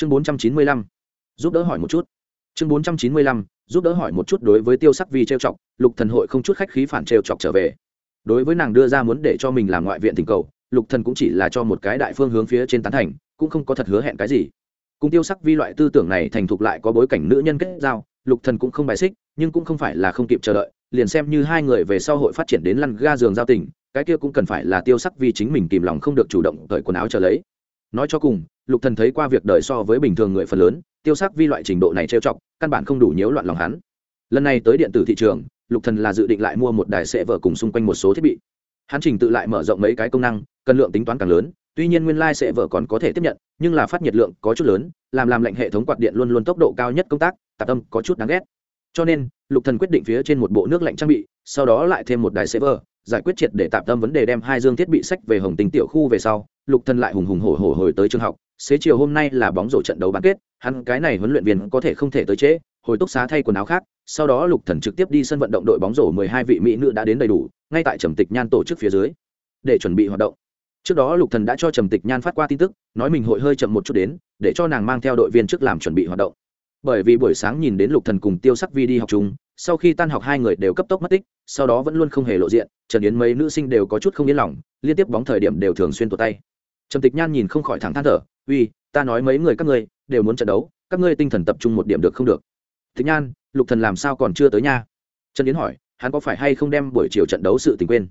chương bốn trăm chín mươi lăm, giúp đỡ hỏi một chút. Chương bốn trăm chín mươi lăm, giúp đỡ hỏi một chút đối với tiêu sắc vi trêu chọc, lục thần hội không chút khách khí phản trêu chọc trở về. Đối với nàng đưa ra muốn để cho mình làm ngoại viện tình cầu, lục thần cũng chỉ là cho một cái đại phương hướng phía trên tán thành, cũng không có thật hứa hẹn cái gì. Cùng tiêu sắc vi loại tư tưởng này thành thục lại có bối cảnh nữ nhân kết giao, lục thần cũng không bài xích, nhưng cũng không phải là không kịp chờ đợi, liền xem như hai người về sau hội phát triển đến lăn ga giường giao tình, cái kia cũng cần phải là tiêu sắc vi chính mình kìm lòng không được chủ động cởi quần áo trở lấy. Nói cho cùng lục thần thấy qua việc đời so với bình thường người phần lớn, tiêu sắc vi loại trình độ này trêu chọc, căn bản không đủ nhiễu loạn lòng hắn. Lần này tới điện tử thị trường, lục thần là dự định lại mua một đài sẽ vở cùng xung quanh một số thiết bị. Hắn trình tự lại mở rộng mấy cái công năng, cần lượng tính toán càng lớn, tuy nhiên nguyên lai sẽ vở còn có thể tiếp nhận, nhưng là phát nhiệt lượng có chút lớn, làm làm lệnh hệ thống quạt điện luôn luôn tốc độ cao nhất công tác, tạp tâm có chút đáng ghét. Cho nên, lục thần quyết định phía trên một bộ nước lạnh trang bị, sau đó lại thêm một đài server giải quyết triệt để tạm tâm vấn đề đem hai dương thiết bị sách về hồng tình tiểu khu về sau, lục thần lại hùng hùng hổ hổ hồi tới trường học xế chiều hôm nay là bóng rổ trận đấu bán kết, hắn cái này huấn luyện viên có thể không thể tới trễ, hồi túc xá thay quần áo khác, sau đó lục thần trực tiếp đi sân vận động đội bóng rổ mười hai vị mỹ nữ đã đến đầy đủ, ngay tại trầm tịch nhan tổ chức phía dưới, để chuẩn bị hoạt động. Trước đó lục thần đã cho trầm tịch nhan phát qua tin tức, nói mình hội hơi chậm một chút đến, để cho nàng mang theo đội viên trước làm chuẩn bị hoạt động. Bởi vì buổi sáng nhìn đến lục thần cùng tiêu sắc vi đi học chung, sau khi tan học hai người đều cấp tốc mất tích, sau đó vẫn luôn không hề lộ diện, trần yến mấy nữ sinh đều có chút không yên lòng, liên tiếp bóng thời điểm đều thường xuyên tụt tay trầm tịch nhan nhìn không khỏi thẳng than thở, uy, ta nói mấy người các ngươi đều muốn trận đấu, các ngươi tinh thần tập trung một điểm được không được? Tịch nhan, lục thần làm sao còn chưa tới nha? Trần yến hỏi, hắn có phải hay không đem buổi chiều trận đấu sự tình quên?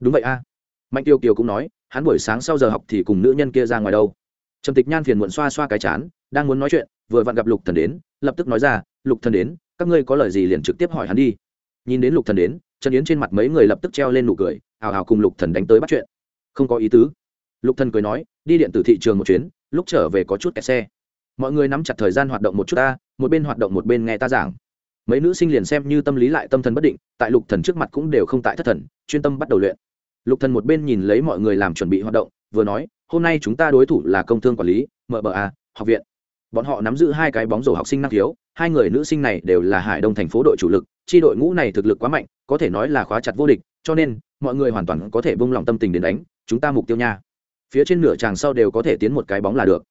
Đúng vậy a. Mạnh tiêu kiều cũng nói, hắn buổi sáng sau giờ học thì cùng nữ nhân kia ra ngoài đâu. Trầm tịch nhan phiền muộn xoa xoa cái chán, đang muốn nói chuyện, vừa vặn gặp lục thần đến, lập tức nói ra, lục thần đến, các ngươi có lời gì liền trực tiếp hỏi hắn đi. Nhìn đến lục thần đến, trần yến trên mặt mấy người lập tức treo lên nụ cười, hào hào cùng lục thần đánh tới bắt chuyện. Không có ý tứ lục thần cười nói, đi điện tử thị trường một chuyến, lúc trở về có chút kẹt xe. Mọi người nắm chặt thời gian hoạt động một chút ta, một bên hoạt động một bên nghe ta giảng. Mấy nữ sinh liền xem như tâm lý lại tâm thần bất định, tại lục thần trước mặt cũng đều không tại thất thần, chuyên tâm bắt đầu luyện. Lục thần một bên nhìn lấy mọi người làm chuẩn bị hoạt động, vừa nói, hôm nay chúng ta đối thủ là công thương quản lý mba học viện. Bọn họ nắm giữ hai cái bóng rổ học sinh năng khiếu, hai người nữ sinh này đều là hải đông thành phố đội chủ lực, chi đội ngũ này thực lực quá mạnh, có thể nói là khóa chặt vô địch, cho nên, mọi người hoàn toàn có thể vung lòng tâm tình đến đánh, chúng ta mục tiêu nha phía trên nửa tràng sau đều có thể tiến một cái bóng là được.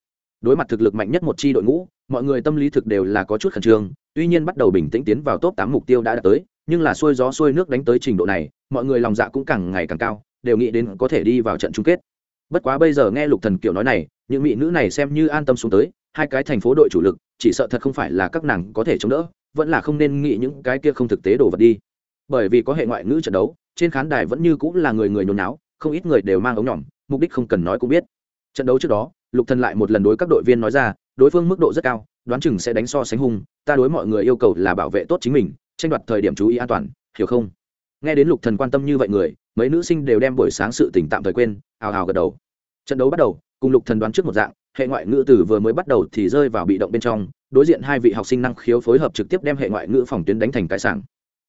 Đối mặt thực lực mạnh nhất một chi đội ngũ, mọi người tâm lý thực đều là có chút khẩn trương, tuy nhiên bắt đầu bình tĩnh tiến vào top tám mục tiêu đã đạt tới, nhưng là xuôi gió xuôi nước đánh tới trình độ này, mọi người lòng dạ cũng càng ngày càng cao, đều nghĩ đến có thể đi vào trận chung kết. Bất quá bây giờ nghe lục thần kiểu nói này, những mỹ nữ này xem như an tâm xuống tới, hai cái thành phố đội chủ lực, chỉ sợ thật không phải là các nàng có thể chống đỡ, vẫn là không nên nghĩ những cái kia không thực tế đổ vật đi. Bởi vì có hệ ngoại ngữ trận đấu, trên khán đài vẫn như cũng là người người nhốn nháo, không ít người đều mang ống nhỏm mục đích không cần nói cũng biết. Trận đấu trước đó, lục thần lại một lần đối các đội viên nói ra, đối phương mức độ rất cao, đoán chừng sẽ đánh so sánh hung, ta đối mọi người yêu cầu là bảo vệ tốt chính mình, tranh đoạt thời điểm chú ý an toàn, hiểu không? Nghe đến lục thần quan tâm như vậy người, mấy nữ sinh đều đem buổi sáng sự tỉnh tạm thời quên ào ào gật đầu. Trận đấu bắt đầu, cùng lục thần đoán trước một dạng, hệ ngoại ngữ từ vừa mới bắt đầu thì rơi vào bị động bên trong, đối diện hai vị học sinh năng khiếu phối hợp trực tiếp đem hệ ngoại ngữ phòng tuyến đánh thành cái sảng.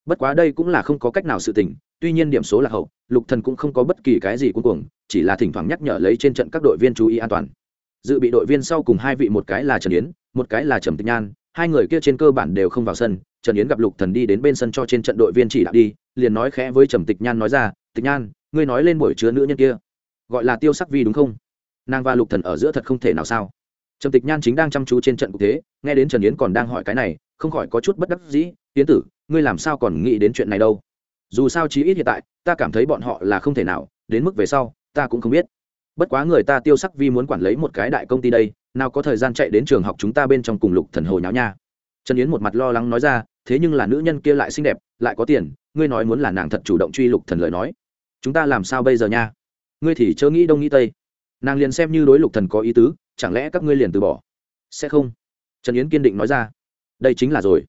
Bất quá đây cũng là không có cách nào sự tình tuy nhiên điểm số là hậu, lục thần cũng không có bất kỳ cái gì cuối cùng chỉ là thỉnh thoảng nhắc nhở lấy trên trận các đội viên chú ý an toàn. Dự bị đội viên sau cùng hai vị một cái là trần yến, một cái là trầm tịch nhan, hai người kia trên cơ bản đều không vào sân. Trần yến gặp lục thần đi đến bên sân cho trên trận đội viên chỉ đạo đi, liền nói khẽ với trầm tịch nhan nói ra, tịch nhan, ngươi nói lên buổi chứa nữ nhân kia, gọi là tiêu sắc vi đúng không? Nàng và lục thần ở giữa thật không thể nào sao? Trầm tịch nhan chính đang chăm chú trên trận cục thế, nghe đến trần yến còn đang hỏi cái này, không khỏi có chút bất đắc dĩ, yến tử, ngươi làm sao còn nghĩ đến chuyện này đâu? Dù sao chí ít hiện tại, ta cảm thấy bọn họ là không thể nào, đến mức về sau ta cũng không biết. Bất quá người ta tiêu sắc vi muốn quản lấy một cái đại công ty đây, nào có thời gian chạy đến trường học chúng ta bên trong cùng lục thần hồ nháo nha. Trần yến một mặt lo lắng nói ra, thế nhưng là nữ nhân kia lại xinh đẹp, lại có tiền, ngươi nói muốn là nàng thật chủ động truy lục thần lời nói. Chúng ta làm sao bây giờ nha? Ngươi thì chớ nghĩ đông nghĩ tây. Nàng liền xem như đối lục thần có ý tứ, chẳng lẽ các ngươi liền từ bỏ? Sẽ không. Trần yến kiên định nói ra. Đây chính là rồi.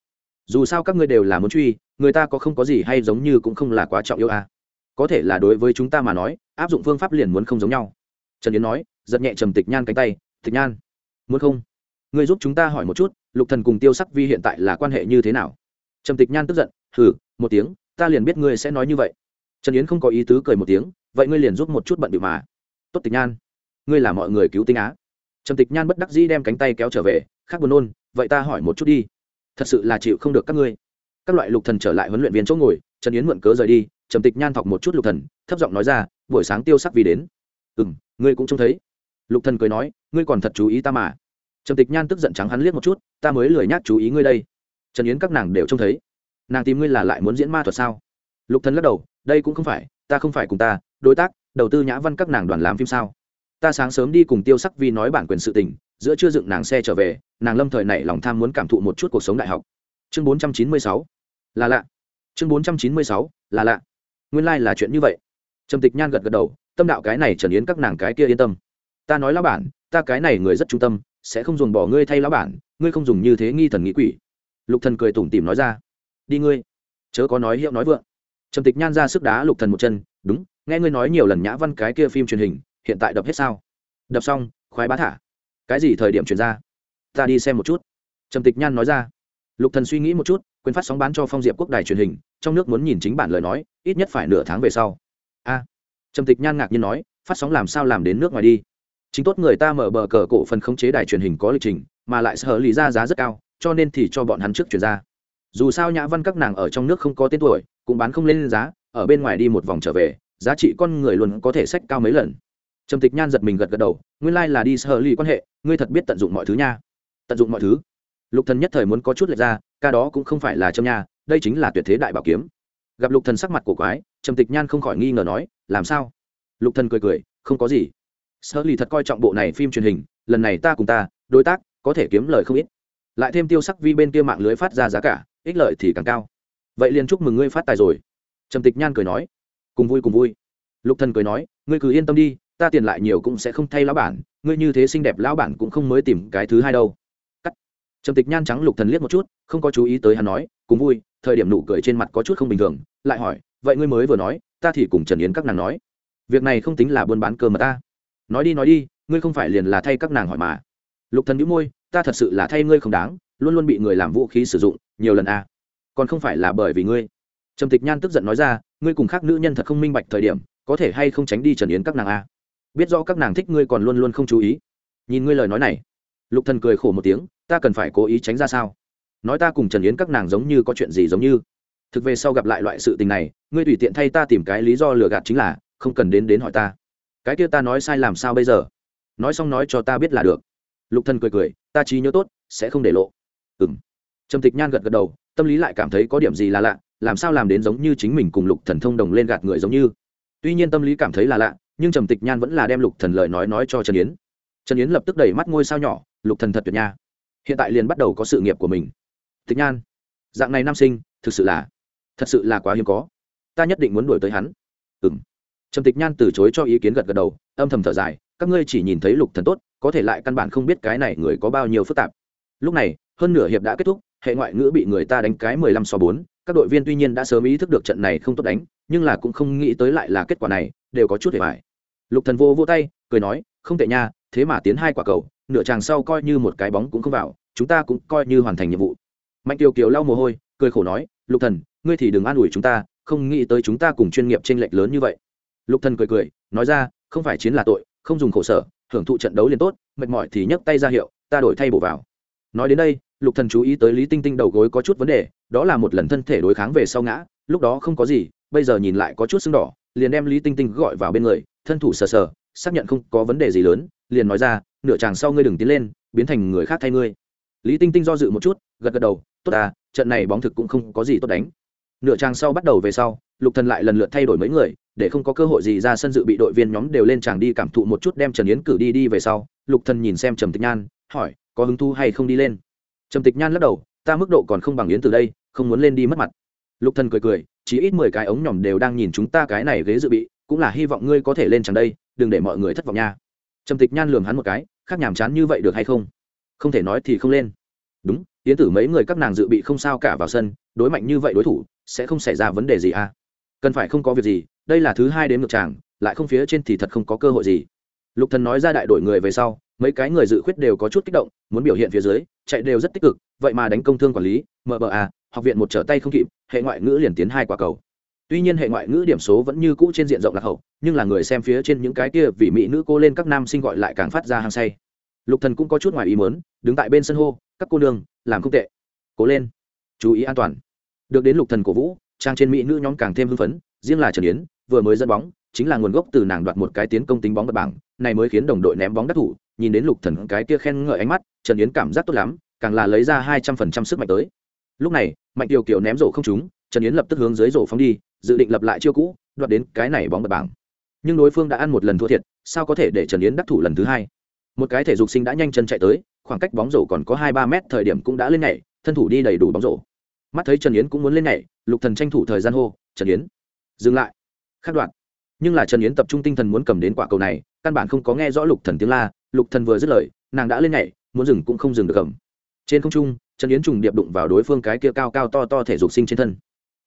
Dù sao các ngươi đều là muốn truy, người ta có không có gì hay giống như cũng không là quá trọng yêu à có thể là đối với chúng ta mà nói, áp dụng phương pháp liền muốn không giống nhau. Trần yến nói, giật nhẹ trầm tịch nhan cánh tay, tịch nhan, muốn không? Ngươi giúp chúng ta hỏi một chút, lục thần cùng tiêu sắc vi hiện tại là quan hệ như thế nào? Trầm tịch nhan tức giận, hừ, một tiếng, ta liền biết ngươi sẽ nói như vậy. Trần yến không có ý tứ cười một tiếng, vậy ngươi liền giúp một chút bận điệu mà. Tốt tịch nhan, ngươi là mọi người cứu tinh á. Trầm tịch nhan bất đắc dĩ đem cánh tay kéo trở về khác buồn nôn, vậy ta hỏi một chút đi. Thật sự là chịu không được các ngươi. Các loại lục thần trở lại huấn luyện viên chỗ ngồi, trần yến mượn cớ rời đi trầm tịch nhan thọc một chút lục thần, thấp giọng nói ra, buổi sáng tiêu sắc vì đến. Ừ m ngươi cũng trông thấy. Lục thần cười nói, ngươi còn thật chú ý ta mà. Trầm tịch nhan tức giận trắng hắn liếc một chút, ta mới lười nhác chú ý ngươi đây. Trần yến các nàng đều trông thấy. Nàng tìm ngươi là lại muốn diễn ma thuật sao? Lục thần lắc đầu, đây cũng không phải, ta không phải cùng ta, đối tác, đầu tư nhã văn các nàng đoàn làm phim sao? Ta sáng sớm đi cùng tiêu sắc vi nói bản quyền sự tình, giữa chưa dựng nàng xe trở về, nàng lâm thời này lòng tham muốn cảm thụ một chút cuộc sống đại học. Chương bốn trăm chín mươi sáu. Là lạ. Chương bốn trăm chín mươi sáu. Là lạ nguyên lai là chuyện như vậy. Trầm tịch nhan gật gật đầu, tâm đạo cái này trần yến các nàng cái kia yên tâm. Ta nói lão bản, ta cái này người rất trung tâm, sẽ không dùng bỏ ngươi thay lão bản, ngươi không dùng như thế nghi thần nghĩ quỷ. Lục thần cười tủm tỉm nói ra. Đi ngươi. Chớ có nói hiệu nói vượng. Trầm tịch nhan ra sức đá lục thần một chân, đúng, nghe ngươi nói nhiều lần nhã văn cái kia phim truyền hình, hiện tại đập hết sao? Đập xong, khoái bá thả. Cái gì thời điểm chuyển ra? Ta đi xem một chút. Trầm tịch nhan nói ra. Lục thần suy nghĩ một chút, quyền phát sóng bán cho phong diệp quốc đài truyền hình trong nước muốn nhìn chính bản lời nói, ít nhất phải nửa tháng về sau. A. Trầm tịch nhan ngạc nhiên nói, phát sóng làm sao làm đến nước ngoài đi? Chính tốt người ta mở bờ cờ cổ phần khống chế đài truyền hình có lịch trình, mà lại sở lý ra giá rất cao, cho nên thì cho bọn hắn trước chuyển ra. Dù sao nhã văn các nàng ở trong nước không có tên tuổi, cũng bán không lên giá, ở bên ngoài đi một vòng trở về, giá trị con người luôn có thể sách cao mấy lần. Trầm tịch nhan giật mình gật gật đầu, nguyên lai、like、là đi sở lý quan hệ, ngươi thật biết tận dụng mọi thứ nha. Tận dụng mọi thứ. Lục thần nhất thời muốn có chút lệch ra, ca đó cũng không phải là trong nha đây chính là tuyệt thế đại bảo kiếm. Gặp lục thần sắc mặt của quái, trầm tịch nhan không khỏi nghi ngờ nói, làm sao? Lục thần cười cười, không có gì. Sở lì thật coi trọng bộ này phim truyền hình, lần này ta cùng ta, đối tác, có thể kiếm lời không ít. Lại thêm tiêu sắc vi bên kia mạng lưới phát ra giá cả, ích lợi thì càng cao. Vậy liền chúc mừng ngươi phát tài rồi. Trầm tịch nhan cười nói, cùng vui cùng vui. Lục thần cười nói, ngươi cứ yên tâm đi, ta tiền lại nhiều cũng sẽ không thay lão bản, ngươi như thế xinh đẹp lão bản cũng không mới tìm cái thứ hai đâu. Cắt. Trầm tịch nhan trắng lục thần liếc một chút, không có chú ý tới hắn nói cùng vui, thời điểm nụ cười trên mặt có chút không bình thường, lại hỏi, vậy ngươi mới vừa nói, ta thì cùng trần yến các nàng nói. Việc này không tính là buôn bán cơ mà ta. Nói đi nói đi, ngươi không phải liền là thay các nàng hỏi mà. Lục thần nhíu môi, ta thật sự là thay ngươi không đáng, luôn luôn bị người làm vũ khí sử dụng, nhiều lần à. còn không phải là bởi vì ngươi. Trầm tịch nhan tức giận nói ra, ngươi cùng khác nữ nhân thật không minh bạch thời điểm, có thể hay không tránh đi trần yến các nàng à. biết rõ các nàng thích ngươi còn luôn luôn không chú ý. Nhìn ngươi lời nói này, lục thần cười khổ một tiếng, ta cần phải cố ý tránh ra sao? Nói ta cùng trần yến các nàng giống như có chuyện gì giống như. Thực về sau gặp lại loại sự tình này, ngươi tùy tiện thay ta tìm cái lý do lừa gạt chính là, không cần đến đến hỏi ta. Cái kia ta nói sai làm sao bây giờ? Nói xong nói cho ta biết là được. Lục thần cười cười, ta trí nhớ tốt, sẽ không để lộ. Ừm. Trầm tịch nhan gật gật đầu, tâm lý lại cảm thấy có điểm gì là lạ, làm sao làm đến giống như chính mình cùng lục thần thông đồng lên gạt người giống như. Tuy nhiên tâm lý cảm thấy là lạ, nhưng trầm tịch nhan vẫn là đem lục thần lời nói nói cho trần yến. Trần yến lập tức đẩy mắt ngôi sao nhỏ, lục thần thật tuyệt nha. Hiện tại liền bắt đầu có sự nghiệp của mình tịch nhan, dạng này nam sinh, thực sự là, thật sự là quá hiếm có. Ta nhất định muốn đuổi tới hắn. Ừm. Trầm tịch nhan từ chối cho ý kiến gật gật đầu, âm thầm thở dài, các ngươi chỉ nhìn thấy lục thần tốt, có thể lại căn bản không biết cái này người có bao nhiêu phức tạp. Lúc này, hơn nửa hiệp đã kết thúc, hệ ngoại ngữ bị người ta đánh cái mười lăm so bốn, các đội viên tuy nhiên đã sớm ý thức được trận này không tốt đánh, nhưng là cũng không nghĩ tới lại là kết quả này, đều có chút hề bài. lục thần vô vô tay, cười nói, không tệ nha, thế mà tiến hai quả cầu, nửa chàng sau coi như một cái bóng cũng không vào, chúng ta cũng coi như hoàn thành nhiệm vụ mạnh tiêu kiều lau mồ hôi, cười khổ nói, lục thần, ngươi thì đừng an ủi chúng ta, không nghĩ tới chúng ta cùng chuyên nghiệp trên lệch lớn như vậy. Lục thần cười cười, nói ra, không phải chiến là tội, không dùng khổ sở, hưởng thụ trận đấu liền tốt, mệt mỏi thì nhấc tay ra hiệu, ta đổi thay bổ vào. Nói đến đây, lục thần chú ý tới lý tinh tinh đầu gối có chút vấn đề, đó là một lần thân thể đối kháng về sau ngã, lúc đó không có gì, bây giờ nhìn lại có chút sưng đỏ, liền đem lý tinh tinh gọi vào bên người, thân thủ sờ sờ, xác nhận không có vấn đề gì lớn, liền nói ra, nửa chàng sau ngươi đừng tiến lên, biến thành người khác thay ngươi. Lý tinh tinh do dự một chút, gật gật đầu tốt à trận này bóng thực cũng không có gì tốt đánh. Nửa trang sau bắt đầu về sau, lục thần lại lần lượt thay đổi mấy người, để không có cơ hội gì ra sân dự bị đội viên nhóm đều lên tràng đi cảm thụ một chút đem trần yến cử đi đi về sau. Lục thần nhìn xem trầm tịch nhan, hỏi, có hứng thu hay không đi lên? Trầm tịch nhan lắc đầu, ta mức độ còn không bằng yến từ đây, không muốn lên đi mất mặt. Lục thần cười cười, chỉ ít mười cái ống nhỏm đều đang nhìn chúng ta cái này ghế dự bị, cũng là hy vọng ngươi có thể lên tràng đây, đừng để mọi người thất vọng nha. Trầm tịch nhan lườm hắn một cái khác nhàm chán như vậy được hay không? Không thể nói thì không lên. Đúng yến tử mấy người các nàng dự bị không sao cả vào sân, đối mạnh như vậy đối thủ, sẽ không xảy ra vấn đề gì à? Cần phải không có việc gì, đây là thứ hai đến ngược tràng, lại không phía trên thì thật không có cơ hội gì. Lục thần nói ra đại đổi người về sau, mấy cái người dự khuyết đều có chút kích động, muốn biểu hiện phía dưới, chạy đều rất tích cực, vậy mà đánh công thương quản lý mba à, học viện một trở tay không kịp, hệ ngoại ngữ liền tiến hai quả cầu. Tuy nhiên hệ ngoại ngữ điểm số vẫn như cũ trên diện rộng lạc hậu, nhưng là người xem phía trên những cái kia vì mỹ nữ cô lên các nam sinh gọi lại càng phát ra hàng say. Lục thần cũng có chút ngoài ý muốn, đứng tại bên sân hô các cô nương, làm không tệ. Cố lên. Chú ý an toàn. Được đến lục thần cổ vũ, trang trên mỹ nữ nhóm càng thêm hưng phấn, riêng là trần yến, vừa mới dẫn bóng, chính là nguồn gốc từ nàng đoạt một cái tiến công tính bóng bật bảng, này mới khiến đồng đội ném bóng đắc thủ, nhìn đến lục thần cái kia khen ngợi ánh mắt, trần yến cảm giác tốt lắm, càng là lấy ra hai trăm phần trăm sức mạnh tới. Lúc này, mạnh kiều kiều ném rổ không trúng, trần yến lập tức hướng dưới rổ phóng đi, dự định lập lại chiêu cũ, đoạt đến cái này bóng bật bảng. Nhưng đối phương đã ăn một lần thua thiệt, sao có thể để trần yến đắc thủ lần thứ hai? Một cái thể dục sinh đã nhanh chân chạy tới khoảng cách bóng rổ còn có hai ba mét thời điểm cũng đã lên nhảy, thân thủ đi đầy đủ bóng rổ. Mắt thấy trần yến cũng muốn lên nhảy, lục thần tranh thủ thời gian hô, trần yến, dừng lại. Khắc đoạn. Nhưng là trần yến tập trung tinh thần muốn cầm đến quả cầu này, căn bản không có nghe rõ lục thần tiếng la, lục thần vừa dứt lời, nàng đã lên nhảy, muốn dừng cũng không dừng được cầm. Trên không trung, trần yến trùng điệp đụng vào đối phương cái kia cao cao to to thể dục sinh trên thân.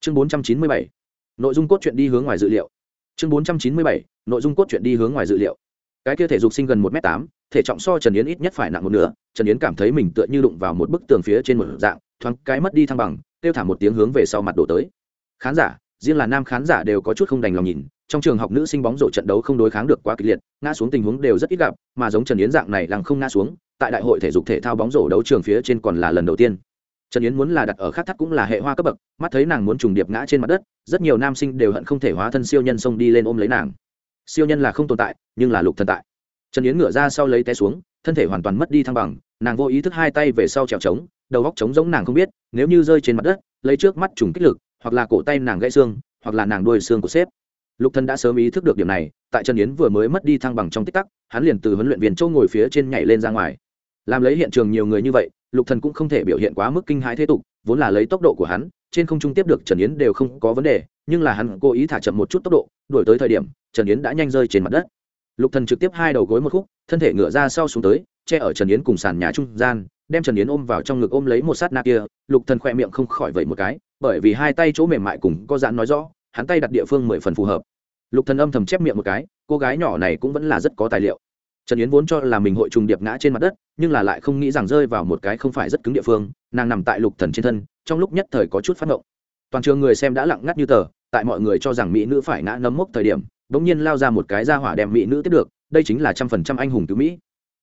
Chương bốn trăm chín mươi bảy. Nội dung cốt truyện đi hướng ngoài dự liệu. Chương bốn trăm chín mươi bảy. Nội dung cốt truyện đi hướng ngoài dự liệu. Cái kia thể dục sinh gần một m tám thể trọng so trần yến ít nhất phải nặng một nửa, trần yến cảm thấy mình tựa như đụng vào một bức tường phía trên một dạng, thoáng cái mất đi thăng bằng, kêu thả một tiếng hướng về sau mặt đổ tới. Khán giả, riêng là nam khán giả đều có chút không đành lòng nhìn, trong trường học nữ sinh bóng rổ trận đấu không đối kháng được quá kịch liệt, ngã xuống tình huống đều rất ít gặp, mà giống trần yến dạng này làng không ngã xuống, tại đại hội thể dục thể thao bóng rổ đấu trường phía trên còn là lần đầu tiên. Trần yến muốn là đặt ở khác thắt cũng là hệ hoa cấp bậc, mắt thấy nàng muốn trùng điệp ngã trên mặt đất, rất nhiều nam sinh đều hận không thể hóa thân siêu nhân xông đi lên ôm lấy nàng. Siêu nhân là không tồn tại, nhưng là lục thần tại trần yến ngửa ra sau lấy té xuống, thân thể hoàn toàn mất đi thăng bằng, nàng vô ý thức hai tay về sau trèo trống, đầu góc trống giống nàng không biết, nếu như rơi trên mặt đất, lấy trước mắt trùng kích lực, hoặc là cổ tay nàng gãy xương, hoặc là nàng đuôi xương của sếp. lục thần đã sớm ý thức được điểm này, tại trần yến vừa mới mất đi thăng bằng trong tích tắc, hắn liền từ huấn luyện viên châu ngồi phía trên nhảy lên ra ngoài làm lấy hiện trường nhiều người như vậy, lục thần cũng không thể biểu hiện quá mức kinh hãi thế tục, vốn là lấy tốc độ của hắn, trên không trung tiếp được trần yến đều không có vấn đề, nhưng là hắn cố ý thả chậm một chút tốc độ, đuổi tới thời điểm, trần yến đã nhanh rơi trên mặt đất lục thần trực tiếp hai đầu gối một khúc thân thể ngửa ra sau xuống tới che ở trần yến cùng sàn nhà trung gian đem trần yến ôm vào trong ngực ôm lấy một sát na kia lục thần khoe miệng không khỏi vẩy một cái bởi vì hai tay chỗ mềm mại cùng có dạn nói rõ hắn tay đặt địa phương mười phần phù hợp. Lục thần âm thầm chép miệng một cái cô gái nhỏ này cũng vẫn là rất có tài liệu. Trần yến vốn cho là mình hội trùng điệp ngã trên mặt đất nhưng là lại không nghĩ rằng rơi vào một cái không phải rất cứng địa phương nàng nằm tại lục thần trên thân trong lúc nhất thời có chút phát động, toàn trường người xem đã lặng ngắt như tờ tại mọi người cho rằng mỹ nữ phải ngã nấm mốc thời điểm, bỗng nhiên lao ra một cái ra hỏa đem mỹ nữ tiếp được, đây chính là trăm phần trăm anh hùng cứu mỹ.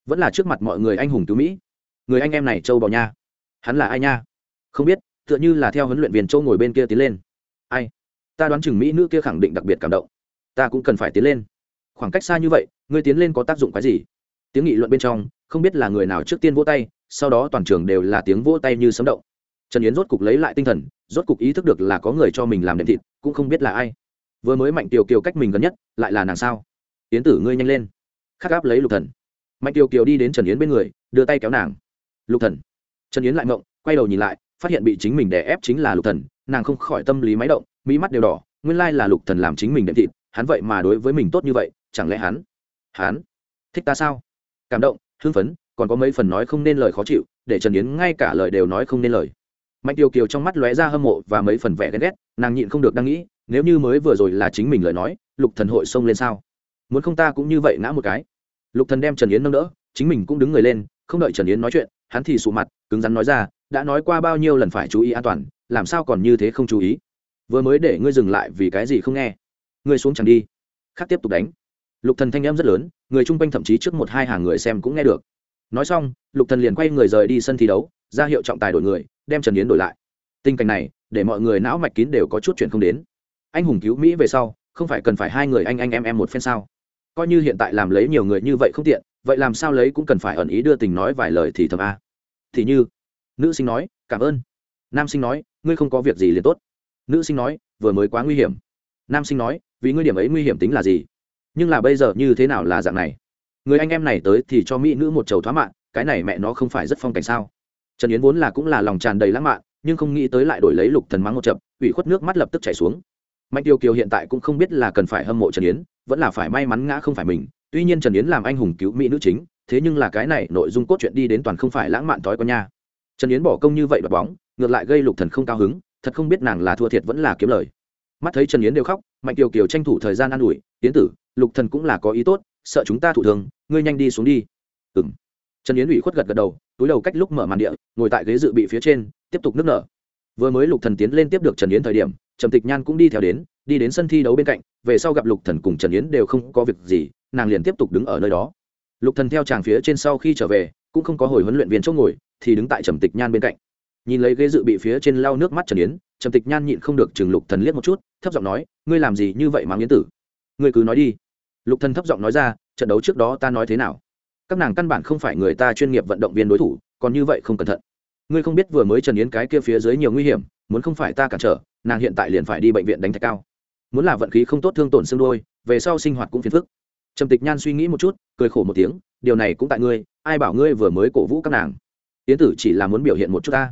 Vẫn là trước mặt mọi người anh hùng cứu mỹ. Người anh em này châu bò nha. Hắn là ai nha? Không biết, tựa như là theo huấn luyện viên châu ngồi bên kia tiến lên. Ai? Ta đoán chừng mỹ nữ kia khẳng định đặc biệt cảm động. Ta cũng cần phải tiến lên. Khoảng cách xa như vậy người tiến lên có tác dụng cái gì? Tiếng nghị luận bên trong, không biết là người nào trước tiên vỗ tay, sau đó toàn trường đều là tiếng vỗ tay như sấm động trần yến rốt cục lấy lại tinh thần, rốt cục ý thức được là có người cho mình làm đệm thịt, cũng không biết là ai. Vừa mới mạnh tiểu kiều cách mình gần nhất, lại là nàng sao? Yến tử, ngươi nhanh lên. Khắc áp lấy lục thần. Mạnh tiểu kiều đi đến trần yến bên người, đưa tay kéo nàng. Lục thần. Trần yến lại ngộng, quay đầu nhìn lại, phát hiện bị chính mình đè ép chính là lục thần, nàng không khỏi tâm lý máy động, mỹ mắt đều đỏ, nguyên lai là lục thần làm chính mình đệm thịt, hắn vậy mà đối với mình tốt như vậy, chẳng lẽ hắn hắn thích ta sao? Cảm động, hưng phấn, còn có mấy phần nói không nên lời khó chịu, để trần yến ngay cả lời đều nói không nên lời mạnh tiêu kiều trong mắt lóe ra hâm mộ và mấy phần vẻ ghen ghét, nàng nhịn không được đang nghĩ, nếu như mới vừa rồi là chính mình lời nói, lục thần hội xông lên sao? Muốn không ta cũng như vậy ngã một cái. Lục thần đem trần yến nâng đỡ, chính mình cũng đứng người lên, không đợi trần yến nói chuyện, hắn thì sụ mặt, cứng rắn nói ra, đã nói qua bao nhiêu lần phải chú ý an toàn, làm sao còn như thế không chú ý? Vừa mới để ngươi dừng lại vì cái gì không nghe? Ngươi xuống chẳng đi. Khác tiếp tục đánh. Lục thần thanh em rất lớn, người chung quanh thậm chí trước một hai hàng người xem cũng nghe được. Nói xong, lục thần liền quay người rời đi sân thi đấu, ra hiệu trọng tài đổi người đem trần yến đổi lại tình cảnh này để mọi người não mạch kín đều có chút chuyện không đến anh hùng cứu mỹ về sau không phải cần phải hai người anh anh em em một phen sao coi như hiện tại làm lấy nhiều người như vậy không tiện vậy làm sao lấy cũng cần phải ẩn ý đưa tình nói vài lời thì thầm a thì như nữ sinh nói cảm ơn nam sinh nói ngươi không có việc gì liền tốt nữ sinh nói vừa mới quá nguy hiểm nam sinh nói vì ngươi điểm ấy nguy hiểm tính là gì nhưng là bây giờ như thế nào là dạng này người anh em này tới thì cho mỹ nữ một chầu thoá mạng cái này mẹ nó không phải rất phong cảnh sao trần yến vốn là cũng là lòng tràn đầy lãng mạn, nhưng không nghĩ tới lại đổi lấy lục thần mắng một chậm, ủy khuất nước mắt lập tức chảy xuống. Mạnh tiêu kiều hiện tại cũng không biết là cần phải hâm mộ trần yến, vẫn là phải may mắn ngã không phải mình. Tuy nhiên trần yến làm anh hùng cứu mỹ nữ chính, thế nhưng là cái này nội dung cốt truyện đi đến toàn không phải lãng mạn thói con nha. Trần yến bỏ công như vậy đoạt bóng, ngược lại gây lục thần không cao hứng, thật không biết nàng là thua thiệt vẫn là kiếm lời. Mắt thấy trần yến đều khóc, mạnh Tiêu kiều tranh thủ thời gian an ủi tiến tử, lục thần cũng là có ý tốt, sợ chúng ta thụ thường ngươi nhanh đi xuống đi. Ừm trần yến ủy khuất gật gật đầu, túi đầu cách lúc mở màn địa, ngồi tại ghế dự bị phía trên, tiếp tục nước nở. Vừa mới lục thần tiến lên tiếp được trần yến thời điểm, trầm tịch nhan cũng đi theo đến, đi đến sân thi đấu bên cạnh, về sau gặp lục thần cùng trần yến đều không có việc gì, nàng liền tiếp tục đứng ở nơi đó. Lục thần theo chàng phía trên sau khi trở về, cũng không có hồi huấn luyện viên chỗ ngồi, thì đứng tại trầm tịch nhan bên cạnh. Nhìn lấy ghế dự bị phía trên lau nước mắt trần yến, trầm tịch nhan nhịn không được chừng lục thần liếc một chút, thấp giọng nói, ngươi làm gì như vậy mà yến tử? Ngươi cứ nói đi. Lục thần thấp giọng nói ra, trận đấu trước đó ta nói thế nào? Các nàng căn bản không phải người ta chuyên nghiệp vận động viên đối thủ, còn như vậy không cẩn thận. Ngươi không biết vừa mới trần yến cái kia phía dưới nhiều nguy hiểm, muốn không phải ta cản trở, nàng hiện tại liền phải đi bệnh viện đánh thạch cao. Muốn là vận khí không tốt thương tổn xương đôi, về sau sinh hoạt cũng phiền phức. Trầm tịch nhan suy nghĩ một chút, cười khổ một tiếng, điều này cũng tại ngươi, ai bảo ngươi vừa mới cổ vũ các nàng? Yến tử chỉ là muốn biểu hiện một chút ta.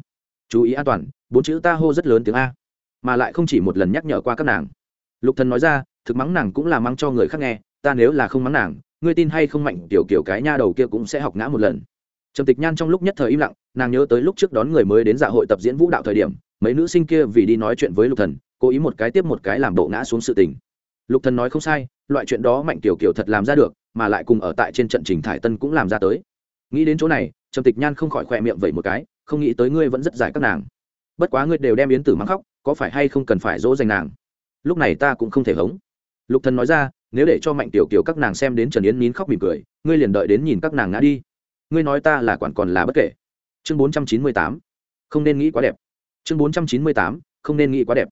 Chú ý an toàn, bốn chữ ta hô rất lớn tiếng a, mà lại không chỉ một lần nhắc nhở qua các nàng. Lục thần nói ra, thực mắng nàng cũng là mắng cho người khác nghe, ta nếu là không mắng nàng ngươi tin hay không mạnh, tiểu kiểu cái nha đầu kia cũng sẽ học ngã một lần. Trầm tịch nhan trong lúc nhất thời im lặng, nàng nhớ tới lúc trước đón người mới đến dạ hội tập diễn vũ đạo thời điểm, mấy nữ sinh kia vì đi nói chuyện với lục thần, cố ý một cái tiếp một cái làm bộ ngã xuống sự tình. Lục thần nói không sai, loại chuyện đó mạnh tiểu kiểu thật làm ra được, mà lại cùng ở tại trên trận trình thải tân cũng làm ra tới. Nghĩ đến chỗ này, trầm tịch nhan không khỏi khỏe miệng vậy một cái, không nghĩ tới ngươi vẫn rất giải các nàng. Bất quá ngươi đều đem yến tử mắng khóc, có phải hay không cần phải dỗ dành nàng? Lúc này ta cũng không thể hống. Lục thần nói ra nếu để cho mạnh tiểu kiều các nàng xem đến trần yến nín khóc mỉm cười, ngươi liền đợi đến nhìn các nàng ngã đi. Ngươi nói ta là quản còn là bất kể. Chương bốn trăm chín mươi tám, không nên nghĩ quá đẹp. Chương bốn trăm chín mươi tám, không nên nghĩ quá đẹp.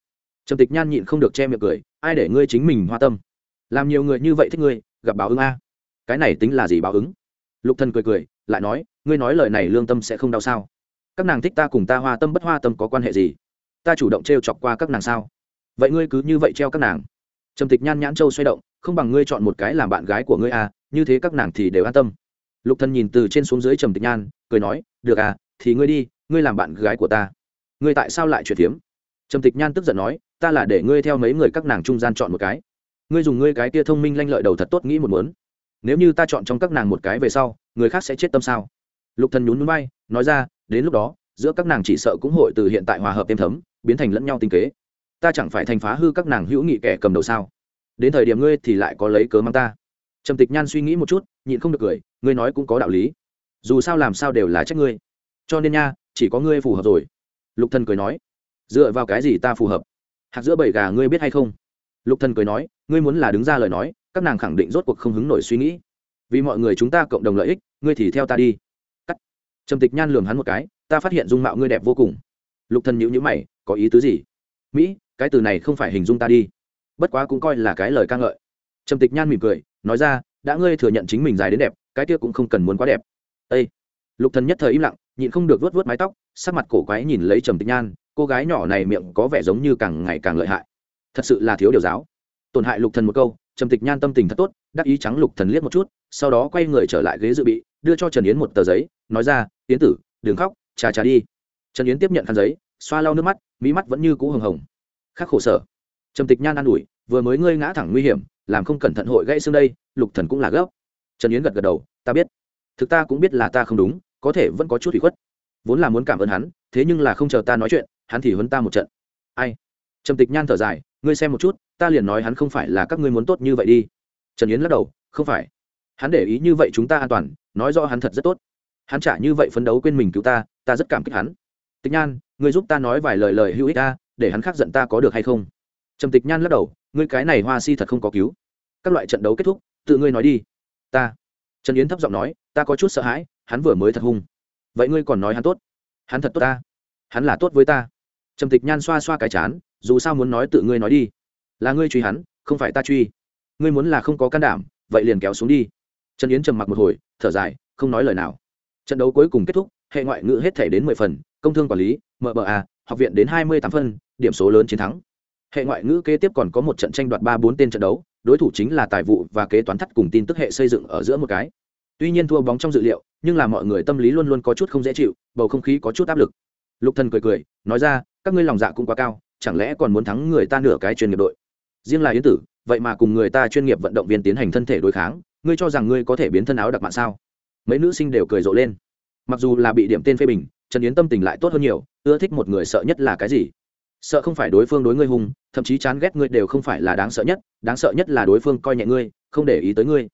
Trầm tịch nhan nhịn không được che miệng cười, ai để ngươi chính mình hoa tâm? Làm nhiều người như vậy thích ngươi, gặp báo ứng a. Cái này tính là gì báo ứng? Lục thần cười cười, lại nói, ngươi nói lời này lương tâm sẽ không đau sao? Các nàng thích ta cùng ta hoa tâm bất hoa tâm có quan hệ gì? Ta chủ động t chọc qua các nàng sao? Vậy ngươi cứ như vậy treo các nàng. Trầm tịch nhan nhãn châu xoay động không bằng ngươi chọn một cái làm bạn gái của ngươi à như thế các nàng thì đều an tâm. Lục thần nhìn từ trên xuống dưới trầm tịch nhan, cười nói, được à thì ngươi đi, ngươi làm bạn gái của ta. Ngươi tại sao lại chuyển tiếm trầm tịch nhan tức giận nói, ta là để ngươi theo mấy người các nàng trung gian chọn một cái. Ngươi dùng ngươi cái kia thông minh lanh lợi đầu thật tốt nghĩ một muốn. Nếu như ta chọn trong các nàng một cái về sau, người khác sẽ chết tâm sao? Lục thần nhún nhún bay nói ra, đến lúc đó, giữa các nàng chỉ sợ cũng hội từ hiện tại hòa hợp êm thấm, biến thành lẫn nhau tinh kế. Ta chẳng phải thành phá hư các nàng hữu nghị kẻ cầm đầu sao? Đến thời điểm ngươi thì lại có lấy cớ mang ta. Trầm tịch nhan suy nghĩ một chút, nhịn không được cười, ngươi nói cũng có đạo lý. Dù sao làm sao đều là trách ngươi. Cho nên nha, chỉ có ngươi phù hợp rồi. Lục thần cười nói, dựa vào cái gì ta phù hợp? Hạt giữa bảy gà ngươi biết hay không? Lục thần cười nói, ngươi muốn là đứng ra lời nói, các nàng khẳng định rốt cuộc không hứng nổi suy nghĩ. Vì mọi người chúng ta cộng đồng lợi ích, ngươi thì theo ta đi. Cắt. Trầm tịch nhan lường hắn một cái, ta phát hiện dung mạo ngươi đẹp vô cùng. Lục thần nhíu nhíu mày, có ý tứ gì? Mỹ, cái từ này không phải hình dung ta đi bất quá cũng coi là cái lời ca ngợi. Trầm tịch nhan mỉm cười, nói ra, đã ngươi thừa nhận chính mình dài đến đẹp, cái kia cũng không cần muốn quá đẹp. Ê! lục thần nhất thời im lặng, nhịn không được vuốt vuốt mái tóc, sắc mặt cổ quái nhìn lấy trầm tịch nhan, cô gái nhỏ này miệng có vẻ giống như càng ngày càng lợi hại. Thật sự là thiếu điều giáo. Tổn hại lục thần một câu, trầm tịch nhan tâm tình thật tốt, đắc ý trắng lục thần liếc một chút, sau đó quay người trở lại ghế dự bị, đưa cho trần yến một tờ giấy, nói ra, yến tử, đừng khóc, trà trà đi. Trần yến tiếp nhận khăn giấy, xoa lau nước mắt, mỹ mắt vẫn như cũ hồng hồng. Khắc khổ sở. Trầm tịch nhan an ủi vừa mới ngươi ngã thẳng nguy hiểm, làm không cẩn thận hội gãy xương đây, lục thần cũng là gấp. Trần yến gật gật đầu, ta biết. Thực ta cũng biết là ta không đúng, có thể vẫn có chút ủy khuất. Vốn là muốn cảm ơn hắn, thế nhưng là không chờ ta nói chuyện, hắn thì huấn ta một trận. Ai? Trầm tịch nhan thở dài, ngươi xem một chút, ta liền nói hắn không phải là các ngươi muốn tốt như vậy đi. Trần yến lắc đầu, không phải. Hắn để ý như vậy chúng ta an toàn, nói rõ hắn thật rất tốt. Hắn trả như vậy phấn đấu quên mình cứu ta ta rất cảm kích hắn. Tịch nhan, ngươi giúp ta nói vài lời lời hữu ích ta, để hắn khắc giận ta có được hay không? Trầm tịch nhan lắc đầu ngươi cái này hoa si thật không có cứu. Các loại trận đấu kết thúc, tự ngươi nói đi. Ta. Trần yến thấp giọng nói, ta có chút sợ hãi, hắn vừa mới thật hung. Vậy ngươi còn nói hắn tốt? Hắn thật tốt ta? Hắn là tốt với ta? Trầm tịch nhan xoa xoa cái chán, dù sao muốn nói tự ngươi nói đi. Là ngươi truy hắn, không phải ta truy. Ngươi muốn là không có can đảm, vậy liền kéo xuống đi. Trần yến trầm mặc một hồi, thở dài, không nói lời nào. Trận đấu cuối cùng kết thúc, hệ ngoại ngữ hết thể đến mười phần, công thương quản lý mba học viện đến hai mươi tám phân, điểm số lớn chiến thắng hệ ngoại ngữ kế tiếp còn có một trận tranh đoạt ba bốn tên trận đấu, đối thủ chính là tài vụ và kế toán thắt cùng tin tức hệ xây dựng ở giữa một cái. Tuy nhiên thua bóng trong dự liệu, nhưng là mọi người tâm lý luôn luôn có chút không dễ chịu, bầu không khí có chút áp lực. Lục thần cười cười, nói ra, các ngươi lòng dạ cũng quá cao, chẳng lẽ còn muốn thắng người ta nửa cái chuyên nghiệp đội? Riêng là yến tử, vậy mà cùng người ta chuyên nghiệp vận động viên tiến hành thân thể đối kháng, ngươi cho rằng ngươi có thể biến thân áo đặc mạng sao? Mấy nữ sinh đều cười rộ lên. Mặc dù là bị điểm tên phê bình, trần yến tâm tình lại tốt hơn nhiều, ưa thích một người sợ nhất là cái gì? Sợ không phải đối phương đối ngươi hung, thậm chí chán ghét ngươi đều không phải là đáng sợ nhất, đáng sợ nhất là đối phương coi nhẹ ngươi, không để ý tới ngươi.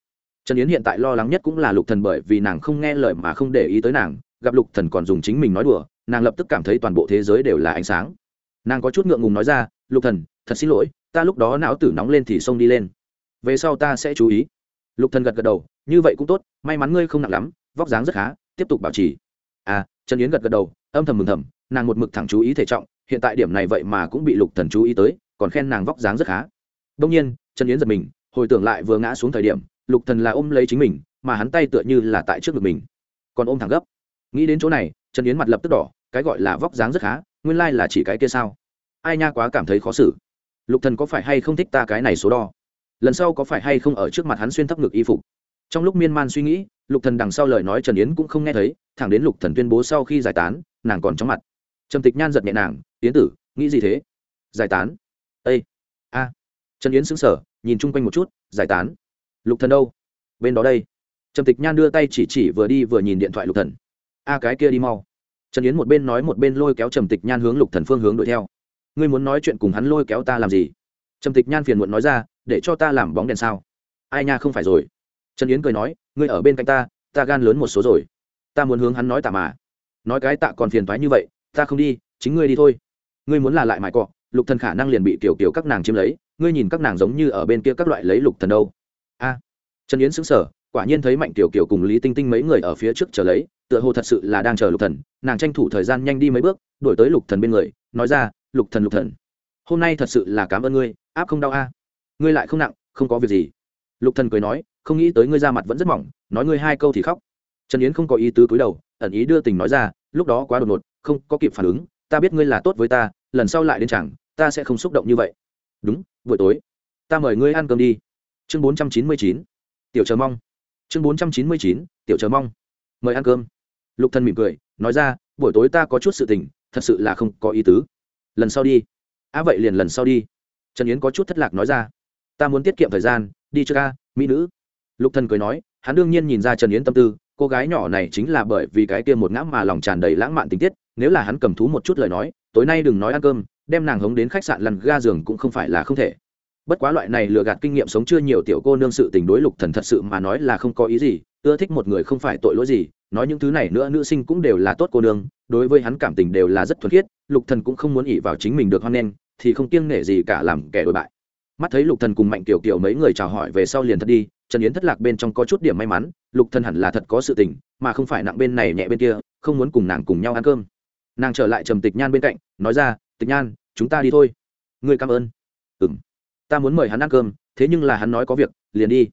Trần yến hiện tại lo lắng nhất cũng là lục thần bởi vì nàng không nghe lời mà không để ý tới nàng, gặp lục thần còn dùng chính mình nói đùa, nàng lập tức cảm thấy toàn bộ thế giới đều là ánh sáng. Nàng có chút ngượng ngùng nói ra, lục thần, thật xin lỗi, ta lúc đó não tử nóng lên thì xông đi lên. Về sau ta sẽ chú ý. Lục thần gật gật đầu, như vậy cũng tốt, may mắn ngươi không nặng lắm, vóc dáng rất khá, tiếp tục bảo trì. À trần yến gật gật đầu, âm thầm mừng thầm, nàng một mực thẳng chú ý thể trọng hiện tại điểm này vậy mà cũng bị lục thần chú ý tới, còn khen nàng vóc dáng rất khá. Đông nhiên, trần yến giật mình, hồi tưởng lại vừa ngã xuống thời điểm, lục thần là ôm lấy chính mình, mà hắn tay tựa như là tại trước ngực mình. Còn ôm thẳng gấp. Nghĩ đến chỗ này, trần yến mặt lập tức đỏ, cái gọi là vóc dáng rất khá, nguyên lai là chỉ cái kia sao? Ai nha quá cảm thấy khó xử. Lục thần có phải hay không thích ta cái này số đo? Lần sau có phải hay không ở trước mặt hắn xuyên thấp ngực y phục? Trong lúc miên man suy nghĩ, lục thần đằng sau lời nói trần yến cũng không nghe thấy, thẳng đến lục thần tuyên bố sau khi giải tán, nàng còn chóng mặt trầm tịch nhan giật nhẹ nàng tiến tử, nghĩ gì thế? Giải tán. Ây a. Trần yến sững sờ, nhìn chung quanh một chút, giải tán? Lục thần đâu? Bên đó đây. Trầm tịch nhan đưa tay chỉ chỉ vừa đi vừa nhìn điện thoại lục thần. A, cái kia đi mau. Trần yến một bên nói một bên lôi kéo trầm tịch nhan hướng lục thần phương hướng đuổi theo. Ngươi muốn nói chuyện cùng hắn lôi kéo ta làm gì? Trầm tịch nhan phiền muộn nói ra, để cho ta làm bóng đèn sao? Ai nha, không phải rồi. Trần yến cười nói, ngươi ở bên cạnh ta ta gan lớn một số rồi. Ta muốn hướng hắn nói tạ mà. Nói cái tạ còn phiền toái như vậy ta không đi, chính ngươi đi thôi. Ngươi muốn là lại mãi cọ, lục thần khả năng liền bị tiểu tiểu các nàng chiếm lấy, ngươi nhìn các nàng giống như ở bên kia các loại lấy lục thần đâu. A. Trần yến sững sờ, quả nhiên thấy mạnh tiểu kiều cùng lý tinh tinh mấy người ở phía trước chờ lấy, tựa hồ thật sự là đang chờ lục thần. Nàng tranh thủ thời gian nhanh đi mấy bước, đuổi tới lục thần bên người, nói ra, lục thần lục thần, hôm nay thật sự là cảm ơn ngươi, áp không đau a. Ngươi lại không nặng, không có việc gì. Lục thần cười nói, không nghĩ tới ngươi ra mặt vẫn rất mỏng, nói ngươi hai câu thì khóc. Trần yến không có ý tứ cúi đầu, ẩn ý đưa tình nói ra, lúc đó quá đột ngột không có kịp phản ứng, ta biết ngươi là tốt với ta, lần sau lại đến chẳng, ta sẽ không xúc động như vậy. Đúng, buổi tối, ta mời ngươi ăn cơm đi. Chương bốn trăm chín mươi chín, tiểu chờ mong. Chương bốn trăm chín mươi chín, tiểu chờ mong. Mời ăn cơm. Lục thần mỉm cười, nói ra, buổi tối ta có chút sự tình, thật sự là không có ý tứ. Lần sau đi. Á vậy liền lần sau đi. Trần yến có chút thất lạc nói ra, ta muốn tiết kiệm thời gian, đi cho ca, mỹ nữ. Lục thần cười nói, hắn đương nhiên nhìn ra trần yến tâm tư, cô gái nhỏ này chính là bởi vì cái kia một ngã mà lòng tràn đầy lãng mạn tình tiết nếu là hắn cầm thú một chút lời nói, tối nay đừng nói ăn cơm, đem nàng hống đến khách sạn lằn ga giường cũng không phải là không thể. Bất quá loại này lừa gạt kinh nghiệm sống chưa nhiều tiểu cô nương sự tình đối lục thần thật sự mà nói là không có ý gì, ưa thích một người không phải tội lỗi gì, nói những thứ này nữa nữ sinh cũng đều là tốt cô nương, đối với hắn cảm tình đều là rất thuần khiết, lục thần cũng không muốn ỉ vào chính mình được hoan nghênh, thì không kiêng nể gì cả làm kẻ đổi bại. Mắt thấy lục thần cùng mạnh tiểu kiều mấy người chào hỏi về sau liền thật đi, trần yến thất lạc bên trong có chút điểm may mắn, lục thần hẳn là thật có sự tình, mà không phải nặng bên này nhẹ bên kia, không muốn cùng nàng cùng nhau ăn cơm nàng trở lại trầm tịch nhan bên cạnh, nói ra, tịch nhan, chúng ta đi thôi. Ngươi cảm ơn. Ừm, ta muốn mời hắn ăn cơm, thế nhưng là hắn nói có việc, liền đi.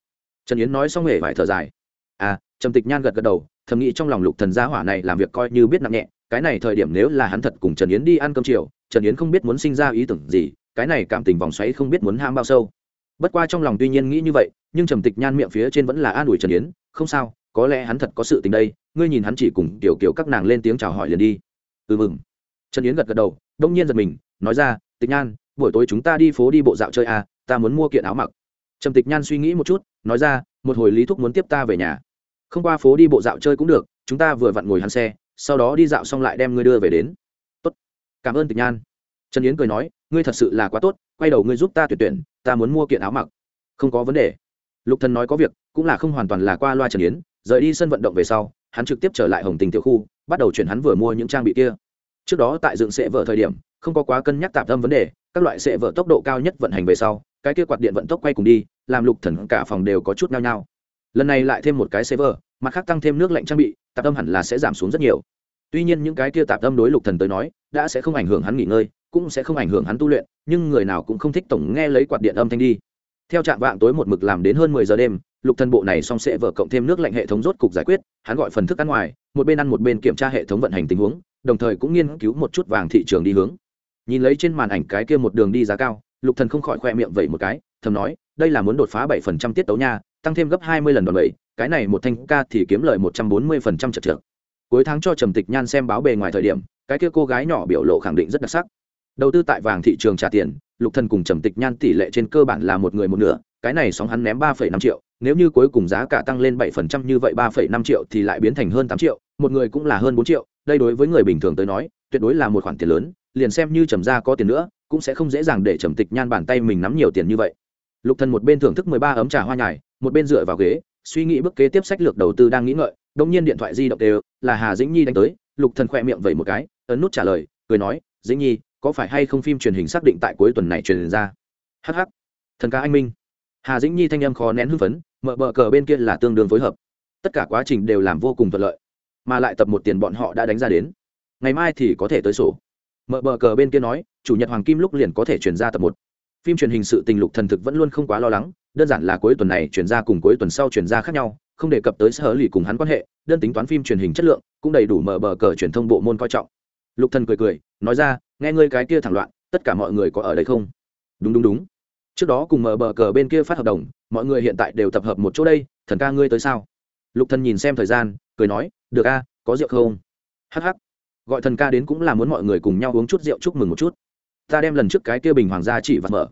Trần yến nói xong hề phải thở dài. À trầm tịch nhan gật gật đầu, thầm nghĩ trong lòng lục thần gia hỏa này làm việc coi như biết nặng nhẹ, cái này thời điểm nếu là hắn thật cùng trần yến đi ăn cơm chiều, trần yến không biết muốn sinh ra ý tưởng gì, cái này cảm tình vòng xoáy không biết muốn ham bao sâu. Bất qua trong lòng tuy nhiên nghĩ như vậy, nhưng trầm tịch nhan miệng phía trên vẫn là an ủi trần yến, không sao, có lẽ hắn thật có sự tình đây, ngươi nhìn hắn chỉ cùng tiểu kiểu các nàng lên tiếng chào hỏi liền đi ừ mừng. Trần yến gật gật đầu, đông nhiên giật mình, nói ra, tịch nhan, buổi tối chúng ta đi phố đi bộ dạo chơi à ta muốn mua kiện áo mặc. Trầm tịch nhan suy nghĩ một chút, nói ra, một hồi lý thúc muốn tiếp ta về nhà. Không qua phố đi bộ dạo chơi cũng được, chúng ta vừa vặn ngồi hắn xe, sau đó đi dạo xong lại đem ngươi đưa về đến. Tốt. Cảm ơn tịch nhan. Trần yến cười nói, ngươi thật sự là quá tốt, quay đầu ngươi giúp ta tuyển tuyển, ta muốn mua kiện áo mặc. Không có vấn đề. Lục thần nói có việc, cũng là không hoàn toàn là qua loa trần yến, rời đi sân vận động về sau, hắn trực tiếp trở lại hồng tình tiểu khu bắt đầu chuyển hắn vừa mua những trang bị kia. Trước đó tại dựng sệ vở thời điểm, không có quá cân nhắc tạp tâm vấn đề, các loại sệ vở tốc độ cao nhất vận hành về sau, cái kia quạt điện vận tốc quay cùng đi, làm lục thần cả phòng đều có chút nhao nhao. Lần này lại thêm một cái server mặt khác tăng thêm nước lạnh trang bị, tạp tâm hẳn là sẽ giảm xuống rất nhiều. Tuy nhiên những cái kia tạp tâm đối lục thần tới nói, đã sẽ không ảnh hưởng hắn nghỉ ngơi, cũng sẽ không ảnh hưởng hắn tu luyện, nhưng người nào cũng không thích tổng nghe lấy quạt điện âm thanh đi. Theo trạng vạng tối một mực làm đến hơn mười giờ đêm, lục thần bộ này xong sẽ vợ cộng thêm nước lạnh hệ thống rốt cục giải quyết, hắn gọi phần thức ăn ngoài một bên ăn một bên kiểm tra hệ thống vận hành tình huống, đồng thời cũng nghiên cứu một chút vàng thị trường đi hướng. Nhìn lấy trên màn ảnh cái kia một đường đi giá cao, lục thần không khỏi khoe miệng vậy một cái, thầm nói, đây là muốn đột phá bảy phần trăm tiết tấu nha, tăng thêm gấp hai mươi lần đòn bẩy, cái này một thanh ca thì kiếm lời một trăm bốn mươi phần trăm trật trượt cuối tháng cho trầm tịch nhan xem báo bề ngoài thời điểm, cái kia cô gái nhỏ biểu lộ khẳng định rất đặc sắc. Đầu tư tại vàng thị trường trả tiền, lục thần cùng trầm tịch nhan tỷ lệ trên cơ bản là một người một nửa, cái này sóng hắn ném ba phẩy năm triệu, nếu như cuối cùng giá cả tăng lên bảy phần trăm như vậy ba phẩy năm triệu thì lại biến thành hơn tám triệu một người cũng là hơn bốn triệu, đây đối với người bình thường tới nói, tuyệt đối là một khoản tiền lớn, liền xem như trầm gia có tiền nữa, cũng sẽ không dễ dàng để trầm tịch nhan bàn tay mình nắm nhiều tiền như vậy. Lục thần một bên thưởng thức mười ba ấm trà hoa nhài, một bên dựa vào ghế, suy nghĩ bước kế tiếp sách lược đầu tư đang nghĩ ngợi đông nhiên điện thoại di động đều, là hà dĩnh nhi đánh tới, lục thần khoe miệng vẩy một cái, ấn nút trả lời, cười nói, dĩnh nhi, có phải hay không phim truyền hình xác định tại cuối tuần này truyền ra? Hh thần ca anh minh. Hà dĩnh nhi thanh âm khó nén hưng phấn, mở bờ cờ bên kia là tương đương phối hợp. Tất cả quá trình đều làm vô cùng thuận lợi mà lại tập một tiền bọn họ đã đánh ra đến. Ngày mai thì có thể tới sổ. Mở bờ cờ bên kia nói, chủ nhật hoàng kim lúc liền có thể chuyển ra tập một. Phim truyền hình sự tình lục thần thực vẫn luôn không quá lo lắng, đơn giản là cuối tuần này chuyển ra cùng cuối tuần sau chuyển ra khác nhau, không đề cập tới sở lì cùng hắn quan hệ, đơn tính toán phim truyền hình chất lượng, cũng đầy đủ mở bờ cờ truyền thông bộ môn coi trọng. Lục thần cười cười, nói ra, nghe ngươi cái kia thẳng loạn, tất cả mọi người có ở đây không? Đúng đúng đúng. Trước đó cùng mở bờ cờ bên kia phát hợp đồng, mọi người hiện tại đều tập hợp một chỗ đây, thần ca ngươi tới sao? Lục thần nhìn xem thời gian, cười nói, được a, có rượu không? Hắc hắc. Gọi thần ca đến cũng là muốn mọi người cùng nhau uống chút rượu chúc mừng một chút. Ta đem lần trước cái kia bình hoàng gia chỉ vặt mở.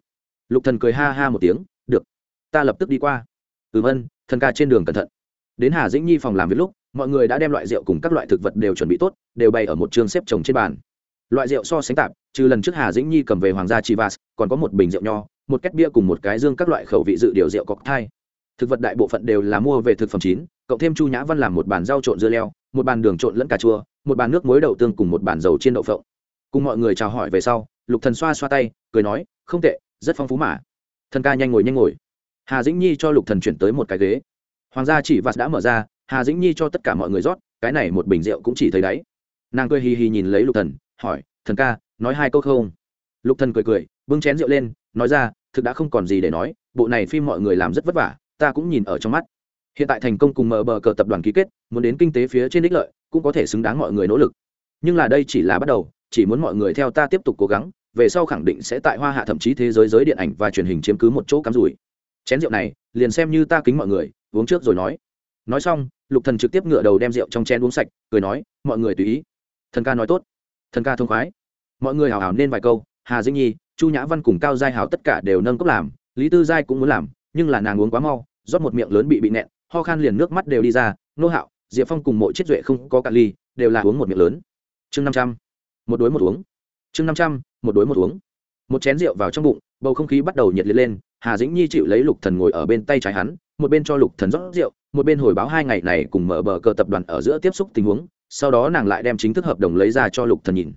Lục thần cười ha ha một tiếng, được, ta lập tức đi qua. Ừ vân thần ca trên đường cẩn thận. Đến hà dĩnh nhi phòng làm việc lúc, mọi người đã đem loại rượu cùng các loại thực vật đều chuẩn bị tốt, đều bày ở một trường xếp chồng trên bàn. Loại rượu so sánh tạp, trừ lần trước hà dĩnh nhi cầm về hoàng gia chivas còn có một bình rượu nho, một két bia cùng một cái dương các loại khẩu vị dự điều rượu cocktail thực vật đại bộ phận đều là mua về thực phẩm chín, cộng thêm chu nhã văn làm một bàn rau trộn dưa leo, một bàn đường trộn lẫn cà chua, một bàn nước muối đậu tương cùng một bàn dầu chiên đậu phộng. Cùng mọi người chào hỏi về sau, lục thần xoa xoa tay, cười nói, không tệ, rất phong phú mà. Thần ca nhanh ngồi nhanh ngồi. Hà dĩnh nhi cho lục thần chuyển tới một cái ghế. Hoàng gia chỉ vạt đã mở ra, hà dĩnh nhi cho tất cả mọi người rót, cái này một bình rượu cũng chỉ thấy đáy. Nàng cười hì hì nhìn lấy lục thần, hỏi, thần ca, nói hai câu không? Lục thần cười cười, bưng chén rượu lên, nói ra, thực đã không còn gì để nói, bộ này phim mọi người làm rất vất vả ta cũng nhìn ở trong mắt. Hiện tại thành công cùng mở bờ cờ tập đoàn ký kết, muốn đến kinh tế phía trên đích lợi, cũng có thể xứng đáng mọi người nỗ lực. Nhưng là đây chỉ là bắt đầu, chỉ muốn mọi người theo ta tiếp tục cố gắng, về sau khẳng định sẽ tại hoa hạ thậm chí thế giới giới điện ảnh và truyền hình chiếm cứ một chỗ cắm rủi. Chén rượu này, liền xem như ta kính mọi người, uống trước rồi nói. Nói xong, lục thần trực tiếp ngựa đầu đem rượu trong chén uống sạch, cười nói, mọi người tùy ý. Thần ca nói tốt. Thần ca thông khoái. Mọi người hào hào nên vài câu, hà dĩnh nhi, chu nhã văn cùng cao giai hào tất cả đều nâng cốc làm, lý tư giai cũng muốn làm nhưng là nàng uống quá mau, rót một miệng lớn bị bị nẹn, ho khan liền nước mắt đều đi ra, nô hạo, diệp phong cùng mỗi chiếc duệ không có cạn ly, đều là uống một miệng lớn. Chương năm trăm, một đối một uống. Chương năm trăm, một đối một uống. Một chén rượu vào trong bụng, bầu không khí bắt đầu nhiệt liệt lên, hà dĩnh nhi chịu lấy lục thần ngồi ở bên tay trái hắn, một bên cho lục thần rót rượu, một bên hồi báo hai ngày này cùng mở bờ cờ tập đoàn ở giữa tiếp xúc tình huống, sau đó nàng lại đem chính thức hợp đồng lấy ra cho lục thần nhìn.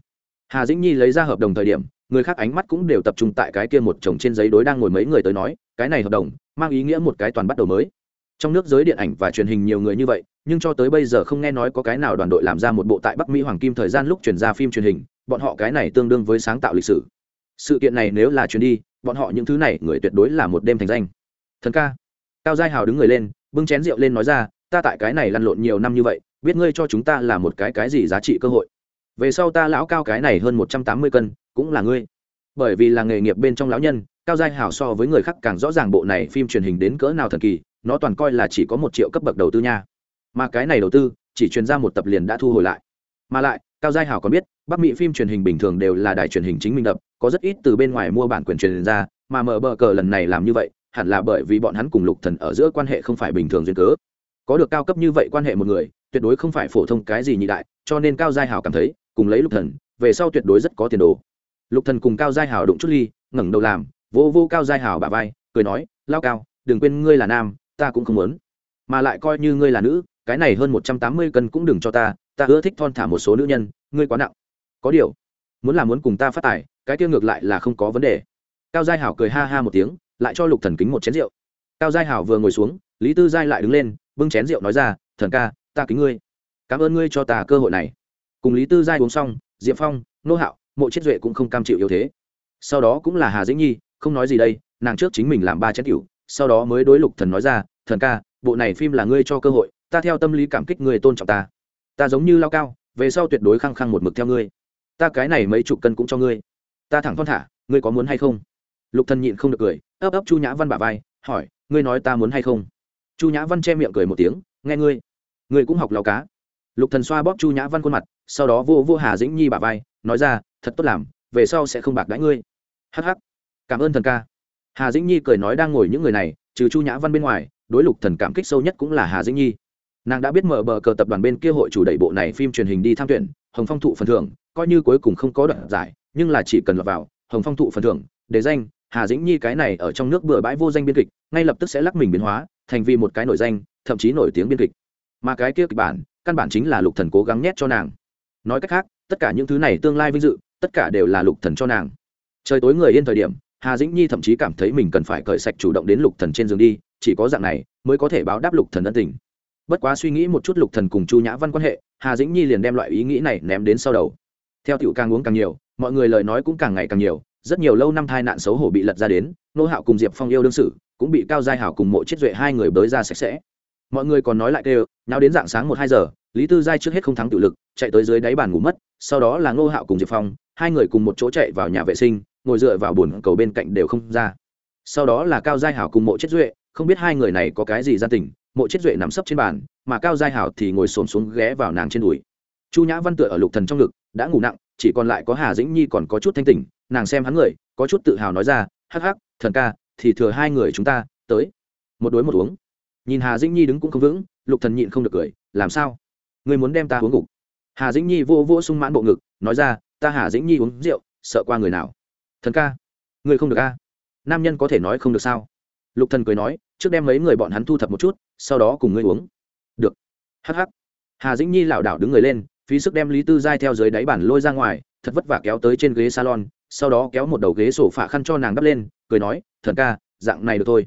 Hà dĩnh nhi lấy ra hợp đồng thời điểm, người khác ánh mắt cũng đều tập trung tại cái kia một chồng trên giấy đối đang ngồi mấy người tới nói, cái này hợp đồng mang ý nghĩa một cái toàn bắt đầu mới. Trong nước giới điện ảnh và truyền hình nhiều người như vậy, nhưng cho tới bây giờ không nghe nói có cái nào đoàn đội làm ra một bộ tại bắc mỹ hoàng kim thời gian lúc chuyển ra phim truyền hình, bọn họ cái này tương đương với sáng tạo lịch sử. Sự kiện này nếu là chuyến đi, bọn họ những thứ này người tuyệt đối là một đêm thành danh. Thần ca. Cao giai hào đứng người lên, bưng chén rượu lên nói ra, ta tại cái này lăn lộn nhiều năm như vậy, biết ngươi cho chúng ta là một cái cái gì giá trị cơ hội. Về sau ta lão cao cái này hơn một trăm tám mươi cân, cũng là ngươi bởi vì là nghề nghiệp bên trong lão nhân, cao giai hảo so với người khác càng rõ ràng bộ này phim truyền hình đến cỡ nào thần kỳ, nó toàn coi là chỉ có một triệu cấp bậc đầu tư nha. Mà cái này đầu tư, chỉ truyền ra một tập liền đã thu hồi lại. Mà lại, cao giai hảo còn biết, bắc mỹ phim truyền hình bình thường đều là đài truyền hình chính mình đập, có rất ít từ bên ngoài mua bản quyền truyền ra, mà mở bờ cờ lần này làm như vậy, hẳn là bởi vì bọn hắn cùng lục thần ở giữa quan hệ không phải bình thường duyên cớ. Có được cao cấp như vậy quan hệ một người, tuyệt đối không phải phổ thông cái gì nhị đại, cho nên cao giai hảo cảm thấy, cùng lấy lục thần, về sau tuyệt đối rất có tiền đồ lục thần cùng cao giai hảo đụng chút ly, ngẩng đầu làm vô vô cao giai hảo bả vai, cười nói, lao cao, đừng quên ngươi là nam, ta cũng không muốn. Mà lại coi như ngươi là nữ, cái này hơn một trăm tám mươi cân cũng đừng cho ta ta ưa thích thon thả một số nữ nhân, ngươi quá nặng. Có điều, muốn là muốn cùng ta phát tài, cái kia ngược lại là không có vấn đề. Cao giai hảo cười ha ha một tiếng, lại cho lục thần kính một chén rượu. Cao giai hảo vừa ngồi xuống, lý tư giai lại đứng lên, bưng chén rượu nói ra, thần ca, ta kính ngươi. Cảm ơn ngươi cho ta cơ hội này. Cùng lý tư giai uống xong, diệp phong, nô hạo mộ chết duệ cũng không cam chịu yếu thế. Sau đó cũng là hà dĩnh nhi, không nói gì đây, nàng trước chính mình làm ba chén tiểu, sau đó mới đối lục thần nói ra, thần ca, bộ này phim là ngươi cho cơ hội, ta theo tâm lý cảm kích ngươi tôn trọng ta. Ta giống như lao cao, về sau tuyệt đối khăng khăng một mực theo ngươi. Ta cái này mấy chục cân cũng cho ngươi. Ta thẳng thon thả, ngươi có muốn hay không? Lục thần nhịn không được cười, ấp ấp chu nhã văn bả vai, hỏi, ngươi nói ta muốn hay không? Chu nhã văn che miệng cười một tiếng, nghe ngươi ngươi cũng học lao cá. Lục thần xoa bóp chu nhã văn khuôn mặt, sau đó vô vô hà dĩnh nhi bả vai, nói ra thật tốt làm, về sau sẽ không bạc đãi ngươi. Hắc hắc. Cảm ơn thần ca. Hà dĩnh nhi cười nói đang ngồi những người này, trừ chu nhã văn bên ngoài, đối lục thần cảm kích sâu nhất cũng là hà dĩnh nhi. Nàng đã biết mở bờ cờ tập đoàn bên kia hội chủ đẩy bộ này phim truyền hình đi tham tuyển, hồng phong thụ phần thưởng, coi như cuối cùng không có đoạn giải, nhưng là chỉ cần lọt vào, hồng phong thụ phần thưởng, để danh, hà dĩnh nhi cái này ở trong nước bừa bãi vô danh biên kịch, ngay lập tức sẽ lắc mình biến hóa, thành vì một cái nổi danh, thậm chí nổi tiếng biên kịch. Mà cái kia kịch bản, căn bản chính là lục thần cố gắng nhét cho nàng. Nói cách khác, tất cả những thứ này tương lai vinh dự tất cả đều là lục thần cho nàng. Trời tối người yên thời điểm, hà dĩnh nhi thậm chí cảm thấy mình cần phải cởi sạch chủ động đến lục thần trên giường đi, chỉ có dạng này mới có thể báo đáp lục thần ân tình. Bất quá suy nghĩ một chút lục thần cùng chu nhã văn quan hệ, hà dĩnh nhi liền đem loại ý nghĩ này ném đến sau đầu. Theo tiểu càng uống càng nhiều, mọi người lời nói cũng càng ngày càng nhiều, rất nhiều lâu năm thai nạn xấu hổ bị lật ra đến, nô hạo cùng diệp phong yêu đương sự, cũng bị cao giai hảo cùng mộ chết duệ hai người bới ra sạch sẽ. Mọi người còn nói lại kêu nào đến dạng sáng một hai giờ, lý tư giai trước hết không thắng tự lực, chạy tới dưới đáy bàn ngủ mất, sau đó là ngô hạo cùng diệp phong hai người cùng một chỗ chạy vào nhà vệ sinh, ngồi dựa vào bồn cầu bên cạnh đều không ra. Sau đó là cao giai hảo cùng mộ chết duệ, không biết hai người này có cái gì gian tình, mộ chết duệ nằm sấp trên bàn, mà cao giai hảo thì ngồi xổm xuống ghé vào nàng trên đùi. Chu nhã văn tựa ở lục thần trong ngực, đã ngủ nặng, chỉ còn lại có hà dĩnh nhi còn có chút thanh tỉnh, nàng xem hắn người, có chút tự hào nói ra, hắc hắc, thần ca, thì thừa hai người chúng ta, tới. Một đối một uống. Nhìn hà dĩnh nhi đứng cũng không vững, lục thần nhịn không được cười, làm sao? Người muốn đem ta uống ngục? Hà dĩnh nhi vô vô sung mãn bộ ngực, nói ra ta hà dĩnh nhi uống rượu, sợ qua người nào? Thần ca, người không được a. Nam nhân có thể nói không được sao? Lục thần cười nói, trước đem mấy người bọn hắn thu thập một chút, sau đó cùng ngươi uống. Được. Hắc hắc. Hà dĩnh nhi lảo đảo đứng người lên, phí sức đem lý tư giai theo dưới đáy bản lôi ra ngoài, thật vất vả kéo tới trên ghế salon, sau đó kéo một đầu ghế sổ phạ khăn cho nàng đắp lên, cười nói, thần ca, dạng này được thôi.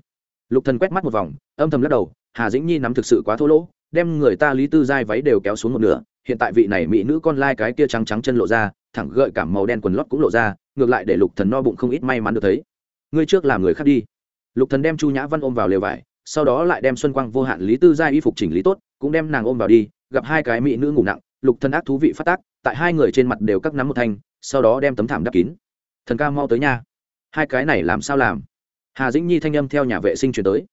Lục thần quét mắt một vòng, âm thầm lắc đầu, hà dĩnh nhi nắm thực sự quá thô lỗ, đem người ta lý tư giai váy đều kéo xuống một nửa, hiện tại vị này mỹ nữ con lai cái kia trắng trắng chân lộ ra thẳng gợi cảm màu đen quần lót cũng lộ ra, ngược lại để lục thần no bụng không ít may mắn được thấy. Ngươi trước làm người khác đi. Lục thần đem chu nhã văn ôm vào lều vải, sau đó lại đem xuân quang vô hạn lý tư giai y phục chỉnh lý tốt, cũng đem nàng ôm vào đi, gặp hai cái mỹ nữ ngủ nặng, lục thần ác thú vị phát tác, tại hai người trên mặt đều cắt nắm một thanh, sau đó đem tấm thảm đắp kín. Thần ca mau tới nha. Hai cái này làm sao làm? Hà dĩnh nhi thanh âm theo nhà vệ sinh chuyển tới.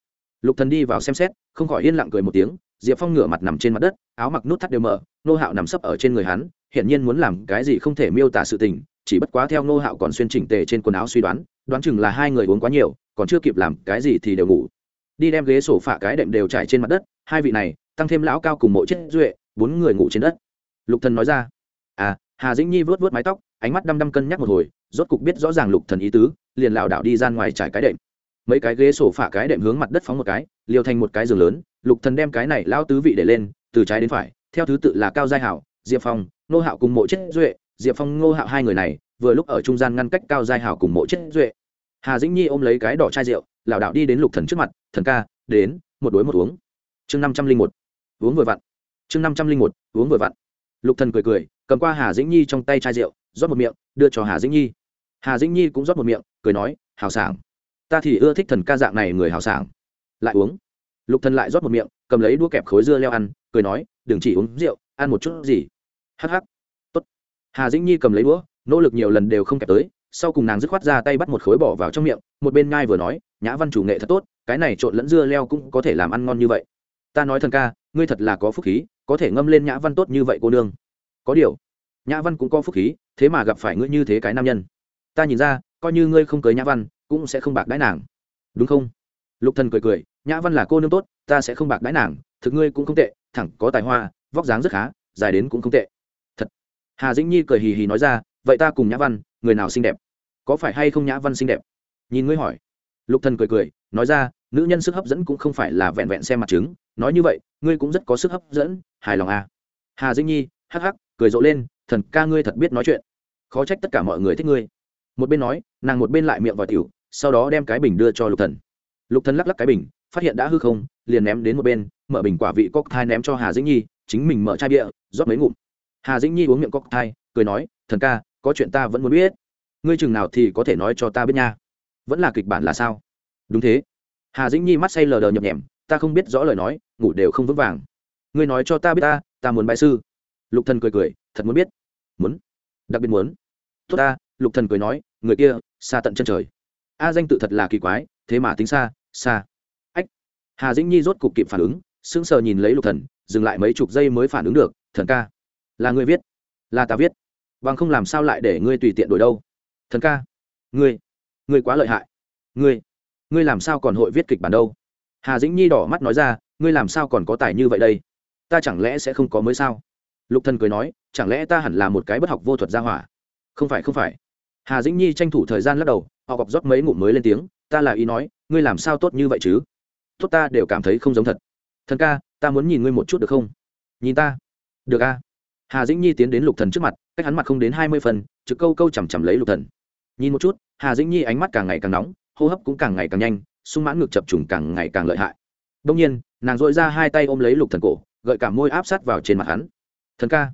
Lục thần đi vào xem xét, không khỏi yên lặng cười một tiếng, diệp phong ngửa mặt nằm trên mặt đất, áo mặc nút thắt đều mở, nô hạo nằm sấp ở trên người hắn hiển nhiên muốn làm cái gì không thể miêu tả sự tình, chỉ bất quá theo nô hạo còn xuyên chỉnh tề trên quần áo suy đoán đoán chừng là hai người uống quá nhiều, còn chưa kịp làm cái gì thì đều ngủ. Đi đem ghế sổ phả cái đệm đều trải trên mặt đất, hai vị này, tăng thêm lão cao cùng mỗi chết duệ, bốn người ngủ trên đất. Lục thần nói ra à hà dĩnh nhi vớt vớt mái tóc, ánh mắt đăm đăm cân nhắc một hồi, rốt cục biết rõ ràng lục thần ý tứ, liền lảo đảo đi ra ngoài trải cái đệm. Mấy cái ghế sổ phả cái đệm hướng mặt đất phóng một cái, liều thành một cái giường lớn, lục thần đem cái này lao tứ vị để lên, từ trái đến phải, theo thứ tự là cao giai hảo, diệp phong nô hạo cùng mộ chết duệ, diệp phong, ngô hạo hai người này, vừa lúc ở trung gian ngăn cách cao giai hạo cùng mộ chết duệ. Hà dĩnh nhi ôm lấy cái đỏ chai rượu, lảo đảo đi đến lục thần trước mặt, thần ca, đến, một đối một uống. Chương năm trăm linh một, uống vừa vặn. Chương năm trăm linh một, uống vừa vặn. Lục thần cười cười, cầm qua hà dĩnh nhi trong tay chai rượu, rót một miệng, đưa cho hà dĩnh nhi. Hà dĩnh nhi cũng rót một miệng, cười nói hào sảng. Ta thì ưa thích thần ca dạng này người hào sảng. Lại uống. Lục thần lại rót một miệng, cầm lấy đũa kẹp khối dưa leo ăn, cười nói, đừng chỉ uống rượu, ăn một chút gì hắc hắc. Tốt. Hà dĩnh nhi cầm lấy đũa, nỗ lực nhiều lần đều không kẹp tới, sau cùng nàng dứt khoát ra tay bắt một khối bỏ vào trong miệng, một bên ngai vừa nói, nhã văn chủ nghệ thật tốt, cái này trộn lẫn dưa leo cũng có thể làm ăn ngon như vậy. Ta nói thần ca, ngươi thật là có phúc khí, có thể ngâm lên nhã văn tốt như vậy cô nương. Có điều, nhã văn cũng có phúc khí, thế mà gặp phải ngươi như thế cái nam nhân. Ta nhìn ra, coi như ngươi không cưới nhã văn, cũng sẽ không bạc đãi nàng. Đúng không? Lục thần cười cười, nhã văn là cô nương tốt, ta sẽ không bạc đãi nàng, thực ngươi cũng không tệ, thẳng có tài hoa, vóc dáng rất khá, dài đến cũng không tệ hà dĩnh nhi cười hì hì nói ra, vậy ta cùng nhã văn, người nào xinh đẹp? Có phải hay không nhã văn xinh đẹp? Nhìn ngươi hỏi. Lục thần cười cười, nói ra, nữ nhân sức hấp dẫn cũng không phải là vẹn vẹn xem mặt trứng. Nói như vậy, ngươi cũng rất có sức hấp dẫn, hài lòng à? Hà dĩnh nhi, hắc hắc, cười rộ lên, thần ca ngươi thật biết nói chuyện. Khó trách tất cả mọi người thích ngươi. Một bên nói, nàng một bên lại miệng vào tiểu, sau đó đem cái bình đưa cho lục thần. Lục thần lắc lắc cái bình, phát hiện đã hư không, liền ném đến một bên, mở bình quả vị cóc thai ném cho hà dĩnh nhi, chính mình mở chai bia, rót mấy ngụm hà dĩnh nhi uống miệng cóc thai, cười nói, thần ca, có chuyện ta vẫn muốn biết. Ngươi chừng nào thì có thể nói cho ta biết nha. Vẫn là kịch bản là sao? Đúng thế. Hà dĩnh nhi mắt say lờ đờ nhập nhèm ta không biết rõ lời nói, ngủ đều không vững vàng. Ngươi nói cho ta biết ta ta muốn bại sư. Lục thần cười cười, thật muốn biết. Muốn? Đặc biệt muốn. Tốt ta, lục thần cười nói, người kia, xa tận chân trời. A danh tự thật là kỳ quái, thế mà tính xa xa. Ách. Hà dĩnh nhi rốt cục kịp phản ứng, sững sờ nhìn lấy lục thần, dừng lại mấy chục giây mới phản ứng được, thần ca là ngươi viết. Là ta viết. Bằng không làm sao lại để ngươi tùy tiện đổi đâu? Thần ca, ngươi ngươi quá lợi hại. Ngươi ngươi làm sao còn hội viết kịch bản đâu? Hà dĩnh nhi đỏ mắt nói ra, ngươi làm sao còn có tài như vậy đây? Ta chẳng lẽ sẽ không có mới sao? Lục thần cười nói, chẳng lẽ ta hẳn là một cái bất học vô thuật gia hỏa? Không phải không phải. Hà dĩnh nhi tranh thủ thời gian lắc đầu, họ gọc rót mấy ngụm mới lên tiếng, ta là ý nói, ngươi làm sao tốt như vậy chứ? Tốt ta đều cảm thấy không giống thật. Thần ca, ta muốn nhìn ngươi một chút được không? Nhìn ta. Được a hà dĩnh nhi tiến đến lục thần trước mặt, cách hắn mặt không đến hai mươi phần, trực câu câu chằm chằm lấy lục thần. Nhìn một chút, hà dĩnh nhi ánh mắt càng ngày càng nóng, hô hấp cũng càng ngày càng nhanh, sung mãn ngực chập trùng càng ngày càng lợi hại. Đông nhiên, nàng dội ra hai tay ôm lấy lục thần cổ, gợi cả môi áp sát vào trên mặt hắn. Thần ca,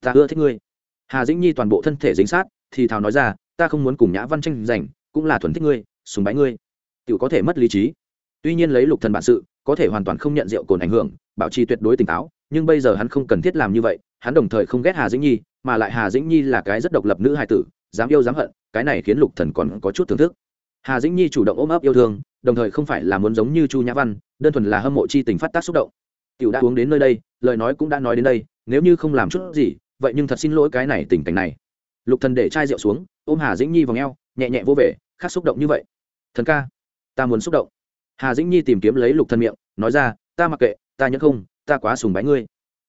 ta ưa thích ngươi. Hà dĩnh nhi toàn bộ thân thể dính sát, thì thào nói ra, ta không muốn cùng nhã văn tranh giành, cũng là thuần thích ngươi, sùng bái ngươi. Tự có thể mất lý trí. Tuy nhiên lấy lục thần bản sự, có thể hoàn toàn không nhận rượu cồn ảnh hưởng, bảo trì tuyệt đối tỉnh táo nhưng bây giờ hắn không cần thiết làm như vậy, hắn đồng thời không ghét hà dĩnh nhi, mà lại hà dĩnh nhi là cái rất độc lập nữ hài tử, dám yêu dám hận, cái này khiến lục thần còn có chút thưởng thức. Hà dĩnh nhi chủ động ôm ấp yêu thương, đồng thời không phải là muốn giống như chu nhã văn, đơn thuần là hâm mộ chi tình phát tác xúc động. Tiểu đã uống đến nơi đây, lời nói cũng đã nói đến đây, nếu như không làm chút gì, vậy nhưng thật xin lỗi cái này tình cảnh này. Lục thần để chai rượu xuống, ôm hà dĩnh nhi vào ngheo nhẹ nhẹ vô vẻ khác xúc động như vậy. Thần ca, ta muốn xúc động. Hà dĩnh nhi tìm kiếm lấy lục thần miệng, nói ra, ta mặc kệ, ta nhớ không ta quá sùng bái ngươi.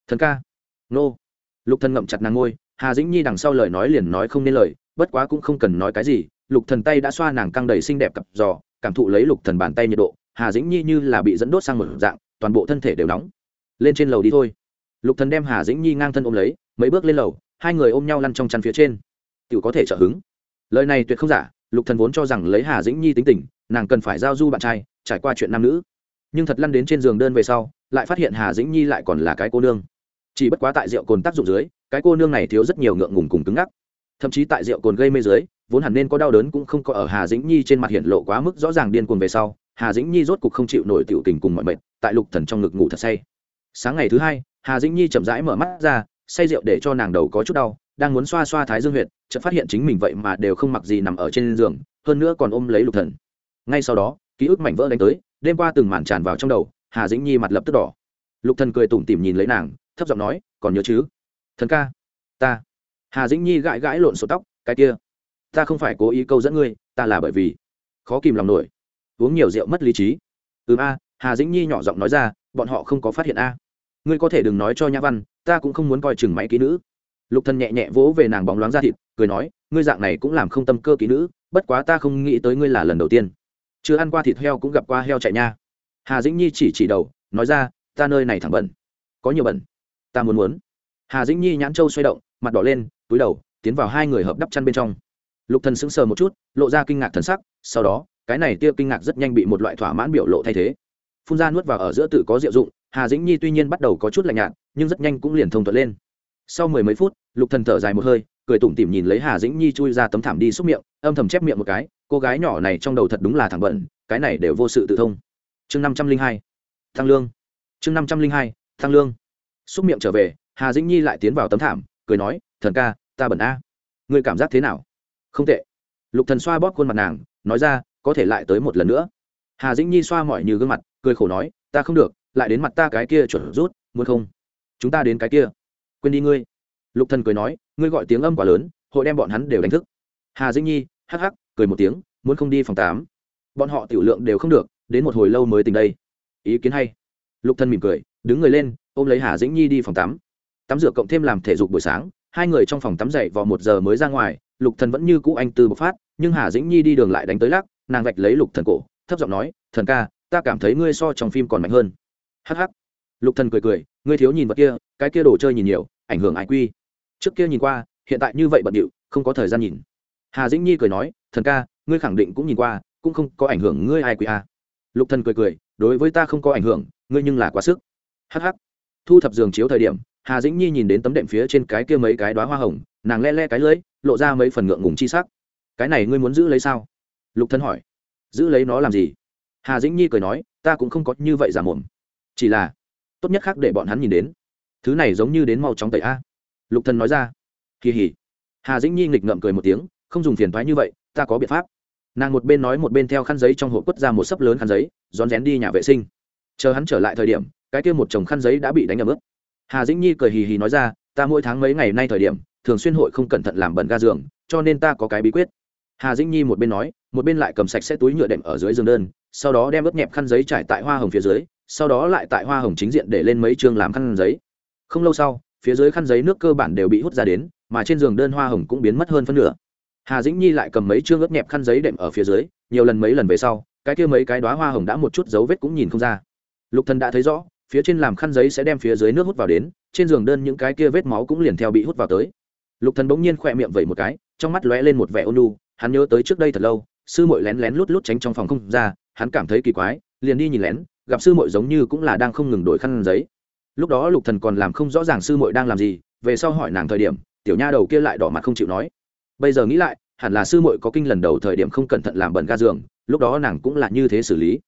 Thần ca. Nô. Lục thần ngậm chặt nàng ngôi, hà dĩnh nhi đằng sau lời nói liền nói không nên lời, bất quá cũng không cần nói cái gì, lục thần tay đã xoa nàng căng đầy xinh đẹp cặp giò, cảm thụ lấy lục thần bàn tay nhiệt độ, hà dĩnh nhi như là bị dẫn đốt sang một dạng, toàn bộ thân thể đều nóng. Lên trên lầu đi thôi. Lục thần đem hà dĩnh nhi ngang thân ôm lấy, mấy bước lên lầu, hai người ôm nhau lăn trong chăn phía trên. Tiểu có thể trợ hứng. Lời này tuyệt không giả, lục thần vốn cho rằng lấy hà dĩnh nhi tính tình, nàng cần phải giao du bạn trai, trải qua chuyện nam nữ. Nhưng thật lăn đến trên giường đơn về sau lại phát hiện hà dĩnh nhi lại còn là cái cô nương. Chỉ bất quá tại rượu cồn tác dụng dưới, cái cô nương này thiếu rất nhiều ngượng ngùng cùng cứng ngắc. Thậm chí tại rượu cồn gây mê dưới, vốn hẳn nên có đau đớn cũng không có ở hà dĩnh nhi trên mặt hiện lộ quá mức rõ ràng điên cuồng về sau, hà dĩnh nhi rốt cục không chịu nổi tiểu tình cùng mọi mệt tại lục thần trong ngực ngủ thật say. Sáng ngày thứ hai, hà dĩnh nhi chậm rãi mở mắt ra, say rượu để cho nàng đầu có chút đau, đang muốn xoa xoa thái dương huyệt, chợt phát hiện chính mình vậy mà đều không mặc gì nằm ở trên giường, hơn nữa còn ôm lấy lục thần. Ngay sau đó, ký ức mảnh vỡ đánh tới, đêm qua từng màn tràn vào trong đầu hà dĩnh nhi mặt lập tức đỏ. Lục thần cười tủm tỉm nhìn lấy nàng, thấp giọng nói, còn nhớ chứ? Thần ca, ta. Hà dĩnh nhi gãi gãi lộn số tóc, cái kia, ta không phải cố ý câu dẫn ngươi, ta là bởi vì khó kìm lòng nổi, uống nhiều rượu mất lý trí. Ừm a, hà dĩnh nhi nhỏ giọng nói ra, bọn họ không có phát hiện a. Ngươi có thể đừng nói cho nhã văn, ta cũng không muốn coi chừng máy ký nữ. Lục thần nhẹ nhẹ vỗ về nàng bóng loáng ra thịt, cười nói, ngươi dạng này cũng làm không tâm cơ ký nữ, bất quá ta không nghĩ tới ngươi là lần đầu tiên. Chưa ăn qua thịt heo cũng gặp qua heo chạy nha hà dĩnh nhi chỉ chỉ đầu, nói ra, ta nơi này thẳng bẩn. Có nhiều bẩn. Ta muốn muốn. Hà dĩnh nhi nhãn châu xoay động, mặt đỏ lên, túi đầu, tiến vào hai người hợp đắp chăn bên trong. Lục thần sững sờ một chút, lộ ra kinh ngạc thần sắc, sau đó, cái này tia kinh ngạc rất nhanh bị một loại thỏa mãn biểu lộ thay thế. Phun ra nuốt vào ở giữa tự có diệu dụng, hà dĩnh nhi tuy nhiên bắt đầu có chút lạnh nhạt, nhưng rất nhanh cũng liền thông thuận lên. Sau mười mấy phút, lục thần thở dài một hơi, cười tủm tỉm nhìn lấy hà dĩnh nhi chui ra tấm thảm đi xúc miệng, âm thầm chép miệng một cái, cô gái nhỏ này trong đầu thật đúng là thẳng bận cái này đều vô sự tự thông chương năm trăm linh hai, thăng lương. Chương năm trăm linh hai, thăng lương. Xúc miệng trở về, hà dĩnh nhi lại tiến vào tấm thảm, cười nói, thần ca, ta bẩn a. Ngươi cảm giác thế nào? Không tệ. Lục thần xoa bóp khuôn mặt nàng, nói ra, có thể lại tới một lần nữa. Hà dĩnh nhi xoa mỏi như gương mặt, cười khổ nói, ta không được, lại đến mặt ta cái kia chuẩn rút, muốn không? Chúng ta đến cái kia. Quên đi ngươi. Lục thần cười nói, ngươi gọi tiếng âm quá lớn, hội đem bọn hắn đều đánh thức. Hà dĩnh nhi, hắc hắc, cười một tiếng, muốn không đi phòng tám. Bọn họ tiểu lượng đều không được đến một hồi lâu mới tỉnh đây. Ý kiến hay. Lục thân mỉm cười, đứng người lên, ôm lấy hà dĩnh nhi đi phòng tắm. Tắm rửa cộng thêm làm thể dục buổi sáng, hai người trong phòng tắm dậy vào một giờ mới ra ngoài, lục thần vẫn như cũ anh tư bộc phát, nhưng hà dĩnh nhi đi đường lại đánh tới lắc, nàng vạch lấy lục thần cổ, thấp giọng nói, thần ca, ta cảm thấy ngươi so trong phim còn mạnh hơn. Hắc hắc. Lục thần cười cười, ngươi thiếu nhìn vật kia, cái kia đồ chơi nhìn nhiều, ảnh hưởng ai quy? Trước kia nhìn qua, hiện tại như vậy bận điệu, không có thời gian nhìn. Hà dĩnh nhi cười nói, thần ca, ngươi khẳng định cũng nhìn qua, cũng không có ảnh hưởng ngươi ai quy a lục thần cười cười, đối với ta không có ảnh hưởng, ngươi nhưng là quá sức. Hắc hắc. Thu thập giường chiếu thời điểm, hà dĩnh nhi nhìn đến tấm đệm phía trên cái kia mấy cái đóa hoa hồng, nàng le le cái lưỡi, lộ ra mấy phần ngượng ngùng chi sắc. Cái này ngươi muốn giữ lấy sao? Lục thân hỏi. Giữ lấy nó làm gì? Hà dĩnh nhi cười nói, ta cũng không có như vậy giả mồm. Chỉ là, tốt nhất khác để bọn hắn nhìn đến. Thứ này giống như đến màu chóng tẩy a. Lục thần nói ra. Kỳ hỉ. Hà dĩnh nhi nghịch ngợm cười một tiếng, không dùng phiền thoái như vậy, ta có biện pháp nàng một bên nói một bên theo khăn giấy trong hộp quất ra một sấp lớn khăn giấy, rón rén đi nhà vệ sinh. Chờ hắn trở lại thời điểm, cái kia một chồng khăn giấy đã bị đánh ẩm ướt. Hà dĩnh nhi cười hì hì nói ra, ta mỗi tháng mấy ngày nay thời điểm, thường xuyên hội không cẩn thận làm bẩn ga giường, cho nên ta có cái bí quyết. Hà dĩnh nhi một bên nói, một bên lại cầm sạch sẽ túi nhựa đệm ở dưới giường đơn, sau đó đem ướt nhẹp khăn giấy trải tại hoa hồng phía dưới, sau đó lại tại hoa hồng chính diện để lên mấy chương làm khăn giấy. Không lâu sau, phía dưới khăn giấy nước cơ bản đều bị hút ra đến, mà trên giường đơn hoa hồng cũng biến mất hơn phân nửa hà dĩnh nhi lại cầm mấy chương ướt nhẹp khăn giấy đệm ở phía dưới, nhiều lần mấy lần về sau, cái kia mấy cái đoá hoa hồng đã một chút dấu vết cũng nhìn không ra. Lục thần đã thấy rõ, phía trên làm khăn giấy sẽ đem phía dưới nước hút vào đến, trên giường đơn những cái kia vết máu cũng liền theo bị hút vào tới. Lục thần bỗng nhiên khỏe miệng vẩy một cái, trong mắt lóe lên một vẻ ôn nhu, hắn nhớ tới trước đây thật lâu, sư muội lén lén lút lút tránh trong phòng không ra, hắn cảm thấy kỳ quái, liền đi nhìn lén, gặp sư muội giống như cũng là đang không ngừng đổi khăn giấy. Lúc đó lục thần còn làm không rõ ràng sư muội đang làm gì, về sau hỏi nàng thời điểm, tiểu nha đầu kia lại đỏ mặt không chịu nói bây giờ nghĩ lại, hẳn là sư muội có kinh lần đầu thời điểm không cẩn thận làm bẩn ga giường, lúc đó nàng cũng là như thế xử lý.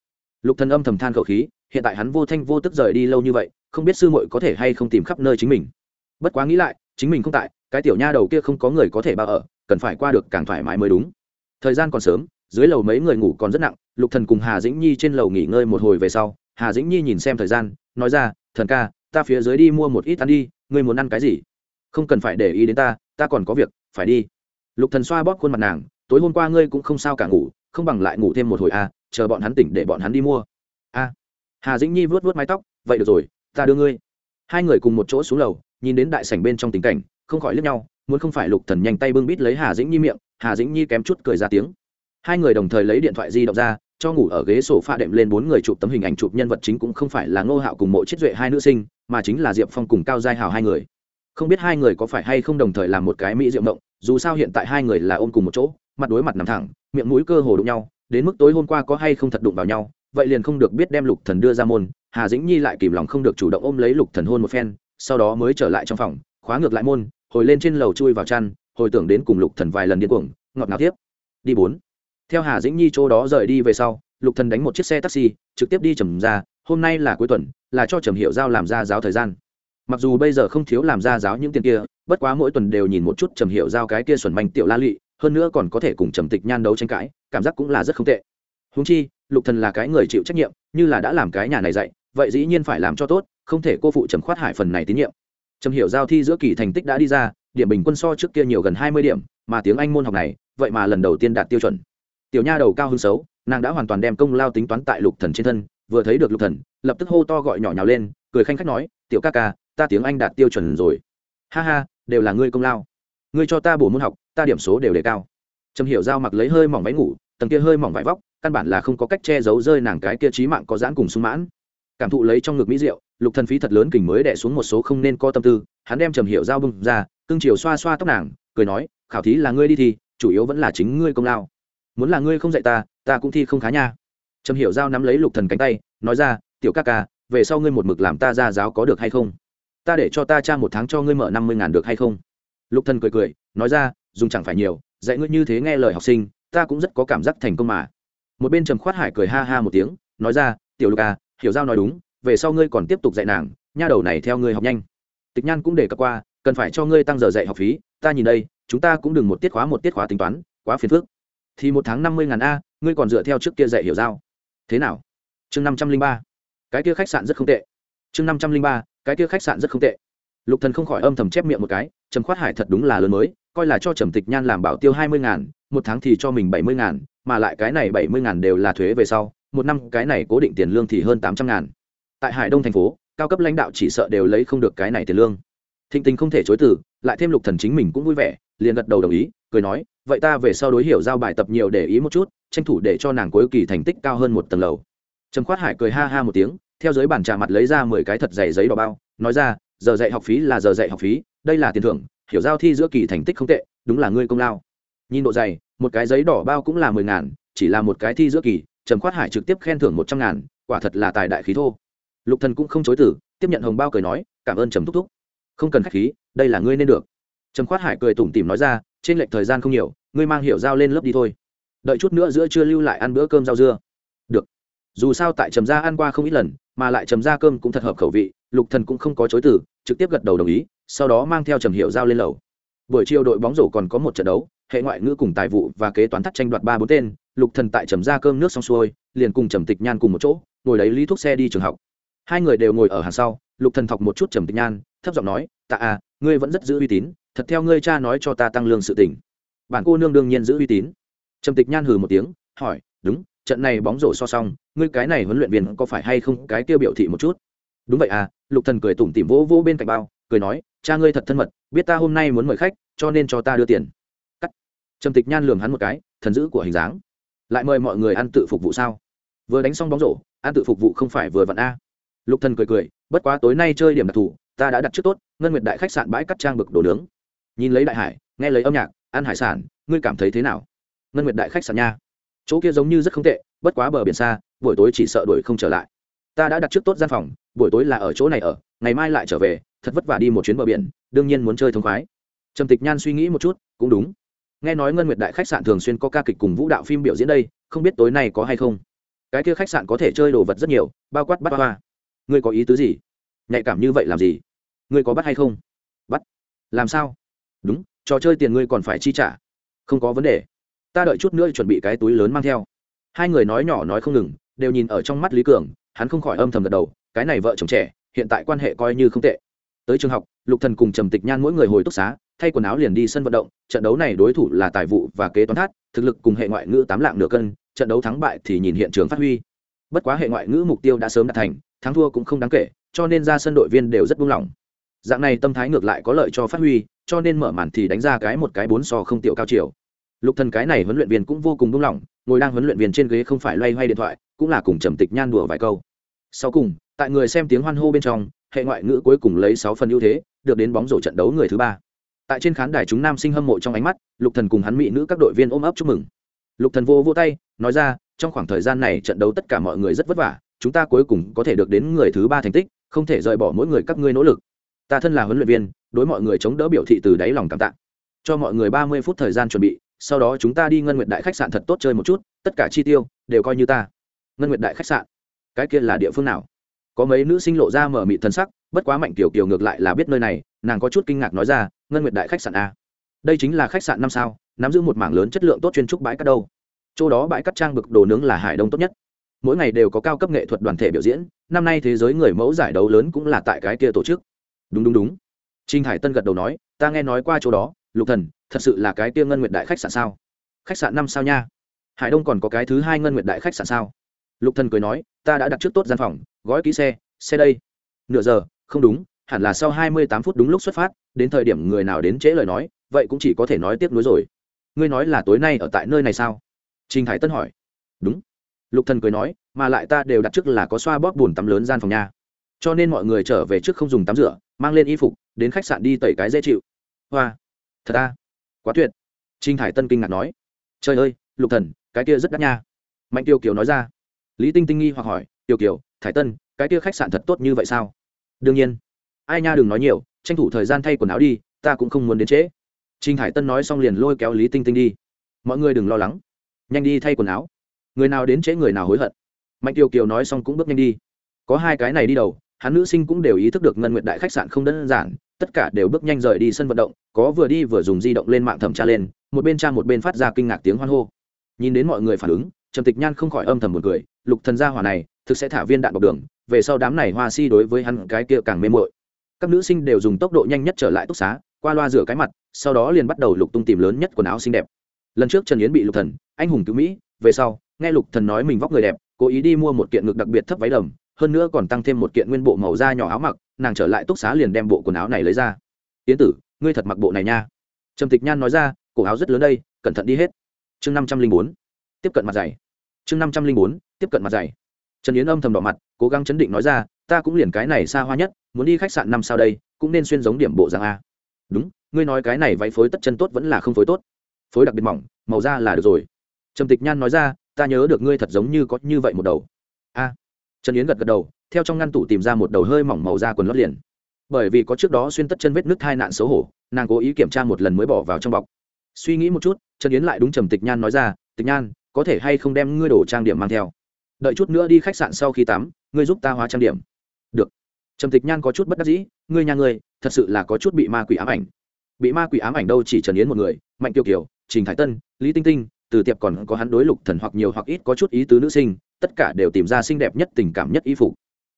Lục thần âm thầm than khẩu khí, hiện tại hắn vô thanh vô tức rời đi lâu như vậy, không biết sư muội có thể hay không tìm khắp nơi chính mình. Bất quá nghĩ lại, chính mình không tại, cái tiểu nha đầu kia không có người có thể bao ở, cần phải qua được càng thoải mái mới đúng. Thời gian còn sớm, dưới lầu mấy người ngủ còn rất nặng, lục thần cùng hà dĩnh nhi trên lầu nghỉ ngơi một hồi về sau, hà dĩnh nhi nhìn xem thời gian, nói ra, thần ca, ta phía dưới đi mua một ít ăn đi, ngươi muốn ăn cái gì? Không cần phải để ý đến ta ta còn có việc, phải đi lục thần xoa bóp khuôn mặt nàng tối hôm qua ngươi cũng không sao cả ngủ không bằng lại ngủ thêm một hồi a à, chờ bọn hắn tỉnh để bọn hắn đi mua. A. Hà dĩnh nhi vuốt vuốt mái tóc vậy được rồi ta đưa ngươi. Hai người cùng một chỗ xuống lầu nhìn đến đại sảnh bên trong tình cảnh không khỏi liếc nhau muốn không phải lục thần nhanh tay bưng bít lấy hà dĩnh nhi miệng hà dĩnh nhi kém chút cười ra tiếng. Hai người đồng thời lấy điện thoại di động ra cho ngủ ở ghế sổ pha đệm lên bốn người chụp tấm hình ảnh chụp nhân vật chính cũng không phải là ngô hạo cùng mộ chiết duệ hai nữ sinh mà chính là diệp phong cùng cao giai hào hai người. Không biết hai người có phải hay không đồng thời làm một cái mỹ diệu động dù sao hiện tại hai người là ôm cùng một chỗ, mặt đối mặt nằm thẳng, miệng mũi cơ hồ đụng nhau, đến mức tối hôm qua có hay không thật đụng vào nhau, vậy liền không được biết đem lục thần đưa ra môn, hà dĩnh nhi lại kìm lòng không được chủ động ôm lấy lục thần hôn một phen, sau đó mới trở lại trong phòng, khóa ngược lại môn, hồi lên trên lầu chui vào chăn, hồi tưởng đến cùng lục thần vài lần điên cuồng, ngọt ngào tiếp. Đi bốn. Theo hà dĩnh nhi chỗ đó rời đi về sau, lục thần đánh một chiếc xe taxi, trực tiếp đi trầm ra, hôm nay là cuối tuần, là cho trầm hiệu giao làm ra giáo thời gian mặc dù bây giờ không thiếu làm ra giáo những tiền kia bất quá mỗi tuần đều nhìn một chút trầm hiệu giao cái kia xuẩn manh tiểu la lị, hơn nữa còn có thể cùng trầm tịch nhan đấu tranh cãi cảm giác cũng là rất không tệ. Húng chi lục thần là cái người chịu trách nhiệm như là đã làm cái nhà này dạy vậy dĩ nhiên phải làm cho tốt không thể cô phụ trầm khoát hải phần này tín nhiệm. Trầm hiểu giao thi giữa kỳ thành tích đã đi ra điểm bình quân so trước kia nhiều gần hai mươi điểm mà tiếng anh môn học này vậy mà lần đầu tiên đạt tiêu chuẩn. Tiểu nha đầu cao hơn xấu nàng đã hoàn toàn đem công lao tính toán tại lục thần trên thân vừa thấy được lục thần lập tức hô to gọi nhỏ nhào lên cười khanh khách nói tiểu ca ca ta tiếng anh đạt tiêu chuẩn rồi. Ha ha, đều là ngươi công lao. Ngươi cho ta bổ môn học, ta điểm số đều đề cao. Trầm hiểu giao mặc lấy hơi mỏng váy ngủ, tầng kia hơi mỏng vải vóc, căn bản là không có cách che giấu rơi nàng cái kia trí mạng có giãn cùng sung mãn. Cảm thụ lấy trong ngực mỹ rượu, lục thần phí thật lớn kình mới đẻ xuống một số không nên có tâm tư, hắn đem trầm hiểu giao bưng ra, cương chiều xoa xoa tóc nàng, cười nói, khảo thí là ngươi đi thi, chủ yếu vẫn là chính ngươi công lao. Muốn là ngươi không dạy ta ta cũng thi không khá nha. Trầm hiểu giao nắm lấy lục thần cánh tay, nói ra, tiểu ca ca, về sau ngươi một mực làm ta ra giáo có được hay không? Ta để cho ta cha một tháng cho ngươi mở năm mươi ngàn được hay không? Lục thần cười cười, nói ra, dùng chẳng phải nhiều, dạy ngươi như thế nghe lời học sinh, ta cũng rất có cảm giác thành công mà. Một bên trầm khoát hải cười ha ha một tiếng, nói ra, tiểu lục à hiểu giao nói đúng, về sau ngươi còn tiếp tục dạy nàng, nha đầu này theo ngươi học nhanh. Tịch nhan cũng để cập qua, cần phải cho ngươi tăng giờ dạy học phí, ta nhìn đây, chúng ta cũng đừng một tiết khóa một tiết khóa tính toán, quá phiền phức. Thì một tháng năm mươi ngàn a, ngươi còn dựa theo trước kia dạy hiểu giao. Thế nào? Chương năm trăm linh ba. Cái kia khách sạn rất không tệ. Chương năm trăm linh ba cái kia khách sạn rất không tệ. Lục thần không khỏi âm thầm chép miệng một cái, trầm khoát hải thật đúng là lớn mới, coi là cho trầm tịch nhan làm bảo tiêu hai mươi ngàn, một tháng thì cho mình bảy mươi ngàn, mà lại cái này bảy mươi ngàn đều là thuế về sau, một năm cái này cố định tiền lương thì hơn tám trăm ngàn. Tại hải đông thành phố, cao cấp lãnh đạo chỉ sợ đều lấy không được cái này tiền lương. Thịnh tình không thể chối từ, lại thêm lục thần chính mình cũng vui vẻ, liền gật đầu đồng ý, cười nói, vậy ta về sau đối hiểu giao bài tập nhiều để ý một chút, tranh thủ để cho nàng cuối kỳ thành tích cao hơn một tầng lầu. Trầm khoát hải cười ha ha một tiếng theo dưới bàn trà mặt lấy ra mười cái thật dày giấy đỏ bao, nói ra, giờ dạy học phí là giờ dạy học phí, đây là tiền thưởng, hiểu giao thi giữa kỳ thành tích không tệ, đúng là ngươi công lao. Nhìn độ dày một cái giấy đỏ bao cũng là mười ngàn, chỉ là một cái thi giữa kỳ, trầm khoát hải trực tiếp khen thưởng một trăm ngàn, quả thật là tài đại khí thô. Lục thần cũng không chối từ, tiếp nhận hồng bao cười nói, cảm ơn trầm thúc thúc. Không cần khách khí, đây là ngươi nên được. Trầm khoát hải cười tủm tỉm nói ra, trên lệch thời gian không nhiều, ngươi mang hiểu giao lên lớp đi thôi. Đợi chút nữa giữa trưa lưu lại ăn bữa cơm rau dưa. Được. Dù sao tại trầm gia ăn qua không ít lần mà lại trầm gia cơm cũng thật hợp khẩu vị, lục thần cũng không có chối từ, trực tiếp gật đầu đồng ý, sau đó mang theo trầm hiệu giao lên lầu. Buổi chiều đội bóng rổ còn có một trận đấu, hệ ngoại ngữ cùng tài vụ và kế toán thắt tranh đoạt ba bốn tên, lục thần tại trầm gia cơm nước xong xuôi, liền cùng trầm tịch nhan cùng một chỗ, ngồi lấy lý thuốc xe đi trường học. Hai người đều ngồi ở hàng sau, lục thần thọc một chút trầm tịch nhan, thấp giọng nói, tạ à ngươi vẫn rất giữ uy tín, thật theo ngươi cha nói cho ta tăng lương sự tình. Bản cô nương đương nhiên giữ uy tín. Trầm tịch nhan hừ một tiếng, hỏi, đúng trận này bóng rổ so xong ngươi cái này huấn luyện viên có phải hay không cái tiêu biểu thị một chút? Đúng vậy à lục thần cười tủm tỉm vỗ vỗ bên cạnh bao, cười nói, cha ngươi thật thân mật, biết ta hôm nay muốn mời khách, cho nên cho ta đưa tiền. Cắt. Trầm tịch nhan lường hắn một cái, thần dữ của hình dáng. Lại mời mọi người ăn tự phục vụ sao? Vừa đánh xong bóng rổ, ăn tự phục vụ không phải vừa vặn a? Lục thần cười cười, bất quá tối nay chơi điểm đặc thù, ta đã đặt trước tốt, ngân nguyệt đại khách sạn bãi cắt trang bực đồ nướng. Nhìn lấy đại hải, nghe lấy âm nhạc ăn hải sản, ngươi cảm thấy thế nào? Ngân nguyệt đại khách sạn nha chỗ kia giống như rất không tệ, bất quá bờ biển xa, buổi tối chỉ sợ đuổi không trở lại. Ta đã đặt trước tốt gian phòng, buổi tối là ở chỗ này ở, ngày mai lại trở về, thật vất vả đi một chuyến bờ biển, đương nhiên muốn chơi thông khoái. Trầm tịch nhan suy nghĩ một chút, cũng đúng. Nghe nói ngân nguyệt đại khách sạn thường xuyên có ca kịch cùng vũ đạo phim biểu diễn đây, không biết tối nay có hay không? Cái kia khách sạn có thể chơi đồ vật rất nhiều, bao quát bắt hoa. Ngươi có ý tứ gì? Nhạy cảm như vậy làm gì? Ngươi có bắt hay không? Bắt. Làm sao? Đúng, trò chơi tiền ngươi còn phải chi trả. Không có vấn đề ta đợi chút nữa chuẩn bị cái túi lớn mang theo. Hai người nói nhỏ nói không ngừng, đều nhìn ở trong mắt lý cường, hắn không khỏi âm thầm gật đầu, cái này vợ chồng trẻ, hiện tại quan hệ coi như không tệ. Tới trường học, lục thần cùng trầm tịch nhan mỗi người hồi túc xá, thay quần áo liền đi sân vận động, trận đấu này đối thủ là tài vụ và kế toán thát, thực lực cùng hệ ngoại ngữ tám lạng nửa cân, trận đấu thắng bại thì nhìn hiện trường phát huy. Bất quá hệ ngoại ngữ mục tiêu đã sớm đạt thành, thắng thua cũng không đáng kể, cho nên ra sân đội viên đều rất buông lỏng. Dạng này tâm thái ngược lại có lợi cho phát huy, cho nên mở màn thì đánh ra cái một cái bốn so không tiểu cao chiều lục thần cái này huấn luyện viên cũng vô cùng buông lỏng, ngồi đang huấn luyện viên trên ghế không phải loay hoay điện thoại, cũng là cùng trầm tịch nhan đùa vài câu. Sau cùng, tại người xem tiếng hoan hô bên trong, hệ ngoại ngữ cuối cùng lấy sáu phần ưu thế, được đến bóng rổ trận đấu người thứ ba. Tại trên khán đài chúng nam sinh hâm mộ trong ánh mắt, lục thần cùng hắn mỹ nữ các đội viên ôm ấp chúc mừng. Lục thần vô vô tay, nói ra, trong khoảng thời gian này trận đấu tất cả mọi người rất vất vả, chúng ta cuối cùng có thể được đến người thứ ba thành tích, không thể rời bỏ mỗi người các ngươi nỗ lực. Ta thân là huấn luyện viên, đối mọi người chống đỡ biểu thị từ đáy lòng cảm tạ. Cho mọi người ba mươi phút thời gian chuẩn bị sau đó chúng ta đi ngân nguyệt đại khách sạn thật tốt chơi một chút, tất cả chi tiêu đều coi như ta. Ngân nguyệt đại khách sạn? Cái kia là địa phương nào? Có mấy nữ sinh lộ ra mở mị thân sắc, bất quá mạnh tiểu kiều ngược lại là biết nơi này, nàng có chút kinh ngạc nói ra, ngân nguyệt đại khách sạn a đây chính là khách sạn năm sao, nắm giữ một mảng lớn chất lượng tốt chuyên trúc bãi cắt đâu. Chỗ đó bãi cắt trang bực đồ nướng là hải đông tốt nhất. Mỗi ngày đều có cao cấp nghệ thuật đoàn thể biểu diễn, năm nay thế giới người mẫu giải đấu lớn cũng là tại cái kia tổ chức. Đúng đúng đúng. Trinh hải tân gật đầu nói, ta nghe nói qua chỗ đó, lục thần thật sự là cái kia ngân nguyệt đại khách sạn sao? Khách sạn năm sao nha? Hải đông còn có cái thứ hai ngân nguyệt đại khách sạn sao? Lục thần cười nói, ta đã đặt trước tốt gian phòng, gói ký xe xe đây. Nửa giờ, không đúng, hẳn là sau hai mươi tám phút đúng lúc xuất phát, đến thời điểm người nào đến trễ lời nói, vậy cũng chỉ có thể nói tiếp nối rồi. Ngươi nói là tối nay ở tại nơi này sao? Trình Hải tân hỏi. Đúng. Lục thần cười nói, mà lại ta đều đặt trước là có xoa bóp bùn tắm lớn gian phòng nha. Cho nên mọi người trở về trước không dùng tắm rửa, mang lên y phục, đến khách sạn đi tẩy cái dễ chịu. Hoa. Thật ta quá tuyệt. Trinh hải tân kinh ngạc nói, trời ơi, lục thần, cái kia rất đắt nha. Mạnh tiêu kiều nói ra. Lý tinh tinh nghi hoặc hỏi, tiêu kiều, thải tân, cái kia khách sạn thật tốt như vậy sao? Đương nhiên. Ai nha, đừng nói nhiều, tranh thủ thời gian thay quần áo đi, ta cũng không muốn đến trễ. Trinh hải tân nói xong liền lôi kéo lý tinh tinh đi. Mọi người đừng lo lắng, nhanh đi thay quần áo. Người nào đến trễ người nào hối hận. Mạnh tiêu kiều nói xong cũng bước nhanh đi. Có hai cái này đi đầu, hắn nữ sinh cũng đều ý thức được ngân nguyện đại khách sạn không đơn giản tất cả đều bước nhanh rời đi sân vận động, có vừa đi vừa dùng di động lên mạng thẩm tra lên, một bên tra một bên phát ra kinh ngạc tiếng hoan hô. Nhìn đến mọi người phản ứng, trầm tịch nhan không khỏi âm thầm một cười, lục thần gia hỏa này, thực sẽ thả viên đạn bọc đường, về sau đám này hoa si đối với hắn cái kia càng mê mội các nữ sinh đều dùng tốc độ nhanh nhất trở lại túc xá, qua loa rửa cái mặt, sau đó liền bắt đầu lục tung tìm lớn nhất quần áo xinh đẹp. Lần trước trần yến bị lục thần, anh hùng cứu mỹ, về sau, nghe lục thần nói mình vóc người đẹp, cố ý đi mua một kiện ngực đặc biệt thấp váy đầm hơn nữa còn tăng thêm một kiện nguyên bộ màu da nhỏ áo mặc, nàng trở lại túc xá liền đem bộ quần áo này lấy ra. Yến tử, ngươi thật mặc bộ này nha. Trầm tịch nhan nói ra, cổ áo rất lớn đây, cẩn thận đi hết. Chương năm trăm linh bốn, tiếp cận mặt dày chương năm trăm linh bốn, tiếp cận mặt dày trần yến âm thầm đỏ mặt, cố gắng chấn định nói ra, ta cũng liền cái này xa hoa nhất, muốn đi khách sạn năm sao đây, cũng nên xuyên giống điểm bộ dạng a. Đúng, ngươi nói cái này váy phối tất chân tốt vẫn là không phối tốt. Phối đặc biệt mỏng, màu da là được rồi. Trầm tịch nhan nói ra, ta nhớ được ngươi thật giống như có như vậy một đầu. A trần yến gật gật đầu, theo trong ngăn tủ tìm ra một đầu hơi mỏng màu da quần lót liền. Bởi vì có trước đó xuyên tất chân vết nước hai nạn xấu hổ, nàng cố ý kiểm tra một lần mới bỏ vào trong bọc. Suy nghĩ một chút, trần yến lại đúng trầm tịch nhan nói ra, tịch nhan, có thể hay không đem ngươi đồ trang điểm mang theo? Đợi chút nữa đi khách sạn sau khi tắm, ngươi giúp ta hóa trang điểm. Được. Trầm tịch nhan có chút bất đắc dĩ, ngươi nhà ngươi, thật sự là có chút bị ma quỷ ám ảnh. Bị ma quỷ ám ảnh đâu chỉ trần yến một người, mạnh Tiêu kiều, trình thái tân, lý tinh tinh, từ tiệp còn có hắn đối lục thần hoặc nhiều hoặc ít có chút ý tứ nữ sinh tất cả đều tìm ra xinh đẹp nhất tình cảm nhất y phục.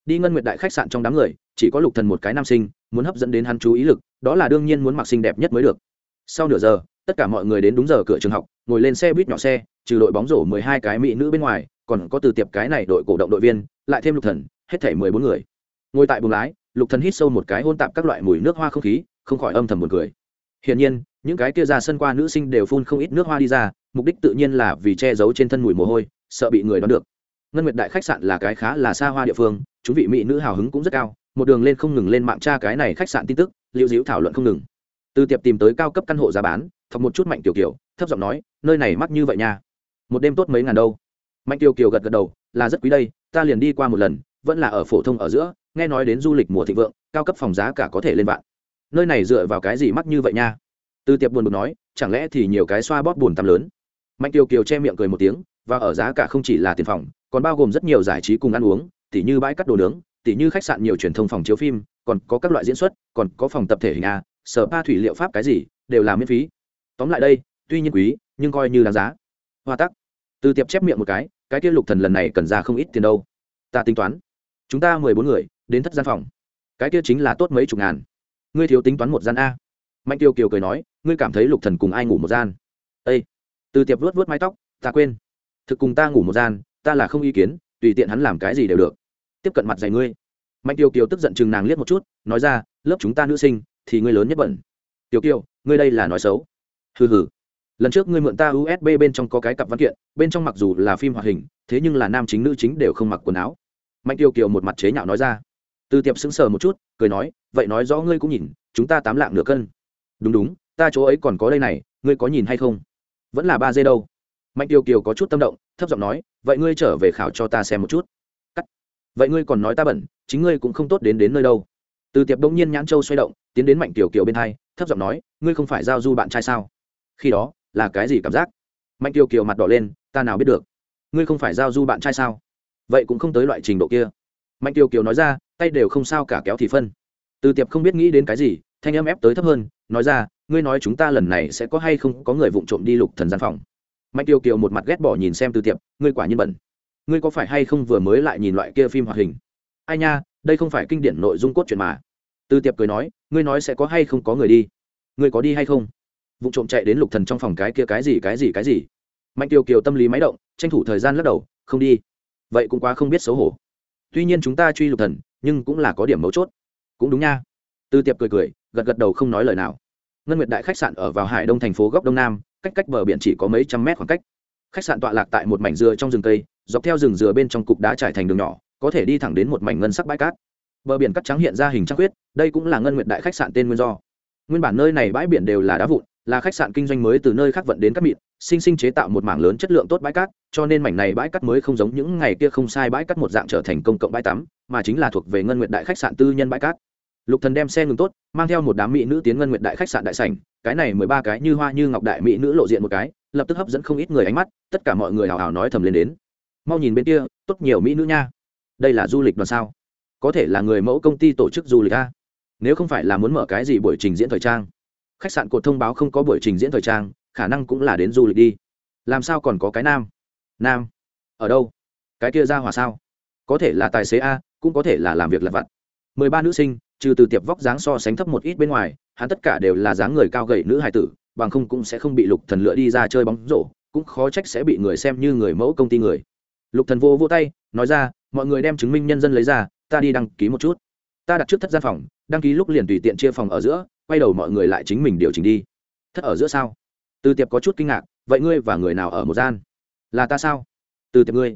Đi ngân nguyệt đại khách sạn trong đám người, chỉ có lục thần một cái nam sinh, muốn hấp dẫn đến hắn chú ý lực, đó là đương nhiên muốn mặc xinh đẹp nhất mới được. Sau nửa giờ, tất cả mọi người đến đúng giờ cửa trường học, ngồi lên xe buýt nhỏ xe, trừ đội bóng rổ mười hai cái mỹ nữ bên ngoài, còn có từ tiệp cái này đội cổ động đội viên, lại thêm lục thần, hết thảy mười bốn người. Ngồi tại buồng lái, lục thần hít sâu một cái hôn tạp các loại mùi nước hoa không khí, không khỏi âm thầm buồn cười. Hiển nhiên, những cái kia ra sân qua nữ sinh đều phun không ít nước hoa đi ra, mục đích tự nhiên là vì che giấu trên thân mùi mồ hôi, sợ bị người đoán được ngân nguyệt đại khách sạn là cái khá là xa hoa địa phương, chúng vị mỹ nữ hào hứng cũng rất cao, một đường lên không ngừng lên mạng tra cái này khách sạn tin tức liệu dĩu thảo luận không ngừng. Từ tiệp tìm tới cao cấp căn hộ giá bán, thọc một chút mạnh tiểu kiều, thấp giọng nói, nơi này mắc như vậy nha. Một đêm tốt mấy ngàn đâu. Mạnh tiểu kiều gật gật đầu, là rất quý đây, ta liền đi qua một lần, vẫn là ở phổ thông ở giữa, nghe nói đến du lịch mùa thịnh vượng, cao cấp phòng giá cả có thể lên vạn. Nơi này dựa vào cái gì mắc như vậy nha? Từ tiệp buồn bực nói, chẳng lẽ thì nhiều cái xoa bóp buồn tắm lớn? Mạnh tiểu kiều che miệng cười một tiếng, và ở giá cả không chỉ là tiền phòng còn bao gồm rất nhiều giải trí cùng ăn uống, tỉ như bãi cắt đồ nướng, tỉ như khách sạn nhiều truyền thông phòng chiếu phim, còn có các loại diễn xuất, còn có phòng tập thể hình a, sở thủy liệu pháp cái gì, đều là miễn phí. Tóm lại đây, tuy nhiên quý, nhưng coi như đáng giá. Hoa tắc. Từ tiệp chép miệng một cái cái kia lục thần lần này cần ra không ít tiền đâu. Ta tính toán. Chúng ta mười bốn người, đến thất gian phòng. Cái kia chính là tốt mấy chục ngàn. Ngươi thiếu tính toán một gian a. Mạnh tiêu kiều cười nói, ngươi cảm thấy lục thần cùng ai ngủ một gian? Ây từ tiệp vuốt vuốt mái tóc, ta quên. Thực cùng ta ngủ một gian ta là không ý kiến, tùy tiện hắn làm cái gì đều được. Tiếp cận mặt dày ngươi. Mạnh tiêu kiều tức giận chừng nàng liếc một chút, nói ra, lớp chúng ta nữ sinh, thì ngươi lớn nhất bẩn tiêu kiều, ngươi đây là nói xấu. Hừ hừ. Lần trước ngươi mượn ta usb bên trong có cái cặp văn kiện, bên trong mặc dù là phim hoạt hình, thế nhưng là nam chính nữ chính đều không mặc quần áo. Mạnh tiêu kiều một mặt chế nhạo nói ra. Từ tiệp sững sờ một chút, cười nói, vậy nói rõ ngươi cũng nhìn, chúng ta tám lạng nửa cân. Đúng đúng, ta chỗ ấy còn có đây này, ngươi có nhìn hay không? Vẫn là ba dê đâu. Mạnh tiêu kiều có chút tâm động thấp giọng nói, vậy ngươi trở về khảo cho ta xem một chút. Cắt. Vậy ngươi còn nói ta bẩn, chính ngươi cũng không tốt đến đến nơi đâu. Từ tiệp đông nhiên nhãn châu xoay động, tiến đến mạnh tiểu kiều bên hai, thấp giọng nói, ngươi không phải giao du bạn trai sao? Khi đó, là cái gì cảm giác? Mạnh tiểu kiều mặt đỏ lên, ta nào biết được. Ngươi không phải giao du bạn trai sao? Vậy cũng không tới loại trình độ kia. Mạnh tiểu kiều nói ra, tay đều không sao cả kéo thì phân. Từ tiệp không biết nghĩ đến cái gì, thanh âm ép tới thấp hơn, nói ra, ngươi nói chúng ta lần này sẽ có hay không có người vụng trộm đi lục thần gian phòng? Mạnh tiêu kiều một mặt ghét bỏ nhìn xem từ tiệp, ngươi quả nhiên bẩn. Ngươi có phải hay không vừa mới lại nhìn loại kia phim hoạt hình? Ai nha, đây không phải kinh điển nội dung cốt truyện mà. Từ tiệp cười nói, ngươi nói sẽ có hay không có người đi? Ngươi có đi hay không? Vụ trộm chạy đến lục thần trong phòng cái kia cái gì cái gì cái gì? Mạnh tiêu kiều tâm lý máy động, tranh thủ thời gian lắc đầu, không đi. Vậy cũng quá không biết xấu hổ. Tuy nhiên chúng ta truy lục thần, nhưng cũng là có điểm mấu chốt. Cũng đúng nha. Từ tiệp cười cười, gật gật đầu không nói lời nào. Ngân nguyệt đại khách sạn ở vào hải đông thành phố góc đông nam cách cách bờ biển chỉ có mấy trăm mét khoảng cách. Khách sạn tọa lạc tại một mảnh dừa trong rừng cây, dọc theo rừng dừa bên trong cục đá trải thành đường nhỏ, có thể đi thẳng đến một mảnh ngân sắc bãi cát. Bờ biển cắt trắng hiện ra hình trăng khuyết. đây cũng là ngân nguyệt đại khách sạn tên nguyên do. Nguyên bản nơi này bãi biển đều là đá vụn, là khách sạn kinh doanh mới từ nơi khác vận đến cát mịn, sinh sinh chế tạo một mảng lớn chất lượng tốt bãi cát, cho nên mảnh này bãi cát mới không giống những ngày kia không sai bãi cát một dạng trở thành công cộng bãi tắm, mà chính là thuộc về ngân nguyệt đại khách sạn tư nhân bãi cát lục thần đem xe ngừng tốt, mang theo một đám mỹ nữ tiến ngân nguyệt đại khách sạn đại sảnh, cái này mười ba cái như hoa như ngọc đại mỹ nữ lộ diện một cái, lập tức hấp dẫn không ít người ánh mắt, tất cả mọi người hào hào nói thầm lên đến. Mau nhìn bên kia, tốt nhiều mỹ nữ nha. Đây là du lịch đoàn sao? Có thể là người mẫu công ty tổ chức du lịch a nếu không phải là muốn mở cái gì buổi trình diễn thời trang. Khách sạn cột thông báo không có buổi trình diễn thời trang, khả năng cũng là đến du lịch đi. Làm sao còn có cái nam? Nam? Ở đâu? Cái kia ra hòa sao? Có thể là tài xế a, cũng có thể là làm việc lặt vặt. Mười ba nữ sinh trừ từ tiệp vóc dáng so sánh thấp một ít bên ngoài, hắn tất cả đều là dáng người cao gầy nữ hài tử, bằng không cũng sẽ không bị lục thần lựa đi ra chơi bóng rổ, cũng khó trách sẽ bị người xem như người mẫu công ty người. Lục thần vô vô tay, nói ra, mọi người đem chứng minh nhân dân lấy ra, ta đi đăng ký một chút. Ta đặt trước thất gian phòng, đăng ký lúc liền tùy tiện chia phòng ở giữa, quay đầu mọi người lại chính mình điều chỉnh đi. Thất ở giữa sao? Từ tiệp có chút kinh ngạc, vậy ngươi và người nào ở một gian? Là ta sao? Từ tiệp ngươi.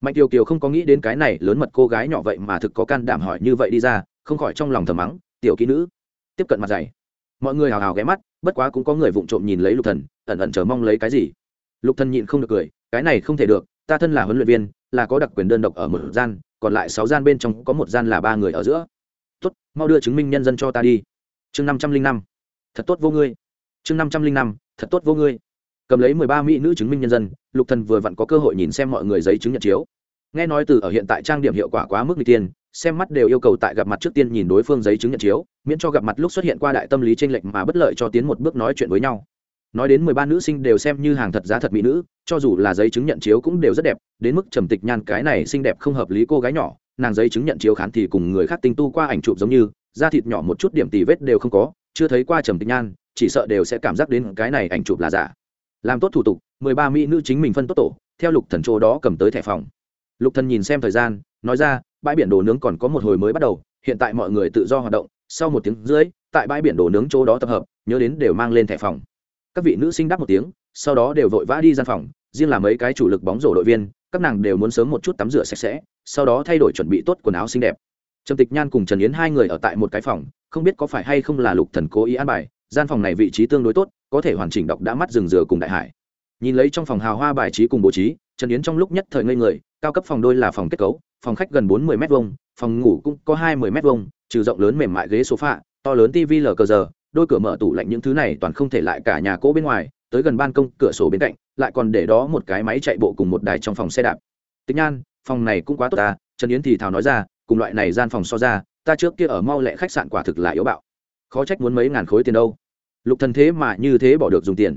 Mạnh kiều kiều không có nghĩ đến cái này lớn mật cô gái nhỏ vậy mà thực có can đảm hỏi như vậy đi ra không khỏi trong lòng thầm mắng, tiểu kỹ nữ, tiếp cận mặt dày. Mọi người hào hào ghé mắt, bất quá cũng có người vụng trộm nhìn lấy lục thần, ẩn ẩn chờ mong lấy cái gì. Lục thần nhịn không được cười, cái này không thể được, ta thân là huấn luyện viên, là có đặc quyền đơn độc ở một gian, còn lại sáu gian bên trong có một gian là ba người ở giữa. Tốt, mau đưa chứng minh nhân dân cho ta đi. Chương năm trăm linh năm, thật tốt vô ngươi. Chương năm trăm linh năm, thật tốt vô ngươi. Cầm lấy mười ba mỹ nữ chứng minh nhân dân, lục thần vừa vặn có cơ hội nhìn xem mọi người giấy chứng nhận chiếu. Nghe nói từ ở hiện tại trang điểm hiệu quả quá mức n tiên xem mắt đều yêu cầu tại gặp mặt trước tiên nhìn đối phương giấy chứng nhận chiếu, miễn cho gặp mặt lúc xuất hiện qua đại tâm lý tranh lệch mà bất lợi cho tiến một bước nói chuyện với nhau. Nói đến mười ba nữ sinh đều xem như hàng thật giá thật mỹ nữ, cho dù là giấy chứng nhận chiếu cũng đều rất đẹp, đến mức trầm tịch nhan cái này xinh đẹp không hợp lý cô gái nhỏ, nàng giấy chứng nhận chiếu khán thì cùng người khác tinh tu qua ảnh chụp giống như, da thịt nhỏ một chút điểm tì vết đều không có, chưa thấy qua trầm tịch nhan, chỉ sợ đều sẽ cảm giác đến cái này ảnh chụp là giả. Làm tốt thủ tục, mười ba mỹ nữ chính mình phân tốt tổ, theo lục thần chỗ đó cầm tới thẻ phòng. Lục thần nhìn xem thời gian nói ra, bãi biển đồ nướng còn có một hồi mới bắt đầu, hiện tại mọi người tự do hoạt động, sau một tiếng rưỡi, tại bãi biển đồ nướng chỗ đó tập hợp, nhớ đến đều mang lên thẻ phòng. Các vị nữ sinh đáp một tiếng, sau đó đều vội vã đi gian phòng, riêng là mấy cái chủ lực bóng rổ đội viên, các nàng đều muốn sớm một chút tắm rửa sạch sẽ, sau đó thay đổi chuẩn bị tốt quần áo xinh đẹp. Trầm tịch nhan cùng trần yến hai người ở tại một cái phòng, không biết có phải hay không là lục thần cố ý an bài, gian phòng này vị trí tương đối tốt, có thể hoàn chỉnh đọc đã mắt rừng rửa cùng đại hải. Nhìn lấy trong phòng hào hoa bài trí cùng bố trí, trần yến trong lúc nhất thời ngây người cao cấp phòng đôi là phòng kết cấu, phòng khách gần bốn mươi m hai phòng ngủ cũng có hai mươi m hai trừ rộng lớn mềm mại ghế sofa, to lớn tv lờ cờ giờ, đôi cửa mở tủ lạnh những thứ này toàn không thể lại cả nhà cỗ bên ngoài, tới gần ban công cửa sổ bên cạnh, lại còn để đó một cái máy chạy bộ cùng một đài trong phòng xe đạp. Tịch nhan, phòng này cũng quá tốt ta, trần yến thì thào nói ra, cùng loại này gian phòng so ra, ta trước kia ở mau lẹ khách sạn quả thực là yếu bạo. Khó trách muốn mấy ngàn khối tiền đâu. Lục thần thế mà như thế bỏ được dùng tiền.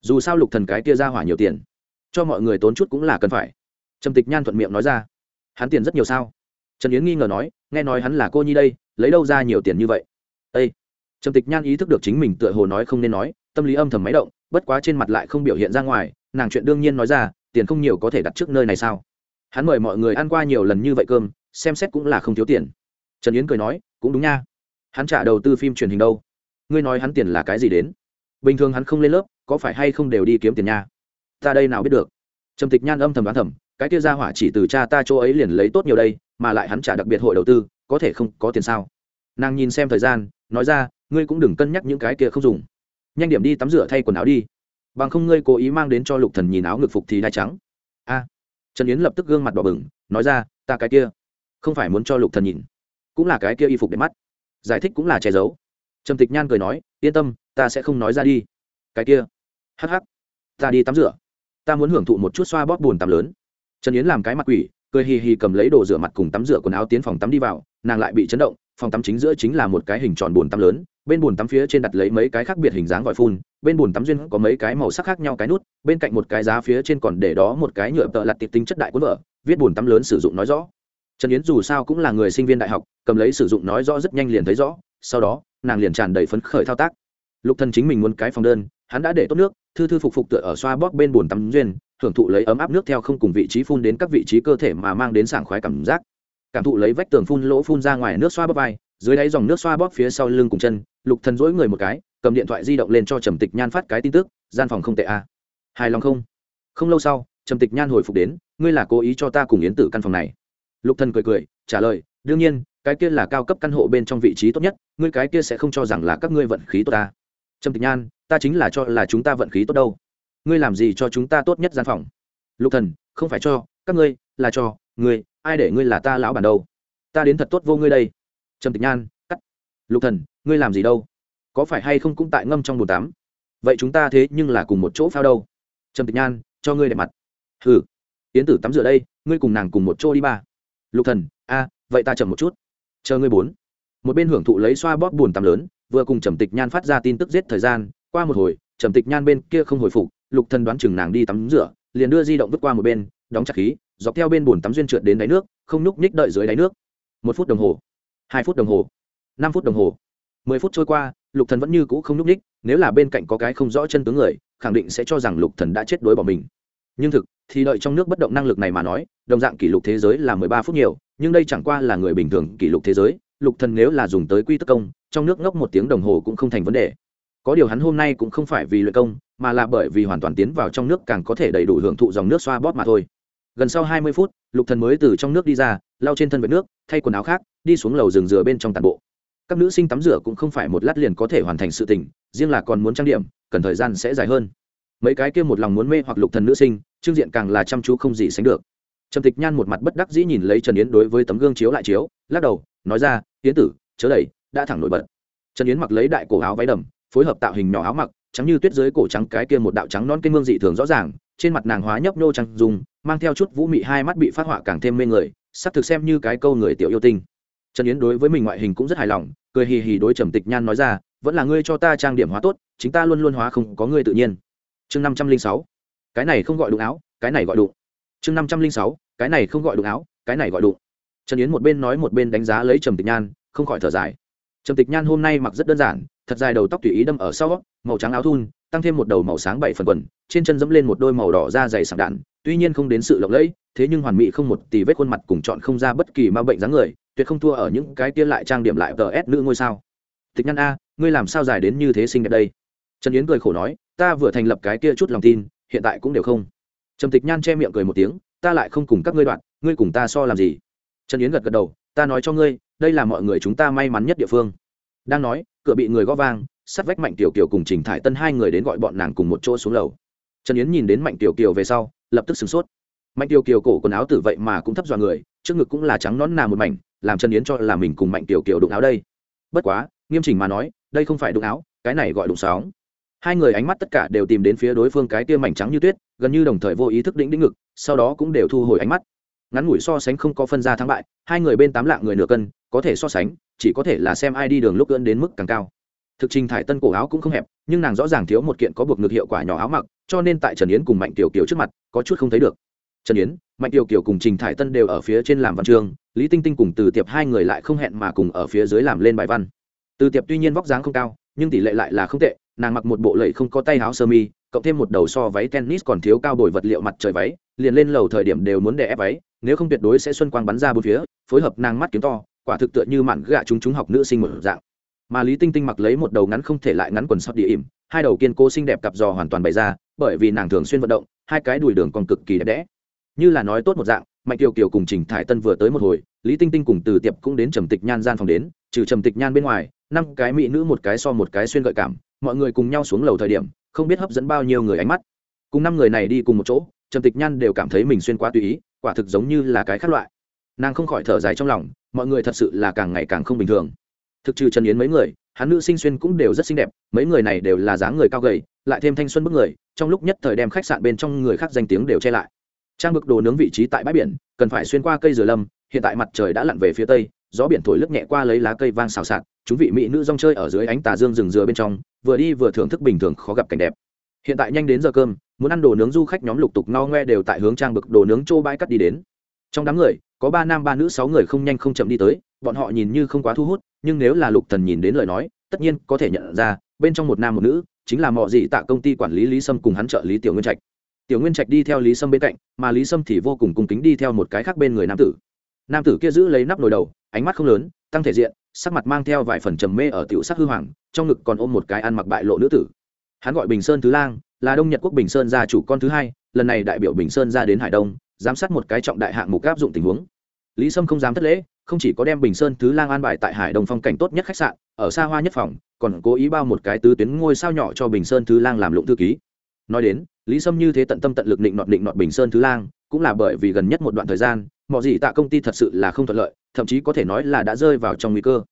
Dù sao lục thần cái kia ra hỏa nhiều tiền, cho mọi người tốn chút cũng là cần phải trầm tịch nhan thuận miệng nói ra. Hắn tiền rất nhiều sao? Trần yến nghi ngờ nói, nghe nói hắn là cô nhi đây, lấy đâu ra nhiều tiền như vậy? Ây trầm tịch nhan ý thức được chính mình tựa hồ nói không nên nói, tâm lý âm thầm máy động, bất quá trên mặt lại không biểu hiện ra ngoài, nàng chuyện đương nhiên nói ra, tiền không nhiều có thể đặt trước nơi này sao? Hắn mời mọi người ăn qua nhiều lần như vậy cơm, xem xét cũng là không thiếu tiền. Trần yến cười nói, cũng đúng nha. Hắn trả đầu tư phim truyền hình đâu? Ngươi nói hắn tiền là cái gì đến? Bình thường hắn không lên lớp, có phải hay không đều đi kiếm tiền nha? Ta đây nào biết được? Trầm tịch nhan âm thầm đoán thầm cái kia ra hỏa chỉ từ cha ta chỗ ấy liền lấy tốt nhiều đây, mà lại hắn trả đặc biệt hội đầu tư, có thể không có tiền sao? Nàng nhìn xem thời gian, nói ra, ngươi cũng đừng cân nhắc những cái kia không dùng. Nhanh điểm đi tắm rửa thay quần áo đi. Bằng không ngươi cố ý mang đến cho lục thần nhìn áo ngực phục thì đai trắng. A. Trần yến lập tức gương mặt đỏ bừng, nói ra, ta cái kia, không phải muốn cho lục thần nhìn. Cũng là cái kia y phục để mắt. Giải thích cũng là che giấu. Trầm tịch nhan cười nói, yên tâm, ta sẽ không nói ra đi. Cái kia, hắc hắc, ta đi tắm rửa. Ta muốn hưởng thụ một chút xoa bóp buồn tắm lớn trần yến làm cái mặt quỷ, cười hì hì cầm lấy đồ rửa mặt cùng tắm rửa quần áo tiến phòng tắm đi vào, nàng lại bị chấn động, phòng tắm chính giữa chính là một cái hình tròn bồn tắm lớn, bên bồn tắm phía trên đặt lấy mấy cái khác biệt hình dáng vòi phun, bên bồn tắm duyên có mấy cái màu sắc khác nhau cái nút, bên cạnh một cái giá phía trên còn để đó một cái nhựa tợ lặt tiệp tính chất đại cuốn vợ viết bồn tắm lớn sử dụng nói rõ. Trần yến dù sao cũng là người sinh viên đại học, cầm lấy sử dụng nói rõ rất nhanh liền thấy rõ, sau đó, nàng liền tràn đầy phấn khởi thao tác. Lục thần chính mình muốn cái phòng đơn, hắn đã để tốt nước, thư thư phục phục tựa ở xoa bóp bên bồn tắm duyên hưởng thụ lấy ấm áp nước theo không cùng vị trí phun đến các vị trí cơ thể mà mang đến sảng khoái cảm giác. Cảm thụ lấy vách tường phun lỗ phun ra ngoài nước xoa bóp vai, dưới đáy dòng nước xoa bóp phía sau lưng cùng chân, lục thần dỗi người một cái, cầm điện thoại di động lên cho trầm tịch nhan phát cái tin tức, gian phòng không tệ a. À. hài lòng không? Không lâu sau, trầm tịch nhan hồi phục đến, ngươi là cố ý cho ta cùng yến tử căn phòng này. Lục thần cười cười, trả lời, đương nhiên, cái kia là cao cấp căn hộ bên trong vị trí tốt nhất, ngươi cái kia sẽ không cho rằng là các ngươi vận khí tốt ta. Trầm tịch nhan, ta chính là cho là chúng ta vận khí tốt đâu ngươi làm gì cho chúng ta tốt nhất gian phòng? Lục thần, không phải cho, các ngươi, là cho, ngươi, ai để ngươi là ta lão bản đâu? Ta đến thật tốt vô ngươi đây. Trầm tịch nhan, cắt. Lục thần, ngươi làm gì đâu? Có phải hay không cũng tại ngâm trong bồn tắm? Vậy chúng ta thế nhưng là cùng một chỗ phao đâu? Trầm tịch nhan, cho ngươi đẹp mặt. Hừ. Yến tử tắm rửa đây, ngươi cùng nàng cùng một chỗ đi ba. Lục thần, a, vậy ta chậm một chút. Chờ ngươi bốn. Một bên hưởng thụ lấy xoa bóp buồn tắm lớn, vừa cùng trầm tịch nhan phát ra tin tức giết thời gian, qua một hồi, trầm tịch nhan bên kia không hồi phục lục thần đoán chừng nàng đi tắm rửa, liền đưa di động vứt qua một bên, đóng chặt khí, dọc theo bên bồn tắm duyên trượt đến đáy nước, không nhúc nhích đợi dưới đáy nước. Một phút đồng hồ, hai phút đồng hồ, năm phút đồng hồ, mười phút trôi qua, lục thần vẫn như cũ không nhúc nhích, nếu là bên cạnh có cái không rõ chân tướng người, khẳng định sẽ cho rằng lục thần đã chết đuối bỏ mình. Nhưng thực, thì đợi trong nước bất động năng lực này mà nói, đồng dạng kỷ lục thế giới là mười ba phút nhiều, nhưng đây chẳng qua là người bình thường kỷ lục thế giới, lục thần nếu là dùng tới quy tức công, trong nước ngốc một tiếng đồng hồ cũng không thành vấn đề có điều hắn hôm nay cũng không phải vì luyện công, mà là bởi vì hoàn toàn tiến vào trong nước càng có thể đầy đủ hưởng thụ dòng nước xoa bóp mà thôi. Gần sau hai mươi phút, lục thần mới từ trong nước đi ra, lau trên thân vệt nước, thay quần áo khác, đi xuống lầu rừng rửa bên trong tàn bộ. Các nữ sinh tắm rửa cũng không phải một lát liền có thể hoàn thành sự tình, riêng là còn muốn trang điểm, cần thời gian sẽ dài hơn. Mấy cái kia một lòng muốn mê hoặc lục thần nữ sinh, trương diện càng là chăm chú không gì sánh được. Trầm tịch nhan một mặt bất đắc dĩ nhìn lấy trần yến đối với tấm gương chiếu lại chiếu, lắc đầu, nói ra, yến tử, chớ đẩy, đã thẳng nổi bật. Trần yến mặc lấy đại cổ áo váy đầm phối hợp tạo hình nhỏ áo mặc, trắng như tuyết dưới cổ trắng, cái kia một đạo trắng non kênh mương dị thường rõ ràng, trên mặt nàng hóa nhấp nhô trắng dùng mang theo chút vũ mị hai mắt bị phát họa càng thêm mê người, sắp thực xem như cái câu người tiểu yêu tinh. Trần yến đối với mình ngoại hình cũng rất hài lòng, cười hì hì đối trầm tịch nhan nói ra, vẫn là ngươi cho ta trang điểm hóa tốt, chính ta luôn luôn hóa không có ngươi tự nhiên. Chương năm trăm linh sáu, cái này không gọi đụng áo, cái này gọi đụng. Chương năm trăm linh sáu, cái này không gọi đụng áo, cái này gọi đụng. Trần yến một bên nói một bên đánh giá lấy trầm tịch nhan, không khỏi thở dài. Trầm tịch nhan hôm nay mặc rất đơn giản thật dài đầu tóc tùy ý đâm ở sau, màu trắng áo thun, tăng thêm một đầu màu sáng bảy phần quần, trên chân dẫm lên một đôi màu đỏ da dày sạc đạn, tuy nhiên không đến sự lộng lẫy, thế nhưng hoàn mỹ không một tì vết khuôn mặt cùng chọn không ra bất kỳ ma bệnh dáng người, tuyệt không thua ở những cái kia lại trang điểm lại tờ ép nữ ngôi sao. Tịch nhan a, ngươi làm sao dài đến như thế xinh đẹp đây? Trần yến cười khổ nói, ta vừa thành lập cái kia chút lòng tin, hiện tại cũng đều không. Trầm tịch nhan che miệng cười một tiếng, ta lại không cùng các ngươi đoạn, ngươi cùng ta so làm gì? Trần yến gật gật đầu, ta nói cho ngươi, đây là mọi người chúng ta may mắn nhất địa phương. Đang nói cửa bị người gõ vang, sắt vách mạnh tiểu kiều cùng trình thải tân hai người đến gọi bọn nàng cùng một chỗ xuống lầu. Trần yến nhìn đến mạnh tiểu kiều về sau, lập tức sửng sốt. Mạnh tiểu kiều cổ quần áo tử vậy mà cũng thấp dọa người, trước ngực cũng là trắng nón nà một mảnh, làm trần yến cho là mình cùng mạnh tiểu kiều đụng áo đây. Bất quá, nghiêm chỉnh mà nói, đây không phải đụng áo, cái này gọi đụng sóng. Hai người ánh mắt tất cả đều tìm đến phía đối phương cái kia mảnh trắng như tuyết, gần như đồng thời vô ý thức đĩnh đĩnh ngực, sau đó cũng đều thu hồi ánh mắt. Ngắn ngủi so sánh không có phân ra thắng bại, hai người bên tám lạng người nửa cân có thể so sánh, chỉ có thể là xem ai đi đường lúc ưỡn đến mức càng cao. Thực trình thải tân cổ áo cũng không hẹp, nhưng nàng rõ ràng thiếu một kiện có buộc ngực hiệu quả nhỏ áo mặc, cho nên tại trần yến cùng mạnh tiểu kiều trước mặt, có chút không thấy được. Trần yến, mạnh tiểu kiều cùng trình thải tân đều ở phía trên làm văn chương, lý tinh tinh cùng từ tiệp hai người lại không hẹn mà cùng ở phía dưới làm lên bài văn. Từ tiệp tuy nhiên vóc dáng không cao, nhưng tỷ lệ lại là không tệ, nàng mặc một bộ lẫy không có tay áo sơ mi, cộng thêm một đầu so váy tennis còn thiếu cao bồi vật liệu mặt trời váy, liền lên lầu thời điểm đều muốn đè ép váy, nếu không tuyệt đối sẽ xuân quang bắn ra bốn phía, phối hợp nàng mắt kiếm to quả thực tựa như mạn gạ chúng chúng học nữ sinh một dạng. Mà lý tinh tinh mặc lấy một đầu ngắn không thể lại ngắn quần sót địa ỉm, hai đầu kiên cố xinh đẹp cặp giò hoàn toàn bày ra, bởi vì nàng thường xuyên vận động, hai cái đùi đường còn cực kỳ đẹp đẽ. Như là nói tốt một dạng, mạnh kiều kiều cùng trình thải tân vừa tới một hồi, lý tinh tinh cùng từ tiệp cũng đến trầm tịch nhan gian phòng đến, trừ trầm tịch nhan bên ngoài, năm cái mỹ nữ một cái so một cái xuyên gợi cảm, mọi người cùng nhau xuống lầu thời điểm, không biết hấp dẫn bao nhiêu người ánh mắt. Cùng năm người này đi cùng một chỗ, trầm tịch nhan đều cảm thấy mình xuyên quá tùy ý, quả thực giống như là cái khác loại. Nàng không khỏi thở dài trong lòng mọi người thật sự là càng ngày càng không bình thường. Thực trừ trần yến mấy người, hắn nữ sinh xuyên cũng đều rất xinh đẹp, mấy người này đều là dáng người cao gầy, lại thêm thanh xuân bức người, trong lúc nhất thời đem khách sạn bên trong người khác danh tiếng đều che lại. Trang bực đồ nướng vị trí tại bãi biển, cần phải xuyên qua cây dừa lâm, hiện tại mặt trời đã lặn về phía tây, gió biển thổi lướt nhẹ qua lấy lá cây vang xào xạc, chúng vị mỹ nữ rong chơi ở dưới ánh tà dương rừng dừa bên trong, vừa đi vừa thưởng thức bình thường khó gặp cảnh đẹp. Hiện tại nhanh đến giờ cơm, muốn ăn đồ nướng du khách nhóm lục tục no ngoe đều tại hướng trang bực đồ nướng châu bãi cắt đi đến. Trong đám người có ba nam ba nữ sáu người không nhanh không chậm đi tới, bọn họ nhìn như không quá thu hút, nhưng nếu là lục thần nhìn đến lời nói, tất nhiên có thể nhận ra, bên trong một nam một nữ, chính là mọi gì tạ công ty quản lý lý sâm cùng hắn trợ lý tiểu nguyên trạch. Tiểu nguyên trạch đi theo lý sâm bên cạnh, mà lý sâm thì vô cùng cung kính đi theo một cái khác bên người nam tử. Nam tử kia giữ lấy nắp nồi đầu, ánh mắt không lớn, tăng thể diện, sắc mặt mang theo vài phần trầm mê ở tiểu sắc hư hoàng, trong ngực còn ôm một cái ăn mặc bại lộ nữ tử. Hắn gọi bình sơn thứ lang, là đông nhật quốc bình sơn gia chủ con thứ hai, lần này đại biểu bình sơn ra đến hải đông giám sát một cái trọng đại hạng mục áp dụng tình huống. Lý sâm không dám thất lễ, không chỉ có đem bình sơn thứ lang an bài tại hải đông phong cảnh tốt nhất khách sạn, ở xa hoa nhất phòng, còn cố ý bao một cái tứ tuyến ngôi sao nhỏ cho bình sơn thứ lang làm lụng thư ký. Nói đến, lý sâm như thế tận tâm tận lực định nọt định nọt bình sơn thứ lang, cũng là bởi vì gần nhất một đoạn thời gian, mọi gì tạ công ty thật sự là không thuận lợi, thậm chí có thể nói là đã rơi vào trong nguy cơ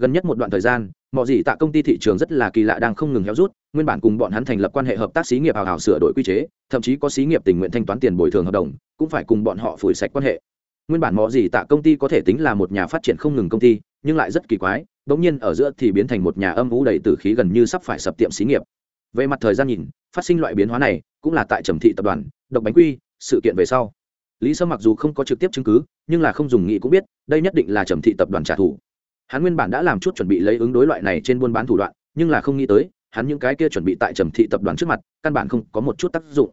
gần nhất một đoạn thời gian, mọi gì tạ công ty thị trường rất là kỳ lạ đang không ngừng héo rút, nguyên bản cùng bọn hắn thành lập quan hệ hợp tác xí nghiệp hào hào sửa đổi quy chế, thậm chí có xí nghiệp tình nguyện thanh toán tiền bồi thường hợp đồng, cũng phải cùng bọn họ phủi sạch quan hệ. Nguyên bản mọi gì tạ công ty có thể tính là một nhà phát triển không ngừng công ty, nhưng lại rất kỳ quái bỗng nhiên ở giữa thì biến thành một nhà âm ủ đầy tử khí gần như sắp phải sập tiệm xí nghiệp. Về mặt thời gian nhìn, phát sinh loại biến hóa này cũng là tại trầm thị tập đoàn, độc bánh quy, sự kiện về sau. Lý Sơ mặc dù không có trực tiếp chứng cứ, nhưng là không dùng nghĩ cũng biết, đây nhất định là trầm thị tập đoàn trả thù hắn nguyên bản đã làm chút chuẩn bị lấy ứng đối loại này trên buôn bán thủ đoạn, nhưng là không nghĩ tới, hắn những cái kia chuẩn bị tại trầm thị tập đoàn trước mặt, căn bản không có một chút tác dụng.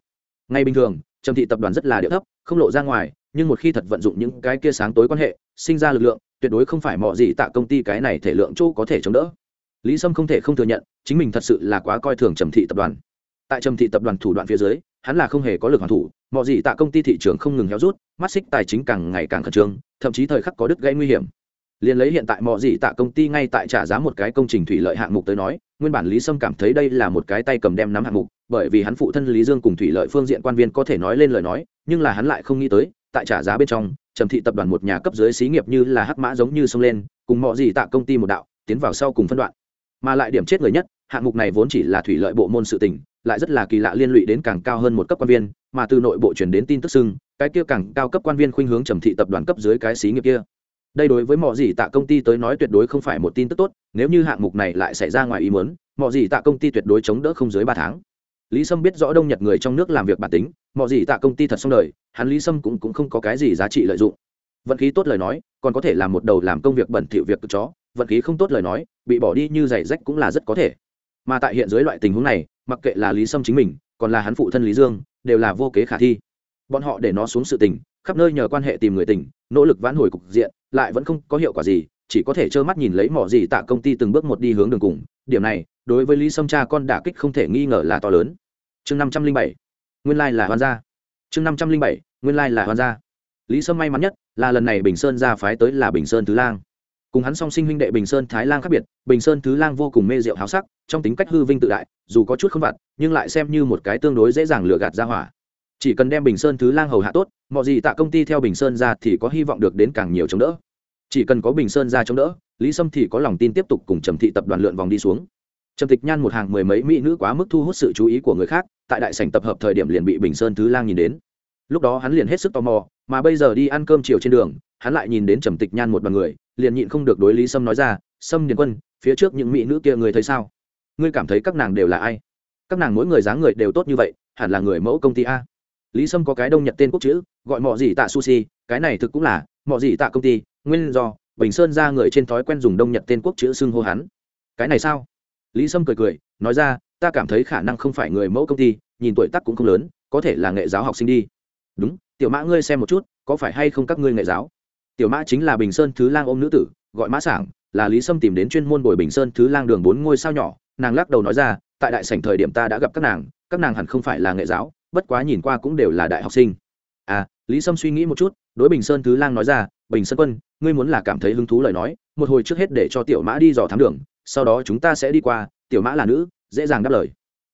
Ngay bình thường, trầm thị tập đoàn rất là điệu thấp, không lộ ra ngoài, nhưng một khi thật vận dụng những cái kia sáng tối quan hệ, sinh ra lực lượng, tuyệt đối không phải mọi gì tạ công ty cái này thể lượng chỗ có thể chống đỡ. Lý sâm không thể không thừa nhận, chính mình thật sự là quá coi thường trầm thị tập đoàn. Tại trầm thị tập đoàn thủ đoạn phía dưới, hắn là không hề có lực hoàn thủ, mọi gì tạ công ty thị trường không ngừng héo rút, mắt xích tài chính càng ngày càng khẩn trương, thậm chí thời khắc có đứt gây nguy hiểm liền lấy hiện tại mọi gì tạ công ty ngay tại trả giá một cái công trình thủy lợi hạng mục tới nói, nguyên bản lý sâm cảm thấy đây là một cái tay cầm đem nắm hạng mục, bởi vì hắn phụ thân lý dương cùng thủy lợi phương diện quan viên có thể nói lên lời nói, nhưng là hắn lại không nghĩ tới, tại trả giá bên trong, trầm thị tập đoàn một nhà cấp dưới xí nghiệp như là hắc mã giống như sông lên, cùng mọi gì tạ công ty một đạo, tiến vào sau cùng phân đoạn. Mà lại điểm chết người nhất, hạng mục này vốn chỉ là thủy lợi bộ môn sự tỉnh lại rất là kỳ lạ liên lụy đến càng cao hơn một cấp quan viên, mà từ nội bộ truyền đến tin tức xưng, cái kia càng cao cấp quan viên khuynh hướng trầm thị tập đoàn cấp dưới cái xí nghiệp kia đây đối với mọi gì tạ công ty tới nói tuyệt đối không phải một tin tức tốt nếu như hạng mục này lại xảy ra ngoài ý muốn mọi gì tạ công ty tuyệt đối chống đỡ không dưới ba tháng. Lý sâm biết rõ đông nhật người trong nước làm việc bản tính mọi gì tạ công ty thật xong đời hắn lý sâm cũng, cũng không có cái gì giá trị lợi dụng. Vận khí tốt lời nói còn có thể làm một đầu làm công việc bẩn thỉu việc chó vận khí không tốt lời nói bị bỏ đi như giày rách cũng là rất có thể. Mà tại hiện dưới loại tình huống này mặc kệ là lý sâm chính mình còn là hắn phụ thân lý dương đều là vô kế khả thi. Bọn họ để nó xuống sự tình khắp nơi nhờ quan hệ tìm người tình nỗ lực vãn hồi cục diện, lại vẫn không có hiệu quả gì, chỉ có thể trơ mắt nhìn lấy mỏ gì tạ công ty từng bước một đi hướng đường cùng. Điểm này, đối với lý sâm cha con đả kích không thể nghi ngờ là to lớn. Chương năm trăm linh bảy, nguyên lai là hoan gia. Chương năm trăm linh bảy, nguyên lai là hoan gia. Lý sâm may mắn nhất là lần này bình sơn ra phái tới là bình sơn thứ lang. Cùng hắn song sinh huynh đệ bình sơn thái lang khác biệt, bình sơn thứ lang vô cùng mê rượu háo sắc, trong tính cách hư vinh tự đại, dù có chút không vặt, nhưng lại xem như một cái tương đối dễ dàng lừa gạt ra hỏa. Chỉ cần đem bình sơn thứ lang hầu hạ tốt mọi gì tạ công ty theo bình sơn ra thì có hy vọng được đến càng nhiều chống đỡ. Chỉ cần có bình sơn ra chống đỡ, lý sâm thì có lòng tin tiếp tục cùng trầm thị tập đoàn lượn vòng đi xuống. Trầm tịch nhan một hàng mười mấy mỹ nữ quá mức thu hút sự chú ý của người khác, tại đại sảnh tập hợp thời điểm liền bị bình sơn thứ lang nhìn đến. Lúc đó hắn liền hết sức tò mò, mà bây giờ đi ăn cơm chiều trên đường, hắn lại nhìn đến trầm tịch nhan một đoàn người, liền nhịn không được đối lý sâm nói ra, sâm điền quân, phía trước những mỹ nữ kia người thấy sao? Ngươi cảm thấy các nàng đều là ai? Các nàng mỗi người dáng người đều tốt như vậy, hẳn là người mẫu công ty a lý sâm có cái đông nhật tên quốc chữ, gọi mọi gì tạ sushi cái này thực cũng là mọi gì tạ công ty, nguyên do bình sơn ra người trên thói quen dùng đông nhật tên quốc chữ xưng hô hắn. Cái này sao? Lý sâm cười cười, nói ra, ta cảm thấy khả năng không phải người mẫu công ty, nhìn tuổi tác cũng không lớn, có thể là nghệ giáo học sinh đi. Đúng, tiểu mã ngươi xem một chút, có phải hay không các ngươi nghệ giáo? Tiểu mã chính là bình sơn thứ lang ôm nữ tử, gọi mã sảng, là lý sâm tìm đến chuyên môn bồi bình sơn thứ lang đường bốn ngôi sao nhỏ. Nàng lắc đầu nói ra, tại đại sảnh thời điểm ta đã gặp các nàng các nàng hẳn không phải là nghệ giáo bất quá nhìn qua cũng đều là đại học sinh. À lý sâm suy nghĩ một chút, đối bình sơn thứ lang nói ra, bình sơn quân, ngươi muốn là cảm thấy hứng thú lời nói, một hồi trước hết để cho tiểu mã đi dò thám đường, sau đó chúng ta sẽ đi qua, tiểu mã là nữ, dễ dàng đáp lời.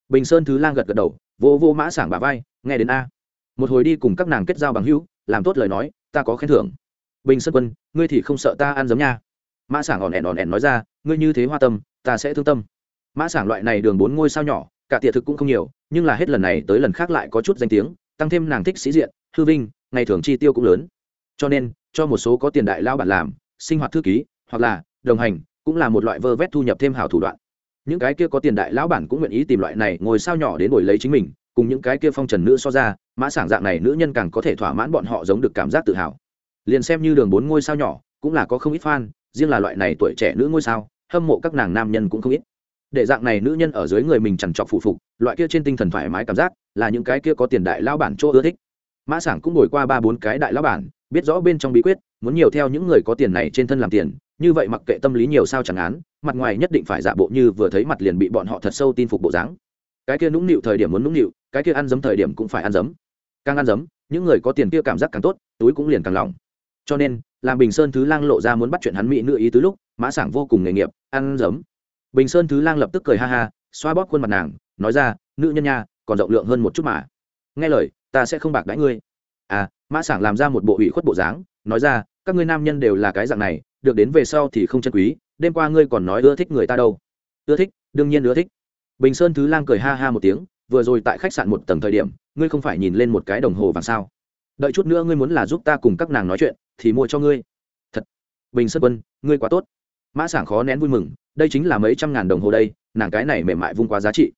Bình sơn thứ lang gật gật đầu, vô vô mã sảng bà vai, nghe đến a. Một hồi đi cùng các nàng kết giao bằng hữu, làm tốt lời nói, ta có khen thưởng. Bình sơn quân, ngươi thì không sợ ta ăn giấm nha? Mã sảng ỏn ẻn ỏn ẻn nói ra, ngươi như thế hoa tâm, ta sẽ thương tâm. Mã sảng loại này đường bốn ngôi sao nhỏ, cả tiệ thực cũng không nhiều nhưng là hết lần này tới lần khác lại có chút danh tiếng, tăng thêm nàng thích sĩ diện, hư vinh, ngày thường chi tiêu cũng lớn. Cho nên, cho một số có tiền đại lao bản làm, sinh hoạt thư ký, hoặc là đồng hành, cũng là một loại vơ vét thu nhập thêm hào thủ đoạn. Những cái kia có tiền đại lão bản cũng nguyện ý tìm loại này ngồi sao nhỏ đến đổi lấy chính mình, cùng những cái kia phong trần nữ so ra, mã sảng dạng này nữ nhân càng có thể thỏa mãn bọn họ giống được cảm giác tự hào. Liền xem như đường bốn ngôi sao nhỏ, cũng là có không ít fan, riêng là loại này tuổi trẻ nữ ngôi sao, hâm mộ các nàng nam nhân cũng không ít. Để dạng này nữ nhân ở dưới người mình chẳng trọc phụ phục loại kia trên tinh thần thoải mái cảm giác là những cái kia có tiền đại lão bản chỗ ưa thích. Mã sảng cũng đổi qua ba bốn cái đại lão bản, biết rõ bên trong bí quyết, muốn nhiều theo những người có tiền này trên thân làm tiền, như vậy mặc kệ tâm lý nhiều sao chẳng án, mặt ngoài nhất định phải giả bộ như vừa thấy mặt liền bị bọn họ thật sâu tin phục bộ dáng. Cái kia nũng nịu thời điểm muốn nũng nịu, cái kia ăn dấm thời điểm cũng phải ăn dấm. Càng ăn dấm, những người có tiền kia cảm giác càng tốt, túi cũng liền càng lỏng. Cho nên, làm bình sơn thứ lang lộ ra muốn bắt chuyện hắn mỹ nữ ý tứ lúc, mã sảng vô cùng nghề nghiệp, ăn dấm. Bình sơn thứ lang lập tức cười ha ha xoa bóp khuôn mặt nàng, nói ra, nữ nhân nha, còn rộng lượng hơn một chút mà. Nghe lời, ta sẽ không bạc đãi ngươi. À mã sảng làm ra một bộ ủy khuất bộ dáng, nói ra, các ngươi nam nhân đều là cái dạng này, được đến về sau thì không chân quý, đêm qua ngươi còn nói ưa thích người ta đâu. Ưa thích? Đương nhiên ưa thích. Bình sơn thứ lang cười ha ha một tiếng, vừa rồi tại khách sạn một tầng thời điểm, ngươi không phải nhìn lên một cái đồng hồ vàng sao? Đợi chút nữa ngươi muốn là giúp ta cùng các nàng nói chuyện, thì mua cho ngươi. Thật. Bình sơn quân, ngươi quá tốt. Mã sảng khó nén vui mừng đây chính là mấy trăm ngàn đồng hồ đây, nàng cái này mềm mại vung quá giá trị.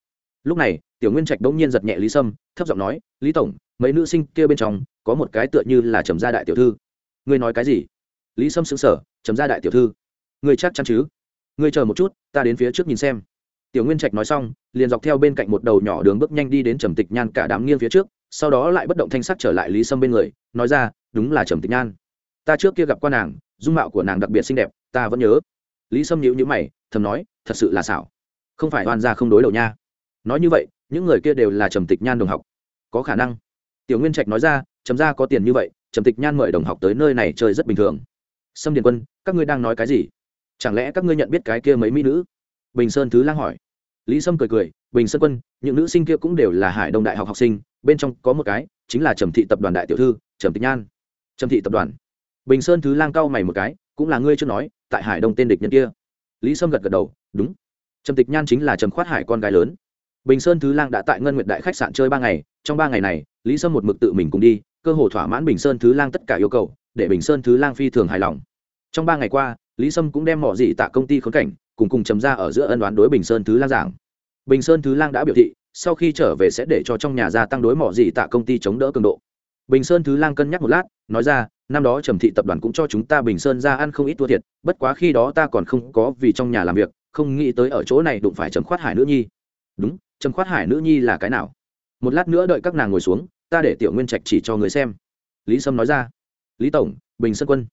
Lúc này, tiểu nguyên trạch bỗng nhiên giật nhẹ lý sâm, thấp giọng nói, lý tổng, mấy nữ sinh kia bên trong, có một cái tựa như là trầm gia đại tiểu thư. Ngươi nói cái gì? Lý sâm xứng sở trầm gia đại tiểu thư, ngươi chắc chắn chứ? Ngươi chờ một chút, ta đến phía trước nhìn xem. Tiểu nguyên trạch nói xong, liền dọc theo bên cạnh một đầu nhỏ đường bước nhanh đi đến trầm tịch nhan cả đám nghiêng phía trước, sau đó lại bất động thanh sắc trở lại lý sâm bên người, nói ra, đúng là trầm tịch nhan. Ta trước kia gặp qua nàng, dung mạo của nàng đặc biệt xinh đẹp, ta vẫn nhớ lý sâm nhữ nhữ mày, thầm nói, thật sự là xảo. Không phải oan gia không đối đầu nha. Nói như vậy, những người kia đều là trầm tịch nhan đồng học. Có khả năng. Tiểu nguyên trạch nói ra, trầm gia có tiền như vậy, trầm tịch nhan mời đồng học tới nơi này chơi rất bình thường. Sâm điền quân, các ngươi đang nói cái gì? Chẳng lẽ các ngươi nhận biết cái kia mấy mỹ nữ? Bình sơn thứ lang hỏi. Lý sâm cười cười, bình sơn quân, những nữ sinh kia cũng đều là hải đông đại học học sinh, bên trong có một cái, chính là trầm thị tập đoàn đại tiểu thư, trầm tịch nhan. Trầm thị tập đoàn. Bình sơn thứ lang cau mày một cái cũng là ngươi chưa nói, tại hải đông tên địch nhân kia. Lý sâm gật gật đầu, đúng. Trầm tịch nhan chính là trầm khoát hải con gái lớn. Bình sơn thứ lang đã tại ngân nguyệt đại khách sạn chơi ba ngày, trong ba ngày này, lý sâm một mực tự mình cùng đi, cơ hồ thỏa mãn bình sơn thứ lang tất cả yêu cầu, để bình sơn thứ lang phi thường hài lòng. Trong ba ngày qua, lý sâm cũng đem mọi gì tạ công ty khốn cảnh, cùng cùng chấm ra ở giữa ân đoán đối bình sơn thứ lang giảng. Bình sơn thứ lang đã biểu thị, sau khi trở về sẽ để cho trong nhà gia tăng đối mọi gì tạ công ty chống đỡ cường độ bình sơn thứ lang cân nhắc một lát, nói ra, năm đó trầm thị tập đoàn cũng cho chúng ta bình sơn ra ăn không ít thua thiệt, bất quá khi đó ta còn không có vì trong nhà làm việc, không nghĩ tới ở chỗ này đụng phải trầm khoát hải nữ nhi. Đúng, trầm khoát hải nữ nhi là cái nào? Một lát nữa đợi các nàng ngồi xuống, ta để tiểu nguyên trạch chỉ cho người xem. Lý sâm nói ra. Lý tổng, bình sơn quân.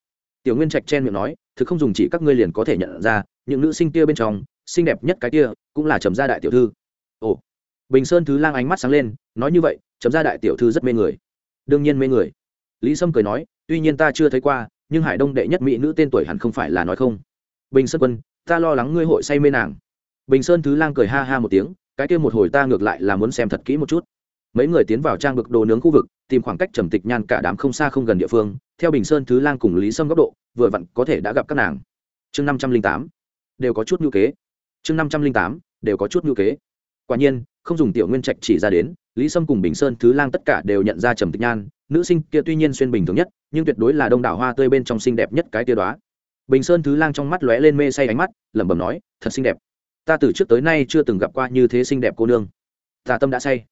Tiểu nguyên trạch chen miệng nói, thực không dùng chỉ các ngươi liền có thể nhận ra, những nữ sinh kia bên trong, xinh đẹp nhất cái kia, cũng là trầm gia đại tiểu thư. Ồ. Bình sơn thứ lang ánh mắt sáng lên, nói như vậy, trầm gia đại tiểu thư rất mê người đương nhiên mê người. Lý sâm cười nói, tuy nhiên ta chưa thấy qua, nhưng hải đông đệ nhất mỹ nữ tên tuổi hẳn không phải là nói không. Bình sơn quân, ta lo lắng ngươi hội say mê nàng. Bình sơn thứ lang cười ha ha một tiếng, cái kia một hồi ta ngược lại là muốn xem thật kỹ một chút. Mấy người tiến vào trang bực đồ nướng khu vực, tìm khoảng cách trầm tịch nhan cả đám không xa không gần địa phương, theo bình sơn thứ lang cùng lý sâm góc độ, vừa vặn có thể đã gặp các nàng. Chương năm trăm linh tám, đều có chút ngữ kế. Chương năm trăm linh tám, đều có chút ngữ kế. Quả nhiên không dùng tiểu nguyên trạch chỉ ra đến, lý sâm cùng bình sơn, thứ lang tất cả đều nhận ra trầm tịch nhan. Nữ sinh kia tuy nhiên xuyên bình thường nhất, nhưng tuyệt đối là đông đảo hoa tươi bên trong xinh đẹp nhất cái tia đó bình sơn, thứ lang trong mắt lóe lên mê say ánh mắt, lẩm bẩm nói, thật xinh đẹp. Ta từ trước tới nay chưa từng gặp qua như thế xinh đẹp cô nương. Ta tâm đã say.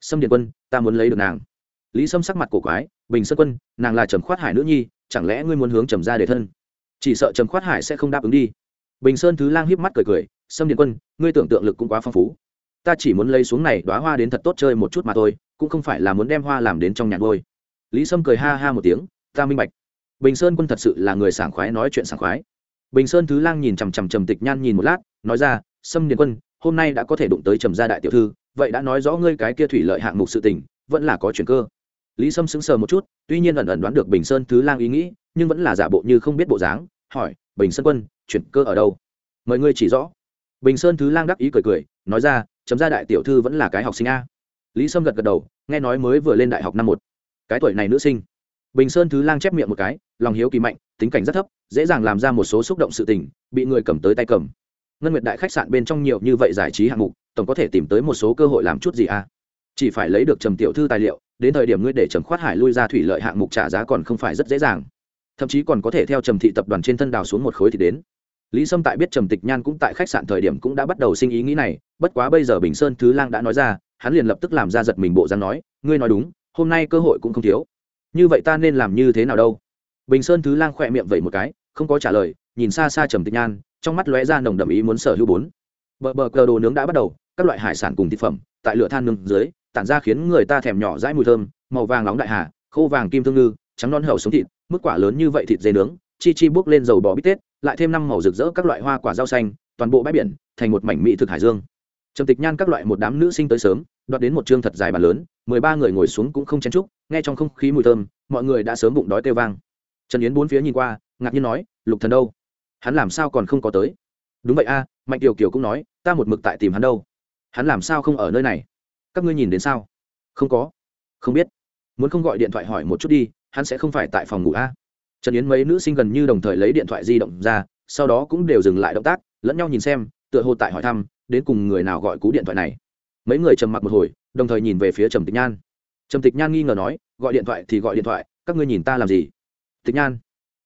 Sâm điện quân, ta muốn lấy được nàng. Lý sâm sắc mặt cổ quái, bình sơn quân, nàng là trầm khoát hải nữ nhi, chẳng lẽ ngươi muốn hướng trầm ra để thân? Chỉ sợ trầm khoát hải sẽ không đáp ứng đi. Bình sơn, thứ lang hiếp mắt cười cười, sâm điện quân, ngươi tưởng tượng lực cũng quá phong phú ta chỉ muốn lấy xuống này đoá hoa đến thật tốt chơi một chút mà thôi, cũng không phải là muốn đem hoa làm đến trong nhạc ngôi lý sâm cười ha ha một tiếng, ta minh bạch. Bình sơn quân thật sự là người sảng khoái nói chuyện sảng khoái. Bình sơn thứ lang nhìn chằm chằm trầm tịch nhan nhìn một lát, nói ra, sâm điền quân, hôm nay đã có thể đụng tới trầm gia đại tiểu thư, vậy đã nói rõ ngươi cái kia thủy lợi hạng mục sự tình, vẫn là có chuyện cơ. Lý sâm sững sờ một chút, tuy nhiên ẩn ẩn đoán được bình sơn thứ lang ý nghĩ, nhưng vẫn là giả bộ như không biết bộ dáng, hỏi, bình sơn quân chuyển cơ ở đâu? Mời ngươi chỉ rõ. Bình sơn thứ lang đắc ý cười cười, nói ra chấm gia đại tiểu thư vẫn là cái học sinh a. Lý sâm gật gật đầu, nghe nói mới vừa lên đại học năm một. Cái tuổi này nữ sinh. Bình sơn thứ lang chép miệng một cái, lòng hiếu kỳ mạnh, tính cảnh rất thấp, dễ dàng làm ra một số xúc động sự tình, bị người cầm tới tay cầm. Ngân nguyệt đại khách sạn bên trong nhiều như vậy giải trí hạng mục, tổng có thể tìm tới một số cơ hội làm chút gì à chỉ phải lấy được trầm tiểu thư tài liệu, đến thời điểm ngươi để trầm khoát hải lui ra thủy lợi hạng mục trả giá còn không phải rất dễ dàng. Thậm chí còn có thể theo trầm thị tập đoàn trên thân đào xuống một khối thì đến lý sâm tại biết trầm tịch nhan cũng tại khách sạn thời điểm cũng đã bắt đầu sinh ý nghĩ này, bất quá bây giờ bình sơn thứ lang đã nói ra, hắn liền lập tức làm ra giật mình bộ dáng nói, ngươi nói đúng, hôm nay cơ hội cũng không thiếu. Như vậy ta nên làm như thế nào đâu? Bình sơn thứ lang khỏe miệng vậy một cái, không có trả lời, nhìn xa xa trầm tịch nhan, trong mắt lóe ra nồng đậm ý muốn sở hữu bốn. Bờ bờ cờ đồ nướng đã bắt đầu, các loại hải sản cùng thực phẩm, tại lửa than nướng dưới, tản ra khiến người ta thèm nhỏ dãi mùi thơm, màu vàng nóng đại hà, khô vàng kim thương ngư, trắng non hậu sống thịt, mức quả lớn như vậy thịt dê nướng, chi chi bước lên dầu bò bít tết lại thêm năm màu rực rỡ các loại hoa quả rau xanh, toàn bộ bãi biển thành một mảnh mỹ thực hải dương. Trầm tịch nhan các loại một đám nữ sinh tới sớm, đoạt đến một chương thật dài bàn lớn, mười ba người ngồi xuống cũng không chen trúc nghe trong không khí mùi thơm, mọi người đã sớm bụng đói tê vang. Trần yến bốn phía nhìn qua, ngạc nhiên nói, lục thần đâu? Hắn làm sao còn không có tới? Đúng vậy a, mạnh kiều kiều cũng nói, ta một mực tại tìm hắn đâu. Hắn làm sao không ở nơi này? Các ngươi nhìn đến sao? Không có. Không biết. Muốn không gọi điện thoại hỏi một chút đi, hắn sẽ không phải tại phòng ngủ a trần yến mấy nữ sinh gần như đồng thời lấy điện thoại di động ra, sau đó cũng đều dừng lại động tác, lẫn nhau nhìn xem, tựa hồ tại hỏi thăm, đến cùng người nào gọi cú điện thoại này. Mấy người trầm mặc một hồi, đồng thời nhìn về phía trầm tịch nhan. Trầm tịch nhan nghi ngờ nói, gọi điện thoại thì gọi điện thoại, các ngươi nhìn ta làm gì? Tịch nhan.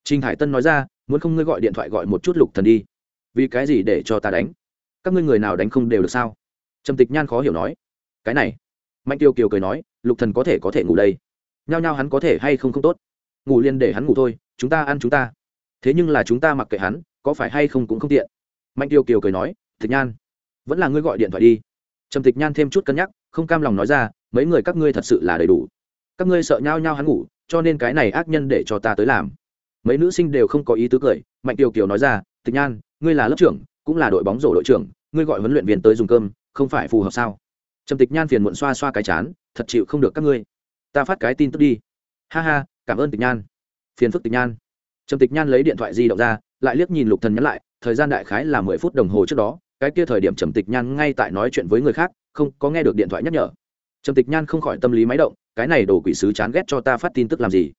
Trinh hải tân nói ra, muốn không ngươi gọi điện thoại gọi một chút lục thần đi. Vì cái gì để cho ta đánh? Các ngươi người nào đánh không đều được sao? Trầm tịch nhan khó hiểu nói. Cái này. Mạnh tiêu kiều cười nói, lục thần có thể có thể ngủ đây. Nhao nhao hắn có thể hay không không tốt. Ngủ liền để hắn ngủ thôi chúng ta ăn chúng ta. Thế nhưng là chúng ta mặc kệ hắn, có phải hay không cũng không tiện. Mạnh tiêu kiều cười nói tịch nhan, vẫn là ngươi gọi điện thoại đi. Trầm tịch nhan thêm chút cân nhắc, không cam lòng nói ra, mấy người các ngươi thật sự là đầy đủ. Các ngươi sợ nhau nhau hắn ngủ, cho nên cái này ác nhân để cho ta tới làm. Mấy nữ sinh đều không có ý tứ cười, mạnh tiêu kiều nói ra tịch nhan, ngươi là lớp trưởng, cũng là đội bóng rổ đội trưởng, ngươi gọi huấn luyện viên tới dùng cơm, không phải phù hợp sao? Trầm tịch nhan phiền muộn xoa xoa cái chán, thật chịu không được các ngươi. Ta phát cái tin tức đi. Ha ha, cảm ơn tịch nhan phiền phức tịch nhan. Trầm tịch nhan lấy điện thoại di động ra, lại liếc nhìn lục thần nhắn lại, thời gian đại khái là mười phút đồng hồ trước đó, cái kia thời điểm trầm tịch nhan ngay tại nói chuyện với người khác, không có nghe được điện thoại nhắc nhở. Trầm tịch nhan không khỏi tâm lý máy động, cái này đồ quỷ sứ chán ghét cho ta phát tin tức làm gì?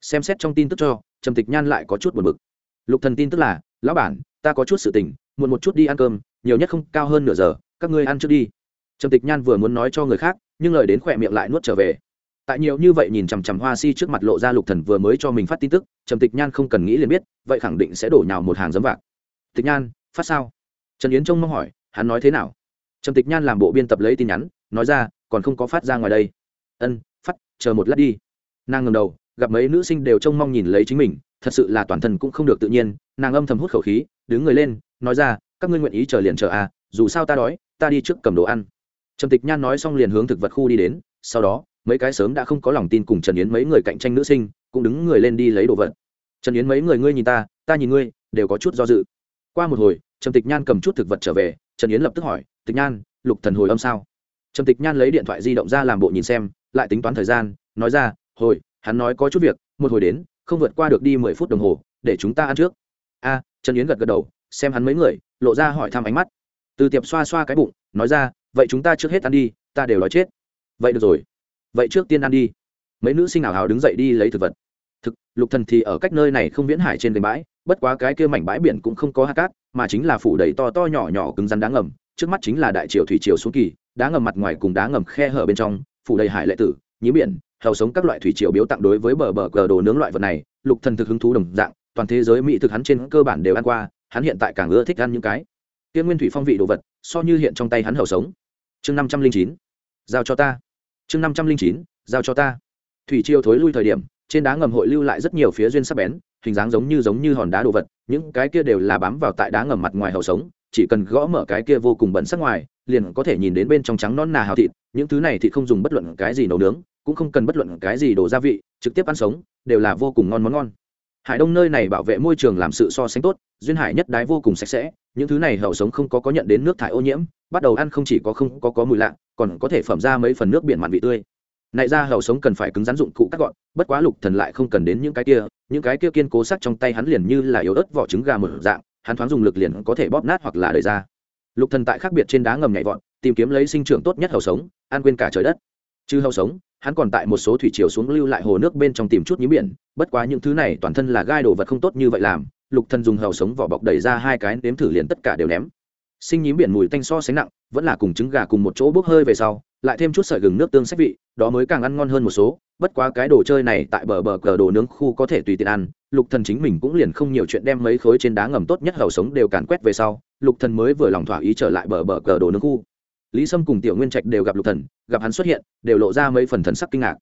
Xem xét trong tin tức cho, trầm tịch nhan lại có chút buồn bực. Lục thần tin tức là, lão bản, ta có chút sự tình, muộn một chút đi ăn cơm, nhiều nhất không cao hơn nửa giờ, các ngươi ăn trước đi. Trầm tịch nhan vừa muốn nói cho người khác, nhưng lời đến khỏe miệng lại nuốt trở về tại nhiều như vậy nhìn chằm chằm hoa si trước mặt lộ ra lục thần vừa mới cho mình phát tin tức, trầm tịch nhan không cần nghĩ liền biết, vậy khẳng định sẽ đổ nhào một hàng dấm vạc. Tịch nhan, phát sao? Trần yến trông mong hỏi, hắn nói thế nào? Trầm tịch nhan làm bộ biên tập lấy tin nhắn, nói ra, còn không có phát ra ngoài đây. Ân, phát, chờ một lát đi. Nàng ngầm đầu, gặp mấy nữ sinh đều trông mong nhìn lấy chính mình, thật sự là toàn thân cũng không được tự nhiên, nàng âm thầm hút khẩu khí, đứng người lên, nói ra, các ngươi nguyện ý chờ liền chờ à dù sao ta đói, ta đi trước cầm đồ ăn. Trầm tịch nhan nói xong liền hướng thực vật khu đi đến, sau đó mấy cái sớm đã không có lòng tin cùng trần yến mấy người cạnh tranh nữ sinh, cũng đứng người lên đi lấy đồ vật. Trần yến mấy người ngươi nhìn ta ta nhìn ngươi, đều có chút do dự. Qua một hồi, trầm tịch nhan cầm chút thực vật trở về, trần yến lập tức hỏi, tịch nhan, lục thần hồi âm sao? Trầm tịch nhan lấy điện thoại di động ra làm bộ nhìn xem, lại tính toán thời gian, nói ra, hồi, hắn nói có chút việc, một hồi đến, không vượt qua được đi mười phút đồng hồ, để chúng ta ăn trước. A, trần yến gật gật đầu, xem hắn mấy người, lộ ra hỏi thăm ánh mắt. Từ tiệp xoa xoa cái bụng, nói ra, vậy chúng ta trước hết ăn đi, ta đều nói chết. Vậy được rồi vậy trước tiên ăn đi. Mấy nữ sinh ảo hào đứng dậy đi lấy thực vật. Thực, lục thần thì ở cách nơi này không viễn hải trên bến bãi, bất quá cái kia mảnh bãi biển cũng không có hạt cát, mà chính là phủ đầy to to nhỏ nhỏ cứng rắn đá ngầm, trước mắt chính là đại triều thủy triều xuống kỳ, đá ngầm mặt ngoài cùng đá ngầm khe hở bên trong, phủ đầy hải lệ tử, nhí biển, hầu sống các loại thủy triều biếu tặng đối với bờ bờ cờ đồ nướng loại vật này, lục thần thực hứng thú đồng dạng, toàn thế giới mỹ thực hắn trên cơ bản đều ăn qua, hắn hiện tại càng ưa thích ăn những cái tiên nguyên thủy phong vị đồ vật, so như hiện trong tay hắn hầu sống. Chương năm trăm linh chín, giao cho ta chương năm trăm linh chín, giao cho ta. Thủy triều thối lui thời điểm, trên đá ngầm hội lưu lại rất nhiều phía duyên sắp bén, hình dáng giống như giống như hòn đá đồ vật, những cái kia đều là bám vào tại đá ngầm mặt ngoài hầu sống, chỉ cần gõ mở cái kia vô cùng bẩn sắc ngoài, liền có thể nhìn đến bên trong trắng non nà hào thịt, những thứ này thì không dùng bất luận cái gì nấu nướng, cũng không cần bất luận cái gì đổ gia vị, trực tiếp ăn sống, đều là vô cùng ngon món ngon hải đông nơi này bảo vệ môi trường làm sự so sánh tốt, duyên hải nhất đái vô cùng sạch sẽ, những thứ này hậu sống không có có nhận đến nước thải ô nhiễm, bắt đầu ăn không chỉ có không có có mùi lạ, còn có thể phẩm ra mấy phần nước biển mặn vị tươi. Nại ra hậu sống cần phải cứng rắn dụng cụ cắt gọn, bất quá lục thần lại không cần đến những cái kia, những cái kia kiên cố sắc trong tay hắn liền như là yếu ớt vỏ trứng gà mở dạng, hắn thoáng dùng lực liền có thể bóp nát hoặc là đẩy ra. Lục thần tại khác biệt trên đá ngầm nhảy vọt, tìm kiếm lấy sinh trưởng tốt nhất hậu sống ăn quên cả trời đất. Chứ hậu sống hắn còn tại một số thủy chiều xuống lưu lại hồ nước bên trong tìm chút nhím biển, bất quá những thứ này toàn thân là gai đồ vật không tốt như vậy làm, lục thần dùng hầu sống vỏ bọc đẩy ra hai cái nếm thử liền tất cả đều ném. Sinh nhím biển mùi tanh so sánh nặng, vẫn là cùng trứng gà cùng một chỗ bốc hơi về sau, lại thêm chút sợi gừng nước tương sách vị, đó mới càng ăn ngon hơn một số, bất quá cái đồ chơi này tại bờ bờ cờ đồ nướng khu có thể tùy tiện ăn, lục thần chính mình cũng liền không nhiều chuyện đem mấy khối trên đá ngầm tốt nhất hầu sống đều càn quét về sau, lục thần mới vừa lòng thỏa ý trở lại bờ bờ cờ đồ nướng khu lý sâm cùng tiểu nguyên trạch đều gặp lục thần, gặp hắn xuất hiện, đều lộ ra mấy phần thần sắc kinh ngạc.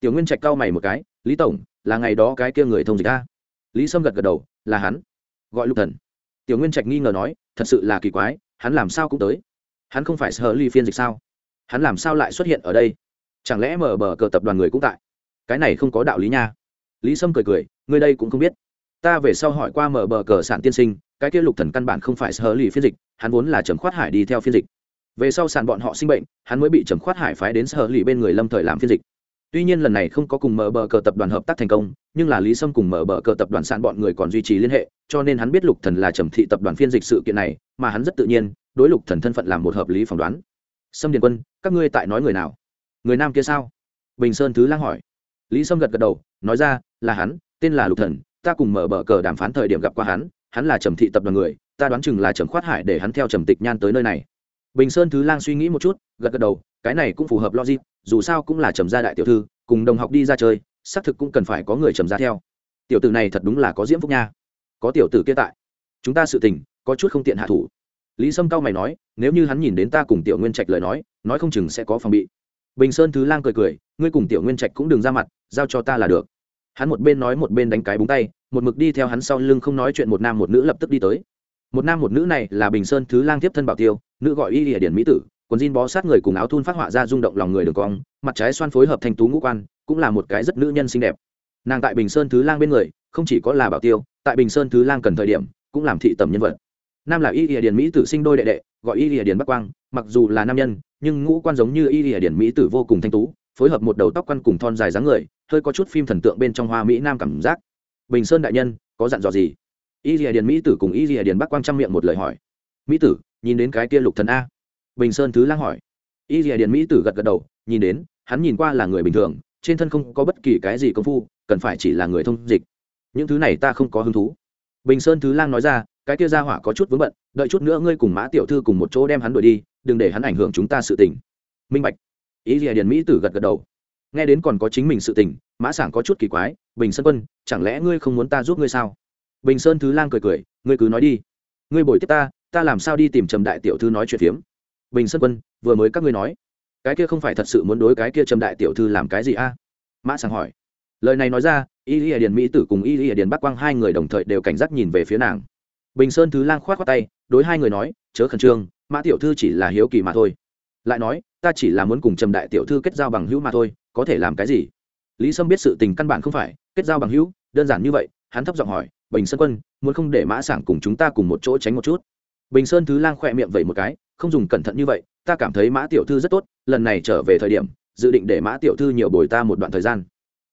Tiểu nguyên trạch cau mày một cái, lý tổng, là ngày đó cái kia người thông dịch a? Lý sâm gật gật đầu, là hắn. Gọi lục thần. Tiểu nguyên trạch nghi ngờ nói, thật sự là kỳ quái, hắn làm sao cũng tới? Hắn không phải sở ly phiên dịch sao? Hắn làm sao lại xuất hiện ở đây? Chẳng lẽ mở bờ cờ tập đoàn người cũng tại? Cái này không có đạo lý nha. Lý sâm cười cười người đây cũng không biết. Ta về sau hỏi qua mở bờ cờ sản tiên sinh, cái kia lục thần căn bản không phải sở ly phiên dịch, hắn vốn là trầm khoát hải đi theo phiên dịch về sau sàn bọn họ sinh bệnh, hắn mới bị trầm khoát hải phái đến sở lì bên người lâm thời làm phiên dịch. Tuy nhiên lần này không có cùng mở bờ cờ tập đoàn hợp tác thành công, nhưng là lý sâm cùng mở bờ cờ tập đoàn sàn bọn người còn duy trì liên hệ, cho nên hắn biết lục thần là trầm thị tập đoàn phiên dịch sự kiện này, mà hắn rất tự nhiên, đối lục thần thân phận làm một hợp lý phỏng đoán. Sâm điền quân, các ngươi tại nói người nào? Người nam kia sao? Bình sơn thứ lang hỏi. Lý sâm gật gật đầu, nói ra, là hắn, tên là lục thần, ta cùng mở bờ cờ đàm phán thời điểm gặp qua hắn hắn là trầm thị tập đoàn người, ta đoán chừng là trầm khoát hải để hắn theo trầm tịch nhan tới nơi này bình sơn thứ lang suy nghĩ một chút, gật gật đầu, cái này cũng phù hợp logic, dù sao cũng là trầm gia đại tiểu thư, cùng đồng học đi ra chơi, xác thực cũng cần phải có người trầm gia theo. Tiểu tử này thật đúng là có diễm phúc nha. Có tiểu tử kia tại. Chúng ta sự tình, có chút không tiện hạ thủ. Lý sâm cao mày nói, nếu như hắn nhìn đến ta cùng tiểu nguyên trạch lời nói nói không chừng sẽ có phòng bị. Bình sơn thứ lang cười cười, ngươi cùng tiểu nguyên trạch cũng đừng ra mặt, giao cho ta là được. Hắn một bên nói một bên đánh cái búng tay, một mực đi theo hắn sau lưng không nói chuyện một nam một nữ lập tức đi tới. Một nam một nữ này là bình sơn thứ lang tiếp thân bảo tiêu nữ gọi y địa điển mỹ tử, quần jean bó sát người cùng áo thun phát họa ra rung động lòng người đường cong, mặt trái xoan phối hợp thành tú ngũ quan, cũng là một cái rất nữ nhân xinh đẹp. Nàng tại bình sơn thứ lang bên người, không chỉ có là bảo tiêu, tại bình sơn thứ lang cần thời điểm, cũng làm thị tầm nhân vật. Nam là y địa điển mỹ tử sinh đôi đệ đệ, gọi y địa điển bắc quang, mặc dù là nam nhân, nhưng ngũ quan giống như y địa điển mỹ tử vô cùng thanh tú, phối hợp một đầu tóc quan cùng thon dài dáng người, hơi có chút phim thần tượng bên trong hoa mỹ nam cảm giác. Bình sơn đại nhân, có dặn dò gì? Y lìa điển mỹ tử cùng y lìa điển bắc quang chăm miệng một lời hỏi. Mỹ tử nhìn đến cái kia lục thần a. Bình sơn thứ lang hỏi. Y rìa điện mỹ tử gật gật đầu, nhìn đến, hắn nhìn qua là người bình thường, trên thân không có bất kỳ cái gì công phu, cần phải chỉ là người thông dịch. Những thứ này ta không có hứng thú. Bình sơn thứ lang nói ra, cái kia ra hỏa có chút vướng bận, đợi chút nữa ngươi cùng mã tiểu thư cùng một chỗ đem hắn đuổi đi, đừng để hắn ảnh hưởng chúng ta sự tình. Minh bạch. Ý rìa điện mỹ tử gật gật đầu. Nghe đến còn có chính mình sự tình, mã sảng có chút kỳ quái, bình sơn quân, chẳng lẽ ngươi không muốn ta giúp ngươi sao? Bình sơn thứ lang cười cười, ngươi cứ nói đi. Ngươi bồi tiếp ta ta làm sao đi tìm trầm đại tiểu thư nói chuyện phiếm? Bình sơn quân, vừa mới các ngươi nói. Cái kia không phải thật sự muốn đối cái kia trầm đại tiểu thư làm cái gì a? Mã sàng hỏi. Lời này nói ra, y y điền mỹ tử cùng y y điền bắc quang hai người đồng thời đều cảnh giác nhìn về phía nàng. Bình sơn thứ lang khoát khoát tay, đối hai người nói, chớ khẩn trương, mã tiểu thư chỉ là hiếu kỳ mà thôi. Lại nói, ta chỉ là muốn cùng trầm đại tiểu thư kết giao bằng hữu mà thôi, có thể làm cái gì? Lý sâm biết sự tình căn bản không phải, kết giao bằng hữu, đơn giản như vậy, hắn thấp giọng hỏi, bình sơn quân, muốn không để mã sảng cùng chúng ta cùng một chỗ tránh một chút? Bình sơn thứ lang khỏe miệng vậy một cái, không dùng cẩn thận như vậy, ta cảm thấy mã tiểu thư rất tốt, lần này trở về thời điểm, dự định để mã tiểu thư nhiều bồi ta một đoạn thời gian.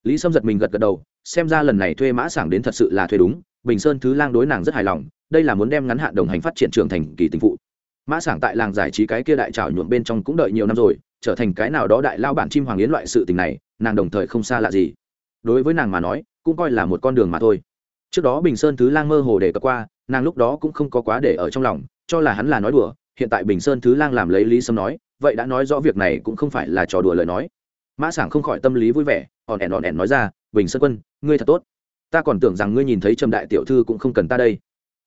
Lý sâm giật mình gật gật đầu, xem ra lần này thuê mã sảng đến thật sự là thuê đúng, bình sơn thứ lang đối nàng rất hài lòng, đây là muốn đem ngắn hạn đồng hành phát triển trưởng thành kỳ tình phụ. Mã sảng tại làng giải trí cái kia đại trào nhuộm bên trong cũng đợi nhiều năm rồi, trở thành cái nào đó đại lao bản chim hoàng yến loại sự tình này, nàng đồng thời không xa lạ gì. Đối với nàng mà nói, cũng coi là một con đường mà thôi. Trước đó bình sơn thứ lang mơ hồ đề cập qua nàng lúc đó cũng không có quá để ở trong lòng, cho là hắn là nói đùa, hiện tại bình sơn thứ lang làm lấy lý sâm nói, vậy đã nói rõ việc này cũng không phải là trò đùa lời nói. Mã sảng không khỏi tâm lý vui vẻ òn ẻn òn ẻn nói ra, bình sơn quân, ngươi thật tốt. Ta còn tưởng rằng ngươi nhìn thấy trầm đại tiểu thư cũng không cần ta đây.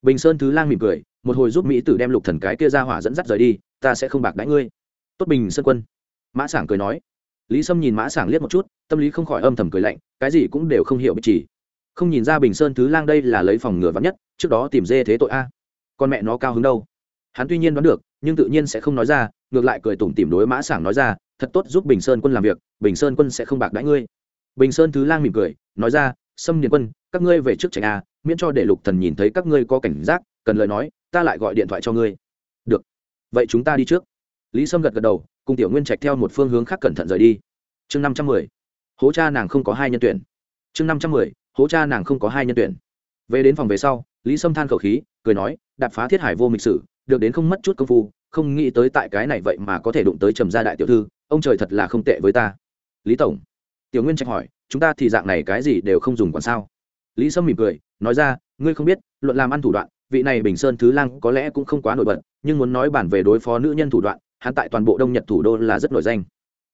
Bình sơn thứ lang mỉm cười, một hồi giúp mỹ tử đem lục thần cái kia ra hỏa dẫn dắt rời đi, ta sẽ không bạc đãi ngươi. Tốt bình sơn quân. Mã sảng cười nói. Lý sâm nhìn mã sảng liếc một chút, tâm lý không khỏi âm thầm cười lạnh, cái gì cũng đều không hiểu bích chỉ không nhìn ra bình sơn thứ lang đây là lấy phòng ngừa vắn nhất, trước đó tìm dê thế tội a. Con mẹ nó cao hứng đâu. Hắn tuy nhiên đoán được, nhưng tự nhiên sẽ không nói ra, ngược lại cười tủm tìm đối mã sảng nói ra, thật tốt, giúp bình sơn quân làm việc, bình sơn quân sẽ không bạc đãi ngươi. Bình sơn thứ lang mỉm cười, nói ra xâm điền quân, các ngươi về trước trạch a, miễn cho để lục thần nhìn thấy các ngươi có cảnh giác, cần lời nói, ta lại gọi điện thoại cho ngươi. Được. Vậy chúng ta đi trước. Lý sâm gật gật đầu, cùng tiểu nguyên trạch theo một phương hướng khác cẩn thận rời đi. Chương năm trăm mười. Hố cha nàng không có hai nhân tuyển. Chương năm trăm mười hố cha nàng không có hai nhân tuyển. Về đến phòng về sau, lý sâm than khẩu khí, cười nói, đạp phá thiết hải vô mịch sử, được đến không mất chút công phu, không nghĩ tới tại cái này vậy mà có thể đụng tới trầm gia đại tiểu thư, ông trời thật là không tệ với ta. Lý tổng, tiểu nguyên trạch hỏi, chúng ta thì dạng này cái gì đều không dùng còn sao? Lý sâm mỉm cười, nói ra, ngươi không biết, luận làm ăn thủ đoạn, vị này bình sơn thứ lang có lẽ cũng không quá nổi bật, nhưng muốn nói bản về đối phó nữ nhân thủ đoạn, hắn tại toàn bộ đông nhật thủ đô là rất nổi danh.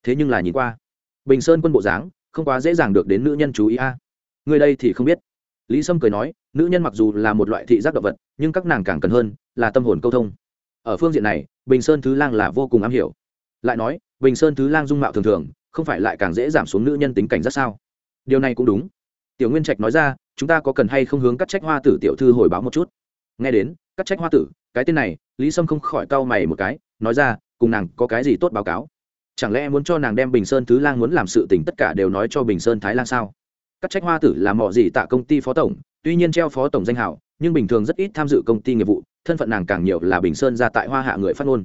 Thế nhưng là nhìn qua, bình sơn quân bộ dáng, không quá dễ dàng được đến nữ nhân chú ý a. à người đây thì không biết. Lý sâm cười nói, nữ nhân mặc dù là một loại thị giác động vật, nhưng các nàng càng cần hơn là tâm hồn câu thông. Ở phương diện này, bình sơn thứ lang là vô cùng am hiểu. Lại nói, bình sơn thứ lang dung mạo thường thường, không phải lại càng dễ giảm xuống nữ nhân tính cảnh rất sao? Điều này cũng đúng. Tiểu nguyên trạch nói ra, chúng ta có cần hay không hướng các trách hoa tử tiểu thư hồi báo một chút? Nghe đến các trách hoa tử, cái tên này, lý sâm không khỏi cau mày một cái, nói ra, cùng nàng có cái gì tốt báo cáo? Chẳng lẽ muốn cho nàng đem bình sơn thứ lang muốn làm sự tình tất cả đều nói cho bình sơn thái lang sao? Các trách hoa tử là mỏ gì tạ công ty phó tổng, tuy nhiên treo phó tổng danh hảo nhưng bình thường rất ít tham dự công ty nghiệp vụ, thân phận nàng càng nhiều là bình sơn ra tại hoa hạ người phát ngôn.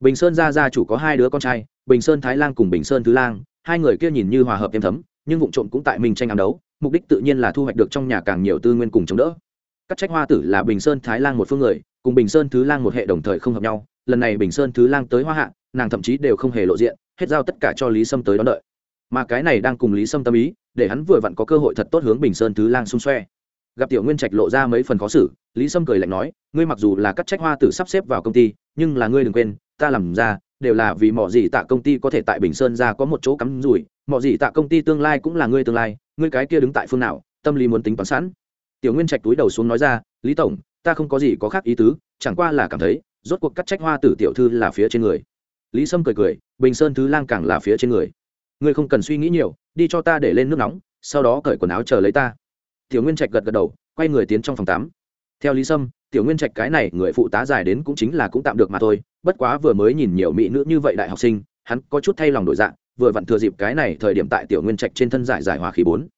Bình sơn gia gia chủ có hai đứa con trai, bình sơn thái lang cùng bình sơn thứ lang, hai người kia nhìn như hòa hợp êm thấm, nhưng vụ trộm cũng tại mình tranh ám đấu, mục đích tự nhiên là thu hoạch được trong nhà càng nhiều tư nguyên cùng chống đỡ. Các trách hoa tử là bình sơn thái lang một phương người, cùng bình sơn thứ lang một hệ đồng thời không hợp nhau, lần này bình sơn thứ lang tới hoa hạ, nàng thậm chí đều không hề lộ diện, hết giao tất cả cho lý sâm tới đón đợi. Mà cái này đang cùng lý sâm tâm ý để hắn vừa vặn có cơ hội thật tốt hướng bình sơn thứ lang xung xoe. Gặp tiểu nguyên trạch lộ ra mấy phần khó xử, lý sâm cười lạnh nói, ngươi mặc dù là cắt trách hoa tử sắp xếp vào công ty, nhưng là ngươi đừng quên, ta làm ra, đều là vì mọi gì tạ công ty có thể tại bình sơn ra có một chỗ cắm rủi. Mọi gì tạ công ty tương lai cũng là ngươi tương lai, ngươi cái kia đứng tại phương nào, tâm lý muốn tính toán sẵn. Tiểu nguyên trạch túi đầu xuống nói ra, lý tổng, ta không có gì có khác ý tứ, chẳng qua là cảm thấy, rốt cuộc cắt trách hoa tử tiểu thư là phía trên người. Lý sâm cười cười, bình sơn thứ lang càng là phía trên người. Ngươi không cần suy nghĩ nhiều đi cho ta để lên nước nóng, sau đó cởi quần áo chờ lấy ta. Tiểu nguyên trạch gật gật đầu, quay người tiến trong phòng tắm. Theo lý sâm, tiểu nguyên trạch cái này người phụ tá dài đến cũng chính là cũng tạm được mà thôi, bất quá vừa mới nhìn nhiều mỹ nữ như vậy đại học sinh, hắn có chút thay lòng đổi dạng vừa vặn thừa dịp cái này thời điểm tại tiểu nguyên trạch trên thân giải giải hòa khí bốn.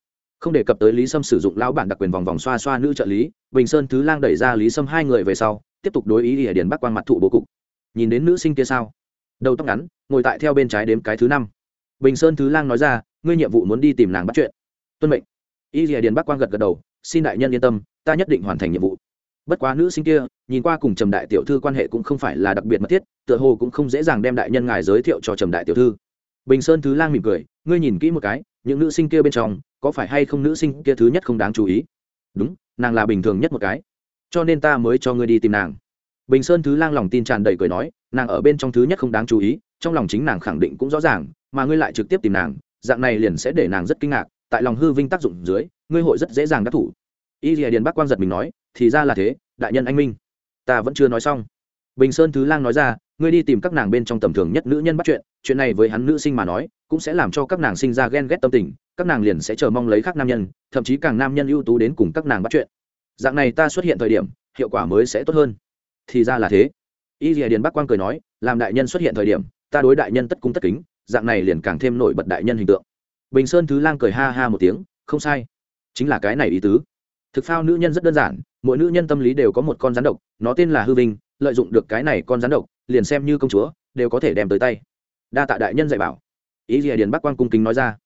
Không đề cập tới lý sâm sử dụng lão bản đặc quyền vòng vòng xoa xoa nữ trợ lý, bình sơn thứ lang đẩy ra lý sâm hai người về sau, tiếp tục đối ý ỉa điền bắc quang mặt thụ bố cục. Nhìn đến nữ sinh kia sao? Đầu tóc ngắn, ngồi tại theo bên trái đếm cái thứ năm. Bình sơn thứ lang nói ra ngươi nhiệm vụ muốn đi tìm nàng bắt chuyện. Tuân mệnh. Y ỉa điền bắc quang gật gật đầu, xin đại nhân yên tâm, ta nhất định hoàn thành nhiệm vụ. Bất quá nữ sinh kia, nhìn qua cùng trầm đại tiểu thư quan hệ cũng không phải là đặc biệt mật thiết, tựa hồ cũng không dễ dàng đem đại nhân ngài giới thiệu cho trầm đại tiểu thư. Bình sơn thứ lang mỉm cười, ngươi nhìn kỹ một cái, những nữ sinh kia bên trong, có phải hay không nữ sinh kia thứ nhất không đáng chú ý? Đúng, nàng là bình thường nhất một cái. Cho nên ta mới cho ngươi đi tìm nàng. Bình sơn thứ lang lòng tin tràn đầy cười nói, nàng ở bên trong thứ nhất không đáng chú ý, trong lòng chính nàng khẳng định cũng rõ ràng, mà ngươi lại trực tiếp tìm nàng dạng này liền sẽ để nàng rất kinh ngạc, tại lòng hư vinh tác dụng dưới, ngươi hội rất dễ dàng đắc thủ. Y rìa điền bắc quang giật mình nói, thì ra là thế, đại nhân anh minh. Ta vẫn chưa nói xong. Bình sơn thứ lang nói ra, ngươi đi tìm các nàng bên trong tầm thường nhất nữ nhân bắt chuyện chuyện này với hắn nữ sinh mà nói, cũng sẽ làm cho các nàng sinh ra ghen ghét tâm tình, các nàng liền sẽ chờ mong lấy khác nam nhân, thậm chí càng nam nhân ưu tú đến cùng các nàng bắt chuyện. Dạng này ta xuất hiện thời điểm, hiệu quả mới sẽ tốt hơn. Thì ra là thế. Y dìa điền bắc quang cười nói, làm đại nhân xuất hiện thời điểm, ta đối đại nhân tất cung tất kính dạng này liền càng thêm nổi bật đại nhân hình tượng. Bình sơn thứ lang cười ha ha một tiếng, không sai. Chính là cái này ý tứ. Thực phao nữ nhân rất đơn giản, mỗi nữ nhân tâm lý đều có một con rắn độc, nó tên là hư vinh, lợi dụng được cái này con rắn độc, liền xem như công chúa, đều có thể đem tới tay. Đa tạ đại nhân dạy bảo. Ý gì điền bắc quang cung kính nói ra.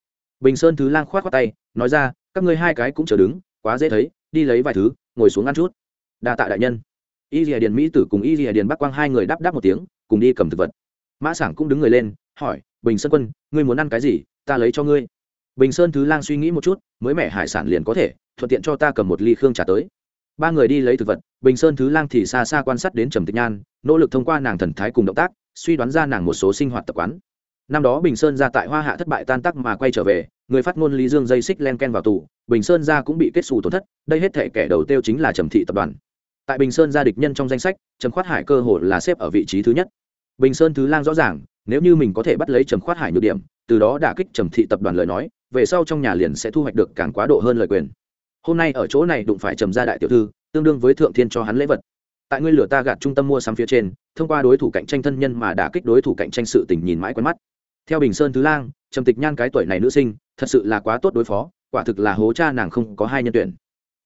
Bình sơn thứ lang khoát khoát tay, nói ra, các ngươi hai cái cũng chờ đứng, quá dễ thấy, đi lấy vài thứ, ngồi xuống ăn chút. Đa tạ đại nhân. Y dìa điền mỹ tử cùng y dìa điền bắc quang hai người đáp đáp một tiếng, cùng đi cầm thực vật. Mã sảng cũng đứng người lên hỏi, bình sơn quân, ngươi muốn ăn cái gì? Ta lấy cho ngươi. Bình sơn thứ lang suy nghĩ một chút, mới mẻ hải sản liền có thể, thuận tiện cho ta cầm một ly khương trả tới. Ba người đi lấy thực vật, bình sơn thứ lang thì xa xa quan sát đến trầm tịch nhan, nỗ lực thông qua nàng thần thái cùng động tác, suy đoán ra nàng một số sinh hoạt tập quán. Năm đó bình sơn ra tại hoa hạ thất bại tan tắc mà quay trở về, người phát ngôn lý dương dây xích len ken vào tù, bình sơn ra cũng bị kết xù tổn thất, đây hết thể kẻ đầu tiêu chính là trầm thị tập đoàn. Tại bình sơn gia địch nhân trong danh sách, trầm khoát hải cơ hội là xếp ở vị trí thứ nhất. Bình sơn thứ lang rõ ràng nếu như mình có thể bắt lấy trầm khoát hải nhược điểm, từ đó đả kích trầm thị tập đoàn lời nói, về sau trong nhà liền sẽ thu hoạch được càng quá độ hơn lời quyền. Hôm nay ở chỗ này đụng phải trầm gia đại tiểu thư, tương đương với thượng thiên cho hắn lễ vật. Tại ngươi lửa ta gạt trung tâm mua sắm phía trên, thông qua đối thủ cạnh tranh thân nhân mà đả kích đối thủ cạnh tranh sự tình nhìn mãi quen mắt. Theo bình sơn thứ lang, trầm tịch nhan cái tuổi này nữ sinh, thật sự là quá tốt đối phó, quả thực là hố cha nàng không có hai nhân tuyển.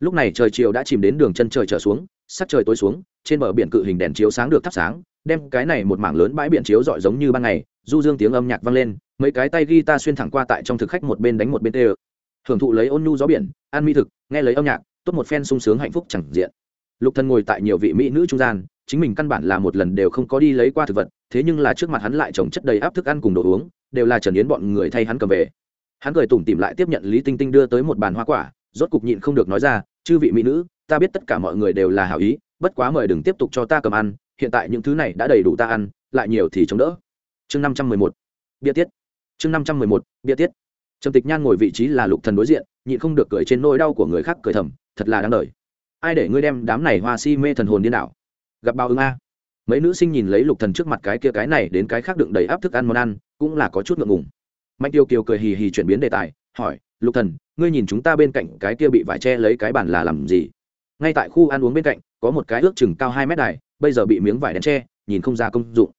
Lúc này trời chiều đã chìm đến đường chân trời trở xuống, sắc trời tối xuống, trên bờ biển cự hình đèn chiếu sáng được thắp sáng đem cái này một mảng lớn bãi biển chiếu rọi giống như ban ngày, du dương tiếng âm nhạc vang lên, mấy cái tay guitar xuyên thẳng qua tại trong thực khách một bên đánh một bên tê hưởng thụ lấy ôn nhu gió biển ăn mi thực, nghe lấy âm nhạc, tốt một phen sung sướng hạnh phúc chẳng diện. Lục thần ngồi tại nhiều vị mỹ nữ trung gian, chính mình căn bản là một lần đều không có đi lấy qua thực vật, thế nhưng là trước mặt hắn lại trồng chất đầy áp thức ăn cùng đồ uống, đều là trần yến bọn người thay hắn cầm về. Hắn cười tủm tỉm lại tiếp nhận lý tinh tinh đưa tới một bàn hoa quả, rốt cục nhịn không được nói ra, chư vị mỹ nữ, ta biết tất cả mọi người đều là hảo ý, bất quá mời đừng tiếp tục cho ta cầm ăn hiện tại những thứ này đã đầy đủ ta ăn, lại nhiều thì chống đỡ. Chương năm trăm mười một, bia tiết. Chương năm trăm mười một, bia tiết. Trầm tịch nhan ngồi vị trí là lục thần đối diện, nhịn không được cười trên nỗi đau của người khác cười thầm, thật là đáng đời. Ai để ngươi đem đám này hoa si mê thần hồn điên đảo? Gặp bao ứng a. Mấy nữ sinh nhìn lấy lục thần trước mặt cái kia cái này đến cái khác đựng đầy áp thức ăn món ăn, cũng là có chút ngượng ngùng. Mạnh tiêu kiều cười hì hì chuyển biến đề tài, hỏi, lục thần, ngươi nhìn chúng ta bên cạnh cái kia bị vải che lấy cái bàn là làm gì? Ngay tại khu ăn uống bên cạnh, có một cái ước chừng cao hai mét đài bây giờ bị miếng vải đen che, nhìn không ra công dụng.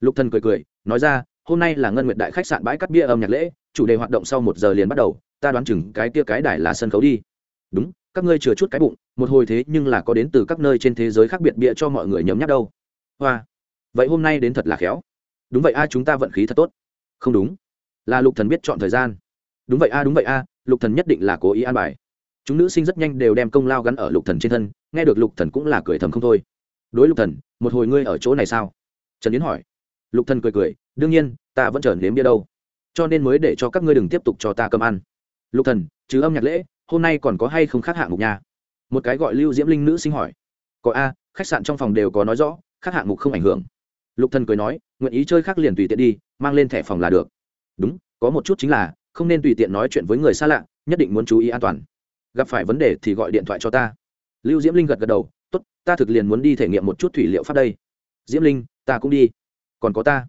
Lục thần cười cười, nói ra, hôm nay là ngân nguyệt đại khách sạn bãi cắt bia âm nhạc lễ, chủ đề hoạt động sau một giờ liền bắt đầu, ta đoán chừng cái kia cái đài là sân khấu đi. Đúng, các ngươi chừa chút cái bụng, một hồi thế nhưng là có đến từ các nơi trên thế giới khác biệt bịa cho mọi người nhấm nháp đâu. Hoa, vậy hôm nay đến thật là khéo. Đúng vậy a, chúng ta vận khí thật tốt. Không đúng. Là lục thần biết chọn thời gian. Đúng vậy a, đúng vậy a, lục thần nhất định là cố ý an bài. Chúng nữ sinh rất nhanh đều đem công lao gắn ở lục thần trên thân, nghe được lục thần cũng là cười thầm không thôi đối lục thần, một hồi ngươi ở chỗ này sao? Trần yến hỏi. Lục thần cười cười, đương nhiên, ta vẫn chờ nếm bia đâu. Cho nên mới để cho các ngươi đừng tiếp tục cho ta cầm ăn. Lục thần chứ âm nhạc lễ, hôm nay còn có hay không khác hạng mục nha? Một cái gọi lưu diễm linh nữ sinh hỏi. Có a, khách sạn trong phòng đều có nói rõ, khác hạng mục không ảnh hưởng. Lục thần cười nói, nguyện ý chơi khác liền tùy tiện đi, mang lên thẻ phòng là được. Đúng, có một chút chính là, không nên tùy tiện nói chuyện với người xa lạ, nhất định muốn chú ý an toàn. Gặp phải vấn đề thì gọi điện thoại cho ta. Lưu diễm linh gật gật đầu tốt, ta thực liền muốn đi thể nghiệm một chút thủy liệu pháp đây. Diễm linh, ta cũng đi. Còn có ta.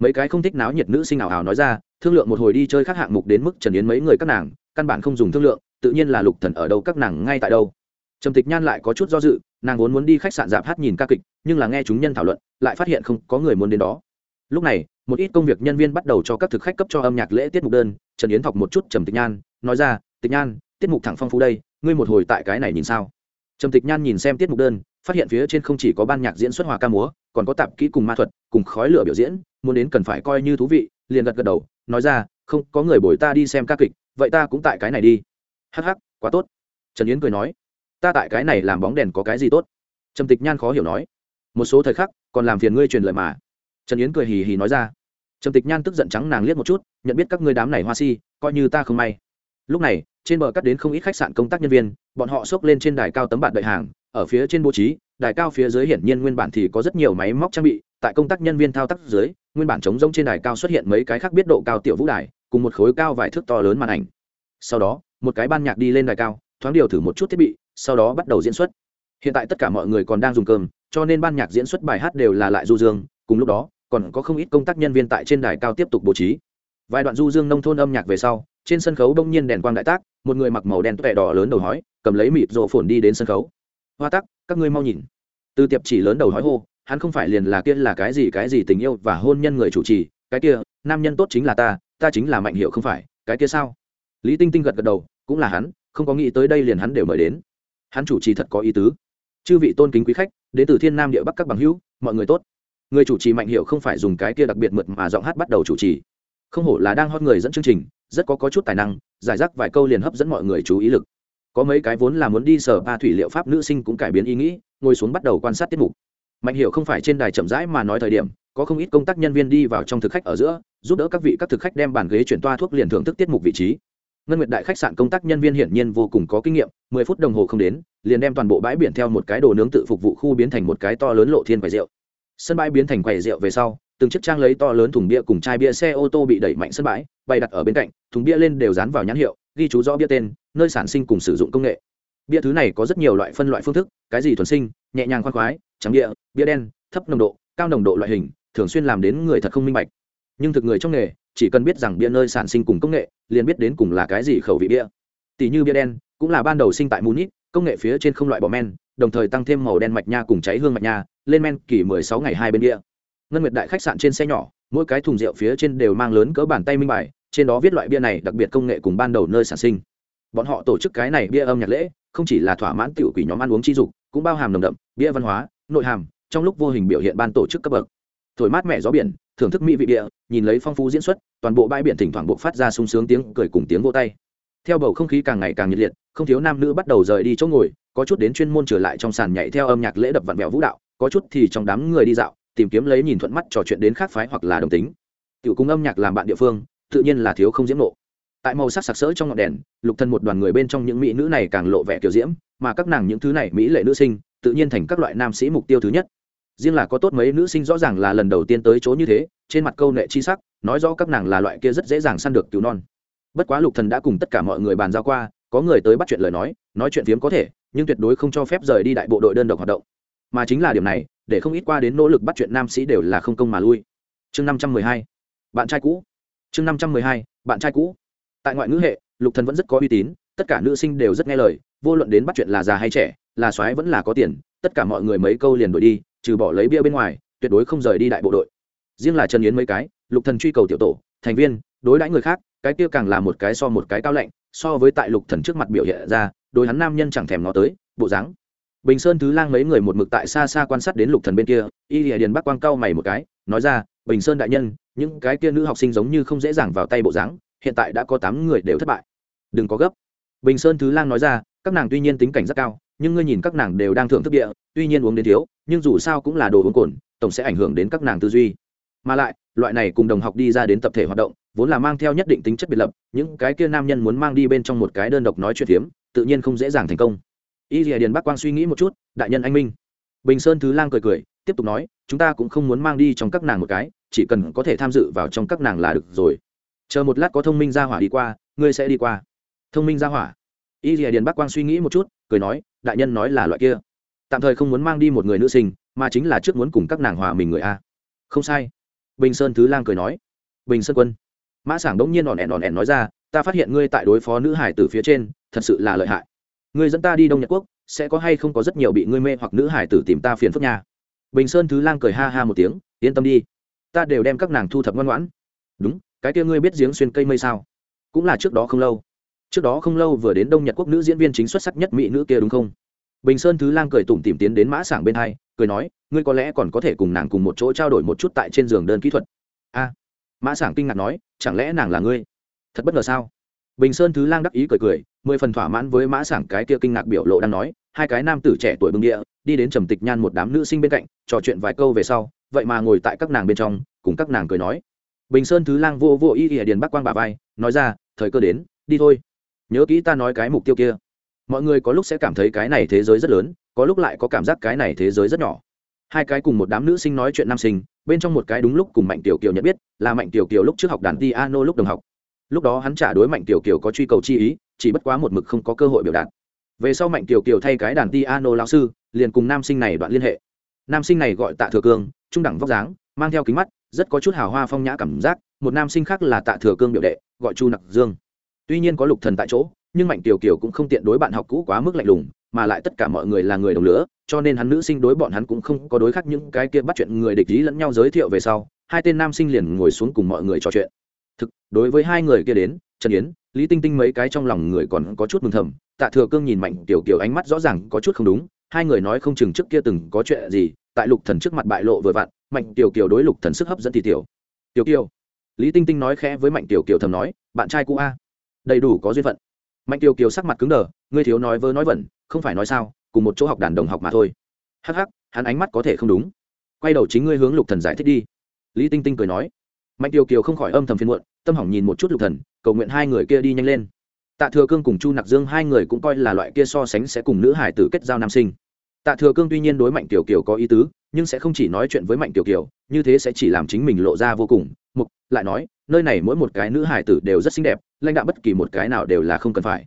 Mấy cái không thích náo nhiệt nữ sinh ảo ảo nói ra, thương lượng một hồi đi chơi khác hạng mục đến mức trần yến mấy người các nàng, căn bản không dùng thương lượng, tự nhiên là lục thần ở đâu các nàng ngay tại đâu. Trầm tịch nhan lại có chút do dự, nàng vốn muốn đi khách sạn dạp hát nhìn ca kịch, nhưng là nghe chúng nhân thảo luận, lại phát hiện không có người muốn đến đó. Lúc này, một ít công việc nhân viên bắt đầu cho các thực khách cấp cho âm nhạc lễ tiết mục đơn, trần yến thọc một chút trầm tịch nhan, nói ra, tịch nhan, tiết mục thẳng phong phú đây, ngươi một hồi tại cái này nhìn sao? Trầm tịch nhan nhìn xem tiết mục đơn, phát hiện phía trên không chỉ có ban nhạc diễn xuất hòa ca múa, còn có tạp kỹ cùng ma thuật, cùng khói lửa biểu diễn, muốn đến cần phải coi như thú vị, liền gật gật đầu, nói ra, không, có người bồi ta đi xem ca kịch, vậy ta cũng tại cái này đi. Hắc hắc, quá tốt. Trần yến cười nói, ta tại cái này làm bóng đèn có cái gì tốt? Trầm tịch nhan khó hiểu nói, một số thời khắc, còn làm phiền ngươi truyền lời mà. Trần yến cười hì hì nói ra, trầm tịch nhan tức giận trắng nàng liếc một chút, nhận biết các ngươi đám này hoa si, coi như ta không may lúc này, trên bờ cắt đến không ít khách sạn công tác nhân viên, bọn họ xốc lên trên đài cao tấm bạt đợi hàng, ở phía trên bố trí, đài cao phía dưới hiển nhiên nguyên bản thì có rất nhiều máy móc trang bị, tại công tác nhân viên thao tác dưới, nguyên bản chống rông trên đài cao xuất hiện mấy cái khác biết độ cao tiểu vũ đài, cùng một khối cao vài thước to lớn màn ảnh. Sau đó, một cái ban nhạc đi lên đài cao, thoáng điều thử một chút thiết bị, sau đó bắt đầu diễn xuất. Hiện tại tất cả mọi người còn đang dùng cơm, cho nên ban nhạc diễn xuất bài hát đều là lại du dương, cùng lúc đó, còn có không ít công tác nhân viên tại trên đài cao tiếp tục bố trí. Vài đoạn du dương nông thôn âm nhạc về sau trên sân khấu đông nhiên đèn quang đại tác, một người mặc màu đen tuệ đỏ lớn đầu hói, cầm lấy mịt rộ phồn đi đến sân khấu. Hoa tắc, các ngươi mau nhìn. Từ tiệp chỉ lớn đầu hói hô, hắn không phải liền là kia là cái gì cái gì tình yêu và hôn nhân người chủ trì, cái kia, nam nhân tốt chính là ta ta chính là mạnh hiệu không phải, cái kia sao? Lý tinh tinh gật gật đầu, cũng là hắn, không có nghĩ tới đây liền hắn đều mời đến. Hắn chủ trì thật có ý tứ. Chư vị tôn kính quý khách, đến từ thiên nam địa bắc các bằng hữu, mọi người tốt. Người chủ trì mạnh hiệu không phải dùng cái kia đặc biệt mượt mà giọng hát bắt đầu chủ trì. Không hổ là đang hót người dẫn chương trình rất có có chút tài năng, giải rác vài câu liền hấp dẫn mọi người chú ý lực. Có mấy cái vốn là muốn đi sở ba thủy liệu pháp nữ sinh cũng cải biến ý nghĩ, ngồi xuống bắt đầu quan sát tiết mục. Mạnh hiệu không phải trên đài chậm rãi mà nói thời điểm, có không ít công tác nhân viên đi vào trong thực khách ở giữa, giúp đỡ các vị các thực khách đem bàn ghế chuyển toa thuốc liền thưởng thức tiết mục vị trí. Ngân nguyệt đại khách sạn công tác nhân viên hiển nhiên vô cùng có kinh nghiệm, mười phút đồng hồ không đến, liền đem toàn bộ bãi biển theo một cái đồ nướng tự phục vụ khu biến thành một cái to lớn lộ thiên quầy rượu. Sân bãi biến thành quầy rượu về sau từng chiếc trang lấy to lớn thùng bia cùng chai bia xe ô tô bị đẩy mạnh sân bãi, bày đặt ở bên cạnh, thùng bia lên đều dán vào nhãn hiệu, ghi chú rõ bia tên, nơi sản sinh cùng sử dụng công nghệ. Bia thứ này có rất nhiều loại phân loại phương thức, cái gì thuần sinh, nhẹ nhàng khoan khoái, trắng bia bia đen, thấp nồng độ, cao nồng độ loại hình, thường xuyên làm đến người thật không minh bạch. Nhưng thực người trong nghề, chỉ cần biết rằng bia nơi sản sinh cùng công nghệ, liền biết đến cùng là cái gì khẩu vị bia. Tỷ như bia đen, cũng là ban đầu sinh tại munich, công nghệ phía trên không loại bỏ men, đồng thời tăng thêm màu đen mạch nha cùng cháy hương mạch nha, lên men kỳ mười sáu ngày hai bên bia ngân nguyệt đại khách sạn trên xe nhỏ, mỗi cái thùng rượu phía trên đều mang lớn cỡ bàn tay minh bài, trên đó viết loại bia này đặc biệt công nghệ cùng ban đầu nơi sản sinh. Bọn họ tổ chức cái này bia âm nhạc lễ, không chỉ là thỏa mãn tiểu quỷ nhóm ăn uống chi dục, cũng bao hàm nồng đậm, bia văn hóa, nội hàm, trong lúc vô hình biểu hiện ban tổ chức cấp bậc. Thổi mát mẹ gió biển, thưởng thức mỹ vị địa, nhìn lấy phong phú diễn xuất, toàn bộ bãi biển thỉnh thoảng buộc phát ra sung sướng tiếng cười cùng tiếng vô tay. Theo bầu không khí càng ngày càng nhiệt liệt, không thiếu nam nữ bắt đầu rời đi chỗ ngồi, có chút đến chuyên môn trở lại trong sàn nhảy theo âm nhạc lễ đập vặn vẹo vũ đạo, có chút thì trong đám người đi dạo tìm kiếm lấy nhìn thuận mắt trò chuyện đến khác phái hoặc là đồng tính. Tiểu cung âm nhạc làm bạn địa phương, tự nhiên là thiếu không diễm nộ tại màu sắc sặc sỡ trong ngọn đèn, lục thân một đoàn người bên trong những mỹ nữ này càng lộ vẻ kiểu diễm, mà các nàng những thứ này mỹ lệ nữ sinh, tự nhiên thành các loại nam sĩ mục tiêu thứ nhất. Riêng là có tốt mấy nữ sinh rõ ràng là lần đầu tiên tới chỗ như thế, trên mặt câu nệ chi sắc, nói rõ các nàng là loại kia rất dễ dàng săn được cứu non. Bất quá lục thần đã cùng tất cả mọi người bàn giao qua, có người tới bắt chuyện lời nói nói chuyện phiếm có thể, nhưng tuyệt đối không cho phép rời đi đại bộ đội đơn độc hoạt động mà chính là điểm này, để không ít qua đến nỗ lực bắt chuyện nam sĩ đều là không công mà lui. Chương năm trăm mười hai, bạn trai cũ. Chương năm trăm mười hai, bạn trai cũ. Tại ngoại ngữ hệ, lục thần vẫn rất có uy tín, tất cả nữ sinh đều rất nghe lời, vô luận đến bắt chuyện là già hay trẻ, là soái vẫn là có tiền, tất cả mọi người mấy câu liền đổi đi, trừ bỏ lấy bia bên ngoài, tuyệt đối không rời đi đại bộ đội. Riêng là trần yến mấy cái, lục thần truy cầu tiểu tổ, thành viên, đối đãi người khác, cái kia càng là một cái so một cái cao lạnh, so với tại lục thần trước mặt biểu hiện ra, đối hắn nam nhân chẳng thèm ngó tới, bộ dáng bình sơn thứ lang mấy người một mực tại xa xa quan sát đến lục thần bên kia y lìa điền bắc quang cau mày một cái nói ra bình sơn đại nhân những cái kia nữ học sinh giống như không dễ dàng vào tay bộ dáng hiện tại đã có tám người đều thất bại. Đừng có gấp. Bình sơn thứ lang nói ra các nàng tuy nhiên tính cảnh rất cao nhưng ngươi nhìn các nàng đều đang thưởng thức địa tuy nhiên uống đến thiếu nhưng dù sao cũng là đồ uống cồn tổng sẽ ảnh hưởng đến các nàng tư duy. Mà lại loại này cùng đồng học đi ra đến tập thể hoạt động vốn là mang theo nhất định tính chất biệt lập những cái kia nam nhân muốn mang đi bên trong một cái đơn độc nói chuyện hiếm, tự nhiên không dễ dàng thành công y dìa điền bắc quang suy nghĩ một chút, đại nhân anh minh. Bình sơn thứ lang cười cười, tiếp tục nói, chúng ta cũng không muốn mang đi trong các nàng một cái, chỉ cần có thể tham dự vào trong các nàng là được rồi. Chờ một lát có thông minh ra hỏa đi qua, ngươi sẽ đi qua. Thông minh ra hỏa. Y dìa điền bắc quang suy nghĩ một chút, cười nói, đại nhân nói là loại kia. Tạm thời không muốn mang đi một người nữ sinh, mà chính là trước muốn cùng các nàng hòa mình người a. Không sai. Bình sơn thứ lang cười nói. Bình sơn quân. Mã sảng đống nhiên ỏn ẻn ỏn ẻn nói ra, ta phát hiện ngươi tại đối phó nữ hải tử phía trên, thật sự là lợi hại ngươi dẫn ta đi đông nhật quốc sẽ có hay không có rất nhiều bị ngươi mê hoặc nữ hải tử tìm ta phiền phức nhà bình sơn thứ lang cười ha ha một tiếng yên tâm đi ta đều đem các nàng thu thập ngoan ngoãn đúng cái kia ngươi biết giếng xuyên cây mây sao cũng là trước đó không lâu trước đó không lâu vừa đến đông nhật quốc nữ diễn viên chính xuất sắc nhất mỹ nữ kia đúng không bình sơn thứ lang cười tủm tìm tiến đến mã sảng bên hai cười nói ngươi có lẽ còn có thể cùng nàng cùng một chỗ trao đổi một chút tại trên giường đơn kỹ thuật a mã sảng kinh ngạc nói chẳng lẽ nàng là ngươi thật bất ngờ sao bình sơn thứ lang đắc ý cười cười, mười phần thỏa mãn với mã sảng cái kia kinh ngạc biểu lộ đang nói, hai cái nam tử trẻ tuổi bưng địa, đi đến trầm tịch nhan một đám nữ sinh bên cạnh, trò chuyện vài câu về sau, vậy mà ngồi tại các nàng bên trong, cùng các nàng cười nói. Bình sơn thứ lang vô vô y ỉa điền bắc quang bà vai, nói ra, thời cơ đến, đi thôi. Nhớ kỹ ta nói cái mục tiêu kia. Mọi người có lúc sẽ cảm thấy cái này thế giới rất lớn, có lúc lại có cảm giác cái này thế giới rất nhỏ. Hai cái cùng một đám nữ sinh nói chuyện nam sinh, bên trong một cái đúng lúc cùng mạnh tiểu kiều nhận biết, là mạnh tiểu kiều lúc trước học đàn piano lúc đồng học lúc đó hắn trả đối mạnh tiểu kiều có truy cầu chi ý, chỉ bất quá một mực không có cơ hội biểu đạt. Về sau mạnh tiểu kiều thay cái đàn piano lao sư, liền cùng nam sinh này đoạn liên hệ. Nam sinh này gọi tạ thừa cương, trung đẳng vóc dáng, mang theo kính mắt, rất có chút hào hoa phong nhã cảm giác, một nam sinh khác là tạ thừa cương biểu đệ, gọi chu nặc dương. Tuy nhiên có lục thần tại chỗ, nhưng mạnh tiểu kiều cũng không tiện đối bạn học cũ quá mức lạnh lùng, mà lại tất cả mọi người là người đồng lứa, cho nên hắn nữ sinh đối bọn hắn cũng không có đối khác những cái kia bắt chuyện người địch ý lẫn nhau giới thiệu về sau, hai tên nam sinh liền ngồi xuống cùng mọi người trò chuyện thực, đối với hai người kia đến, trần yến, lý tinh tinh mấy cái trong lòng người còn có chút mừng thầm. Tạ thừa cương nhìn mạnh tiểu kiểu ánh mắt rõ ràng có chút không đúng, hai người nói không chừng trước kia từng có chuyện gì, tại lục thần trước mặt bại lộ vừa vặn, mạnh tiểu kiểu đối lục thần sức hấp dẫn thì tiểu. Tiểu kiều. Lý tinh tinh nói khẽ với mạnh tiểu kiều thầm nói, bạn trai cũ a. Đầy đủ có duyên phận. Mạnh tiểu kiều sắc mặt cứng đờ, ngươi thiếu nói vơ nói vẩn, không phải nói sao, cùng một chỗ học đàn đồng học mà thôi. Hắc hắc, hắn ánh mắt có thể không đúng. Quay đầu chính ngươi hướng lục thần giải thích đi. Lý tinh tinh cười nói mạnh Tiêu kiều không khỏi âm thầm phiền muộn, tâm hỏng nhìn một chút lục thần, cầu nguyện hai người kia đi nhanh lên. Tạ thừa cương cùng chu nặc dương hai người cũng coi là loại kia so sánh sẽ cùng nữ hải tử kết giao nam sinh. Tạ thừa cương tuy nhiên đối mạnh tiểu kiều có ý tứ, nhưng sẽ không chỉ nói chuyện với mạnh tiểu kiều, như thế sẽ chỉ làm chính mình lộ ra vô cùng mục, lại nói, nơi này mỗi một cái nữ hải tử đều rất xinh đẹp, lãnh đạo bất kỳ một cái nào đều là không cần phải.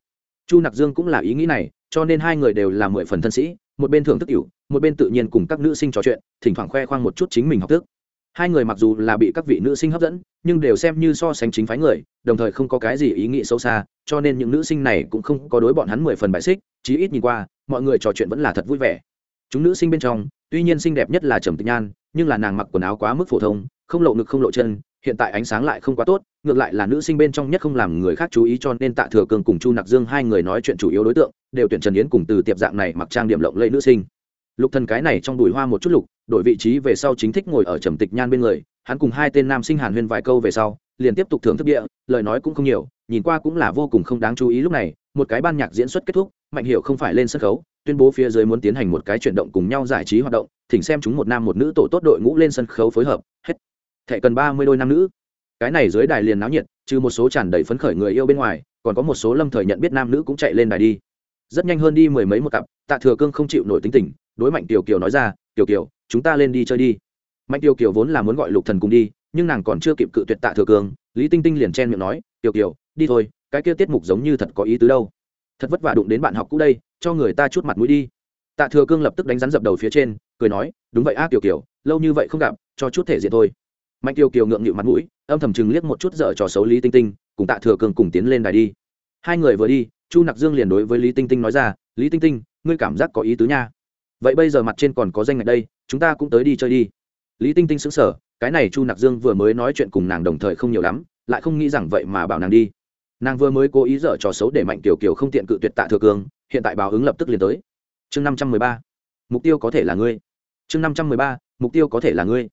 Chu nặc dương cũng là ý nghĩ này, cho nên hai người đều là mười phần thân sĩ, một bên thưởng thức cửu một bên tự nhiên cùng các nữ sinh trò chuyện, thỉnh thoảng khoe khoang một chút chính mình học thức hai người mặc dù là bị các vị nữ sinh hấp dẫn, nhưng đều xem như so sánh chính phái người, đồng thời không có cái gì ý nghĩ sâu xa, cho nên những nữ sinh này cũng không có đối bọn hắn mười phần bài xích, chí ít nhìn qua, mọi người trò chuyện vẫn là thật vui vẻ. Chúng nữ sinh bên trong, tuy nhiên xinh đẹp nhất là trầm tịch nhan, nhưng là nàng mặc quần áo quá mức phổ thông, không lộ ngực không lộ chân, hiện tại ánh sáng lại không quá tốt, ngược lại là nữ sinh bên trong nhất không làm người khác chú ý cho nên tạ thừa cường cùng chu nặc dương hai người nói chuyện chủ yếu đối tượng, đều tuyển trần yến cùng từ tiệp dạng này mặc trang điểm lộng lẫy nữ sinh lục thần cái này trong đùi hoa một chút lục, đổi vị trí về sau chính thích ngồi ở trầm tịch nhan bên người, hắn cùng hai tên nam sinh hàn huyên vài câu về sau, liền tiếp tục thưởng thức địa, lời nói cũng không nhiều, nhìn qua cũng là vô cùng không đáng chú ý lúc này, một cái ban nhạc diễn xuất kết thúc, mạnh hiệu không phải lên sân khấu, tuyên bố phía dưới muốn tiến hành một cái chuyển động cùng nhau giải trí hoạt động, thỉnh xem chúng một nam một nữ tổ tốt đội ngũ lên sân khấu phối hợp, hết. Thệ cần ba mươi đôi nam nữ. Cái này dưới đài liền náo nhiệt, trừ một số tràn đầy phấn khởi người yêu bên ngoài, còn có một số lâm thời nhận biết nam nữ cũng chạy lên đài đi. Rất nhanh hơn đi mười mấy một cặp, tạ thừa cương không chịu nổi tính tình đối mạnh tiểu kiều nói ra tiểu kiều chúng ta lên đi chơi đi. Mạnh tiểu kiều vốn là muốn gọi lục thần cùng đi nhưng nàng còn chưa kịp cự tuyệt tạ thừa cường, lý tinh tinh liền chen miệng nói tiểu kiều đi thôi cái kia tiết mục giống như thật có ý tứ đâu. Thật vất vả đụng đến bạn học cũ đây cho người ta chút mặt mũi đi. Tạ thừa cương lập tức đánh rắn dập đầu phía trên cười nói đúng vậy a tiểu kiều lâu như vậy không gặp cho chút thể diện thôi. Mạnh tiểu kiều ngượng nghịu mặt mũi âm thầm chừng liếc một chút dở trò xấu lý tinh tinh cùng tạ thừa cương cùng tiến lên đài đi. Hai người vừa đi chu nặc dương liền đối với lý tinh tinh nói ra lý tinh tinh ngươi cảm giác có ý tứ nha vậy bây giờ mặt trên còn có danh ngạch đây, chúng ta cũng tới đi chơi đi. Lý tinh tinh xứng sở cái này chu nặc dương vừa mới nói chuyện cùng nàng đồng thời không nhiều lắm, lại không nghĩ rằng vậy mà bảo nàng đi. Nàng vừa mới cố ý dở trò xấu để mạnh tiểu kiều không tiện cự tuyệt tạ thừa cường, hiện tại báo ứng lập tức liền tới. Chương năm trăm mười ba, mục tiêu có thể là ngươi. Chương năm trăm mười ba, mục tiêu có thể là ngươi.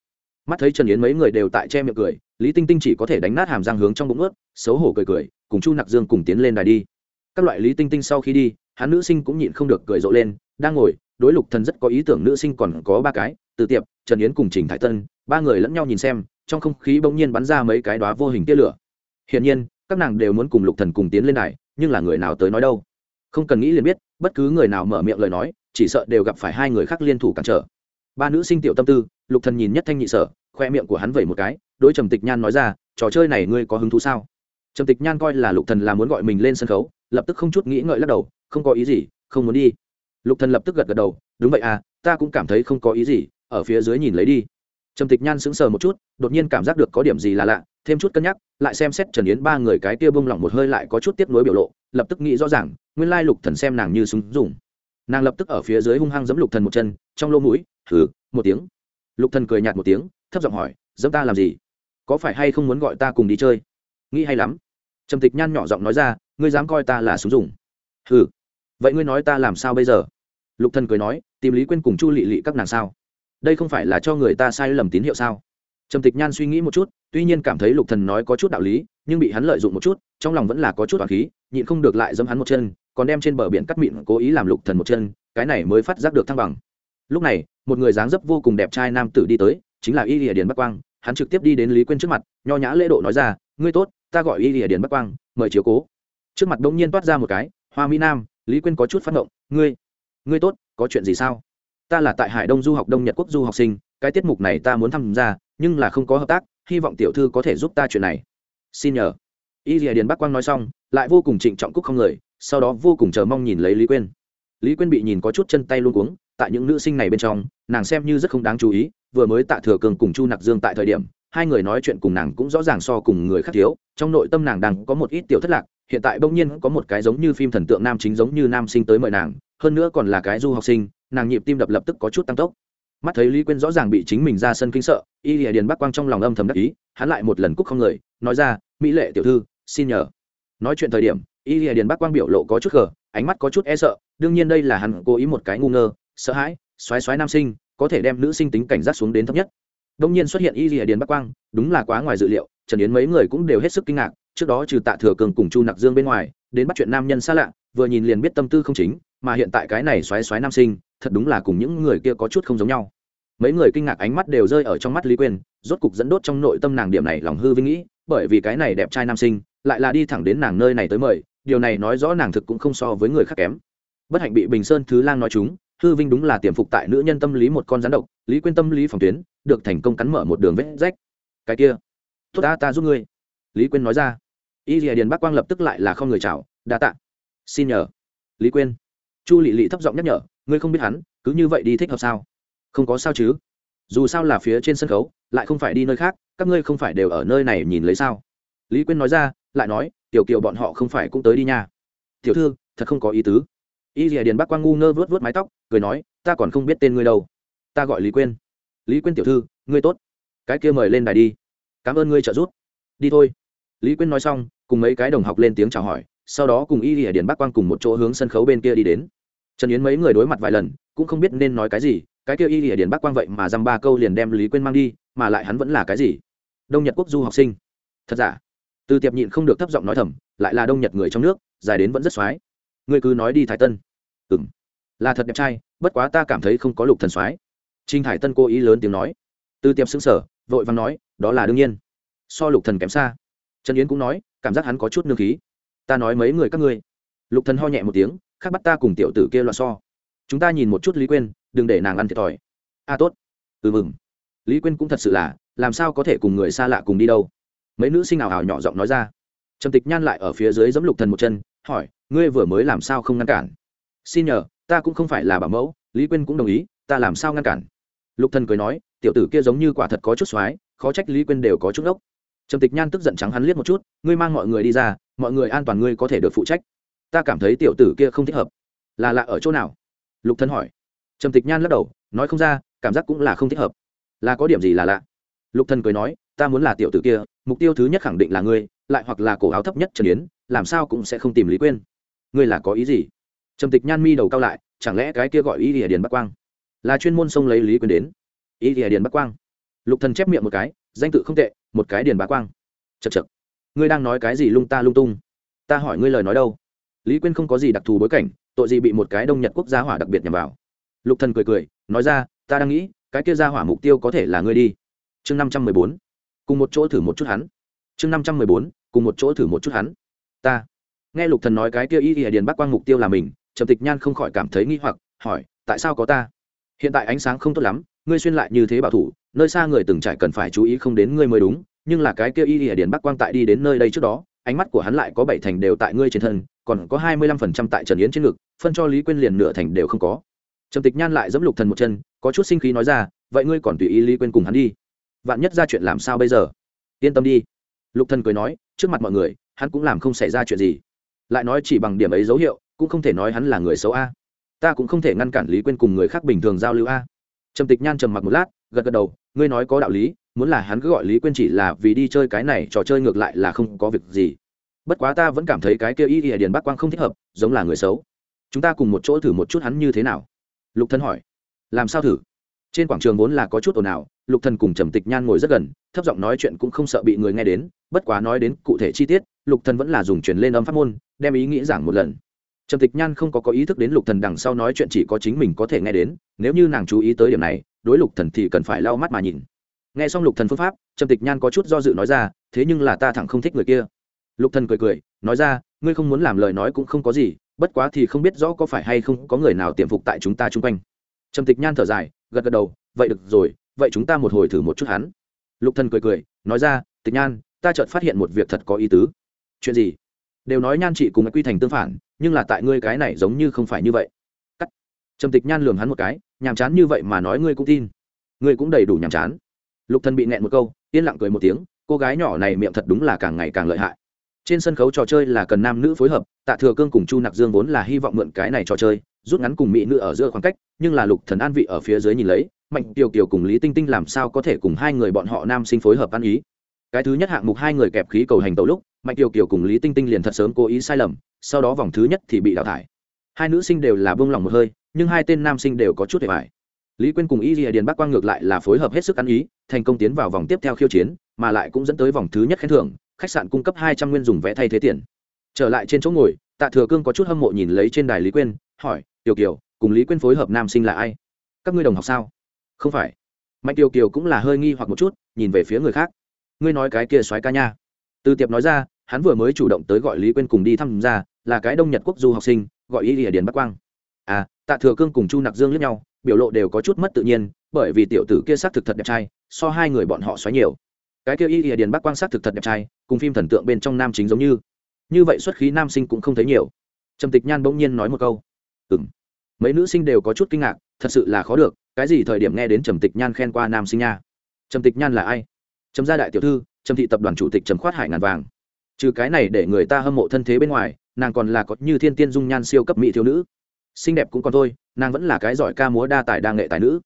Mắt thấy trần yến mấy người đều tại che miệng cười, lý tinh tinh chỉ có thể đánh nát hàm răng hướng trong bụng ướt, xấu hổ cười cười, cùng chu nặc dương cùng tiến lên đài đi. Các loại lý tinh tinh sau khi đi, hắn nữ sinh cũng nhịn không được cười rộ lên, đang ngồi đối lục thần rất có ý tưởng nữ sinh còn có ba cái, từ tiệp, trần yến cùng trình thái tân, ba người lẫn nhau nhìn xem, trong không khí bỗng nhiên bắn ra mấy cái đóa vô hình tia lửa. Hiển nhiên, các nàng đều muốn cùng lục thần cùng tiến lên này nhưng là người nào tới nói đâu? Không cần nghĩ liền biết, bất cứ người nào mở miệng lời nói, chỉ sợ đều gặp phải hai người khác liên thủ cản trở. Ba nữ sinh tiểu tâm tư, lục thần nhìn nhất thanh nhị sở, khoe miệng của hắn vẩy một cái, đối trầm tịch nhan nói ra, trò chơi này ngươi có hứng thú sao? Trầm tịch nhan coi là lục thần là muốn gọi mình lên sân khấu, lập tức không chút nghĩ ngợi lắc đầu, không có ý gì, không muốn đi lục thần lập tức gật gật đầu, đúng vậy à ta cũng cảm thấy không có ý gì, ở phía dưới nhìn lấy đi. Trầm tịch nhan sững sờ một chút, đột nhiên cảm giác được có điểm gì là lạ, thêm chút cân nhắc, lại xem xét trần yến ba người cái kia bông lỏng một hơi lại có chút tiếp nối biểu lộ, lập tức nghĩ rõ ràng, nguyên lai lục thần xem nàng như súng dùng. Nàng lập tức ở phía dưới hung hăng giẫm lục thần một chân, trong lỗ mũi thử một tiếng. Lục thần cười nhạt một tiếng, thấp giọng hỏi, giẫm ta làm gì? Có phải hay không muốn gọi ta cùng đi chơi? Nghĩ hay lắm. Trầm tịch nhan nhỏ giọng nói ra, ngươi dám coi ta là súng dùng. Hừ, vậy ngươi nói ta làm sao bây giờ? Lục thần cười nói, tìm lý quên cùng chu lị lị các nàng sao? Đây không phải là cho người ta sai lầm tín hiệu sao? Trầm tịch nhan suy nghĩ một chút, tuy nhiên cảm thấy lục thần nói có chút đạo lý, nhưng bị hắn lợi dụng một chút, trong lòng vẫn là có chút toàn khí, nhịn không được lại dẫm hắn một chân, còn đem trên bờ biển cắt mịn cố ý làm lục thần một chân, cái này mới phát giác được thăng bằng. Lúc này, một người dáng dấp vô cùng đẹp trai nam tử đi tới, chính là y lìa điền bắc quang. Hắn trực tiếp đi đến lý quên trước mặt, nho nhã lễ độ nói ra, ngươi tốt, ta gọi y lìa điền bắc quang, mời chiếu cố. Trước mặt bỗng nhiên toát ra một cái, hoa mỹ nam, lý quên có chút phát động ngươi ngươi tốt, có chuyện gì sao? Ta là tại hải đông du học đông nhật quốc du học sinh, cái tiết mục này ta muốn tham gia, nhưng là không có hợp tác, hy vọng tiểu thư có thể giúp ta chuyện này. Xin nhờ. Y dìa điền bắc quang nói xong, lại vô cùng trịnh trọng cúc không người, sau đó vô cùng chờ mong nhìn lấy lý quyên. Lý quyên bị nhìn có chút chân tay luôn cuống, tại những nữ sinh này bên trong, nàng xem như rất không đáng chú ý, vừa mới tạ thừa cường cùng chu nặc dương tại thời điểm, hai người nói chuyện cùng nàng cũng rõ ràng so cùng người khác thiếu, trong nội tâm nàng đang có một ít tiểu thất lạc hiện tại bỗng nhiên có một cái giống như phim thần tượng nam chính giống như nam sinh tới mời nàng, hơn nữa còn là cái du học sinh, nàng nhịp tim đập lập tức có chút tăng tốc. Mắt thấy lý quyên rõ ràng bị chính mình ra sân kinh sợ, y lìa điền bắc quang trong lòng âm thầm đắc ý, hắn lại một lần cúc không người, nói ra, mỹ lệ tiểu thư, xin nhờ. Nói chuyện thời điểm, y lìa điền bắc quang biểu lộ có chút gờ ánh mắt có chút e sợ, đương nhiên đây là hắn cố ý một cái ngu ngơ, sợ hãi xoáy xoáy nam sinh, có thể đem nữ sinh tính cảnh giác xuống đến thấp nhất. Đông nhiên xuất hiện y lìa điền bắc quang, đúng là quá ngoài dự liệu, trần yến mấy người cũng đều hết sức kinh ngạc trước đó trừ tạ thừa cường cùng chu nặc dương bên ngoài, đến bắt chuyện nam nhân xa lạ, vừa nhìn liền biết tâm tư không chính, mà hiện tại cái này xoáy xoáy nam sinh, thật đúng là cùng những người kia có chút không giống nhau. Mấy người kinh ngạc ánh mắt đều rơi ở trong mắt lý quyên, rốt cục dẫn đốt trong nội tâm nàng điểm này lòng hư vinh nghĩ, bởi vì cái này đẹp trai nam sinh, lại là đi thẳng đến nàng nơi này tới mời, điều này nói rõ nàng thực cũng không so với người khác kém. Bất hạnh bị bình sơn thứ lang nói chúng, hư vinh đúng là tiềm phục tại nữ nhân tâm lý một con rắn độc, lý quyên tâm lý phòng tuyến, được thành công cắn mở một đường vết rách. Cái kia, tốt ta ta giúp ngươi. Lý quyên nói ra y rìa điền Bắc quang lập tức lại là không người chào, đa tạ. Xin nhờ. Lý quyên. Chu lị lị thấp giọng nhắc nhở, ngươi không biết hắn, cứ như vậy đi thích hợp sao? Không có sao chứ. Dù sao là phía trên sân khấu, lại không phải đi nơi khác, các ngươi không phải đều ở nơi này nhìn lấy sao? Lý quyên nói ra, lại nói, tiểu kiều bọn họ không phải cũng tới đi nha. Tiểu thư, thật không có ý tứ. Y rìa điền Bắc quang ngu ngơ vớt vớt mái tóc, cười nói, ta còn không biết tên ngươi đâu. Ta gọi lý quyên. Lý quyên tiểu thư, ngươi tốt. Cái kia mời lên đài đi. Cảm ơn ngươi trợ giúp. Đi thôi lý quyên nói xong, cùng mấy cái đồng học lên tiếng chào hỏi, sau đó cùng y dìa điền bác quang cùng một chỗ hướng sân khấu bên kia đi đến. Trần yến mấy người đối mặt vài lần, cũng không biết nên nói cái gì, cái kia y dìa điền bác quang vậy mà dăm ba câu liền đem lý quyên mang đi, mà lại hắn vẫn là cái gì? Đông nhật quốc du học sinh. Thật giả? Từ tiệp nhịn không được thấp giọng nói thầm, lại là đông nhật người trong nước, dài đến vẫn rất soái ngươi cứ nói đi thái tân. Ừ m là thật đẹp trai, bất quá ta cảm thấy không có lục thần soái trinh hải tân cố ý lớn tiếng nói. Từ tiệp xứng sở vội vàng nói, đó là đương nhiên. So lục thần kém xa trần yến cũng nói, cảm giác hắn có chút nương khí. Ta nói mấy người các ngươi. Lục thần ho nhẹ một tiếng, khác bắt ta cùng tiểu tử kia loạn so. Chúng ta nhìn một chút lý quên đừng để nàng ăn thiệt thòi. A tốt. Ừ mừng. Lý quên cũng thật sự là, làm sao có thể cùng người xa lạ cùng đi đâu? Mấy nữ sinh ảo ảo nhỏ giọng nói ra. Trầm tịch nhan lại ở phía dưới giẫm lục thần một chân, hỏi, ngươi vừa mới làm sao không ngăn cản? Xin nhờ, ta cũng không phải là bảo mẫu, lý quyên cũng đồng ý, ta làm sao ngăn cản? Lục thần cười nói, tiểu tử kia giống như quả thật có chút xoái, khó trách lý quyên đều có chút ốc trầm tịch nhan tức giận trắng hắn liếc một chút, ngươi mang mọi người đi ra, mọi người an toàn ngươi có thể được phụ trách. Ta cảm thấy tiểu tử kia không thích hợp. Là lạ ở chỗ nào? Lục thần hỏi. Trầm tịch nhan lắc đầu, nói không ra, cảm giác cũng là không thích hợp. Là có điểm gì là lạ? Lục thần cười nói, ta muốn là tiểu tử kia, mục tiêu thứ nhất khẳng định là ngươi, lại hoặc là cổ áo thấp nhất trần yến, làm sao cũng sẽ không tìm lý quên ngươi là có ý gì? Trầm tịch nhan mi đầu cao lại, chẳng lẽ cái kia gọi ý địa điền bắc quang? Là chuyên môn sông lấy lý quên đến. Ý địa điền bắc quang? Lục thần chép miệng một cái, danh tự không tệ một cái điền bá quang. Chật chật ngươi đang nói cái gì lung ta lung tung? Ta hỏi ngươi lời nói đâu? Lý quyên không có gì đặc thù bối cảnh, tội gì bị một cái đông nhật quốc gia hỏa đặc biệt nhằm vào? Lục thần cười cười, nói ra, ta đang nghĩ, cái kia gia hỏa mục tiêu có thể là ngươi đi. Chương năm trăm mười bốn. Cùng một chỗ thử một chút hắn. Chương năm trăm mười bốn, cùng một chỗ thử một chút hắn. Ta. Nghe lục thần nói cái kia y y điền bắc quang mục tiêu là mình, trầm tịch nhan không khỏi cảm thấy nghi hoặc, hỏi, tại sao có ta? Hiện tại ánh sáng không tốt lắm, ngươi xuyên lại như thế bảo thủ nơi xa người từng trải cần phải chú ý không đến ngươi mới đúng, nhưng là cái kia y y điền bắc quang tại đi đến nơi đây trước đó, ánh mắt của hắn lại có bảy thành đều tại ngươi trên thân, còn có hai mươi lăm phần trăm tại trần yến trên ngực, phân cho lý quyên liền nửa thành đều không có. Trầm tịch nhan lại dẫm lục thần một chân, có chút sinh khí nói ra, vậy ngươi còn tùy ý lý quyên cùng hắn đi? Vạn nhất ra chuyện làm sao bây giờ? Yên tâm đi. Lục thần cười nói, trước mặt mọi người, hắn cũng làm không xảy ra chuyện gì. Lại nói chỉ bằng điểm ấy dấu hiệu, cũng không thể nói hắn là người xấu a. Ta cũng không thể ngăn cản lý quên cùng người khác bình thường giao lưu a. Trầm tịch nhan trầm mặc một lát gật gật đầu, ngươi nói có đạo lý, muốn là hắn cứ gọi lý quên chỉ là vì đi chơi cái này, trò chơi ngược lại là không có việc gì. Bất quá ta vẫn cảm thấy cái kia y y điền bắc quang không thích hợp, giống là người xấu. Chúng ta cùng một chỗ thử một chút hắn như thế nào. Lục thân hỏi. Làm sao thử? Trên quảng trường vốn là có chút ồn ào, lục thần cùng trầm tịch nhan ngồi rất gần, thấp giọng nói chuyện cũng không sợ bị người nghe đến, bất quá nói đến cụ thể chi tiết, lục thần vẫn là dùng truyền lên âm pháp môn, đem ý nghĩ giảng một lần. Trầm tịch nhan không có có ý thức đến lục thần đằng sau nói chuyện chỉ có chính mình có thể nghe đến, nếu như nàng chú ý tới điểm này đối lục thần thì cần phải lau mắt mà nhìn. Nghe xong lục thần phương pháp, trầm tịch nhan có chút do dự nói ra, thế nhưng là ta thẳng không thích người kia. Lục thần cười cười, nói ra, ngươi không muốn làm lời nói cũng không có gì, bất quá thì không biết rõ có phải hay không có người nào tiềm phục tại chúng ta chung quanh. Trầm tịch nhan thở dài, gật gật đầu, vậy được rồi, vậy chúng ta một hồi thử một chút hắn. Lục thần cười cười, nói ra, tịch nhan, ta chợt phát hiện một việc thật có ý tứ. Chuyện gì? Đều nói nhan chị cùng quy thành tương phản, nhưng là tại ngươi cái này giống như không phải như vậy trầm tịch nhan lường hắn một cái, nhàm chán như vậy mà nói ngươi cũng tin. Ngươi cũng đầy đủ nhàm chán. Lục thần bị nẹn một câu, yên lặng cười một tiếng, cô gái nhỏ này miệng thật đúng là càng ngày càng lợi hại. Trên sân khấu trò chơi là cần nam nữ phối hợp, tạ thừa cương cùng chu nặc dương vốn là hy vọng mượn cái này trò chơi, rút ngắn cùng mỹ nữ ở giữa khoảng cách, nhưng là lục thần an vị ở phía dưới nhìn lấy, mạnh tiểu kiều cùng lý tinh tinh làm sao có thể cùng hai người bọn họ nam sinh phối hợp ăn ý? Cái thứ nhất hạng mục hai người kẹp khí cầu hành tàu lúc, mạnh tiểu kiều cùng lý tinh tinh liền thật sớm cố ý sai lầm, sau đó vòng thứ nhất thì bị đào thải. Hai nữ sinh đều là buông lòng một hơi nhưng hai tên nam sinh đều có chút hề vải lý quyên cùng y dìa điền bắc quang ngược lại là phối hợp hết sức ăn ý, thành công tiến vào vòng tiếp theo khiêu chiến, mà lại cũng dẫn tới vòng thứ nhất khen thưởng, khách sạn cung cấp hai trăm nguyên dùng vé thay thế tiền. Trở lại trên chỗ ngồi, tạ thừa cương có chút hâm mộ nhìn lấy trên đài lý quyên, hỏi, tiểu kiều, cùng lý quyên phối hợp nam sinh là ai? Các ngươi đồng học sao? Không phải. Mạnh tiểu kiều cũng là hơi nghi hoặc một chút, nhìn về phía người khác. Ngươi nói cái kia soái ca nha. Từ tiệp nói ra, hắn vừa mới chủ động tới gọi lý quyên cùng đi thăm ra là cái đông nhật quốc du học sinh, gọi y địa điền bắc quang. À tạ thừa cương cùng chu nặc dương lẫn nhau biểu lộ đều có chút mất tự nhiên bởi vì tiểu tử kia xác thực thật đẹp trai so hai người bọn họ xoáy nhiều. Cái kia y ỉa điền bắc quang xác thực thật đẹp trai cùng phim thần tượng bên trong nam chính giống như. Như vậy xuất khí nam sinh cũng không thấy nhiều. Trầm tịch nhan bỗng nhiên nói một câu. Ừm, mấy nữ sinh đều có chút kinh ngạc thật sự là khó được cái gì thời điểm nghe đến trầm tịch nhan khen qua nam sinh nha? Trầm tịch nhan là ai? Trầm gia đại tiểu thư trầm thị tập đoàn chủ tịch trầm khoát hải ngàn vàng. Trừ cái này để người ta hâm mộ thân thế bên ngoài nàng còn là có như thiên tiên dung nhan siêu cấp mỹ thiếu nữ xinh đẹp cũng còn thôi, nàng vẫn là cái giỏi ca múa đa tài đa nghệ tài nữ.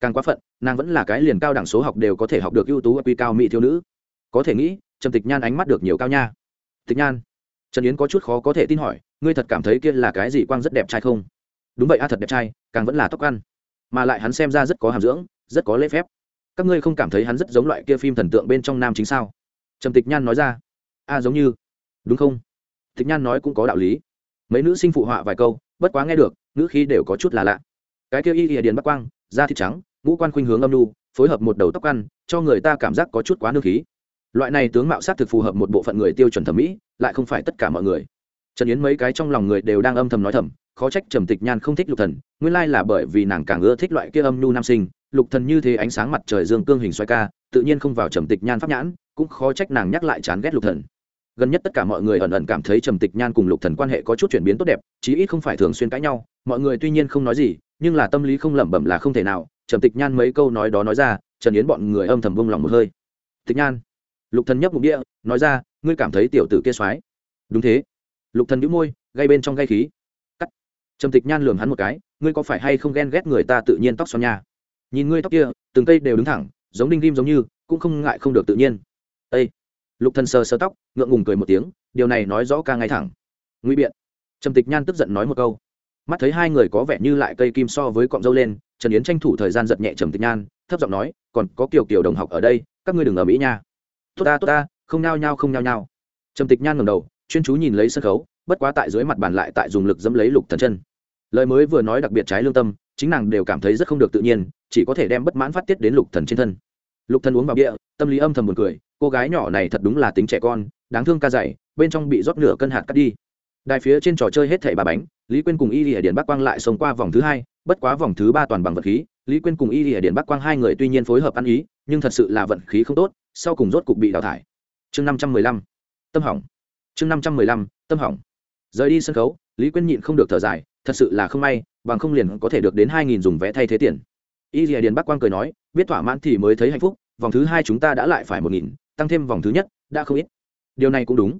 Càng quá phận, nàng vẫn là cái liền cao đẳng số học đều có thể học được ưu tú ở quy cao mỹ thiếu nữ. Có thể nghĩ, trầm tịch nhan ánh mắt được nhiều cao nha. Tịch nhan, trần yến có chút khó có thể tin hỏi, ngươi thật cảm thấy kia là cái gì quang rất đẹp trai không? Đúng vậy a, thật đẹp trai, càng vẫn là tóc ăn. Mà lại hắn xem ra rất có hàm dưỡng, rất có lễ phép. Các ngươi không cảm thấy hắn rất giống loại kia phim thần tượng bên trong nam chính sao? Trầm tịch nhan nói ra. A, giống như. Đúng không? Tịch nhan nói cũng có đạo lý. Mấy nữ sinh phụ họa vài câu bất quá nghe được, ngữ khí đều có chút là lạ. Cái kia y ỉa điền bắc quang, da thịt trắng, ngũ quan khuynh hướng âm nu phối hợp một đầu tóc ăn, cho người ta cảm giác có chút quá nương khí. Loại này tướng mạo s á t thực phù hợp một bộ phận người tiêu chuẩn thẩm mỹ, lại không phải tất cả mọi người. Trần yến mấy cái trong lòng người đều đang âm thầm nói thầm, khó trách trầm tịch nhan không thích lục thần, nguyên lai là bởi vì nàng càng ưa thích loại kia âm nhu nam sinh, lục thần như thế ánh sáng mặt trời dương cương hình xoay ca, tự nhiên không vào trầm tịch nhan pháp nhãn, cũng khó trách nàng nhắc lại chán ghét lục thần gần nhất tất cả mọi người ẩn ẩn cảm thấy trầm tịch nhan cùng lục thần quan hệ có chút chuyển biến tốt đẹp, chí ít không phải thường xuyên cãi nhau. Mọi người tuy nhiên không nói gì, nhưng là tâm lý không lẩm bẩm là không thể nào. Trầm tịch nhan mấy câu nói đó nói ra, trần yến bọn người âm thầm vung lòng một hơi. Tịch nhan, lục thần nhấp mục địa, nói ra, ngươi cảm thấy tiểu tử kia soái đúng thế. Lục thần nhíu môi gây bên trong gây khí. Cắt. Trầm tịch nhan lườm hắn một cái, ngươi có phải hay không ghen ghét người ta tự nhiên tóc xoăn nha? Nhìn ngươi tóc kia, từng cây đều đứng thẳng, giống đinh ghim giống như, cũng không ngại không được tự nhiên. Ây lục thần sờ sờ tóc, ngượng ngùng cười một tiếng, điều này nói rõ ca ngay thẳng. Nguy biện. Trầm tịch nhan tức giận nói một câu. Mắt thấy hai người có vẻ như lại cây kim so với cọng dâu lên, trần yến tranh thủ thời gian giật nhẹ trầm tịch nhan, thấp giọng nói, còn có kiểu kiểu đồng học ở đây, các ngươi đừng ở mỹ nha. Tốt ta tốt ta, không nao nhao, không nao nhao. Trầm tịch nhan ngẩng đầu, chuyên chú nhìn lấy sân khấu, bất quá tại dưới mặt bàn lại tại dùng lực dẫm lấy lục thần chân. Lời mới vừa nói đặc biệt trái lương tâm, chính nàng đều cảm thấy rất không được tự nhiên, chỉ có thể đem bất mãn phát tiết đến lục thần trên thân. Lục thần uống vào bia, tâm lý âm thầm buồn cười cô gái nhỏ này thật đúng là tính trẻ con, đáng thương ca dày, bên trong bị rót nửa cân hạt cắt đi. Đài phía trên trò chơi hết thảy ba bánh, lý quyên cùng y lìa điện bắc quang lại xông qua vòng thứ hai, bất quá vòng thứ ba toàn bằng vật khí, lý quyên cùng y lìa điện bắc quang hai người tuy nhiên phối hợp ăn ý, nhưng thật sự là vận khí không tốt, sau cùng rốt cục bị đào thải. Chương năm trăm mười lăm, tâm hỏng. Chương năm trăm mười lăm, tâm hỏng. Rời đi sân khấu, lý quyên nhịn không được thở dài, thật sự là không may, bằng không liền có thể được đến hai nghìn dùng vé thay thế tiền. Y lìa điện bắc quang cười nói, biết thỏa mãn thì mới thấy hạnh phúc, vòng thứ hai chúng ta đã lại phải một nghìn tăng thêm vòng thứ nhất, đã không ít. Điều này cũng đúng.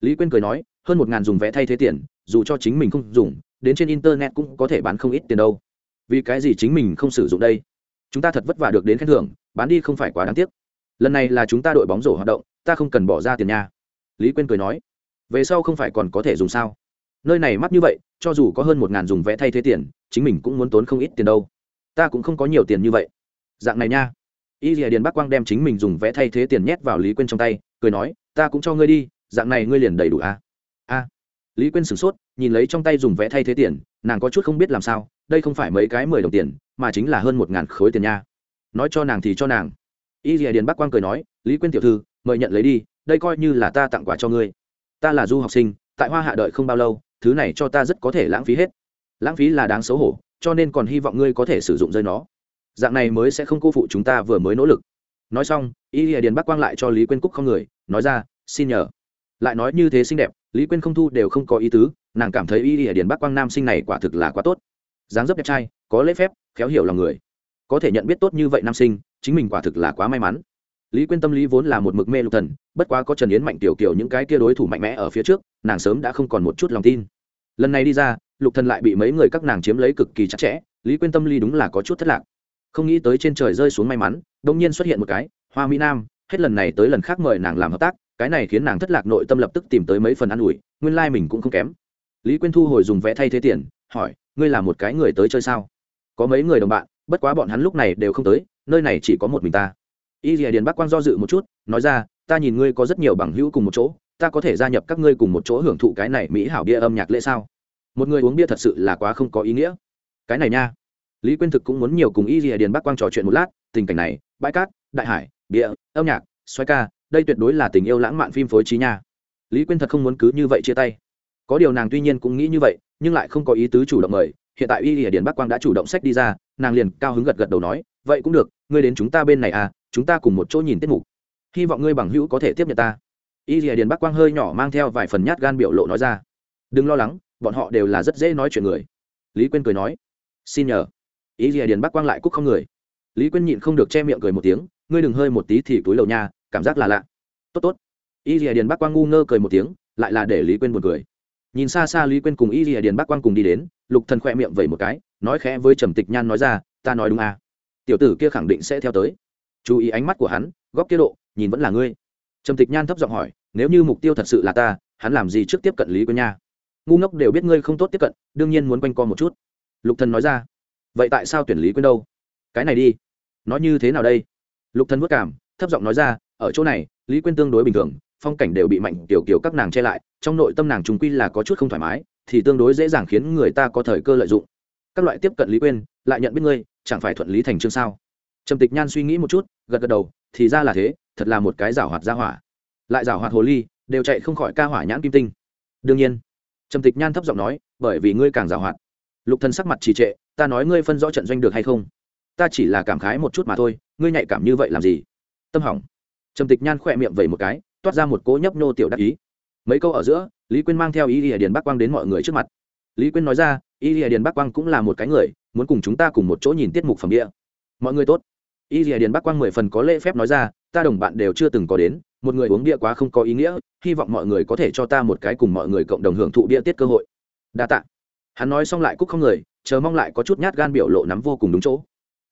Lý quyên cười nói, hơn một ngàn dùng vé thay thế tiền, dù cho chính mình không dùng, đến trên internet cũng có thể bán không ít tiền đâu. Vì cái gì chính mình không sử dụng đây? Chúng ta thật vất vả được đến khen thưởng, bán đi không phải quá đáng tiếc. Lần này là chúng ta đội bóng rổ hoạt động, ta không cần bỏ ra tiền nha. Lý quyên cười nói, về sau không phải còn có thể dùng sao? Nơi này mắc như vậy, cho dù có hơn một ngàn dùng vé thay thế tiền, chính mình cũng muốn tốn không ít tiền đâu. Ta cũng không có nhiều tiền như vậy. Dạng này nha y dìa điền bắc quang đem chính mình dùng vẽ thay thế tiền nhét vào lý quyên trong tay, cười nói, ta cũng cho ngươi đi, dạng này ngươi liền đầy đủ à? a. Lý quyên sửng sốt, nhìn lấy trong tay dùng vẽ thay thế tiền, nàng có chút không biết làm sao, đây không phải mấy cái mười đồng tiền, mà chính là hơn một ngàn khối tiền nha. Nói cho nàng thì cho nàng. Y dìa điền bắc quang cười nói, lý quyên tiểu thư, mời nhận lấy đi, đây coi như là ta tặng quà cho ngươi. Ta là du học sinh, tại hoa hạ đợi không bao lâu, thứ này cho ta rất có thể lãng phí hết. Lãng phí là đáng xấu hổ, cho nên còn hy vọng ngươi có thể sử dụng rơi nó dạng này mới sẽ không cô phụ chúng ta vừa mới nỗ lực. Nói xong, y lìa điền bắc quang lại cho lý quyên cúc không người, nói ra, xin nhờ. Lại nói như thế xinh đẹp, lý quyên không thu đều không có ý tứ, nàng cảm thấy y lìa điền bắc quang nam sinh này quả thực là quá tốt. Dáng dấp đẹp trai, có lễ phép, khéo hiểu lòng người. Có thể nhận biết tốt như vậy nam sinh, chính mình quả thực là quá may mắn. Lý quyên tâm lý vốn là một mực mê lục thần, bất quá có trần yến mạnh tiểu kiểu những cái kia đối thủ mạnh mẽ ở phía trước, nàng sớm đã không còn một chút lòng tin. Lần này đi ra, lục thần lại bị mấy người các nàng chiếm lấy cực kỳ chặt chẽ, lý quyên tâm lý đúng là có chút thất lạc không nghĩ tới trên trời rơi xuống may mắn đông nhiên xuất hiện một cái, hoa mỹ nam, hết lần này tới lần khác mời nàng làm hợp tác, cái này khiến nàng thất lạc nội tâm lập tức tìm tới mấy phần ă n ủi, nguyên lai、like、mình cũng không kém. Lý quyên thu hồi dùng vẽ thay thế tiền, hỏi, ngươi là một cái người tới chơi sao? Có mấy người đồng bạn, bất quá bọn hắn lúc này đều không tới, nơi này chỉ có một mình ta. Y dìa điền bắc quang do dự một chút, nói ra, ta nhìn ngươi có rất nhiều bằng hữu cùng một chỗ, ta có thể gia nhập các ngươi cùng một chỗ hưởng thụ cái này mỹ hảo bia âm nhạc lễ sao? Một người uống bia thật sự là quá không có ý nghĩa. Cái này nha lý quyên thực cũng muốn nhiều cùng y dìa điền bắc quang trò chuyện một lát tình cảnh này bãi cát đại hải bịa, âm nhạc xoay ca đây tuyệt đối là tình yêu lãng mạn phim phối trí nha. Lý quyên thật không muốn cứ như vậy chia tay. Có điều nàng tuy nhiên cũng nghĩ như vậy nhưng lại không có ý tứ chủ động mời hiện tại y hiển điền bắc quang đã chủ động sách đi ra nàng liền cao hứng gật gật đầu nói vậy cũng được ngươi đến chúng ta bên này à chúng ta cùng một chỗ nhìn tiết mục. Hy vọng ngươi bằng hữu có thể tiếp nhận ta. Y hiển điền bắc quang hơi nhỏ mang theo vài phần nhát gan biểu lộ nói ra đừng lo lắng bọn họ đều là rất dễ nói chuyện người. Lý quyên cười nói xin nhờ ý hiển à, điền bắc quang lại cúc không người? Lý quyên nhịn không được che miệng cười một tiếng, ngươi đừng hơi một tí thì túi lầu nha, cảm giác là lạ. Tốt tốt. Y hiển à, điền bắc quang ngu ngơ cười một tiếng, lại là để lý quyên buồn cười. Nhìn xa xa lý quyên cùng y hiển à, điền bắc quang cùng đi đến, lục thần khoe miệng vẩy một cái, nói khẽ với trầm tịch nhan nói ra, ta nói đúng à. Tiểu tử kia khẳng định sẽ theo tới. Chú ý ánh mắt của hắn, góc kia độ, nhìn vẫn là ngươi. Trầm tịch nhan thấp giọng hỏi, nếu như mục tiêu thật sự là ta, hắn làm gì trước tiếp cận lý quyên nha? Ngu ngốc đều biết ngươi không tốt tiếp cận, đương nhiên muốn quanh co một chút. Lục thần nói ra vậy tại sao tuyển lý quyên đâu? Cái này đi. Nói như thế nào đây? Lục thần vất cảm, thấp giọng nói ra, ở chỗ này, lý quyên tương đối bình thường, phong cảnh đều bị mạnh tiểu kiểu các nàng che lại, trong nội tâm nàng trùng quy là có chút không thoải mái, thì tương đối dễ dàng khiến người ta có thời cơ lợi dụng. Các loại tiếp cận lý quyên, lại nhận biết ngươi, chẳng phải thuận lý thành chương sao? Trầm tịch nhan suy nghĩ một chút, gật gật đầu, thì ra là thế, thật là một cái giảo hoạt gia hỏa. Lại giảo hoạt hồ ly, đều chạy không khỏi ca hỏa nhãn kim tinh. Đương nhiên, trầm tịch nhan thấp giọng nói, bởi vì ngươi càng giảo hoạt. Lục thân sắc mặt trì trệ ta nói ngươi phân rõ trận doanh được hay không? Ta chỉ là cảm khái một chút mà thôi, ngươi nhạy cảm như vậy làm gì? Tâm hỏng. Trầm tịch nhan khỏe miệng vẩy một cái, toát ra một cỗ nhấp nô tiểu đắc ý. Mấy câu ở giữa, lý quyên mang theo ý lìa điền bắc quang đến mọi người trước mặt. Lý quyên nói ra, ý lìa điền bắc quang cũng là một cái người, muốn cùng chúng ta cùng một chỗ nhìn tiết mục phẩm địa. Mọi người tốt. Ý lìa điền bắc quang mười phần có lễ phép nói ra, ta đồng bạn đều chưa từng có đến, một người uống bia quá không có ý nghĩa, hy vọng mọi người có thể cho ta một cái cùng mọi người cộng đồng hưởng thụ bia tiết cơ hội. Đa tạ. Hắn nói xong lại cúc không người chờ mong lại có chút nhát gan biểu lộ nắm vô cùng đúng chỗ.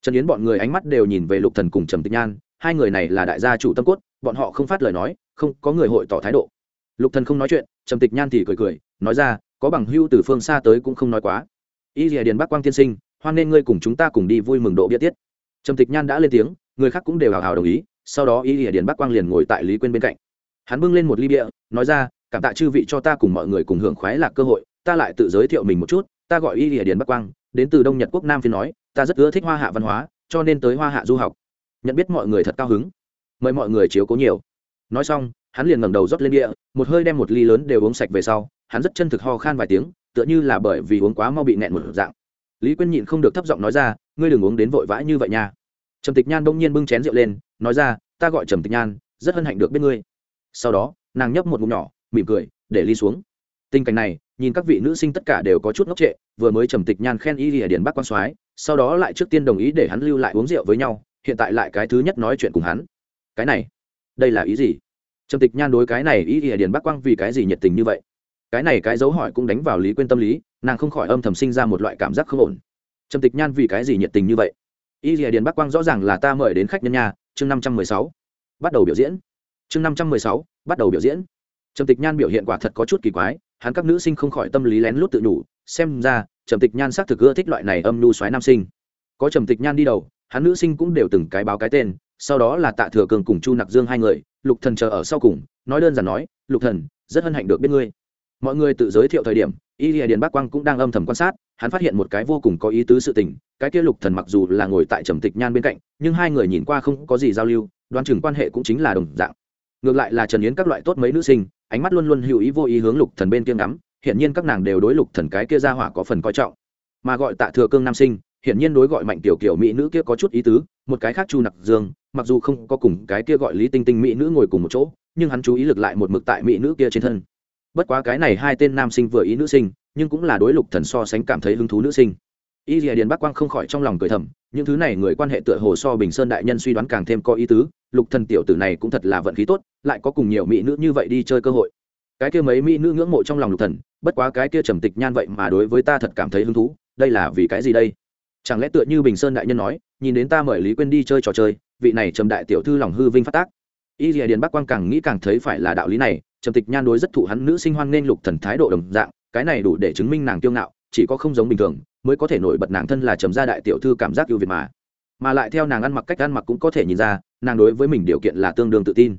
Trần yến bọn người ánh mắt đều nhìn về lục thần cùng trầm tịch nhan, hai người này là đại gia chủ tâm cốt, bọn họ không phát lời nói, không có người hội tỏ thái độ. Lục thần không nói chuyện, trầm tịch nhan thì cười cười, nói ra, có bằng hưu từ phương xa tới cũng không nói quá. Y dìa điền bắc quang tiên sinh, hoan nên ngươi cùng chúng ta cùng đi vui mừng độ bia tiết. Trầm tịch nhan đã lên tiếng, người khác cũng đều hào hào đồng ý, sau đó y dìa điền bắc quang liền ngồi tại lý quên bên cạnh. Hắn bưng lên một ly bia, nói ra, cảm tạ chư vị cho ta cùng mọi người cùng hưởng khoái lạc cơ hội, ta lại tự giới thiệu mình một chút ta gọi y dìa điền bắc quang, đến từ đông nhật quốc nam phiên nói, ta rất ưa thích hoa hạ văn hóa, cho nên tới hoa hạ du học. Nhận biết mọi người thật cao hứng. Mời mọi người chiếu cố nhiều. Nói xong, hắn liền ngẩng đầu rót lên địa, một hơi đem một ly lớn đều uống sạch về sau, hắn rất chân thực ho khan vài tiếng, tựa như là bởi vì uống quá mau bị nẹn một dạng. Lý quyên nhịn không được thấp giọng nói ra, ngươi đừng uống đến vội vã như vậy nha. Trầm tịch nhan bỗng nhiên bưng chén rượu lên, nói ra, ta gọi trầm tịch nhan, rất hân hạnh được biết ngươi. Sau đó, nàng nhấp một ngụm nhỏ, mỉm cười, để ly xuống. Tình cảnh này nhìn các vị nữ sinh tất cả đều có chút ngốc trệ, vừa mới trầm tịch nhan khen y lìa điền bắc quan soái, sau đó lại trước tiên đồng ý để hắn lưu lại uống rượu với nhau, hiện tại lại cái thứ nhất nói chuyện cùng hắn. Cái này, đây là ý gì? Trầm tịch nhan đối cái này ý ở điền bắc quang vì cái gì nhiệt tình như vậy? Cái này cái dấu hỏi cũng đánh vào lý quên tâm lý, nàng không khỏi âm thầm sinh ra một loại cảm giác không ổn. Trầm tịch nhan vì cái gì nhiệt tình như vậy? Ý ở điền bắc quang rõ ràng là ta mời đến khách nhân nhà, chương năm trăm mười sáu, bắt đầu biểu diễn. Chương năm trăm mười sáu, bắt đầu biểu diễn. Trầm tịch nhan biểu hiện quả thật có chút kỳ quái hắn các nữ sinh không khỏi tâm lý lén lút tự nhủ, xem ra, trầm tịch nhan xác thực ưa thích loại này âm nhu xoáy nam sinh. Có trầm tịch nhan đi đầu, hắn nữ sinh cũng đều từng cái báo cái tên, sau đó là tạ thừa cường cùng chu nặc dương hai người, lục thần chờ ở sau cùng, nói đơn giản nói, lục thần, rất hân hạnh được biết ngươi. Mọi người tự giới thiệu thời điểm, y lìa điền bắc quang cũng đang âm thầm quan sát, hắn phát hiện một cái vô cùng có ý tứ sự tình, cái kia lục thần mặc dù là ngồi tại trầm tịch nhan bên cạnh, nhưng hai người nhìn qua không có gì giao lưu, đoán chừng quan hệ cũng chính là đồng dạng. Ngược lại là trần yến các loại tốt mấy nữ sinh ánh mắt luôn luôn hữu ý vô ý hướng lục thần bên kia ngắm hiện nhiên các nàng đều đối lục thần cái kia ra hỏa có phần coi trọng. Mà gọi tạ thừa cương nam sinh hiện nhiên đối gọi mạnh tiểu kiểu mỹ nữ kia có chút ý tứ, một cái khác chu nặc dương, mặc dù không có cùng cái kia gọi lý tinh tinh mỹ nữ ngồi cùng một chỗ, nhưng hắn chú ý lực lại một mực tại mỹ nữ kia trên thân. Bất quá cái này hai tên nam sinh vừa ý nữ sinh, nhưng cũng là đối lục thần so sánh cảm thấy hứng thú nữ sinh y dìa điền bắc quang không khỏi trong lòng cười thầm, những thứ này người quan hệ tựa hồ so bình sơn đại nhân suy đoán càng thêm có ý tứ, lục thần tiểu tử này cũng thật là vận khí tốt, lại có cùng nhiều mỹ nữ như vậy đi chơi cơ hội. Cái kia mấy mỹ nữ ngưỡng mộ trong lòng lục thần, bất quá cái kia trầm tịch nhan vậy mà đối với ta thật cảm thấy hứng thú, đây là vì cái gì đây? Chẳng lẽ tựa như bình sơn đại nhân nói, nhìn đến ta mời lý quên đi chơi trò chơi, vị này trầm đại tiểu thư lòng hư vinh phát tác. Y dìa điền bắc quang càng nghĩ càng thấy phải là đạo lý này, trầm tịch nhan đối rất thụ hắn nữ sinh hoan nên lục thần thái độ đồng dạng, cái này đủ để chứng minh nàng kiêu ngạo, chỉ có không giống bình thường mới có thể nổi bật nàng thân là trầm gia đại tiểu thư cảm giác ưu việt mà. Mà lại theo nàng ăn mặc cách ăn mặc cũng có thể nhìn ra, nàng đối với mình điều kiện là tương đương tự tin.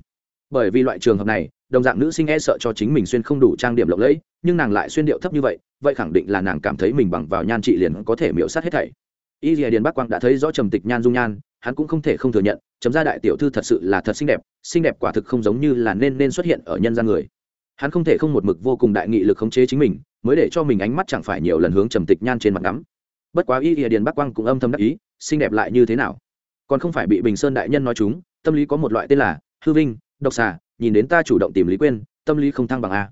Bởi vì loại trường hợp này, đồng dạng nữ sinh e sợ cho chính mình xuyên không đủ trang điểm lộng lẫy, nhưng nàng lại xuyên điệu thấp như vậy vậy khẳng định là nàng cảm thấy mình bằng vào nhan trị liền có thể miễu sát hết thảy. Y dìa điền bắc quang đã thấy rõ trầm tịch nhan dung nhan, hắn cũng không thể không thừa nhận chấm ra đại tiểu thư thật sự là thật xinh đẹp xinh đẹp quả thực không giống như là nên nên xuất hiện ở nhân gian người. Hắn không thể không một mực vô cùng đại nghị lực khống chế chính mình mới để cho mình ánh mắt chẳng phải nhiều lần hướng trầm tịch nhan trên mặt ngắm. Bất quá y ỉa điền bắc quang cũng âm thầm đắc ý, xinh đẹp lại như thế nào? Còn không phải bị bình sơn đại nhân nói chúng, tâm lý có một loại tên là hư vinh, độc xà, nhìn đến ta chủ động tìm lý quên tâm lý không thăng bằng a.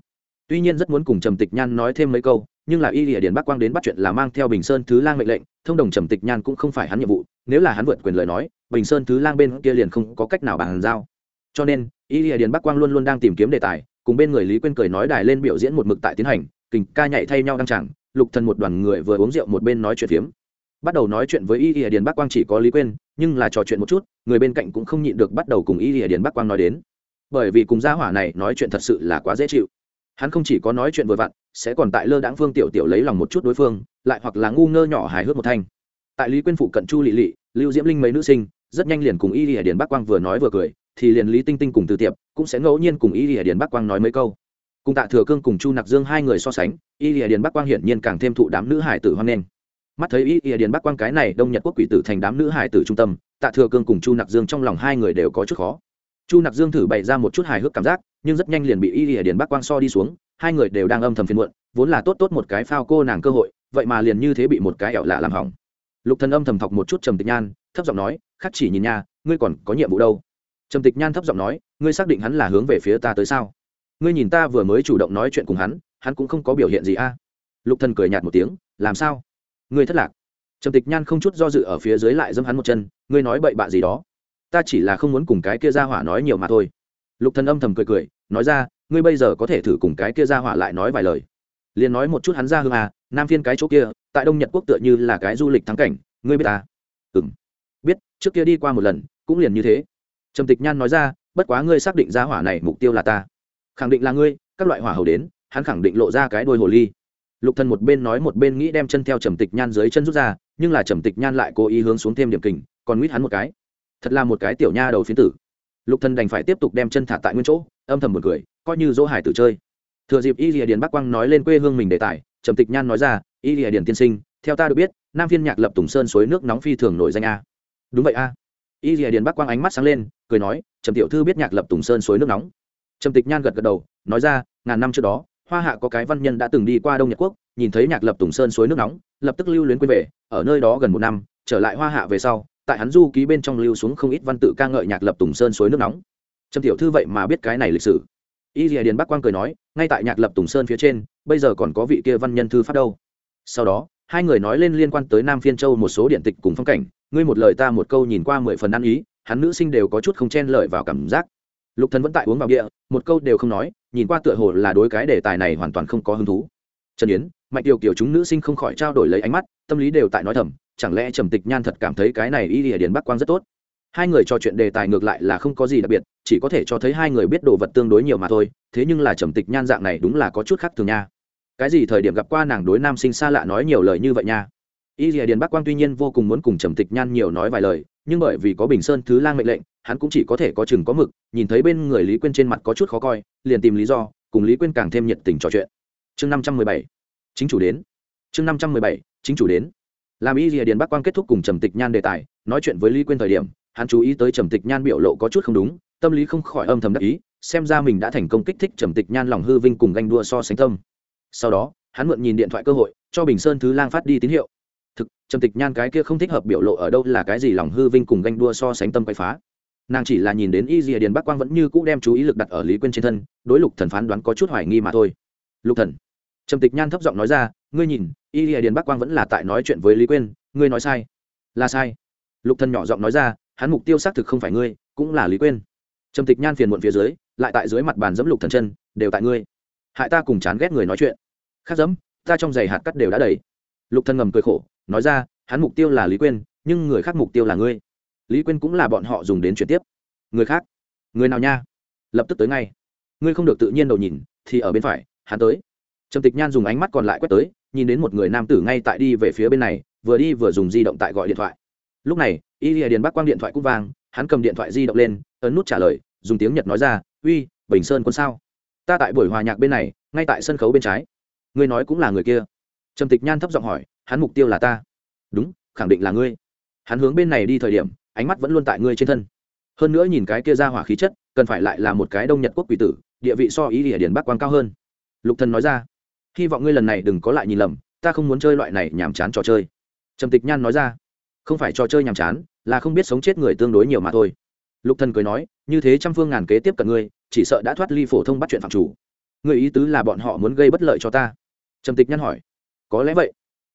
Tuy nhiên rất muốn cùng trầm tịch nhan nói thêm mấy câu, nhưng là y lìa điền bắc quang đến bắt chuyện là mang theo bình sơn thứ lang mệnh lệnh, thông đồng trầm tịch nhan cũng không phải hắn nhiệm vụ, nếu là hắn vượt quyền lời nói, bình sơn thứ lang bên kia liền không có cách nào bàn giao. Cho nên, y lìa điền bắc quang luôn luôn đang tìm kiếm đề tài, cùng bên người lý quên cười nói đài lên biểu diễn một mực tại tiến hành kình ca nhảy thay nhau đăng chẳng lục thần một đoàn người vừa uống rượu một bên nói chuyện phiếm. Bắt đầu nói chuyện với y lìa điền bắc quang chỉ có lý quên nhưng là trò chuyện một chút, người bên cạnh cũng không nhịn được bắt đầu cùng y lìa điền bắc quang nói đến. Bởi vì cùng gia hỏa này nói chuyện thật sự là quá dễ chịu. Hắn không chỉ có nói chuyện vừa vặn, sẽ còn tại lơ đãng phương tiểu tiểu lấy lòng một chút đối phương, lại hoặc là ngu ngơ nhỏ hài hước một thanh. Tại lý quyên phụ cận chu lị lị, lưu diễm linh mấy nữ sinh, rất nhanh liền cùng y lìa điền bắc quang vừa nói vừa cười, thì liền lý tinh tinh cùng từ tiệp cũng sẽ ngẫu nhiên cùng y lìa điền bắc quang nói mấy câu cùng tạ thừa cương cùng chu nặc dương hai người so sánh, y lìa điền bắc quang hiển nhiên càng thêm thụ đám nữ hải tử hoan nghênh. Mắt thấy y lìa điền bắc quang cái này đông nhật quốc quỷ tử thành đám nữ hải tử trung tâm, tạ thừa cương cùng chu nặc dương trong lòng hai người đều có chút khó. Chu nặc dương thử bày ra một chút hài hước cảm giác, nhưng rất nhanh liền bị y lìa điền bắc quang so đi xuống, hai người đều đang âm thầm phiền muộn, vốn là tốt tốt một cái phao cô nàng cơ hội, vậy mà liền như thế bị một cái ẹo lạ làm hỏng. Lục thần âm thầm thọc một chút trầm tịch nhan, thấp giọng nói, khắc chỉ nhìn nha, ngươi còn có nhiệm vụ đâu? Trầm tịch nhan thấp giọng nói, ngươi xác định hắn là hướng về phía ta tới sao? Ngươi nhìn ta vừa mới chủ động nói chuyện cùng hắn hắn cũng không có biểu hiện gì a. Lục thần cười nhạt một tiếng làm sao? Ngươi thất lạc. Trầm tịch nhan không chút do dự ở phía dưới lại dâm hắn một chân ngươi nói bậy bạ gì đó. Ta chỉ là không muốn cùng cái kia ra hỏa nói nhiều mà thôi. Lục thần âm thầm cười cười nói ra ngươi bây giờ có thể thử cùng cái kia ra hỏa lại nói vài lời. Liền nói một chút hắn ra hương à nam phiên cái chỗ kia tại đông nhật quốc tựa như là cái du lịch thắng cảnh ngươi biết ta? Ừm, biết trước kia đi qua một lần cũng liền như thế. Trầm tịch nhan nói ra bất quá ngươi xác định ra hỏa này mục tiêu là ta khẳng định là ngươi, các loại hỏa hầu đến, hắn khẳng định lộ ra cái đôi hồ ly. Lục thần một bên nói một bên nghĩ đem chân theo trầm tịch nhan dưới chân rút ra, nhưng là trầm tịch nhan lại cố ý hướng xuống thêm điểm kình, còn nguyết hắn một cái. Thật là một cái tiểu nha đầu phiến tử. Lục thần đành phải tiếp tục đem chân thả tại nguyên chỗ, âm thầm một cười, coi như dỗ hải tử chơi. Thừa dịp y lìa điền bắc quang nói lên quê hương mình đề tài, trầm tịch nhan nói ra, y lìa điền tiên sinh, theo ta được biết, nam phiên nhạc lập tùng sơn suối nước nóng phi thường nổi danh a. Đúng vậy a. Y lìa điền bắc quang ánh mắt sáng lên, cười nói, trầm tiểu thư biết nhạc lập tùng sơn suối nước nóng trầm tịch nhan gật gật đầu, nói ra, ngàn năm trước đó, hoa hạ có cái văn nhân đã từng đi qua đông nhật quốc, nhìn thấy nhạc lập tùng sơn suối nước nóng, lập tức lưu luyến quên về, ở nơi đó gần một năm, trở lại hoa hạ về sau, tại hắn du ký bên trong lưu xuống không ít văn tự ca ngợi nhạc lập tùng sơn suối nước nóng. Trầm tiểu thư vậy mà biết cái này lịch sử. Y dìa điền bắc quang cười nói, ngay tại nhạc lập tùng sơn phía trên, bây giờ còn có vị kia văn nhân thư pháp đâu. Sau đó, hai người nói lên liên quan tới nam phiên châu một số điện tịch cùng phong cảnh, ngươi một lời ta một câu nhìn qua mười phần ăn ý, hắn nữ sinh đều có chút không chen lợi vào cảm giác. Lục thần vẫn tại uống vào địa một câu đều không nói, nhìn qua tựa hồ là đối cái đề tài này hoàn toàn không có hứng thú. Trần yến, mạnh tiểu kiểu chúng nữ sinh không khỏi trao đổi lấy ánh mắt, tâm lý đều tại nói thầm, chẳng lẽ trầm tịch nhan thật cảm thấy cái này y lìa điền bắc quang rất tốt? Hai người trò chuyện đề tài ngược lại là không có gì đặc biệt, chỉ có thể cho thấy hai người biết đồ vật tương đối nhiều mà thôi, thế nhưng là trầm tịch nhan dạng này đúng là có chút khác thường nha. Cái gì thời điểm gặp qua nàng đối nam sinh xa lạ nói nhiều lời như vậy nha? Y dìa điền bắc quang tuy nhiên vô cùng muốn cùng trầm tịch nhan nhiều nói vài lời nhưng bởi vì có bình sơn thứ lang mệnh lệnh, hắn cũng chỉ có thể có chừng có mực, nhìn thấy bên người lý quyên trên mặt có chút khó coi, liền tìm lý do, cùng lý quyên càng thêm nhiệt tình trò chuyện. Chương năm trăm mười bảy, chính chủ đến. Chương năm trăm mười bảy, chính chủ đến. Làm y dìa điền bắc quang kết thúc cùng trầm tịch nhan đề tài, nói chuyện với lý quyên thời điểm, hắn chú ý tới trầm tịch nhan biểu lộ có chút không đúng, tâm lý không khỏi âm thầm đắc ý, xem ra mình đã thành công kích thích trầm tịch nhan lòng hư vinh cùng ganh đua so sánh tâm. Sau đó, hắn mượn nhìn điện thoại cơ hội, cho bình sơn thứ lang phát đi tín hiệu thực, trầm tịch nhan cái kia không thích hợp biểu lộ ở đâu là cái gì lòng hư vinh cùng ganh đua so sánh tâm quay phá. Nàng chỉ là nhìn đến y dìa điền bắc quang vẫn như cũ đem chú ý lực đặt ở lý quyên trên thân, đối lục thần phán đoán có chút hoài nghi mà thôi. Lục thần. Trầm tịch nhan thấp giọng nói ra, ngươi nhìn, y dìa điền bắc quang vẫn là tại nói chuyện với lý quyên, ngươi nói sai. Là sai. Lục thần nhỏ giọng nói ra, hắn mục tiêu xác thực không phải ngươi, cũng là lý quên trầm tịch nhan phiền muộn phía dưới, lại tại dưới mặt bàn dẫm lục thần chân, đều tại ngươi. Hại ta cùng chán ghét người nói chuyện. Khác dẫm ta trong giày hạt cắt đều đã đầy. Lục thần ngầm cười khổ nói ra, hắn mục tiêu là lý quên nhưng người khác mục tiêu là ngươi. Lý quên cũng là bọn họ dùng đến chuyển tiếp. Người khác? Người nào nha? Lập tức tới ngay. Ngươi không được tự nhiên đầu nhìn, thì ở bên phải, hắn tới. Trầm tịch nhan dùng ánh mắt còn lại quét tới, nhìn đến một người nam tử ngay tại đi về phía bên này, vừa đi vừa dùng di động tại gọi điện thoại. Lúc này, y lìa điền bắc quang điện thoại cũng vang, hắn cầm điện thoại di động lên, ấn nút trả lời, dùng tiếng nhật nói ra, uy, bình sơn quân sao? Ta tại buổi hòa nhạc bên này, ngay tại sân khấu bên trái. Ngươi nói cũng là người kia. Trầm tịch nhan thấp giọng hỏi hắn mục tiêu là ta. Đúng, khẳng định là ngươi. Hắn hướng bên này đi thời điểm, ánh mắt vẫn luôn tại ngươi trên thân. Hơn nữa nhìn cái kia ra hỏa khí chất, cần phải lại là một cái đông nhật quốc quỷ tử, địa vị so ý địa điển bắc quang cao hơn. Lục thần nói ra, hy vọng ngươi lần này đừng có lại nhìn lầm, ta không muốn chơi loại này nhàm chán trò chơi. Trầm tịch nhan nói ra, không phải trò chơi nhàm chán, là không biết sống chết người tương đối nhiều mà thôi. Lục thần cười nói, như thế trăm phương ngàn kế tiếp cận ngươi, chỉ sợ đã thoát ly phổ thông bắt chuyện phạm chủ. Người ý tứ là bọn họ muốn gây bất lợi cho ta. Trầm tịch Nhan hỏi, có lẽ vậy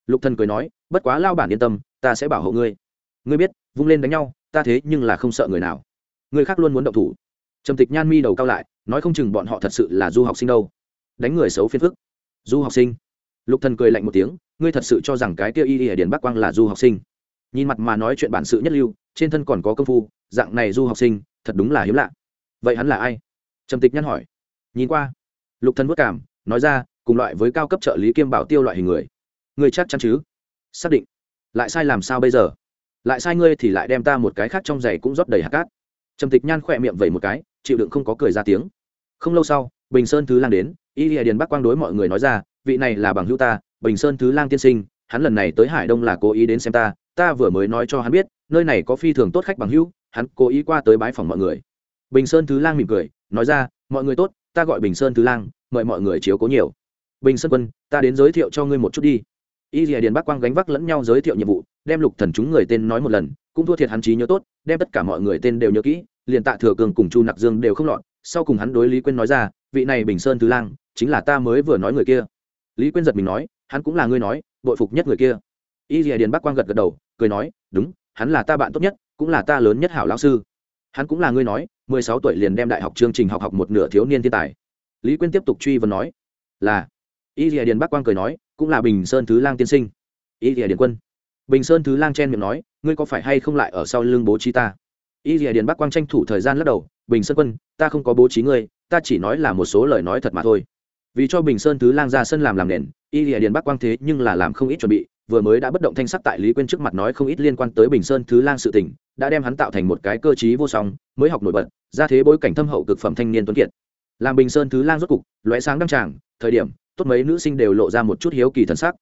lục thần cười nói, bất quá lao bản yên tâm, ta sẽ bảo hộ ngươi. Ngươi biết, vung lên đánh nhau, ta thế nhưng là không sợ người nào. Người khác luôn muốn động thủ. Trầm tịch nhan mi đầu cao lại, nói không chừng bọn họ thật sự là du học sinh đâu. Đánh người xấu phiền phức. Du học sinh. Lục thần cười lạnh một tiếng, ngươi thật sự cho rằng cái kia y y ở điền bắc quang là du học sinh? Nhìn mặt mà nói chuyện bản sự nhất lưu, trên thân còn có công phu, dạng này du học sinh, thật đúng là hiếm lạ. Vậy hắn là ai? Trầm tịch nhăn hỏi. Nhìn qua, lục thần vất cảm, nói ra, cùng loại với cao cấp trợ lý kiêm bảo tiêu loại hình người người chắc chắn chứ? Xác định. Lại sai làm sao bây giờ? Lại sai ngươi thì lại đem ta một cái khác trong giày cũng rót đầy hạt cát. Trầm tịch nhan khỏe miệng vẩy một cái, chịu đựng không có cười ra tiếng. Không lâu sau, bình sơn thứ lang đến. Y lìa điền bắc quang đối mọi người nói ra, vị này là bằng hữu ta, bình sơn thứ lang tiên sinh, hắn lần này tới hải đông là cố ý đến xem ta ta vừa mới nói cho hắn biết, nơi này có phi thường tốt khách bằng hữu, hắn cố ý qua tới bái phòng mọi người. Bình sơn thứ lang mỉm cười, nói ra, mọi người tốt, ta gọi bình sơn thứ lang, mời mọi người chiếu cố nhiều. Bình sơn quân, ta đến giới thiệu cho ngươi một chút đi y dìa điền bắc quang gánh vác lẫn nhau giới thiệu nhiệm vụ, đem lục thần chúng người tên nói một lần, cũng thua thiệt hắn trí nhớ tốt, đem tất cả mọi người tên đều nhớ kỹ, liền tạ thừa cường cùng chu nặc dương đều không lọt. Sau cùng hắn đối lý quyên nói ra, vị này bình sơn thứ lang, chính là ta mới vừa nói người kia. Lý quyên giật mình nói, hắn cũng là ngươi nói, bội phục nhất người kia. Y dìa điền bắc quang gật gật đầu, cười nói, đúng, hắn là ta bạn tốt nhất, cũng là ta lớn nhất hảo lão sư. Hắn cũng là ngươi nói, mười sáu tuổi liền đem đại học chương trình học học một nửa thiếu niên thiên tài. Lý quyên tiếp tục truy vấn nói, là. Y dìa điền bắc quang cười nói cũng là bình sơn thứ lang tiên sinh. Y dìa điền quân. Bình sơn thứ lang chen miệng nói, ngươi có phải hay không lại ở sau lưng bố trí ta? Y dìa điền bắc quang tranh thủ thời gian lắc đầu, bình sơn quân, ta không có bố trí ngươi, ta chỉ nói là một số lời nói thật mà thôi. Vì cho bình sơn thứ lang ra sân làm làm nền, y dìa điền bắc quang thế nhưng là làm không ít chuẩn bị, vừa mới đã bất động thanh sắc tại lý quyên trước mặt nói không ít liên quan tới bình sơn thứ lang sự tình, đã đem hắn tạo thành một cái cơ chí vô song, mới học nổi bật, ra thế bối cảnh thâm hậu cực phẩm thanh niên tuấn kiệt. Làm bình sơn thứ lang rốt cục, lóe sáng đăng tràng, thời điểm tốt mấy nữ sinh đều lộ ra một chút hiếu kỳ thần sắc.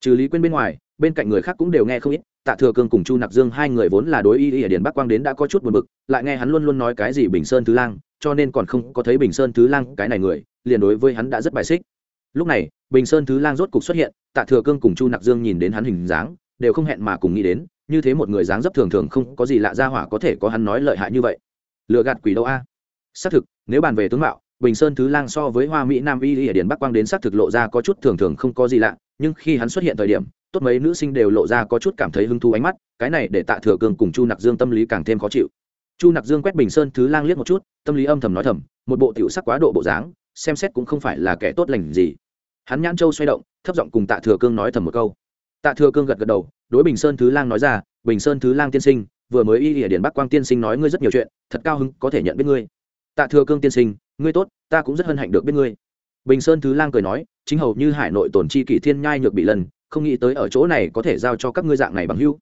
Trừ lý quyên bên ngoài, bên cạnh người khác cũng đều nghe không ít. Tạ thừa cương cùng chu nặc dương, hai người vốn là đối y y ở điền bắc quang đến đã có chút buồn bực, lại nghe hắn luôn luôn nói cái gì bình sơn thứ lang, cho nên còn không có thấy bình sơn thứ lang, cái này người, liền đối với hắn đã rất bài xích. Lúc này, bình sơn thứ lang rốt cục xuất hiện, tạ thừa cương cùng chu nặc dương nhìn đến hắn hình dáng, đều không hẹn mà cùng nghĩ đến, như thế một người dáng dấp thường thường không có gì lạ ra hỏa có thể có hắn nói lợi hại như vậy. Lừa gạt quỷ đâu a? Xác thực, nếu bàn về tướng mạo bình sơn thứ lang so với hoa mỹ nam y ở điện bắc quang đến xác thực lộ ra có chút thường thường không có gì lạ, nhưng khi hắn xuất hiện thời điểm, tốt mấy nữ sinh đều lộ ra có chút cảm thấy hứng thú ánh mắt, cái này để tạ thừa cương cùng chu nặc dương tâm lý càng thêm khó chịu. Chu nặc dương quét bình sơn thứ lang liếc một chút, tâm lý âm thầm nói thầm, một bộ tiểu sắc quá độ bộ dáng, xem xét cũng không phải là kẻ tốt lành gì. Hắn nhãn châu xoay động, thấp giọng cùng tạ thừa cương nói thầm một câu. Tạ thừa cương gật gật đầu, đối bình sơn thứ lang nói ra, bình sơn thứ lang tiên sinh, vừa mới y địa điện bắc quang tiên sinh nói ngươi rất nhiều chuyện, thật cao hứng có thể nhận biết ngươi tạ thừa cương tiên sinh, ngươi tốt, ta cũng rất hân hạnh được biết ngươi. Bình sơn thứ lang cười nói, chính hầu như hải nội tổn chi kỷ thiên nhai nhược bị lần, không nghĩ tới ở chỗ này có thể giao cho các ngươi dạng này bằng hữu.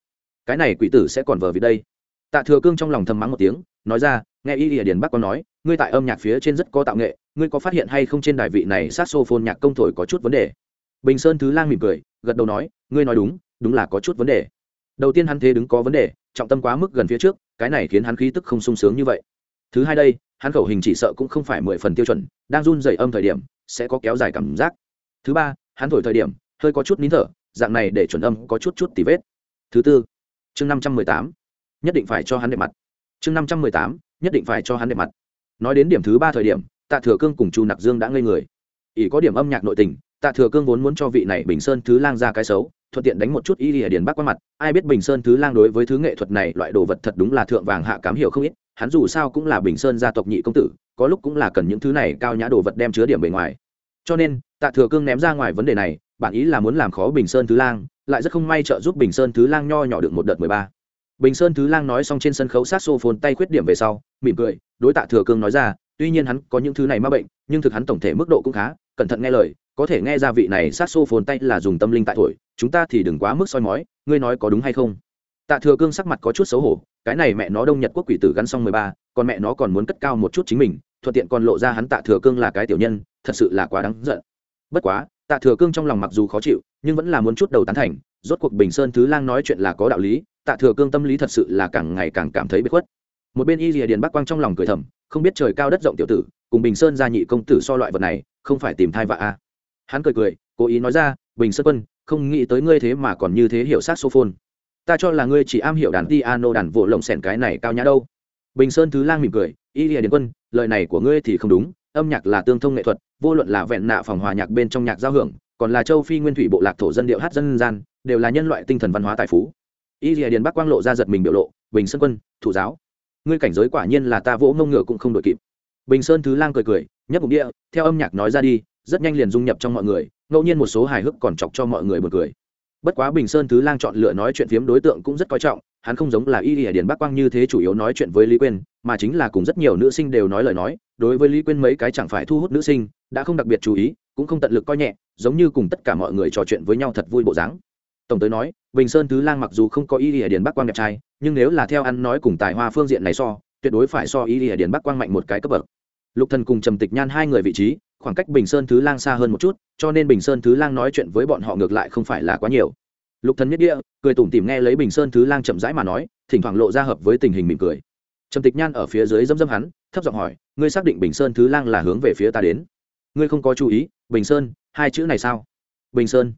Cái này quỷ tử sẽ còn vờ vì đây. Tạ thừa cương trong lòng thầm mắng một tiếng, nói ra, nghe y ỉa điền bắc có nói, ngươi tại âm nhạc phía trên rất có tạo nghệ, ngươi có phát hiện hay không trên đài vị này sát xô phôn nhạc công thổi có chút vấn đề? Bình sơn thứ lang mỉm cười, gật đầu nói, ngươi nói đúng đúng là có chút vấn đề. Đầu tiên hắn thế đứng có vấn đề, trọng tâm quá mức gần phía trước, cái này khiến hắn khí tức không sung sướng như vậy thứ hai đây, hắn khẩu hình chỉ sợ cũng không phải mười phần tiêu chuẩn, đang run dày âm thời điểm, sẽ có kéo dài cảm giác. Thứ ba, hắn thổi thời điểm, hơi có chút nín thở, dạng này để chuẩn âm có chút chút tì vết. Thứ tư, chương năm trăm mười tám, nhất định phải cho hắn đẹp mặt. Chương năm trăm mười tám, nhất định phải cho hắn đẹp mặt. Nói đến điểm thứ ba thời điểm, tạ thừa cương cùng chu nặc dương đã ngây người. Ỷ có điểm âm nhạc nội tình, tạ thừa cương vốn muốn cho vị này bình sơn thứ lang ra cái xấu, thuận tiện đánh một chút y lìa điền bắc qua mặt. Ai biết bình sơn thứ lang đối với thứ nghệ thuật này loại đồ vật thật đúng là thượng vàng hạ cám hiểu không ít hắn dù sao cũng là bình sơn gia tộc nhị công tử, có lúc cũng là cần những thứ này cao nhã đồ vật đem chứa điểm bề ngoài. Cho nên, tạ thừa cương ném ra ngoài vấn đề này bản ý là muốn làm khó bình sơn thứ lang, lại rất không may trợ giúp bình sơn thứ lang nho nhỏ được một đợt mười ba. Bình sơn thứ lang nói xong trên sân khấu sát xô phồn tay khuyết điểm về sau, mỉm cười, đối tạ thừa cương nói ra, tuy nhiên hắn có những thứ này m a bệnh, nhưng thực hắn tổng thể mức độ cũng khá, cẩn thận nghe lời, có thể nghe ra vị này sát xô phồn tay là dùng tâm linh tại thổi, chúng ta thì đừng quá mức soi mói, ngươi nói có đúng hay không? Tạ thừa cương sắc mặt có chút xấu hổ cái này mẹ nó đông nhật quốc quỷ tử gắn xong mười ba, còn mẹ nó còn muốn cất cao một chút chính mình, thuận tiện còn lộ ra hắn tạ thừa cương là cái tiểu nhân, thật sự là quá đáng giận. Bất quá, tạ thừa cương trong lòng mặc dù khó chịu, nhưng vẫn là muốn chút đầu tán thành, rốt cuộc bình sơn thứ lang nói chuyện là có đạo lý, tạ thừa cương tâm lý thật sự là càng ngày càng cảm thấy bất khuất. Một bên y rìa điền bắc quang trong lòng cười thầm, không biết trời cao đất rộng tiểu tử, cùng bình sơn gia nhị công tử so loại vật này, không phải tìm thai vạ a. Hắn cười cười, cố ý nói ra, bình sơn quân, không nghĩ tới ngươi thế mà còn như thế hiểu sát sophone ta cho là ngươi chỉ am hiểu đàn piano đàn vỗ lồng sèn cái này cao nhã đâu. Bình sơn thứ lang mỉm cười, y lìa điền quân, lời này của ngươi thì không đúng, âm nhạc là tương thông nghệ thuật, vô luận là vẹn nạ phòng hòa nhạc bên trong nhạc giao hưởng, còn là châu phi nguyên thủy bộ lạc thổ dân điệu hát dân gian, đều là nhân loại tinh thần văn hóa tài phú. Y lìa điền bắc quang lộ ra giật mình biểu lộ, bình sơn quân, thủ giáo, ngươi cảnh giới quả nhiên là ta vỗ mông ngựa cũng không đội kịp. Bình sơn thứ lang cười cười, nhấp bụng địa, theo âm nhạc nói ra đi, rất nhanh liền dung nhập trong mọi người, ngẫu nhiên một số hài hước còn chọc cho mọi người bật cười bất quá bình sơn thứ lang chọn lựa nói chuyện phiếm đối tượng cũng rất coi trọng, hắn không giống là y ỉa điền bắc quang như thế chủ yếu nói chuyện với lý quyên, mà chính là cùng rất nhiều nữ sinh đều nói lời nói, đối với lý quyên mấy cái chẳng phải thu hút nữ sinh, đã không đặc biệt chú ý, cũng không tận lực coi nhẹ, giống như cùng tất cả mọi người trò chuyện với nhau thật vui bộ dáng. Tổng tới nói, bình sơn thứ lang mặc dù không có y ỉa điền bắc quang đẹp trai, nhưng nếu là theo ăn nói cùng tài hoa phương diện này so, tuyệt đối phải so y ỉa điền bắc quang mạnh một cái cấp bậc. Lục thần cùng trầm tịch nhan hai người vị trí khoảng cách bình sơn thứ lang xa hơn một chút, cho nên bình sơn thứ lang nói chuyện với bọn họ ngược lại không phải là quá nhiều. Lục thần nhất địa, cười tủm tỉm nghe lấy bình sơn thứ lang chậm rãi mà nói, thỉnh thoảng lộ ra hợp với tình hình mỉm cười. Trầm tịch nhan ở phía dưới dâm dâm hắn, thấp giọng hỏi, ngươi xác định bình sơn thứ lang là hướng về phía ta đến? Ngươi không có chú ý, bình sơn, hai chữ này sao? Bình sơn,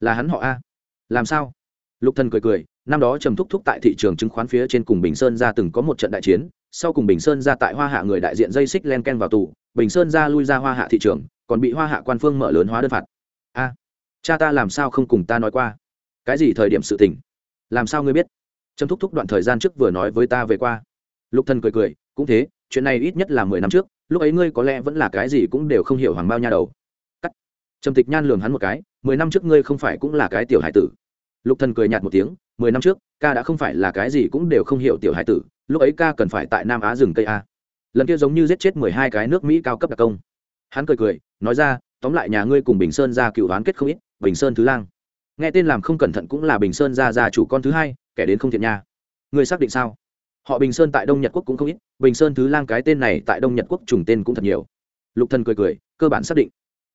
là hắn họ a. Làm sao? Lục thần cười cười, năm đó trầm thúc thúc tại thị trường chứng khoán phía trên cùng bình sơn ra từng có một trận đại chiến, sau cùng bình sơn ra tại hoa hạ người đại diện dây xích len ken vào tù bình sơn ra lui ra hoa hạ thị trường, còn bị hoa hạ quan phương mở lớn hóa đơn phạt. A, cha ta làm sao không cùng ta nói qua? Cái gì thời điểm sự tình? Làm sao ngươi biết? Trâm thúc thúc đoạn thời gian trước vừa nói với ta về qua. Lục thần cười cười, cũng thế, chuyện này ít nhất là mười năm trước, lúc ấy ngươi có lẽ vẫn là cái gì cũng đều không hiểu hoàng bao nha đầu. Cắt. Trầm tịch nhan lường hắn một cái, mười năm trước ngươi không phải cũng là cái tiểu hải tử. Lục thần cười nhạt một tiếng, mười năm trước, ca đã không phải là cái gì cũng đều không hiểu tiểu hải tử, lúc ấy ca cần phải tại nam á rừng cây a lần kia giống như giết chết mười hai cái nước mỹ cao cấp đặc công. Hắn cười cười, nói ra, tóm lại nhà ngươi cùng bình sơn ra cựu đoán kết không ít, bình sơn thứ lang. Nghe tên làm không cẩn thận cũng là bình sơn ra ra chủ con thứ hai, kẻ đến không thiện nha. Ngươi xác định sao? Họ bình sơn tại đông nhật quốc cũng không ít, bình sơn thứ lang cái tên này tại đông nhật quốc trùng tên cũng thật nhiều. Lục thần cười cười, cơ bản xác định.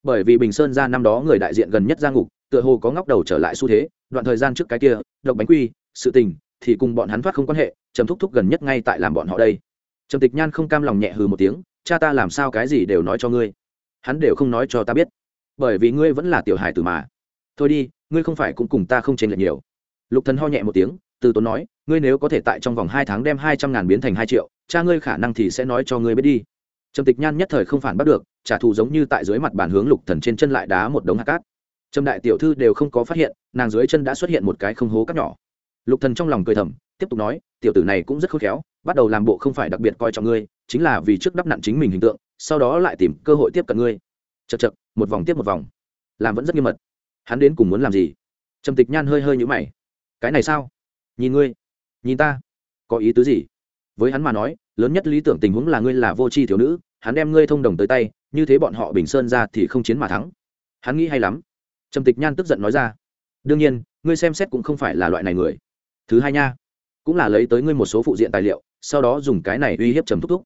Bởi vì bình sơn ra năm đó người đại diện gần nhất ra ngục, tựa hồ có ngóc đầu trở lại xu thế, đoạn thời gian trước cái kia, độc bánh quy, sự tình thì cùng bọn hắn thoát không quan hệ, trầm thúc thúc gần nhất ngay tại làm bọn họ đây trầm tịch nhan không cam lòng nhẹ hừ một tiếng, cha ta làm sao cái gì đều nói cho ngươi. Hắn đều không nói cho ta biết. Bởi vì ngươi vẫn là tiểu hài tử mà. Thôi đi, ngươi không phải cũng cùng ta không chênh lệch nhiều. Lục thần ho nhẹ một tiếng, từ tốn nói, ngươi nếu có thể tại trong vòng hai tháng đem hai trăm ngàn biến thành hai triệu, cha ngươi khả năng thì sẽ nói cho ngươi biết đi. Trầm tịch nhan nhất thời không phản bắt được, trả thù giống như tại dưới mặt bàn hướng lục thần trên chân lại đá một đống hạt cát. Trầm đại tiểu thư đều không có phát hiện, nàng dưới chân đã xuất hiện một cái không hố cát nhỏ. Lục thần trong lòng cười thầm, tiếp tục nói, tiểu tử này cũng rất khôn khéo bắt đầu làm bộ không phải đặc biệt coi trọng ngươi, chính là vì trước đắp nặn chính mình hình tượng, sau đó lại tìm cơ hội tiếp cận ngươi. Chật chật một vòng tiếp một vòng. Làm vẫn rất nghiêm mật. Hắn đến cùng muốn làm gì? Trầm tịch nhan hơi hơi nhũ mày. Cái này sao? Nhìn ngươi. Nhìn ta. Có ý tứ gì? Với hắn mà nói, lớn nhất lý tưởng tình huống là ngươi là vô tri thiếu nữ, hắn đem ngươi thông đồng tới tay, như thế bọn họ bình sơn ra thì không chiến mà thắng. Hắn nghĩ hay lắm. Trầm tịch nhan tức giận nói ra. Đương nhiên, ngươi xem xét cũng không phải là loại này người. Thứ hai nha, cũng là lấy tới ngươi một số phụ diện tài liệu sau đó dùng cái này uy hiếp trầm thúc thúc.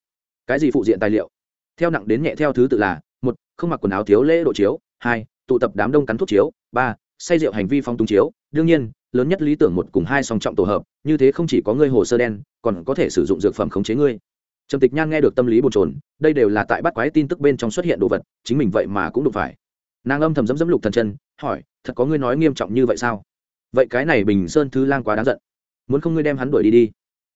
Cái gì phụ diện tài liệu? Theo nặng đến nhẹ theo thứ tự là, một, không mặc quần áo thiếu lễ độ chiếu, hai, tụ tập đám đông cắn thuốc chiếu, ba, say rượu hành vi phong túng chiếu. Đương nhiên, lớn nhất lý tưởng một cùng hai song trọng tổ hợp, như thế không chỉ có ngươi hồ sơ đen, còn có thể sử dụng dược phẩm khống chế ngươi. Trầm tịch nhan nghe được tâm lý bồn trồn đây đều là tại bắt quái tin tức bên trong xuất hiện đồ vật, chính mình vậy mà cũng đụng phải. Nàng âm thầm dấm dấm lục thần chân, hỏi, thật có ngươi nói nghiêm trọng như vậy sao? Vậy cái này bình sơn thứ lang quá đáng giận. Muốn không ngươi đem hắn đuổi đi đi?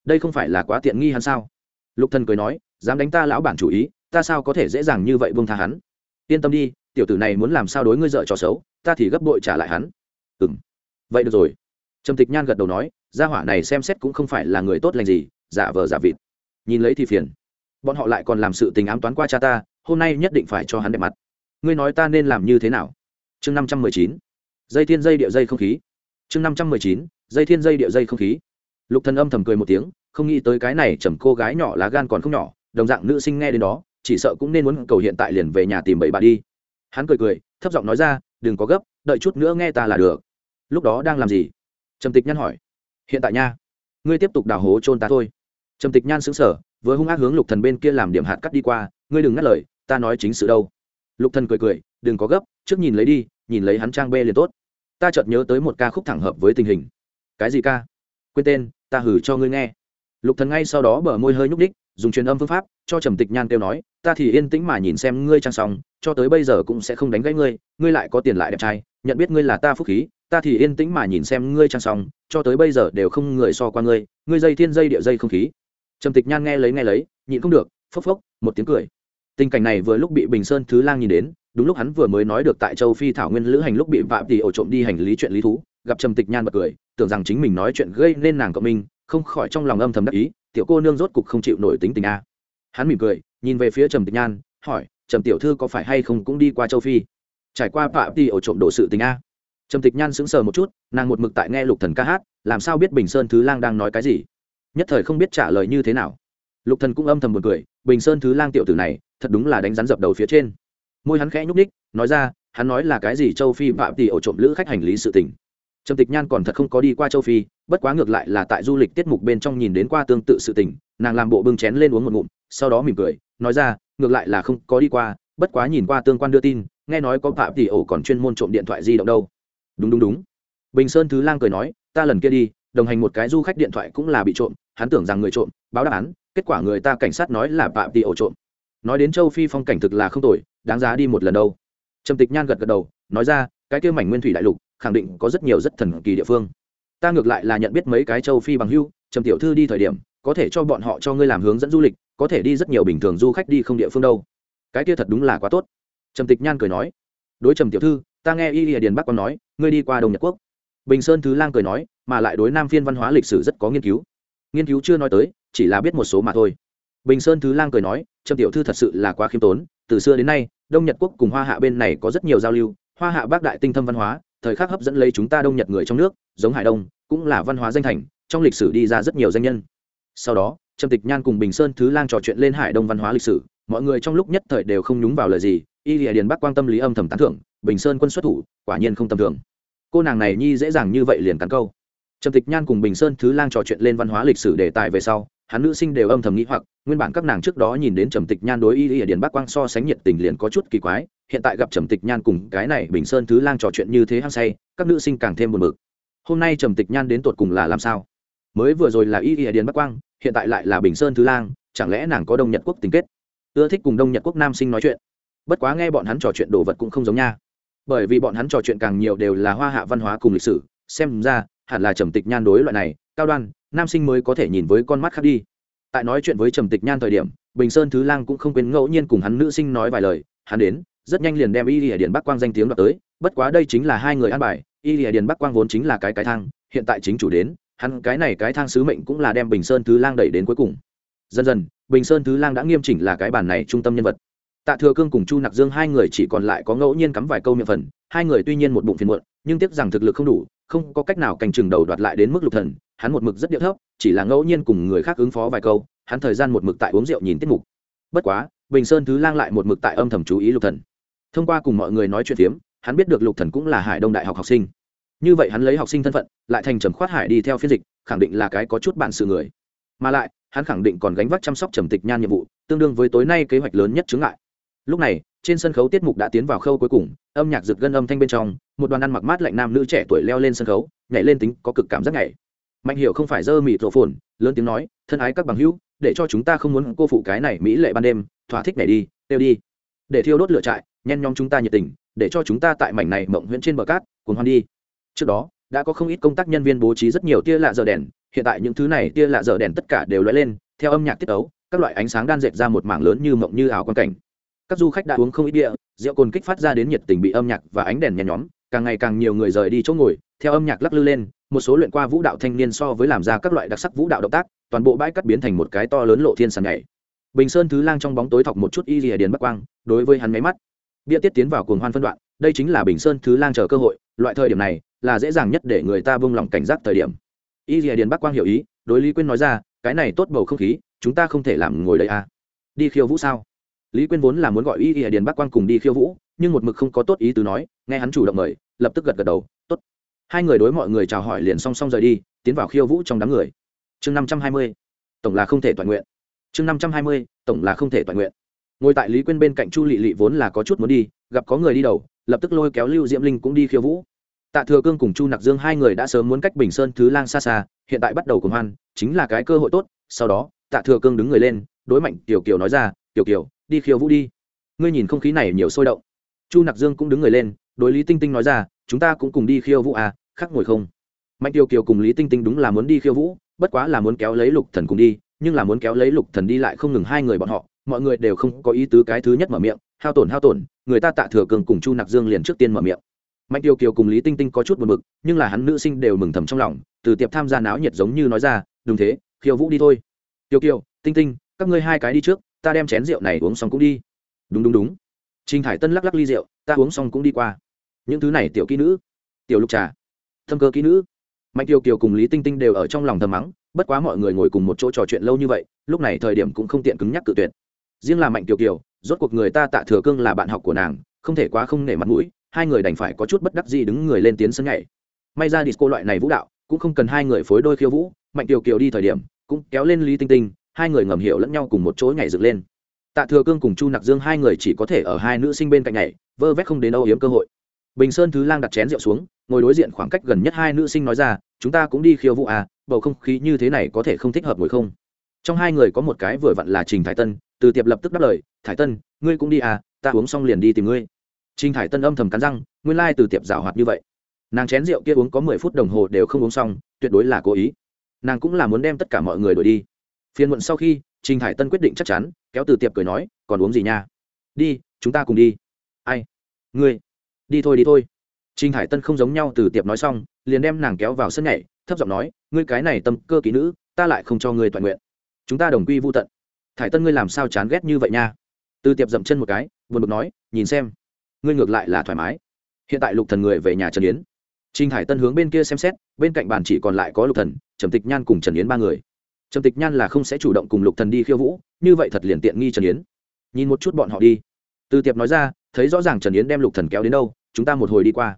Đây không phải là quá tiện nghi hắn sao? Lục thần cười nói, dám đánh ta lão bản chủ ý, ta sao có thể dễ dàng như vậy buông tha hắn? Yên tâm đi, tiểu tử này muốn làm sao đối ngươi dợ trò xấu, ta thì gấp bội trả lại hắn. Ừm. Vậy được rồi. Trầm tịch nhan gật đầu nói, gia hỏa này xem xét cũng không phải là người tốt lành gì, giả vờ giả vịt. Nhìn lấy thì phiền. Bọn họ lại còn làm sự tình ám toán qua cha ta, hôm nay nhất định phải cho hắn đẹp mặt. Ngươi nói ta nên làm như thế nào? Chương năm trăm mười chín. Dây thiên dây địa dây không khí. Chương năm trăm mười chín. Dây thiên dây địa dây không khí lục thần âm thầm cười một tiếng không nghĩ tới cái này chầm cô gái nhỏ lá gan còn không nhỏ đồng dạng nữ sinh nghe đến đó chỉ sợ cũng nên muốn cầu hiện tại liền về nhà tìm bảy bà đi. Hắn cười cười thấp giọng nói ra đừng có gấp đợi chút nữa nghe ta là được. Lúc đó đang làm gì? Trầm tịch nhan hỏi. Hiện tại nha ngươi tiếp tục đào hố trôn ta thôi. Trầm tịch nhan sững sờ, với hung ác hướng lục thần bên kia làm điểm hạt cắt đi qua ngươi đừng ngắt lời ta nói chính sự đâu. Lục thần cười cười đừng có gấp trước nhìn lấy đi nhìn lấy hắn trang bê liền tốt. Ta chợt nhớ tới một ca khúc thẳng hợp với tình hình. Cái gì ca? Quên tên, ta hử cho ngươi nghe. Lục thần ngay sau đó bờ môi hơi nhúc đích dùng truyền âm phương pháp, cho trầm tịch nhan kêu nói, ta thì yên tĩnh mà nhìn xem ngươi trang xong, cho tới bây giờ cũng sẽ không đánh gãy ngươi ngươi lại có tiền lại đẹp trai, nhận biết ngươi là ta phúc khí, ta thì yên tĩnh mà nhìn xem ngươi trang xong, cho tới bây giờ đều không người so qua ngươi ngươi dây thiên dây địa dây không khí. Trầm tịch nhan nghe lấy nghe lấy, nhịn không được, phốc phốc, một tiếng cười. Tình cảnh này vừa lúc bị bình sơn thứ lang nhìn đến, đúng lúc hắn vừa mới nói được tại châu phi thảo nguyên lữ hành lúc bị vạ tỷ ổ trộm đi hành lý chuyện lý thú, gặp trầm tịch nhan bật cười tưởng rằng chính mình nói chuyện gây nên nàng cộng minh, không khỏi trong lòng âm thầm đắc ý, tiểu cô nương rốt cục không chịu nổi tính tình a. Hắn mỉm cười, nhìn về phía trầm tịch nhan, hỏi, trầm tiểu thư có phải hay không cũng đi qua châu phi? Trải qua phạm đi ổ trộm đổ sự tình a. Trầm tịch nhan sững sờ một chút, nàng một mực tại nghe lục thần ca hát, làm sao biết bình sơn thứ lang đang nói cái gì? Nhất thời không biết trả lời như thế nào. Lục thần cũng âm thầm một cười, bình sơn thứ lang tiểu tử này, thật đúng là đánh rắn dập đầu phía trên. Môi hắn khẽ nhúc ních nói ra, hắn nói là cái gì châu phi phạm đi ổ trộm lữ khách hành lý sự tình? Trầm tịch nhan còn thật không có đi qua châu phi, bất quá ngược lại là tại du lịch tiết mục bên trong nhìn đến qua tương tự sự tình, nàng làm bộ bưng chén lên uống một ngụm, sau đó mỉm cười, nói ra, ngược lại là không có đi qua, bất quá nhìn qua tương quan đưa tin, nghe nói có phạm tỷ ổ còn chuyên môn trộm điện thoại di động đâu. Đúng đúng đúng. Bình sơn thứ lang cười nói, ta lần kia đi, đồng hành một cái du khách điện thoại cũng là bị trộm, hắn tưởng rằng người trộm, báo đáp án, kết quả người ta cảnh sát nói là phạm tỷ ổ trộm. Nói đến châu phi phong cảnh thực là không tồi, đáng giá đi một lần đâu. Trầm tịch nhan gật gật đầu, nói ra, cái kia mảnh nguyên thủy đại lục khẳng định có rất nhiều rất thần kỳ địa phương. Ta ngược lại là nhận biết mấy cái châu phi bằng hưu, trầm tiểu thư đi thời điểm, có thể cho bọn họ cho ngươi làm hướng dẫn du lịch, có thể đi rất nhiều bình thường du khách đi không địa phương đâu. Cái kia thật đúng là quá tốt. Trầm tịch nhan cười nói. Đối trầm tiểu thư, ta nghe y địa điền bắc còn nói, ngươi đi qua đông nhật quốc. Bình sơn thứ lang cười nói, mà lại đối nam phiên văn hóa lịch sử rất có nghiên cứu. Nghiên cứu chưa nói tới, chỉ là biết một số mà thôi. Bình sơn thứ lang cười nói, trầm tiểu thư thật sự là quá khiêm tốn, từ xưa đến nay, đông nhật quốc cùng hoa hạ bên này có rất nhiều giao lưu, hoa hạ bác đại tinh thâm văn hóa thời khắc hấp dẫn lấy chúng ta đông nhật người trong nước giống hải đông cũng là văn hóa danh thành trong lịch sử đi ra rất nhiều danh nhân sau đó trầm tịch nhan cùng bình sơn thứ lang trò chuyện lên hải đông văn hóa lịch sử mọi người trong lúc nhất thời đều không nhúng vào lời gì y lìa điền bắc quan tâm lý âm thầm tán thưởng bình sơn quân xuất thủ quả nhiên không tầm thường cô nàng này nhi dễ dàng như vậy liền cắn câu trầm tịch nhan cùng bình sơn thứ lang trò chuyện lên văn hóa lịch sử đề tài về sau hắn nữ sinh đều âm thầm nghĩ hoặc, nguyên bản các nàng trước đó nhìn đến trầm tịch nhan đối y y điền bắc quang so sánh nhiệt tình liền có chút kỳ quái, hiện tại gặp trầm tịch nhan cùng cái này bình sơn thứ lang trò chuyện như thế hăng say, các nữ sinh càng thêm buồn bực. Hôm nay trầm tịch nhan đến tột cùng là làm sao? Mới vừa rồi là y y điền bắc quang, hiện tại lại là bình sơn thứ lang, chẳng lẽ nàng có đông nhật quốc tình kết? Ưa thích cùng đông nhật quốc nam sinh nói chuyện. Bất quá nghe bọn hắn trò chuyện đồ vật cũng không giống nha. Bởi vì bọn hắn trò chuyện càng nhiều đều là hoa hạ văn hóa cùng lịch sử, xem ra, hẳn là trầm tịch nhan đối loại này, cao đoan nam sinh mới có thể nhìn với con mắt khác đi. Tại nói chuyện với trầm tịch nhan thời điểm, bình sơn thứ lang cũng không quên ngẫu nhiên cùng hắn nữ sinh nói vài lời. Hắn đến, rất nhanh liền đem y lìa điền bắc quang danh tiếng đoạt tới. Bất quá đây chính là hai người ăn bài, y lìa điền bắc quang vốn chính là cái cái thang, hiện tại chính chủ đến, hắn cái này cái thang sứ mệnh cũng là đem bình sơn thứ lang đẩy đến cuối cùng. Dần dần, bình sơn thứ lang đã nghiêm chỉnh là cái bản này trung tâm nhân vật. Tạ thừa cương cùng chu nặc dương hai người chỉ còn lại có ngẫu nhiên cắm vài câu miệng phần, hai người tuy nhiên một bụng phiền muộn, nhưng tiếc rằng thực lực không đủ, không có cách nào cành chừng đầu đoạt lại đến mức lục thần hắn một mực rất điệu thấp, chỉ là ngẫu nhiên cùng người khác ứng phó vài câu, hắn thời gian một mực tại uống rượu nhìn tiết mục. Bất quá, bình sơn thứ lang lại một mực tại âm thầm chú ý lục thần. Thông qua cùng mọi người nói chuyện phiếm, hắn biết được lục thần cũng là hải đông đại học học sinh. Như vậy hắn lấy học sinh thân phận, lại thành trầm khoát hải đi theo phiên dịch, khẳng định là cái có chút bản sự người. Mà lại, hắn khẳng định còn gánh vác chăm sóc trầm tịch nhan nhiệm vụ, tương đương với tối nay kế hoạch lớn nhất chứng ngại. Lúc này, trên sân khấu tiết mục đã tiến vào khâu cuối cùng, âm nhạc rực gân âm thanh bên trong, một đoàn ăn mặc mát lạnh nam nữ trẻ tuổi leo lên sân khấu, nhảy lên tính có cực cảm giác nhảy mạnh hiểu không phải dơ mịt rộ phồn, lớn tiếng nói, thân ái các bằng hữu, để cho chúng ta không muốn cô phụ cái này mỹ lệ ban đêm, thỏa thích này đi, tiêu đi. Để thiêu đốt lửa trại, nhen nhóm chúng ta nhiệt tình, để cho chúng ta tại mảnh này mộng huyễn trên bờ cát cùng hoan đi. Trước đó, đã có không ít công tác nhân viên bố trí rất nhiều tia lạ dở đèn, hiện tại những thứ này tia lạ dở đèn tất cả đều lóe lên, theo âm nhạc tiết ấu các loại ánh sáng đan dệt ra một mảng lớn như mộng như ảo quan cảnh. Các du khách đã uống không ít địa rượu cồn kích phát ra đến nhiệt tình bị âm nhạc và ánh đèn nhen nhóm, càng ngày càng nhiều người rời đi chỗ ngồi theo âm nhạc lắc lư lên, một số luyện qua vũ đạo thanh niên so với làm ra các loại đặc sắc vũ đạo động tác, toàn bộ bãi cắt biến thành một cái to lớn lộ thiên sàn nhảy. Bình sơn thứ lang trong bóng tối thọc một chút y rìa điền bắc quang, đối với hắn máy mắt. Bia tiết tiến vào cuồng hoan phân đoạn, đây chính là bình sơn thứ lang chờ cơ hội, loại thời điểm này, là dễ dàng nhất để người ta buông lỏng cảnh giác thời điểm. Y rìa điền bắc quang hiểu ý, đối lý quyên nói ra, cái này tốt bầu không khí, chúng ta không thể làm ngồi đây à. Đi khiêu vũ sao? Lý quyên vốn là muốn gọi y y điền bắc quang cùng đi khiêu vũ, nhưng một mực không có tốt ý tứ nói, nghe hắn chủ động mời, lập tức gật gật đầu, tốt hai người đối mọi người chào hỏi liền song song rời đi, tiến vào khiêu vũ trong đám người. Chương năm trăm hai mươi, tổng là không thể toàn nguyện. Chương năm trăm hai mươi, tổng là không thể toàn nguyện. Ngồi tại lý quyên bên cạnh chu lị lị vốn là có chút muốn đi, gặp có người đi đầu, lập tức lôi kéo lưu diễm linh cũng đi khiêu vũ. Tạ thừa cương cùng chu nặc dương hai người đã sớm muốn cách bình sơn thứ lang xa xa, hiện tại bắt đầu cùng hoan, chính là cái cơ hội tốt. Sau đó, tạ thừa cương đứng người lên, đối mạnh tiểu kiều nói ra, tiểu kiều, đi khiêu vũ đi. Ngươi nhìn không khí này nhiều sôi động chu nặc dương cũng đứng người lên, đối lý tinh tinh nói ra, chúng ta cũng cùng đi khiêu vũ à khắc ngồi không? Mạnh tiêu kiều cùng lý tinh tinh đúng là muốn đi khiêu vũ, bất quá là muốn kéo lấy lục thần cùng đi, nhưng là muốn kéo lấy lục thần đi lại không ngừng hai người bọn họ, mọi người đều không có ý tứ cái thứ nhất mở miệng, hao tổn hao tổn, người ta tạ thừa cường cùng chu nặc dương liền trước tiên mở miệng. Mạnh tiêu kiều cùng lý tinh tinh có chút buồn bực, nhưng là hắn nữ sinh đều mừng thầm trong lòng, từ tiệp tham gia náo nhiệt giống như nói ra đừng thế, khiêu vũ đi thôi. Tiêu kiều, tinh tinh, các ngươi hai cái đi trước, ta đem chén rượu này uống xong cũng đi. Đúng đúng đúng trinh thải tân lắc lắc ly rượu, ta uống xong cũng đi qua. Những thứ này tiểu kỹ nữ. Tiểu lục trà. Thâm cơ kỹ nữ. Mạnh tiêu kiều cùng lý tinh tinh đều ở trong lòng thầm mắng, bất quá mọi người ngồi cùng một chỗ trò chuyện lâu như vậy, lúc này thời điểm cũng không tiện cứng nhắc cự tuyệt. Riêng là mạnh tiêu kiều, rốt cuộc người ta tạ thừa cương là bạn học của nàng, không thể quá không nể mặt mũi, hai người đành phải có chút bất đắc gì đứng người lên tiến sân nhảy. May ra disco loại này vũ đạo, cũng không cần hai người phối đôi khiêu vũ, mạnh tiêu kiều đi thời điểm, cũng kéo lên lý tinh tinh, hai người ngầm hiểu lẫn nhau cùng một chỗ nhảy dựng lên tạ thừa cương cùng chu nặc dương hai người chỉ có thể ở hai nữ sinh bên cạnh nhảy, vơ vét không đến âu hiếm cơ hội. Bình sơn thứ lang đặt chén rượu xuống, ngồi đối diện khoảng cách gần nhất hai nữ sinh nói ra, chúng ta cũng đi khiêu vũ à bầu không khí như thế này có thể không thích hợp ngồi không? Trong hai người có một cái vừa vặn là trình thái tân, từ tiệp lập tức đáp lời Thái tân, ngươi cũng đi à ta uống xong liền đi tìm ngươi. Trình Thái tân âm thầm cắn răng, nguyên lai từ tiệp giảo hoạt như vậy. Nàng chén rượu kia uống có mười phút đồng hồ đều không uống xong, tuyệt đối là cố ý. Nàng cũng là muốn đem tất cả mọi người đuổi đi. Phiên muộn sau khi trình thải tân quyết định chắc chắn kéo từ tiệp cười nói còn uống gì nha? Đi chúng ta cùng đi. Ai? Ngươi. Đi thôi đi thôi. Trình thải tân không giống nhau từ tiệp nói xong liền đem nàng kéo vào sân nhảy thấp giọng nói ngươi cái này tâm cơ kỹ nữ ta lại không cho ngươi toàn nguyện. Chúng ta đồng quy vô tận. Thải tân ngươi làm sao chán ghét như vậy nha? Từ tiệp dậm chân một cái buồn bực nói nhìn xem ngươi ngược lại là thoải mái. Hiện tại lục thần người về nhà trần yến. Trình Hải Tân hướng bên kia xem xét, bên cạnh bàn chỉ còn lại có Lục Thần, Trầm Tịch Nhan cùng Trần Yến ba người. Trầm Tịch Nhan là không sẽ chủ động cùng Lục Thần đi khiêu vũ, như vậy thật liền tiện nghi Trần Yến. Nhìn một chút bọn họ đi. Từ Tiệp nói ra, thấy rõ ràng Trần Yến đem Lục Thần kéo đến đâu, chúng ta một hồi đi qua.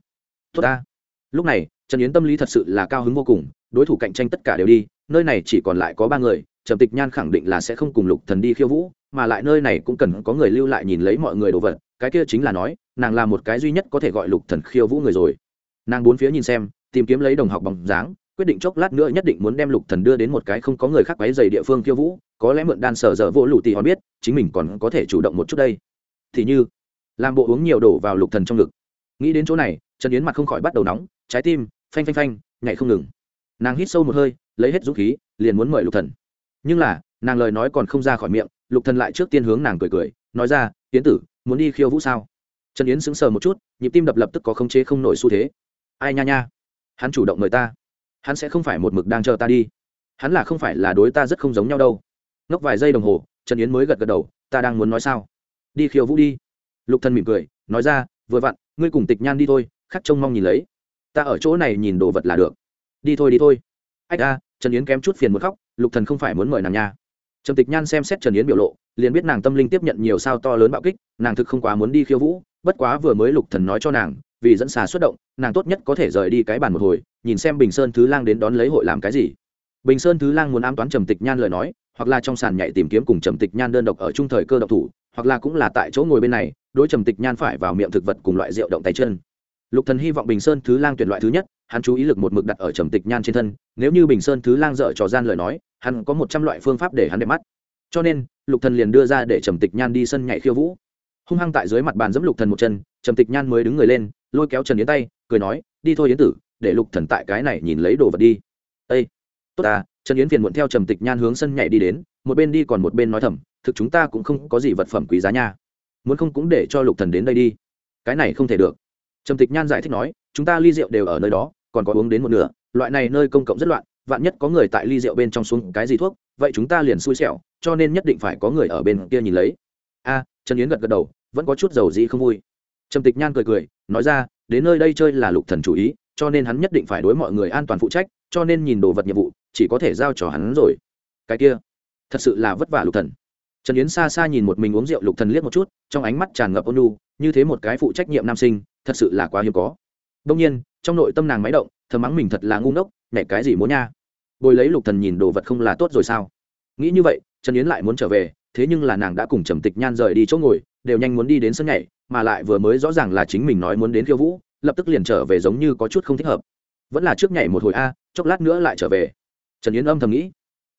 Tốt ta. Lúc này, Trần Yến tâm lý thật sự là cao hứng vô cùng, đối thủ cạnh tranh tất cả đều đi, nơi này chỉ còn lại có ba người, Trầm Tịch Nhan khẳng định là sẽ không cùng Lục Thần đi khiêu vũ, mà lại nơi này cũng cần có người lưu lại nhìn lấy mọi người đồ vật, cái kia chính là nói, nàng là một cái duy nhất có thể gọi Lục Thần khiêu vũ người rồi. Nàng bốn phía nhìn xem, tìm kiếm lấy đồng học bằng dáng quyết định chốc lát nữa nhất định muốn đem lục thần đưa đến một cái không có người khác quấy dày địa phương khiêu vũ, có lẽ mượn đan sở dở vô lụ tì hòn biết, chính mình còn có thể chủ động một chút đây. Thì như, làm bộ uống nhiều đổ vào lục thần trong ngực. Nghĩ đến chỗ này, trần yến mặt không khỏi bắt đầu nóng, trái tim, phanh phanh phanh, nhảy không ngừng. Nàng hít sâu một hơi, lấy hết dũng khí, liền muốn mời lục thần. Nhưng là, nàng lời nói còn không ra khỏi miệng, lục thần lại trước tiên hướng nàng cười cười, nói ra, yến tử, muốn đi khiêu vũ sao? Trần yến sững sờ một chút, nhịp tim đập lập tức có không chế không nổi xu thế. Ai nha nha, hắn chủ động mời ta hắn sẽ không phải một mực đang chờ ta đi. Hắn là không phải là đối ta rất không giống nhau đâu. Ngốc vài giây đồng hồ, trần yến mới gật gật đầu, ta đang muốn nói sao? Đi khiêu vũ đi. Lục thần mỉm cười, nói ra, vừa vặn, ngươi cùng tịch nhan đi thôi, khắc trông mong nhìn lấy. Ta ở chỗ này nhìn đồ vật là được. Đi thôi đi thôi. Ách a, trần yến kém chút phiền một khóc, lục thần không phải muốn mời nàng nha. Trầm tịch nhan xem xét trần yến biểu lộ, liền biết nàng tâm linh tiếp nhận nhiều sao to lớn bạo kích, nàng thực không quá muốn đi khiêu vũ, bất quá vừa mới lục thần nói cho nàng vì dẫn xà xuất động, nàng tốt nhất có thể rời đi cái bàn một hồi, nhìn xem bình sơn thứ lang đến đón lấy hội làm cái gì. Bình sơn thứ lang muốn ám toán trầm tịch nhan lời nói, hoặc là trong sàn nhảy tìm kiếm cùng trầm tịch nhan đơn độc ở trung thời cơ độc thủ, hoặc là cũng là tại chỗ ngồi bên này, đối trầm tịch nhan phải vào miệng thực vật cùng loại rượu động tay chân. Lục thần hy vọng bình sơn thứ lang tuyển loại thứ nhất, hắn chú ý lực một mực đặt ở trầm tịch nhan trên thân, nếu như bình sơn thứ lang dở trò gian lời nói, hắn có một trăm loại phương pháp để hắn đẹp mắt. Cho nên, lục thần liền đưa ra để trầm tịch nhan đi sân nhảy khiêu vũ. Hung hăng tại dưới mặt bàn giẫm lục thần một chân, trầm tịch nhan mới đứng người lên lôi kéo trần yến tay, cười nói, đi thôi yến tử, để lục thần tại cái này nhìn lấy đồ vật đi. Ây tốt ta. Trần yến phiền muộn theo trầm tịch nhan hướng sân nhảy đi đến, một bên đi còn một bên nói thầm, thực chúng ta cũng không có gì vật phẩm quý giá nha. Muốn không cũng để cho lục thần đến đây đi. Cái này không thể được. Trầm tịch nhan giải thích nói, chúng ta ly rượu đều ở nơi đó, còn có uống đến một nửa, loại này nơi công cộng rất loạn, vạn nhất có người tại ly rượu bên trong xuống cái gì thuốc, vậy chúng ta liền xui xẻo, cho nên nhất định phải có người ở bên kia nhìn lấy. A, trần yến gật gật đầu, vẫn có chút dầu gì không vui trầm tịch nhan cười cười, nói ra, đến nơi đây chơi là lục thần chủ ý, cho nên hắn nhất định phải đối mọi người an toàn phụ trách, cho nên nhìn đồ vật nhiệm vụ, chỉ có thể giao cho hắn rồi. Cái kia, thật sự là vất vả lục thần. Trần yến xa xa nhìn một mình uống rượu lục thần liếc một chút, trong ánh mắt tràn ngập ôn nhu, như thế một cái phụ trách nhiệm nam sinh, thật sự là quá hiếm có. Đông nhiên, trong nội tâm nàng máy động, thầm mắng mình thật là ngu ngốc nhảy cái gì muốn nha. Bồi lấy lục thần nhìn đồ vật không là tốt rồi sao? Nghĩ như vậy, trần yến lại muốn trở về, thế nhưng là nàng đã cùng trầm tịch nhan rời đi chỗ ngồi, đều nhanh muốn đi đến sân nhảy mà lại vừa mới rõ ràng là chính mình nói muốn đến khiêu vũ, lập tức liền trở về giống như có chút không thích hợp. Vẫn là trước nhảy một hồi a, chốc lát nữa lại trở về. Trần yến âm thầm nghĩ.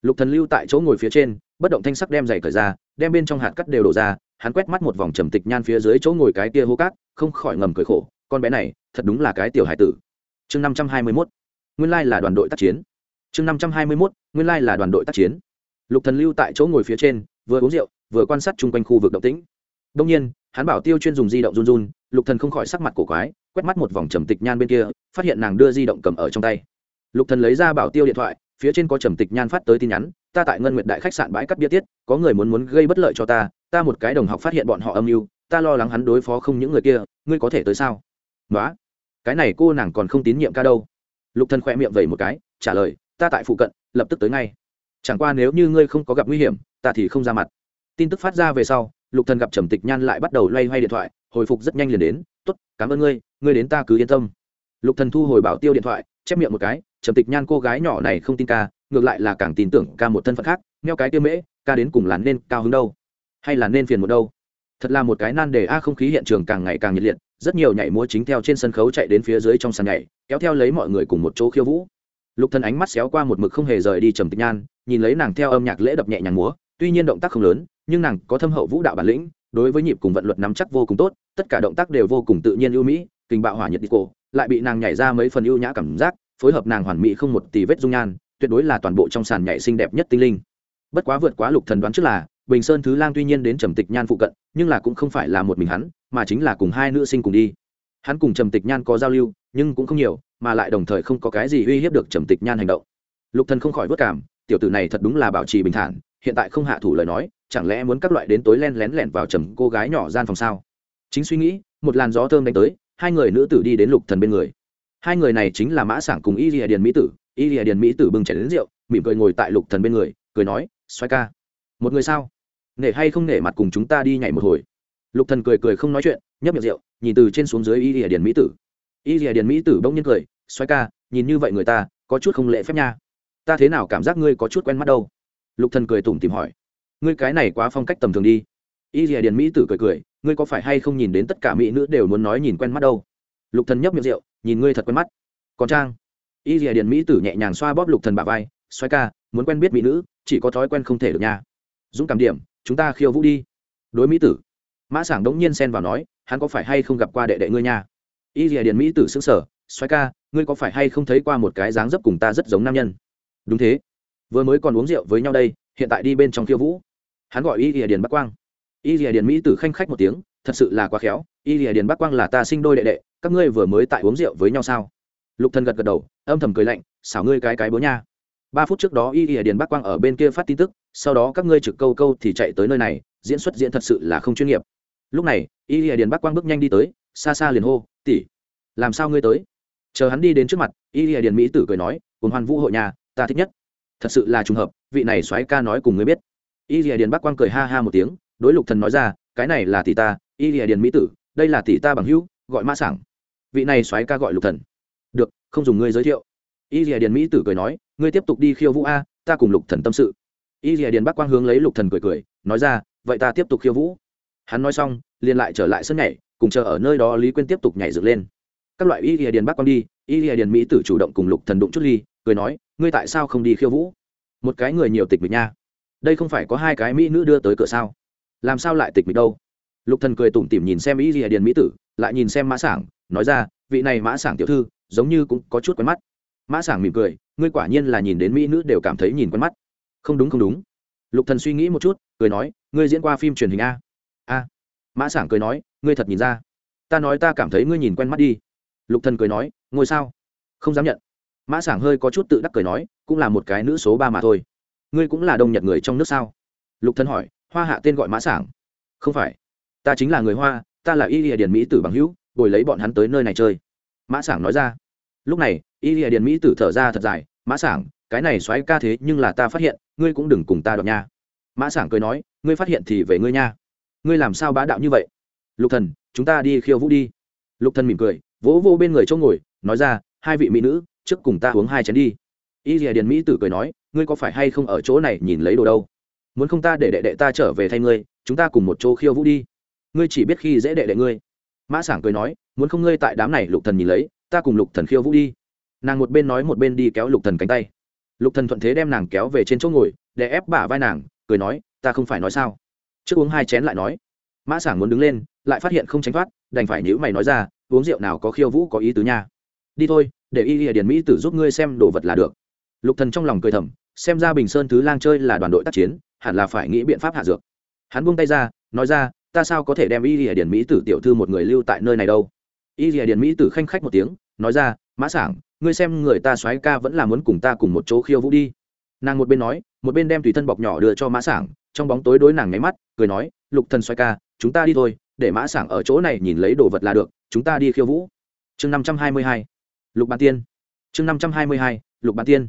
Lục thần lưu tại chỗ ngồi phía trên, bất động thanh sắc đem giày cởi ra, đem bên trong hạt cắt đều đổ ra, hắn quét mắt một vòng trầm tịch nhan phía dưới chỗ ngồi cái kia hô cát, không khỏi ngầm cười khổ, con bé này, thật đúng là cái tiểu hải tử. Chương năm trăm hai mươi mốt. Nguyên lai là đoàn đội tác chiến. Chương năm trăm hai mươi mốt. Nguyên lai là đoàn đội tác chiến. Lục thần lưu tại chỗ ngồi phía trên, vừa uống rượu, vừa quan sát chung quanh khu vực động tĩnh. Đông nhiên hắn bảo tiêu chuyên dùng di động run run, lục thần không khỏi sắc mặt cổ quái, quét mắt một vòng trầm tịch nhan bên kia, phát hiện nàng đưa di động cầm ở trong tay. Lục thần lấy ra bảo tiêu điện thoại, phía trên có trầm tịch nhan phát tới tin nhắn, ta tại ngân nguyệt đại khách sạn bãi cắt bia tiết, có người muốn muốn gây bất lợi cho ta ta một cái đồng học phát hiện bọn họ âm mưu, ta lo lắng hắn đối phó không những người kia, ngươi có thể tới sao? Nói cái này cô nàng còn không tín nhiệm ca đâu. Lục thần khỏe miệng vẩy một cái, trả lời, ta tại phụ cận, lập tức tới ngay. Chẳng qua nếu như ngươi không có gặp nguy hiểm, ta thì không ra mặt. Tin tức phát ra về sau lục thần gặp trầm tịch nhan lại bắt đầu loay hoay điện thoại, hồi phục rất nhanh liền đến, tốt, cảm ơn ngươi ngươi đến ta cứ yên tâm. Lục thần thu hồi bảo tiêu điện thoại, chép miệng một cái, trầm tịch nhan cô gái nhỏ này không tin ca, ngược lại là càng tin tưởng ca một thân phận khác neo cái tiêu mễ, ca đến cùng là nên cao hứng đâu, hay là nên phiền một đâu. Thật là một cái nan đề a, không khí hiện trường càng ngày càng nhiệt liệt, rất nhiều nhảy múa chính theo trên sân khấu chạy đến phía dưới trong sàn nhảy, kéo theo lấy mọi người cùng một chỗ khiêu vũ. Lục thần ánh mắt xéo qua một mực không hề rời đi trầm tịch nhan, nhìn lấy nàng theo âm nhạc lễ đập nhẹ nhàng múa tuy nhiên động tác không lớn, nhưng nàng có thâm hậu vũ đạo bản lĩnh, đối với nhịp cùng vận luật nắm chắc vô cùng tốt, tất cả động tác đều vô cùng tự nhiên ưu mỹ, kinh bạo hỏa nhiệt đi cổ, lại bị nàng nhảy ra mấy phần ưu nhã cảm giác, phối hợp nàng hoàn mỹ không một tì vết dung nhan, tuyệt đối là toàn bộ trong sàn nhảy xinh đẹp nhất tinh linh. Bất quá vượt quá lục thần đoán trước là, bình sơn thứ lang tuy nhiên đến trầm tịch nhan phụ cận, nhưng là cũng không phải là một mình hắn, mà chính là cùng hai nữ sinh cùng đi. Hắn cùng trầm tịch nhan có giao lưu, nhưng cũng không nhiều, mà lại đồng thời không có cái gì uy hiếp được trầm tịch nhan hành động. Lục thần không khỏi vất cảm, tiểu tử này thật đúng là bảo trì bình thản hiện tại không hạ thủ lời nói, chẳng lẽ muốn các loại đến tối len lén lẻn vào trầm cô gái nhỏ gian phòng sao? Chính suy nghĩ, một làn gió thơm đánh tới, hai người nữ tử đi đến lục thần bên người. Hai người này chính là mã sảng cùng y lìa điền mỹ tử. Y lìa điền mỹ tử bưng chén đến rượu, mỉm cười ngồi tại lục thần bên người, cười nói xoay ca, một người sao? Nể hay không nể mặt cùng chúng ta đi nhảy một hồi? Lục thần cười cười không nói chuyện, nhấp miệng rượu, nhìn từ trên xuống dưới y lìa điền mỹ tử. Y lìa điền mỹ tử bỗng nhiên cười xoay ca, nhìn như vậy người ta, có chút không lễ phép nha. Ta thế nào cảm giác ngươi có chút quen mắt đâu? Lục thần cười tủm tìm hỏi, ngươi cái này quá phong cách tầm thường đi. Y lìa điền mỹ tử cười cười, ngươi có phải hay không nhìn đến tất cả mỹ nữ đều muốn nói nhìn quen mắt đâu? Lục thần nhấp miệng rượu, nhìn ngươi thật quen mắt. Còn trang? Y lìa điền mỹ tử nhẹ nhàng xoa bóp lục thần bả vai xoay ca, muốn quen biết mỹ nữ, chỉ có thói quen không thể được nha. Dũng cảm điểm, chúng ta khiêu vũ đi. Đối mỹ tử, mã sảng đống nhiên xen vào nói, hắn có phải hay không gặp qua đệ đệ ngươi nha? Y lìa điền mỹ tử sững sờ xoay ca, ngươi có phải hay không thấy qua một cái dáng dấp cùng ta rất giống nam nhân? Đúng thế vừa mới còn uống rượu với nhau đây, hiện tại đi bên trong khiêu vũ. Hắn gọi y lìa điền bắc quang. Y lìa điền mỹ tử khanh khách một tiếng, thật sự là quá khéo. Y lìa điền bắc quang là ta sinh đôi đệ đệ, các ngươi vừa mới tại uống rượu với nhau sao? Lục thần gật gật đầu, âm thầm cười lạnh, xảo ngươi cái cái bố nha. Ba phút trước đó y lìa điền bắc quang ở bên kia phát tin tức, sau đó các ngươi trực câu câu thì chạy tới nơi này, diễn xuất diễn thật sự là không chuyên nghiệp. Lúc này, y lìa điền bắc quang bước nhanh đi tới xa xa liền hô, tỷ, làm sao ngươi tới? Chờ hắn đi đến trước mặt, y lìa điền mỹ tử cười nói, cùng hoàn vũ hội nhà, ta thích nhất thật sự là trùng hợp, vị này soái ca nói cùng ngươi biết. Y rìa điền bắc quang cười ha ha một tiếng, đối lục thần nói ra, cái này là tỷ ta, y rìa điền mỹ tử, đây là tỷ ta bằng hữu, gọi mã sảng. Vị này soái ca gọi lục thần. Được, không dùng ngươi giới thiệu. Y rìa điền mỹ tử cười nói, ngươi tiếp tục đi khiêu vũ a, ta cùng lục thần tâm sự. Y rìa điền bắc quang hướng lấy lục thần cười cười, nói ra, vậy ta tiếp tục khiêu vũ. Hắn nói xong, liền lại trở lại sân nhảy, cùng chờ ở nơi đó lý quyên tiếp tục nhảy dựng lên. Các loại y rìa điền bắc quang đi, y rìa điền mỹ tử chủ động cùng lục thần đụng chút ly, cười nói ngươi tại sao không đi khiêu vũ? Một cái người nhiều tịch mịch nha. Đây không phải có hai cái mỹ nữ đưa tới cửa sao? Làm sao lại tịch mịch đâu? Lục thần cười tủm tỉm nhìn xem y dìa điền mỹ tử, lại nhìn xem mã sảng, nói ra, vị này mã sảng tiểu thư, giống như cũng có chút quen mắt. Mã sảng mỉm cười, ngươi quả nhiên là nhìn đến mỹ nữ đều cảm thấy nhìn quen mắt. Không đúng không đúng. Lục thần suy nghĩ một chút, cười nói, ngươi diễn qua phim truyền hình a. A. Mã sảng cười nói, ngươi thật nhìn ra. Ta nói ta cảm thấy ngươi nhìn quen mắt đi. Lục thần cười nói, ngôi sao? Không dám nhận mã sảng hơi có chút tự đắc cười nói, cũng là một cái nữ số ba mà thôi. Ngươi cũng là đông nhật người trong nước sao? Lục thần hỏi, hoa hạ tên gọi mã sảng. Không phải. Ta chính là người hoa, ta là y lìa điền mỹ tử bằng hữu, bồi lấy bọn hắn tới nơi này chơi. Mã sảng nói ra. Lúc này, y lìa điền mỹ tử thở ra thật dài, mã sảng, cái này xoáy ca thế nhưng là ta phát hiện, ngươi cũng đừng cùng ta đọc nha. Mã sảng cười nói, ngươi phát hiện thì về ngươi nha. Ngươi làm sao bá đạo như vậy? Lục thần, chúng ta đi khiêu vũ đi. Lục thần mỉm cười, vỗ vô bên người chỗ ngồi, nói ra, hai vị mỹ nữ trước cùng ta uống hai chén đi. Y lìa điền mỹ tử cười nói, ngươi có phải hay không ở chỗ này nhìn lấy đồ đâu? Muốn không ta để đệ đệ ta trở về thay ngươi, chúng ta cùng một chỗ khiêu vũ đi. Ngươi chỉ biết khi dễ đệ đệ ngươi. Mã sảng cười nói, muốn không ngươi tại đám này lục thần nhìn lấy, ta cùng lục thần khiêu vũ đi. Nàng một bên nói một bên đi kéo lục thần cánh tay. Lục thần thuận thế đem nàng kéo về trên chỗ ngồi để ép bả vai nàng, cười nói, ta không phải nói sao? Trước uống hai chén lại nói. Mã sảng muốn đứng lên, lại phát hiện không tránh thoát, đành phải nhữ mày nói ra, uống rượu nào có khiêu vũ có ý tứ nha. Đi thôi để y y Điền mỹ tử giúp ngươi xem đồ vật là được. Lục thần trong lòng cười thầm, xem ra bình sơn thứ lang chơi là đoàn đội tác chiến, hẳn là phải nghĩ biện pháp hạ dược. Hắn buông tay ra, nói ra, ta sao có thể đem y y Điền mỹ tử tiểu thư một người lưu tại nơi này đâu? Y y Điền mỹ tử khanh khách một tiếng, nói ra, mã sảng, ngươi xem người ta soái ca vẫn là muốn cùng ta cùng một chỗ khiêu vũ đi. Nàng một bên nói, một bên đem tùy thân bọc nhỏ đưa cho mã sảng, trong bóng tối đối nàng nháy mắt, cười nói, lục thần soái ca, chúng ta đi thôi, để mã sảng ở chỗ này nhìn lấy đồ vật là được, chúng ta đi khiêu vũ. Chương năm trăm hai mươi hai lục bán tiên. Chương năm trăm hai mươi hai lục bán tiên.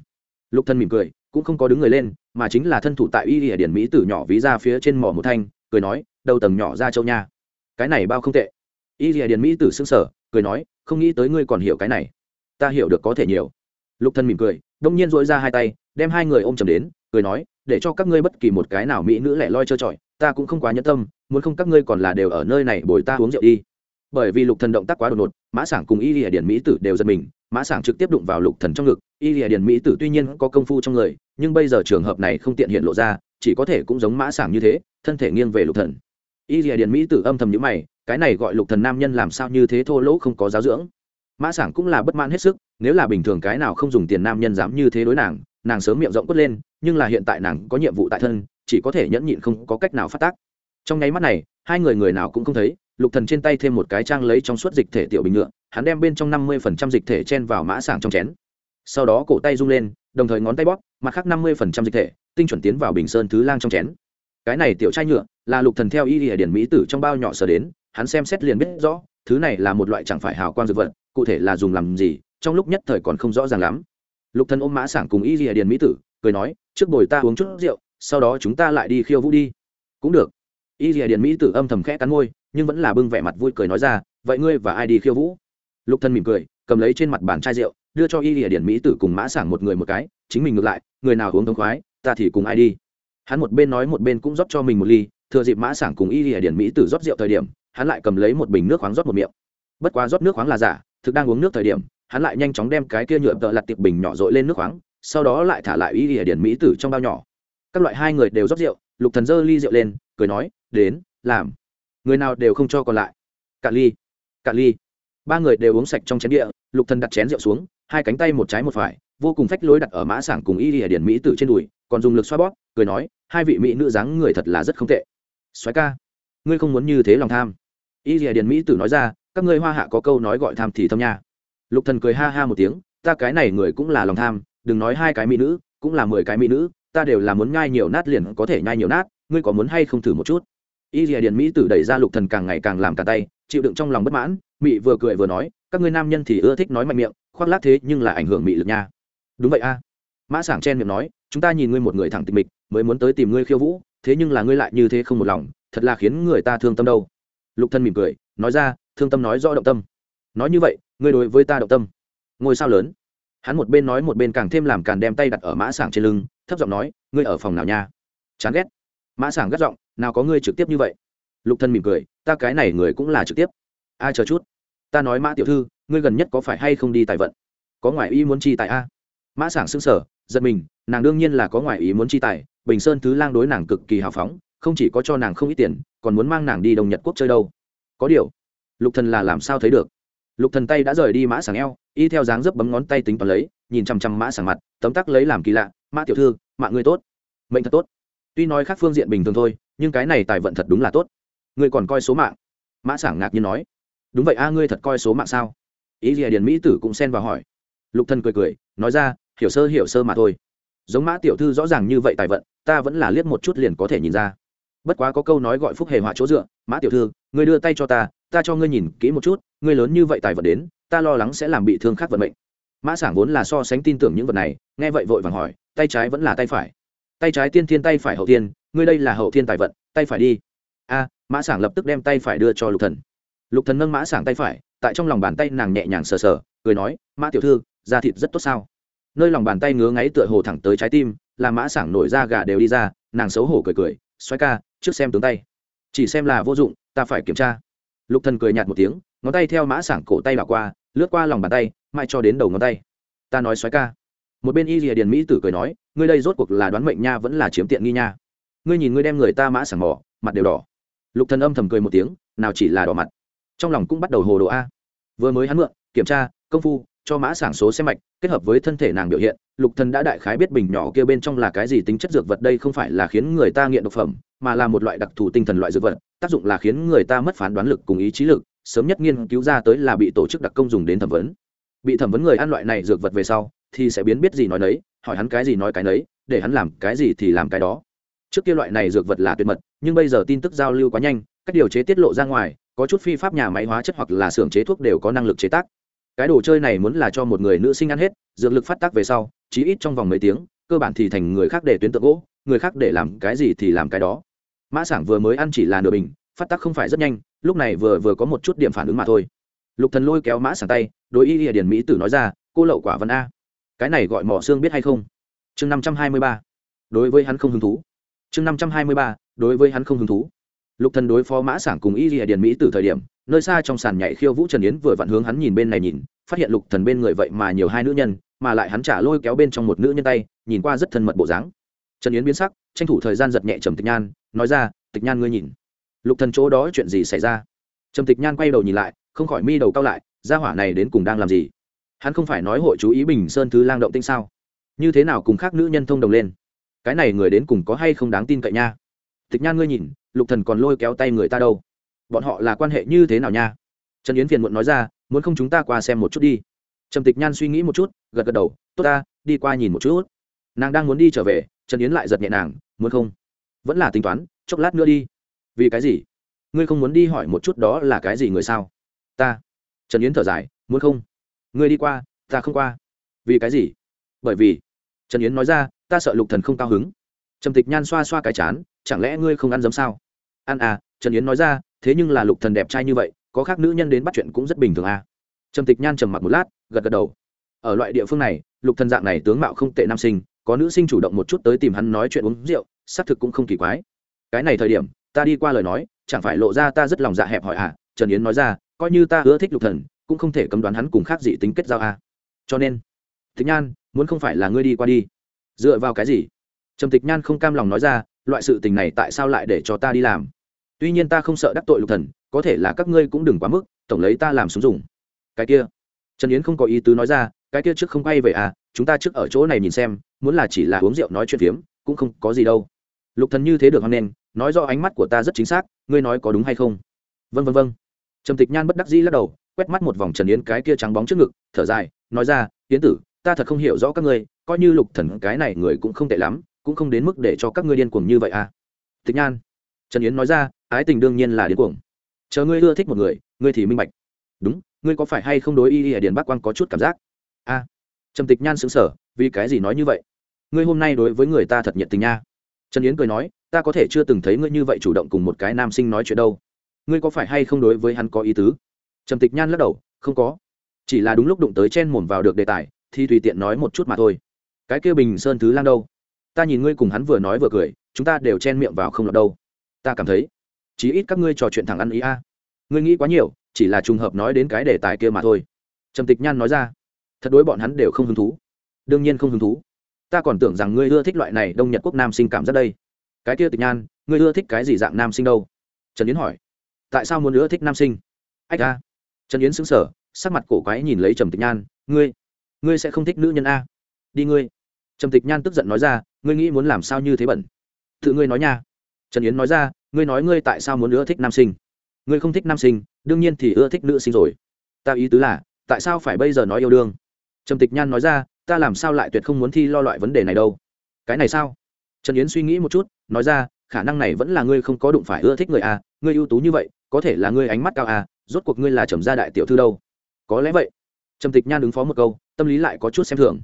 Lục Thân mỉm cười cũng không có đứng người lên mà chính là thân thủ tại y địa điển mỹ tử nhỏ ví ra phía trên mỏ một thanh cười nói đầu tầng nhỏ ra châu nha. Cái này bao không tệ. Y địa điển mỹ tử sững sở, cười nói không nghĩ tới ngươi còn hiểu cái này. Ta hiểu được có thể nhiều. Lục Thân mỉm cười đông nhiên dội ra hai tay đem hai người ôm chầm đến cười nói để cho các ngươi bất kỳ một cái nào mỹ nữ lẻ loi trơ trọi ta cũng không quá nhẫn tâm muốn không các ngươi còn là đều ở nơi này bồi ta uống rượu đi bởi vì lục thần động tác quá đột ngột, mã sảng cùng y lìa điển mỹ tử đều giật mình, mã sảng trực tiếp đụng vào lục thần trong ngực, y lìa điển mỹ tử tuy nhiên có công phu trong người, nhưng bây giờ trường hợp này không tiện hiện lộ ra, chỉ có thể cũng giống mã sảng như thế, thân thể nghiêng về lục thần. Y lìa điển mỹ tử âm thầm nhíu mày, cái này gọi lục thần nam nhân làm sao như thế thô lỗ không có giáo dưỡng. Mã sảng cũng là bất mãn hết sức, nếu là bình thường cái nào không dùng tiền nam nhân dám như thế đối nàng nàng sớm miệng rộng quất lên, nhưng là hiện tại nàng có nhiệm vụ tại thân, chỉ có thể nhẫn nhịn không có cách nào phát tác. Trong nháy mắt này, hai người người nào cũng không thấy lục thần trên tay thêm một cái trang lấy trong suốt dịch thể tiểu bình nhựa, hắn đem bên trong năm mươi phần trăm dịch thể chen vào mã sảng trong chén. Sau đó cổ tay rung lên, đồng thời ngón tay bóp, mặt khác năm mươi phần trăm dịch thể, tinh chuẩn tiến vào bình sơn thứ lang trong chén. Cái này tiểu chai nhựa, là lục thần theo y địa điển mỹ tử trong bao nhỏ sờ đến, hắn xem xét liền biết rõ, thứ này là một loại chẳng phải hào quang dược vật, cụ thể là dùng làm gì, trong lúc nhất thời còn không rõ ràng lắm. Lục thần ôm mã sảng cùng y lìa điển mỹ tử, cười nói, trước bồi ta uống chút rượu, sau đó chúng ta lại đi khiêu vũ đi. Cũng được. Y lìa điền mỹ tử âm thầm khẽ cắn môi nhưng vẫn là bưng vẻ mặt vui cười nói ra, vậy ngươi và ai đi khiêu vũ? Lục thần mỉm cười, cầm lấy trên mặt bàn chai rượu, đưa cho y địa điển mỹ tử cùng mã sảng một người một cái, chính mình ngược lại, người nào uống thống khoái, ta thì cùng ai đi. Hắn một bên nói một bên cũng rót cho mình một ly, thừa dịp mã sảng cùng y địa điển mỹ tử rót rượu thời điểm, hắn lại cầm lấy một bình nước khoáng rót một miệng. Bất quá rót nước khoáng là giả, thực đang uống nước thời điểm, hắn lại nhanh chóng đem cái kia nhựa tợ lặt tiệp bình nhỏ dội lên nước khoáng, sau đó lại thả lại y địa điển mỹ tử trong bao nhỏ. Các loại hai người đều rót rượu, lục thần dơ ly rượu lên, cười nói, đến, làm người nào đều không cho còn lại. Cạn ly cạn ly. Ba người đều uống sạch trong chén địa, lục thần đặt chén rượu xuống, hai cánh tay một trái một phải, vô cùng phách lối đặt ở mã sảng cùng y lìa điển mỹ tử trên đùi, còn dùng lực xoa bóp, cười nói, hai vị mỹ nữ dáng người thật là rất không tệ. Soái ca, ngươi không muốn như thế lòng tham. Y lìa điển mỹ tử nói ra, các ngươi hoa hạ có câu nói gọi tham thì thâm nha. Lục thần cười ha ha một tiếng, ta cái này người cũng là lòng tham, đừng nói hai cái mỹ nữ, cũng là mười cái mỹ nữ, ta đều là muốn nhai nhiều nát liền có thể nhai nhiều nát, ngươi có muốn hay không thử một chút? Y rìa điện mỹ tử đẩy ra lục thần càng ngày càng làm cả tay, chịu đựng trong lòng bất mãn mỹ vừa cười vừa nói, các ngươi nam nhân thì ưa thích nói mạnh miệng, khoác lác thế nhưng là ảnh hưởng mỹ lực nha. Đúng vậy a. Mã sảng chen miệng nói, chúng ta nhìn ngươi một người thẳng tịch mịch, mới muốn tới tìm ngươi khiêu vũ, thế nhưng là ngươi lại như thế không một lòng, thật là khiến người ta thương tâm đâu. Lục thần mỉm cười, nói ra, thương tâm nói rõ động tâm. Nói như vậy, ngươi đối với ta động tâm. Ngôi sao lớn. Hắn một bên nói một bên càng thêm làm càng đem tay đặt ở mã sảng trên lưng, thấp giọng nói, ngươi ở phòng nào nha? Chán ghét mã sảng gắt giọng, nào có ngươi trực tiếp như vậy? Lục thân mỉm cười, ta cái này người cũng là trực tiếp. A, chờ chút. Ta nói mã tiểu thư, ngươi gần nhất có phải hay không đi tài vận? Có ngoại ý muốn chi tài a. Mã sảng xưng sở giật mình, nàng đương nhiên là có ngoại ý muốn chi tài, bình sơn thứ lang đối nàng cực kỳ hào phóng, không chỉ có cho nàng không ít tiền, còn muốn mang nàng đi đồng nhật quốc chơi đâu. Có điều. Lục thần là làm sao thấy được? Lục thần tay đã rời đi mã sảng eo, y theo dáng dấp bấm ngón tay tính toán lấy, nhìn chăm chăm mã sảng mặt, tấm tắc lấy làm kỳ lạ, mã tiểu thư, mạng ngươi tốt. Mệnh thật tốt tuy nói khác phương diện bình thường thôi, nhưng cái này tài vận thật đúng là tốt. Ngươi còn coi số mạng? Mã sảng ngạc nhiên nói. Đúng vậy a, ngươi thật coi số mạng sao? Ý gì à, điền mỹ tử cũng xen vào hỏi. Lục thần cười cười, nói ra, hiểu sơ hiểu sơ mà thôi. Giống mã tiểu thư rõ ràng như vậy tài vận, ta vẫn là liếc một chút liền có thể nhìn ra. Bất quá có câu nói gọi phúc hề họa chỗ dựa, mã tiểu thư, ngươi đưa tay cho ta ta cho ngươi nhìn kỹ một chút, ngươi lớn như vậy tài vận đến, ta lo lắng sẽ làm bị thương khác vận mệnh. Mã sảng vốn là so sánh tin tưởng những vật này, nghe vậy vội vàng hỏi, tay trái vẫn là tay phải tay trái tiên thiên tay phải hậu tiên ngươi đây là hậu thiên tài vận, tay phải đi. A, mã sảng lập tức đem tay phải đưa cho lục thần. Lục thần nâng mã sảng tay phải, tại trong lòng bàn tay nàng nhẹ nhàng sờ sờ, cười nói, mã tiểu thư, da thịt rất tốt sao? Nơi lòng bàn tay ngứa ngáy tựa hồ thẳng tới trái tim làm mã sảng nổi da gà đều đi ra, nàng xấu hổ cười cười xoay ca, trước xem tướng tay. Chỉ xem là vô dụng, ta phải kiểm tra. Lục thần cười nhạt một tiếng, ngón tay theo mã sảng cổ tay đảo qua, lướt qua lòng bàn tay mai cho đến đầu ngón tay. Ta nói xoáy ca một bên y rìa điền mỹ tử cười nói, ngươi đây rốt cuộc là đoán mệnh nha, vẫn là chiếm tiện nghi nha. Ngươi nhìn ngươi đem người ta mã sảng mỏ mặt đều đỏ. Lục thần âm thầm cười một tiếng, nào chỉ là đỏ mặt. Trong lòng cũng bắt đầu hồ đồ a. Vừa mới hắn mượn, kiểm tra, công phu, cho mã sảng số xem mạch, kết hợp với thân thể nàng biểu hiện, lục thần đã đại khái biết bình nhỏ kia bên trong là cái gì, tính chất dược vật đây không phải là khiến người ta nghiện độc phẩm, mà là một loại đặc thù tinh thần loại dược vật, tác dụng là khiến người ta mất phán đoán lực cùng ý chí lực, sớm nhất nghiên cứu ra tới là bị tổ chức đặc công dùng đến thẩm vấn. Bị thẩm vấn người ăn loại này dược vật về sau thì sẽ biến biết gì nói nấy, hỏi hắn cái gì nói cái nấy, để hắn làm cái gì thì làm cái đó. Trước kia loại này dược vật là tuyệt mật, nhưng bây giờ tin tức giao lưu quá nhanh, cách điều chế tiết lộ ra ngoài, có chút phi pháp nhà máy hóa chất hoặc là xưởng chế thuốc đều có năng lực chế tác. Cái đồ chơi này muốn là cho một người nữ sinh ăn hết, dược lực phát tác về sau chí ít trong vòng mấy tiếng, cơ bản thì thành người khác để tuyến tượng gỗ, người khác để làm cái gì thì làm cái đó. Mã sảng vừa mới ăn chỉ là nửa bình, phát tác không phải rất nhanh, lúc này vừa vừa có một chút điểm phản ứng mà thôi. Lục thần lôi kéo mã sảng tay, đối y hiển điển mỹ tử nói ra, cô lậu quả vân a cái này gọi mỏ xương biết hay không? Chương năm trăm hai mươi ba. Đối với hắn không hứng thú. Chương năm trăm hai mươi ba, đối với hắn không hứng thú. Lục thần đối phó mã sảng cùng y rìa điền mỹ từ thời điểm, nơi xa trong sàn nhảy khiêu vũ trần yến vừa vặn hướng hắn nhìn bên này nhìn, phát hiện lục thần bên người vậy mà nhiều hai nữ nhân, mà lại hắn trả lôi kéo bên trong một nữ nhân tay, nhìn qua rất thân mật bộ dáng. Trần yến biến sắc, tranh thủ thời gian giật nhẹ trầm tịch nhan, nói ra, tịch nhan ngươi nhìn, lục thần chỗ đó chuyện gì xảy ra? Trầm tịch nhan quay đầu nhìn lại, không khỏi mi đầu cao lại, gia hỏa này đến cùng đang làm gì? Hắn không phải nói hội chú ý bình sơn thứ lang động tinh sao? Như thế nào cùng khác nữ nhân thông đồng lên? Cái này người đến cùng có hay không đáng tin cậy nha? Tịch nhan ngươi nhìn, lục thần còn lôi kéo tay người ta đâu? Bọn họ là quan hệ như thế nào nha? Trần yến phiền muộn nói ra, muốn không chúng ta qua xem một chút đi. Trầm tịch nhan suy nghĩ một chút, gật gật đầu, tốt ta, đi qua nhìn một chút. Nàng đang muốn đi trở về, trần yến lại giật nhẹ nàng, muốn không? Vẫn là tính toán, chốc lát nữa đi. Vì cái gì? Ngươi không muốn đi hỏi một chút đó là cái gì người sao? Ta. Trần yến thở dài, muốn không? Ngươi đi qua, ta không qua. Vì cái gì? Bởi vì, trần yến nói ra, ta sợ lục thần không cao hứng. Trầm tịch nhan xoa xoa cái chán, chẳng lẽ ngươi không ăn giấm sao? Ăn à trần yến nói ra, thế nhưng là lục thần đẹp trai như vậy, có khác nữ nhân đến bắt chuyện cũng rất bình thường à. Trầm tịch nhan trầm mặc một lát, gật gật đầu. Ở loại địa phương này, lục thần dạng này tướng mạo không tệ nam sinh, có nữ sinh chủ động một chút tới tìm hắn nói chuyện uống rượu, xác thực cũng không kỳ quái. Cái này thời điểm, ta đi qua lời nói, chẳng phải lộ ra ta rất lòng dạ hẹp hỏi à trần yến nói ra, coi như ta ưa thích lục thần cũng không thể cấm đoán hắn cùng khác dị tính kết giao à cho nên, tịch nhan, muốn không phải là ngươi đi qua đi. Dựa vào cái gì? Trầm tịch nhan không cam lòng nói ra, loại sự tình này tại sao lại để cho ta đi làm? Tuy nhiên ta không sợ đắc tội lục thần, có thể là các ngươi cũng đừng quá mức, tổng lấy ta làm súng dùng. Cái kia, trần yến không có ý tứ nói ra, cái kia trước không quay về à chúng ta trước ở chỗ này nhìn xem, muốn là chỉ là uống rượu nói chuyện phiếm, cũng không có gì đâu. Lục thần như thế được hoan nên nói do ánh mắt của ta rất chính xác, ngươi nói có đúng hay không? Vân vân vân trầm tịch nhan bất đắc dĩ lắc đầu quét mắt một vòng trần yến cái kia trắng bóng trước ngực thở dài nói ra yến tử ta thật không hiểu rõ các ngươi coi như lục thần cái này người cũng không tệ lắm cũng không đến mức để cho các ngươi điên cuồng như vậy à? Tịch nhan trần yến nói ra ái tình đương nhiên là điên cuồng. Chờ ngươi ưa thích một người ngươi thì minh bạch. Đúng ngươi có phải hay không đối y y ở điền bắc quang có chút cảm giác? A. À, trầm tịch nhan sững sở vì cái gì nói như vậy? Ngươi hôm nay đối với người ta thật nhiệt tình nha. Trần yến cười nói ta có thể chưa từng thấy ngươi như vậy chủ động cùng một cái nam sinh nói chuyện đâu ngươi có phải hay không đối với hắn có ý tứ? Trầm tịch nhan lắc đầu, không có. Chỉ là đúng lúc đụng tới chen mồm vào được đề tài, thì tùy tiện nói một chút mà thôi. Cái kia bình sơn thứ lan đâu? Ta nhìn ngươi cùng hắn vừa nói vừa cười, chúng ta đều chen miệng vào không lọt đâu. Ta cảm thấy, chí ít các ngươi trò chuyện thẳng ăn ý a. Ngươi nghĩ quá nhiều, chỉ là trùng hợp nói đến cái đề tài kia mà thôi. Trầm tịch nhan nói ra, thật đối bọn hắn đều không hứng thú. Đương nhiên không hứng thú. Ta còn tưởng rằng ngươi ưa thích loại này đông nhật quốc nam sinh cảm giác đây. Cái kia tịch nhan, ngươi ưa thích cái gì dạng nam sinh đâu? Trần yến hỏi tại sao muốn nữa thích nam sinh? Ách a. Trần yến xứng sở sắc mặt cổ quái nhìn lấy trầm tịch nhan, ngươi ngươi sẽ không thích nữ nhân a? Đi ngươi. Trầm tịch nhan tức giận nói ra, ngươi nghĩ muốn làm sao như thế bẩn? Tự ngươi nói nha. Trần yến nói ra, ngươi nói ngươi tại sao muốn nữa thích nam sinh? Ngươi không thích nam sinh, đương nhiên thì ưa thích nữ sinh rồi. Ta ý tứ là, tại sao phải bây giờ nói yêu đương? Trầm tịch nhan nói ra, ta làm sao lại tuyệt không muốn thi lo loại vấn đề này đâu. Cái này sao? Trần yến suy nghĩ một chút, nói ra, khả năng này vẫn là ngươi không có đụng phải ưa thích người à? ngươi ưu tú như vậy có thể là ngươi ánh mắt cao à, rốt cuộc ngươi là trầm gia đại tiểu thư đâu? Có lẽ vậy. Trầm tịch nhan ứng phó một câu tâm lý lại có chút xem thường.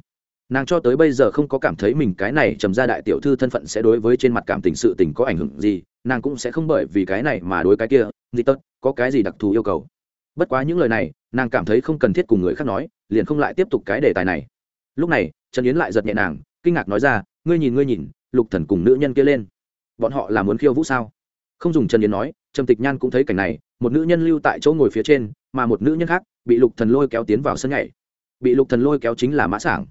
Nàng cho tới bây giờ không có cảm thấy mình cái này trầm gia đại tiểu thư thân phận sẽ đối với trên mặt cảm tình sự tình có ảnh hưởng gì nàng cũng sẽ không bởi vì cái này mà đối cái kia gì tất có cái gì đặc thù yêu cầu? Bất quá những lời này nàng cảm thấy không cần thiết cùng người khác nói liền không lại tiếp tục cái đề tài này. Lúc này trần yến lại giật nhẹ nàng kinh ngạc nói ra ngươi nhìn ngươi nhìn lục thần cùng nữ nhân kia lên. Bọn họ là muốn khiêu vũ sao? Không dùng trần yến nói, trầm tịch nhan cũng thấy cảnh này, một nữ nhân lưu tại chỗ ngồi phía trên, mà một nữ nhân khác bị lục thần lôi kéo tiến vào sân nhảy. Bị lục thần lôi kéo chính là mã sảng.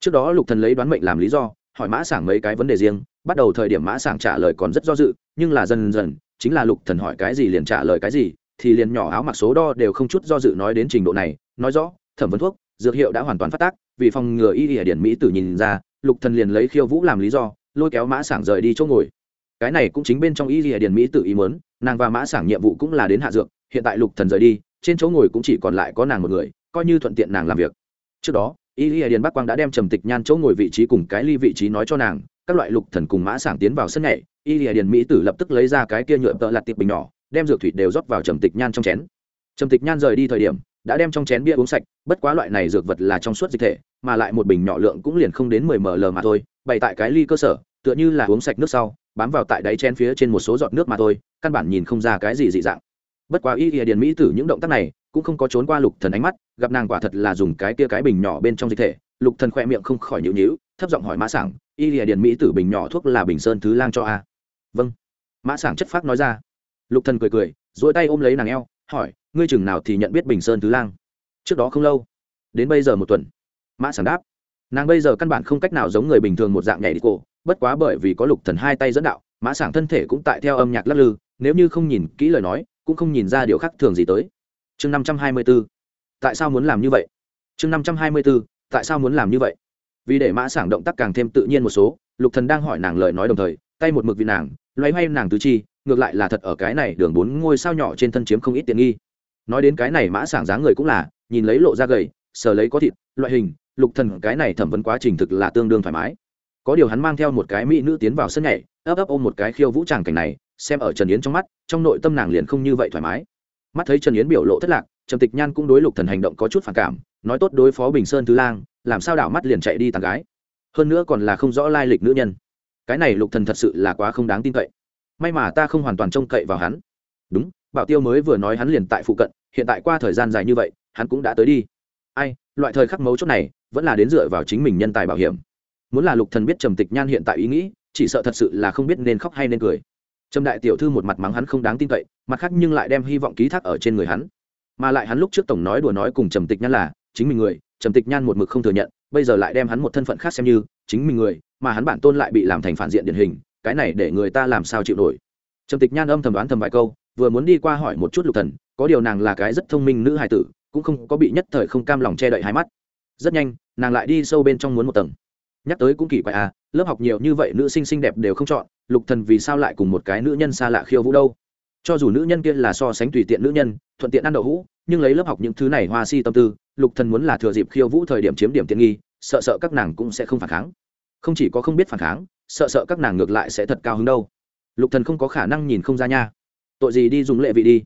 Trước đó lục thần lấy đoán mệnh làm lý do, hỏi mã sảng mấy cái vấn đề riêng, bắt đầu thời điểm mã sảng trả lời còn rất do dự, nhưng là dần dần, chính là lục thần hỏi cái gì liền trả lời cái gì, thì liền nhỏ áo mặc số đo đều không chút do dự nói đến trình độ này, nói rõ, thẩm vấn thuốc, dược hiệu đã hoàn toàn phát tác, vì phòng ngừa y y điển mỹ tử nhìn ra, lục thần liền lấy khiêu vũ làm lý do, lôi kéo mã sảng rời đi chỗ ngồi cái này cũng chính bên trong y y điền mỹ tử ý muốn, nàng và mã sảng nhiệm vụ cũng là đến hạ dược, hiện tại lục thần rời đi, trên chỗ ngồi cũng chỉ còn lại có nàng một người, coi như thuận tiện nàng làm việc. Trước đó, y y điền bắc quang đã đem trầm tịch nhan chỗ ngồi vị trí cùng cái ly vị trí nói cho nàng, các loại lục thần cùng mã sảng tiến vào sân nhảy, y y điền mỹ tử lập tức lấy ra cái kia nhựa tợ lặt tiệp bình nhỏ, đem dược thủy đều rót vào trầm tịch nhan trong chén. Trầm tịch nhan rời đi thời điểm, đã đem trong chén bia uống sạch, bất quá loại này dược vật là trong suốt dịch thể, mà lại một bình nhỏ lượng cũng liền không đến mười ml mà thôi, bày tại cái ly cơ sở, tựa như là uống sạch nước sau bám vào tại đáy chén phía trên một số giọt nước mà thôi, căn bản nhìn không ra cái gì dị dạng. Bất quá y ỉa điền mỹ tử những động tác này cũng không có trốn qua lục thần ánh mắt, gặp nàng quả thật là dùng cái kia cái bình nhỏ bên trong dịch thể, lục thần khoe miệng không khỏi nhịu nhịu thấp giọng hỏi mã sảng, y ỉa điền mỹ tử bình nhỏ thuốc là bình sơn thứ lang cho a? Vâng. Mã sảng chất phác nói ra. Lục thần cười cười dỗi tay ôm lấy nàng eo, hỏi, ngươi chừng nào thì nhận biết bình sơn thứ lang? Trước đó không lâu. Đến bây giờ một tuần. Mã sảng đáp. Nàng bây giờ căn bản không cách nào giống người bình thường một dạng nhảy đi cổ bất quá bởi vì có lục thần hai tay dẫn đạo, mã sảng thân thể cũng tại theo âm nhạc lắc lư, nếu như không nhìn kỹ lời nói, cũng không nhìn ra điều khác thường gì tới. Chương năm trăm hai mươi 524 tại sao muốn làm như vậy? Chương năm trăm hai mươi 524 tại sao muốn làm như vậy? Vì để mã sảng động tác càng thêm tự nhiên một số, lục thần đang hỏi nàng lời nói đồng thời, tay một mực vì nàng, loay hoay nàng tứ chi, ngược lại là thật ở cái này đường bốn ngôi sao nhỏ trên thân chiếm không ít tiện nghi. Nói đến cái này mã sảng dáng người cũng là, nhìn lấy lộ ra gầy, sờ lấy có thịt, loại hình, lục thần cái này thẩm vấn quá trình thực là tương đương thoải mái có điều hắn mang theo một cái mỹ nữ tiến vào sân nhảy, ấp ấp ôm một cái khiêu vũ tràng cảnh này, xem ở trần yến trong mắt, trong nội tâm nàng liền không như vậy thoải mái. Mắt thấy trần yến biểu lộ thất lạc, trầm tịch nhan cũng đối lục thần hành động có chút phản cảm, nói tốt đối phó bình sơn thứ lang, làm sao đảo mắt liền chạy đi tàn gái. Hơn nữa còn là không rõ lai lịch nữ nhân. Cái này lục thần thật sự là quá không đáng tin cậy. May mà ta không hoàn toàn trông cậy vào hắn. Đúng, bảo tiêu mới vừa nói hắn liền tại phụ cận, hiện tại qua thời gian dài như vậy, hắn cũng đã tới đi. Ai, loại thời khắc mấu chốt này, vẫn là đến dựa vào chính mình nhân tài bảo hiểm muốn là lục thần biết trầm tịch nhan hiện tại ý nghĩ, chỉ sợ thật sự là không biết nên khóc hay nên cười. Trầm đại tiểu thư một mặt mắng hắn không đáng tin cậy, mặt khác nhưng lại đem hy vọng ký thác ở trên người hắn. Mà lại hắn lúc trước tổng nói đùa nói cùng trầm tịch nhan là, chính mình người, trầm tịch nhan một mực không thừa nhận, bây giờ lại đem hắn một thân phận khác xem như, chính mình người, mà hắn bản tôn lại bị làm thành phản diện điển hình, cái này để người ta làm sao chịu nổi. Trầm tịch nhan âm thầm đoán thầm vài câu, vừa muốn đi qua hỏi một chút lục thần, có điều nàng là cái rất thông minh nữ hài tử, cũng không có bị nhất thời không cam lòng che đậy hai mắt. Rất nhanh, nàng lại đi sâu bên trong muốn một tầng nhắc tới cũng kỳ quái à lớp học nhiều như vậy nữ sinh xinh đẹp đều không chọn, lục thần vì sao lại cùng một cái nữ nhân xa lạ khiêu vũ đâu? Cho dù nữ nhân kia là so sánh tùy tiện nữ nhân, thuận tiện ăn đậu hũ, nhưng lấy lớp học những thứ này hoa si tâm tư, lục thần muốn là thừa dịp khiêu vũ thời điểm chiếm điểm tiện nghi, sợ sợ các nàng cũng sẽ không phản kháng. Không chỉ có không biết phản kháng, sợ sợ các nàng ngược lại sẽ thật cao hứng đâu. Lục thần không có khả năng nhìn không ra nha. Tội gì đi dùng lệ vị đi.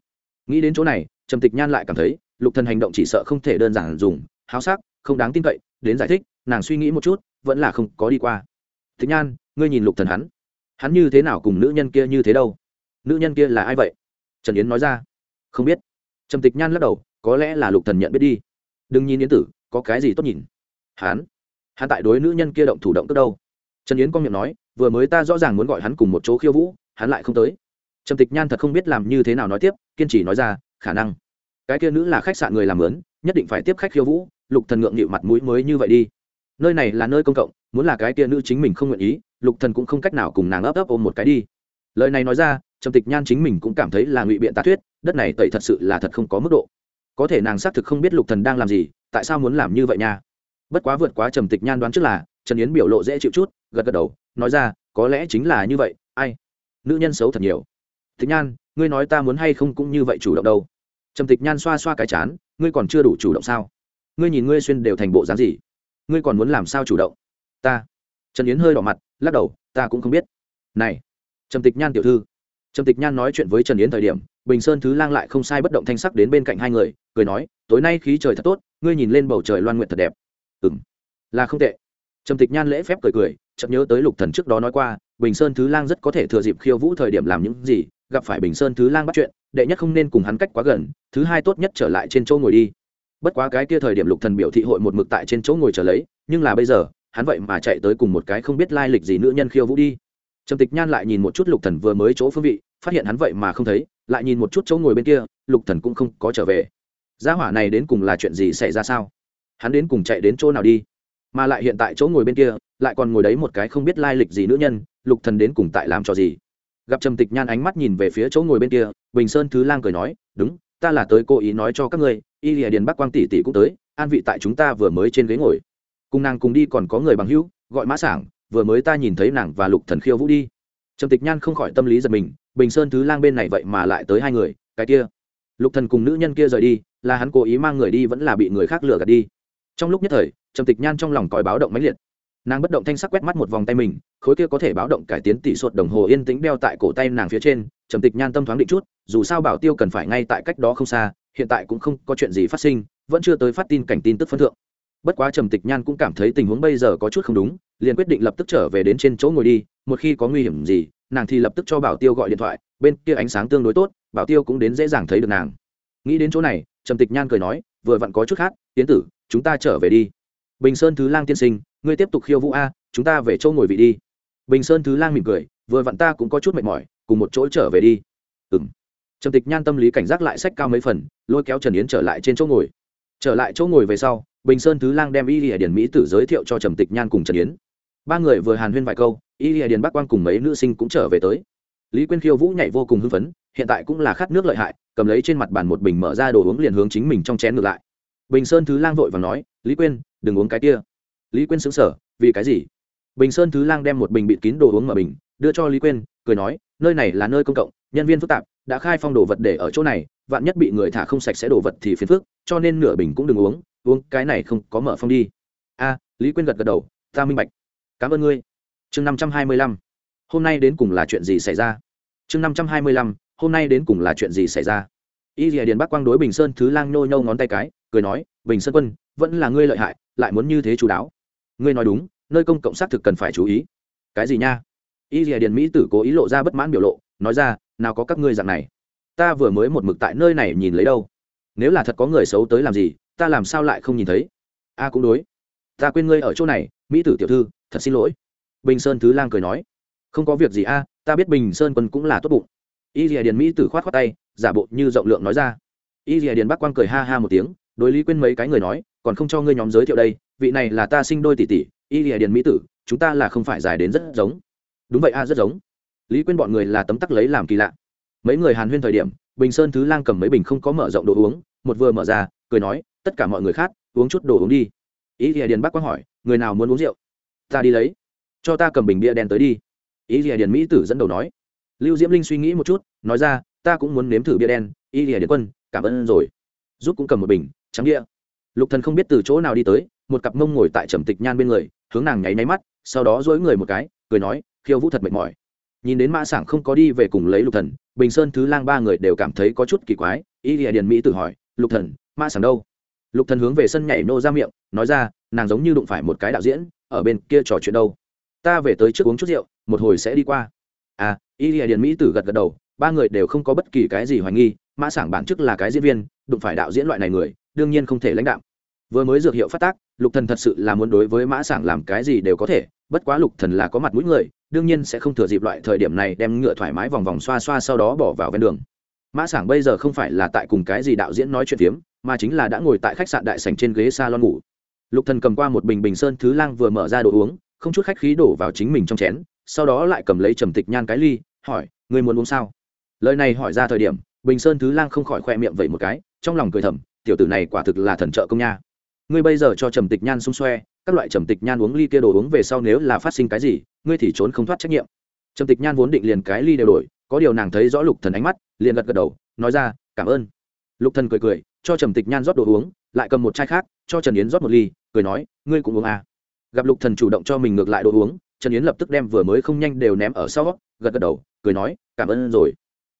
Nghĩ đến chỗ này, trầm tịch nhan lại cảm thấy, lục thần hành động chỉ sợ không thể đơn giản dùng, háo sắc, không đáng tin cậy, đến giải thích, nàng suy nghĩ một chút vẫn là không có đi qua. Tịch nhan, ngươi nhìn lục thần hắn. Hắn như thế nào cùng nữ nhân kia như thế đâu? Nữ nhân kia là ai vậy? Trần yến nói ra. Không biết. Trầm tịch nhan lắc đầu, có lẽ là lục thần nhận biết đi. Đừng nhìn yến tử, có cái gì tốt nhìn? Hắn? Hắn tại đối nữ nhân kia động thủ động tức đâu? Trần yến con miệng nói, vừa mới ta rõ ràng muốn gọi hắn cùng một chỗ khiêu vũ, hắn lại không tới. Trầm tịch nhan thật không biết làm như thế nào nói tiếp, kiên trì nói ra, khả năng. Cái kia nữ là khách sạn người làm lớn nhất định phải tiếp khách khiêu vũ, lục thần ngượng nghịu mặt mũi mới như vậy đi nơi này là nơi công cộng, muốn là cái kia nữ chính mình không nguyện ý, lục thần cũng không cách nào cùng nàng ấp ấp ôm một cái đi. Lời này nói ra, trầm tịch nhan chính mình cũng cảm thấy là ngụy biện tạ thuyết, đất này tẩy thật sự là thật không có mức độ. Có thể nàng xác thực không biết lục thần đang làm gì, tại sao muốn làm như vậy nha? Bất quá vượt quá trầm tịch nhan đoán trước là, trần yến biểu lộ dễ chịu chút, gật gật đầu, nói ra, có lẽ chính là như vậy, ai? Nữ nhân xấu thật nhiều. Tịch nhan, ngươi nói ta muốn hay không cũng như vậy chủ động đâu. Trầm tịch nhan xoa xoa cái chán, ngươi còn chưa đủ chủ động sao? Ngươi nhìn ngươi xuyên đều thành bộ dáng gì? Ngươi còn muốn làm sao chủ động? Ta. Trần yến hơi đỏ mặt, lắc đầu, ta cũng không biết. Này, trầm tịch nhan tiểu thư. Trầm tịch nhan nói chuyện với trần yến thời điểm, bình sơn thứ lang lại không sai bất động thanh sắc đến bên cạnh hai người, cười nói, tối nay khí trời thật tốt, ngươi nhìn lên bầu trời loan nguyện thật đẹp. Ừng là không tệ. Trầm tịch nhan lễ phép cười cười chậm nhớ tới lục thần trước đó nói qua, bình sơn thứ lang rất có thể thừa dịp khiêu vũ thời điểm làm những gì, gặp phải bình sơn thứ lang bắt chuyện, đệ nhất không nên cùng hắn cách quá gần, thứ hai tốt nhất trở lại trên chỗ ngồi đi bất quá cái kia thời điểm lục thần biểu thị hội một mực tại trên chỗ ngồi chờ lấy, nhưng là bây giờ, hắn vậy mà chạy tới cùng một cái không biết lai lịch gì nữ nhân khiêu vũ đi. Trầm tịch nhan lại nhìn một chút lục thần vừa mới chỗ phương vị, phát hiện hắn vậy mà không thấy, lại nhìn một chút chỗ ngồi bên kia, lục thần cũng không có trở về. Gia hỏa này đến cùng là chuyện gì xảy ra sao? Hắn đến cùng chạy đến chỗ nào đi? Mà lại hiện tại chỗ ngồi bên kia, lại còn ngồi đấy một cái không biết lai lịch gì nữ nhân, lục thần đến cùng tại làm trò gì? Gặp trầm tịch nhan ánh mắt nhìn về phía chỗ ngồi bên kia, bình sơn thứ lang cười nói, đúng ta là tới cố ý nói cho các ngươi, y lìa điền bắc quang tỷ tỷ cũng tới, an vị tại chúng ta vừa mới trên ghế ngồi. Cùng nàng cùng đi còn có người bằng hữu, gọi mã sảng, vừa mới ta nhìn thấy nàng và lục thần khiêu vũ đi. Trầm tịch nhan không khỏi tâm lý giật mình, bình sơn thứ lang bên này vậy mà lại tới hai người, cái kia. Lục thần cùng nữ nhân kia rời đi, là hắn cố ý mang người đi vẫn là bị người khác lừa gạt đi. Trong lúc nhất thời, trầm tịch nhan trong lòng còi báo động mãnh liệt. Nàng bất động thanh sắc quét mắt một vòng tay mình, khối kia có thể báo động cải tiến tỷ suất đồng hồ yên tĩnh đeo tại cổ tay nàng phía trên, trầm tịch nhan tâm thoáng định chút dù sao bảo tiêu cần phải ngay tại cách đó không xa, hiện tại cũng không có chuyện gì phát sinh, vẫn chưa tới phát tin cảnh tin tức phân thượng. Bất quá trầm tịch nhan cũng cảm thấy tình huống bây giờ có chút không đúng, liền quyết định lập tức trở về đến trên chỗ ngồi đi, một khi có nguy hiểm gì, nàng thì lập tức cho bảo tiêu gọi điện thoại, bên kia ánh sáng tương đối tốt, bảo tiêu cũng đến dễ dàng thấy được nàng. Nghĩ đến chỗ này, trầm tịch nhan cười nói, vừa vặn có chút khác tiến tử, chúng ta trở về đi. Bình sơn thứ lang tiên sinh, ngươi tiếp tục khiêu vũ a, chúng ta về chỗ ngồi vị đi. Bình sơn thứ lang mỉm cười, vừa vặn ta cũng có chút mệt mỏi, cùng một chỗ trở về đi. Ừng trầm tịch nhan tâm lý cảnh giác lại sách cao mấy phần, lôi kéo trần yến trở lại trên chỗ ngồi. Trở lại chỗ ngồi về sau, bình sơn thứ lang đem y lìa điển mỹ tử giới thiệu cho trầm tịch nhan cùng trần yến. Ba người vừa hàn huyên vài câu, y lìa điền bắc quang cùng mấy nữ sinh cũng trở về tới. Lý quyên khiêu vũ nhảy vô cùng hưng phấn, hiện tại cũng là khát nước lợi hại, cầm lấy trên mặt bàn một bình mở ra đồ uống liền hướng chính mình trong chén ngược lại. Bình sơn thứ lang vội và nói, lý quyên, đừng uống cái kia. Lý quyên xứng sở vì cái gì? Bình sơn thứ lang đem một bình bịt kín đồ uống mở bình, đưa cho lý quyên, cười nói, nơi này là nơi công cộng, nhân viên phức tạp đã khai phong đồ vật để ở chỗ này, vạn nhất bị người thả không sạch sẽ đồ vật thì phiền phức, cho nên nửa bình cũng đừng uống uống cái này không có mở phong đi. A, lý quyên gật gật đầu, ta minh bạch. Cảm ơn ngươi. Chương năm trăm hai mươi lăm. Hôm nay đến cùng là chuyện gì xảy ra? Chương năm trăm hai mươi lăm, hôm nay đến cùng là chuyện gì xảy ra? Y dìa điền bắc quang đối bình sơn thứ lang nhô nhô ngón tay cái, cười nói, bình sơn quân, vẫn là ngươi lợi hại, lại muốn như thế chú đáo. Ngươi nói đúng, nơi công cộng xác thực cần phải chú ý. Cái gì nha? Y dìa điền mỹ tử cố ý lộ ra bất mãn biểu lộ, nói ra nào có các ngươi dạng này? Ta vừa mới một mực tại nơi này nhìn lấy đâu. Nếu là thật có người xấu tới làm gì, ta làm sao lại không nhìn thấy? A cũng đối. Ta quên ngươi ở chỗ này, mỹ tử tiểu thư, thật xin lỗi. Bình sơn thứ lang cười nói. Không có việc gì a, ta biết bình sơn quân cũng là tốt bụng. Y dìa điền mỹ tử khoát khoát tay, giả bộ như rộng lượng nói ra. Y dìa điền bắc quang cười ha ha một tiếng, đối lý quên mấy cái người nói, còn không cho ngươi nhóm giới thiệu đây, vị này là ta sinh đôi tỷ tỷ, y dìa điền mỹ tử, chúng ta là không phải dài đến rất giống. Đúng vậy a, rất giống lý quên bọn người là tấm tắc lấy làm kỳ lạ mấy người hàn huyên thời điểm bình sơn thứ lang cầm mấy bình không có mở rộng đồ uống một vừa mở ra cười nói tất cả mọi người khác uống chút đồ uống đi ý thì điền bắc quang hỏi người nào muốn uống rượu ta đi lấy cho ta cầm bình bia đen tới đi ý thì điền mỹ tử dẫn đầu nói lưu diễm linh suy nghĩ một chút nói ra ta cũng muốn nếm thử bia đen ý thì điền quân cảm ơn rồi giúp cũng cầm một bình trắng đĩa lục thần không biết từ chỗ nào đi tới một cặp mông ngồi tại trầm tịch nhan bên người hướng nàng nháy nháy mắt sau đó dối người một cái cười nói khiêu vũ thật mệt mỏi nhìn đến mã sảng không có đi về cùng lấy lục thần, bình sơn thứ lang ba người đều cảm thấy có chút kỳ quái. Y lìa điền mỹ tử hỏi, lục thần, mã sảng đâu? Lục thần hướng về sân nhảy nô ra miệng, nói ra, nàng giống như đụng phải một cái đạo diễn, ở bên kia trò chuyện đâu. Ta về tới trước uống chút rượu, một hồi sẽ đi qua. À y lìa điền mỹ tử gật gật đầu, ba người đều không có bất kỳ cái gì hoài nghi, mã sảng bản chức là cái diễn viên, đụng phải đạo diễn loại này người, đương nhiên không thể lãnh đạo vừa mới dược hiệu phát tác lục thần thật sự là muốn đối với mã sảng làm cái gì đều có thể, bất quá lục thần là có mặt mũi người, đương nhiên sẽ không thừa dịp loại thời điểm này đem ngựa thoải mái vòng vòng xoa xoa sau đó bỏ vào ven đường. Mã sảng bây giờ không phải là tại cùng cái gì đạo diễn nói chuyện phiếm, mà chính là đã ngồi tại khách sạn đại sảnh trên ghế salon ngủ. Lục thần cầm qua một bình bình sơn thứ lang vừa mở ra đồ uống, không chút khách khí đổ vào chính mình trong chén, sau đó lại cầm lấy trầm tịch nhan cái ly, hỏi người muốn uống sao? Lời này hỏi ra thời điểm, bình sơn thứ lang không khỏi khoe miệng vậy một cái, trong lòng cười thầm, tiểu tử này quả thực là thần trợ công nha ngươi bây giờ cho trầm tịch nhan xung xoe, các loại trầm tịch nhan uống ly kia đồ uống về sau nếu là phát sinh cái gì, ngươi thì trốn không thoát trách nhiệm. Trầm tịch nhan vốn định liền cái ly đều đổi, có điều nàng thấy rõ lục thần ánh mắt, liền gật gật đầu, nói ra, cảm ơn. Lục thần cười cười, cho trầm tịch nhan rót đồ uống, lại cầm một chai khác, cho trần yến rót một ly, cười nói, ngươi cũng uống à. gặp lục thần chủ động cho mình ngược lại đồ uống, trần yến lập tức đem vừa mới không nhanh đều ném ở sau, gật gật đầu, cười nói, cảm ơn rồi.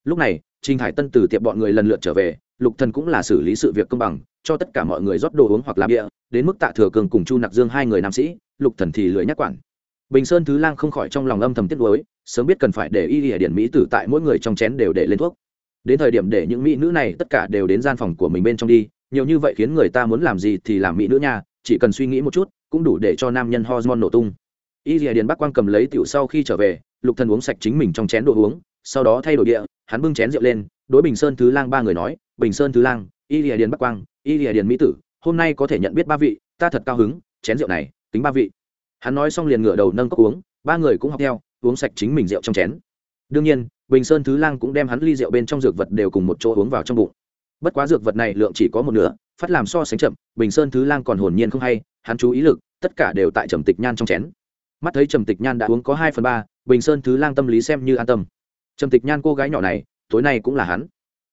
Lúc này trình hải tân từ tiệp bọn người lần lượt trở về, lục thần cũng là xử lý sự việc công bằng, cho tất cả mọi người rót đồ uống hoặc làm địa đến mức tạ thừa cường cùng chu nặc dương hai người nam sĩ, lục thần thì lười nhắc quản. Bình sơn thứ lang không khỏi trong lòng âm thầm tiếc nuối, sớm biết cần phải để y địa điển mỹ tử tại mỗi người trong chén đều để lên thuốc. Đến thời điểm để những mỹ nữ này tất cả đều đến gian phòng của mình bên trong đi, nhiều như vậy khiến người ta muốn làm gì thì làm mỹ nữ nha, chỉ cần suy nghĩ một chút, cũng đủ để cho nam nhân hormone nổ tung. Y dìa điền bắc quang cầm lấy tiểu sau khi trở về, lục thần uống sạch chính mình trong chén đồ uống, sau đó thay đổi địa hắn bưng chén rượu lên, đối bình sơn thứ lang ba người nói, bình sơn thứ lang, y lìa điền bắc quang, y lìa điền mỹ tử, hôm nay có thể nhận biết ba vị, ta thật cao hứng, chén rượu này tính ba vị. Hắn nói xong liền ngửa đầu nâng cốc uống, ba người cũng học theo, uống sạch chính mình rượu trong chén. Đương nhiên, bình sơn thứ lang cũng đem hắn ly rượu bên trong dược vật đều cùng một chỗ uống vào trong bụng. Bất quá dược vật này lượng chỉ có một nửa, phát làm so sánh chậm, bình sơn thứ lang còn hồn nhiên không hay, hắn chú ý lực, tất cả đều tại trầm tịch nhan trong chén. Mắt thấy trầm tịch nhan đã uống có hai phần ba, bình sơn thứ lang tâm lý xem như an tâm trầm tịch nhan cô gái nhỏ này, tối nay cũng là hắn.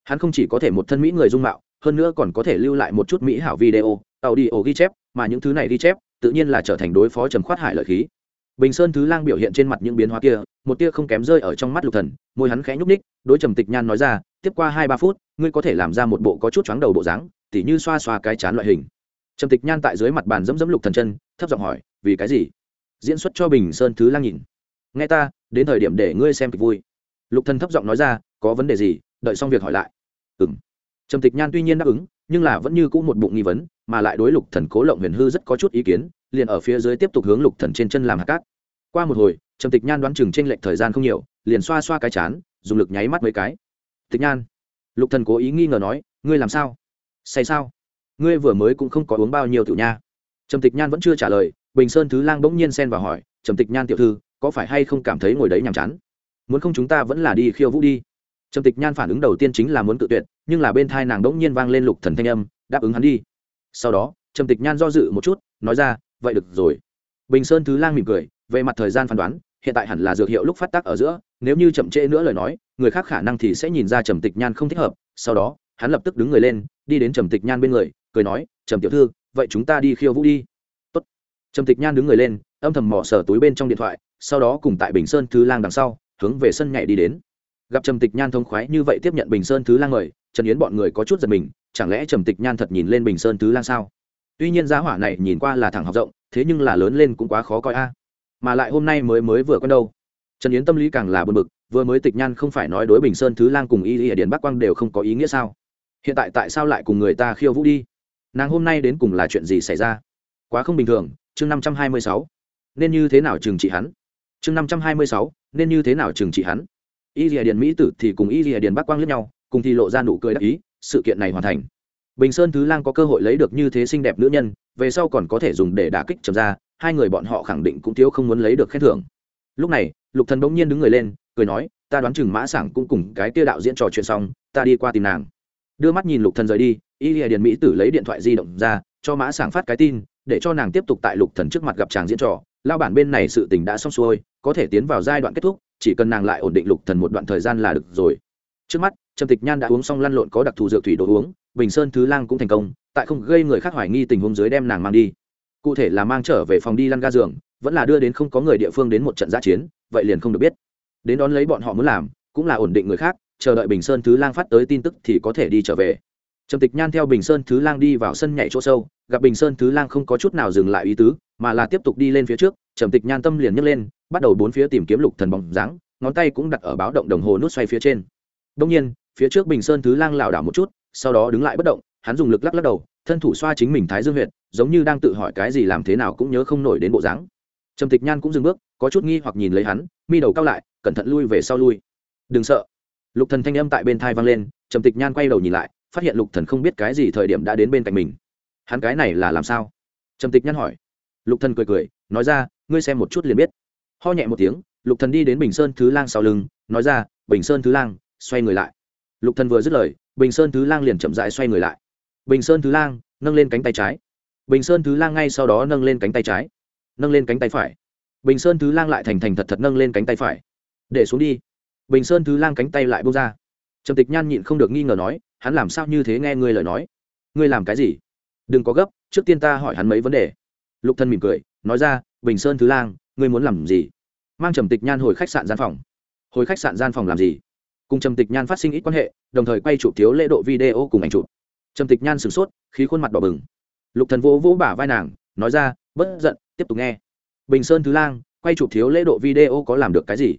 Hắn không chỉ có thể một thân mỹ người dung mạo, hơn nữa còn có thể lưu lại một chút mỹ hảo video tàu đi ổ ghi chép, mà những thứ này ghi chép, tự nhiên là trở thành đối phó trầm khoát hải lợi khí. Bình sơn thứ lang biểu hiện trên mặt những biến hóa kia, một tia không kém rơi ở trong mắt lục thần, môi hắn khẽ nhúc ních đối trầm tịch nhan nói ra, tiếp qua hai ba phút, ngươi có thể làm ra một bộ có chút chóng đầu bộ dáng, tỉ như xoa xoa cái chán loại hình. Trầm tịch nhan tại dưới mặt bàn dẫm dẫm lục thần chân, thấp giọng hỏi, vì cái gì? Diễn xuất cho bình sơn thứ lang nhìn. Nghe ta, đến thời điểm để ngươi xem kịch vui lục thần thấp giọng nói ra, có vấn đề gì? Đợi xong việc hỏi lại. Ừm. Trầm tịch nhan tuy nhiên đáp ứng, nhưng là vẫn như cũ một bụng nghi vấn, mà lại đối lục thần cố lộng huyền hư rất có chút ý kiến, liền ở phía dưới tiếp tục hướng lục thần trên chân làm hạt cát. Qua một hồi, trầm tịch nhan đoán chừng trên lệch thời gian không nhiều, liền xoa xoa cái chán, dùng lực nháy mắt mấy cái. Tịch nhan. Lục thần cố ý nghi ngờ nói, ngươi làm sao? Say sao? Ngươi vừa mới cũng không có uống bao nhiêu tiểu nha. Trầm tịch nhan vẫn chưa trả lời, bình sơn thứ lang bỗng nhiên xen vào hỏi, trầm tịch nhan tiểu thư, có phải hay không cảm thấy ngồi đấy nhàm chán? Muốn không chúng ta vẫn là đi khiêu vũ đi. Trầm tịch nhan phản ứng đầu tiên chính là muốn tự tuyệt, nhưng là bên thai nàng đỗng nhiên vang lên lục thần thanh âm, đáp ứng hắn đi. Sau đó, trầm tịch nhan do dự một chút, nói ra, vậy được rồi. Bình sơn thứ lang mỉm cười, về mặt thời gian phán đoán, hiện tại hẳn là dược hiệu lúc phát tác ở giữa, nếu như chậm trễ nữa lời nói, người khác khả năng thì sẽ nhìn ra trầm tịch nhan không thích hợp. Sau đó, hắn lập tức đứng người lên, đi đến trầm tịch nhan bên người, cười nói, trầm tiểu thư, vậy chúng ta đi khiêu vũ đi. Tốt. trầm tịch nhan đứng người lên, âm thầm mỏ sở túi bên trong điện thoại, sau đó cùng tại bình sơn thứ lang đằng sau hướng về sân nhảy đi đến. Gặp trầm tịch nhan thông khoái như vậy tiếp nhận bình sơn thứ lang mời, trần yến bọn người có chút giật mình, chẳng lẽ trầm tịch nhan thật nhìn lên bình sơn thứ lang sao? Tuy nhiên giá hỏa này nhìn qua là thẳng học rộng, thế nhưng là lớn lên cũng quá khó coi a. Mà lại hôm nay mới mới vừa quen đâu. Trần yến tâm lý càng là bực bực, vừa mới tịch nhan không phải nói đối bình sơn thứ lang cùng y y ở điền bắc quang đều không có ý nghĩa sao? Hiện tại tại sao lại cùng người ta khiêu vũ đi? Nàng hôm nay đến cùng là chuyện gì xảy ra? Quá không bình thường, chương năm trăm hai mươi sáu. Nên như thế nào trừng trị hắn? Chương năm trăm hai mươi sáu, nên như thế nào trừng trị hắn? Y rìa điền mỹ tử thì cùng y rìa điền bắc quang lẫn nhau, cùng thì lộ ra nụ cười đắc ý, sự kiện này hoàn thành. Bình sơn thứ lang có cơ hội lấy được như thế xinh đẹp nữ nhân, về sau còn có thể dùng để đả kích trầm ra hai người bọn họ khẳng định cũng thiếu không muốn lấy được khen thưởng. Lúc này, lục thần bỗng nhiên đứng người lên, cười nói, ta đoán chừng mã sảng cũng cùng cái kia đạo diễn trò chuyện xong, ta đi qua tìm nàng. Đưa mắt nhìn lục thần rời đi, y lìa điền mỹ tử lấy điện thoại di động ra, cho mã sảng phát cái tin, để cho nàng tiếp tục tại lục thần trước mặt gặp chàng diễn trò lao bản bên này sự tình đã xong xuôi, có thể tiến vào giai đoạn kết thúc, chỉ cần nàng lại ổn định lục thần một đoạn thời gian là được rồi. Trước mắt, trầm tịch nhan đã uống xong lăn lộn có đặc thù dược thủy đồ uống, bình sơn thứ lang cũng thành công, tại không gây người khác hoài nghi tình huống dưới đem nàng mang đi. Cụ thể là mang trở về phòng đi lăn ga giường, vẫn là đưa đến không có người địa phương đến một trận giã chiến, vậy liền không được biết. Đến đón lấy bọn họ muốn làm, cũng là ổn định người khác, chờ đợi bình sơn thứ lang phát tới tin tức thì có thể đi trở về trầm tịch nhan theo bình sơn thứ lang đi vào sân nhảy chỗ sâu, gặp bình sơn thứ lang không có chút nào dừng lại ý tứ, mà là tiếp tục đi lên phía trước, trầm tịch nhan tâm liền nhấc lên, bắt đầu bốn phía tìm kiếm lục thần bóng dáng, ngón tay cũng đặt ở báo động đồng hồ nút xoay phía trên. Đông nhiên, phía trước bình sơn thứ lang lảo đảo một chút, sau đó đứng lại bất động, hắn dùng lực lắc lắc đầu, thân thủ xoa chính mình thái dương huyệt, giống như đang tự hỏi cái gì làm thế nào cũng nhớ không nổi đến bộ dáng. Trầm tịch nhan cũng dừng bước, có chút nghi hoặc nhìn lấy hắn, mi đầu cao lại, cẩn thận lui về sau lui. Đừng sợ. Lục thần thanh âm tại bên thai vang lên, trầm tịch nhan quay đầu nhìn lại phát hiện lục thần không biết cái gì thời điểm đã đến bên cạnh mình. Hắn cái này là làm sao? Trầm tịch nhăn hỏi. Lục thần cười cười, nói ra, ngươi xem một chút liền biết. Ho nhẹ một tiếng, lục thần đi đến bình sơn thứ lang sau lưng, nói ra, bình sơn thứ lang, xoay người lại. Lục thần vừa dứt lời, bình sơn thứ lang liền chậm rãi xoay người lại. Bình sơn thứ lang, nâng lên cánh tay trái. Bình sơn thứ lang ngay sau đó nâng lên cánh tay trái. Nâng lên cánh tay phải. Bình sơn thứ lang lại thành thành thật thật nâng lên cánh tay phải. Để xuống đi. Bình sơn thứ lang cánh tay lại bông ra trầm tịch nhan nhịn không được nghi ngờ nói, hắn làm sao như thế nghe ngươi lời nói? Ngươi làm cái gì? Đừng có gấp, trước tiên ta hỏi hắn mấy vấn đề. Lục thân mỉm cười, nói ra, bình sơn thứ lang, ngươi muốn làm gì? Mang trầm tịch nhan hồi khách sạn gian phòng. Hồi khách sạn gian phòng làm gì? Cùng trầm tịch nhan phát sinh ít quan hệ, đồng thời quay chụp thiếu lễ độ video cùng ảnh chụp. Trầm tịch nhan sửng sốt, khí khuôn mặt đỏ bừng. Lục thần vỗ vỗ bả vai nàng, nói ra, bất giận, tiếp tục nghe. Bình sơn thứ lang, quay chụp thiếu lễ độ video có làm được cái gì?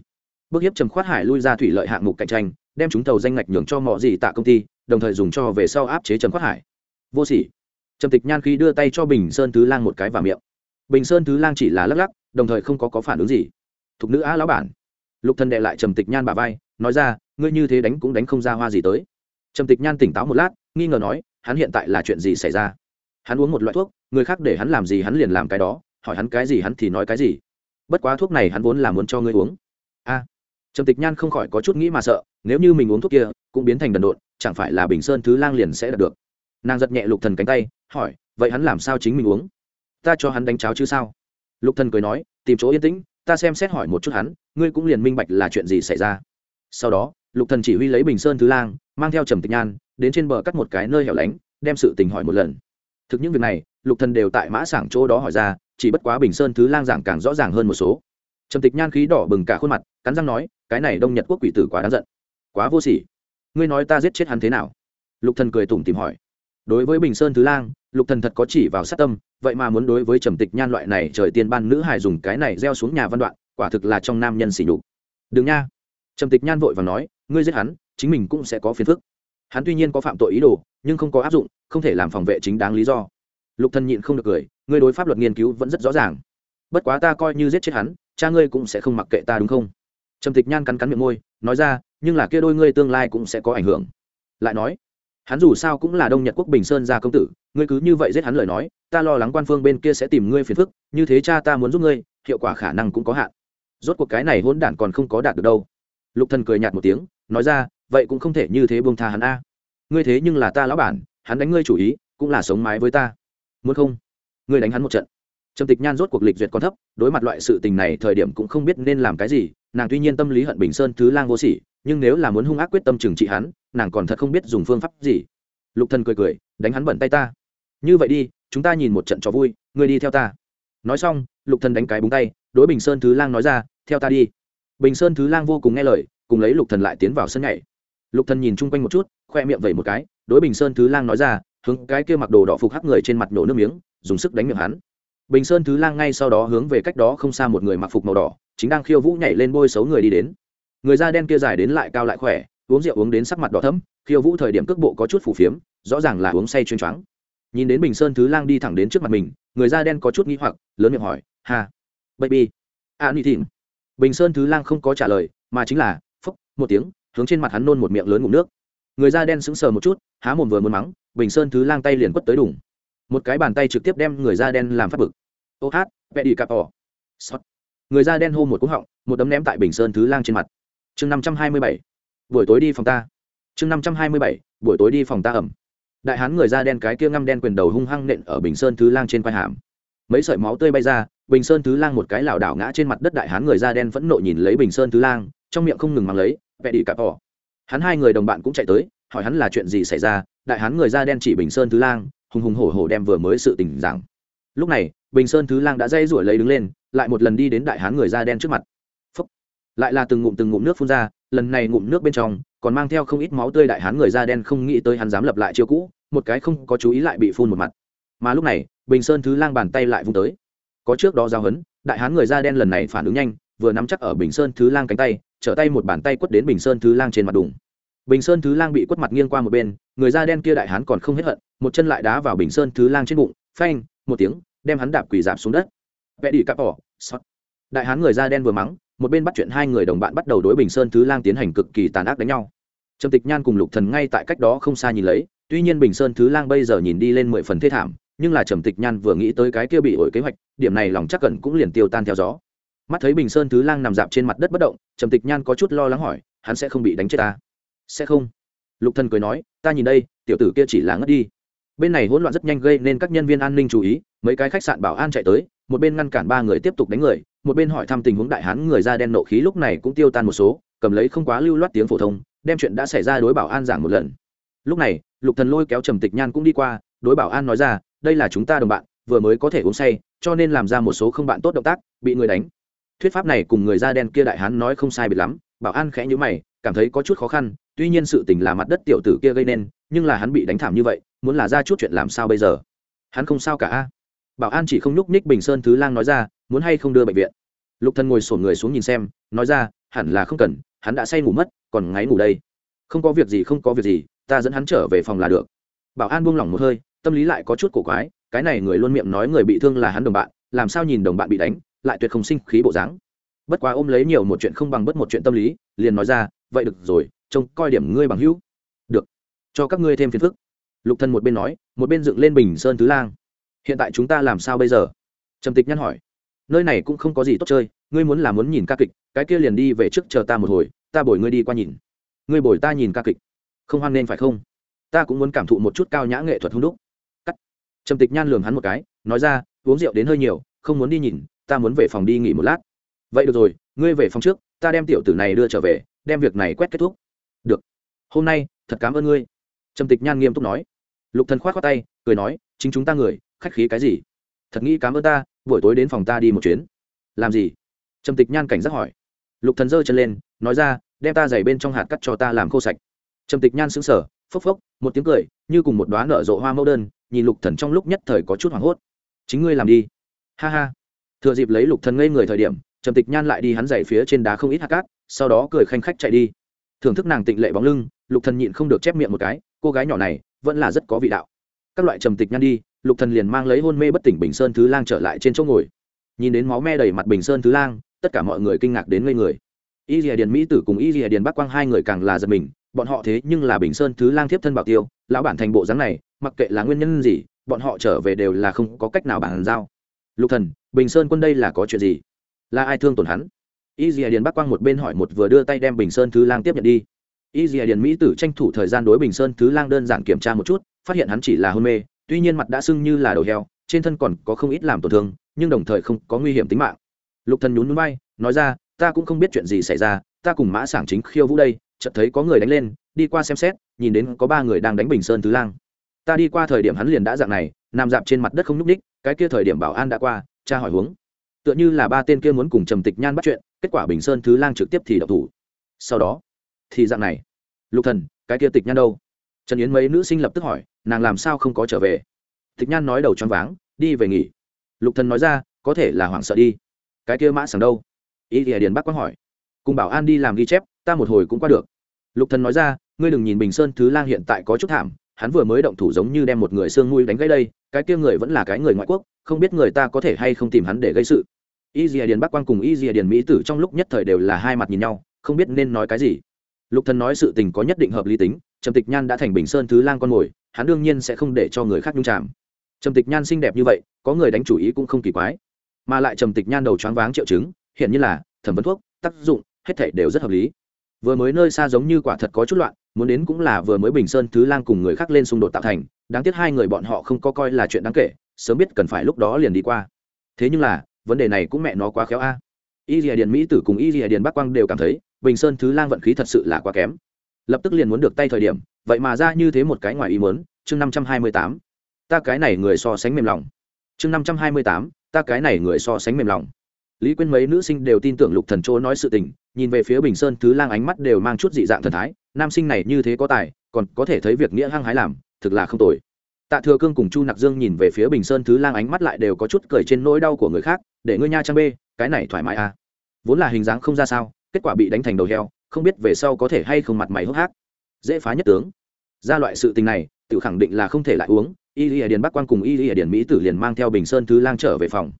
Bước hiếp trầm khoát hải lui ra thủy lợi hạng mục cạnh tranh đem chúng tàu danh ngạch nhường cho mọi gì tạ công ty, đồng thời dùng cho về sau áp chế trầm quát hải. Vô sỉ. Trầm tịch nhan khi đưa tay cho bình sơn thứ lang một cái vào miệng. Bình sơn thứ lang chỉ là lắc lắc, đồng thời không có có phản ứng gì. Thục nữ á lão bản. Lục thần đệ lại trầm tịch nhan bà vai, nói ra, ngươi như thế đánh cũng đánh không ra hoa gì tới. Trầm tịch nhan tỉnh táo một lát, nghi ngờ nói, hắn hiện tại là chuyện gì xảy ra? Hắn uống một loại thuốc, người khác để hắn làm gì hắn liền làm cái đó, hỏi hắn cái gì hắn thì nói cái gì. Bất quá thuốc này hắn vốn là muốn cho ngươi uống. A trầm tịch nhan không khỏi có chút nghĩ mà sợ, nếu như mình uống thuốc kia, cũng biến thành đần độn, chẳng phải là bình sơn thứ lang liền sẽ đạt được. Nàng giật nhẹ lục thần cánh tay, hỏi, vậy hắn làm sao chính mình uống? Ta cho hắn đánh cháo chứ sao? Lục thần cười nói, tìm chỗ yên tĩnh, ta xem xét hỏi một chút hắn, ngươi cũng liền minh bạch là chuyện gì xảy ra. Sau đó, lục thần chỉ huy lấy bình sơn thứ lang, mang theo trầm tịch nhan, đến trên bờ cắt một cái nơi hẻo lánh, đem sự tình hỏi một lần. Thực những việc này, lục thần đều tại mã sảng chỗ đó hỏi ra, chỉ bất quá bình sơn thứ lang giảng càng rõ ràng hơn một số trầm tịch nhan khí đỏ bừng cả khuôn mặt, cắn răng nói, cái này đông nhật quốc quỷ tử quá đáng giận. Quá vô sỉ. Ngươi nói ta giết chết hắn thế nào? Lục thần cười tủm tìm hỏi. Đối với bình sơn thứ lang, lục thần thật có chỉ vào sát tâm, vậy mà muốn đối với trầm tịch nhan loại này trời tiên ban nữ hài dùng cái này gieo xuống nhà văn đoạn, quả thực là trong nam nhân xỉ nhục. Đừng nha. Trầm tịch nhan vội và nói, ngươi giết hắn, chính mình cũng sẽ có phiền phức. Hắn tuy nhiên có phạm tội ý đồ, nhưng không có áp dụng, không thể làm phòng vệ chính đáng lý do. Lục thần nhịn không được cười, ngươi đối pháp luật nghiên cứu vẫn rất rõ ràng. Bất quá ta coi như giết chết hắn cha ngươi cũng sẽ không mặc kệ ta, đúng không? Trầm tịch nhan cắn cắn miệng môi, nói ra, nhưng là kia đôi ngươi tương lai cũng sẽ có ảnh hưởng. Lại nói, hắn dù sao cũng là đông nhật quốc bình sơn gia công tử, ngươi cứ như vậy giết hắn lời nói, ta lo lắng quan phương bên kia sẽ tìm ngươi phiền phức, như thế cha ta muốn giúp ngươi, hiệu quả khả năng cũng có hạn. Rốt cuộc cái này hỗn đản còn không có đạt được đâu. Lục thần cười nhạt một tiếng, nói ra, vậy cũng không thể như thế buông tha hắn a. Ngươi thế nhưng là ta lão bản, hắn đánh ngươi chủ ý, cũng là sống mái với ta. Muốn không? Ngươi đánh hắn một trận trầm tịch nhan rốt cuộc lịch duyệt còn thấp, đối mặt loại sự tình này thời điểm cũng không biết nên làm cái gì, nàng tuy nhiên tâm lý hận bình sơn thứ lang vô sỉ, nhưng nếu là muốn hung ác quyết tâm trừng trị hắn, nàng còn thật không biết dùng phương pháp gì. Lục thần cười cười, đánh hắn bẩn tay ta. Như vậy đi, chúng ta nhìn một trận cho vui, ngươi đi theo ta. Nói xong, lục thần đánh cái búng tay, đối bình sơn thứ lang nói ra, theo ta đi. Bình sơn thứ lang vô cùng nghe lời, cùng lấy lục thần lại tiến vào sân nhảy. Lục thần nhìn chung quanh một chút, khoe miệng vẩy một cái, đối bình sơn thứ lang nói ra, hướng cái kia mặc đồ đỏ phục hắc người trên mặt nổ nước miếng, dùng sức đánh miệng hắn bình sơn thứ lang ngay sau đó hướng về cách đó không xa một người mặc phục màu đỏ, chính đang khiêu vũ nhảy lên bôi xấu người đi đến. Người da đen kia dài đến lại cao lại khỏe, uống rượu uống đến sắc mặt đỏ thấm khiêu vũ thời điểm cước bộ có chút phủ phiếm, rõ ràng là uống say chuyên choáng. Nhìn đến bình sơn thứ lang đi thẳng đến trước mặt mình, người da đen có chút nghi hoặc, lớn miệng hỏi, ha, baby, a ni thìn? Bình sơn thứ lang không có trả lời, mà chính là, phúc, một tiếng, hướng trên mặt hắn nôn một miệng lớn ngụm nước. Người da đen sững sờ một chút, há mồm vừa muốn mắng, bình sơn thứ lang tay liền quất tới đủng một cái bàn tay trực tiếp đem người da đen làm phát bực. Ô hát vẹ đi cặp ỏ. Người da đen hô một cú họng, một đấm ném tại bình sơn thứ lang trên mặt. Chương năm trăm hai mươi bảy. Buổi tối đi phòng ta. Chương năm trăm hai mươi bảy. Buổi tối đi phòng ta ẩm. Đại hán người da đen cái kia ngăm đen quyền đầu hung hăng nện ở bình sơn thứ lang trên quai hàm. Mấy sợi máu tươi bay ra, bình sơn thứ lang một cái lảo đảo ngã trên mặt đất đại hán người da đen phẫn nộ nhìn lấy bình sơn thứ lang, trong miệng không ngừng mang lấy vẹ đi cặp ỏ. Hắn hai người đồng bạn cũng chạy tới, hỏi hắn là chuyện gì xảy ra, đại hán người da đen chỉ bình sơn thứ lang hùng hùng hổ hổ đem vừa mới sự tình giảng. Lúc này, bình sơn thứ lang đã dây rủi lấy đứng lên, lại một lần đi đến đại hán người da đen trước mặt. Phúc. lại là từng ngụm từng ngụm nước phun ra, lần này ngụm nước bên trong, còn mang theo không ít máu tươi đại hán người da đen không nghĩ tới hắn dám lập lại chiêu cũ, một cái không có chú ý lại bị phun một mặt. Mà lúc này, bình sơn thứ lang bàn tay lại vung tới. Có trước đó giao hấn, đại hán người da đen lần này phản ứng nhanh, vừa nắm chắc ở bình sơn thứ lang cánh tay, trở tay một bàn tay quất đến bình sơn thứ lang trên mặt đùng bình sơn thứ lang bị quất mặt nghiêng qua một bên, người da đen kia đại hán còn không hết hận, một chân lại đá vào bình sơn thứ lang trên bụng, phanh, một tiếng, đem hắn đạp quỳ giảm xuống đất. Vẽ đi cặp bỏ sót đại hán người da đen vừa mắng, một bên bắt chuyện hai người đồng bạn bắt đầu đối bình sơn thứ lang tiến hành cực kỳ tàn ác đánh nhau. Trầm tịch nhan cùng lục thần ngay tại cách đó không xa nhìn lấy, tuy nhiên bình sơn thứ lang bây giờ nhìn đi lên mười phần thê thảm, nhưng là trầm tịch nhan vừa nghĩ tới cái kia bị ổi kế hoạch, điểm này lòng chắc cẩn cũng liền tiêu tan theo gió. Mắt thấy bình sơn thứ lang nằm dạp trên mặt đất bất động, trầm tịch nhan có chút lo lắng hỏi, hắn sẽ không bị đánh chết ta? Sẽ không? Lục thần cười nói, ta nhìn đây, tiểu tử kia chỉ là ngất đi. Bên này hỗn loạn rất nhanh gây nên các nhân viên an ninh chú ý, mấy cái khách sạn bảo an chạy tới, một bên ngăn cản ba người tiếp tục đánh người, một bên hỏi thăm tình huống đại hán người da đen nộ khí lúc này cũng tiêu tan một số, cầm lấy không quá lưu loát tiếng phổ thông, đem chuyện đã xảy ra đối bảo an giảng một lần. Lúc này, lục thần lôi kéo trầm tịch nhan cũng đi qua, đối bảo an nói ra, đây là chúng ta đồng bạn, vừa mới có thể uống say, cho nên làm ra một số không bạn tốt động tác, bị người đánh. Thuyết pháp này cùng người da đen kia đại hán nói không sai biệt lắm, bảo an khẽ nhíu mày cảm thấy có chút khó khăn, tuy nhiên sự tình là mặt đất tiểu tử kia gây nên, nhưng là hắn bị đánh thảm như vậy, muốn là ra chút chuyện làm sao bây giờ? Hắn không sao cả a. Bảo an chỉ không nhúc nhích bình sơn thứ lang nói ra, muốn hay không đưa bệnh viện? Lục thần ngồi sổn người xuống nhìn xem, nói ra, hẳn là không cần, hắn đã say ngủ mất, còn ngáy ngủ đây. Không có việc gì, không có việc gì, ta dẫn hắn trở về phòng là được. Bảo an buông lỏng một hơi, tâm lý lại có chút cổ quái, cái này người luôn miệng nói người bị thương là hắn đồng bạn, làm sao nhìn đồng bạn bị đánh, lại tuyệt không sinh khí bộ dáng bất quá ôm lấy nhiều một chuyện không bằng bất một chuyện tâm lý, liền nói ra, vậy được rồi, trông coi điểm ngươi bằng hữu. Được, cho các ngươi thêm phiền phức. Lục thân một bên nói, một bên dựng lên bình sơn tứ lang. Hiện tại chúng ta làm sao bây giờ? Trầm tịch nhăn hỏi. Nơi này cũng không có gì tốt chơi, ngươi muốn là muốn nhìn ca kịch, cái kia liền đi về trước chờ ta một hồi, ta bồi ngươi đi qua nhìn. Ngươi bồi ta nhìn ca kịch. Không hoan nên phải không? Ta cũng muốn cảm thụ một chút cao nhã nghệ thuật hung đúc. Cắt. Trầm tịch nhan lường hắn một cái, nói ra, uống rượu đến hơi nhiều, không muốn đi nhìn, ta muốn về phòng đi nghỉ một lát vậy được rồi, ngươi về phòng trước, ta đem tiểu tử này đưa trở về, đem việc này quét kết thúc. Được. Hôm nay, thật cảm ơn ngươi. Trầm tịch nhan nghiêm túc nói. Lục thần khoát khoát tay, cười nói, chính chúng ta người, khách khí cái gì? Thật nghĩ cảm ơn ta, buổi tối đến phòng ta đi một chuyến. Làm gì? Trầm tịch nhan cảnh giác hỏi. Lục thần giơ chân lên, nói ra, đem ta giày bên trong hạt cắt cho ta làm khô sạch. Trầm tịch nhan sững sờ, phốc phốc, một tiếng cười, như cùng một đóa nở rộ hoa mẫu đơn, nhìn lục thần trong lúc nhất thời có chút hoảng hốt. Chính ngươi làm đi. Ha ha. Thừa dịp lấy lục thần ngây người thời điểm trầm tịch nhan lại đi hắn dậy phía trên đá không ít hạt cát, sau đó cười khanh khách chạy đi. Thưởng thức nàng tịnh lệ bóng lưng, lục thần nhịn không được chép miệng một cái, cô gái nhỏ này vẫn là rất có vị đạo. Các loại trầm tịch nhan đi, lục thần liền mang lấy hôn mê bất tỉnh bình sơn thứ lang trở lại trên chỗ ngồi. Nhìn đến máu me đầy mặt bình sơn thứ lang, tất cả mọi người kinh ngạc đến ngây người. Y dìa điền mỹ tử cùng y dìa điền bắc quang hai người càng là giật mình, bọn họ thế nhưng là bình sơn thứ lang thiếp thân bảo tiêu, lão bản thành bộ dáng này, mặc kệ là nguyên nhân gì, bọn họ trở về đều là không có cách nào bàn giao. Lục thần, bình sơn quân đây là có chuyện gì? Là ai thương tổn hắn? Y dìa điền bắc quang một bên hỏi một vừa đưa tay đem bình sơn thứ lang tiếp nhận đi. Y dìa điền mỹ tử tranh thủ thời gian đối bình sơn thứ lang đơn giản kiểm tra một chút, phát hiện hắn chỉ là hôn mê, tuy nhiên mặt đã sưng như là đầu heo, trên thân còn có không ít làm tổn thương, nhưng đồng thời không có nguy hiểm tính mạng. Lục thần nhún núi bay nói ra, ta cũng không biết chuyện gì xảy ra, ta cùng mã sảng chính khiêu vũ đây, chợt thấy có người đánh lên, đi qua xem xét, nhìn đến có ba người đang đánh bình sơn thứ lang. Ta đi qua thời điểm hắn liền đã dạng này, nằm dạp trên mặt đất không nhúc ních cái kia thời điểm bảo an đã qua, cha hỏi hướng tựa như là ba tên kia muốn cùng trầm tịch nhan bắt chuyện, kết quả bình sơn thứ lang trực tiếp thì đậu thủ. Sau đó, thì dạng này. Lục thần, cái kia tịch nhan đâu? Trần yến mấy nữ sinh lập tức hỏi, nàng làm sao không có trở về? Tịch nhan nói đầu choáng váng, đi về nghỉ. Lục thần nói ra, có thể là hoảng sợ đi. Cái kia mã sảng đâu? Ý thì điền bắc quang hỏi. Cùng bảo an đi làm ghi chép, ta một hồi cũng qua được. Lục thần nói ra, ngươi đừng nhìn bình sơn thứ lang hiện tại có chút thảm hắn vừa mới động thủ giống như đem một người xương nuôi đánh gãy đây, cái kia người vẫn là cái người ngoại quốc, không biết người ta có thể hay không tìm hắn để gây sự. Y dìa điền bắc quang cùng y dìa điền mỹ tử trong lúc nhất thời đều là hai mặt nhìn nhau, không biết nên nói cái gì. Lục thần nói sự tình có nhất định hợp lý tính, trầm tịch nhan đã thành bình sơn thứ lang con ngồi hắn đương nhiên sẽ không để cho người khác nhung chạm trầm tịch nhan xinh đẹp như vậy, có người đánh chủ ý cũng không kỳ quái. Mà lại trầm tịch nhan đầu choáng váng triệu chứng, hiện như là thẩm vấn thuốc, tác dụng, hết thảy đều rất hợp lý. Vừa mới nơi xa giống như quả thật có chút loạn muốn đến cũng là vừa mới bình sơn thứ lang cùng người khác lên xung đột tạo thành, đáng tiếc hai người bọn họ không có coi là chuyện đáng kể, sớm biết cần phải lúc đó liền đi qua. Thế nhưng là, vấn đề này cũng mẹ nó quá khéo a. Y dìa điền mỹ tử cùng y dìa điền bắc quang đều cảm thấy, bình sơn thứ lang vận khí thật sự là quá kém. Lập tức liền muốn được tay thời điểm, vậy mà ra như thế một cái ngoài ý muốn, chương năm trăm hai mươi tám. Ta cái này người so sánh mềm lòng. Chương năm trăm hai mươi tám, ta cái này người so sánh mềm lòng. Lý quyên mấy nữ sinh đều tin tưởng lục thần chỗ nói sự tình nhìn về phía bình sơn thứ lang ánh mắt đều mang chút dị dạng thần thái, nam sinh này như thế có tài, còn có thể thấy việc nghĩa hăng hái làm, thực là không tồi. Tạ thừa cương cùng chu nặc dương nhìn về phía bình sơn thứ lang ánh mắt lại đều có chút cười trên nỗi đau của người khác, để ngươi nha trang bê, cái này thoải mái à. Vốn là hình dáng không ra sao, kết quả bị đánh thành đầu heo, không biết về sau có thể hay không mặt mày hốc hác. Dễ phá nhất tướng. Ra loại sự tình này tự khẳng định là không thể lại uống, y y điền bắc quan cùng y y điền mỹ tử liền mang theo bình sơn thứ lang trở về phòng.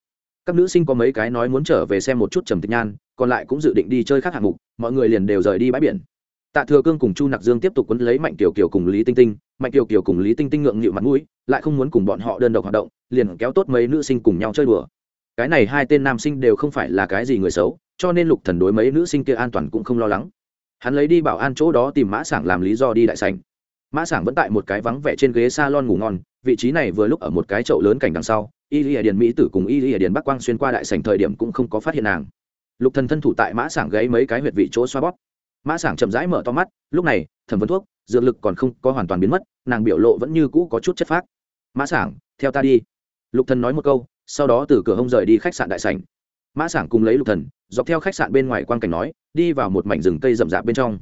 Các nữ sinh có mấy cái nói muốn trở về xem một chút trầm tịch nhan còn lại cũng dự định đi chơi khác hạng mục, mọi người liền đều rời đi bãi biển. Tạ thừa cương cùng chu nặc dương tiếp tục quấn lấy mạnh kiều kiều cùng lý tinh tinh, mạnh kiều kiều cùng lý tinh tinh ngượng nghịu mặt mũi, lại không muốn cùng bọn họ đơn độc hoạt động, liền kéo tốt mấy nữ sinh cùng nhau chơi đùa. Cái này hai tên nam sinh đều không phải là cái gì người xấu, cho nên lục thần đối mấy nữ sinh kia an toàn cũng không lo lắng. Hắn lấy đi bảo an chỗ đó tìm mã sảng làm lý do đi đại sảnh. Mã sảng vẫn tại một cái vắng vẻ trên ghế salon ngủ ngon, vị trí này vừa lúc ở một cái chậu lớn cảnh đằng sau, y lìa điền mỹ tử cùng y lìa điền bắc quang xuyên qua đại sảnh thời điểm cũng không có phát hiện nàng lục thần thân thủ tại mã sảng gáy mấy cái huyệt vị chỗ xoa bóp. Mã sảng chậm rãi mở to mắt, lúc này, thẩm vấn thuốc, dược lực còn không có hoàn toàn biến mất, nàng biểu lộ vẫn như cũ có chút chất phác. Mã sảng, theo ta đi. Lục thần nói một câu, sau đó từ cửa hông rời đi khách sạn đại sảnh. Mã sảng cùng lấy lục thần, dọc theo khách sạn bên ngoài quan cảnh nói, đi vào một mảnh rừng cây rậm rạp bên trong.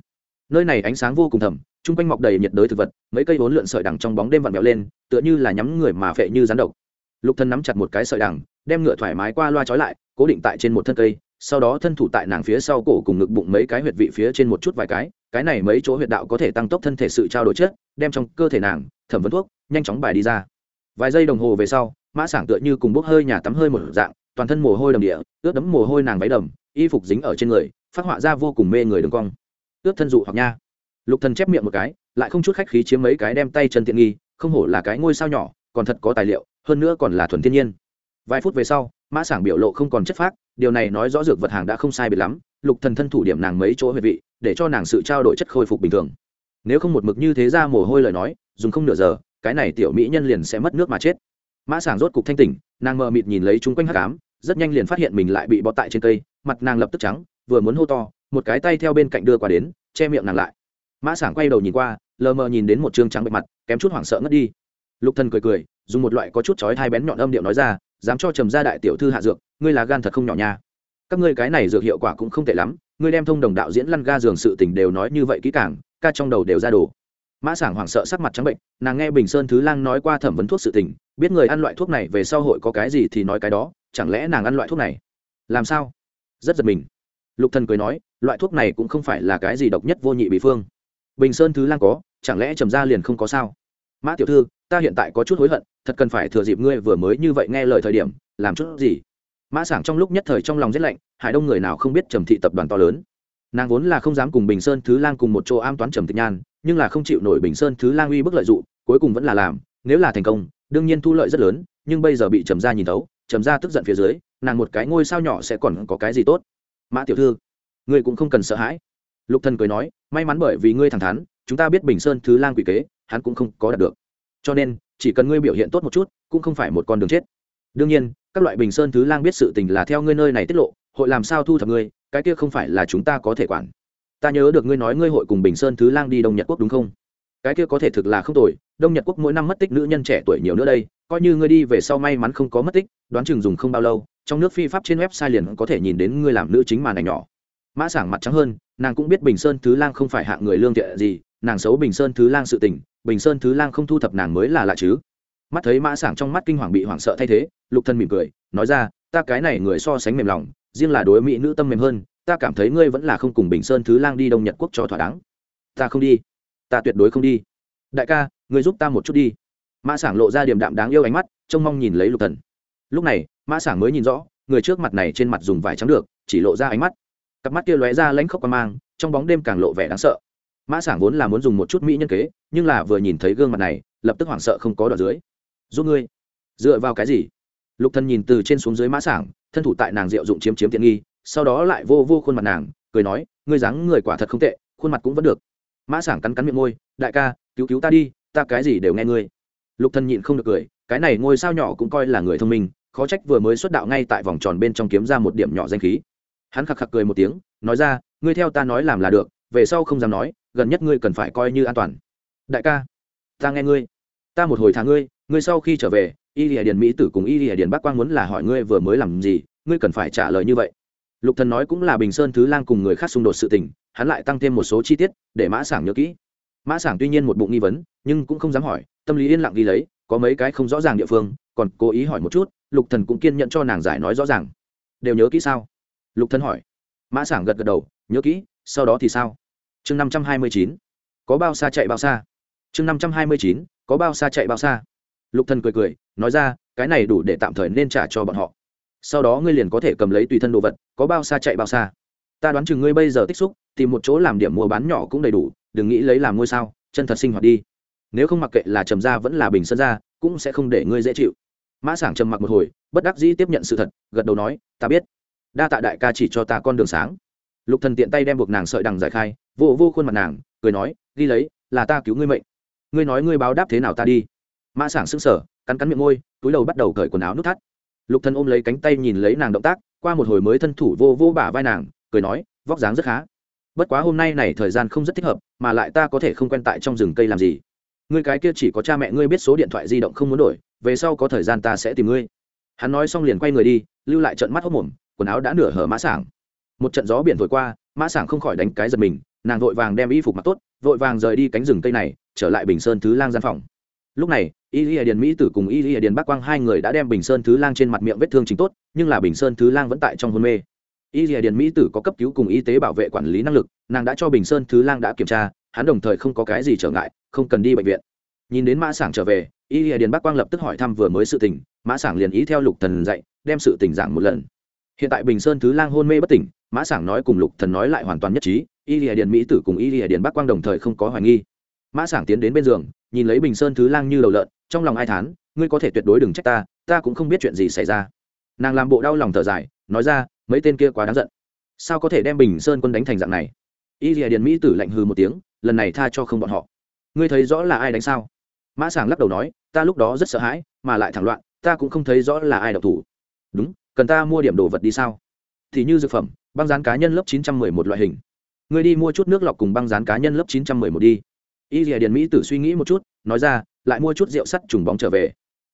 Nơi này ánh sáng vô cùng thầm, chung quanh mọc đầy nhiệt đới thực vật, mấy cây vốn lượn sợi đằng trong bóng đêm vặn vẹo lên, tựa như là nhắm người mà phệ như rắn độc. Lục Thần nắm chặt một cái sợi đằng, đem ngựa thoải mái qua loa trói lại, cố định tại trên một thân cây sau đó thân thủ tại nàng phía sau cổ cùng ngực bụng mấy cái huyệt vị phía trên một chút vài cái cái này mấy chỗ huyệt đạo có thể tăng tốc thân thể sự trao đổi chất, đem trong cơ thể nàng, thẩm vấn thuốc, nhanh chóng bài đi ra. Vài giây đồng hồ về sau, mã sảng tựa như cùng bốc hơi nhà tắm hơi một dạng, toàn thân mồ hôi đầm địa, ướt đấm mồ hôi nàng váy đầm, y phục dính ở trên người, phát họa ra vô cùng mê người đường cong. Ướt thân dụ hoặc nha. Lục thần chép miệng một cái, lại không chút khách khí chiếm mấy cái đem tay chân tiện nghi, không hổ là cái ngôi sao nhỏ, còn thật có tài liệu, hơn nữa còn là thuần thiên nhiên. Vài phút về sau mã sảng biểu lộ không còn chất phác, điều này nói rõ dược vật hàng đã không sai biệt lắm, lục thần thân thủ điểm nàng mấy chỗ huyệt vị, để cho nàng sự trao đổi chất khôi phục bình thường. Nếu không một mực như thế ra mồ hôi lời nói, dùng không nửa giờ, cái này tiểu mỹ nhân liền sẽ mất nước mà chết. Mã sảng rốt cục thanh tỉnh, nàng mờ mịt nhìn lấy chúng quanh hắc ám, rất nhanh liền phát hiện mình lại bị bó tại trên cây, mặt nàng lập tức trắng, vừa muốn hô to, một cái tay theo bên cạnh đưa qua đến, che miệng nàng lại. Mã sảng quay đầu nhìn qua, lờ mờ nhìn đến một trương trắng bệ mặt, kém chút hoảng sợ ngất đi. Lục thần cười cười, dùng một loại có chút chói thai bén nhọn âm điệu nói ra dám cho trầm gia đại tiểu thư hạ dược, ngươi là gan thật không nhỏ nha. Các ngươi cái này dược hiệu quả cũng không tệ lắm, ngươi đem thông đồng đạo diễn lăn ga giường sự tình đều nói như vậy kỹ càng, ca trong đầu đều ra đồ. Mã sảng hoảng sợ sắc mặt trắng bệnh, nàng nghe bình sơn thứ lang nói qua thẩm vấn thuốc sự tình, biết người ăn loại thuốc này về sau hội có cái gì thì nói cái đó, chẳng lẽ nàng ăn loại thuốc này? Làm sao? Rất giật mình. Lục thần cười nói, loại thuốc này cũng không phải là cái gì độc nhất vô nhị bị phương. Bình sơn thứ lang có, chẳng lẽ trầm gia liền không có sao? Mã tiểu thư, ta hiện tại có chút hối hận, thật cần phải thừa dịp ngươi vừa mới như vậy nghe lời thời điểm, làm chút gì? Mã sảng trong lúc nhất thời trong lòng rét lạnh, hải đông người nào không biết trầm thị tập đoàn to lớn. Nàng vốn là không dám cùng bình sơn thứ lang cùng một chỗ am toán trầm tịch nhan, nhưng là không chịu nổi bình sơn thứ lang uy bức lợi dụng cuối cùng vẫn là làm, nếu là thành công, đương nhiên thu lợi rất lớn, nhưng bây giờ bị trầm ra nhìn thấu, trầm ra tức giận phía dưới, nàng một cái ngôi sao nhỏ sẽ còn có cái gì tốt? Mã tiểu thư, ngươi cũng không cần sợ hãi. Lục thần cười nói, may mắn bởi vì ngươi thẳng thắn chúng ta biết bình sơn thứ lang quỷ kế, hắn cũng không có đạt được. Cho nên, chỉ cần ngươi biểu hiện tốt một chút, cũng không phải một con đường chết. Đương nhiên, các loại bình sơn thứ lang biết sự tình là theo ngươi nơi này tiết lộ, hội làm sao thu thập ngươi, cái kia không phải là chúng ta có thể quản. Ta nhớ được ngươi nói ngươi hội cùng bình sơn thứ lang đi đông nhật quốc đúng không? Cái kia có thể thực là không tồi, đông nhật quốc mỗi năm mất tích nữ nhân trẻ tuổi nhiều nữa đây, coi như ngươi đi về sau may mắn không có mất tích, đoán chừng dùng không bao lâu, trong nước phi pháp trên website liền có thể nhìn đến ngươi làm nữ chính màn ảnh nhỏ. Mã sảng mặt trắng hơn, nàng cũng biết bình sơn thứ lang không phải hạng người lương thiện gì nàng xấu bình sơn thứ lang sự tình, bình sơn thứ lang không thu thập nàng mới là lạ chứ. Mắt thấy mã sảng trong mắt kinh hoàng bị hoảng sợ thay thế, lục thân mỉm cười, nói ra, ta cái này người so sánh mềm lòng, riêng là đối mỹ nữ tâm mềm hơn, ta cảm thấy ngươi vẫn là không cùng bình sơn thứ lang đi đông nhật quốc cho thỏa đáng. Ta không đi. Ta tuyệt đối không đi. Đại ca, ngươi giúp ta một chút đi. Mã sảng lộ ra điểm đạm đáng yêu ánh mắt, trông mong nhìn lấy lục thần. Lúc này, mã sảng mới nhìn rõ, người trước mặt này trên mặt dùng vải trắng được, chỉ lộ ra ánh mắt. Cặp mắt kia lóe ra lãnh khốc qua mang, trong bóng đêm càng lộ vẻ đáng sợ mã sảng vốn là muốn dùng một chút mỹ nhân kế, nhưng là vừa nhìn thấy gương mặt này, lập tức hoảng sợ không có đoạn dưới. Giúp ngươi. Dựa vào cái gì? Lục thần nhìn từ trên xuống dưới mã sảng, thân thủ tại nàng diệu dụng chiếm chiếm tiện nghi, sau đó lại vô vô khuôn mặt nàng, cười nói, ngươi dáng người quả thật không tệ, khuôn mặt cũng vẫn được. Mã sảng cắn cắn miệng môi, đại ca, cứu cứu ta đi, ta cái gì đều nghe ngươi. Lục thần nhịn không được cười, cái này ngôi sao nhỏ cũng coi là người thông minh, khó trách vừa mới xuất đạo ngay tại vòng tròn bên trong kiếm ra một điểm nhỏ danh khí. Hắn khạc khạc cười một tiếng, nói ra, ngươi theo ta nói làm là được về sau không dám nói, gần nhất ngươi cần phải coi như an toàn. Đại ca, ta nghe ngươi. Ta một hồi thả ngươi ngươi sau khi trở về, y lìa điền mỹ tử cùng y lìa điền bắc quang muốn là hỏi ngươi vừa mới làm gì, ngươi cần phải trả lời như vậy. Lục thần nói cũng là bình sơn thứ lang cùng người khác xung đột sự tình, hắn lại tăng thêm một số chi tiết để mã sảng nhớ kỹ. Mã sảng tuy nhiên một bụng nghi vấn, nhưng cũng không dám hỏi, tâm lý yên lặng ghi lấy, có mấy cái không rõ ràng địa phương, còn cố ý hỏi một chút, lục thần cũng kiên nhẫn cho nàng giải nói rõ ràng. Đều nhớ kỹ sao? Lục thần hỏi. Mã sảng gật gật đầu, nhớ kỹ sau đó thì sao? Chương năm trăm hai mươi chín. Có bao xa chạy bao xa? Chương năm trăm hai mươi chín. Có bao xa chạy bao xa? Lục thần cười cười, nói ra, cái này đủ để tạm thời nên trả cho bọn họ. Sau đó ngươi liền có thể cầm lấy tùy thân đồ vật, có bao xa chạy bao xa? Ta đoán chừng ngươi bây giờ tích xúc, tìm một chỗ làm điểm mua bán nhỏ cũng đầy đủ, đừng nghĩ lấy làm ngôi sao, chân thật sinh hoạt đi. Nếu không mặc kệ là trầm gia vẫn là bình sơn gia, cũng sẽ không để ngươi dễ chịu. Mã sảng trầm mặc một hồi, bất đắc dĩ tiếp nhận sự thật, gật đầu nói, ta biết. Đa tạ đại ca chỉ cho ta con đường sáng lục thần tiện tay đem buộc nàng sợi đằng giải khai, vô vô khuôn mặt nàng, cười nói, ghi lấy, là ta cứu ngươi mệnh. Ngươi nói ngươi báo đáp thế nào ta đi. Mã sảng sững sờ, cắn cắn miệng môi, túi đầu bắt đầu cởi quần áo nút thắt. Lục thần ôm lấy cánh tay nhìn lấy nàng động tác, qua một hồi mới thân thủ vô vô bả vai nàng, cười nói, vóc dáng rất khá. Bất quá hôm nay này thời gian không rất thích hợp, mà lại ta có thể không quen tại trong rừng cây làm gì. Ngươi cái kia chỉ có cha mẹ ngươi biết số điện thoại di động không muốn đổi, về sau có thời gian ta sẽ tìm ngươi. Hắn nói xong liền quay người đi, lưu lại trận mắt hốc mồm, quần áo đã nửa hở mã sảng một trận gió biển thổi qua, mã sảng không khỏi đánh cái giật mình, nàng vội vàng đem y phục mặc tốt, vội vàng rời đi cánh rừng cây này, trở lại bình sơn thứ lang gian phòng. Lúc này, y lìa điền mỹ tử cùng y lìa điền bắc quang hai người đã đem bình sơn thứ lang trên mặt miệng vết thương chính tốt, nhưng là bình sơn thứ lang vẫn tại trong hôn mê. Y lìa điền mỹ tử có cấp cứu cùng y tế bảo vệ quản lý năng lực, nàng đã cho bình sơn thứ lang đã kiểm tra, hắn đồng thời không có cái gì trở ngại, không cần đi bệnh viện. Nhìn đến mã sảng trở về, y lìa điền bắc quang lập tức hỏi thăm vừa mới sự tình, mã sảng liền ý theo lục thần dạy, đem sự tình giảng một lần. Hiện tại bình sơn thứ lang hôn mê bất tỉnh mã sảng nói cùng lục thần nói lại hoàn toàn nhất trí, y lìa điền mỹ tử cùng y lìa điền bắc quang đồng thời không có hoài nghi. Mã sảng tiến đến bên giường, nhìn lấy bình sơn thứ lang như đầu lợn, trong lòng ai thán, ngươi có thể tuyệt đối đừng trách ta ta cũng không biết chuyện gì xảy ra. Nàng làm bộ đau lòng thở dài, nói ra, mấy tên kia quá đáng giận. Sao có thể đem bình sơn quân đánh thành dạng này? Y lìa điền mỹ tử lạnh hừ một tiếng, lần này tha cho không bọn họ. Ngươi thấy rõ là ai đánh sao? Mã sảng lắc đầu nói, ta lúc đó rất sợ hãi, mà lại thẳng loạn, ta cũng không thấy rõ là ai độc thủ. Đúng, cần ta mua điểm đồ vật đi sao? Thì như dược phẩm băng dán cá nhân lớp chín trăm mười một loại hình. Ngươi đi mua chút nước lọc cùng băng dán cá nhân lớp chín trăm mười một đi. Y dìa điền mỹ tử suy nghĩ một chút, nói ra, lại mua chút rượu sắt trùng bóng trở về.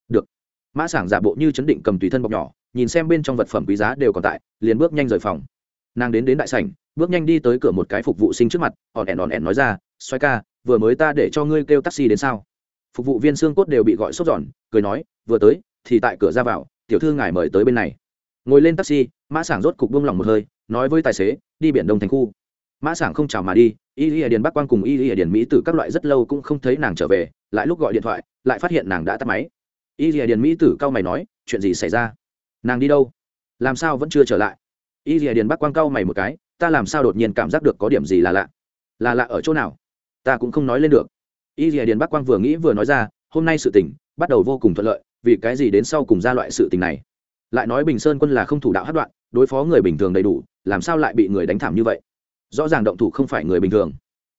Được. Mã sảng giả bộ như chấn định cầm tùy thân bọc nhỏ, nhìn xem bên trong vật phẩm quý giá đều còn tại, liền bước nhanh rời phòng. Nàng đến đến đại sảnh, bước nhanh đi tới cửa một cái phục vụ sinh trước mặt ỏn ẻn ỏn ẻn nói ra xoay ca, vừa mới ta để cho ngươi kêu taxi đến sao? Phục vụ viên xương cốt đều bị gọi sốt giòn, cười nói, vừa tới, thì tại cửa ra vào, tiểu thư ngài mời tới bên này. Ngồi lên taxi, mã sảng rốt cục buông lỏng một hơi nói với tài xế, đi biển đông thành khu. Mã sảng không chào mà đi, y y điền bắc quang cùng y y điền mỹ Tử các loại rất lâu cũng không thấy nàng trở về, lại lúc gọi điện thoại, lại phát hiện nàng đã tắt máy. Y y điền mỹ tử cao mày nói, chuyện gì xảy ra? Nàng đi đâu? Làm sao vẫn chưa trở lại? Y y điền bắc quang cao mày một cái, ta làm sao đột nhiên cảm giác được có điểm gì là lạ? Là lạ ở chỗ nào? Ta cũng không nói lên được. Y y điền bắc quang vừa nghĩ vừa nói ra, hôm nay sự tình bắt đầu vô cùng thuận lợi, vì cái gì đến sau cùng ra loại sự tình này? Lại nói bình sơn quân là không thủ đạo hát đoạn đối phó người bình thường đầy đủ, làm sao lại bị người đánh thảm như vậy? Rõ ràng động thủ không phải người bình thường.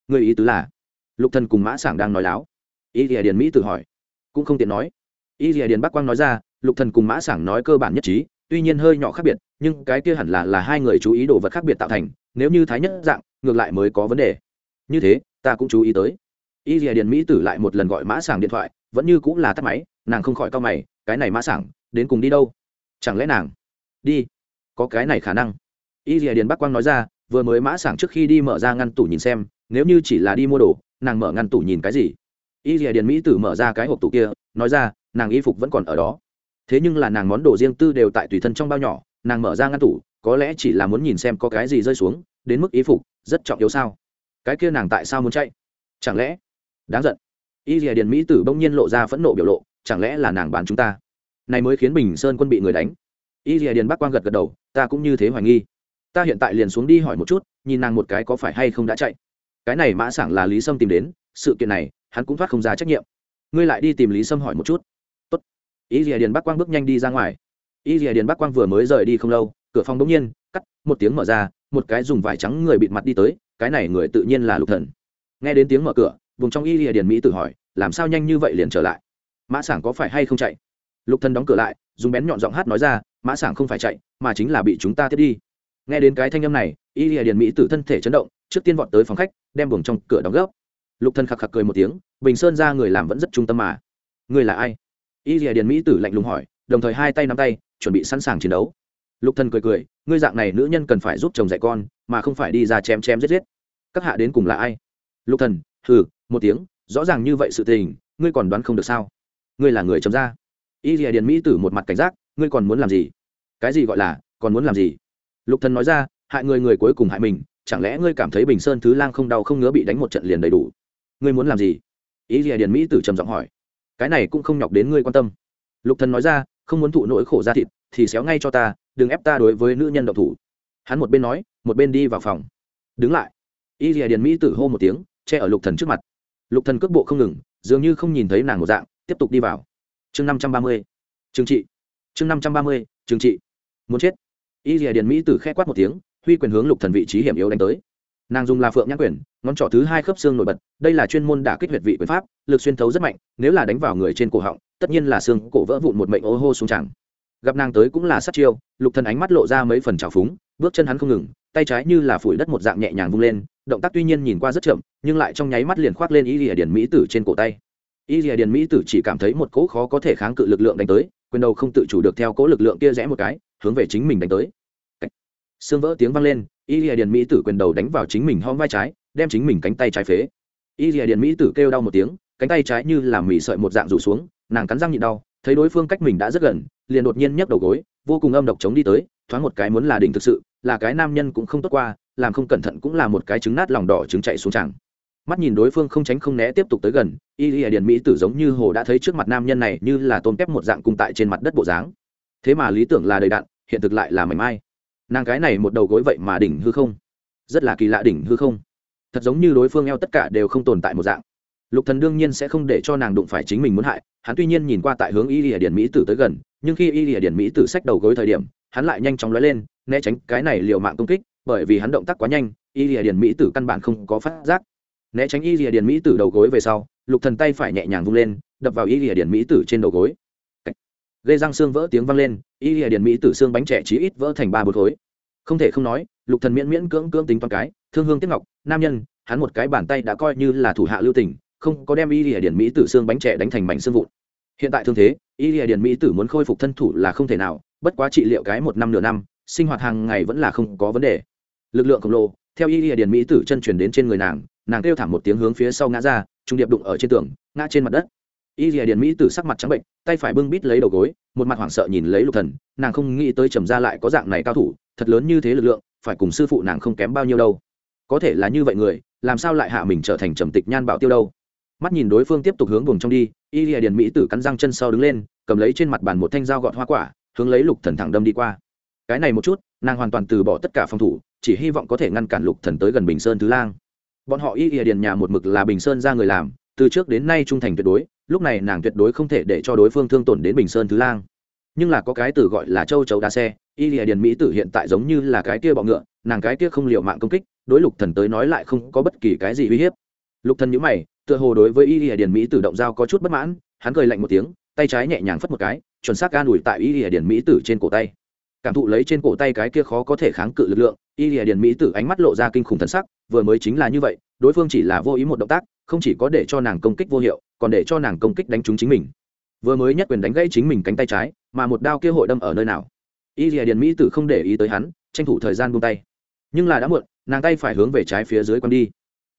Người ý tứ là, lục thần cùng mã sảng đang nói láo. Y dìa điền mỹ tự hỏi. Cũng không tiện nói. Y dìa điền bắc quang nói ra, lục thần cùng mã sảng nói cơ bản nhất trí, tuy nhiên hơi nhỏ khác biệt, nhưng cái kia hẳn là là hai người chú ý đồ vật khác biệt tạo thành, nếu như thái nhất dạng, ngược lại mới có vấn đề. Như thế, ta cũng chú ý tới. Y dìa điền mỹ tử lại một lần gọi mã sảng điện thoại, vẫn như cũng là tắt máy, nàng không khỏi cau mày, cái này mã sảng, đến cùng đi đâu? Chẳng lẽ nàng đi? Có cái này khả năng. Y dìa điền bắc quang nói ra, vừa mới mã sảng trước khi đi mở ra ngăn tủ nhìn xem, nếu như chỉ là đi mua đồ, nàng mở ngăn tủ nhìn cái gì? Y dìa điền mỹ tử mở ra cái hộp tủ kia, nói ra, nàng y phục vẫn còn ở đó. Thế nhưng là nàng món đồ riêng tư đều tại tùy thân trong bao nhỏ, nàng mở ra ngăn tủ, có lẽ chỉ là muốn nhìn xem có cái gì rơi xuống, đến mức y phục rất trọng yếu sao? Cái kia nàng tại sao muốn chạy? Chẳng lẽ? Đáng giận. Y dìa điền mỹ tử bỗng nhiên lộ ra phẫn nộ biểu lộ, chẳng lẽ là nàng bán chúng ta? Này mới khiến bình sơn quân bị người đánh. Y dìa điền bắc quang gật gật đầu ta cũng như thế hoài nghi. Ta hiện tại liền xuống đi hỏi một chút, nhìn nàng một cái có phải hay không đã chạy. Cái này mã sảng là lý sâm tìm đến, sự kiện này, hắn cũng thoát không ra trách nhiệm. Ngươi lại đi tìm lý sâm hỏi một chút. Tốt. Y rìa điền bắc quang bước nhanh đi ra ngoài. Y rìa điền bắc quang vừa mới rời đi không lâu, cửa phòng bỗng nhiên, cắt, một tiếng mở ra, một cái dùng vải trắng người bịt mặt đi tới, cái này người tự nhiên là lục thần. Nghe đến tiếng mở cửa, vùng trong y lìa điền mỹ tự hỏi, làm sao nhanh như vậy liền trở lại? Mã sảng có phải hay không chạy? Lục thần đóng cửa lại, dùng bén nhọn giọng hát nói ra mã sảng không phải chạy, mà chính là bị chúng ta tiếp đi. Nghe đến cái thanh âm này, y lìa điền mỹ tử thân thể chấn động, trước tiên vọt tới phòng khách, đem buồng trong cửa đóng gấp. Lục thân khạc khạc cười một tiếng, bình sơn ra người làm vẫn rất trung tâm mà. Người là ai? Y lìa điền mỹ tử lạnh lùng hỏi, đồng thời hai tay nắm tay, chuẩn bị sẵn sàng chiến đấu. Lục thân cười cười, ngươi dạng này nữ nhân cần phải giúp chồng dạy con, mà không phải đi ra chém chém giết giết. Các hạ đến cùng là ai? Lục thần, hừ, một tiếng, rõ ràng như vậy sự tình, ngươi còn đoán không được sao? Ngươi là người chấm ra y rìa điền mỹ tử một mặt cảnh giác, ngươi còn muốn làm gì? Cái gì gọi là, còn muốn làm gì? Lục thần nói ra, hại người người cuối cùng hại mình, chẳng lẽ ngươi cảm thấy bình sơn thứ lang không đau không ngứa bị đánh một trận liền đầy đủ? Ngươi muốn làm gì? Ý rìa điền mỹ tử trầm giọng hỏi. Cái này cũng không nhọc đến ngươi quan tâm. Lục thần nói ra, không muốn thụ nỗi khổ ra thịt, thì xéo ngay cho ta, đừng ép ta đối với nữ nhân độc thủ. Hắn một bên nói, một bên đi vào phòng. Đứng lại. Y rìa điền mỹ tử hô một tiếng, che ở lục thần trước mặt. Lục thần cước bộ không ngừng, dường như không nhìn thấy nàng một dạng, tiếp tục đi vào chương năm trăm ba mươi. Trừng trị. Chương năm trăm ba mươi, trừng trị. Muốn chết. Y rìa điền mỹ từ khẽ quát một tiếng, huy quyền hướng lục thần vị trí hiểm yếu đánh tới. Nàng dùng là phượng nhãn quyền, ngón trỏ thứ hai khớp xương nổi bật, đây là chuyên môn đả kích huyệt vị quyền pháp, lực xuyên thấu rất mạnh, nếu là đánh vào người trên cổ họng, tất nhiên là xương cổ vỡ vụn một mệnh ô hô xuống chẳng. Gặp nàng tới cũng là sát chiêu, lục thần ánh mắt lộ ra mấy phần trào phúng, bước chân hắn không ngừng, tay trái như là phủi đất một dạng nhẹ nhàng vung lên, động tác tuy nhiên nhìn qua rất chậm, nhưng lại trong nháy mắt liền khoác lên y lìa điền mỹ tử trên cổ tay y lìa điền mỹ tử chỉ cảm thấy một cỗ khó có thể kháng cự lực lượng đánh tới, quyền đầu không tự chủ được theo cỗ lực lượng kia rẽ một cái, hướng về chính mình đánh tới. Xương vỡ tiếng vang lên, y lìa điền mỹ tử quyền đầu đánh vào chính mình hom vai trái, đem chính mình cánh tay trái phế. Y lìa điền mỹ tử kêu đau một tiếng, cánh tay trái như làm mì sợi một dạng rủ xuống, nàng cắn răng nhịn đau, thấy đối phương cách mình đã rất gần, liền đột nhiên nhấc đầu gối, vô cùng âm độc chống đi tới, thoáng một cái muốn là đỉnh thực sự, là cái nam nhân cũng không tốt qua, làm không cẩn thận cũng là một cái trứng nát lòng đỏ trứng chạy xuống chẳng mắt nhìn đối phương không tránh không né tiếp tục tới gần, y y điền mỹ tử giống như hồ đã thấy trước mặt nam nhân này như là tôm kép một dạng cung tại trên mặt đất bộ dáng. Thế mà lý tưởng là đầy đạn hiện thực lại là mảnh mai. Nàng cái này một đầu gối vậy mà đỉnh hư không? Rất là kỳ lạ đỉnh hư không. Thật giống như đối phương eo tất cả đều không tồn tại một dạng. Lục thần đương nhiên sẽ không để cho nàng đụng phải chính mình muốn hại, hắn tuy nhiên nhìn qua tại hướng y lìa điển mỹ tử tới gần, nhưng khi y lìa điển mỹ tử xách đầu gối thời điểm, hắn lại nhanh chóng lóe lên, né tránh cái này liều mạng công kích, bởi vì hắn động tác quá nhanh, y lìa điển mỹ tử căn bản không có phát giác né tránh y lìa điển mỹ tử đầu gối về sau, lục thần tay phải nhẹ nhàng vung lên, đập vào y lìa điển mỹ tử trên đầu gối. Gây răng xương vỡ tiếng vang lên, y lìa điển mỹ tử xương bánh trẻ chí ít vỡ thành ba bột khối. Không thể không nói, lục thần miễn miễn cưỡng cưỡng tính toán cái, thương hương tiếc ngọc, nam nhân, hắn một cái bàn tay đã coi như là thủ hạ lưu tình, không có đem y lìa điển mỹ tử xương bánh trẻ đánh thành mảnh xương vụn. Hiện tại thương thế, y lìa điển mỹ tử muốn khôi phục thân thủ là không thể nào, bất quá trị liệu cái một năm nửa năm, sinh hoạt hàng ngày vẫn là không có vấn đề. Lực lượng khổng lồ theo y lìa Điền mỹ tử chân truyền đến trên người nàng nàng kêu thảm một tiếng hướng phía sau ngã ra, trung điệp đụng ở trên tường, ngã trên mặt đất. Y lìa điền mỹ tử sắc mặt trắng bệnh, tay phải bưng bít lấy đầu gối, một mặt hoảng sợ nhìn lấy lục thần, nàng không nghĩ tới trầm ra lại có dạng này cao thủ, thật lớn như thế lực lượng, phải cùng sư phụ nàng không kém bao nhiêu đâu. Có thể là như vậy người, làm sao lại hạ mình trở thành trầm tịch nhan bảo tiêu đâu? Mắt nhìn đối phương tiếp tục hướng buồng trong đi, y lìa điền mỹ tử cắn răng chân sau đứng lên, cầm lấy trên mặt bàn một thanh dao gọt hoa quả, hướng lấy lục thần thẳng đâm đi qua cái này một chút, nàng hoàn toàn từ bỏ tất cả phòng thủ, chỉ hy vọng có thể ngăn cản lục thần tới gần bình sơn thứ lang. Bọn họ y ỉa điền nhà một mực là bình sơn ra người làm, từ trước đến nay trung thành tuyệt đối, lúc này nàng tuyệt đối không thể để cho đối phương thương tổn đến bình sơn thứ lang. Nhưng là có cái từ gọi là châu chấu đa xe, y ỉa điền mỹ tử hiện tại giống như là cái kia bọ ngựa, nàng cái kia không liệu mạng công kích, đối lục thần tới nói lại không có bất kỳ cái gì uy hiếp. Lục thần nhíu mày, tựa hồ đối với y ỉa điền mỹ tử động dao có chút bất mãn, hắn cười lạnh một tiếng, tay trái nhẹ nhàng phất một cái, chuẩn xác gan ủi tại y ỉa điền mỹ tử trên cổ tay cảm thụ lấy trên cổ tay cái kia khó có thể kháng cự lực lượng, y lìa điền mỹ tử ánh mắt lộ ra kinh khủng thần sắc, vừa mới chính là như vậy, đối phương chỉ là vô ý một động tác, không chỉ có để cho nàng công kích vô hiệu, còn để cho nàng công kích đánh trúng chính mình. Vừa mới nhất quyền đánh gãy chính mình cánh tay trái, mà một đao kia hội đâm ở nơi nào? Y lìa điền mỹ tử không để ý tới hắn, tranh thủ thời gian buông tay. Nhưng là đã muộn, nàng tay phải hướng về trái phía dưới con đi.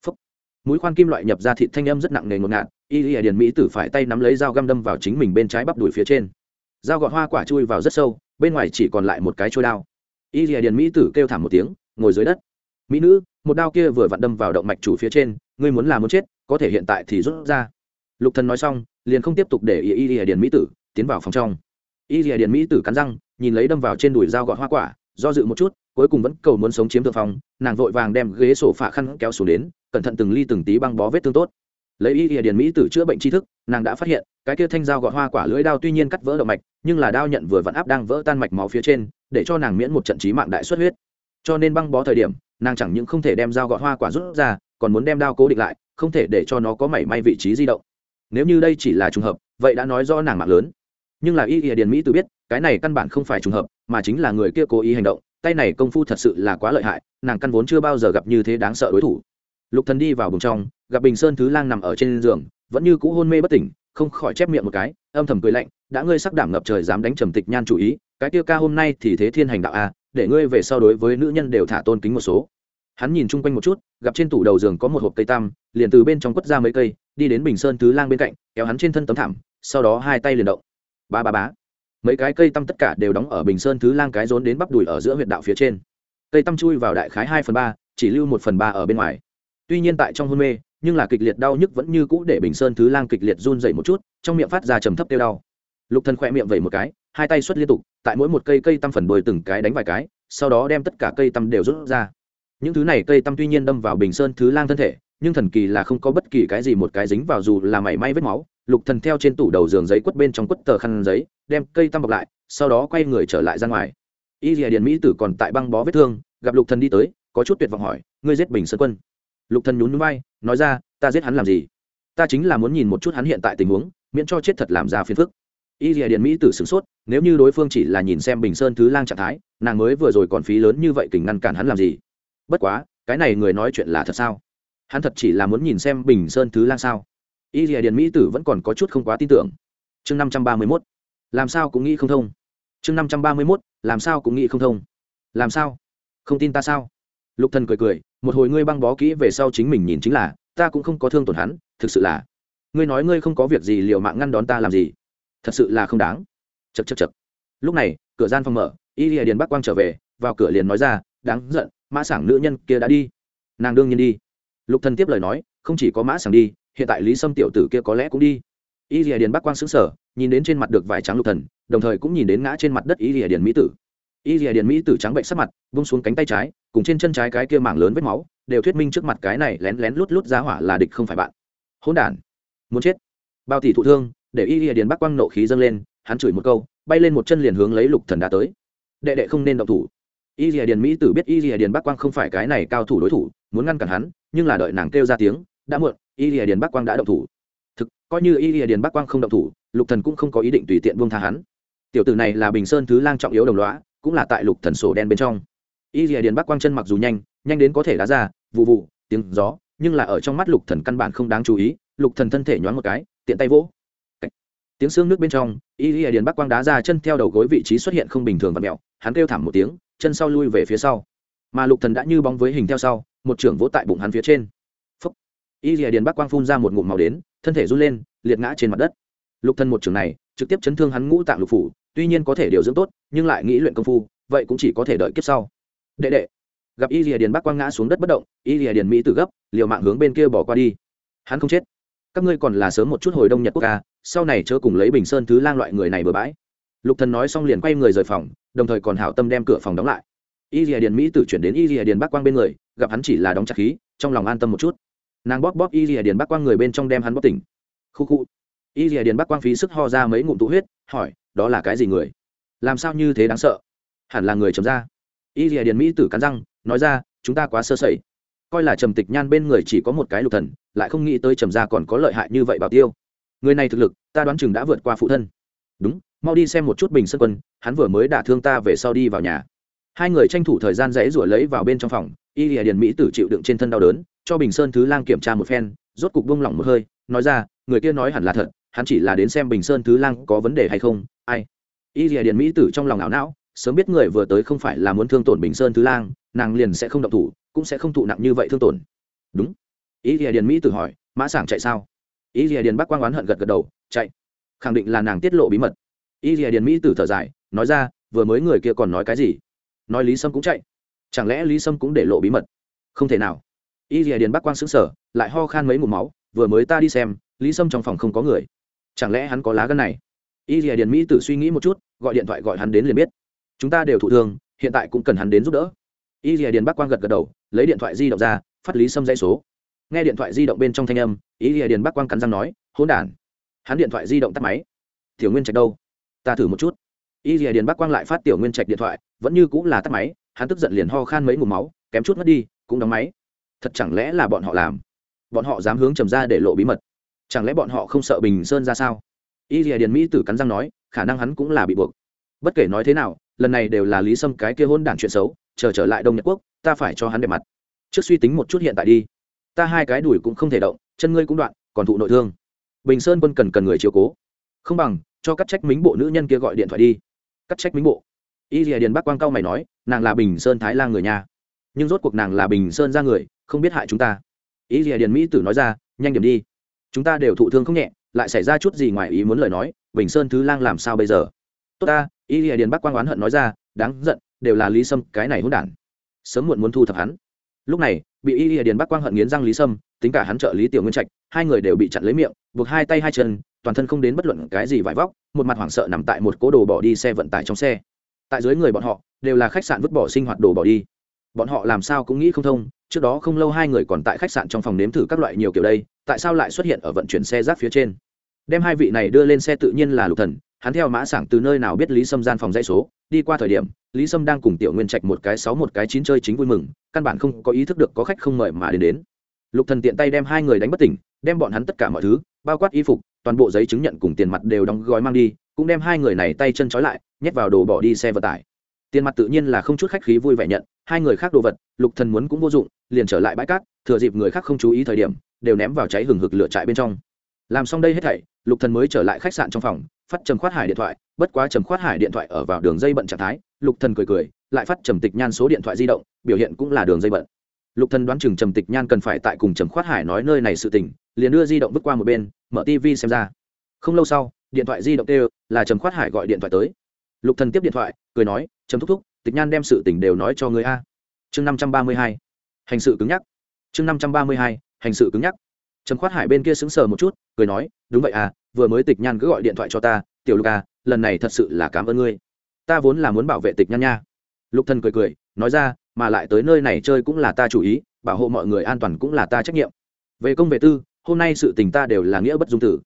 Phúc. mũi khoan kim loại nhập ra thịt thanh âm rất nặng nề ngột ngạt, y lìa điền mỹ tử phải tay nắm lấy dao găm đâm vào chính mình bên trái bắp đùi phía trên. Dao gọt hoa quả chui vào rất sâu bên ngoài chỉ còn lại một cái trôi đao. Y rìa điền mỹ tử kêu thảm một tiếng, ngồi dưới đất. Mỹ nữ, một đao kia vừa vặn đâm vào động mạch chủ phía trên, ngươi muốn làm muốn chết, có thể hiện tại thì rút ra. Lục thần nói xong, liền không tiếp tục để y y điền mỹ tử tiến vào phòng trong. Y rìa điền mỹ tử cắn răng, nhìn lấy đâm vào trên đùi dao gọt hoa quả, do dự một chút, cuối cùng vẫn cầu muốn sống chiếm thượng phòng. nàng vội vàng đem ghế sổ phạ khăn kéo xuống đến, cẩn thận từng ly từng tí băng bó vết thương tốt lấy y y điền mỹ tử chữa bệnh tri thức, nàng đã phát hiện, cái kia thanh dao gọt hoa quả lưỡi đao tuy nhiên cắt vỡ động mạch, nhưng là đao nhận vừa vặn áp đang vỡ tan mạch máu phía trên, để cho nàng miễn một trận trí mạng đại xuất huyết. Cho nên băng bó thời điểm, nàng chẳng những không thể đem dao gọt hoa quả rút ra, còn muốn đem đao cố định lại, không thể để cho nó có mảy may vị trí di động. Nếu như đây chỉ là trùng hợp, vậy đã nói rõ nàng mạng lớn. Nhưng là y y điền mỹ tự biết, cái này căn bản không phải trùng hợp, mà chính là người kia cố ý hành động, tay này công phu thật sự là quá lợi hại, nàng căn vốn chưa bao giờ gặp như thế đáng sợ đối thủ lục thần đi vào buồng trong, gặp bình sơn thứ lang nằm ở trên giường, vẫn như cũ hôn mê bất tỉnh, không khỏi chép miệng một cái, âm thầm cười lạnh, đã ngươi sắc đảm ngập trời dám đánh trầm tịch nhan chủ ý, cái tiêu ca hôm nay thì thế thiên hành đạo a để ngươi về sau đối với nữ nhân đều thả tôn kính một số. Hắn nhìn chung quanh một chút, gặp trên tủ đầu giường có một hộp cây tăm liền từ bên trong quất ra mấy cây, đi đến bình sơn thứ lang bên cạnh, kéo hắn trên thân tấm thảm, sau đó hai tay liền động. Ba ba bá mấy cái cây tăm tất cả đều đóng ở bình sơn thứ lang cái rốn đến bắp đùi ở giữa huyện đạo phía trên. Cây tăm chui vào đại khái hai phần ba, chỉ lưu một phần ba ở bên ngoài tuy nhiên tại trong hôn mê, nhưng là kịch liệt đau nhức vẫn như cũ để bình sơn thứ lang kịch liệt run dậy một chút, trong miệng phát ra trầm thấp tiêu đau. Lục thần khỏe miệng vẩy một cái, hai tay xuất liên tục, tại mỗi một cây cây tăm phần bồi từng cái đánh vài cái, sau đó đem tất cả cây tăm đều rút ra. Những thứ này cây tăm tuy nhiên đâm vào bình sơn thứ lang thân thể, nhưng thần kỳ là không có bất kỳ cái gì một cái dính vào dù là mảy may vết máu. Lục thần theo trên tủ đầu giường giấy quất bên trong quất tờ khăn giấy, đem cây tăm bọc lại, sau đó quay người trở lại ra ngoài. Y dìa điện mỹ tử còn tại băng bó vết thương, gặp lục thần đi tới, có chút tuyệt vọng hỏi, ngươi giết bình sơn quân? Lục thần nhún nhún vai, nói ra, ta giết hắn làm gì? Ta chính là muốn nhìn một chút hắn hiện tại tình huống, miễn cho chết thật làm ra phiền phức. Y dìa điền mỹ tử sửng sốt, nếu như đối phương chỉ là nhìn xem bình sơn thứ lang trạng thái, nàng mới vừa rồi còn phí lớn như vậy kình ngăn cản hắn làm gì? Bất quá, cái này người nói chuyện là thật sao? Hắn thật chỉ là muốn nhìn xem bình sơn thứ lang sao? Y dìa điền mỹ tử vẫn còn có chút không quá tin tưởng. Chương năm trăm ba mươi mốt, làm sao cũng nghĩ không thông. Chương năm trăm ba mươi mốt, làm sao cũng nghĩ không thông. Làm sao? Không tin ta sao? Lục thần cười cười một hồi ngươi băng bó kỹ về sau chính mình nhìn chính là ta cũng không có thương tổn hắn thực sự là ngươi nói ngươi không có việc gì liệu mạng ngăn đón ta làm gì? Thật sự là không đáng. Chật chật chật lúc này cửa gian phòng mở y lìa điền bắc quang trở về vào cửa liền nói ra đáng giận mã sảng nữ nhân kia đã đi. Nàng đương nhiên đi. Lục thần tiếp lời nói không chỉ có mã sảng đi hiện tại lý sâm tiểu tử kia có lẽ cũng đi. Y lìa điền bắc quang sững sờ, nhìn đến trên mặt được vải trắng lục thần đồng thời cũng nhìn đến ngã trên mặt đất y lìa điền mỹ tử y lìa điện mỹ tử trắng bệnh sắc mặt, vung xuống cánh tay trái, cùng trên chân trái cái kia mảng lớn vết máu, đều thuyết minh trước mặt cái này lén lén lút lút ra hỏa là địch không phải bạn. Hỗn đản. Muốn chết. Bao tỷ thụ thương, để y lìa điện bắc quang nộ khí dâng lên, hắn chửi một câu, bay lên một chân liền hướng lấy lục thần đã tới. Đệ đệ không nên động thủ. Y lìa điện mỹ tử biết y lìa điện bắc quang không phải cái này cao thủ đối thủ, muốn ngăn cản hắn, nhưng là đợi nàng kêu ra tiếng, đã muộn, y lìa điện bắc quang đã động thủ. Thực, coi như y lìa điện bắc quang không động thủ, lục thần cũng không có ý định tùy tiện buông tha hắn. Tiểu tử này là bình sơn thứ lang trọng yếu đồng lõa cũng là tại lục thần sổ đen bên trong. Y lìa điền bắc quang chân mặc dù nhanh nhanh đến có thể đá ra vụ vụ tiếng gió, nhưng là ở trong mắt lục thần căn bản không đáng chú ý, lục thần thân thể nhoáng một cái, tiện tay vỗ. Tiếng xương nước bên trong, y lìa điền bắc quang đá ra chân theo đầu gối vị trí xuất hiện không bình thường và mẹo, hắn kêu thảm một tiếng, chân sau lui về phía sau. Mà lục thần đã như bóng với hình theo sau, một trưởng vỗ tại bụng hắn phía trên. Phúc. y lìa điền bắc quang phun ra một ngụm màu đến, thân thể run lên, liệt ngã trên mặt đất. Lục thần một trường này, trực tiếp chấn thương hắn ngũ tạng lục phủ tuy nhiên có thể điều dưỡng tốt, nhưng lại nghĩ luyện công phu, vậy cũng chỉ có thể đợi kiếp sau. Đệ đệ. Gặp y rìa điền bắc quang ngã xuống đất bất động, y rìa điền mỹ tử gấp, liều mạng hướng bên kia bỏ qua đi. Hắn không chết. Các ngươi còn là sớm một chút hồi đông nhật quốc ca, sau này chớ cùng lấy bình sơn thứ lang loại người này bừa bãi. Lục thần nói xong liền quay người rời phòng, đồng thời còn hảo tâm đem cửa phòng đóng lại. Y rìa điền mỹ tử chuyển đến y rìa điền bắc quang bên người, gặp hắn chỉ là đóng chặt khí, trong lòng an tâm một chút. Nàng bóp bóp y rìa điền bắc quang người bên trong đem hắn bóp tỉnh. Khu khu. Y rìa điền bắc quang phí sức ho ra mấy ngụm tụ huyết, hỏi đó là cái gì người? Làm sao như thế đáng sợ? Hẳn là người trầm ra. Y rìa điền mỹ tử cắn răng, nói ra, chúng ta quá sơ sẩy. Coi là trầm tịch nhan bên người chỉ có một cái lục thần, lại không nghĩ tới trầm ra còn có lợi hại như vậy bảo tiêu. Người này thực lực, ta đoán chừng đã vượt qua phụ thân. Đúng, mau đi xem một chút bình sơn quân, hắn vừa mới đả thương ta về sau đi vào nhà. Hai người tranh thủ thời gian rẽ rủa lấy vào bên trong phòng, y lìa điền mỹ tử chịu đựng trên thân đau đớn, cho bình sơn thứ lang kiểm tra một phen, rốt cục buông lỏng một hơi, nói ra, người kia nói hẳn là thật, hắn chỉ là đến xem bình sơn thứ lang có vấn đề hay không ai? Y rìa điền mỹ tử trong lòng ảo não, sớm biết người vừa tới không phải là muốn thương tổn bình sơn thứ lang, nàng liền sẽ không động thủ, cũng sẽ không thụ nặng như vậy thương tổn. Đúng. Ý rìa điền mỹ tử hỏi, mã sảng chạy sao? Ý rìa điền bắc quang oán hận gật gật đầu, chạy. Khẳng định là nàng tiết lộ bí mật. Ý rìa điền mỹ tử thở dài, nói ra, vừa mới người kia còn nói cái gì? Nói lý sâm cũng chạy. Chẳng lẽ lý sâm cũng để lộ bí mật? Không thể nào. Y rìa điền bắc quang xứng sở lại ho khan mấy mục máu, vừa mới ta đi xem, lý sâm trong phòng không có người. Chẳng lẽ hắn có lá gân này? Y lìa điền mỹ tử suy nghĩ một chút, gọi điện thoại gọi hắn đến liền biết. Chúng ta đều thụ thương, hiện tại cũng cần hắn đến giúp đỡ. Y lìa điền bắc quang gật gật đầu, lấy điện thoại di động ra, phát lý sâm dãy số. Nghe điện thoại di động bên trong thanh âm, y lìa điền bắc quang cắn răng nói, hỗn đản. Hắn điện thoại di động tắt máy. Tiểu nguyên trạch đâu? Ta thử một chút. Y lìa điền bắc quang lại phát tiểu nguyên trạch điện thoại, vẫn như cũng là tắt máy, hắn tức giận liền ho khan mấy ngụm máu, kém chút mất đi, cũng đóng máy. Thật chẳng lẽ là bọn họ làm? Bọn họ dám hướng trầm ra để lộ bí mật? Chẳng lẽ bọn họ không sợ bình sơn ra sao? Y lìa điền mỹ tử cắn răng nói, khả năng hắn cũng là bị buộc. Bất kể nói thế nào, lần này đều là lý sâm cái kia hôn đản chuyện xấu, chờ trở lại đông nhật quốc, ta phải cho hắn đẹp mặt. Trước suy tính một chút hiện tại đi. Ta hai cái đùi cũng không thể động, chân ngươi cũng đoạn, còn thụ nội thương. Bình sơn quân cần cần người chiều cố. Không bằng, cho các trách mính bộ nữ nhân kia gọi điện thoại đi. Cắt trách mính bộ. Y lìa điền bắc quang cao mày nói, nàng là bình sơn thái lan người nhà nhưng rốt cuộc nàng là bình sơn ra người, không biết hại chúng ta. Y lìa điền mỹ tử nói ra, nhanh điểm đi. Chúng ta đều thụ thương không nhẹ lại xảy ra chút gì ngoài ý muốn lời nói, bình sơn thứ lang làm sao bây giờ? Tốt ta, y lìa điền bắc quang oán hận nói ra, đáng giận, đều là lý sâm, cái này hỗn đản. Sớm muộn muốn thu thập hắn. Lúc này, bị y lìa điền bắc quang hận nghiến răng lý sâm, tính cả hắn trợ lý tiểu nguyên trạch, hai người đều bị chặn lấy miệng, buộc hai tay hai chân, toàn thân không đến bất luận cái gì vải vóc, một mặt hoảng sợ nằm tại một cố đồ bỏ đi xe vận tải trong xe. Tại dưới người bọn họ, đều là khách sạn vứt bỏ sinh hoạt đồ bỏ đi. Bọn họ làm sao cũng nghĩ không thông, trước đó không lâu hai người còn tại khách sạn trong phòng nếm thử các loại nhiều kiểu đây, tại sao lại xuất hiện ở vận chuyển xe rác phía trên? Đem hai vị này đưa lên xe tự nhiên là lục thần, hắn theo mã sảng từ nơi nào biết lý sâm gian phòng dãy số, đi qua thời điểm, lý sâm đang cùng tiểu nguyên trạch một cái sáu một cái chín chơi chính vui mừng, căn bản không có ý thức được có khách không mời mà đến đến. Lục thần tiện tay đem hai người đánh bất tỉnh, đem bọn hắn tất cả mọi thứ, bao quát y phục, toàn bộ giấy chứng nhận cùng tiền mặt đều đóng gói mang đi, cũng đem hai người này tay chân trói lại, nhét vào đồ bỏ đi xe vận tải. Tiền mặt tự nhiên là không chút khách khí vui vẻ nhận, hai người khác đồ vật, lục thần muốn cũng vô dụng, liền trở lại bãi cát, thừa dịp người khác không chú ý thời điểm, đều ném vào cháy hừng hực lửa trại bên trong làm xong đây hết thảy, lục thần mới trở lại khách sạn trong phòng, phát trầm khoát hải điện thoại, bất quá trầm khoát hải điện thoại ở vào đường dây bận trạng thái, lục thần cười cười, lại phát trầm tịch nhan số điện thoại di động, biểu hiện cũng là đường dây bận. Lục thần đoán chừng trầm tịch nhan cần phải tại cùng trầm khoát hải nói nơi này sự tình, liền đưa di động vứt qua một bên, mở tv xem ra. Không lâu sau, điện thoại di động kêu, là trầm khoát hải gọi điện thoại tới. Lục thần tiếp điện thoại, cười nói, trầm thúc thúc, tịch nhan đem sự tình đều nói cho người a. Chương năm trăm ba mươi hai, hành sự cứng nhắc. Chương năm trăm ba mươi hai, hành sự cứng nhắc trầm khoát hải bên kia sững sờ một chút, cười nói, đúng vậy à vừa mới tịch nhan cứ gọi điện thoại cho ta, tiểu lục à lần này thật sự là cảm ơn ngươi. Ta vốn là muốn bảo vệ tịch nhan nha. Lục thần cười cười, nói ra, mà lại tới nơi này chơi cũng là ta chủ ý, bảo hộ mọi người an toàn cũng là ta trách nhiệm. Về công về tư, hôm nay sự tình ta đều là nghĩa bất dung tử.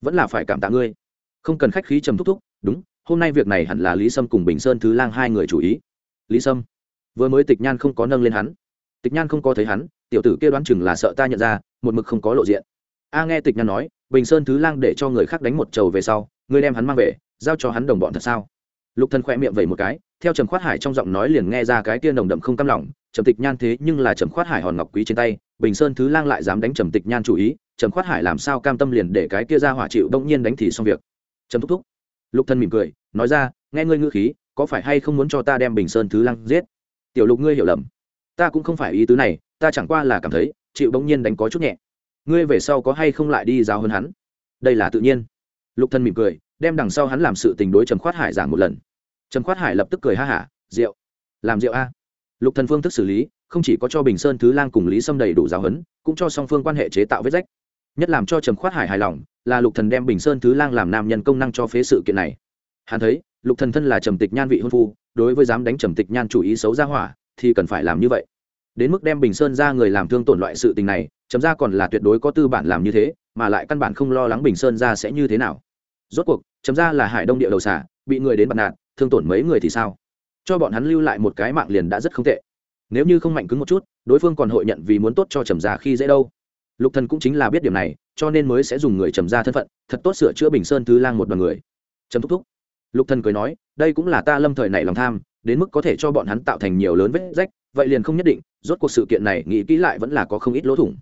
Vẫn là phải cảm tạ ngươi. Không cần khách khí trầm thúc thúc, đúng, hôm nay việc này hẳn là lý sâm cùng bình sơn thứ lang hai người chủ ý. Lý sâm? Vừa mới tịch nhan không có nâng lên hắn. Tịch nhan không có thấy hắn tiểu tử kia đoán chừng là sợ ta nhận ra, một mực không có lộ diện. A nghe tịch nhan nói, bình sơn thứ lang để cho người khác đánh một trầu về sau ngươi đem hắn mang về, giao cho hắn đồng bọn thật sao? Lục thần khoe miệng vẩy một cái, theo trầm khoát hải trong giọng nói liền nghe ra cái kia nồng đậm không cam lòng, trầm tịch nhan thế nhưng là trầm khoát hải hòn ngọc quý trên tay, bình sơn thứ lang lại dám đánh trầm tịch nhan chủ ý, trầm khoát hải làm sao cam tâm liền để cái kia ra hỏa chịu đông nhiên đánh thì xong việc. Trầm thúc thúc. Lục thần mỉm cười, nói ra, nghe ngươi ngữ khí, có phải hay không muốn cho ta đem bình sơn thứ lang giết? Tiểu lục ngươi hiểu lầm ta cũng không phải ý tứ này, ta chẳng qua là cảm thấy, chịu bỗng nhiên đánh có chút nhẹ. Ngươi về sau có hay không lại đi giáo hơn hắn? Đây là tự nhiên. Lục thần mỉm cười, đem đằng sau hắn làm sự tình đối trầm khoát hải giảng một lần. Trầm khoát hải lập tức cười ha hả, rượu. Làm rượu a? Lục thần phương thức xử lý, không chỉ có cho bình sơn thứ lang cùng lý sâm đầy đủ giáo huấn, cũng cho song phương quan hệ chế tạo vết rách. Nhất làm cho trầm khoát hải hài lòng, là lục thần đem bình sơn thứ lang làm nam nhân công năng cho phế sự kiện này. Hắn thấy, lục thần thân là trầm tịch nhan vị hôn phu, đối với dám đánh trầm tịch nhan chủ ý xấu ra hỏa thì cần phải làm như vậy. Đến mức đem bình sơn ra người làm thương tổn loại sự tình này chấm ra còn là tuyệt đối có tư bản làm như thế mà lại căn bản không lo lắng bình sơn ra sẽ như thế nào. Rốt cuộc chấm ra là hải đông địa đầu xả bị người đến bật nạt, thương tổn mấy người thì sao? Cho bọn hắn lưu lại một cái mạng liền đã rất không tệ. Nếu như không mạnh cứng một chút đối phương còn hội nhận vì muốn tốt cho trầm gia khi dễ đâu. Lục thần cũng chính là biết điểm này cho nên mới sẽ dùng người trầm gia thân phận thật tốt sửa chữa bình sơn thứ lang một đoàn người. Trầm thúc thúc lục thần cười nói, đây cũng là ta lâm thời này lòng tham, đến mức có thể cho bọn hắn tạo thành nhiều lớn vết rách, vậy liền không nhất định, rốt cuộc sự kiện này nghĩ kỹ lại vẫn là có không ít lỗ thủng.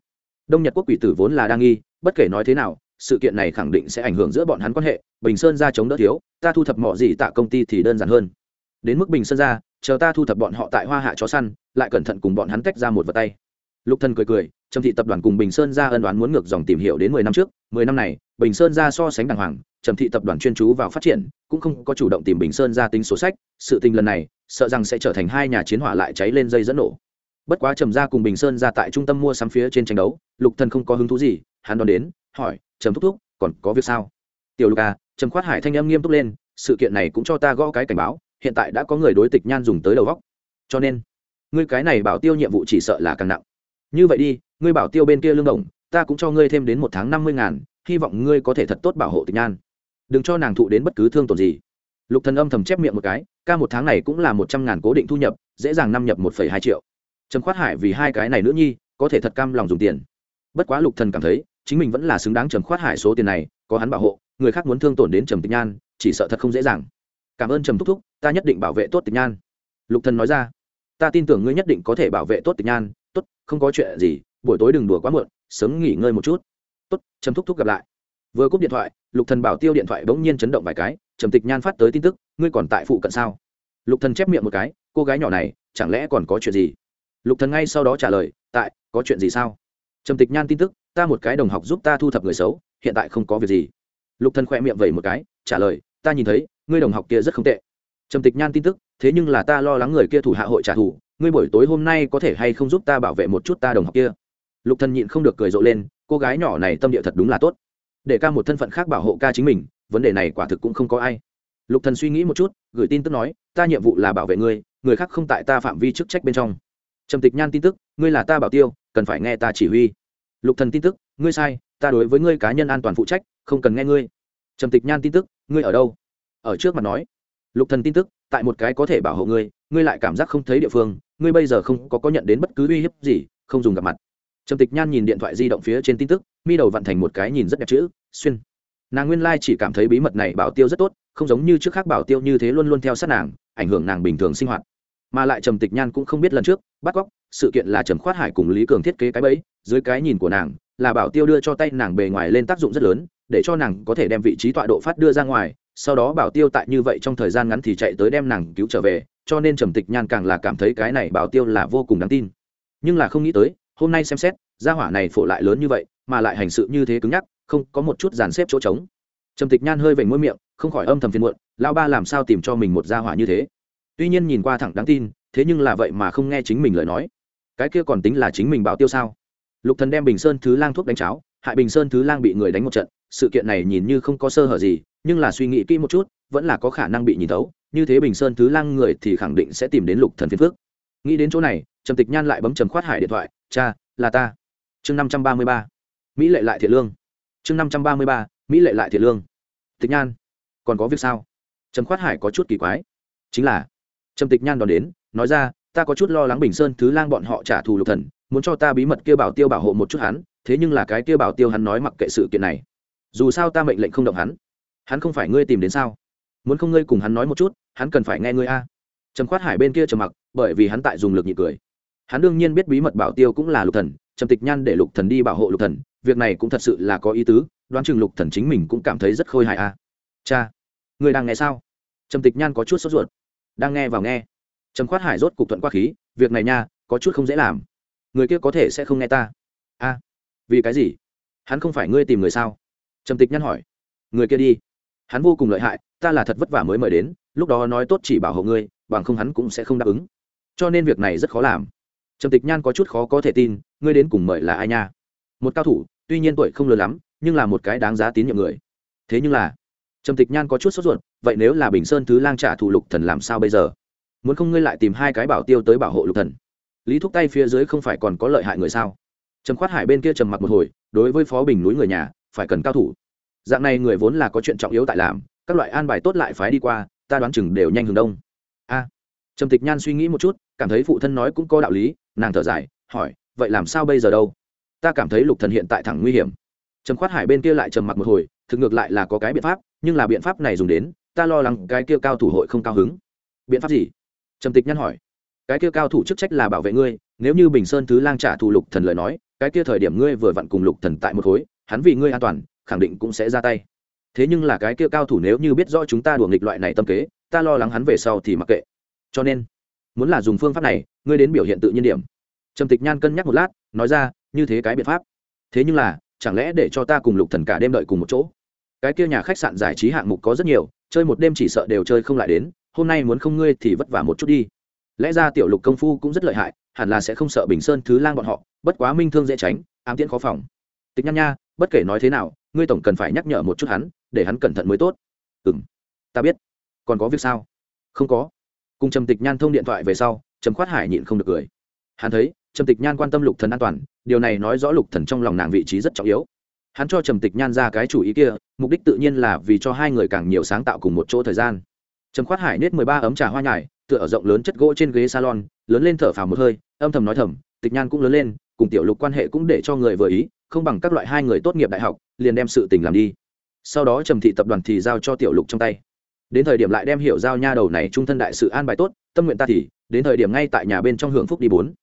Đông nhật quốc quỷ tử vốn là đang nghi, bất kể nói thế nào, sự kiện này khẳng định sẽ ảnh hưởng giữa bọn hắn quan hệ, bình sơn ra chống đỡ thiếu, ta thu thập mọi gì tạ công ty thì đơn giản hơn. Đến mức bình sơn ra chờ ta thu thập bọn họ tại hoa hạ chó săn, lại cẩn thận cùng bọn hắn tách ra một vật tay. Lục thần cười cười trầm thị tập đoàn cùng bình sơn ra ân đoán muốn ngược dòng tìm hiểu đến mười năm trước, mười năm này, bình sơn ra so sánh đàng hoàng trầm thị tập đoàn chuyên chú vào phát triển, cũng không có chủ động tìm bình sơn ra tính số sách, sự tình lần này, sợ rằng sẽ trở thành hai nhà chiến hỏa lại cháy lên dây dẫn nổ. Bất quá trầm ra cùng bình sơn ra tại trung tâm mua sắm phía trên tranh đấu, lục thần không có hứng thú gì, hắn đón đến, hỏi, trầm thúc thúc, còn có việc sao? Tiểu lục à trầm khoát hải thanh âm nghiêm túc lên, sự kiện này cũng cho ta gõ cái cảnh báo, hiện tại đã có người đối tịch nhan dùng tới đầu góc cho nên, ngươi cái này bảo tiêu nhiệm vụ chỉ sợ là càng nặng. Như vậy đi, ngươi bảo tiêu bên kia lương đồng, ta cũng cho ngươi thêm đến một tháng năm mươi ngàn, hy vọng ngươi có thể thật tốt bảo hộ tịch nhan đừng cho nàng thụ đến bất cứ thương tổn gì. Lục thần âm thầm chép miệng một cái, ca một tháng này cũng là một trăm ngàn cố định thu nhập, dễ dàng năm nhập một phẩy hai triệu. Trầm khoát hải vì hai cái này nữ nhi, có thể thật cam lòng dùng tiền. Bất quá lục thần cảm thấy, chính mình vẫn là xứng đáng trầm khoát hải số tiền này, có hắn bảo hộ, người khác muốn thương tổn đến trầm tịch nhan, chỉ sợ thật không dễ dàng. Cảm ơn trầm thúc thúc, ta nhất định bảo vệ tốt tịch nhan. Lục thần nói ra, ta tin tưởng ngươi nhất định có thể bảo vệ tốt tịch nhan. Tốt, không có chuyện gì, buổi tối đừng đùa quá muộn, sớm nghỉ ngơi một chút. Tốt, trầm thúc thúc gặp lại. Vừa cúp điện thoại lục thần bảo tiêu điện thoại bỗng nhiên chấn động vài cái, trầm tịch nhan phát tới tin tức, ngươi còn tại phụ cận sao? Lục thần chép miệng một cái, cô gái nhỏ này, chẳng lẽ còn có chuyện gì? Lục thần ngay sau đó trả lời, tại, có chuyện gì sao? Trầm tịch nhan tin tức, ta một cái đồng học giúp ta thu thập người xấu, hiện tại không có việc gì. Lục thần khỏe miệng vẩy một cái, trả lời, ta nhìn thấy, ngươi đồng học kia rất không tệ. Trầm tịch nhan tin tức, thế nhưng là ta lo lắng người kia thủ hạ hội trả thù, ngươi buổi tối hôm nay có thể hay không giúp ta bảo vệ một chút ta đồng học kia? Lục thần nhịn không được cười rộ lên, cô gái nhỏ này tâm địa thật đúng là tốt để ca một thân phận khác bảo hộ ca chính mình, vấn đề này quả thực cũng không có ai. Lục thần suy nghĩ một chút, gửi tin tức nói, ta nhiệm vụ là bảo vệ ngươi, người khác không tại ta phạm vi chức trách bên trong. Trầm tịch nhan tin tức, ngươi là ta bảo tiêu, cần phải nghe ta chỉ huy. Lục thần tin tức, ngươi sai, ta đối với ngươi cá nhân an toàn phụ trách, không cần nghe ngươi. Trầm tịch nhan tin tức, ngươi ở đâu? Ở trước mặt nói. Lục thần tin tức, tại một cái có thể bảo hộ ngươi ngươi lại cảm giác không thấy địa phương, ngươi bây giờ không có có nhận đến bất cứ uy hiếp gì, không dùng gặp mặt trầm tịch nhan nhìn điện thoại di động phía trên tin tức, mi đầu vặn thành một cái nhìn rất đẹp chữ, xuyên. Nàng nguyên lai chỉ cảm thấy bí mật này bảo tiêu rất tốt, không giống như trước khác bảo tiêu như thế luôn luôn theo sát nàng, ảnh hưởng nàng bình thường sinh hoạt. Mà lại trầm tịch nhan cũng không biết lần trước, bắt cóc, sự kiện là trầm khoát hải cùng lý cường thiết kế cái bẫy, dưới cái nhìn của nàng, là bảo tiêu đưa cho tay nàng bề ngoài lên tác dụng rất lớn, để cho nàng có thể đem vị trí tọa độ phát đưa ra ngoài, sau đó bảo tiêu tại như vậy trong thời gian ngắn thì chạy tới đem nàng cứu trở về, cho nên trầm tịch nhan càng là cảm thấy cái này bảo tiêu là vô cùng đáng tin. Nhưng là không nghĩ tới hôm nay xem xét, gia hỏa này phổ lại lớn như vậy, mà lại hành sự như thế cứng nhắc, không có một chút dàn xếp chỗ trống. Trầm tịch nhan hơi vểnh môi miệng, không khỏi âm thầm phiền muộn lao ba làm sao tìm cho mình một gia hỏa như thế? Tuy nhiên nhìn qua thẳng đáng tin, thế nhưng là vậy mà không nghe chính mình lời nói. Cái kia còn tính là chính mình bảo tiêu sao? Lục thần đem bình sơn thứ lang thuốc đánh cháo, hại bình sơn thứ lang bị người đánh một trận, sự kiện này nhìn như không có sơ hở gì, nhưng là suy nghĩ kỹ một chút, vẫn là có khả năng bị nhìn thấu, như thế bình sơn thứ lang người thì khẳng định sẽ tìm đến lục thần phiên phước nghĩ đến chỗ này trầm tịch nhan lại bấm trầm khoát hải điện thoại, cha, là ta. Chương năm trăm ba mươi ba, mỹ lệ lại thiện lương. Chương năm trăm ba mươi ba, mỹ lệ lại thiện lương. Tịch nhan, còn có việc sao? Trầm khoát hải có chút kỳ quái. Chính là. Trầm tịch nhan đón đến, nói ra, ta có chút lo lắng bình sơn thứ lang bọn họ trả thù lục thần, muốn cho ta bí mật kia bảo tiêu bảo hộ một chút hắn, thế nhưng là cái kia bảo tiêu hắn nói mặc kệ sự kiện này. Dù sao ta mệnh lệnh không động hắn. Hắn không phải ngươi tìm đến sao? Muốn không ngươi cùng hắn nói một chút, hắn cần phải nghe ngươi a. Trầm khoát hải bên kia trầm mặc, bởi vì hắn tại dùng lực nhị cười hắn đương nhiên biết bí mật bảo tiêu cũng là lục thần, trầm tịch nhan để lục thần đi bảo hộ lục thần, việc này cũng thật sự là có ý tứ, đoán chừng lục thần chính mình cũng cảm thấy rất khôi hài a cha, người đang nghe sao? Trầm tịch nhan có chút sốt ruột. Đang nghe vào nghe. Trầm khoát hải rốt cục thuận qua khí, việc này nha, có chút không dễ làm. Người kia có thể sẽ không nghe ta. A, vì cái gì? Hắn không phải ngươi tìm người sao? Trầm tịch nhan hỏi. Người kia đi. Hắn vô cùng lợi hại, ta là thật vất vả mới mời đến, lúc đó nói tốt chỉ bảo hộ ngươi, bằng không hắn cũng sẽ không đáp ứng. Cho nên việc này rất khó làm trầm tịch nhan có chút khó có thể tin, ngươi đến cùng mời là ai nha? Một cao thủ, tuy nhiên tuổi không lớn lắm, nhưng là một cái đáng giá tín nhiệm người. Thế nhưng là, trầm tịch nhan có chút sốt ruột, vậy nếu là bình sơn thứ lang trả thù lục thần làm sao bây giờ? Muốn không ngươi lại tìm hai cái bảo tiêu tới bảo hộ lục thần? Lý thúc tay phía dưới không phải còn có lợi hại người sao? Trầm khoát hải bên kia trầm mặc một hồi, đối với phó bình núi người nhà, phải cần cao thủ. Dạng này người vốn là có chuyện trọng yếu tại làm, các loại an bài tốt lại phái đi qua, ta đoán chừng đều nhanh hướng đông trầm tịch nhan suy nghĩ một chút, cảm thấy phụ thân nói cũng có đạo lý, nàng thở dài, hỏi, vậy làm sao bây giờ đâu? Ta cảm thấy lục thần hiện tại thẳng nguy hiểm. Trầm khoát hải bên kia lại trầm mặc một hồi, thực ngược lại là có cái biện pháp, nhưng là biện pháp này dùng đến, ta lo lắng cái kia cao thủ hội không cao hứng. Biện pháp gì? Trầm tịch Nhan hỏi. Cái kia cao thủ chức trách là bảo vệ ngươi, nếu như bình sơn thứ lang trả thù lục thần lời nói, cái kia thời điểm ngươi vừa vặn cùng lục thần tại một khối, hắn vì ngươi an toàn, khẳng định cũng sẽ ra tay. Thế nhưng là cái kia cao thủ nếu như biết rõ chúng ta đùa nghịch loại này tâm kế, ta lo lắng hắn về sau thì mặc kệ cho nên muốn là dùng phương pháp này, ngươi đến biểu hiện tự nhiên điểm. Trầm tịch nhan cân nhắc một lát, nói ra, như thế cái biện pháp. Thế nhưng là, chẳng lẽ để cho ta cùng lục thần cả đêm đợi cùng một chỗ? Cái kia nhà khách sạn giải trí hạng mục có rất nhiều, chơi một đêm chỉ sợ đều chơi không lại đến, hôm nay muốn không ngươi thì vất vả một chút đi. Lẽ ra tiểu lục công phu cũng rất lợi hại, hẳn là sẽ không sợ bình sơn thứ lang bọn họ, bất quá minh thương dễ tránh, ám tiễn khó phòng. Tịch Nhan nha, bất kể nói thế nào, ngươi tổng cần phải nhắc nhở một chút hắn, để hắn cẩn thận mới tốt. Ừ ta biết. Còn có việc sao? Không có cùng trầm tịch nhan thông điện thoại về sau, trầm khoát hải nhịn không được cười. Hắn thấy, trầm tịch nhan quan tâm lục thần an toàn, điều này nói rõ lục thần trong lòng nàng vị trí rất trọng yếu. Hắn cho trầm tịch nhan ra cái chủ ý kia, mục đích tự nhiên là vì cho hai người càng nhiều sáng tạo cùng một chỗ thời gian. Trầm khoát hải nết mười ba ấm trà hoa nhài, tựa ở rộng lớn chất gỗ trên ghế salon, lớn lên thở phào một hơi, âm thầm nói thầm, tịch nhan cũng lớn lên, cùng tiểu lục quan hệ cũng để cho người vừa ý, không bằng các loại hai người tốt nghiệp đại học, liền đem sự tình làm đi. Sau đó trầm thị tập đoàn thì giao cho tiểu lục trong tay đến thời điểm lại đem hiểu giao nha đầu này trung thân đại sự an bài tốt, tâm nguyện ta thì, đến thời điểm ngay tại nhà bên trong hưởng phúc đi bốn.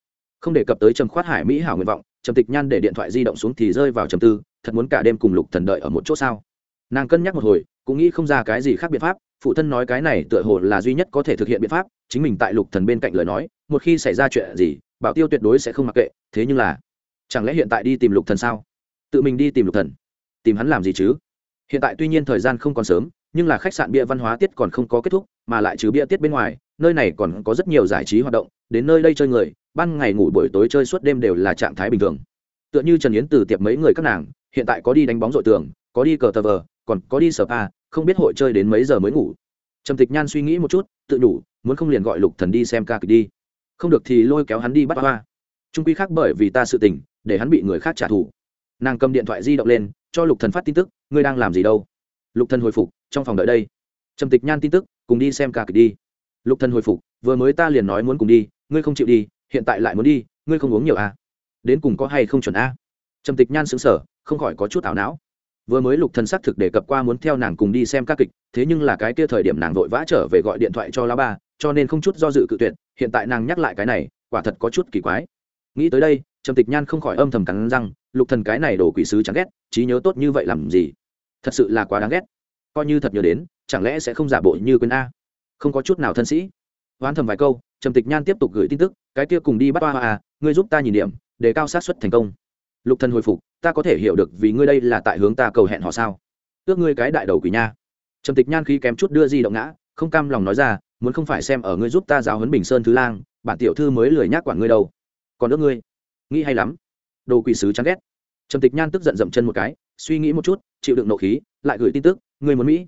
Không đề cập tới trầm khoát hải mỹ hảo nguyện vọng, trầm tịch nhan để điện thoại di động xuống thì rơi vào trầm tư, thật muốn cả đêm cùng lục thần đợi ở một chỗ sao? Nàng cân nhắc một hồi, cũng nghĩ không ra cái gì khác biện pháp, phụ thân nói cái này tựa hồ là duy nhất có thể thực hiện biện pháp, chính mình tại lục thần bên cạnh lời nói, một khi xảy ra chuyện gì, bảo tiêu tuyệt đối sẽ không mặc kệ, thế nhưng là, chẳng lẽ hiện tại đi tìm lục thần sao? Tự mình đi tìm lục thần? Tìm hắn làm gì chứ? Hiện tại tuy nhiên thời gian không còn sớm nhưng là khách sạn bia văn hóa tiết còn không có kết thúc, mà lại trừ bia tiết bên ngoài, nơi này còn có rất nhiều giải trí hoạt động, đến nơi đây chơi người, ban ngày ngủ buổi tối chơi suốt đêm đều là trạng thái bình thường. Tựa như trần yến từ tiệp mấy người các nàng, hiện tại có đi đánh bóng dội tường, có đi cờ tờ vờ, còn có đi sở pa, không biết hội chơi đến mấy giờ mới ngủ. Trầm tịch nhan suy nghĩ một chút, tự đủ, muốn không liền gọi lục thần đi xem ca kịch đi. Không được thì lôi kéo hắn đi bắt hoa. Trung quy khác bởi vì ta sự tình, để hắn bị người khác trả thù. Nàng cầm điện thoại di động lên, cho lục thần phát tin tức, ngươi đang làm gì đâu? Lục thần hồi phục trong phòng đợi đây. Trầm tịch nhan tin tức, cùng đi xem ca kịch đi. Lục thần hồi phục, vừa mới ta liền nói muốn cùng đi, ngươi không chịu đi, hiện tại lại muốn đi, ngươi không uống nhiều à? Đến cùng có hay không chuẩn a à? trầm tịch nhan sững sờ, không khỏi có chút ảo não. Vừa mới lục thần xác thực đề cập qua muốn theo nàng cùng đi xem ca kịch, thế nhưng là cái kia thời điểm nàng vội vã trở về gọi điện thoại cho la ba, cho nên không chút do dự cự tuyệt, hiện tại nàng nhắc lại cái này, quả thật có chút kỳ quái. Nghĩ tới đây, trầm tịch nhan không khỏi âm thầm cắn răng, lục thần cái này đổ quỷ sứ chẳng ghét, trí nhớ tốt như vậy làm gì? Thật sự là quá đáng ghét coi như thật nhớ đến, chẳng lẽ sẽ không giả bộ như quên a? Không có chút nào thân sĩ. Oán thầm vài câu, trầm tịch nhan tiếp tục gửi tin tức, cái kia cùng đi bắt hoa à ngươi giúp ta nhìn điểm để cao sát suất thành công. Lục thần hồi phục, ta có thể hiểu được vì ngươi đây là tại hướng ta cầu hẹn họ sao. Ước ngươi cái đại đầu quỷ nha. Trầm tịch nhan khi kém chút đưa di động ngã, không cam lòng nói ra, muốn không phải xem ở ngươi giúp ta giáo huấn bình sơn thứ lang, bản tiểu thư mới lười nhác quản ngươi đâu. Còn ước ngươi? Nghĩ hay lắm. Đồ quỷ sứ chán ghét. Trầm tịch nhan tức giận dậm chân một cái, suy nghĩ một chút, chịu đựng nộ khí, lại gửi tin tức ngươi muốn mỹ.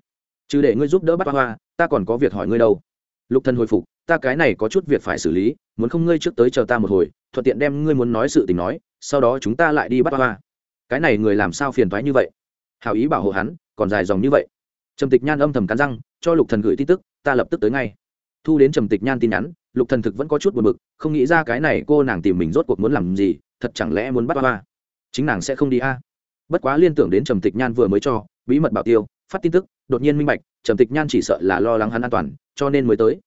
Chứ để ngươi giúp đỡ bắt hoa, ta còn có việc hỏi ngươi đâu. Lục thần hồi phục, ta cái này có chút việc phải xử lý, muốn không ngươi trước tới chờ ta một hồi, thuận tiện đem ngươi muốn nói sự tình nói, sau đó chúng ta lại đi bắt hoa. Cái này người làm sao phiền toái như vậy? Hào ý bảo hộ hắn, còn dài dòng như vậy. Trầm tịch nhan âm thầm cắn răng, cho lục thần gửi tin tức, ta lập tức tới ngay. Thu đến trầm tịch nhan tin nhắn, lục thần thực vẫn có chút buồn bực, không nghĩ ra cái này cô nàng tìm mình rốt cuộc muốn làm gì, thật chẳng lẽ muốn bắt hoa. Chính nàng sẽ không đi a. Bất quá liên tưởng đến trầm tịch nhan vừa mới cho, bí mật bảo tiêu phát tin tức đột nhiên minh bạch trầm tịch nhan chỉ sợ là lo lắng hắn an toàn cho nên mới tới.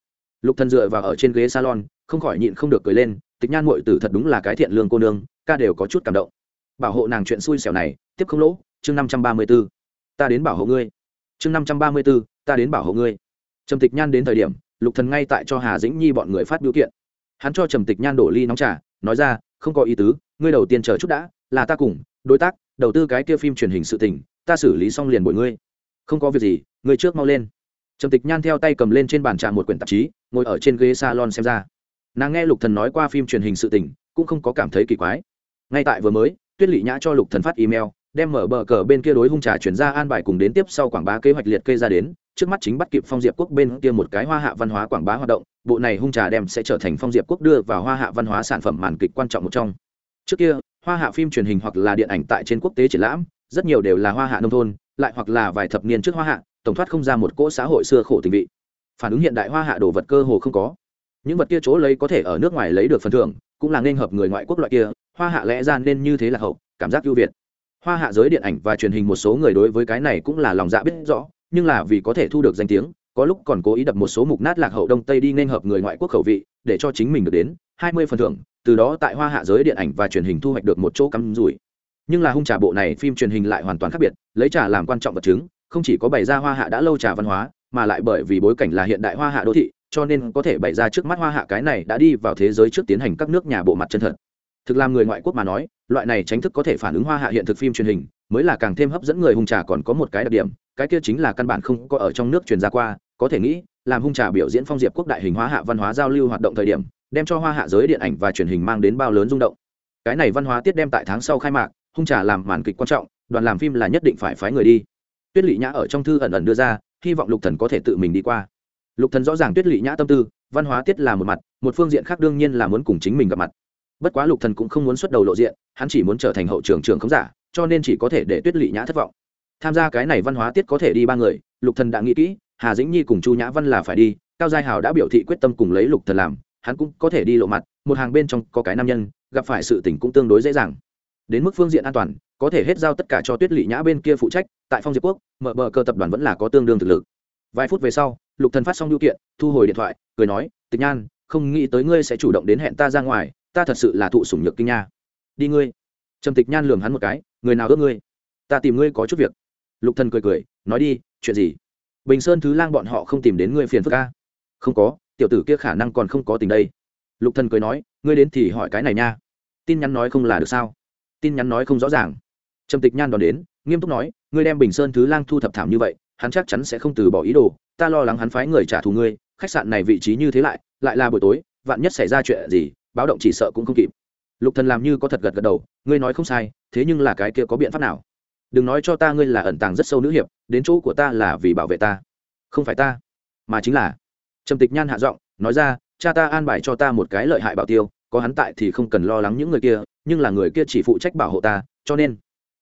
Lục thần dựa vào ở trên ghế salon không khỏi nhịn không được cười lên tịch nhan muội tử thật đúng là cái thiện lương cô nương ca đều có chút cảm động. Bảo hộ nàng chuyện xui xẻo này tiếp không lỗ chương năm trăm ba mươi 534. ta đến bảo hộ ngươi. Chương năm trăm ba mươi 534, ta đến bảo hộ ngươi. Trầm tịch nhan đến thời điểm lục thần ngay tại cho hà dĩnh nhi bọn người phát biểu kiện. Hắn cho trầm tịch nhan đổ ly nóng trà nói ra không có ý tứ ngươi đầu tiên chờ chút đã là ta cùng đối tác đầu tư cái kia phim truyền hình sự tình ta xử lý xong liền bội ngươi không có việc gì người trước mau lên. Trầm tịch nhan theo tay cầm lên trên bàn trà một quyển tạp chí, ngồi ở trên ghế salon xem ra. Nàng nghe lục thần nói qua phim truyền hình sự tình, cũng không có cảm thấy kỳ quái. Ngay tại vừa mới, tuyết lị nhã cho lục thần phát email, đem mở bờ cờ bên kia đối hung trà chuyển ra an bài cùng đến tiếp sau quảng bá kế hoạch liệt kê ra đến, trước mắt chính bắt kịp phong diệp quốc bên kia một cái hoa hạ văn hóa quảng bá hoạt động, bộ này hung trà đem sẽ trở thành phong diệp quốc đưa vào hoa hạ văn hóa sản phẩm màn kịch quan trọng một trong. Trước kia, hoa hạ phim truyền hình hoặc là điện ảnh tại trên quốc tế triển lãm, rất nhiều đều là hoa hạ nông thôn lại hoặc là vài thập niên trước hoa hạ, tổng thoát không ra một cỗ xã hội xưa khổ tình vị. Phản ứng hiện đại hoa hạ đồ vật cơ hồ không có. Những vật kia chỗ lấy có thể ở nước ngoài lấy được phần thưởng, cũng là nên hợp người ngoại quốc loại kia, hoa hạ lẽ ra nên như thế là hậu, cảm giác ưu việt. Hoa hạ giới điện ảnh và truyền hình một số người đối với cái này cũng là lòng dạ biết rõ, nhưng là vì có thể thu được danh tiếng, có lúc còn cố ý đập một số mục nát lạc hậu đông tây đi nên hợp người ngoại quốc khẩu vị, để cho chính mình được đến hai mươi phần thưởng, từ đó tại hoa hạ giới điện ảnh và truyền hình thu hoạch được một chỗ cắm rủi nhưng là hung trà bộ này phim truyền hình lại hoàn toàn khác biệt, lấy trà làm quan trọng vật chứng, không chỉ có bày ra hoa hạ đã lâu trà văn hóa, mà lại bởi vì bối cảnh là hiện đại hoa hạ đô thị, cho nên có thể bày ra trước mắt hoa hạ cái này đã đi vào thế giới trước tiến hành các nước nhà bộ mặt chân thật. Thực làm người ngoại quốc mà nói, loại này tránh thức có thể phản ứng hoa hạ hiện thực phim truyền hình, mới là càng thêm hấp dẫn người hung trà còn có một cái đặc điểm, cái kia chính là căn bản không có ở trong nước truyền ra qua, có thể nghĩ, làm hung trà biểu diễn phong diệp quốc đại hình hóa hạ văn hóa giao lưu hoạt động thời điểm, đem cho hoa hạ giới điện ảnh và truyền hình mang đến bao lớn rung động. Cái này văn hóa tiết đem tại tháng sau khai mạc hung trà làm màn kịch quan trọng, đoàn làm phim là nhất định phải phái người đi. Tuyết lị nhã ở trong thư ẩn ẩn đưa ra, hy vọng lục thần có thể tự mình đi qua. Lục thần rõ ràng tuyết lị nhã tâm tư, văn hóa tiết là một mặt, một phương diện khác đương nhiên là muốn cùng chính mình gặp mặt. Bất quá lục thần cũng không muốn xuất đầu lộ diện, hắn chỉ muốn trở thành hậu trưởng trưởng khống giả, cho nên chỉ có thể để tuyết lị nhã thất vọng. Tham gia cái này văn hóa tiết có thể đi ba người, lục thần đã nghĩ kỹ, hà dĩnh nhi cùng chu nhã văn là phải đi, cao giai hào đã biểu thị quyết tâm cùng lấy lục thần làm, hắn cũng có thể đi lộ mặt, một hàng bên trong có cái nam nhân, gặp phải sự tình cũng tương đối dễ dàng đến mức phương diện an toàn, có thể hết giao tất cả cho tuyết lỵ nhã bên kia phụ trách, tại phong diệp quốc, mở bờ cơ tập đoàn vẫn là có tương đương thực lực. Vài phút về sau, lục thần phát xong điều kiện, thu hồi điện thoại, cười nói, tịch nhan, không nghĩ tới ngươi sẽ chủ động đến hẹn ta ra ngoài, ta thật sự là thụ sủng nhược kinh nha. Đi ngươi. Trầm tịch nhan lườm hắn một cái, người nào ước ngươi? Ta tìm ngươi có chút việc. Lục thần cười cười, nói đi, chuyện gì? Bình sơn thứ lang bọn họ không tìm đến ngươi phiền phức ca không có, tiểu tử kia khả năng còn không có tình đây. Lục thần cười nói, ngươi đến thì hỏi cái này nha. Tin nhắn nói không là được sao? Tin nhắn nói không rõ ràng. Trầm tịch nhan đón đến, nghiêm túc nói, ngươi đem bình sơn thứ lang thu thập thảm như vậy, hắn chắc chắn sẽ không từ bỏ ý đồ, ta lo lắng hắn phái người trả thù ngươi, khách sạn này vị trí như thế lại lại là buổi tối, vạn nhất xảy ra chuyện gì, báo động chỉ sợ cũng không kịp. Lục thần làm như có thật gật gật đầu, ngươi nói không sai, thế nhưng là cái kia có biện pháp nào? Đừng nói cho ta ngươi là ẩn tàng rất sâu nữ hiệp, đến chỗ của ta là vì bảo vệ ta, không phải ta, mà chính là. Trầm tịch nhan hạ giọng, nói ra, cha ta an bài cho ta một cái lợi hại bảo tiêu có hắn tại thì không cần lo lắng những người kia, nhưng là người kia chỉ phụ trách bảo hộ ta, cho nên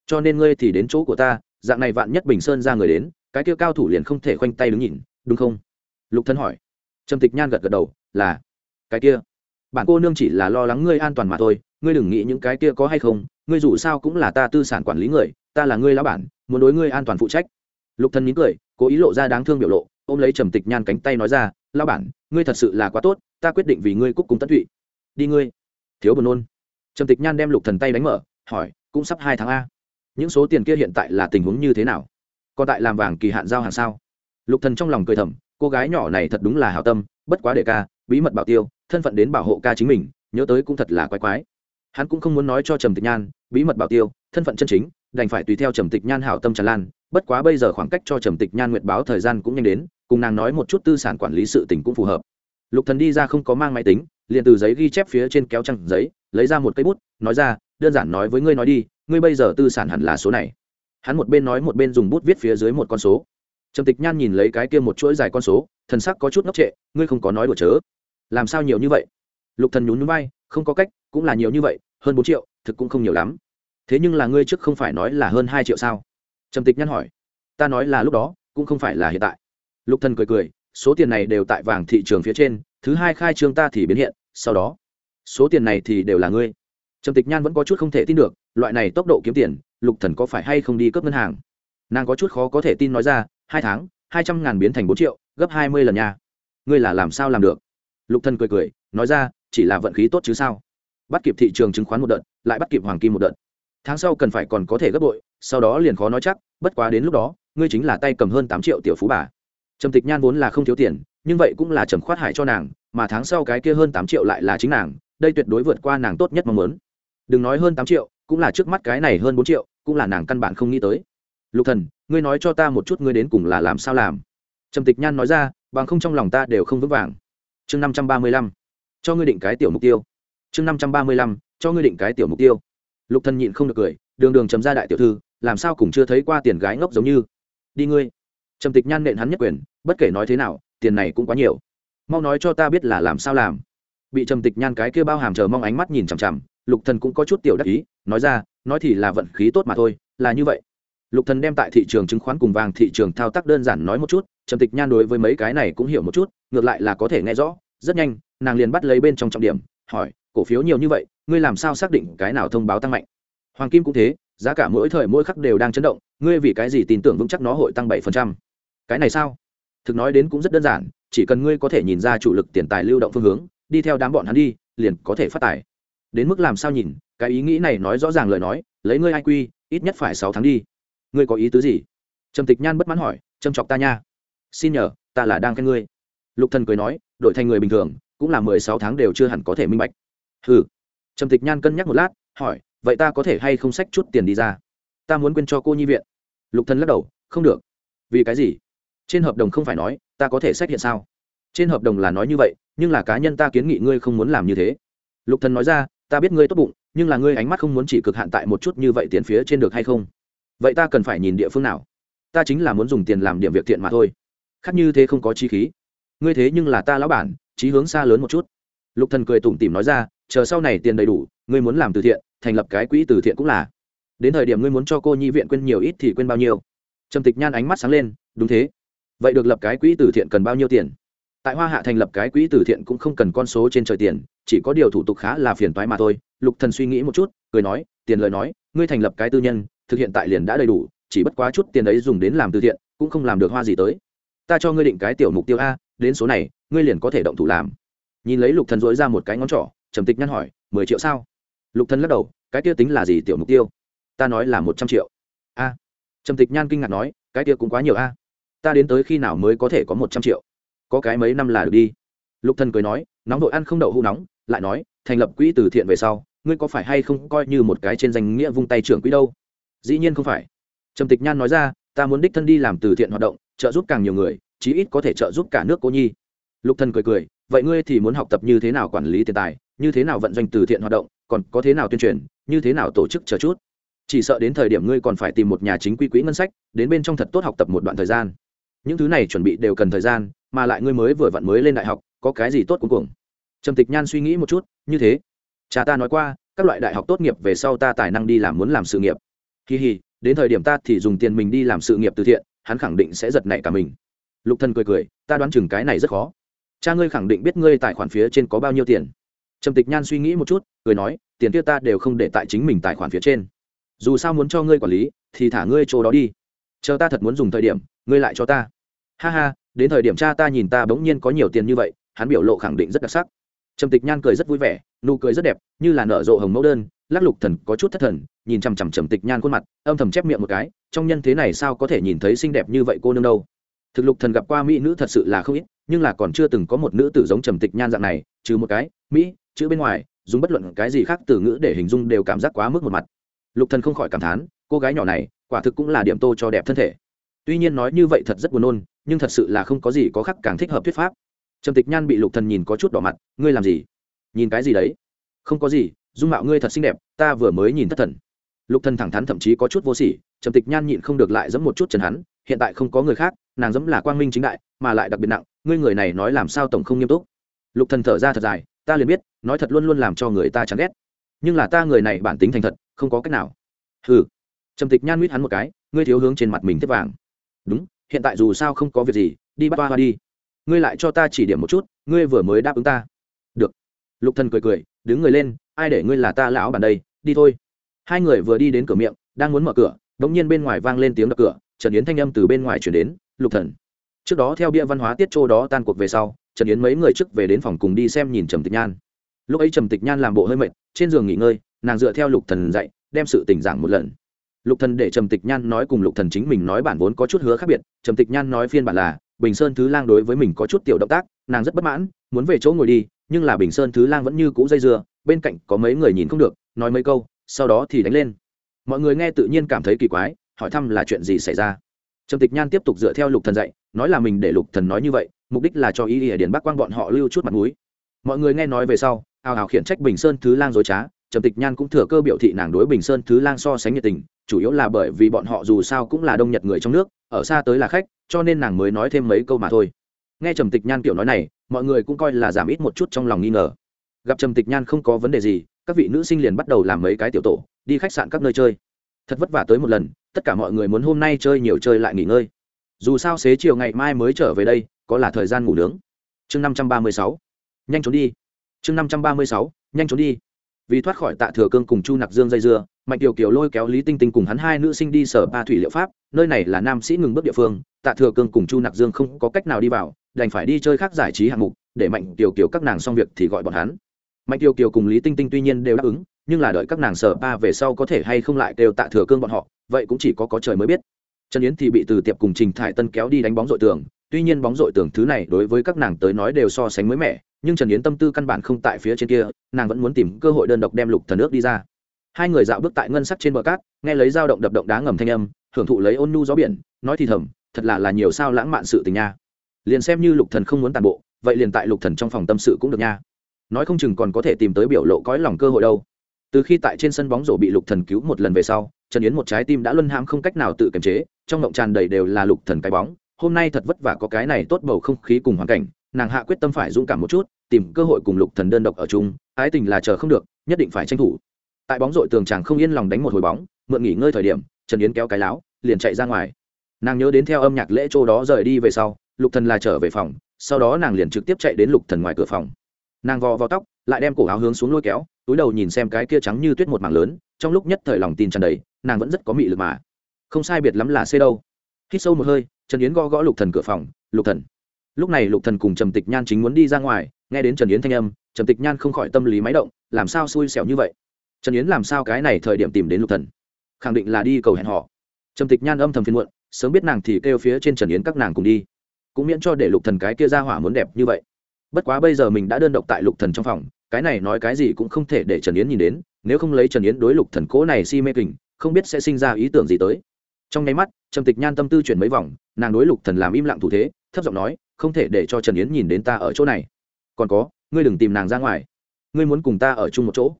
cho nên ngươi thì đến chỗ của ta, dạng này vạn nhất bình sơn ra người đến, cái kia cao thủ liền không thể khoanh tay đứng nhìn, đúng không? Lục thân hỏi. Trầm tịch nhan gật gật đầu, là, cái kia, bạn cô nương chỉ là lo lắng ngươi an toàn mà thôi, ngươi đừng nghĩ những cái kia có hay không, ngươi dù sao cũng là ta tư sản quản lý người, ta là ngươi lão bản, muốn đối ngươi an toàn phụ trách. Lục thân mỉm cười, cố ý lộ ra đáng thương biểu lộ, ôm lấy trầm tịch nhan cánh tay nói ra, lão bản, ngươi thật sự là quá tốt, ta quyết định vì ngươi cúc cùng tất thụy đi ngươi. Thiếu buồn nôn. Trầm tịch nhan đem lục thần tay đánh mở, hỏi, cũng sắp hai tháng a. Những số tiền kia hiện tại là tình huống như thế nào? Còn tại làm vàng kỳ hạn giao hàng sao? Lục thần trong lòng cười thầm, cô gái nhỏ này thật đúng là hảo tâm, bất quá để ca, bí mật bảo tiêu, thân phận đến bảo hộ ca chính mình, nhớ tới cũng thật là quái quái. Hắn cũng không muốn nói cho trầm tịch nhan, bí mật bảo tiêu, thân phận chân chính, đành phải tùy theo trầm tịch nhan hảo tâm tràn lan, bất quá bây giờ khoảng cách cho trầm tịch nhan nguyệt báo thời gian cũng nhanh đến, cùng nàng nói một chút tư sản quản lý sự tình cũng phù hợp. Lục thần đi ra không có mang máy tính liền từ giấy ghi chép phía trên kéo trăng giấy, lấy ra một cây bút, nói ra, đơn giản nói với ngươi nói đi, ngươi bây giờ tư sản hẳn là số này. Hắn một bên nói một bên dùng bút viết phía dưới một con số. Trầm tịch nhan nhìn lấy cái kia một chuỗi dài con số, thần sắc có chút ngốc trệ, ngươi không có nói đùa chớ. Làm sao nhiều như vậy? Lục thần nhún nhún vai, không có cách, cũng là nhiều như vậy, hơn bốn triệu, thực cũng không nhiều lắm. Thế nhưng là ngươi trước không phải nói là hơn hai triệu sao? Trầm tịch nhăn hỏi. Ta nói là lúc đó, cũng không phải là hiện tại. Lục thần cười cười, số tiền này đều tại vàng thị trường phía trên thứ hai khai trương ta thì biến hiện, sau đó, số tiền này thì đều là ngươi. Trầm tịch nhan vẫn có chút không thể tin được, loại này tốc độ kiếm tiền, lục thần có phải hay không đi cướp ngân hàng? Nàng có chút khó có thể tin nói ra, hai tháng, hai trăm ngàn biến thành bốn triệu, gấp hai mươi lần nha. Ngươi là làm sao làm được? Lục thần cười cười, nói ra, chỉ là vận khí tốt chứ sao? Bắt kịp thị trường chứng khoán một đợt, lại bắt kịp hoàng kim một đợt. Tháng sau cần phải còn có thể gấp bội, sau đó liền khó nói chắc, bất quá đến lúc đó, ngươi chính là tay cầm hơn tám triệu tiểu phú bà. Trầm tịch nhan vốn là không thiếu tiền nhưng vậy cũng là trầm khoát hại cho nàng, mà tháng sau cái kia hơn tám triệu lại là chính nàng, đây tuyệt đối vượt qua nàng tốt nhất mong muốn. Đừng nói hơn tám triệu, cũng là trước mắt cái này hơn bốn triệu, cũng là nàng căn bản không nghĩ tới. Lục thần, ngươi nói cho ta một chút ngươi đến cùng là làm sao làm? Trầm tịch nhan nói ra, bằng không trong lòng ta đều không vững vàng. Chương năm trăm ba mươi lăm, cho ngươi định cái tiểu mục tiêu. Chương năm trăm ba mươi lăm, cho ngươi định cái tiểu mục tiêu. Lục thần nhịn không được cười, đường đường trầm ra đại tiểu thư, làm sao cũng chưa thấy qua tiền gái ngốc giống như. Đi ngươi. Trầm tịch nhan nện hắn nhất quyền, bất kể nói thế nào tiền này cũng quá nhiều. Mau nói cho ta biết là làm sao làm. Bị trầm tịch nhan cái kia bao hàm chờ mong ánh mắt nhìn chằm chằm, lục thần cũng có chút tiểu đắc ý, nói ra, nói thì là vận khí tốt mà thôi, là như vậy. Lục thần đem tại thị trường chứng khoán cùng vàng thị trường thao tác đơn giản nói một chút, trầm tịch nhan đối với mấy cái này cũng hiểu một chút, ngược lại là có thể nghe rõ, rất nhanh, nàng liền bắt lấy bên trong trọng điểm, hỏi, cổ phiếu nhiều như vậy, ngươi làm sao xác định cái nào thông báo tăng mạnh? Hoàng kim cũng thế, giá cả mỗi thời mỗi khắc đều đang chấn động, ngươi vì cái gì tin tưởng vững chắc nó hội tăng bảy phần trăm? Cái này sao? Thực nói đến cũng rất đơn giản, chỉ cần ngươi có thể nhìn ra chủ lực tiền tài lưu động phương hướng, đi theo đám bọn hắn đi, liền có thể phát tài. Đến mức làm sao nhìn, cái ý nghĩ này nói rõ ràng lời nói, lấy ngươi ai quy ít nhất phải sáu tháng đi. Ngươi có ý tứ gì? Trầm tịch nhan bất mãn hỏi trâm chọc ta nha. Xin nhờ, ta là đang khen ngươi. Lục thần cười nói, đổi thành người bình thường, cũng là mười sáu tháng đều chưa hẳn có thể minh bạch. Hừ. Trầm tịch nhan cân nhắc một lát, hỏi, vậy ta có thể hay không sách chút tiền đi ra? Ta muốn quên cho cô nhi viện. Lục thần lắc đầu, không được. Vì cái gì? Trên hợp đồng không phải nói, ta có thể xét hiện sao? Trên hợp đồng là nói như vậy, nhưng là cá nhân ta kiến nghị ngươi không muốn làm như thế. Lục thần nói ra, ta biết ngươi tốt bụng, nhưng là ngươi ánh mắt không muốn chỉ cực hạn tại một chút như vậy tiền phía trên được hay không? Vậy ta cần phải nhìn địa phương nào? Ta chính là muốn dùng tiền làm điểm việc thiện mà thôi. Khác như thế không có chi khí. Ngươi thế nhưng là ta lão bản, chí hướng xa lớn một chút. Lục thần cười tủm tỉm nói ra, chờ sau này tiền đầy đủ, ngươi muốn làm từ thiện, thành lập cái quỹ từ thiện cũng là. Đến thời điểm ngươi muốn cho cô nhi viện quên nhiều ít thì quên bao nhiêu. Trầm tịch nhan ánh mắt sáng lên, đúng thế vậy được lập cái quỹ từ thiện cần bao nhiêu tiền? Tại hoa hạ thành lập cái quỹ từ thiện cũng không cần con số trên trời tiền, chỉ có điều thủ tục khá là phiền toái mà thôi. Lục thần suy nghĩ một chút, cười nói, tiền lời nói, ngươi thành lập cái tư nhân, thực hiện tại liền đã đầy đủ, chỉ bất quá chút tiền ấy dùng đến làm từ thiện, cũng không làm được hoa gì tới. Ta cho ngươi định cái tiểu mục tiêu a, đến số này, ngươi liền có thể động thủ làm. Nhìn lấy lục thần dỗi ra một cái ngón trỏ, trầm tịch nhăn hỏi, mười triệu sao? Lục thần lắc đầu, cái kia tính là gì tiểu mục tiêu? Ta nói là một trăm triệu. A. Trầm tịch nhan kinh ngạc nói, cái kia cũng quá nhiều a ta đến tới khi nào mới có thể có một trăm triệu? Có cái mấy năm là được đi. Lục thần cười nói, nóng đội ăn không đậu hũ nóng, lại nói, thành lập quỹ từ thiện về sau, ngươi có phải hay không coi như một cái trên danh nghĩa vung tay trưởng quỹ đâu? Dĩ nhiên không phải. Trầm tịch nhan nói ra, ta muốn đích thân đi làm từ thiện hoạt động, trợ giúp càng nhiều người, chí ít có thể trợ giúp cả nước cô nhi. Lục thần cười cười, vậy ngươi thì muốn học tập như thế nào quản lý tiền tài, như thế nào vận doanh từ thiện hoạt động, còn có thế nào tuyên truyền, như thế nào tổ chức chờ chút? Chỉ sợ đến thời điểm ngươi còn phải tìm một nhà chính quy quỹ ngân sách, đến bên trong thật tốt học tập một đoạn thời gian những thứ này chuẩn bị đều cần thời gian, mà lại ngươi mới vừa vặn mới lên đại học, có cái gì tốt cuối cùng trầm tịch nhan suy nghĩ một chút, như thế. Cha ta nói qua, các loại đại học tốt nghiệp về sau ta tài năng đi làm muốn làm sự nghiệp. Kỳ hì, đến thời điểm ta thì dùng tiền mình đi làm sự nghiệp từ thiện, hắn khẳng định sẽ giật nảy cả mình. Lục thần cười cười, ta đoán chừng cái này rất khó. Cha ngươi khẳng định biết ngươi tài khoản phía trên có bao nhiêu tiền. Trầm tịch nhan suy nghĩ một chút, cười nói, tiền kia ta đều không để tại chính mình tài khoản phía trên. Dù sao muốn cho ngươi quản lý, thì thả ngươi chỗ đó đi. Chờ ta thật muốn dùng thời điểm ngươi lại cho ta. Ha ha, đến thời điểm cha ta nhìn ta bỗng nhiên có nhiều tiền như vậy, hắn biểu lộ khẳng định rất đặc sắc. Trầm tịch nhan cười rất vui vẻ, nụ cười rất đẹp, như là nở rộ hồng mẫu đơn. Lắc lục thần có chút thất thần, nhìn chằm chằm trầm tịch nhan khuôn mặt, âm thầm chép miệng một cái, trong nhân thế này sao có thể nhìn thấy xinh đẹp như vậy cô nương đâu? Thực lục thần gặp qua mỹ nữ thật sự là không ít, nhưng là còn chưa từng có một nữ tử giống trầm tịch nhan dạng này, trừ một cái, mỹ, chữ bên ngoài, dùng bất luận cái gì khác từ ngữ để hình dung đều cảm giác quá mức một mặt. Lục thần không khỏi cảm thán, cô gái nhỏ này, quả thực cũng là điểm tô cho đẹp thân thể tuy nhiên nói như vậy thật rất buồn nôn, nhưng thật sự là không có gì có khắc càng thích hợp thuyết pháp. Trầm tịch nhan bị lục thần nhìn có chút đỏ mặt, ngươi làm gì? Nhìn cái gì đấy? Không có gì, dung mạo ngươi thật xinh đẹp, ta vừa mới nhìn thất thần. Lục thần thẳng thắn thậm chí có chút vô sỉ, trầm tịch nhan nhịn không được lại giẫm một chút trần hắn, hiện tại không có người khác, nàng giẫm là quang minh chính đại, mà lại đặc biệt nặng, ngươi người này nói làm sao tổng không nghiêm túc. Lục thần thở ra thật dài, ta liền biết, nói thật luôn luôn làm cho người ta chán ghét. Nhưng là ta người này bản tính thành thật, không có cách nào. Hừ. Trầm tịch nhan mít hắn một cái, ngươi thiếu hướng trên mặt mình tiếp vàng đúng, hiện tại dù sao không có việc gì, đi bắt ba hoa đi. Ngươi lại cho ta chỉ điểm một chút, ngươi vừa mới đáp ứng ta. Được. Lục thần cười cười, đứng người lên, ai để ngươi là ta lão bản đây, đi thôi. Hai người vừa đi đến cửa miệng, đang muốn mở cửa đống nhiên bên ngoài vang lên tiếng đập cửa, trần yến thanh âm từ bên ngoài chuyển đến, lục thần. Trước đó theo bia văn hóa tiết châu đó tan cuộc về sau, trần yến mấy người trước về đến phòng cùng đi xem nhìn trầm tịch nhan. Lúc ấy trầm tịch nhan làm bộ hơi mệt, trên giường nghỉ ngơi, nàng dựa theo lục thần dạy, đem sự tình giảng một lần lục thần để trầm tịch nhan nói cùng lục thần chính mình nói bản vốn có chút hứa khác biệt. Trầm tịch nhan nói phiên bản là, bình sơn thứ lang đối với mình có chút tiểu động tác, nàng rất bất mãn, muốn về chỗ ngồi đi, nhưng là bình sơn thứ lang vẫn như cũ dây dưa, bên cạnh có mấy người nhìn không được, nói mấy câu, sau đó thì đánh lên. Mọi người nghe tự nhiên cảm thấy kỳ quái, hỏi thăm là chuyện gì xảy ra. Trầm tịch nhan tiếp tục dựa theo lục thần dạy, nói là mình để lục thần nói như vậy, mục đích là cho ý ỉa điền bắc quang bọn họ lưu chút mặt mũi. Mọi người nghe nói về sau, ào ào khiển trách bình sơn thứ lang dối trá, trầm tịch nhan cũng thừa cơ biểu thị nàng đối bình sơn thứ lang so sánh nhiệt tình chủ yếu là bởi vì bọn họ dù sao cũng là đông nhật người trong nước, ở xa tới là khách, cho nên nàng mới nói thêm mấy câu mà thôi. Nghe trầm tịch nhan kiểu nói này, mọi người cũng coi là giảm ít một chút trong lòng nghi ngờ. Gặp trầm tịch nhan không có vấn đề gì, các vị nữ sinh liền bắt đầu làm mấy cái tiểu tổ, đi khách sạn các nơi chơi. Thật vất vả tới một lần, tất cả mọi người muốn hôm nay chơi nhiều chơi lại nghỉ ngơi. Dù sao xế chiều ngày mai mới trở về đây, có là thời gian ngủ nướng. Chương năm trăm ba mươi sáu, nhanh trốn đi. Chương năm trăm ba mươi sáu, nhanh trốn đi vì thoát khỏi tạ thừa cương cùng chu nặc dương dây dưa, mạnh tiểu kiều lôi kéo lý tinh tinh cùng hắn hai nữ sinh đi sở ba thủy liệu pháp, nơi này là nam sĩ ngừng bước địa phương, tạ thừa cương cùng chu nặc dương không có cách nào đi vào, đành phải đi chơi khác giải trí hạng mục, để mạnh tiểu kiều các nàng xong việc thì gọi bọn hắn. Mạnh tiểu kiều cùng lý tinh tinh tuy nhiên đều đáp ứng, nhưng là đợi các nàng sở ba về sau có thể hay không lại kêu tạ thừa cương bọn họ, vậy cũng chỉ có có trời mới biết. Trần yến thì bị từ tiệp cùng trình thải tân kéo đi đánh bóng dội tường, tuy nhiên bóng dội tường thứ này đối với các nàng tới nói đều so sánh mới mẻ nhưng trần yến tâm tư căn bản không tại phía trên kia nàng vẫn muốn tìm cơ hội đơn độc đem lục thần nước đi ra hai người dạo bước tại ngân sắc trên bờ cát nghe lấy dao động đập động đá ngầm thanh âm hưởng thụ lấy ôn nhu gió biển nói thì thầm thật là là nhiều sao lãng mạn sự tình nha liền xem như lục thần không muốn tàn bộ vậy liền tại lục thần trong phòng tâm sự cũng được nha nói không chừng còn có thể tìm tới biểu lộ cõi lòng cơ hội đâu từ khi tại trên sân bóng rổ bị lục thần cứu một lần về sau trần yến một trái tim đã luân hãm không cách nào tự kiềm chế trong ngộng tràn đầy đều là lục thần cái bóng hôm nay thật vất vả có cái này tốt bầu không khí cùng hoàn cảnh nàng hạ quyết tâm phải dũng cảm một chút, tìm cơ hội cùng lục thần đơn độc ở chung, ái tình là chờ không được, nhất định phải tranh thủ. Tại bóng rội tường chàng không yên lòng đánh một hồi bóng, mượn nghỉ ngơi thời điểm, trần yến kéo cái láo, liền chạy ra ngoài. Nàng nhớ đến theo âm nhạc lễ chỗ đó rời đi về sau, lục thần là trở về phòng, sau đó nàng liền trực tiếp chạy đến lục thần ngoài cửa phòng. Nàng vò vào tóc, lại đem cổ áo hướng xuống lôi kéo, túi đầu nhìn xem cái kia trắng như tuyết một mảng lớn, trong lúc nhất thời lòng tin tràn đầy, nàng vẫn rất có mị lực mà. Không sai biệt lắm là xê đâu. Hít sâu một hơi, trần yến gõ gõ lục thần cửa phòng, lục thần lúc này lục thần cùng trầm tịch nhan chính muốn đi ra ngoài, nghe đến trần yến thanh âm, trầm tịch nhan không khỏi tâm lý máy động, làm sao xui xẻo như vậy? Trần yến làm sao cái này thời điểm tìm đến lục thần? Khẳng định là đi cầu hẹn họ. Trầm tịch nhan âm thầm phiền muộn, sớm biết nàng thì kêu phía trên trần yến các nàng cùng đi. Cũng miễn cho để lục thần cái kia ra hỏa muốn đẹp như vậy. Bất quá bây giờ mình đã đơn độc tại lục thần trong phòng, cái này nói cái gì cũng không thể để trần yến nhìn đến, nếu không lấy trần yến đối lục thần cố này si mê kình, không biết sẽ sinh ra ý tưởng gì tới. Trong nháy mắt, trầm tịch nhan tâm tư chuyển mấy vòng, nàng đối lục thần làm im lặng thủ thế, thấp giọng nói không thể để cho trần yến nhìn đến ta ở chỗ này. Còn có, ngươi đừng tìm nàng ra ngoài. Ngươi muốn cùng ta ở chung một chỗ.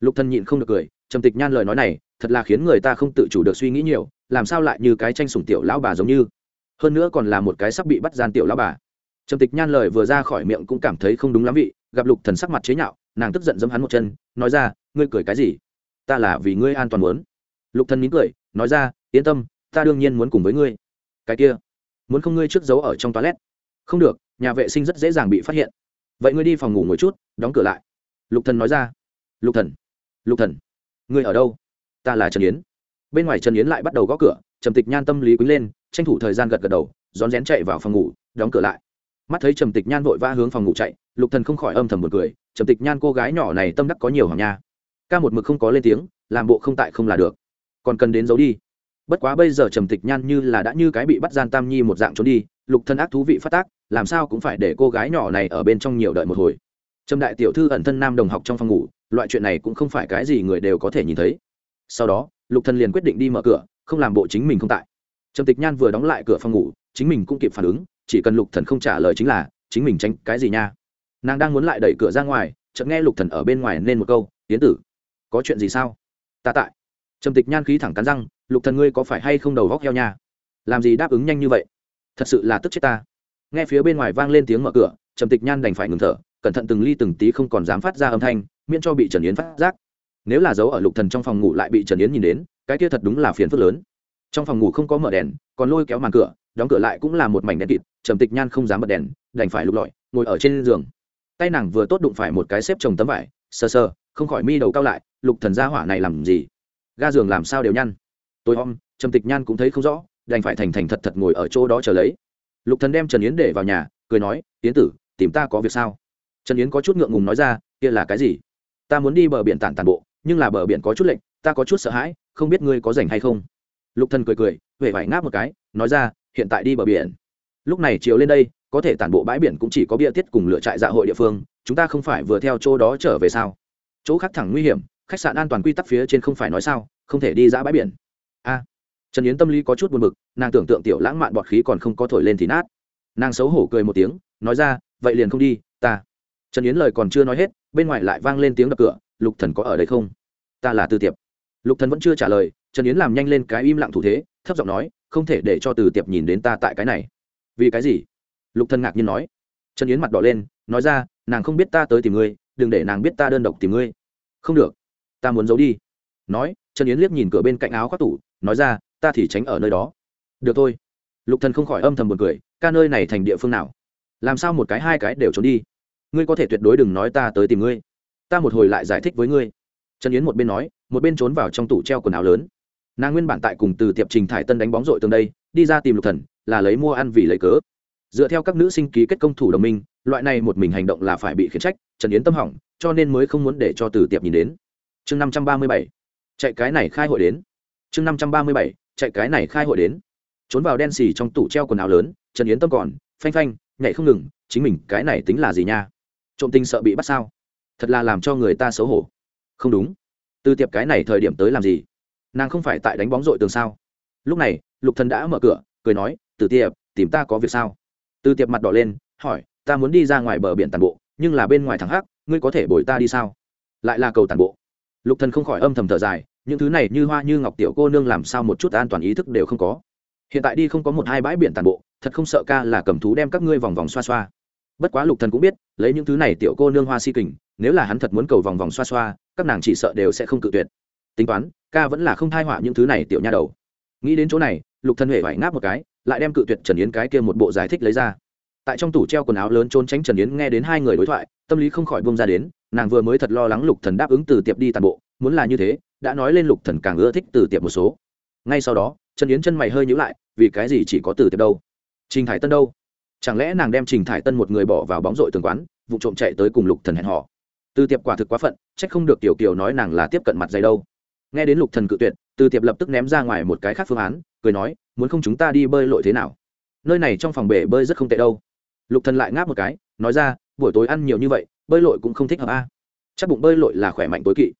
Lục thần nhịn không được cười, trầm tịch nhan lời nói này, thật là khiến người ta không tự chủ được suy nghĩ nhiều, làm sao lại như cái tranh sủng tiểu lão bà giống như? Hơn nữa còn là một cái sắp bị bắt gian tiểu lão bà. Trầm tịch nhan lời vừa ra khỏi miệng cũng cảm thấy không đúng lắm vị, gặp lục thần sắc mặt chế nhạo, nàng tức giận giẫm hắn một chân, nói ra, ngươi cười cái gì? Ta là vì ngươi an toàn muốn. Lục thần nín cười, nói ra, yên tâm, ta đương nhiên muốn cùng với ngươi. Cái kia, muốn không ngươi trước giấu ở trong toilet? Không được, nhà vệ sinh rất dễ dàng bị phát hiện. Vậy ngươi đi phòng ngủ ngồi chút, đóng cửa lại. Lục thần nói ra. Lục thần lục thần, ngươi ở đâu? Ta là trần yến. Bên ngoài trần yến lại bắt đầu gõ cửa, trầm tịch nhan tâm lý quýnh lên, tranh thủ thời gian gật gật đầu, rón rén chạy vào phòng ngủ, đóng cửa lại. Mắt thấy trầm tịch nhan vội vã hướng phòng ngủ chạy, lục thần không khỏi âm thầm một cười, trầm tịch nhan cô gái nhỏ này tâm đắc có nhiều hoàng nha. Ca một mực không có lên tiếng, làm bộ không tại không là được. Còn cần đến giấu đi. Bất quá bây giờ trầm tịch nhan như là đã như cái bị bắt gian tam nhi một dạng trốn đi lục thân ác thú vị phát tác, làm sao cũng phải để cô gái nhỏ này ở bên trong nhiều đợi một hồi. Trâm đại tiểu thư ẩn thân nam đồng học trong phòng ngủ, loại chuyện này cũng không phải cái gì người đều có thể nhìn thấy. Sau đó, lục thân liền quyết định đi mở cửa, không làm bộ chính mình không tại. Trầm tịch nhan vừa đóng lại cửa phòng ngủ, chính mình cũng kịp phản ứng, chỉ cần lục thần không trả lời chính là, chính mình tránh cái gì nha. Nàng đang muốn lại đẩy cửa ra ngoài, chợt nghe lục thần ở bên ngoài nên một câu tiến tử, có chuyện gì sao? Ta tại. Trầm tịch nhan khí thẳng cắn răng, lục thần ngươi có phải hay không đầu góc heo nha? Làm gì đáp ứng nhanh như vậy? Thật sự là tức chết ta. Nghe phía bên ngoài vang lên tiếng mở cửa, trầm tịch nhan đành phải ngừng thở, cẩn thận từng ly từng tí không còn dám phát ra âm thanh, miễn cho bị trần yến phát giác. Nếu là giấu ở lục thần trong phòng ngủ lại bị trần yến nhìn đến, cái kia thật đúng là phiền phức lớn. Trong phòng ngủ không có mở đèn, còn lôi kéo màn cửa, đóng cửa lại cũng là một mảnh đèn kịt, trầm tịch nhan không dám bật đèn, đành phải lục lọi, ngồi ở trên giường. Tay nàng vừa tốt đụng phải một cái xếp trồng tấm vải, sờ sờ, không khỏi mi đầu cao lại, lục thần gia hỏa này làm gì? Ga giường làm sao đều nhăn. Tôi om trầm tịch nhan cũng thấy không rõ đành phải thành thành thật thật ngồi ở chỗ đó chờ lấy. Lục thần đem trần yến để vào nhà, cười nói, yến tử, tìm ta có việc sao? Trần yến có chút ngượng ngùng nói ra, kia là cái gì? Ta muốn đi bờ biển tản tản bộ, nhưng là bờ biển có chút lệnh ta có chút sợ hãi, không biết ngươi có rảnh hay không? Lục thần cười cười huệ vải ngáp một cái, nói ra, hiện tại đi bờ biển. Lúc này chiều lên đây, có thể tản bộ bãi biển cũng chỉ có bia tiết cùng lựa trại dạ hội địa phương, chúng ta không phải vừa theo chỗ đó trở về sao? Chỗ khác thẳng nguy hiểm, khách sạn an toàn quy tắc phía trên không phải nói sao, không thể đi ra bãi biển. A trần yến tâm lý có chút buồn bực, nàng tưởng tượng tiểu lãng mạn bọt khí còn không có thổi lên thì nát. Nàng xấu hổ cười một tiếng, nói ra, vậy liền không đi, ta. Trần yến lời còn chưa nói hết, bên ngoài lại vang lên tiếng đập cửa, lục thần có ở đây không? Ta là tư tiệp. Lục thần vẫn chưa trả lời, trần yến làm nhanh lên cái im lặng thủ thế, thấp giọng nói, không thể để cho từ tiệp nhìn đến ta tại cái này. Vì cái gì? Lục thần ngạc nhiên nói. Trần yến mặt đỏ lên, nói ra, nàng không biết ta tới tìm ngươi, đừng để nàng biết ta đơn độc tìm ngươi. Không được, ta muốn giấu đi. Nói, trần yến liếc nhìn cửa bên cạnh áo khoác tủ, nói ra ta thì tránh ở nơi đó. Được thôi. Lục thần không khỏi âm thầm buồn cười, ca nơi này thành địa phương nào? Làm sao một cái hai cái đều trốn đi? Ngươi có thể tuyệt đối đừng nói ta tới tìm ngươi. Ta một hồi lại giải thích với ngươi. Trần yến một bên nói, một bên trốn vào trong tủ treo quần áo lớn. Nàng nguyên bản tại cùng từ tiệp trình thải tân đánh bóng rội tường đây, đi ra tìm lục thần, là lấy mua ăn vì lấy cớ. Dựa theo các nữ sinh ký kết công thủ đồng minh, loại này một mình hành động là phải bị khiển trách, trần yến tâm hỏng, cho nên mới không muốn để cho từ tiệp nhìn đến. Chương năm trăm ba mươi bảy. Chạy cái này khai hội đến. Chương năm trăm ba mươi bảy chạy cái này khai hội đến. Trốn vào đen xì trong tủ treo quần áo lớn, trần yến tâm còn, phanh phanh, nhảy không ngừng, chính mình, cái này tính là gì nha? Trộm tinh sợ bị bắt sao? Thật là làm cho người ta xấu hổ. Không đúng. Từ tiệp cái này thời điểm tới làm gì? Nàng không phải tại đánh bóng rội tường sao? Lúc này, lục thần đã mở cửa, cười nói, từ tiệp, tìm ta có việc sao? Từ tiệp mặt đỏ lên, hỏi, ta muốn đi ra ngoài bờ biển tàn bộ, nhưng là bên ngoài thẳng hắc, ngươi có thể bồi ta đi sao? Lại là cầu tàn bộ. Lục thần không khỏi âm thầm thở dài những thứ này như hoa như ngọc tiểu cô nương làm sao một chút an toàn ý thức đều không có. Hiện tại đi không có một hai bãi biển tàn bộ, thật không sợ ca là cầm thú đem các ngươi vòng vòng xoa xoa. Bất quá lục thần cũng biết, lấy những thứ này tiểu cô nương hoa si kình, nếu là hắn thật muốn cầu vòng vòng xoa xoa, các nàng chỉ sợ đều sẽ không cự tuyệt. Tính toán, ca vẫn là không thai họa những thứ này tiểu nha đầu. Nghĩ đến chỗ này, lục thần huệ vải ngáp một cái, lại đem cự tuyệt trần yến cái kia một bộ giải thích lấy ra. Tại trong tủ treo quần áo lớn trốn tránh trần yến nghe đến hai người đối thoại, tâm lý không khỏi bông ra đến, nàng vừa mới thật lo lắng lục thần đáp ứng từ tiệp đi tàn bộ, muốn là như thế đã nói lên lục thần càng ưa thích từ tiệp một số. Ngay sau đó, trần yến chân mày hơi nhíu lại, vì cái gì chỉ có từ tiệp đâu? Trình thải tân đâu? Chẳng lẽ nàng đem trình thải tân một người bỏ vào bóng rội tường quán, vụ trộm chạy tới cùng lục thần hẹn họ từ tiệp quả thực quá phận trách không được tiểu kiều nói nàng là tiếp cận mặt dày đâu. Nghe đến lục thần cự tuyệt, từ tiệp lập tức ném ra ngoài một cái khác phương án, cười nói, muốn không chúng ta đi bơi lội thế nào? Nơi này trong phòng bể bơi rất không tệ đâu. Lục thần lại ngáp một cái, nói ra, buổi tối ăn nhiều như vậy, bơi lội cũng không thích hợp a. Chắc bụng bơi lội là khỏe mạnh tối kỵ.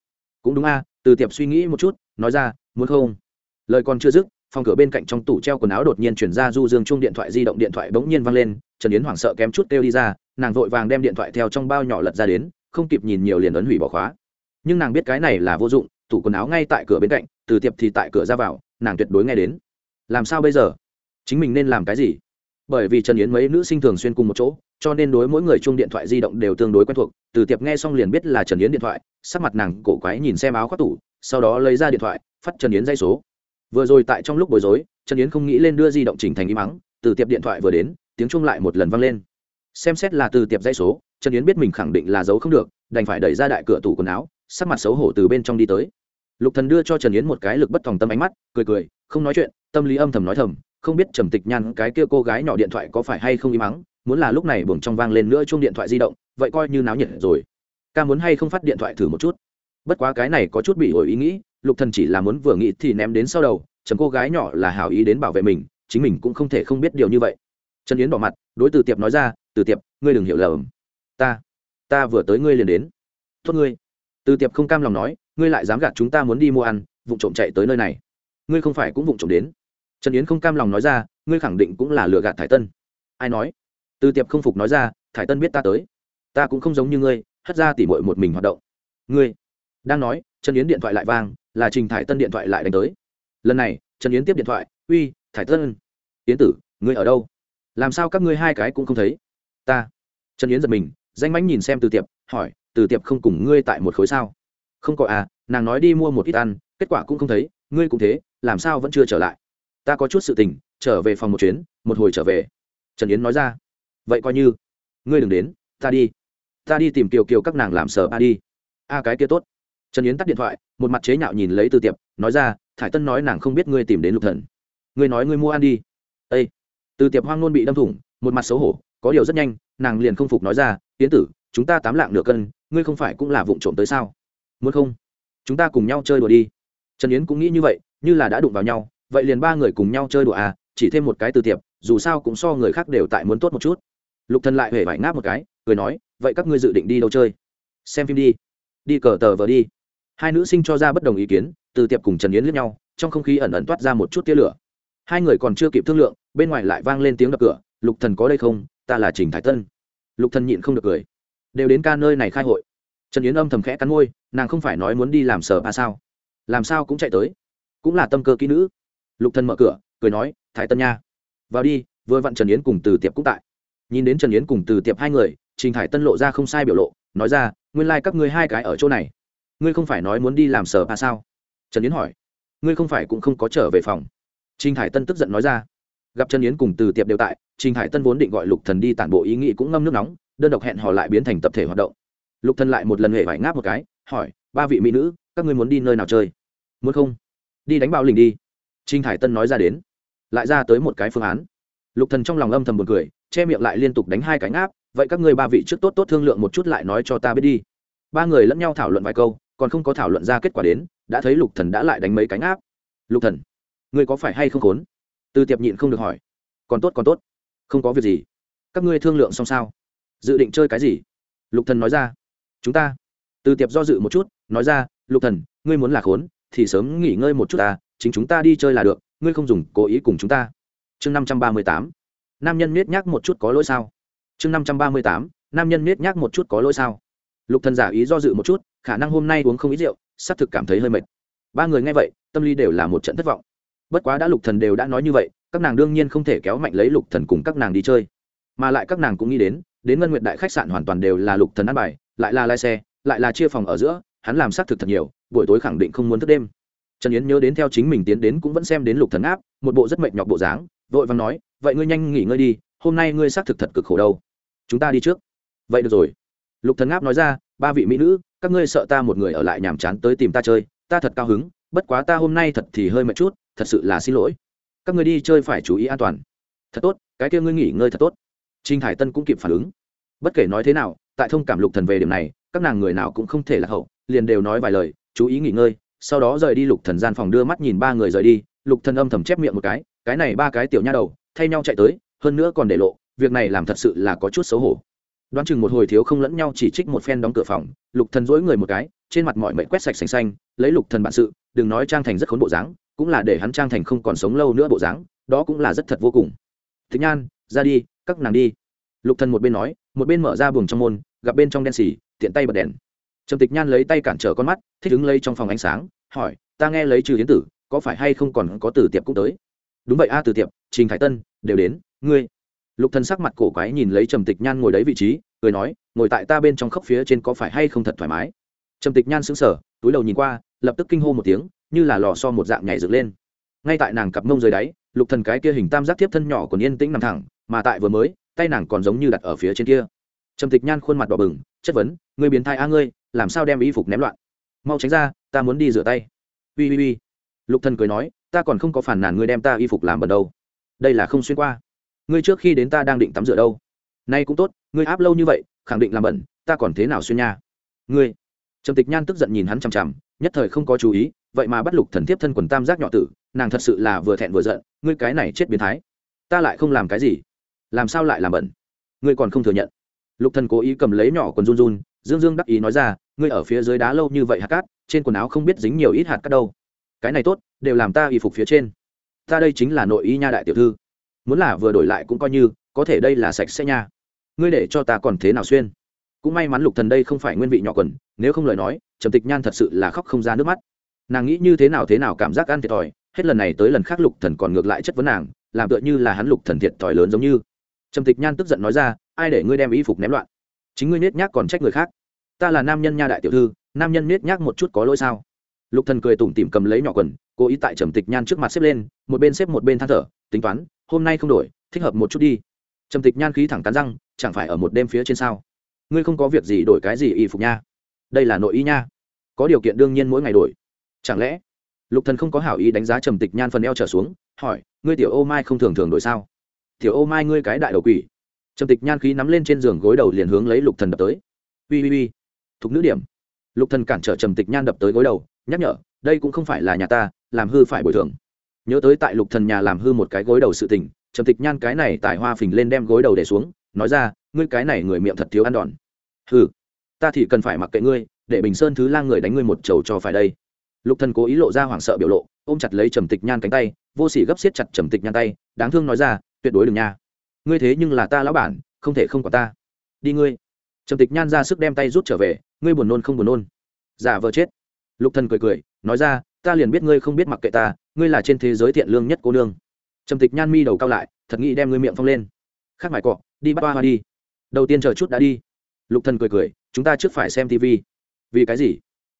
Cũng đúng a từ tiệp suy nghĩ một chút, nói ra, muốn không? Lời còn chưa dứt, phòng cửa bên cạnh trong tủ treo quần áo đột nhiên chuyển ra du dương chung điện thoại di động điện thoại bỗng nhiên văng lên, trần yến hoảng sợ kém chút kêu đi ra, nàng vội vàng đem điện thoại theo trong bao nhỏ lật ra đến, không kịp nhìn nhiều liền ấn hủy bỏ khóa. Nhưng nàng biết cái này là vô dụng, tủ quần áo ngay tại cửa bên cạnh, từ tiệp thì tại cửa ra vào, nàng tuyệt đối nghe đến. Làm sao bây giờ? Chính mình nên làm cái gì? Bởi vì trần yến mấy nữ sinh thường xuyên cùng một chỗ, cho nên đối mỗi người chung điện thoại di động đều tương đối quen thuộc. Từ tiệp nghe xong liền biết là trần yến điện thoại, sắc mặt nàng cổ quái nhìn xem áo khoác tủ, sau đó lấy ra điện thoại, phát trần yến dây số. Vừa rồi tại trong lúc bối rối, trần yến không nghĩ lên đưa di động chỉnh thành im mắng từ tiệp điện thoại vừa đến, tiếng chung lại một lần vang lên. Xem xét là từ tiệp dây số, trần yến biết mình khẳng định là giấu không được, đành phải đẩy ra đại cửa tủ quần áo, sắc mặt xấu hổ từ bên trong đi tới. Lục thần đưa cho trần yến một cái lực bất thòng tâm ánh mắt, cười cười, không nói chuyện, tâm lý âm thầm nói thầm không biết trầm tịch nhan cái kia cô gái nhỏ điện thoại có phải hay không im mắng muốn là lúc này buồng trong vang lên nữa chung điện thoại di động, vậy coi như náo nhiệt rồi. Ca muốn hay không phát điện thoại thử một chút? Bất quá cái này có chút bị ổi ý nghĩ, lục thần chỉ là muốn vừa nghĩ thì ném đến sau đầu chấm cô gái nhỏ là hảo ý đến bảo vệ mình, chính mình cũng không thể không biết điều như vậy. Trần yến bỏ mặt, đối từ tiệp nói ra, từ tiệp, ngươi đừng hiểu lầm. Ta ta vừa tới ngươi liền đến. Tốt ngươi. Từ tiệp không cam lòng nói, ngươi lại dám gạt chúng ta muốn đi mua ăn, vụ trộm chạy tới nơi này. Ngươi không phải cũng vụ trộm đến trần yến không cam lòng nói ra, ngươi khẳng định cũng là lừa gạt thải tân. Ai nói? Từ tiệp không phục nói ra, thải tân biết ta tới. Ta cũng không giống như ngươi, hất ra tỉ mội một mình hoạt động. Ngươi? Đang nói, trần yến điện thoại lại vang, là trình thải tân điện thoại lại đánh tới. Lần này, trần yến tiếp điện thoại, uy, thải tân. Yến tử, ngươi ở đâu? Làm sao các ngươi hai cái cũng không thấy? Ta. Trần yến giật mình, danh mánh nhìn xem từ tiệp, hỏi, từ tiệp không cùng ngươi tại một khối sao? Không có à nàng nói đi mua một ít ăn, kết quả cũng không thấy, ngươi cũng thế, làm sao vẫn chưa trở lại? Ta có chút sự tình, trở về phòng một chuyến, một hồi trở về. Trần yến nói ra. Vậy coi như, ngươi đừng đến, ta đi. Ta đi tìm kiều kiều các nàng làm sở a đi. A, cái kia tốt. Trần yến tắt điện thoại, một mặt chế nhạo nhìn lấy từ tiệp, nói ra, thải tân nói nàng không biết ngươi tìm đến lục thần. Ngươi nói ngươi mua ăn đi. Ây từ tiệp hoang nôn bị đâm thủng, một mặt xấu hổ, có điều rất nhanh, nàng liền không phục nói ra tiến tử, chúng ta tám lạng nửa cân, ngươi không phải cũng là vụng trộm tới sao? Muốn không? Chúng ta cùng nhau chơi đùa đi. Trần yến cũng nghĩ như vậy, như là đã đụng vào nhau vậy liền ba người cùng nhau chơi đùa à chỉ thêm một cái từ tiệp, dù sao cũng so người khác đều tại muốn tốt một chút. Lục thần lại hề vải ngáp một cái, cười nói, vậy các ngươi dự định đi đâu chơi? Xem phim đi. Đi cờ tờ vờ đi. Hai nữ sinh cho ra bất đồng ý kiến, từ tiệp cùng trần yến lướt nhau, trong không khí ẩn ẩn toát ra một chút tia lửa. Hai người còn chưa kịp thương lượng, bên ngoài lại vang lên tiếng đập cửa, lục thần có đây không? Ta là trình thái tân. Lục thần nhịn không được cười. Đều đến ca nơi này khai hội. Trần yến âm thầm khẽ cắn môi, nàng không phải nói muốn đi làm sở à sao? Làm sao cũng chạy tới? Cũng là tâm cơ kỹ nữ lục thần mở cửa, cười nói, thái tân nha, vào đi, vừa vặn trần yến cùng từ tiệp cũng tại. Nhìn đến trần yến cùng từ tiệp hai người, trình thải tân lộ ra không sai biểu lộ, nói ra, nguyên lai các ngươi hai cái ở chỗ này. Ngươi không phải nói muốn đi làm sở à sao? Trần yến hỏi. Ngươi không phải cũng không có trở về phòng. Trình thải tân tức giận nói ra. Gặp trần yến cùng từ tiệp đều tại, trình thải tân vốn định gọi lục thần đi tản bộ ý nghĩ cũng ngâm nước nóng, đơn độc hẹn hò lại biến thành tập thể hoạt động. Lục thần lại một lần hề phải ngáp một cái, hỏi, ba vị mỹ nữ, các ngươi muốn đi nơi nào chơi? Muốn không? Đi đánh bao lình đi trinh thải tân nói ra đến. Lại ra tới một cái phương án. Lục thần trong lòng âm thầm buồn cười, che miệng lại liên tục đánh hai cánh áp vậy các ngươi ba vị trước tốt tốt thương lượng một chút lại nói cho ta biết đi. Ba người lẫn nhau thảo luận vài câu, còn không có thảo luận ra kết quả đến, đã thấy lục thần đã lại đánh mấy cánh áp lục thần, ngươi có phải hay không khốn? Từ tiệp nhịn không được hỏi. Còn tốt còn tốt. Không có việc gì. Các ngươi thương lượng xong sao? Dự định chơi cái gì? Lục thần nói ra. Chúng ta. Từ tiệp do dự một chút, nói ra, lục thần, ngươi muốn là khốn, thì sớm nghỉ ngơi một chút ta chính chúng ta đi chơi là được, ngươi không dùng, cố ý cùng chúng ta. Chương năm trăm ba mươi tám. Nam nhân nết nhác một chút có lỗi sao? Chương năm trăm ba mươi tám. Nam nhân nết nhác một chút có lỗi sao? Lục thần giả ý do dự một chút, khả năng hôm nay uống không ít rượu, xác thực cảm thấy hơi mệt. Ba người nghe vậy, tâm lý đều là một trận thất vọng. Bất quá đã lục thần đều đã nói như vậy, các nàng đương nhiên không thể kéo mạnh lấy lục thần cùng các nàng đi chơi. Mà lại các nàng cũng nghĩ đến đến ngân nguyện đại khách sạn hoàn toàn đều là lục thần ăn bài, lại là lái xe, lại là chia phòng ở giữa, hắn làm xác thực thật nhiều, buổi tối khẳng định không muốn thức đêm trần yến nhớ đến theo chính mình tiến đến cũng vẫn xem đến lục thần áp, một bộ rất mệt nhọc bộ dáng, vội vàng nói, vậy ngươi nhanh nghỉ ngơi đi, hôm nay ngươi xác thực thật cực khổ đâu. Chúng ta đi trước. Vậy được rồi. Lục thần áp nói ra, ba vị mỹ nữ, các ngươi sợ ta một người ở lại nhàm chán tới tìm ta chơi, ta thật cao hứng, bất quá ta hôm nay thật thì hơi mệt chút, thật sự là xin lỗi. Các ngươi đi chơi phải chú ý an toàn. Thật tốt, cái kia ngươi nghỉ ngơi thật tốt. Trinh hải tân cũng kịp phản ứng. Bất kể nói thế nào, tại thông cảm lục thần về điểm này, các nàng người nào cũng không thể là hậu, liền đều nói vài lời, chú ý nghỉ ngơi sau đó rời đi lục thần gian phòng đưa mắt nhìn ba người rời đi, lục thần âm thầm chép miệng một cái cái này ba cái tiểu nha đầu, thay nhau chạy tới, hơn nữa còn để lộ, việc này làm thật sự là có chút xấu hổ. Đoán chừng một hồi thiếu không lẫn nhau chỉ trích một phen đóng cửa phòng, lục thần dỗi người một cái, trên mặt mọi mệnh quét sạch sành xanh, lấy lục thần bản sự, đừng nói trang thành rất khốn bộ dáng, cũng là để hắn trang thành không còn sống lâu nữa bộ dáng, đó cũng là rất thật vô cùng. Thích nhan, ra đi, các nàng đi. Lục thần một bên nói, một bên mở ra buồng trong môn, gặp bên trong đen xì, tiện tay bật đèn trầm tịch nhan lấy tay cản trở con mắt, thích đứng lấy trong phòng ánh sáng, hỏi, ta nghe lấy trừ yến tử, có phải hay không còn có từ tiệp cũng tới? Đúng vậy a, từ tiệp, trình thái tân, đều đến, ngươi. Lục thần sắc mặt cổ quái nhìn lấy trầm tịch nhan ngồi đấy vị trí, cười nói, ngồi tại ta bên trong khóc phía trên có phải hay không thật thoải mái? Trầm tịch nhan sững sờ, túi đầu nhìn qua, lập tức kinh hô một tiếng, như là lò so một dạng nhảy dựng lên. Ngay tại nàng cặp mông dưới đáy, lục thần cái kia hình tam giác tiếp thân nhỏ còn yên tĩnh nằm thẳng, mà tại vừa mới, tay nàng còn giống như đặt ở phía trên kia. Trầm tịch nhan khuôn mặt đỏ bừng, chất vấn, Ngươi biến thai a ngươi làm sao đem y phục ném loạn? Mau tránh ra, ta muốn đi rửa tay. Ui ui ui lục thần cười nói, ta còn không có phản nàn ngươi đem ta y phục làm bẩn đâu. Đây là không xuyên qua. Ngươi trước khi đến ta đang định tắm rửa đâu. Nay cũng tốt, ngươi áp lâu như vậy, khẳng định làm bẩn, ta còn thế nào xuyên nha? Ngươi. Trầm tịch nhan tức giận nhìn hắn chằm chằm, nhất thời không có chú ý, vậy mà bắt lục thần tiếp thân quần tam giác nhỏ tử, nàng thật sự là vừa thẹn vừa giận, ngươi cái này chết biến thái. Ta lại không làm cái gì. Làm sao lại làm bẩn? Ngươi còn không thừa nhận. Lục thần cố ý cầm lấy nhỏ quần run run dương dương đắc ý nói ra, ngươi ở phía dưới đá lâu như vậy hạt cát, trên quần áo không biết dính nhiều ít hạt cát đâu. Cái này tốt, đều làm ta y phục phía trên. Ta đây chính là nội y nha đại tiểu thư. Muốn là vừa đổi lại cũng coi như, có thể đây là sạch sẽ nha. Ngươi để cho ta còn thế nào xuyên? Cũng may mắn lục thần đây không phải nguyên vị nhỏ quần, nếu không lời nói, trầm tịch nhan thật sự là khóc không ra nước mắt. Nàng nghĩ như thế nào thế nào cảm giác ăn thiệt thòi, hết lần này tới lần khác lục thần còn ngược lại chất vấn nàng, làm tựa như là hắn lục thần thiệt thòi lớn giống như. Trầm tịch nhan tức giận nói ra, ai để ngươi đem y phục ném loạn? Chính ngươi nết nhác còn trách người khác. Ta là nam nhân nha đại tiểu thư, nam nhân nết nhác một chút có lỗi sao? Lục thần cười tủm tỉm cầm lấy nhỏ quần, cố ý tại trầm tịch nhan trước mặt xếp lên, một bên xếp một bên than thở, tính toán, hôm nay không đổi, thích hợp một chút đi. Trầm tịch nhan khí thẳng cắn răng, chẳng phải ở một đêm phía trên sao? Ngươi không có việc gì đổi cái gì y phục nha. Đây là nội y nha. Có điều kiện đương nhiên mỗi ngày đổi. Chẳng lẽ? Lục thần không có hảo ý đánh giá trầm tịch nhan phần eo trở xuống, hỏi, ngươi tiểu ô mai không thường thường đổi sao? Tiểu ô mai ngươi cái đại đầu quỷ trầm tịch nhan khí nắm lên trên giường gối đầu liền hướng lấy lục thần đập tới. Ui ui ui thục nữ điểm. Lục thần cản trở trầm tịch nhan đập tới gối đầu, nhắc nhở, đây cũng không phải là nhà ta, làm hư phải bồi thường. Nhớ tới tại lục thần nhà làm hư một cái gối đầu sự tình, trầm tịch nhan cái này tại hoa phình lên đem gối đầu để xuống, nói ra, ngươi cái này người miệng thật thiếu ăn đòn. Hừ, ta thì cần phải mặc kệ ngươi, để bình sơn thứ lang người đánh ngươi một chầu cho phải đây. Lục thần cố ý lộ ra hoảng sợ biểu lộ, ôm chặt lấy trầm tịch nhan cánh tay, vô sỉ gấp xiết chặt trầm tịch nhan tay, đáng thương nói ra, tuyệt đối đừng nha ngươi thế nhưng là ta lão bản, không thể không có ta. Đi ngươi. Trầm tịch nhan ra sức đem tay rút trở về, ngươi buồn nôn không buồn nôn. Giả vờ chết. Lục thần cười cười, nói ra, ta liền biết ngươi không biết mặc kệ ta, ngươi là trên thế giới thiện lương nhất cô nương. Trầm tịch nhan mi đầu cao lại, thật nghĩ đem ngươi miệng phong lên. Khác mải cọ, đi bắt ba hoa đi. Đầu tiên chờ chút đã đi. Lục thần cười cười, chúng ta trước phải xem tv vì cái gì?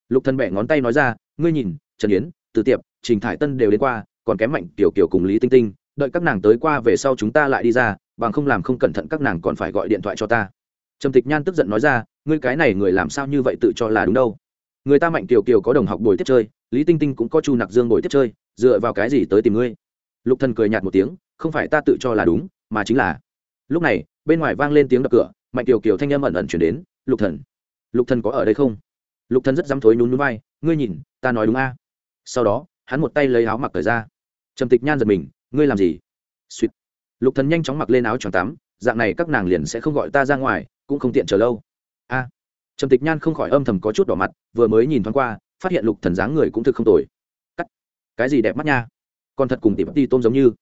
Lục thần bẻ ngón tay nói ra, ngươi nhìn, trần yến, từ tiệp, trình thải tân đều đến qua, còn kém mạnh tiểu kiểu cùng lý tinh tinh, đợi các nàng tới qua về sau chúng ta lại đi ra bằng không làm không cẩn thận các nàng còn phải gọi điện thoại cho ta. Trầm tịch nhan tức giận nói ra, ngươi cái này người làm sao như vậy tự cho là đúng đâu? Người ta mạnh kiều kiều có đồng học bồi tiếp chơi, lý tinh tinh cũng có chu nặc dương bồi tiếp chơi, dựa vào cái gì tới tìm ngươi? Lục thần cười nhạt một tiếng, không phải ta tự cho là đúng, mà chính là. Lúc này, bên ngoài vang lên tiếng đập cửa, mạnh kiều kiều thanh âm ẩn ẩn chuyển đến, lục thần lục thần có ở đây không? Lục thần rất dám thối nhún nhún vai, ngươi nhìn, ta nói đúng a. Sau đó, hắn một tay lấy áo mặc cởi ra. Trầm tịch nhan giật mình, ngươi làm gì? Suýt lục thần nhanh chóng mặc lên áo choàng tắm, dạng này các nàng liền sẽ không gọi ta ra ngoài, cũng không tiện chờ lâu. A. Trầm tịch nhan không khỏi âm thầm có chút đỏ mặt, vừa mới nhìn thoáng qua, phát hiện lục thần dáng người cũng thực không tồi. Cắt. Cái gì đẹp mắt nha. Còn thật cùng tỉ bắp tì tôm giống như.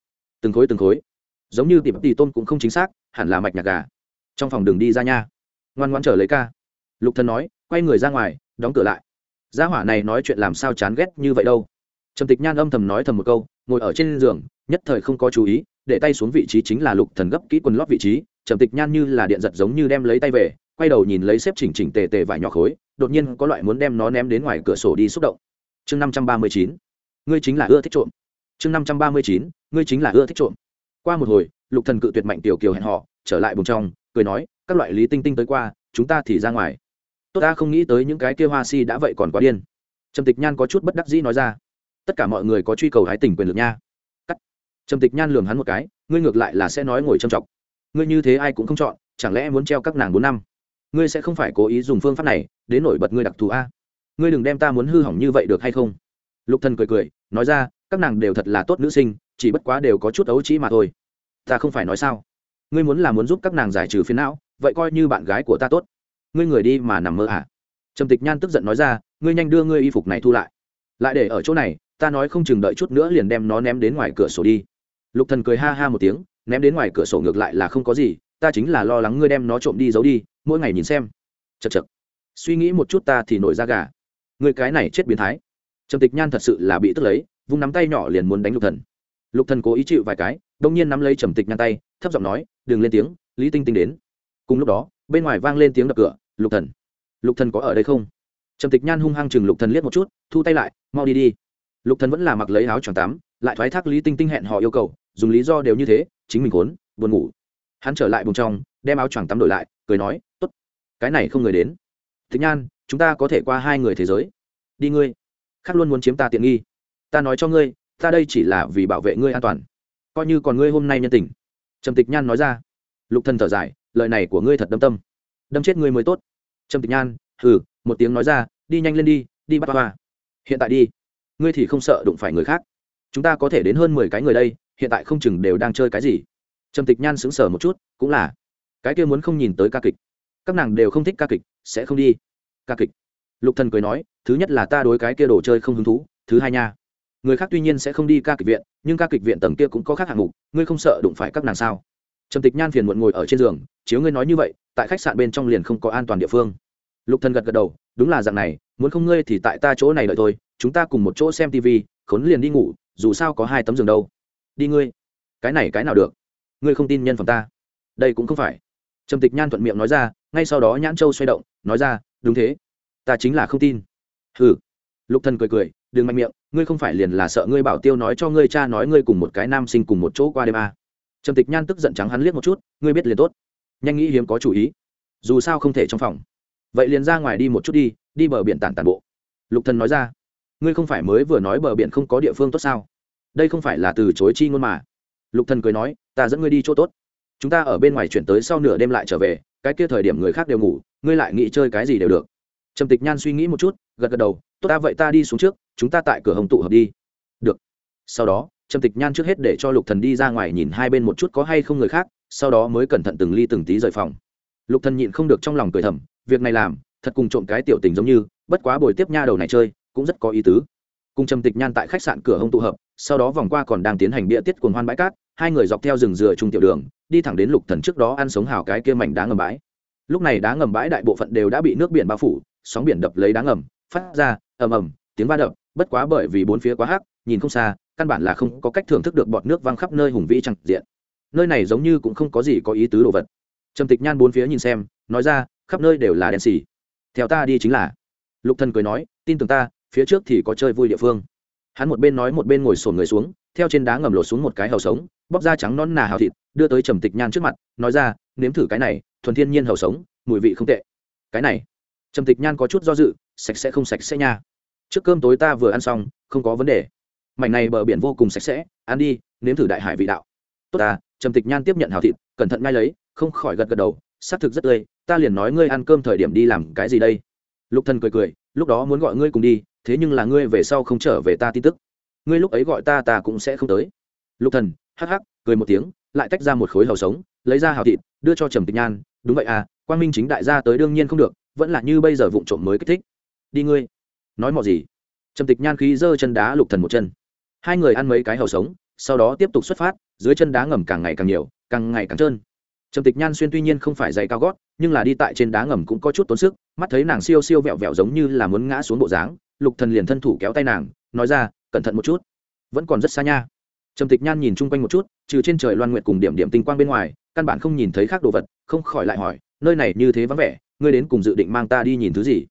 Từng khối từng khối. Giống như tỉ bắp tì tôm cũng không chính xác, hẳn là mạch nhạc gà. Trong phòng đường đi ra nha. Ngoan ngoãn trở lấy ca. Lục thần nói, quay người ra ngoài, đóng cửa lại. Gia hỏa này nói chuyện làm sao chán ghét như vậy đâu. Trầm tịch nhan âm thầm nói thầm một câu, ngồi ở trên giường, nhất thời không có chú ý để tay xuống vị trí chính là lục thần gấp kỹ quần lót vị trí, trầm tịch nhan như là điện giật giống như đem lấy tay về, quay đầu nhìn lấy xếp chỉnh chỉnh tề tề vải nhỏ khối, đột nhiên có loại muốn đem nó ném đến ngoài cửa sổ đi xúc động. Chương năm trăm ba mươi chín, ngươi chính là ưa thích trộm. Chương năm trăm ba mươi chín, ngươi chính là ưa thích trộm. Qua một hồi, lục thần cự tuyệt mạnh tiểu kiều hẹn họ trở lại bùng trong, cười nói, các loại lý tinh tinh tới qua, chúng ta thì ra ngoài. Tôi ta không nghĩ tới những cái kia hoa si đã vậy còn quá điên. Trầm tịch nhan có chút bất đắc dĩ nói ra, tất cả mọi người có truy cầu hái tình quyền lực nha trầm tịch nhan lường hắn một cái, ngươi ngược lại là sẽ nói ngồi trầm trọng ngươi như thế ai cũng không chọn, chẳng lẽ muốn treo các nàng bốn năm? Ngươi sẽ không phải cố ý dùng phương pháp này, đến nổi bật ngươi đặc thù a? Ngươi đừng đem ta muốn hư hỏng như vậy được hay không? Lục thần cười cười, nói ra, các nàng đều thật là tốt nữ sinh, chỉ bất quá đều có chút ấu trĩ mà thôi. Ta không phải nói sao? Ngươi muốn là muốn giúp các nàng giải trừ phiền não, vậy coi như bạn gái của ta tốt. Ngươi người đi mà nằm mơ à? Trầm tịch nhan tức giận nói ra, ngươi nhanh đưa ngươi y phục này thu lại. Lại để ở chỗ này, ta nói không chừng đợi chút nữa liền đem nó ném đến ngoài cửa sổ đi lục thần cười ha ha một tiếng, ném đến ngoài cửa sổ ngược lại là không có gì, ta chính là lo lắng ngươi đem nó trộm đi giấu đi, mỗi ngày nhìn xem. Chật chật suy nghĩ một chút ta thì nổi ra gà. Người cái này chết biến thái. Trầm tịch nhan thật sự là bị tức lấy, vung nắm tay nhỏ liền muốn đánh lục thần. Lục thần cố ý chịu vài cái đông nhiên nắm lấy trầm tịch nhan tay, thấp giọng nói, đừng lên tiếng, lý tinh tinh đến. Cùng lúc đó, bên ngoài vang lên tiếng đập cửa, lục thần lục thần có ở đây không? Trầm tịch nhan hung hăng chừng lục thần liếc một chút, thu tay lại, mau đi đi. Lục thần vẫn là mặc lấy áo choàng tắm lại thoái thác lý tinh tinh hẹn họ yêu cầu, dùng lý do đều như thế, chính mình khốn, buồn ngủ. Hắn trở lại bùng trong, đem áo choàng tắm đổi lại, cười nói, tốt, cái này không người đến. Tịch nhan, chúng ta có thể qua hai người thế giới. Đi ngươi. Khác luôn muốn chiếm ta tiện nghi. Ta nói cho ngươi, ta đây chỉ là vì bảo vệ ngươi an toàn. Coi như còn ngươi hôm nay nhân tình. Trầm tịch nhan nói ra. Lục thần thở dài, lời này của ngươi thật đâm tâm. Đâm chết ngươi mới tốt. Trầm tịch nhan, hừ. Một tiếng nói ra, đi nhanh lên đi đi bắt hoa. Hiện tại đi. Ngươi thì không sợ đụng phải người khác chúng ta có thể đến hơn mười cái người đây, hiện tại không chừng đều đang chơi cái gì. Trầm tịch nhan sững sờ một chút, cũng là. Cái kia muốn không nhìn tới ca kịch. Các nàng đều không thích ca kịch, sẽ không đi. Ca kịch. Lục thần cười nói, thứ nhất là ta đối cái kia đồ chơi không hứng thú, thứ hai nha. Người khác tuy nhiên sẽ không đi ca kịch viện, nhưng ca kịch viện tầng kia cũng có khác hạng mục, ngươi không sợ đụng phải các nàng sao? Trầm tịch nhan phiền muộn ngồi ở trên giường, chiếu ngươi nói như vậy, tại khách sạn bên trong liền không có an toàn địa phương. Lục thần gật gật đầu, đúng là dạng này, muốn không ngươi thì tại ta chỗ này đợi thôi, chúng ta cùng một chỗ xem tv khốn liền đi ngủ dù sao có hai tấm giường đâu. Đi ngươi. Cái này cái nào được? Ngươi không tin nhân phẩm ta. Đây cũng không phải. Trầm tịch nhan thuận miệng nói ra, ngay sau đó nhãn châu xoay động, nói ra, đúng thế. Ta chính là không tin. Hừ. Lục thần cười cười, đừng mạnh miệng, ngươi không phải liền là sợ ngươi bảo tiêu nói cho ngươi cha nói ngươi cùng một cái nam sinh cùng một chỗ qua đêm à. trầm tịch nhan tức giận trắng hắn liếc một chút, ngươi biết liền tốt. Nhanh nghĩ hiếm có chủ ý. Dù sao không thể trong phòng. Vậy liền ra ngoài đi một chút đi đi bờ biển tản tản bộ. Lục thần nói ra ngươi không phải mới vừa nói bờ biển không có địa phương tốt sao? Đây không phải là từ chối chi ngôn mà. Lục thần cười nói, ta dẫn ngươi đi chỗ tốt. Chúng ta ở bên ngoài chuyển tới sau nửa đêm lại trở về, cái kia thời điểm người khác đều ngủ, ngươi lại nghĩ chơi cái gì đều được. Trầm tịch nhan suy nghĩ một chút, gật gật đầu, tốt ta vậy ta đi xuống trước, chúng ta tại cửa hồng tụ hợp đi. Được. Sau đó, trầm tịch nhan trước hết để cho lục thần đi ra ngoài nhìn hai bên một chút có hay không người khác, sau đó mới cẩn thận từng ly từng tí rời phòng. Lục thần nhịn không được trong lòng cười thầm, việc này làm, thật cùng trộm cái tiểu tình giống như, bất quá buổi tiếp nha đầu này chơi cũng rất có ý tứ. Cùng trầm tịch nhan tại khách sạn cửa hông tụ hợp, sau đó vòng qua còn đang tiến hành bịa tiết cuồng hoan bãi cát, hai người dọc theo rừng dừa trung tiểu đường, đi thẳng đến lục thần trước đó ăn sống hào cái kia mảnh đá ngầm bãi. Lúc này đá ngầm bãi đại bộ phận đều đã bị nước biển bao phủ, sóng biển đập lấy đá ngầm, phát ra ầm ầm, tiếng va đập, bất quá bởi vì bốn phía quá hắc, nhìn không xa, căn bản là không có cách thưởng thức được bọt nước văng khắp nơi hùng vĩ chẳng diện. Nơi này giống như cũng không có gì có ý tứ đồ vật. Trầm tịch nhan bốn phía nhìn xem, nói ra, khắp nơi đều là đèn xì. Theo ta đi chính là. Lục thần cười nói, tin tưởng ta phía trước thì có chơi vui địa phương. Hắn một bên nói một bên ngồi sồn người xuống, theo trên đá ngầm lột xuống một cái hầu sống, bóc da trắng non nà hào thịt, đưa tới trầm tịch nhan trước mặt, nói ra, nếm thử cái này, thuần thiên nhiên hầu sống, mùi vị không tệ. Cái này? Trầm tịch nhan có chút do dự, sạch sẽ không sạch sẽ nha. Trước cơm tối ta vừa ăn xong, không có vấn đề. Mảnh này bờ biển vô cùng sạch sẽ, ăn đi, nếm thử đại hải vị đạo. Tốt ta. Trầm tịch nhan tiếp nhận hào thịt, cẩn thận ngay lấy, không khỏi gật gật đầu, xác thực rất tươi, ta liền nói ngươi ăn cơm thời điểm đi làm cái gì đây? Lục thần cười cười lúc đó muốn gọi ngươi cùng đi, thế nhưng là ngươi về sau không trở về ta tin tức. Ngươi lúc ấy gọi ta ta cũng sẽ không tới. Lục thần, hắc hắc, cười một tiếng, lại tách ra một khối hào sống, lấy ra hào thịt, đưa cho trầm tịch nhan. Đúng vậy à quang minh chính đại gia tới đương nhiên không được, vẫn là như bây giờ vụng trộm mới kích thích. Đi ngươi. Nói mò gì? Trầm tịch nhan khí giơ chân đá lục thần một chân. Hai người ăn mấy cái hầu sống, sau đó tiếp tục xuất phát, dưới chân đá ngầm càng ngày càng nhiều, càng ngày càng trơn. Trầm tịch nhan xuyên tuy nhiên không phải giày cao gót nhưng là đi tại trên đá ngầm cũng có chút tốn sức, mắt thấy nàng siêu siêu vẹo vẹo giống như là muốn ngã xuống bộ dáng, lục thần liền thân thủ kéo tay nàng, nói ra, cẩn thận một chút, vẫn còn rất xa nha. Trầm tịch nhan nhìn chung quanh một chút, trừ trên trời loan nguyệt cùng điểm điểm tinh quang bên ngoài, căn bản không nhìn thấy khác đồ vật, không khỏi lại hỏi, nơi này như thế vắng vẻ, ngươi đến cùng dự định mang ta đi nhìn thứ gì?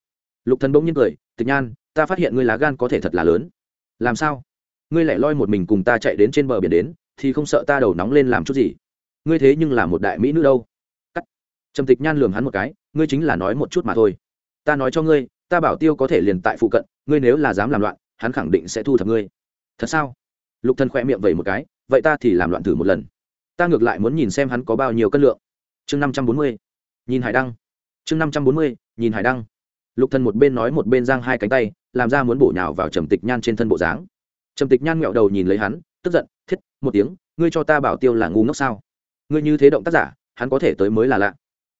Lục thần bỗng nhiên cười, tịch nhan, ta phát hiện ngươi lá gan có thể thật là lớn. Làm sao? Ngươi lại loi một mình cùng ta chạy đến trên bờ biển đến, thì không sợ ta đầu nóng lên làm chút gì? Ngươi thế nhưng là một đại mỹ nữ đâu? Trầm tịch nhan lườm hắn một cái, ngươi chính là nói một chút mà thôi. Ta nói cho ngươi, ta bảo tiêu có thể liền tại phụ cận, ngươi nếu là dám làm loạn, hắn khẳng định sẽ thu thập ngươi. Thật sao? Lục thần khỏe miệng vẩy một cái, vậy ta thì làm loạn thử một lần. Ta ngược lại muốn nhìn xem hắn có bao nhiêu cân lượng. Chương năm trăm bốn mươi, nhìn hải đăng. Chương năm trăm bốn mươi, nhìn hải đăng. Lục thần một bên nói một bên giang hai cánh tay, làm ra muốn bổ nhào vào trầm tịch nhan trên thân bộ dáng. Trầm tịch nhan nghẹo đầu nhìn lấy hắn, tức giận, thiết, một tiếng, ngươi cho ta bảo tiêu là ngu ngốc sao? Ngươi như thế động tác giả, hắn có thể tới mới là lạ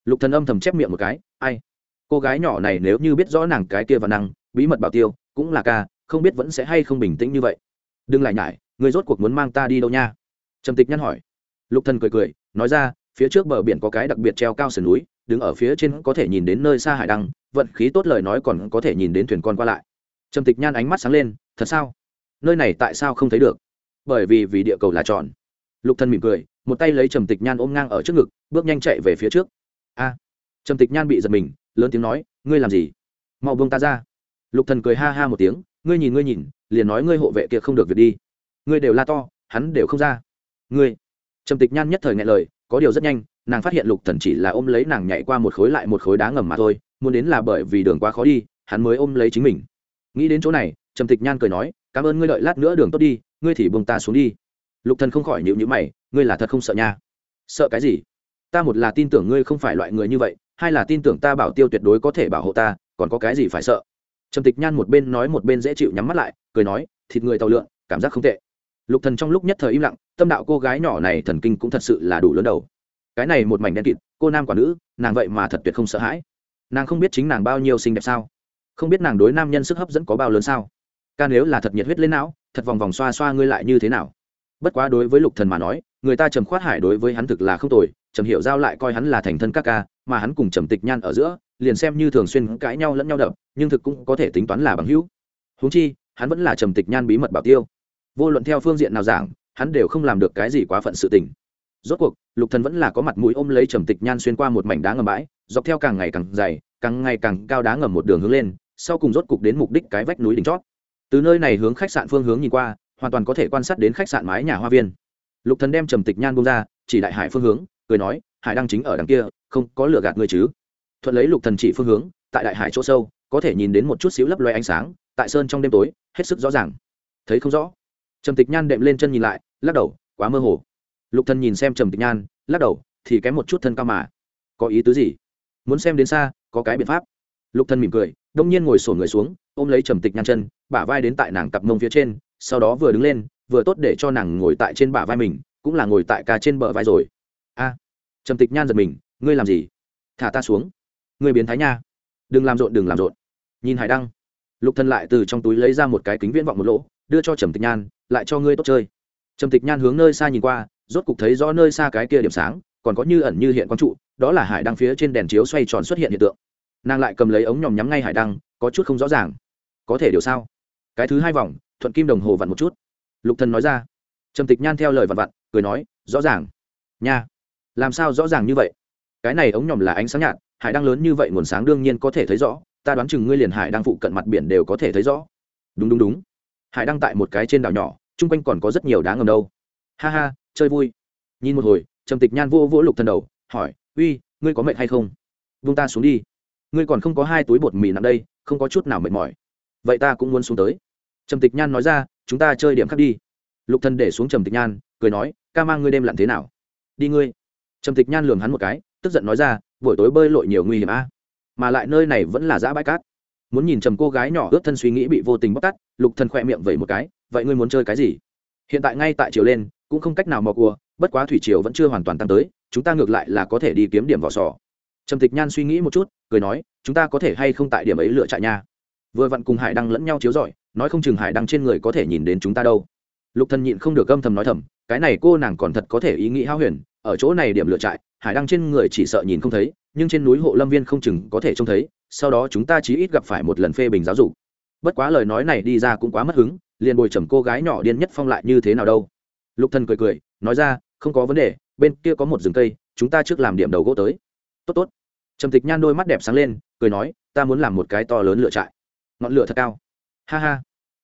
lục thần âm thầm chép miệng một cái, ai? Cô gái nhỏ này nếu như biết rõ nàng cái kia và năng, bí mật bảo tiêu, cũng là ca, không biết vẫn sẽ hay không bình tĩnh như vậy. Đừng lại nhải, người rốt cuộc muốn mang ta đi đâu nha? Trầm tịch nhăn hỏi. Lục thần cười cười, nói ra, phía trước bờ biển có cái đặc biệt treo cao sườn núi, đứng ở phía trên có thể nhìn đến nơi xa hải đăng, vận khí tốt lời nói còn có thể nhìn đến thuyền con qua lại. Trầm tịch nhan ánh mắt sáng lên, thật sao? Nơi này tại sao không thấy được? Bởi vì vì địa cầu là tròn. Lục thần mỉm cười, một tay lấy trầm tịch nhan ôm ngang ở trước ngực, bước nhanh chạy về phía trước a. Trầm tịch nhan bị giật mình, lớn tiếng nói, ngươi làm gì? Mau buông ta ra. Lục thần cười ha ha một tiếng, ngươi nhìn ngươi nhìn, liền nói ngươi hộ vệ kia không được việc đi. Ngươi đều la to, hắn đều không ra. Ngươi? Trầm tịch nhan nhất thời nghe lời, có điều rất nhanh, nàng phát hiện lục thần chỉ là ôm lấy nàng nhảy qua một khối lại một khối đá ngầm mà thôi, muốn đến là bởi vì đường quá khó đi, hắn mới ôm lấy chính mình. Nghĩ đến chỗ này, trầm tịch nhan cười nói, cảm ơn ngươi đợi lát nữa đường tốt đi, ngươi thì buông ta xuống đi. Lục thần không khỏi nhịu nhữ mày, ngươi là thật không sợ nha. Sợ cái gì? Ta một là tin tưởng ngươi không phải loại người như vậy, hai là tin tưởng ta bảo tiêu tuyệt đối có thể bảo hộ ta, còn có cái gì phải sợ? Trầm tịch nhan một bên nói một bên dễ chịu nhắm mắt lại, cười nói, thịt người tàu lượn, cảm giác không tệ. Lục thần trong lúc nhất thời im lặng, tâm đạo cô gái nhỏ này thần kinh cũng thật sự là đủ lớn đầu. Cái này một mảnh đen kịt, cô nam quả nữ, nàng vậy mà thật tuyệt không sợ hãi. Nàng không biết chính nàng bao nhiêu xinh đẹp sao? Không biết nàng đối nam nhân sức hấp dẫn có bao lớn sao? Ca nếu là thật nhiệt huyết lên não, thật vòng vòng xoa xoa ngươi lại như thế nào? Bất quá đối với lục thần mà nói, người ta trầm khoát hải đối với hắn thực là không tồi, trầm hiểu giao lại coi hắn là thành thân các ca, mà hắn cùng trầm tịch nhan ở giữa, liền xem như thường xuyên cãi nhau lẫn nhau đập, nhưng thực cũng có thể tính toán là bằng hữu. Huống chi, hắn vẫn là trầm tịch nhan bí mật bảo tiêu. Vô luận theo phương diện nào giảng, hắn đều không làm được cái gì quá phận sự tình. Rốt cuộc, lục thần vẫn là có mặt mũi ôm lấy trầm tịch nhan xuyên qua một mảnh đá ngầm bãi, dọc theo càng ngày càng dày, càng ngày càng cao đá ngầm một đường hướng lên, sau cùng rốt cục đến mục đích cái vách núi đỉnh chót. Từ nơi này hướng khách sạn phương hướng nhìn qua hoàn toàn có thể quan sát đến khách sạn mái nhà hoa viên. Lục thần đem trầm tịch nhan bông ra, chỉ đại hải phương hướng, cười nói, hải đang chính ở đằng kia, không có lửa gạt người chứ? Thuận lấy lục thần chỉ phương hướng, tại đại hải chỗ sâu, có thể nhìn đến một chút xíu lấp loe ánh sáng, tại sơn trong đêm tối, hết sức rõ ràng. Thấy không rõ? Trầm tịch nhan đệm lên chân nhìn lại, lắc đầu, quá mơ hồ. Lục thần nhìn xem trầm tịch nhan, lắc đầu, thì kém một chút thân cao mà. Có ý tứ gì? Muốn xem đến xa, có cái biện pháp. Lục thần mỉm cười, đông nhiên ngồi sổ người xuống, ôm lấy trầm tịch nhan chân, bả vai đến tại nàng cặp mông phía trên sau đó vừa đứng lên, vừa tốt để cho nàng ngồi tại trên bả vai mình, cũng là ngồi tại ca trên bờ vai rồi. A, trầm tịch nhan giật mình, ngươi làm gì? Thả ta xuống. Ngươi biến thái nha. Đừng làm rộn, đừng làm rộn. Nhìn hải đăng, lục thần lại từ trong túi lấy ra một cái kính viễn vọng một lỗ, đưa cho trầm tịch nhan, lại cho ngươi tốt chơi. Trầm tịch nhan hướng nơi xa nhìn qua, rốt cục thấy rõ nơi xa cái kia điểm sáng, còn có như ẩn như hiện quang trụ, đó là hải đăng phía trên đèn chiếu xoay tròn xuất hiện hiện tượng. Nàng lại cầm lấy ống nhòm nhắm ngay hải đăng, có chút không rõ ràng. Có thể điều sao? Cái thứ hai vòng thuận kim đồng hồ vặn một chút. Lục thần nói ra. Trầm tịch nhan theo lời vặn vặn, cười nói, rõ ràng. Nha, làm sao rõ ràng như vậy? Cái này ống nhòm là ánh sáng nhạt, hải đăng lớn như vậy nguồn sáng đương nhiên có thể thấy rõ, ta đoán chừng ngươi liền hải đang phụ cận mặt biển đều có thể thấy rõ. Đúng đúng đúng. Hải đăng tại một cái trên đảo nhỏ, chung quanh còn có rất nhiều đá ngầm đâu. Ha ha, chơi vui. Nhìn một hồi, trầm tịch nhan vô vỗ lục thần đầu, hỏi, uy, ngươi có mệt hay không? Vung ta xuống đi. Ngươi còn không có hai túi bột mì nặng đây, không có chút nào mệt mỏi. Vậy ta cũng muốn xuống tới trầm tịch nhan nói ra, chúng ta chơi điểm khác đi. Lục thần để xuống trầm tịch nhan, cười nói, ca mang ngươi đêm lặn thế nào? Đi ngươi. Trầm tịch nhan lườm hắn một cái, tức giận nói ra, buổi tối bơi lội nhiều nguy hiểm a, mà lại nơi này vẫn là dã bãi cát. Muốn nhìn trầm cô gái nhỏ ướt thân suy nghĩ bị vô tình bóc tắt lục thần khỏe miệng vẩy một cái, vậy ngươi muốn chơi cái gì? Hiện tại ngay tại chiều lên, cũng không cách nào mò cua, bất quá thủy triều vẫn chưa hoàn toàn tăng tới, chúng ta ngược lại là có thể đi kiếm điểm vỏ sò. Trầm tịch nhan suy nghĩ một chút, cười nói, chúng ta có thể hay không tại điểm ấy lựa trại nha. Vừa vặn cùng hải đăng lẫn nhau chiếu rọi nói không chừng hải đăng trên người có thể nhìn đến chúng ta đâu. Lục thần nhịn không được âm thầm nói thầm, cái này cô nàng còn thật có thể ý nghĩ hao huyền, ở chỗ này điểm lựa trại, hải đăng trên người chỉ sợ nhìn không thấy, nhưng trên núi hộ lâm viên không chừng có thể trông thấy, sau đó chúng ta chí ít gặp phải một lần phê bình giáo dục. Bất quá lời nói này đi ra cũng quá mất hứng, liền bồi trầm cô gái nhỏ điên nhất phong lại như thế nào đâu. Lục thần cười cười, nói ra, không có vấn đề, bên kia có một rừng cây, chúng ta trước làm điểm đầu gỗ tới. Tốt tốt. Trầm tịch nhan đôi mắt đẹp sáng lên, cười nói, ta muốn làm một cái to lớn lửa trại. Ngọn lửa thật cao ha ha.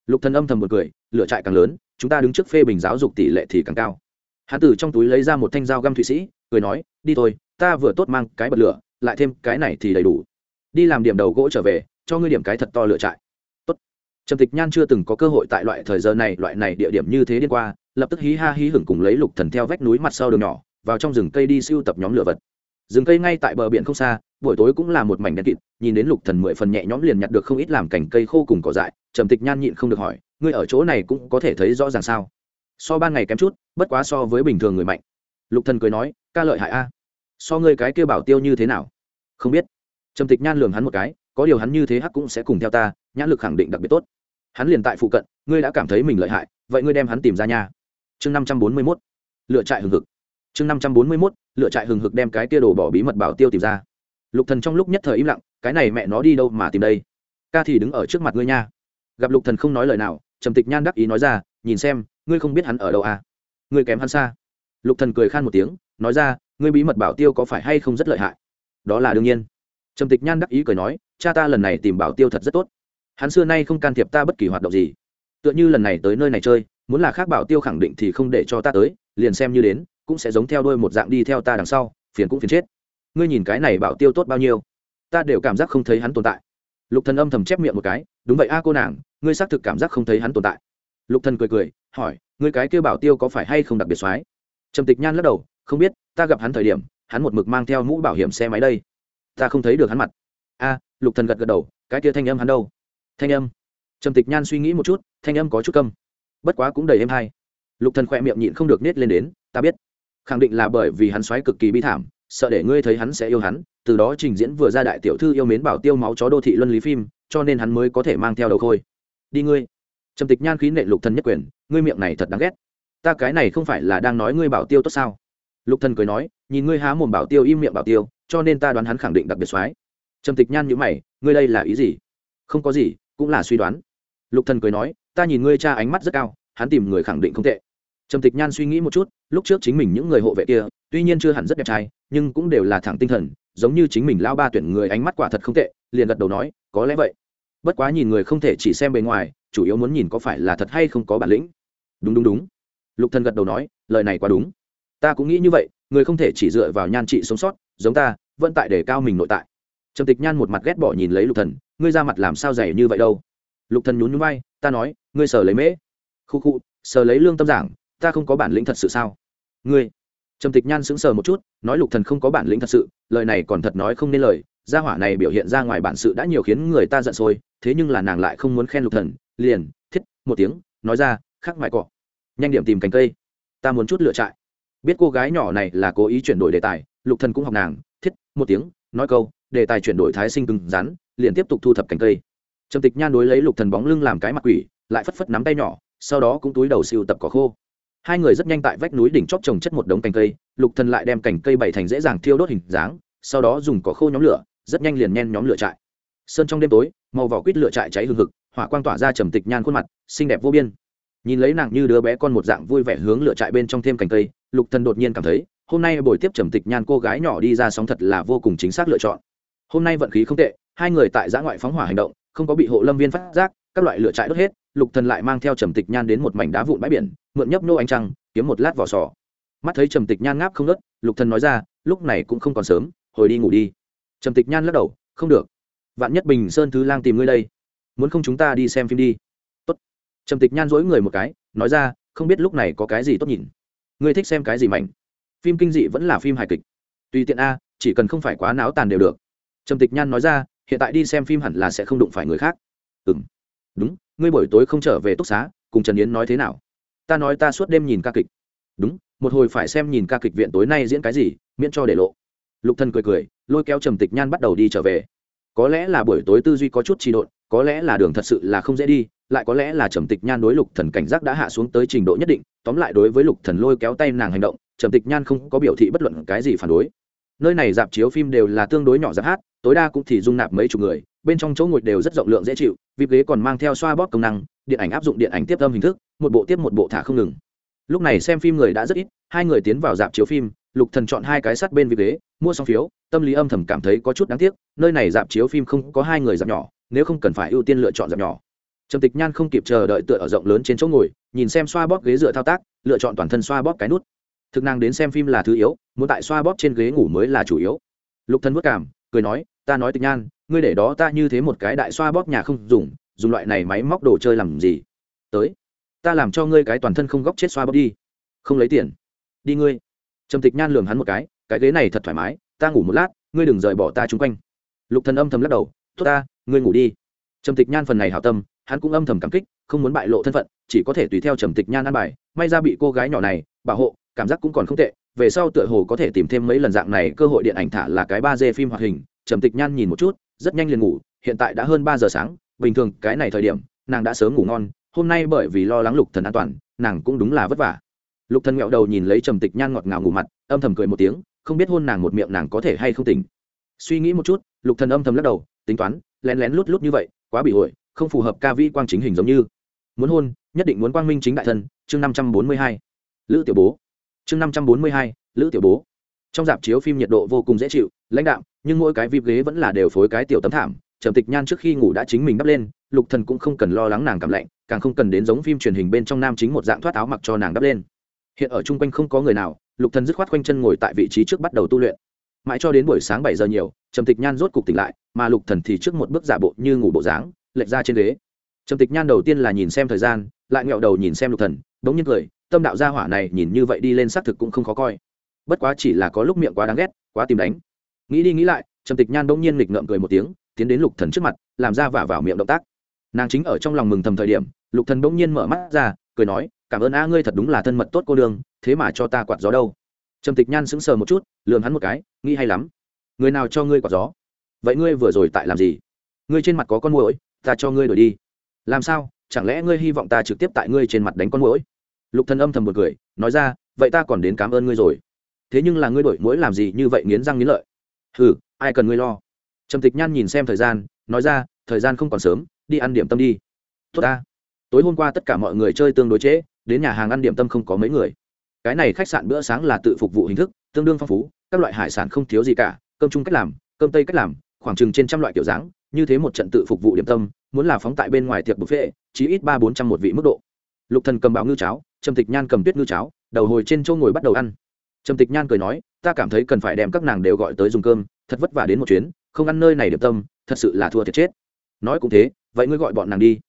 Lục thần âm thầm một cười, lửa trại càng lớn, chúng ta đứng trước phê bình giáo dục tỷ lệ thì càng cao. Hắn tử trong túi lấy ra một thanh dao găm thụy sĩ, cười nói, đi thôi, ta vừa tốt mang cái bật lửa, lại thêm cái này thì đầy đủ. Đi làm điểm đầu gỗ trở về, cho ngươi điểm cái thật to lửa trại. Tốt. Trầm tịch nhan chưa từng có cơ hội tại loại thời giờ này, loại này địa điểm như thế đi qua, lập tức hí ha hí hửng cùng lấy lục thần theo vách núi mặt sau đường nhỏ, vào trong rừng cây đi siêu tập nhóm lửa vật rừng cây ngay tại bờ biển không xa, buổi tối cũng là một mảnh đen kịt, nhìn đến lục thần mười phần nhẹ nhõm liền nhặt được không ít làm cành cây khô cùng cỏ dại, trầm tịch nhan nhịn không được hỏi, ngươi ở chỗ này cũng có thể thấy rõ ràng sao? So ban ngày kém chút, bất quá so với bình thường người mạnh. Lục thần cười nói, ca lợi hại a. So ngươi cái kia bảo tiêu như thế nào? Không biết. Trầm tịch nhan lường hắn một cái, có điều hắn như thế hắc cũng sẽ cùng theo ta nhãn lực khẳng định đặc biệt tốt. Hắn liền tại phụ cận, ngươi đã cảm thấy mình lợi hại, vậy ngươi đem hắn tìm ra nhà chương năm trăm bốn mươi mốt. Lựa trại hừng hực. Chương năm trăm bốn mươi mốt lựa trại hừng hực đem cái kia đồ bỏ bí mật bảo tiêu tìm ra. Lục thần trong lúc nhất thời im lặng, cái này mẹ nó đi đâu mà tìm đây? Ca thì đứng ở trước mặt ngươi nha. Gặp lục thần không nói lời nào, trầm tịch nhan đắc ý nói ra, nhìn xem, ngươi không biết hắn ở đâu à? Ngươi kém hắn xa. Lục thần cười khan một tiếng, nói ra, ngươi bí mật bảo tiêu có phải hay không rất lợi hại? Đó là đương nhiên. Trầm tịch nhan đắc ý cười nói, cha ta lần này tìm bảo tiêu thật rất tốt. Hắn xưa nay không can thiệp ta bất kỳ hoạt động gì. Tựa như lần này tới nơi này chơi, muốn là khác bảo tiêu khẳng định thì không để cho ta tới, liền xem như đến cũng sẽ giống theo đuôi một dạng đi theo ta đằng sau, phiền cũng phiền chết. Ngươi nhìn cái này bảo tiêu tốt bao nhiêu? Ta đều cảm giác không thấy hắn tồn tại. Lục thần âm thầm chép miệng một cái, đúng vậy a cô nàng, ngươi xác thực cảm giác không thấy hắn tồn tại. Lục thần cười cười, hỏi, ngươi cái kêu bảo tiêu có phải hay không đặc biệt soái trầm tịch nhan lắc đầu, không biết, ta gặp hắn thời điểm, hắn một mực mang theo mũ bảo hiểm xe máy đây. Ta không thấy được hắn mặt. A, lục thần gật gật đầu, cái kia thanh âm hắn đâu? Thanh âm. Trầm tịch nhan suy nghĩ một chút, thanh âm có chút câm. Bất quá cũng đầy êm hay. Lục thần khỏe miệng nhịn không được nết lên đến, ta biết khẳng định là bởi vì hắn xoáy cực kỳ bi thảm, sợ để ngươi thấy hắn sẽ yêu hắn, từ đó trình diễn vừa ra đại tiểu thư yêu mến bảo tiêu máu chó đô thị luân lý phim, cho nên hắn mới có thể mang theo đầu khôi. Đi ngươi. Trầm tịch nhan khí nệ lục thần nhất quyền, ngươi miệng này thật đáng ghét. Ta cái này không phải là đang nói ngươi bảo tiêu tốt sao? Lục thần cười nói, nhìn ngươi há mồm bảo tiêu im miệng bảo tiêu, cho nên ta đoán hắn khẳng định đặc biệt soái trầm tịch nhan nhíu mày, ngươi đây là ý gì? Không có gì, cũng là suy đoán. Lục thần cười nói, ta nhìn ngươi cha ánh mắt rất cao, hắn tìm người khẳng định không tệ trầm tịch nhan suy nghĩ một chút, lúc trước chính mình những người hộ vệ kia, tuy nhiên chưa hẳn rất đẹp trai, nhưng cũng đều là thẳng tinh thần, giống như chính mình lao ba tuyển người ánh mắt quả thật không tệ, liền gật đầu nói, có lẽ vậy. Bất quá nhìn người không thể chỉ xem bề ngoài, chủ yếu muốn nhìn có phải là thật hay không có bản lĩnh. Đúng đúng đúng. Lục thần gật đầu nói, lời này quá đúng. Ta cũng nghĩ như vậy, người không thể chỉ dựa vào nhan trị sống sót, giống ta, vẫn tại để cao mình nội tại. Trầm tịch nhan một mặt ghét bỏ nhìn lấy lục thần, ngươi ra mặt làm sao dày như vậy đâu? Lục thần nhún nhún vai, ta nói, ngươi sờ lấy mễ. Khu khu, sờ lấy lương tâm giảng ta không có bản lĩnh thật sự sao? Ngươi. Trầm tịch nhan sững sờ một chút, nói lục thần không có bản lĩnh thật sự, lời này còn thật nói không nên lời, gia hỏa này biểu hiện ra ngoài bản sự đã nhiều khiến người ta giận sôi, thế nhưng là nàng lại không muốn khen lục thần, liền, thiết, một tiếng, nói ra, khắc mại cọ nhanh điểm tìm cành cây, ta muốn chút lựa trại. Biết cô gái nhỏ này là cố ý chuyển đổi đề tài, lục thần cũng học nàng, thiết, một tiếng, nói câu, đề tài chuyển đổi thái sinh cứng rắn, liền tiếp tục thu thập cành cây. Trầm tịch nhan đối lấy lục thần bóng lưng làm cái mặt quỷ, lại phất phất nắm tay nhỏ, sau đó cũng túi đầu siêu tập cỏ khô hai người rất nhanh tại vách núi đỉnh chóp trồng chất một đống cành cây, lục thần lại đem cành cây bày thành dễ dàng thiêu đốt hình dáng, sau đó dùng cỏ khô nhóm lửa, rất nhanh liền nhen nhóm lửa trại. Sơn trong đêm tối, màu vỏ quýt lửa trại cháy hừng hực, hỏa quang tỏa ra trầm tịch nhan khuôn mặt, xinh đẹp vô biên. Nhìn lấy nàng như đứa bé con một dạng vui vẻ hướng lửa trại bên trong thêm cành cây, lục thần đột nhiên cảm thấy, hôm nay buổi tiếp trầm tịch nhan cô gái nhỏ đi ra sóng thật là vô cùng chính xác lựa chọn. Hôm nay vận khí không tệ, hai người tại giã ngoại phóng hỏa hành động, không có bị hộ lâm viên phát giác, các loại lửa trại đốt hết lục thần lại mang theo trầm tịch nhan đến một mảnh đá vụn bãi biển, mượn nhấp nô ánh trăng, kiếm một lát vỏ sò. Mắt thấy trầm tịch nhan ngáp không nớt lục thần nói ra, lúc này cũng không còn sớm, hồi đi ngủ đi. Trầm tịch nhan lắc đầu, không được. Vạn nhất bình sơn thứ lang tìm ngươi đây. Muốn không chúng ta đi xem phim đi. Tốt. Trầm tịch nhan dỗi người một cái, nói ra, không biết lúc này có cái gì tốt nhìn. Ngươi thích xem cái gì mạnh phim kinh dị vẫn là phim hài kịch. Tùy tiện a, chỉ cần không phải quá náo tàn đều được. Trầm tịch nhan nói ra, hiện tại đi xem phim hẳn là sẽ không đụng phải người khác. Ừ m đúng ngươi buổi tối không trở về túc xá, cùng trần yến nói thế nào? Ta nói ta suốt đêm nhìn ca kịch. Đúng, một hồi phải xem nhìn ca kịch viện tối nay diễn cái gì, miễn cho để lộ. Lục thần cười cười, lôi kéo trầm tịch nhan bắt đầu đi trở về. Có lẽ là buổi tối tư duy có chút trì độn, có lẽ là đường thật sự là không dễ đi, lại có lẽ là trầm tịch nhan đối lục thần cảnh giác đã hạ xuống tới trình độ nhất định, tóm lại đối với lục thần lôi kéo tay nàng hành động, trầm tịch nhan không có biểu thị bất luận cái gì phản đối. Nơi này dạp chiếu phim đều là tương đối nhỏ dạp hát tối đa cũng thì dung nạp mấy chục người, bên trong chỗ ngồi đều rất rộng lượng dễ chịu, vip ghế còn mang theo xoa bóp công năng, điện ảnh áp dụng điện ảnh tiếp âm hình thức, một bộ tiếp một bộ thả không ngừng. Lúc này xem phim người đã rất ít, hai người tiến vào dạp chiếu phim, lục thần chọn hai cái sắt bên vip ghế, mua xong phiếu, tâm lý âm thầm cảm thấy có chút đáng tiếc, nơi này dạp chiếu phim không có hai người dạp nhỏ, nếu không cần phải ưu tiên lựa chọn dạp nhỏ. Trầm tịch nhan không kịp chờ đợi tựa ở rộng lớn trên chỗ ngồi, nhìn xem xoa bóp ghế dựa thao tác, lựa chọn toàn thân xoa bóp cái nút. Thực năng đến xem phim là thứ yếu, muốn tại xoa bóp trên ghế ngủ mới là chủ yếu. Lục thân vất cảm cười nói, ta nói tịch nhan, ngươi để đó ta như thế một cái đại xoa bóp nhà không dùng dùng loại này máy móc đồ chơi làm gì? Tới, ta làm cho ngươi cái toàn thân không góc chết xoa bóp đi. Không lấy tiền. Đi ngươi. Trầm tịch nhan lường hắn một cái cái ghế này thật thoải mái, ta ngủ một lát, ngươi đừng rời bỏ ta chung quanh. Lục thần âm thầm lắc đầu, tốt ta, ngươi ngủ đi. Trầm tịch nhan phần này hảo tâm, hắn cũng âm thầm cảm kích, không muốn bại lộ thân phận, chỉ có thể tùy theo trầm tịch nhan ăn bài. May ra bị cô gái nhỏ này bảo hộ, cảm giác cũng còn không tệ về sau tựa hồ có thể tìm thêm mấy lần dạng này, cơ hội điện ảnh thả là cái ba d phim hoạt hình. Trầm tịch nhan nhìn một chút, rất nhanh liền ngủ, hiện tại đã hơn ba giờ sáng, bình thường cái này thời điểm, nàng đã sớm ngủ ngon, hôm nay bởi vì lo lắng lục thần an toàn, nàng cũng đúng là vất vả. Lục thần nghẹo đầu nhìn lấy trầm tịch nhan ngọt ngào ngủ mặt, âm thầm cười một tiếng, không biết hôn nàng một miệng nàng có thể hay không tỉnh. Suy nghĩ một chút, lục thần âm thầm lắc đầu, tính toán, lén lén lút lút như vậy, quá bị hội không phù hợp ca vi quang chính hình giống như. Muốn hôn, nhất định muốn quang minh chính đại thân, chương năm trăm bốn mươi hai. Lữ tiểu bố chương năm trăm bốn mươi hai, lữ tiểu bố. Trong dạp chiếu phim nhiệt độ vô cùng dễ chịu, lãnh đạm, nhưng mỗi cái vip ghế vẫn là đều phối cái tiểu tấm thảm. Trầm tịch nhan trước khi ngủ đã chính mình đắp lên, lục thần cũng không cần lo lắng nàng cảm lạnh, càng không cần đến giống phim truyền hình bên trong nam chính một dạng thoát áo mặc cho nàng đắp lên. Hiện ở chung quanh không có người nào, lục thần dứt khoát quanh chân ngồi tại vị trí trước bắt đầu tu luyện. Mãi cho đến buổi sáng bảy giờ nhiều, trầm tịch nhan rốt cục tỉnh lại, mà lục thần thì trước một bước giả bộ như ngủ bộ dáng, lệch ra trên ghế. Trầm tịch nhan đầu tiên là nhìn xem thời gian, lại nghẹo đầu nhìn xem lục thần, bỗng nhiên cười tâm đạo gia hỏa này nhìn như vậy đi lên xác thực cũng không khó coi. Bất quá chỉ là có lúc miệng quá đáng ghét, quá tìm đánh. Nghĩ đi nghĩ lại, trầm tịch nhan bỗng nhiên nghịch ngợm cười một tiếng, tiến đến lục thần trước mặt, làm ra vả vào miệng động tác. Nàng chính ở trong lòng mừng thầm thời điểm, lục thần bỗng nhiên mở mắt ra, cười nói, cảm ơn a, ngươi thật đúng là thân mật tốt cô đường thế mà cho ta quạt gió đâu. Trầm tịch nhan sững sờ một chút, lườm hắn một cái, nghĩ hay lắm. Người nào cho ngươi quạt gió? Vậy ngươi vừa rồi tại làm gì? Ngươi trên mặt có con mũi ta cho ngươi đổi đi. Làm sao? Chẳng lẽ ngươi hy vọng ta trực tiếp tại ngươi trên mặt đánh con mũi lục thần âm thầm một cười, nói ra, vậy ta còn đến cảm ơn ngươi rồi. Thế nhưng là ngươi đổi mũi làm gì như vậy nghiến răng nghiến lợi? Ừ ai cần ngươi lo? Trầm tịch nhan nhìn xem thời gian, nói ra, thời gian không còn sớm, đi ăn điểm tâm đi. Tốt ta. Tối hôm qua tất cả mọi người chơi tương đối trễ, đến nhà hàng ăn điểm tâm không có mấy người. Cái này khách sạn bữa sáng là tự phục vụ hình thức, tương đương phong phú, các loại hải sản không thiếu gì cả, cơm chung cách làm, cơm tây cách làm, khoảng chừng trên trăm loại kiểu dáng, như thế một trận tự phục vụ điểm tâm, muốn là phóng tại bên ngoài tiệc buffet, chí ít ba bốn trăm một vị mức độ. Lục thần cầm báo ngư cháo trầm tịch nhan cầm tuyết ngư cháo, đầu hồi trên chỗ ngồi bắt đầu ăn. Trầm tịch nhan cười nói, ta cảm thấy cần phải đem các nàng đều gọi tới dùng cơm, thật vất vả đến một chuyến, không ăn nơi này điểm tâm, thật sự là thua thiệt chết. Nói cũng thế, vậy ngươi gọi bọn nàng đi.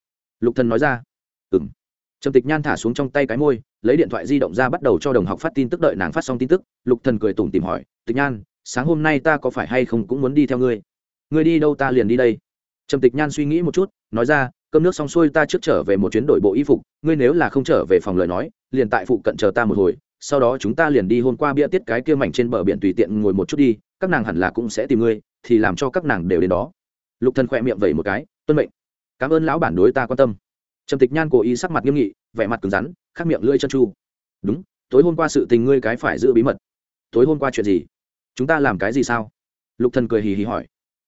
Lục thần nói ra. Ừm. Trầm tịch nhan thả xuống trong tay cái môi, lấy điện thoại di động ra bắt đầu cho đồng học phát tin tức đợi nàng phát xong tin tức. Lục thần cười tủm tìm hỏi, tịch nhan, sáng hôm nay ta có phải hay không cũng muốn đi theo ngươi? Ngươi đi đâu ta liền đi đây. Trầm tịch nhan suy nghĩ một chút, nói ra cơm nước xong xuôi ta trước trở về một chuyến đổi bộ y phục, ngươi nếu là không trở về phòng lời nói, liền tại phụ cận chờ ta một hồi, sau đó chúng ta liền đi hôm qua bia tiết cái kia mảnh trên bờ biển tùy tiện ngồi một chút đi, các nàng hẳn là cũng sẽ tìm ngươi, thì làm cho các nàng đều đến đó. Lục thần khỏe miệng vẩy một cái, tuân mệnh. Cảm ơn lão bản đối ta quan tâm. Trầm tịch nhan cố ý sắc mặt nghiêm nghị, vẻ mặt cứng rắn, khắc miệng lưỡi chân chu. Đúng, tối hôm qua sự tình ngươi cái phải giữ bí mật. Tối hôm qua chuyện gì? Chúng ta làm cái gì sao? Lục thần cười hì hì hỏi.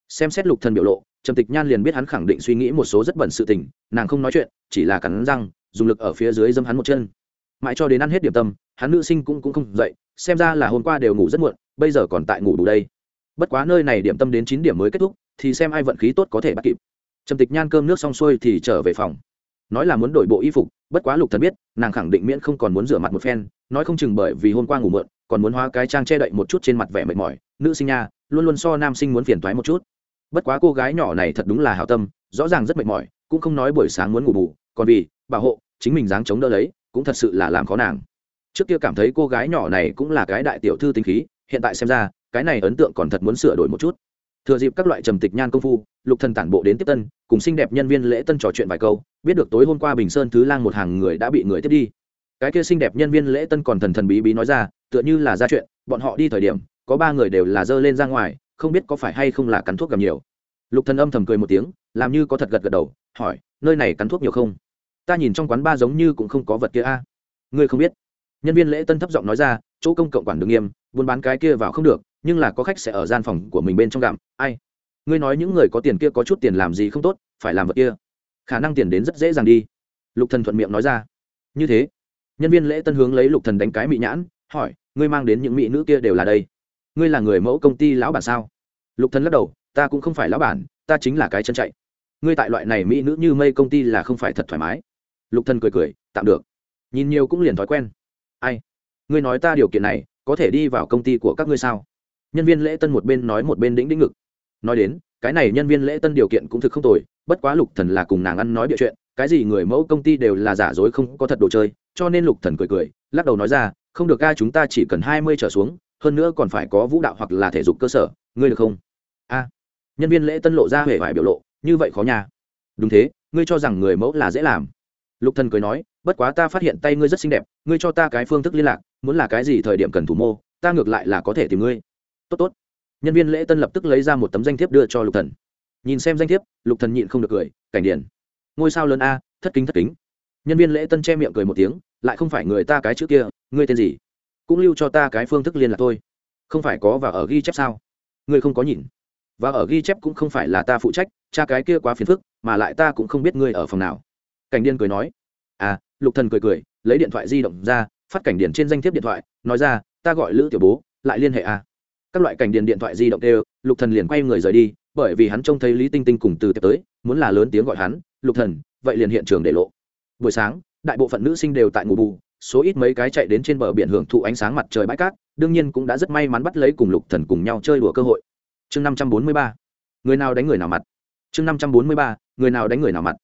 Xem xét lục thần biểu lộ trầm tịch nhan liền biết hắn khẳng định suy nghĩ một số rất bẩn sự tình, nàng không nói chuyện, chỉ là cắn răng, dùng lực ở phía dưới dâm hắn một chân. Mãi cho đến ăn hết điểm tâm, hắn nữ sinh cũng cũng không dậy, xem ra là hôm qua đều ngủ rất muộn, bây giờ còn tại ngủ đủ đây. Bất quá nơi này điểm tâm đến chín điểm mới kết thúc, thì xem ai vận khí tốt có thể bắt kịp. Trầm tịch nhan cơm nước xong xuôi thì trở về phòng. Nói là muốn đổi bộ y phục, bất quá lục thần biết, nàng khẳng định miễn không còn muốn rửa mặt một phen, nói không chừng bởi vì hôm qua ngủ mượn còn muốn hóa cái trang che đậy một chút trên mặt vẻ mệt mỏi. Nữ sinh nha, luôn luôn so nam sinh muốn phiền toái một chút bất quá cô gái nhỏ này thật đúng là hảo tâm, rõ ràng rất mệt mỏi, cũng không nói buổi sáng muốn ngủ bù, còn vì bảo hộ, chính mình dáng chống đỡ lấy, cũng thật sự là làm khó nàng. Trước kia cảm thấy cô gái nhỏ này cũng là cái đại tiểu thư tính khí, hiện tại xem ra, cái này ấn tượng còn thật muốn sửa đổi một chút. Thừa dịp các loại trầm tịch nhan công phu, lục thần tản bộ đến tiếp tân, cùng xinh đẹp nhân viên lễ tân trò chuyện vài câu, biết được tối hôm qua bình sơn thứ lang một hàng người đã bị người tiếp đi. Cái kia xinh đẹp nhân viên lễ tân còn thần thần bí bí nói ra, tựa như là ra chuyện, bọn họ đi thời điểm, có ba người đều là dơ lên ra ngoài không biết có phải hay không là cắn thuốc gặp nhiều. Lục thần âm thầm cười một tiếng, làm như có thật gật gật đầu, hỏi, nơi này cắn thuốc nhiều không? Ta nhìn trong quán ba giống như cũng không có vật kia a. Ngươi không biết. Nhân viên lễ tân thấp giọng nói ra, chỗ công cộng quản được nghiêm, buôn bán cái kia vào không được, nhưng là có khách sẽ ở gian phòng của mình bên trong gặm, ai? Ngươi nói những người có tiền kia có chút tiền làm gì không tốt, phải làm vật kia. Khả năng tiền đến rất dễ dàng đi. Lục thần thuận miệng nói ra. Như thế. Nhân viên lễ tân hướng lấy lục thần đánh cái mỹ nhãn, hỏi, ngươi mang đến những mỹ nữ kia đều là đây? Ngươi là người mẫu công ty lão bản sao? Lục thần lắc đầu, ta cũng không phải lão bản, ta chính là cái chân chạy. Ngươi tại loại này mỹ nữ như mây công ty là không phải thật thoải mái. Lục thần cười cười, tạm được. Nhìn nhiều cũng liền thói quen. Ai? Ngươi nói ta điều kiện này, có thể đi vào công ty của các ngươi sao? Nhân viên lễ tân một bên nói một bên đĩnh đĩnh ngực. Nói đến, cái này nhân viên lễ tân điều kiện cũng thực không tồi, bất quá lục thần là cùng nàng ăn nói địa chuyện, cái gì người mẫu công ty đều là giả dối không có thật đồ chơi, cho nên lục thần cười cười, lắc đầu nói ra, không được ca chúng ta chỉ cần hai mươi trở xuống hơn nữa còn phải có vũ đạo hoặc là thể dục cơ sở, ngươi được không? A. Nhân viên lễ tân lộ ra hề vải biểu lộ, như vậy khó nhà đúng thế, ngươi cho rằng người mẫu là dễ làm. Lục thần cười nói, bất quá ta phát hiện tay ngươi rất xinh đẹp, ngươi cho ta cái phương thức liên lạc, muốn là cái gì thời điểm cần thủ mô, ta ngược lại là có thể tìm ngươi. Tốt tốt. Nhân viên lễ tân lập tức lấy ra một tấm danh thiếp đưa cho lục thần. Nhìn xem danh thiếp, lục thần nhịn không được cười, cảnh điển. Ngôi sao lớn a, thất kính thất kính. Nhân viên lễ tân che miệng cười một tiếng, lại không phải người ta cái chữ kia, ngươi tên gì? Cũng lưu cho ta cái phương thức liên lạc thôi. Không phải có và ở ghi chép sao? Ngươi không có nhìn. Và ở ghi chép cũng không phải là ta phụ trách, cha cái kia quá phiền phức, mà lại ta cũng không biết ngươi ở phòng nào. Cảnh điên cười nói. À lục thần cười cười, lấy điện thoại di động ra, phát cảnh điền trên danh thiếp điện thoại, nói ra, ta gọi lữ tiểu bố, lại liên hệ à. Các loại cảnh điền điện thoại di động đều, lục thần liền quay người rời đi, bởi vì hắn trông thấy lý tinh tinh cùng từ tiếp tới, muốn là lớn tiếng gọi hắn, lục thần, vậy liền hiện trường để lộ. Buổi sáng, đại bộ phận nữ sinh đều tại ngủ bù số ít mấy cái chạy đến trên bờ biển hưởng thụ ánh sáng mặt trời bãi cát, đương nhiên cũng đã rất may mắn bắt lấy cùng lục thần cùng nhau chơi đùa cơ hội. Chương năm trăm bốn mươi ba, người nào đánh người nào mặt. Chương năm trăm bốn mươi ba, người nào đánh người nào mặt.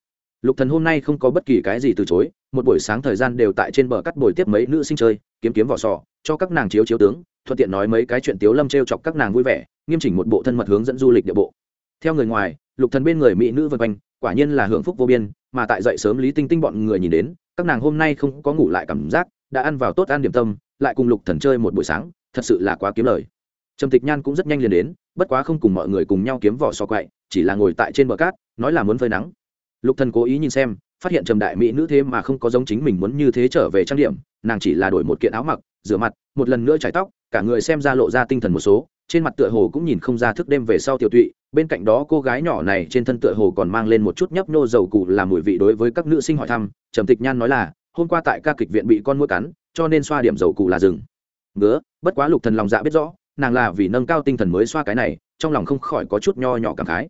Lục thần hôm nay không có bất kỳ cái gì từ chối, một buổi sáng thời gian đều tại trên bờ cắt bồi tiếp mấy nữ sinh chơi, kiếm kiếm vỏ sò, cho các nàng chiếu chiếu tướng, thuận tiện nói mấy cái chuyện tiếu lâm t chọc các nàng vui vẻ, nghiêm chỉnh một bộ thân mật hướng dẫn du lịch địa bộ. Theo người ngoài, lục thần bên người mỹ nữ vân quanh, quả nhiên là hưởng phúc vô biên, mà tại dậy sớm lý tinh tinh bọn người nhìn đến các nàng hôm nay không có ngủ lại cảm giác, đã ăn vào tốt ăn điểm tâm, lại cùng lục thần chơi một buổi sáng, thật sự là quá kiếm lời. Trầm tịch nhan cũng rất nhanh liền đến, bất quá không cùng mọi người cùng nhau kiếm vỏ so quậy, chỉ là ngồi tại trên bờ cát, nói là muốn phơi nắng. Lục thần cố ý nhìn xem, phát hiện trầm đại mỹ nữ thế mà không có giống chính mình muốn như thế trở về trang điểm, nàng chỉ là đổi một kiện áo mặc, rửa mặt, một lần nữa chải tóc, cả người xem ra lộ ra tinh thần một số trên mặt tựa hồ cũng nhìn không ra thức đêm về sau tiểu tụy, bên cạnh đó cô gái nhỏ này trên thân tựa hồ còn mang lên một chút nhấp nhô dầu cụ làm mùi vị đối với các nữ sinh hỏi thăm, trầm tịch nhan nói là, hôm qua tại ca kịch viện bị con mũi cắn, cho nên xoa điểm dầu cụ là rừng ngứa, bất quá lục thần lòng dạ biết rõ, nàng là vì nâng cao tinh thần mới xoa cái này, trong lòng không khỏi có chút nho nhỏ cảm khái.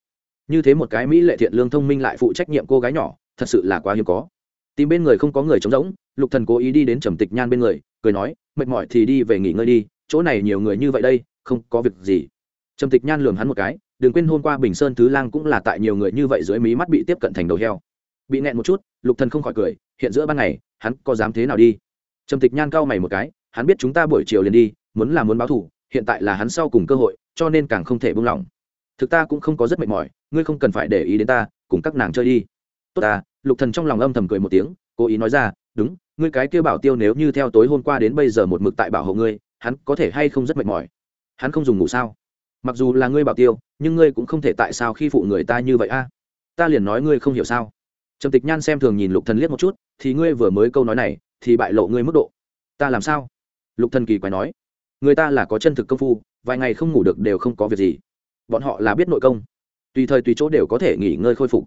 Như thế một cái mỹ lệ thiện lương thông minh lại phụ trách nhiệm cô gái nhỏ, thật sự là quá hiếm có. Tìm bên người không có người trống rỗng, lục thần cố ý đi đến trầm tịch nhan bên người, cười nói, mệt mỏi thì đi về nghỉ ngơi đi, chỗ này nhiều người như vậy đây không có việc gì. Trầm tịch nhan lườm hắn một cái, đừng quên hôm qua bình sơn thứ lang cũng là tại nhiều người như vậy dưới mí mắt bị tiếp cận thành đầu heo. Bị nẹn một chút, lục thần không khỏi cười, hiện giữa ban ngày, hắn có dám thế nào đi? Trầm tịch nhan cau mày một cái, hắn biết chúng ta buổi chiều liền đi, muốn là muốn báo thù, hiện tại là hắn sau cùng cơ hội, cho nên càng không thể buông lỏng. Thực ta cũng không có rất mệt mỏi, ngươi không cần phải để ý đến ta, cùng các nàng chơi đi. Tốt ta, lục thần trong lòng âm thầm cười một tiếng, cố ý nói ra, đúng, ngươi cái kia bảo tiêu nếu như theo tối hôm qua đến bây giờ một mực tại bảo hộ ngươi, hắn có thể hay không rất mệt mỏi? Hắn không dùng ngủ sao? Mặc dù là ngươi bảo tiêu, nhưng ngươi cũng không thể tại sao khi phụ người ta như vậy a. Ta liền nói ngươi không hiểu sao. Trầm tịch nhan xem thường nhìn lục thần liếc một chút, thì ngươi vừa mới câu nói này, thì bại lộ ngươi mức độ. Ta làm sao? Lục thần kỳ quái nói. Người ta là có chân thực công phu, vài ngày không ngủ được đều không có việc gì. Bọn họ là biết nội công. Tùy thời tùy chỗ đều có thể nghỉ ngơi khôi phục.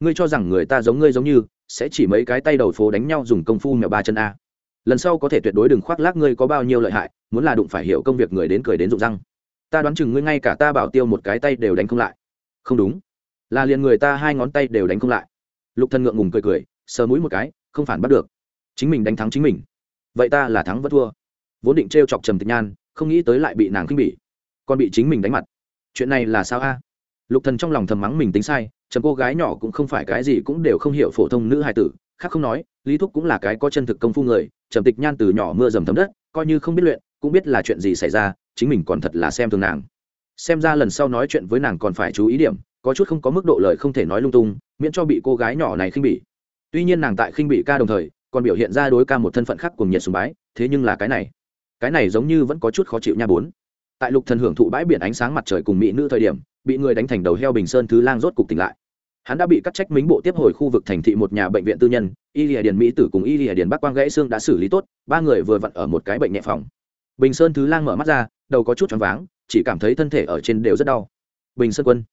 Ngươi cho rằng người ta giống ngươi giống như, sẽ chỉ mấy cái tay đầu phố đánh nhau dùng công phu mèo ba chân a lần sau có thể tuyệt đối đừng khoác lác ngươi có bao nhiêu lợi hại, muốn là đụng phải hiểu công việc người đến cười đến rụng răng. Ta đoán chừng ngươi ngay cả ta bảo tiêu một cái tay đều đánh không lại. Không đúng. Là liền người ta hai ngón tay đều đánh không lại. Lục thần ngượng ngùng cười cười, sờ mũi một cái, không phản bắt được. Chính mình đánh thắng chính mình. Vậy ta là thắng vẫn thua. Vốn định trêu chọc trầm tịch nhan, không nghĩ tới lại bị nàng khinh bỉ. Còn bị chính mình đánh mặt. Chuyện này là sao a? Lục thần trong lòng thầm mắng mình tính sai, trầm cô gái nhỏ cũng không phải cái gì cũng đều không hiểu phổ thông nữ hài tử khác không nói, lý thúc cũng là cái có chân thực công phu người, trầm tịch nhan từ nhỏ mưa dầm thấm đất, coi như không biết luyện, cũng biết là chuyện gì xảy ra, chính mình còn thật là xem thường nàng. Xem ra lần sau nói chuyện với nàng còn phải chú ý điểm, có chút không có mức độ lời không thể nói lung tung, miễn cho bị cô gái nhỏ này khinh bỉ. Tuy nhiên nàng tại khinh bỉ ca đồng thời, còn biểu hiện ra đối ca một thân phận khác cùng nhiệt sùng bái, thế nhưng là cái này cái này giống như vẫn có chút khó chịu nha bốn. Tại lục thần hưởng thụ bãi biển ánh sáng mặt trời cùng mỹ nữ thời điểm, bị người đánh thành đầu heo bình sơn thứ lang rốt cục tỉnh lại hắn đã bị cắt trách mính bộ tiếp hồi khu vực thành thị một nhà bệnh viện tư nhân, y lìa điền mỹ tử cùng y lìa điền bắc quang gãy xương đã xử lý tốt, ba người vừa vặn ở một cái bệnh nhẹ phòng. Bình sơn thứ lang mở mắt ra, đầu có chút choáng váng, chỉ cảm thấy thân thể ở trên đều rất đau. Bình sơn quân,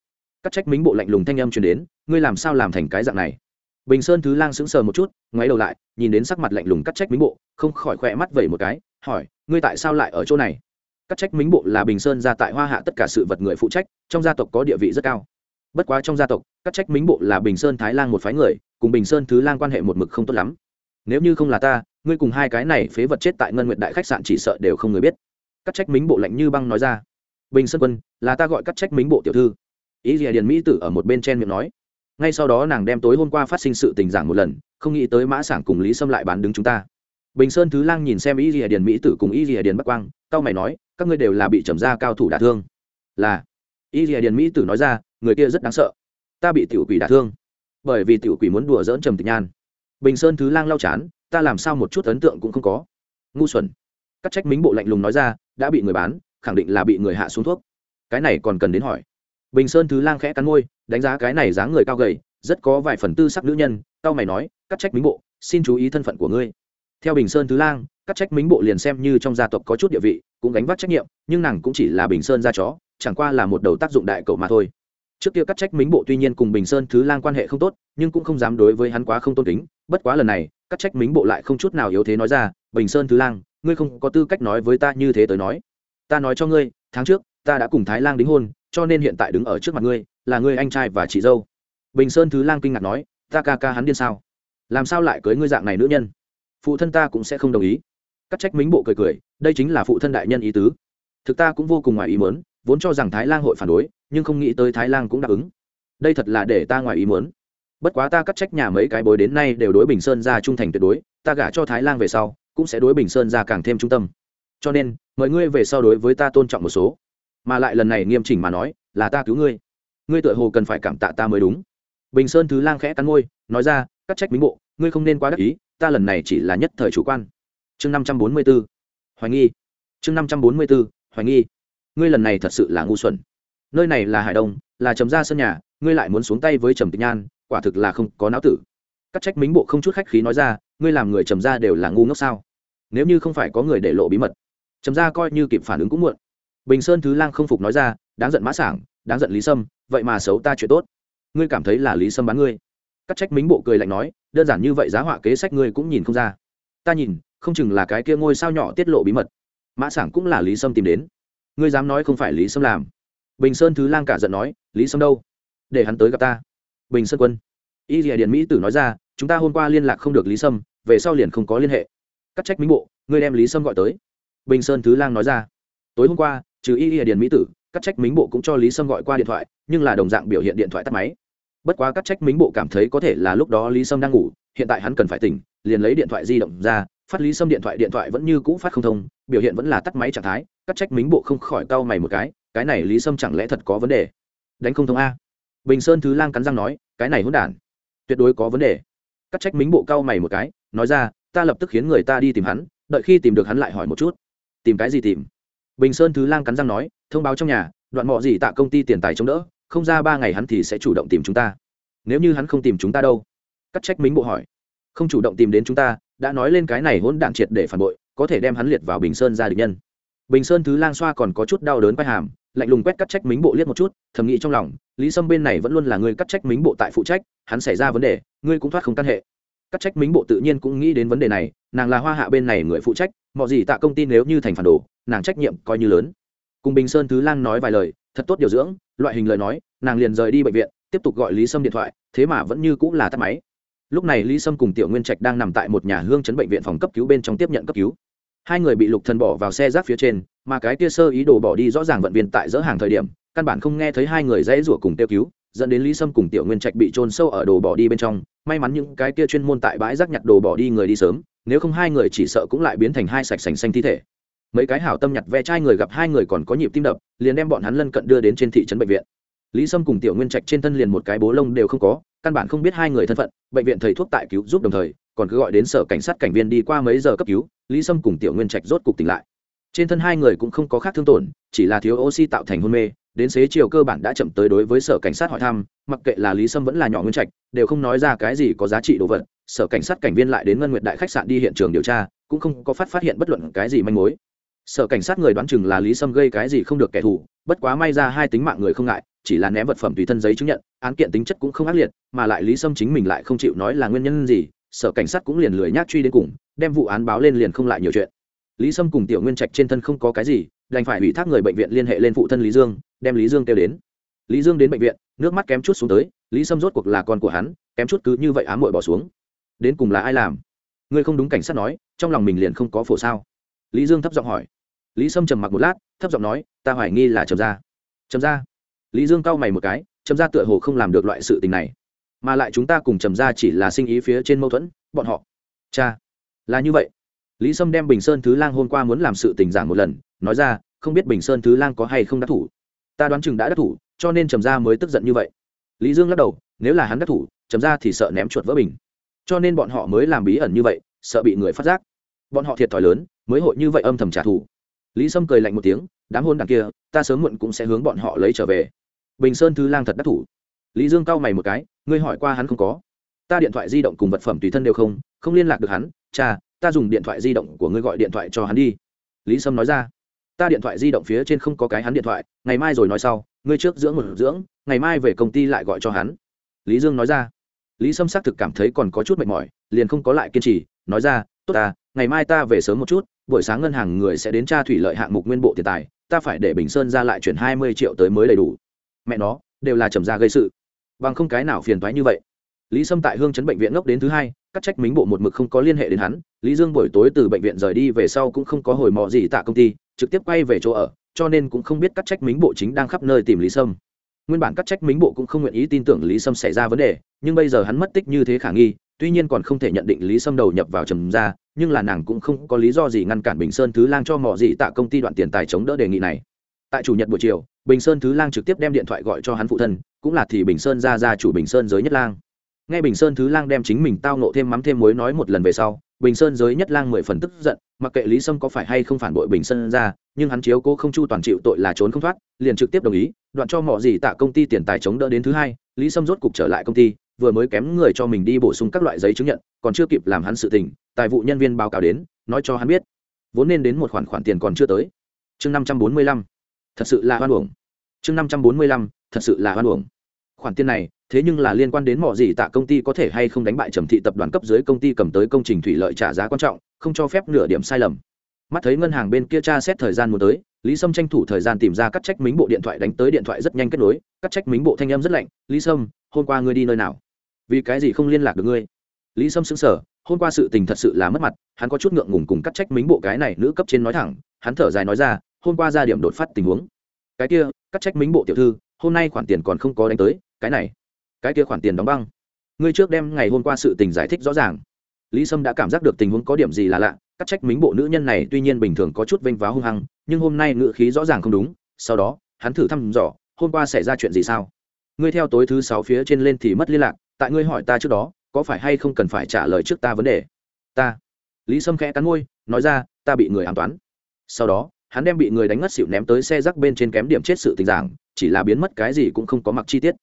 cắt trách mính bộ lạnh lùng thanh âm truyền đến, ngươi làm sao làm thành cái dạng này? Bình sơn thứ lang sững sờ một chút, ngoáy đầu lại, nhìn đến sắc mặt lạnh lùng cắt trách mính bộ, không khỏi khỏe mắt vẩy một cái, hỏi, ngươi tại sao lại ở chỗ này? Cắt trách mính bộ là bình sơn gia tại hoa hạ tất cả sự vật người phụ trách, trong gia tộc có địa vị rất cao bất quá trong gia tộc, các trách mính bộ là bình sơn thái lan một phái người, cùng bình sơn thứ lang quan hệ một mực không tốt lắm. Nếu như không là ta, ngươi cùng hai cái này phế vật chết tại ngân nguyện đại khách sạn chỉ sợ đều không người biết. Các trách mính bộ lạnh như băng nói ra. Bình sơn quân, là ta gọi các trách mính bộ tiểu thư. Ý gì điền mỹ tử ở một bên chen miệng nói. Ngay sau đó nàng đem tối hôm qua phát sinh sự tình giảng một lần, không nghĩ tới mã sảng cùng lý xâm lại bán đứng chúng ta. Bình sơn thứ lang nhìn xem ý gì điền mỹ tử cùng ý gì điền bắc quang tao mày nói, các ngươi đều là bị trầm gia cao thủ đả thương. Là, ý gì điền mỹ tử nói ra người kia rất đáng sợ. Ta bị tiểu quỷ đả thương. Bởi vì tiểu quỷ muốn đùa dỡn trầm tịch nhan. Bình sơn thứ lang lau chán, ta làm sao một chút ấn tượng cũng không có. Ngu xuẩn. Các trách mính bộ lạnh lùng nói ra, đã bị người bán, khẳng định là bị người hạ xuống thuốc. Cái này còn cần đến hỏi. Bình sơn thứ lang khẽ cắn môi, đánh giá cái này dáng người cao gầy, rất có vài phần tư sắc nữ nhân cao mày nói các trách mính bộ, xin chú ý thân phận của ngươi. Theo bình sơn thứ lang các trách mính bộ liền xem như trong gia tộc có chút địa vị, cũng gánh vác trách nhiệm, nhưng nàng cũng chỉ là bình sơn gia chó, chẳng qua là một đầu tác dụng đại cậu mà thôi trước kia cắt trách mính bộ tuy nhiên cùng bình sơn, thứ lang quan hệ không tốt, nhưng cũng không dám đối với hắn quá không tôn kính. Bất quá lần này, cắt trách mính bộ lại không chút nào yếu thế nói ra, bình sơn, thứ lang, ngươi không có tư cách nói với ta như thế tới nói. Ta nói cho ngươi, tháng trước, ta đã cùng thái lang đính hôn, cho nên hiện tại đứng ở trước mặt ngươi, là ngươi anh trai và chị dâu. Bình sơn, thứ lang kinh ngạc nói, ta ca ca hắn điên sao? Làm sao lại cưới ngươi dạng này nữ nhân? Phụ thân ta cũng sẽ không đồng ý. Cắt trách mính bộ cười cười, đây chính là phụ thân đại nhân ý tứ. Thực ta cũng vô cùng ngoài ý mớn vốn cho rằng thái lang hội phản đối nhưng không nghĩ tới thái lang cũng đáp ứng. Đây thật là để ta ngoài ý muốn. Bất quá ta cắt trách nhà mấy cái bối đến nay đều đối bình sơn ra trung thành tuyệt đối, ta gả cho thái lang về sau, cũng sẽ đối bình sơn ra càng thêm trung tâm. Cho nên, mời ngươi về sau đối với ta tôn trọng một số. Mà lại lần này nghiêm chỉnh mà nói, là ta cứu ngươi. Ngươi tựa hồ cần phải cảm tạ ta mới đúng. Bình sơn thứ lang khẽ cắn môi, nói ra, cắt trách minh bộ, ngươi không nên quá đắc ý, ta lần này chỉ là nhất thời chủ quan. Chương năm trăm bốn mươi b ố hoài nghi. Chương năm trăm bốn mươi b ố hoài nghi. Ngươi lần này thật sự là ngu xuẩn nơi này là hải đông, là trầm ra sân nhà, ngươi lại muốn xuống tay với trầm tịch nhan, quả thực là không có não tử. Các trách mính bộ không chút khách khí nói ra, ngươi làm người trầm ra đều là ngu ngốc sao? Nếu như không phải có người để lộ bí mật, trầm ra coi như kịp phản ứng cũng muộn. Bình sơn thứ lang không phục nói ra, đáng giận mã sảng, đáng giận lý sâm, vậy mà xấu ta chuyện tốt. Ngươi cảm thấy là lý sâm bán ngươi. Các trách mính bộ cười lạnh nói, đơn giản như vậy giá họa kế sách ngươi cũng nhìn không ra. Ta nhìn, không chừng là cái kia ngôi sao nhỏ tiết lộ bí mật. Mã sảng cũng là lý sâm tìm đến. Ngươi dám nói không phải lý sâm làm bình sơn thứ lang cả giận nói, lý sâm đâu? Để hắn tới gặp ta. Bình sơn quân. Y rìa điện mỹ tử nói ra, chúng ta hôm qua liên lạc không được lý sâm, về sau liền không có liên hệ. Cắt trách minh bộ, ngươi đem lý sâm gọi tới. Bình sơn thứ lang nói ra, tối hôm qua, trừ y rìa điện mỹ tử, cắt trách minh bộ cũng cho lý sâm gọi qua điện thoại, nhưng là đồng dạng biểu hiện điện thoại tắt máy. Bất quá cắt trách minh bộ cảm thấy có thể là lúc đó lý sâm đang ngủ, hiện tại hắn cần phải tỉnh, liền lấy điện thoại di động ra, phát lý sâm điện thoại điện thoại vẫn như cũ phát không thông, biểu hiện vẫn là tắt máy trạng thái, cắt trách minh bộ không khỏi cau mày một cái cái này lý sâm chẳng lẽ thật có vấn đề? Đánh không thông a. Bình sơn thứ lang cắn răng nói, cái này hỗn đản, tuyệt đối có vấn đề. Cắt trách mính bộ cau mày một cái, nói ra, ta lập tức khiến người ta đi tìm hắn, đợi khi tìm được hắn lại hỏi một chút. Tìm cái gì tìm? Bình sơn thứ lang cắn răng nói, thông báo trong nhà, đoạn mọ gì tạ công ty tiền tài chống đỡ, không ra ba ngày hắn thì sẽ chủ động tìm chúng ta. Nếu như hắn không tìm chúng ta đâu? Cắt trách mính bộ hỏi. Không chủ động tìm đến chúng ta, đã nói lên cái này hỗn đản triệt để phản bội, có thể đem hắn liệt vào bình sơn ra địch nhân. Bình sơn thứ lang xoa còn có chút đau đớn vai hàm lạnh lùng quét cắt trách mính bộ liếc một chút, thầm nghĩ trong lòng, lý sâm bên này vẫn luôn là người cắt trách mính bộ tại phụ trách, hắn xảy ra vấn đề, ngươi cũng thoát không căn hệ. Cắt trách mính bộ tự nhiên cũng nghĩ đến vấn đề này, nàng là hoa hạ bên này người phụ trách, mọi gì tạ công ty nếu như thành phản đồ, nàng trách nhiệm coi như lớn. Cùng bình sơn thứ lang nói vài lời, thật tốt điều dưỡng, loại hình lời nói, nàng liền rời đi bệnh viện, tiếp tục gọi lý sâm điện thoại, thế mà vẫn như cũng là tắt máy. Lúc này lý sâm cùng tiểu nguyên trạch đang nằm tại một nhà hương chấn bệnh viện phòng cấp cứu bên trong tiếp nhận cấp cứu hai người bị lục thần bỏ vào xe rác phía trên, mà cái kia sơ ý đồ bỏ đi rõ ràng vận viên tại dỡ hàng thời điểm, căn bản không nghe thấy hai người dãy rủa cùng tiêu cứu, dẫn đến lý sâm cùng tiểu nguyên trạch bị trôn sâu ở đồ bỏ đi bên trong. May mắn những cái kia chuyên môn tại bãi rác nhặt đồ bỏ đi người đi sớm, nếu không hai người chỉ sợ cũng lại biến thành hai sạch sành xanh thi thể. Mấy cái hảo tâm nhặt ve chai người gặp hai người còn có nhịp tim đập, liền đem bọn hắn lân cận đưa đến trên thị trấn bệnh viện. Lý sâm cùng tiểu nguyên trạch trên thân liền một cái bố lông đều không có, căn bản không biết hai người thân phận, bệnh viện thầy thuốc tại cứu giúp đồng thời còn cứ gọi đến sở cảnh sát cảnh viên đi qua mấy giờ cấp cứu, lý sâm cùng tiểu nguyên trạch rốt cục tỉnh lại. Trên thân hai người cũng không có khác thương tổn, chỉ là thiếu oxy tạo thành hôn mê, đến xế chiều cơ bản đã chậm tới đối với sở cảnh sát hỏi thăm, mặc kệ là lý sâm vẫn là nhỏ nguyên trạch, đều không nói ra cái gì có giá trị đồ vật. Sở cảnh sát cảnh viên lại đến ngân nguyệt đại khách sạn đi hiện trường điều tra, cũng không có phát phát hiện bất luận cái gì manh mối. Sở cảnh sát người đoán chừng là lý sâm gây cái gì không được kẻ thù, bất quá may ra hai tính mạng người không ngại, chỉ là ném vật phẩm tùy thân giấy chứng nhận, án kiện tính chất cũng không ác liệt, mà lại lý sâm chính mình lại không chịu nói là nguyên nhân gì sở cảnh sát cũng liền lười nhác truy đến cùng, đem vụ án báo lên liền không lại nhiều chuyện. Lý sâm cùng tiểu nguyên trạch trên thân không có cái gì, đành phải ủy thác người bệnh viện liên hệ lên phụ thân lý dương, đem lý dương kêu đến. Lý dương đến bệnh viện, nước mắt kém chút xuống tới, lý sâm rốt cuộc là con của hắn, kém chút cứ như vậy ám mội bỏ xuống. Đến cùng là ai làm? Ngươi không đúng cảnh sát nói, trong lòng mình liền không có phổ sao. Lý dương thấp giọng hỏi. Lý sâm trầm mặc một lát, thấp giọng nói, ta hoài nghi là trầm ra trầm ra lý dương cau mày một cái, trầm ra tựa hồ không làm được loại sự tình này mà lại chúng ta cùng trầm ra chỉ là sinh ý phía trên mâu thuẫn, bọn họ. Cha, là như vậy. Lý sâm đem bình sơn thứ lang hôm qua muốn làm sự tình giảng một lần, nói ra, không biết bình sơn thứ lang có hay không đắc thủ. Ta đoán chừng đã đắc thủ, cho nên trầm ra mới tức giận như vậy. Lý dương lắc đầu, nếu là hắn đắc thủ, trầm ra thì sợ ném chuột vỡ bình. Cho nên bọn họ mới làm bí ẩn như vậy, sợ bị người phát giác. Bọn họ thiệt thòi lớn, mới hội như vậy âm thầm trả thù. Lý sâm cười lạnh một tiếng, đám hôn đằng kia, ta sớm muộn cũng sẽ hướng bọn họ lấy trở về. Bình sơn thứ lang thật đắc thủ. Lý dương cau mày một cái ngươi hỏi qua hắn không có? Ta điện thoại di động cùng vật phẩm tùy thân đều không không liên lạc được hắn. Cha, ta dùng điện thoại di động của ngươi gọi điện thoại cho hắn đi. Lý sâm nói ra. Ta điện thoại di động phía trên không có cái hắn điện thoại, ngày mai rồi nói sau, ngươi trước dưỡng một dưỡng, ngày mai về công ty lại gọi cho hắn. Lý dương nói ra. Lý sâm xác thực cảm thấy còn có chút mệt mỏi, liền không có lại kiên trì, nói ra, tốt ta, ngày mai ta về sớm một chút, buổi sáng ngân hàng người sẽ đến tra thủy lợi hạng mục nguyên bộ tiền tài, ta phải để bình sơn ra lại chuyển hai mươi triệu tới mới đầy đủ. Mẹ nó, đều là trầm ra gây sự bằng không cái nào phiền thoái như vậy. Lý sâm tại hương chấn bệnh viện ngốc đến thứ hai các trách mính bộ một mực không có liên hệ đến hắn. Lý dương buổi tối từ bệnh viện rời đi về sau cũng không có hồi mò gì tạ công ty, trực tiếp quay về chỗ ở, cho nên cũng không biết các trách mính bộ chính đang khắp nơi tìm lý sâm. Nguyên bản các trách mính bộ cũng không nguyện ý tin tưởng lý sâm xảy ra vấn đề, nhưng bây giờ hắn mất tích như thế khả nghi, tuy nhiên còn không thể nhận định lý sâm đầu nhập vào trầm ra nhưng là nàng cũng không có lý do gì ngăn cản bình sơn thứ lang cho mò gì tạ công ty đoạn tiền tài chống đỡ đề nghị này tại chủ nhật buổi chiều, bình sơn thứ lang trực tiếp đem điện thoại gọi cho hắn phụ thân, cũng là thì bình sơn ra ra chủ bình sơn giới nhất lang. Nghe bình sơn thứ lang đem chính mình tao nộ thêm mắm thêm muối nói một lần về sau, bình sơn giới nhất lang mười phần tức giận, mặc kệ lý sâm có phải hay không phản bội bình sơn ra nhưng hắn chiếu cố không chu toàn chịu tội là trốn không thoát, liền trực tiếp đồng ý, đoạn cho mọi gì tạ công ty tiền tài chống đỡ đến thứ hai, lý sâm rốt cục trở lại công ty, vừa mới kém người cho mình đi bổ sung các loại giấy chứng nhận, còn chưa kịp làm hắn sự tình, tài vụ nhân viên báo cáo đến, nói cho hắn biết. Vốn nên đến một khoản khoản tiền còn chưa tới. Chương năm trăm bốn mươi lăm thật sự là hoan uổng. Chương năm trăm bốn mươi lăm, thật sự là hoan uổng. Khoản tiền này, thế nhưng là liên quan đến mọi gì tạ công ty có thể hay không đánh bại trầm thị tập đoàn cấp dưới công ty cầm tới công trình thủy lợi trả giá quan trọng, không cho phép nửa điểm sai lầm. Mắt thấy ngân hàng bên kia tra xét thời gian muốn tới, lý sâm tranh thủ thời gian tìm ra cắt trách mính bộ điện thoại đánh tới điện thoại rất nhanh kết nối, cắt trách mính bộ thanh em rất lạnh, lý sâm, hôm qua ngươi đi nơi nào? Vì cái gì không liên lạc được ngươi? Lý sâm xứng sở hôm qua sự tình thật sự là mất mặt, hắn có chút ngượng ngùng cùng cắt trách mính bộ cái này nữ cấp trên nói thẳng, hắn thở dài nói ra hôm qua ra điểm đột phát tình huống. Cái kia, cắt trách mính bộ tiểu thư, hôm nay khoản tiền còn không có đánh tới, cái này, cái kia khoản tiền đóng băng. Ngươi trước đem ngày hôm qua sự tình giải thích rõ ràng. Lý sâm đã cảm giác được tình huống có điểm gì là lạ, cắt trách mính bộ nữ nhân này tuy nhiên bình thường có chút vênh váo hung hăng, nhưng hôm nay ngữ khí rõ ràng không đúng, sau đó, hắn thử thăm dò, hôm qua xảy ra chuyện gì sao? Ngươi theo tối thứ sáu phía trên lên thì mất liên lạc, tại ngươi hỏi ta trước đó, có phải hay không cần phải trả lời trước ta vấn đề? Ta. Lý sâm khẽ cắn môi, nói ra, ta bị người an toán. Sau đó hắn đem bị người đánh ngất xỉu ném tới xe rắc bên trên kém điểm chết sự tình giảng, chỉ là biến mất cái gì cũng không có mặc chi tiết.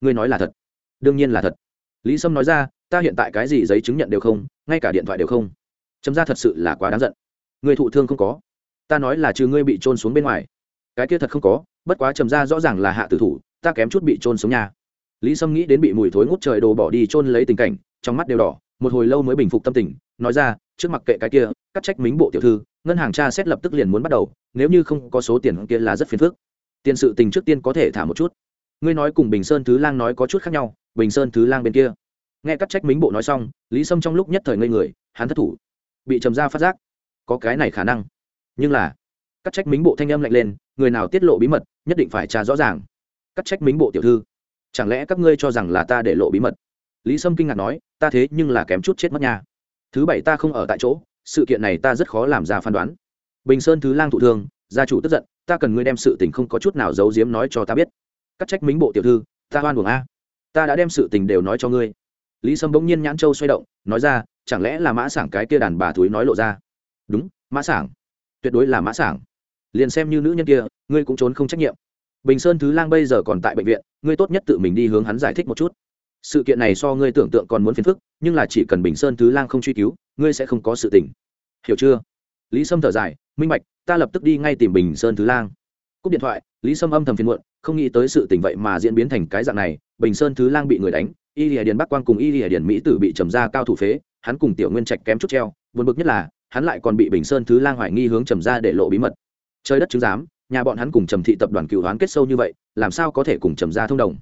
Ngươi nói là thật. Đương nhiên là thật. Lý sâm nói ra, ta hiện tại cái gì giấy chứng nhận đều không, ngay cả điện thoại đều không. Chấm ra thật sự là quá đáng giận. Người thụ thương không có. Ta nói là trừ ngươi bị trôn xuống bên ngoài. Cái kia thật không có, bất quá trầm ra rõ ràng là hạ tử thủ, ta kém chút bị trôn xuống nhà. Lý sâm nghĩ đến bị mùi thối ngút trời đồ bỏ đi trôn lấy tình cảnh, trong mắt đều đỏ, một hồi lâu mới bình phục tâm tình nói ra, trước mặt kệ cái kia, cắt trách mính bộ tiểu thư, ngân hàng cha xét lập tức liền muốn bắt đầu, nếu như không có số tiền kia là rất phiền phức. Tiền sự tình trước tiên có thể thả một chút. Ngươi nói cùng bình sơn thứ lang nói có chút khác nhau, bình sơn thứ lang bên kia. Nghe cắt trách mính bộ nói xong, lý sâm trong lúc nhất thời ngây người, hắn thất thủ, bị trầm ra phát giác. Có cái này khả năng. Nhưng là, cắt trách mính bộ thanh âm lạnh lên, người nào tiết lộ bí mật, nhất định phải trả rõ ràng. Cắt trách mính bộ tiểu thư, chẳng lẽ các ngươi cho rằng là ta để lộ bí mật? Lý sâm kinh ngạc nói, ta thế nhưng là kém chút chết mất nhà thứ bảy ta không ở tại chỗ, sự kiện này ta rất khó làm ra phán đoán. Bình sơn thứ lang thụ thương, gia chủ tức giận, ta cần ngươi đem sự tình không có chút nào giấu giếm nói cho ta biết. Cắt trách mính bộ tiểu thư, ta hoan buồng a. Ta đã đem sự tình đều nói cho ngươi. Lý sâm bỗng nhiên nhãn châu xoay động, nói ra, chẳng lẽ là mã sảng cái kia đàn bà thúi nói lộ ra? Đúng, mã sảng. Tuyệt đối là mã sảng. Liền xem như nữ nhân kia, ngươi cũng trốn không trách nhiệm. Bình sơn thứ lang bây giờ còn tại bệnh viện, ngươi tốt nhất tự mình đi hướng hắn giải thích một chút sự kiện này so ngươi tưởng tượng còn muốn phiền phức, nhưng là chỉ cần bình sơn thứ lang không truy cứu, ngươi sẽ không có sự tình. Hiểu chưa? Lý sâm thở dài, minh bạch, ta lập tức đi ngay tìm bình sơn thứ lang. Cúp điện thoại, lý sâm âm thầm phiền muộn, không nghĩ tới sự tình vậy mà diễn biến thành cái dạng này, bình sơn thứ lang bị người đánh, y lìa điền bắc quang cùng y lìa điền mỹ tử bị trầm ra cao thủ phế, hắn cùng tiểu nguyên trạch kém chút treo vượt bực nhất là, hắn lại còn bị bình sơn thứ lang hoài nghi hướng trầm ra để lộ bí mật. Trời đất chứng giám, nhà bọn hắn cùng trầm thị tập đoàn cựu hoán kết sâu như vậy, làm sao có thể cùng trầm ra thông đồng?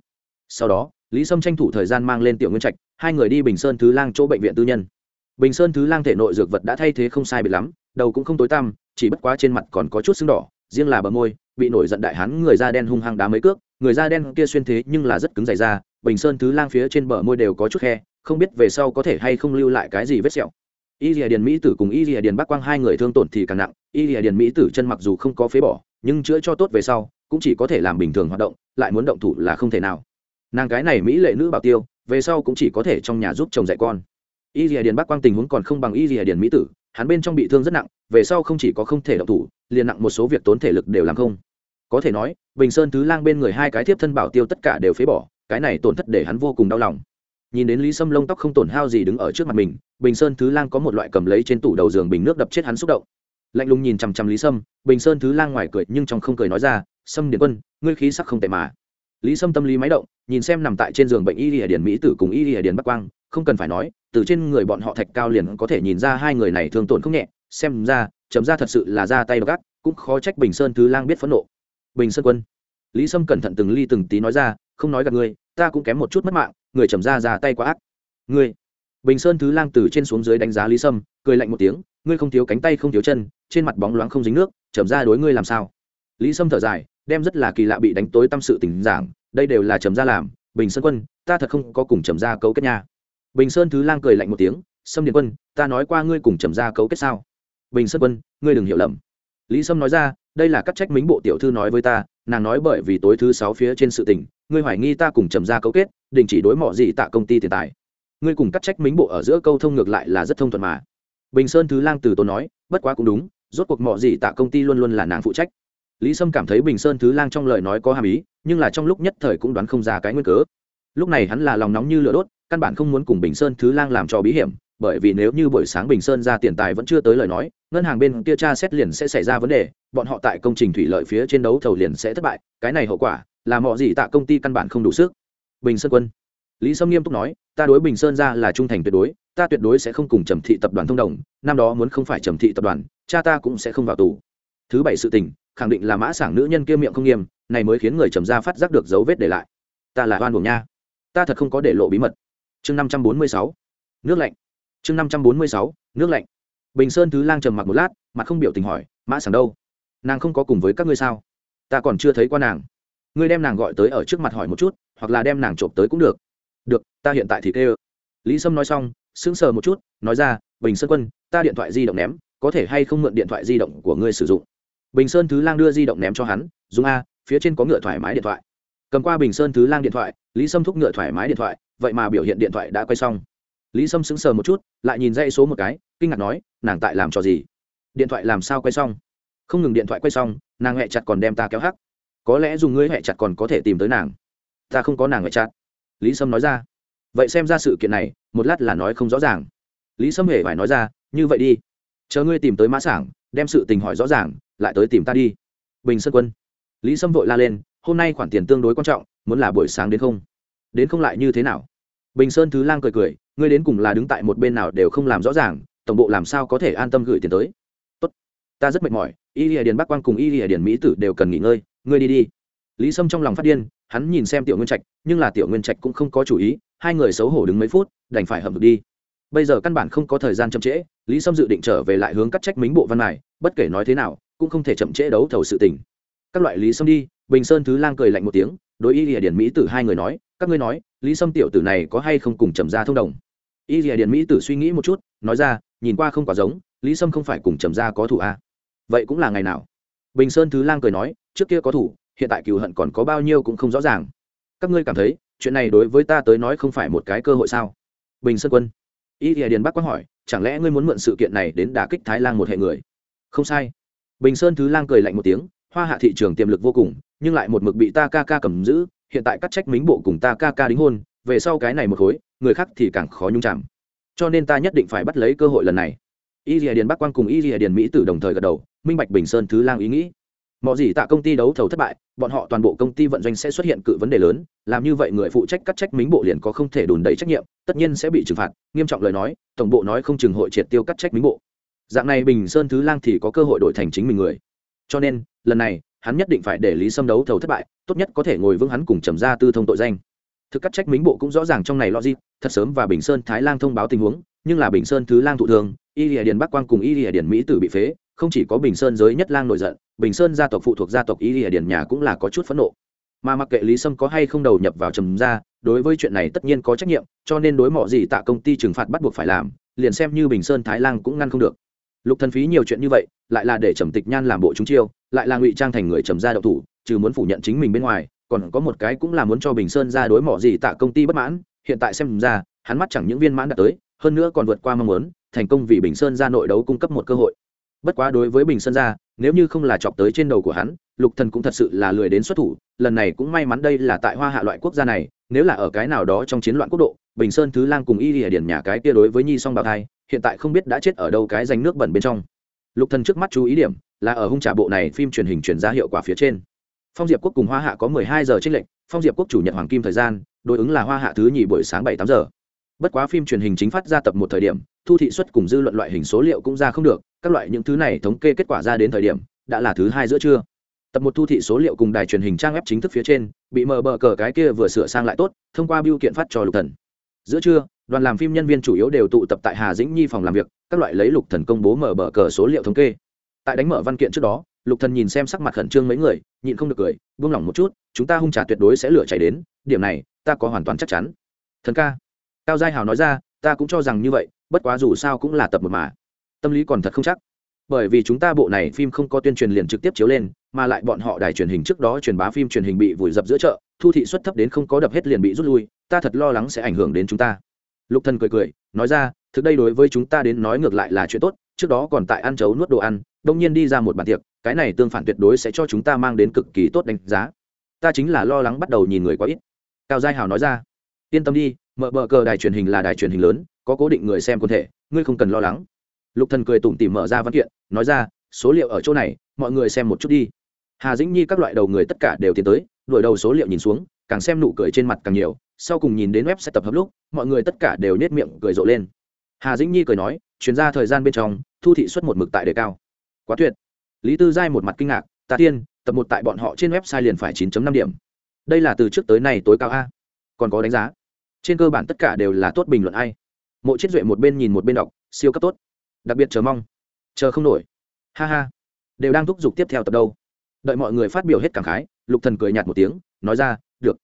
Sau đó lý sâm tranh thủ thời gian mang lên tiểu nguyên trạch, hai người đi bình sơn thứ lang chỗ bệnh viện tư nhân. Bình sơn thứ lang thể nội dược vật đã thay thế không sai biệt lắm, đầu cũng không tối tăm, chỉ bất quá trên mặt còn có chút sưng đỏ, riêng là bờ môi, bị nổi giận đại hán người da đen hung hăng đá mấy cước, người da đen kia xuyên thế nhưng là rất cứng dày da bình sơn thứ lang phía trên bờ môi đều có chút khe, không biết về sau có thể hay không lưu lại cái gì vết sẹo. Y lìa điền mỹ tử cùng y lìa điền bắc quang hai người thương tổn thì càng nặng, y lìa điền mỹ tử chân mặc dù không có phế bỏ, nhưng chữa cho tốt về sau, cũng chỉ có thể làm bình thường hoạt động, lại muốn động thủ là không thể nào nàng cái này mỹ lệ nữ bảo tiêu, về sau cũng chỉ có thể trong nhà giúp chồng dạy con. Y lìa điền bắc quang tình huống còn không bằng y lìa điền mỹ tử, hắn bên trong bị thương rất nặng, về sau không chỉ có không thể động thủ, liền nặng một số việc tốn thể lực đều làm không. Có thể nói, bình sơn thứ lang bên người hai cái thiếp thân bảo tiêu tất cả đều phế bỏ, cái này tổn thất để hắn vô cùng đau lòng. Nhìn đến lý sâm lông tóc không tổn hao gì đứng ở trước mặt mình, bình sơn thứ lang có một loại cầm lấy trên tủ đầu giường bình nước đập chết hắn xúc động. Lạnh lùng nhìn chằm chằm lý sâm, bình sơn thứ lang ngoài cười nhưng trong không cười nói ra, sâm điền quân, ngươi khí sắc không tệ mà lý sâm tâm lý máy động, nhìn xem nằm tại trên giường bệnh y lìa điền mỹ tử cùng y lìa điền bắc quang, không cần phải nói, từ trên người bọn họ thạch cao liền có thể nhìn ra hai người này thương tổn không nhẹ, xem ra, chấm ra thật sự là ra tay gắt cũng khó trách bình sơn thứ lang biết phẫn nộ. Bình sơn quân. Lý sâm cẩn thận từng ly từng tí nói ra, không nói gặp ngươi, ta cũng kém một chút mất mạng, người trầm ra ra tay quá ác. Ngươi. Bình sơn thứ lang từ trên xuống dưới đánh giá lý sâm, cười lạnh một tiếng, ngươi không thiếu cánh tay không thiếu chân, trên mặt bóng loáng không dính nước trầm ra đối ngươi làm sao? Lý sâm thở dài, đem rất là kỳ lạ bị đánh tối tâm sự tình giảng, đây đều là trầm gia làm, bình sơn quân, ta thật không có cùng trầm gia cấu kết nha. Bình sơn thứ lang cười lạnh một tiếng, sâm điện quân, ta nói qua ngươi cùng trầm gia cấu kết sao? Bình sơn quân, ngươi đừng hiểu lầm. Lý sâm nói ra, đây là các trách mính bộ tiểu thư nói với ta, nàng nói bởi vì tối thứ sáu phía trên sự tình, ngươi hoài nghi ta cùng trầm gia cấu kết, đình chỉ đối mọ gì tạ công ty tiền tài. Ngươi cùng các trách mính bộ ở giữa câu thông ngược lại là rất thông thuận mà. Bình sơn thứ lang từ tôi nói, bất quá cũng đúng, rốt cuộc mọ gì tạ công ty luôn luôn là nàng phụ trách lý sâm cảm thấy bình sơn thứ lang trong lời nói có hàm ý, nhưng là trong lúc nhất thời cũng đoán không ra cái nguyên cớ. Lúc này hắn là lòng nóng như lửa đốt, căn bản không muốn cùng bình sơn thứ lang làm cho bí hiểm, bởi vì nếu như buổi sáng bình sơn ra tiền tài vẫn chưa tới lời nói, ngân hàng bên kia tra xét liền sẽ xảy ra vấn đề, bọn họ tại công trình thủy lợi phía trên đấu thầu liền sẽ thất bại, cái này hậu quả là mọi gì tạ công ty căn bản không đủ sức. Bình sơn quân. Lý sâm nghiêm túc nói, ta đối bình sơn ra là trung thành tuyệt đối, ta tuyệt đối sẽ không cùng trầm thị tập đoàn thông đồng, năm đó muốn không phải trầm thị tập đoàn, cha ta cũng sẽ không vào tù thứ bảy sự tình, khẳng định là mã sảng nữ nhân kia miệng không nghiêm, này mới khiến người trầm ra phát giác được dấu vết để lại. Ta là oan buồng nha. Ta thật không có để lộ bí mật. Chương năm trăm bốn mươi sáu. Nước lạnh. Chương năm trăm bốn mươi sáu, nước lạnh. Bình sơn thứ lang trầm mặc một lát, mặt không biểu tình hỏi, mã sảng đâu? Nàng không có cùng với các ngươi sao? Ta còn chưa thấy qua nàng. Ngươi đem nàng gọi tới ở trước mặt hỏi một chút, hoặc là đem nàng trộm tới cũng được. Được, ta hiện tại thì tê lý sâm nói xong, sững sờ một chút, nói ra, bình sơn quân, ta điện thoại di động ném, có thể hay không mượn điện thoại di động của ngươi sử dụng? Bình sơn thứ lang đưa di động ném cho hắn dùng a, phía trên có ngựa thoải mái điện thoại. Cầm qua bình sơn thứ lang điện thoại, lý sâm thúc ngựa thoải mái điện thoại, vậy mà biểu hiện điện thoại đã quay xong. Lý sâm sững sờ một chút, lại nhìn dây số một cái, kinh ngạc nói, nàng tại làm trò gì? Điện thoại làm sao quay xong? Không ngừng điện thoại quay xong, nàng hẹ chặt còn đem ta kéo hắc. Có lẽ dùng ngươi hẹ chặt còn có thể tìm tới nàng. Ta không có nàng hẹ chặt. Lý sâm nói ra. Vậy xem ra sự kiện này, một lát là nói không rõ ràng. Lý sâm hề phải nói ra, như vậy đi, chờ ngươi tìm tới mã sảng, đem sự tình hỏi rõ ràng lại tới tìm ta đi. Bình sơn quân. Lý sâm vội la lên, hôm nay khoản tiền tương đối quan trọng, muốn là buổi sáng đến không? Đến không lại như thế nào? Bình sơn thứ lang cười cười, ngươi đến cùng là đứng tại một bên nào đều không làm rõ ràng, tổng bộ làm sao có thể an tâm gửi tiền tới? Tốt. Ta rất mệt mỏi, y lìa điền bắc quang cùng y lìa điền mỹ tử đều cần nghỉ ngơi, ngươi đi đi. Lý sâm trong lòng phát điên, hắn nhìn xem tiểu nguyên trạch, nhưng là tiểu nguyên trạch cũng không có chủ ý, hai người xấu hổ đứng mấy phút, đành phải hầm được đi bây giờ căn bản không có thời gian chậm trễ, lý sâm dự định trở về lại hướng cắt trách mính bộ văn này. bất kể nói thế nào, cũng không thể chậm trễ đấu thầu sự tình các loại lý sâm đi, bình sơn thứ lang cười lạnh một tiếng, đối y lìa điển mỹ tử hai người nói, các ngươi nói, lý sâm tiểu tử này có hay không cùng trầm Gia thông đồng y lìa điển mỹ tử suy nghĩ một chút, nói ra, nhìn qua không quá giống, lý sâm không phải cùng trầm Gia có thủ à? vậy cũng là ngày nào bình sơn thứ lang cười nói, trước kia có thủ, hiện tại cựu hận còn có bao nhiêu cũng không rõ ràng các ngươi cảm thấy, chuyện này đối với ta tới nói không phải một cái cơ hội sao bình sơn quân y thì điền bắc quang hỏi, chẳng lẽ ngươi muốn mượn sự kiện này đến đả kích thái lan một hệ người? Không sai. Bình sơn thứ lang cười lạnh một tiếng, hoa hạ thị trường tiềm lực vô cùng, nhưng lại một mực bị ta ca ca cầm giữ, hiện tại cắt trách mính bộ cùng ta ca ca đính hôn, về sau cái này một khối, người khác thì càng khó nhung chạm. Cho nên ta nhất định phải bắt lấy cơ hội lần này. Y dìa điền bắc quang cùng y dìa điền mỹ tử đồng thời gật đầu, minh bạch bình sơn thứ lang ý nghĩ mọi gì tạ công ty đấu thầu thất bại, bọn họ toàn bộ công ty vận doanh sẽ xuất hiện cự vấn đề lớn, làm như vậy người phụ trách cắt trách mính bộ liền có không thể đùn đẩy trách nhiệm, tất nhiên sẽ bị trừng phạt, nghiêm trọng lời nói, tổng bộ nói không chừng hội triệt tiêu cắt trách mính bộ. Dạng này bình sơn thứ lang thì có cơ hội đổi thành chính mình người. Cho nên, lần này, hắn nhất định phải để lý xâm đấu thầu thất bại, tốt nhất có thể ngồi vững hắn cùng trầm ra tư thông tội danh. Thực cắt trách mính bộ cũng rõ ràng trong này logic, thật sớm và bình sơn thái lang thông báo tình huống, nhưng là bình sơn thứ lang thụ thường, y lìa điền bắc quang cùng y lìa điền mỹ tử bị phế không chỉ có bình sơn giới nhất lang nổi giận, bình sơn gia tộc phụ thuộc gia tộc y địa điền nhà cũng là có chút phẫn nộ. Mà mặc kệ lý sâm có hay không đầu nhập vào trầm gia, đối với chuyện này tất nhiên có trách nhiệm, cho nên đối mọi gì tạ công ty trừng phạt bắt buộc phải làm, liền xem như bình sơn thái lang cũng ngăn không được. Lục thần phí nhiều chuyện như vậy, lại là để trầm tịch nhan làm bộ chúng chiêu, lại là ngụy trang thành người trầm gia đậu thủ, trừ muốn phủ nhận chính mình bên ngoài, còn có một cái cũng là muốn cho bình sơn ra đối mỏ gì tạ công ty bất mãn, hiện tại xem ra, hắn mắt chẳng những viên mãn đã tới, hơn nữa còn vượt qua mong muốn, thành công vì bình sơn ra nội đấu cung cấp một cơ hội bất quá đối với bình sơn ra, nếu như không là chọc tới trên đầu của hắn, lục thần cũng thật sự là lười đến xuất thủ, lần này cũng may mắn đây là tại hoa hạ loại quốc gia này, nếu là ở cái nào đó trong chiến loạn quốc độ, bình sơn thứ lang cùng y lìa điển nhà cái kia đối với nhi song bào thai hiện tại không biết đã chết ở đâu cái danh nước bẩn bên trong. Lục thần trước mắt chú ý điểm, là ở hung trả bộ này phim truyền hình truyền ra hiệu quả phía trên. Phong diệp quốc cùng hoa hạ có mười hai giờ trích lệnh phong diệp quốc chủ nhật hoàng kim thời gian, đối ứng là hoa hạ thứ nhì buổi sáng bảy tám giờ bất quá phim truyền hình chính phát ra tập một thời điểm, thu thị xuất cùng dư luận loại hình số liệu cũng ra không được, các loại những thứ này thống kê kết quả ra đến thời điểm, đã là thứ hai giữa trưa. Tập một thu thị số liệu cùng đài truyền hình trang web chính thức phía trên, bị mờ bờ cờ cái kia vừa sửa sang lại tốt, thông qua biêu kiện phát cho lục thần. Giữa trưa, đoàn làm phim nhân viên chủ yếu đều tụ tập tại hà dĩnh nhi phòng làm việc, các loại lấy lục thần công bố mở bờ cờ số liệu thống kê. Tại đánh mở văn kiện trước đó, lục thần nhìn xem sắc mặt khẩn trương mấy người, nhịn không được cười, buông lỏng một chút, chúng ta hung trả tuyệt đối sẽ lửa chảy đến, điểm này, ta có hoàn toàn chắc chắn. Thần ca cao giai hào nói ra, ta cũng cho rằng như vậy, bất quá dù sao cũng là tập một mà. Tâm lý còn thật không chắc. Bởi vì chúng ta bộ này phim không có tuyên truyền liền trực tiếp chiếu lên, mà lại bọn họ đài truyền hình trước đó truyền bá phim truyền hình bị vùi dập giữa chợ, thu thị suất thấp đến không có đập hết liền bị rút lui, ta thật lo lắng sẽ ảnh hưởng đến chúng ta. Lục thần cười cười, nói ra, thực đây đối với chúng ta đến nói ngược lại là chuyện tốt, trước đó còn tại ăn chấu nuốt đồ ăn, đông nhiên đi ra một bàn tiệc, cái này tương phản tuyệt đối sẽ cho chúng ta mang đến cực kỳ tốt đánh giá. Ta chính là lo lắng bắt đầu nhìn người quá ít. Cao giai hào nói ra, yên tâm đi mở bờ cờ đài truyền hình là đài truyền hình lớn, có cố định người xem quân thể, ngươi không cần lo lắng. Lục thần cười tủm tỉm mở ra văn kiện, nói ra, số liệu ở chỗ này, mọi người xem một chút đi. Hà dĩnh nhi các loại đầu người tất cả đều tiến tới, đuổi đầu số liệu nhìn xuống, càng xem nụ cười trên mặt càng nhiều, sau cùng nhìn đến web sẽ tập hợp lúc, mọi người tất cả đều nết miệng cười rộ lên. Hà dĩnh nhi cười nói chuyển ra thời gian bên trong, thu thị suất một mực tại đề cao. Quá tuyệt. Lý tư giai một mặt kinh ngạc, ta tiên, tập một tại bọn họ trên website liền phải 9 năm điểm. Đây là từ trước tới nay tối cao a. Còn có đánh giá? Trên cơ bản tất cả đều là tốt bình luận ai. Mộ chết duệ một bên nhìn một bên đọc, siêu cấp tốt. Đặc biệt chờ mong. Chờ không nổi. Ha ha. Đều đang thúc giục tiếp theo tập đâu. Đợi mọi người phát biểu hết cảm khái, lục thần cười nhạt một tiếng, nói ra, được.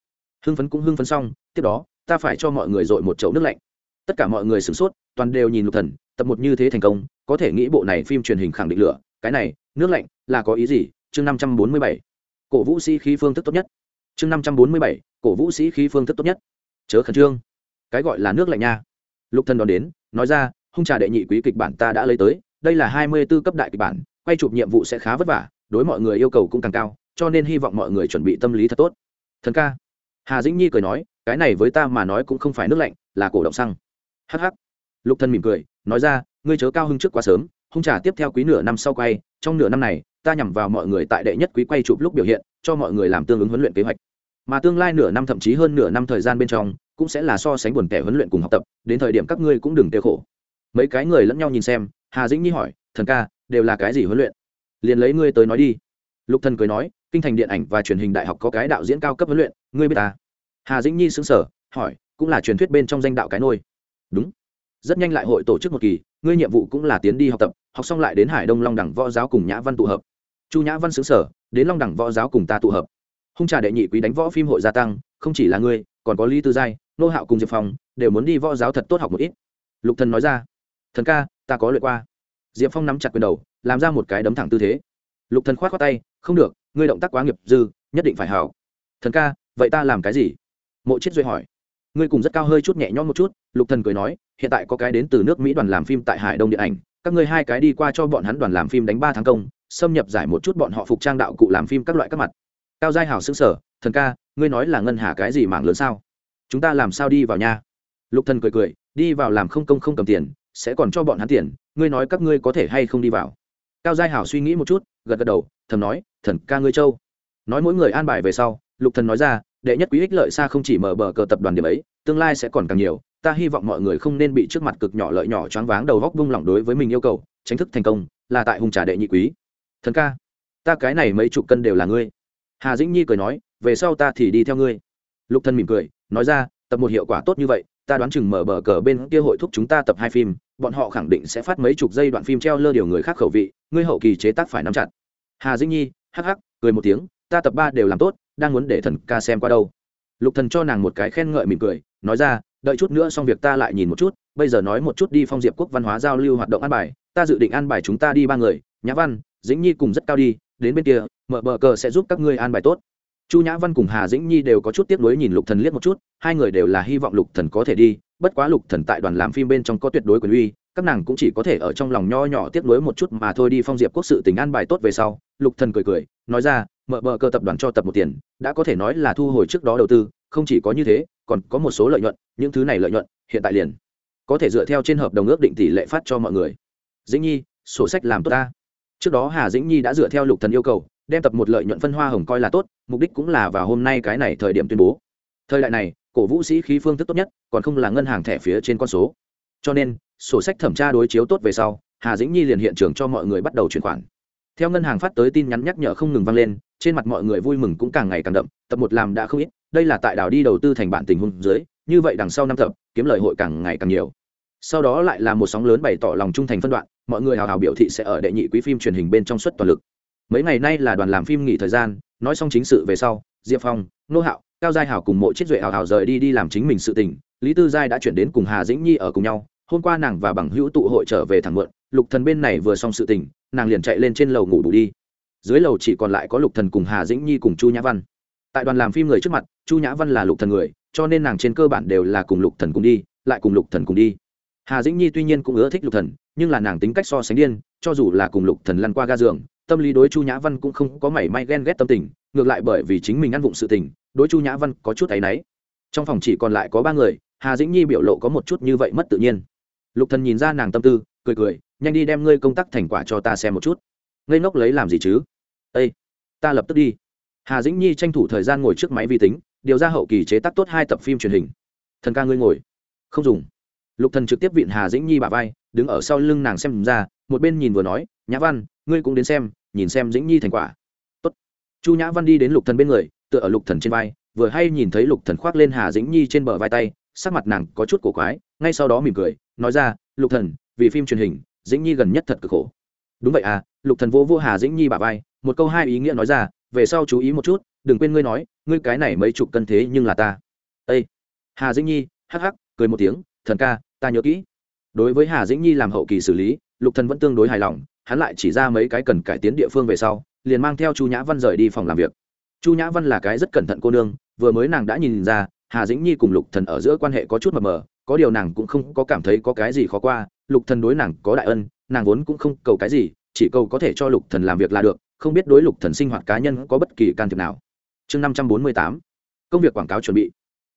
Hưng phấn cũng hưng phấn xong, tiếp đó, ta phải cho mọi người dội một chậu nước lạnh. Tất cả mọi người sửng sốt, toàn đều nhìn lục thần, tập một như thế thành công, có thể nghĩ bộ này phim truyền hình khẳng định lửa. Cái này, nước lạnh là có ý gì? Chương năm trăm bốn mươi bảy. Cổ vũ sĩ khí phương thức tốt nhất. Chương năm trăm bốn mươi bảy. Cổ vũ sĩ khí phương thức tốt nhất chớ khẩn trương. Cái gọi là nước lạnh nha. Lục thần đón đến, nói ra, hung trà đệ nhị quý kịch bản ta đã lấy tới, đây là hai mươi 24 cấp đại kịch bản, quay chụp nhiệm vụ sẽ khá vất vả, đối mọi người yêu cầu cũng càng cao, cho nên hy vọng mọi người chuẩn bị tâm lý thật tốt. Thần ca. Hà dĩnh nhi cười nói, cái này với ta mà nói cũng không phải nước lạnh, là cổ động xăng. Hh lục thần mỉm cười, nói ra, ngươi chớ cao hưng trước quá sớm, hung trà tiếp theo quý nửa năm sau quay, trong nửa năm này, ta nhằm vào mọi người tại đệ nhất quý quay chụp lúc biểu hiện, cho mọi người làm tương ứng huấn luyện kế hoạch. Mà tương lai nửa năm thậm chí hơn nửa năm thời gian bên trong cũng sẽ là so sánh buồn tẻ huấn luyện cùng học tập, đến thời điểm các ngươi cũng đừng tiêu khổ. Mấy cái người lẫn nhau nhìn xem, hà dĩnh nhi hỏi, thần ca, đều là cái gì huấn luyện? Liền lấy ngươi tới nói đi. Lục thần cười nói, kinh thành điện ảnh và truyền hình đại học có cái đạo diễn cao cấp huấn luyện, ngươi biết ta? Hà dĩnh nhi sững sờ, hỏi, cũng là truyền thuyết bên trong danh đạo cái nôi? Đúng. Rất nhanh lại hội tổ chức một kỳ, ngươi nhiệm vụ cũng là tiến đi học tập, học xong lại đến hải đông long đẳng võ giáo cùng nhã văn tụ hợp. Chu nhã văn xứng sở đến long đẳng võ giáo cùng ta tụ hợp. Hung trà đệ nhị quý đánh võ phim hội gia tăng, không chỉ là ngươi còn có lý tư giai, nô hạo cùng diệp phong đều muốn đi võ giáo thật tốt học một ít. Lục thần nói ra, thần ca, ta có luyện qua. Diệp phong nắm chặt quyền đầu, làm ra một cái đấm thẳng tư thế. Lục thần khoát khoát tay, không được, ngươi động tác quá nghiệp dư, nhất định phải hảo. Thần ca, vậy ta làm cái gì? Mộ chết duy hỏi. Ngươi cùng rất cao hơi chút nhẹ nhõm một chút. Lục thần cười nói, hiện tại có cái đến từ nước mỹ đoàn làm phim tại hải đông điện ảnh, các ngươi hai cái đi qua cho bọn hắn đoàn làm phim đánh ba tháng công, xâm nhập giải một chút bọn họ phục trang đạo cụ làm phim các loại các mặt. Cao giai hảo xứng sở thần ca, ngươi nói là ngân hà cái gì mạng lớn sao? Chúng ta làm sao đi vào nha? Lục thần cười cười, đi vào làm không công không cầm tiền, sẽ còn cho bọn hắn tiền, ngươi nói các ngươi có thể hay không đi vào? Cao giai hảo suy nghĩ một chút, gật gật đầu, thầm nói, thần ca ngươi châu. Nói mỗi người an bài về sau, lục thần nói ra, đệ nhất quý ích lợi xa không chỉ mở bờ cờ tập đoàn điểm ấy, tương lai sẽ còn càng nhiều, ta hy vọng mọi người không nên bị trước mặt cực nhỏ lợi nhỏ choáng váng đầu góc vung lỏng đối với mình yêu cầu, tránh thức thành công, là tại hùng trà đệ nhị quý. Thần ca, ta cái này mấy chục cân đều là ngươi. Hà dĩnh nhi cười nói về sau ta thì đi theo ngươi. Lục thân mỉm cười, nói ra, tập một hiệu quả tốt như vậy, ta đoán chừng mở bờ cờ bên kia hội thúc chúng ta tập hai phim, bọn họ khẳng định sẽ phát mấy chục giây đoạn phim treo lơ điều người khác khẩu vị, ngươi hậu kỳ chế tác phải nắm chặt. Hà dĩnh nhi, hắc hắc, cười một tiếng, ta tập ba đều làm tốt, đang muốn để thần ca xem qua đâu. Lục thần cho nàng một cái khen ngợi mỉm cười, nói ra, đợi chút nữa xong việc ta lại nhìn một chút, bây giờ nói một chút đi phong diệp quốc văn hóa giao lưu hoạt động an bài, ta dự định an bài chúng ta đi ba người, nhã văn, dĩnh nhi cùng rất cao đi, đến bên kia, mở bờ cờ sẽ giúp các ngươi an bài tốt chu nhã văn cùng hà dĩnh nhi đều có chút tiếc nuối nhìn lục thần liếc một chút, hai người đều là hy vọng lục thần có thể đi, bất quá lục thần tại đoàn làm phim bên trong có tuyệt đối quyền uy, các nàng cũng chỉ có thể ở trong lòng nho nhỏ tiếc nuối một chút mà thôi đi phong diệp quốc sự tình an bài tốt về sau, lục thần cười cười, nói ra, mở bờ cơ tập đoàn cho tập một tiền, đã có thể nói là thu hồi trước đó đầu tư, không chỉ có như thế, còn có một số lợi nhuận, những thứ này lợi nhuận, hiện tại liền, có thể dựa theo trên hợp đồng ước định tỷ lệ phát cho mọi người. Dĩnh nhi, sổ sách làm tốt ta. Trước đó hà dĩnh nhi đã dựa theo lục thần yêu cầu đem tập một lợi nhuận phân hoa hồng coi là tốt, mục đích cũng là vào hôm nay cái này thời điểm tuyên bố. Thời đại này, cổ vũ sĩ khí phương thức tốt nhất, còn không là ngân hàng thẻ phía trên con số. Cho nên, sổ sách thẩm tra đối chiếu tốt về sau, hà dĩnh nhi liền hiện trường cho mọi người bắt đầu chuyển khoản. Theo ngân hàng phát tới tin nhắn nhắc nhở không ngừng vang lên, trên mặt mọi người vui mừng cũng càng ngày càng đậm, tập một làm đã không ít, đây là tại đảo đi đầu tư thành bản tình huống dưới, như vậy đằng sau năm tập, kiếm lời hội càng ngày càng nhiều. Sau đó lại là một sóng lớn bày tỏ lòng trung thành phân đoạn, mọi người hào hào biểu thị sẽ ở đệ nhị quý phim truyền hình bên trong suất toàn lực mấy ngày nay là đoàn làm phim nghỉ thời gian, nói xong chính sự về sau, diệp phong, nô hạo, cao giai Hảo cùng mộ chiếc duệ hào hào rời đi đi làm chính mình sự tình. Lý tư giai đã chuyển đến cùng hà dĩnh nhi ở cùng nhau. Hôm qua nàng và bằng hữu tụ hội trở về thẳng mượn, lục thần bên này vừa xong sự tình, nàng liền chạy lên trên lầu ngủ bù đi. Dưới lầu chỉ còn lại có lục thần cùng hà dĩnh nhi cùng chu nhã văn. Tại đoàn làm phim người trước mặt, chu nhã văn là lục thần người, cho nên nàng trên cơ bản đều là cùng lục thần cùng đi, lại cùng lục thần cùng đi. Hà dĩnh nhi tuy nhiên cũng ưa thích lục thần, nhưng là nàng tính cách so sánh điên, cho dù là cùng lục thần lăn qua ga giường tâm lý đối chu nhã văn cũng không có mảy may ghen ghét tâm tình, ngược lại bởi vì chính mình ăn vụng sự tình, đối chu nhã văn có chút áy náy. Trong phòng chỉ còn lại có ba người, hà dĩnh nhi biểu lộ có một chút như vậy mất tự nhiên. Lục thần nhìn ra nàng tâm tư, cười cười, nhanh đi đem ngươi công tác thành quả cho ta xem một chút. Ngây ngốc lấy làm gì chứ? Ây ta lập tức đi. Hà dĩnh nhi tranh thủ thời gian ngồi trước máy vi tính, điều ra hậu kỳ chế tác tốt hai tập phim truyền hình. Thần ca ngươi ngồi. Không dùng. Lục thần trực tiếp viện hà dĩnh nhi bà vai, đứng ở sau lưng nàng xem ra, một bên nhìn vừa nói, nhã văn, ngươi cũng đến xem nhìn xem dĩnh nhi thành quả. Tốt. chu nhã văn đi đến lục thần bên người, tựa ở lục thần trên vai, vừa hay nhìn thấy lục thần khoác lên hà dĩnh nhi trên bờ vai tay, sắc mặt nàng có chút cổ quái, ngay sau đó mỉm cười, nói ra, lục thần, vì phim truyền hình, dĩnh nhi gần nhất thật cực khổ. Đúng vậy à lục thần vô vô hà dĩnh nhi bả vai, một câu hai ý nghĩa nói ra, về sau chú ý một chút, đừng quên ngươi nói, ngươi cái này mấy chục cân thế nhưng là ta. Ây hà dĩnh nhi, hắc hắc, cười một tiếng, thần ca, ta nhớ kỹ. Đối với hà dĩnh nhi làm hậu kỳ xử lý, lục thần vẫn tương đối hài lòng hắn lại chỉ ra mấy cái cần cải tiến địa phương về sau, liền mang theo chu nhã văn rời đi phòng làm việc. Chu nhã văn là cái rất cẩn thận cô nương, vừa mới nàng đã nhìn ra, hà dĩnh nhi cùng lục thần ở giữa quan hệ có chút mờ mờ, có điều nàng cũng không có cảm thấy có cái gì khó qua, lục thần đối nàng có đại ân, nàng vốn cũng không cầu cái gì, chỉ cầu có thể cho lục thần làm việc là được, không biết đối lục thần sinh hoạt cá nhân có bất kỳ can thiệp nào. Chương năm trăm bốn mươi tám, công việc quảng cáo chuẩn bị.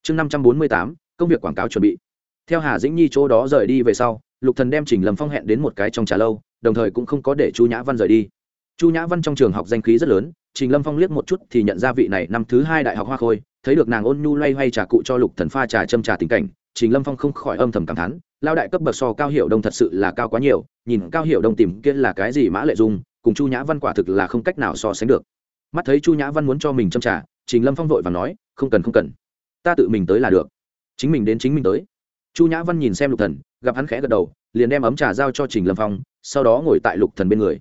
Chương năm trăm bốn mươi tám, công việc quảng cáo chuẩn bị theo hà dĩnh nhi chỗ đó rời đi về sau, lục thần đem trình lâm phong hẹn đến một cái trong trà lâu, đồng thời cũng không có để chu nhã văn rời đi. Chu nhã văn trong trường học danh khí rất lớn, trình lâm phong liếc một chút thì nhận ra vị này năm thứ hai đại học hoa khôi, thấy được nàng ôn nhu loay hoay trà cụ cho lục thần pha trà châm trà tình cảnh, trình lâm phong không khỏi âm thầm cảm thán, lao đại cấp bậc so cao hiệu đông thật sự là cao quá nhiều, nhìn cao hiệu đông tìm kia là cái gì mã lệ dung, cùng chu nhã văn quả thực là không cách nào so sánh được. Mắt thấy chu nhã văn muốn cho mình châm trà, trình lâm phong vội và nói, không cần không cần. Ta tự mình tới là được. Chính mình đến chính mình tới chu nhã văn nhìn xem lục thần, gặp hắn khẽ gật đầu, liền đem ấm trà giao cho trình lâm phong, sau đó ngồi tại lục thần bên người.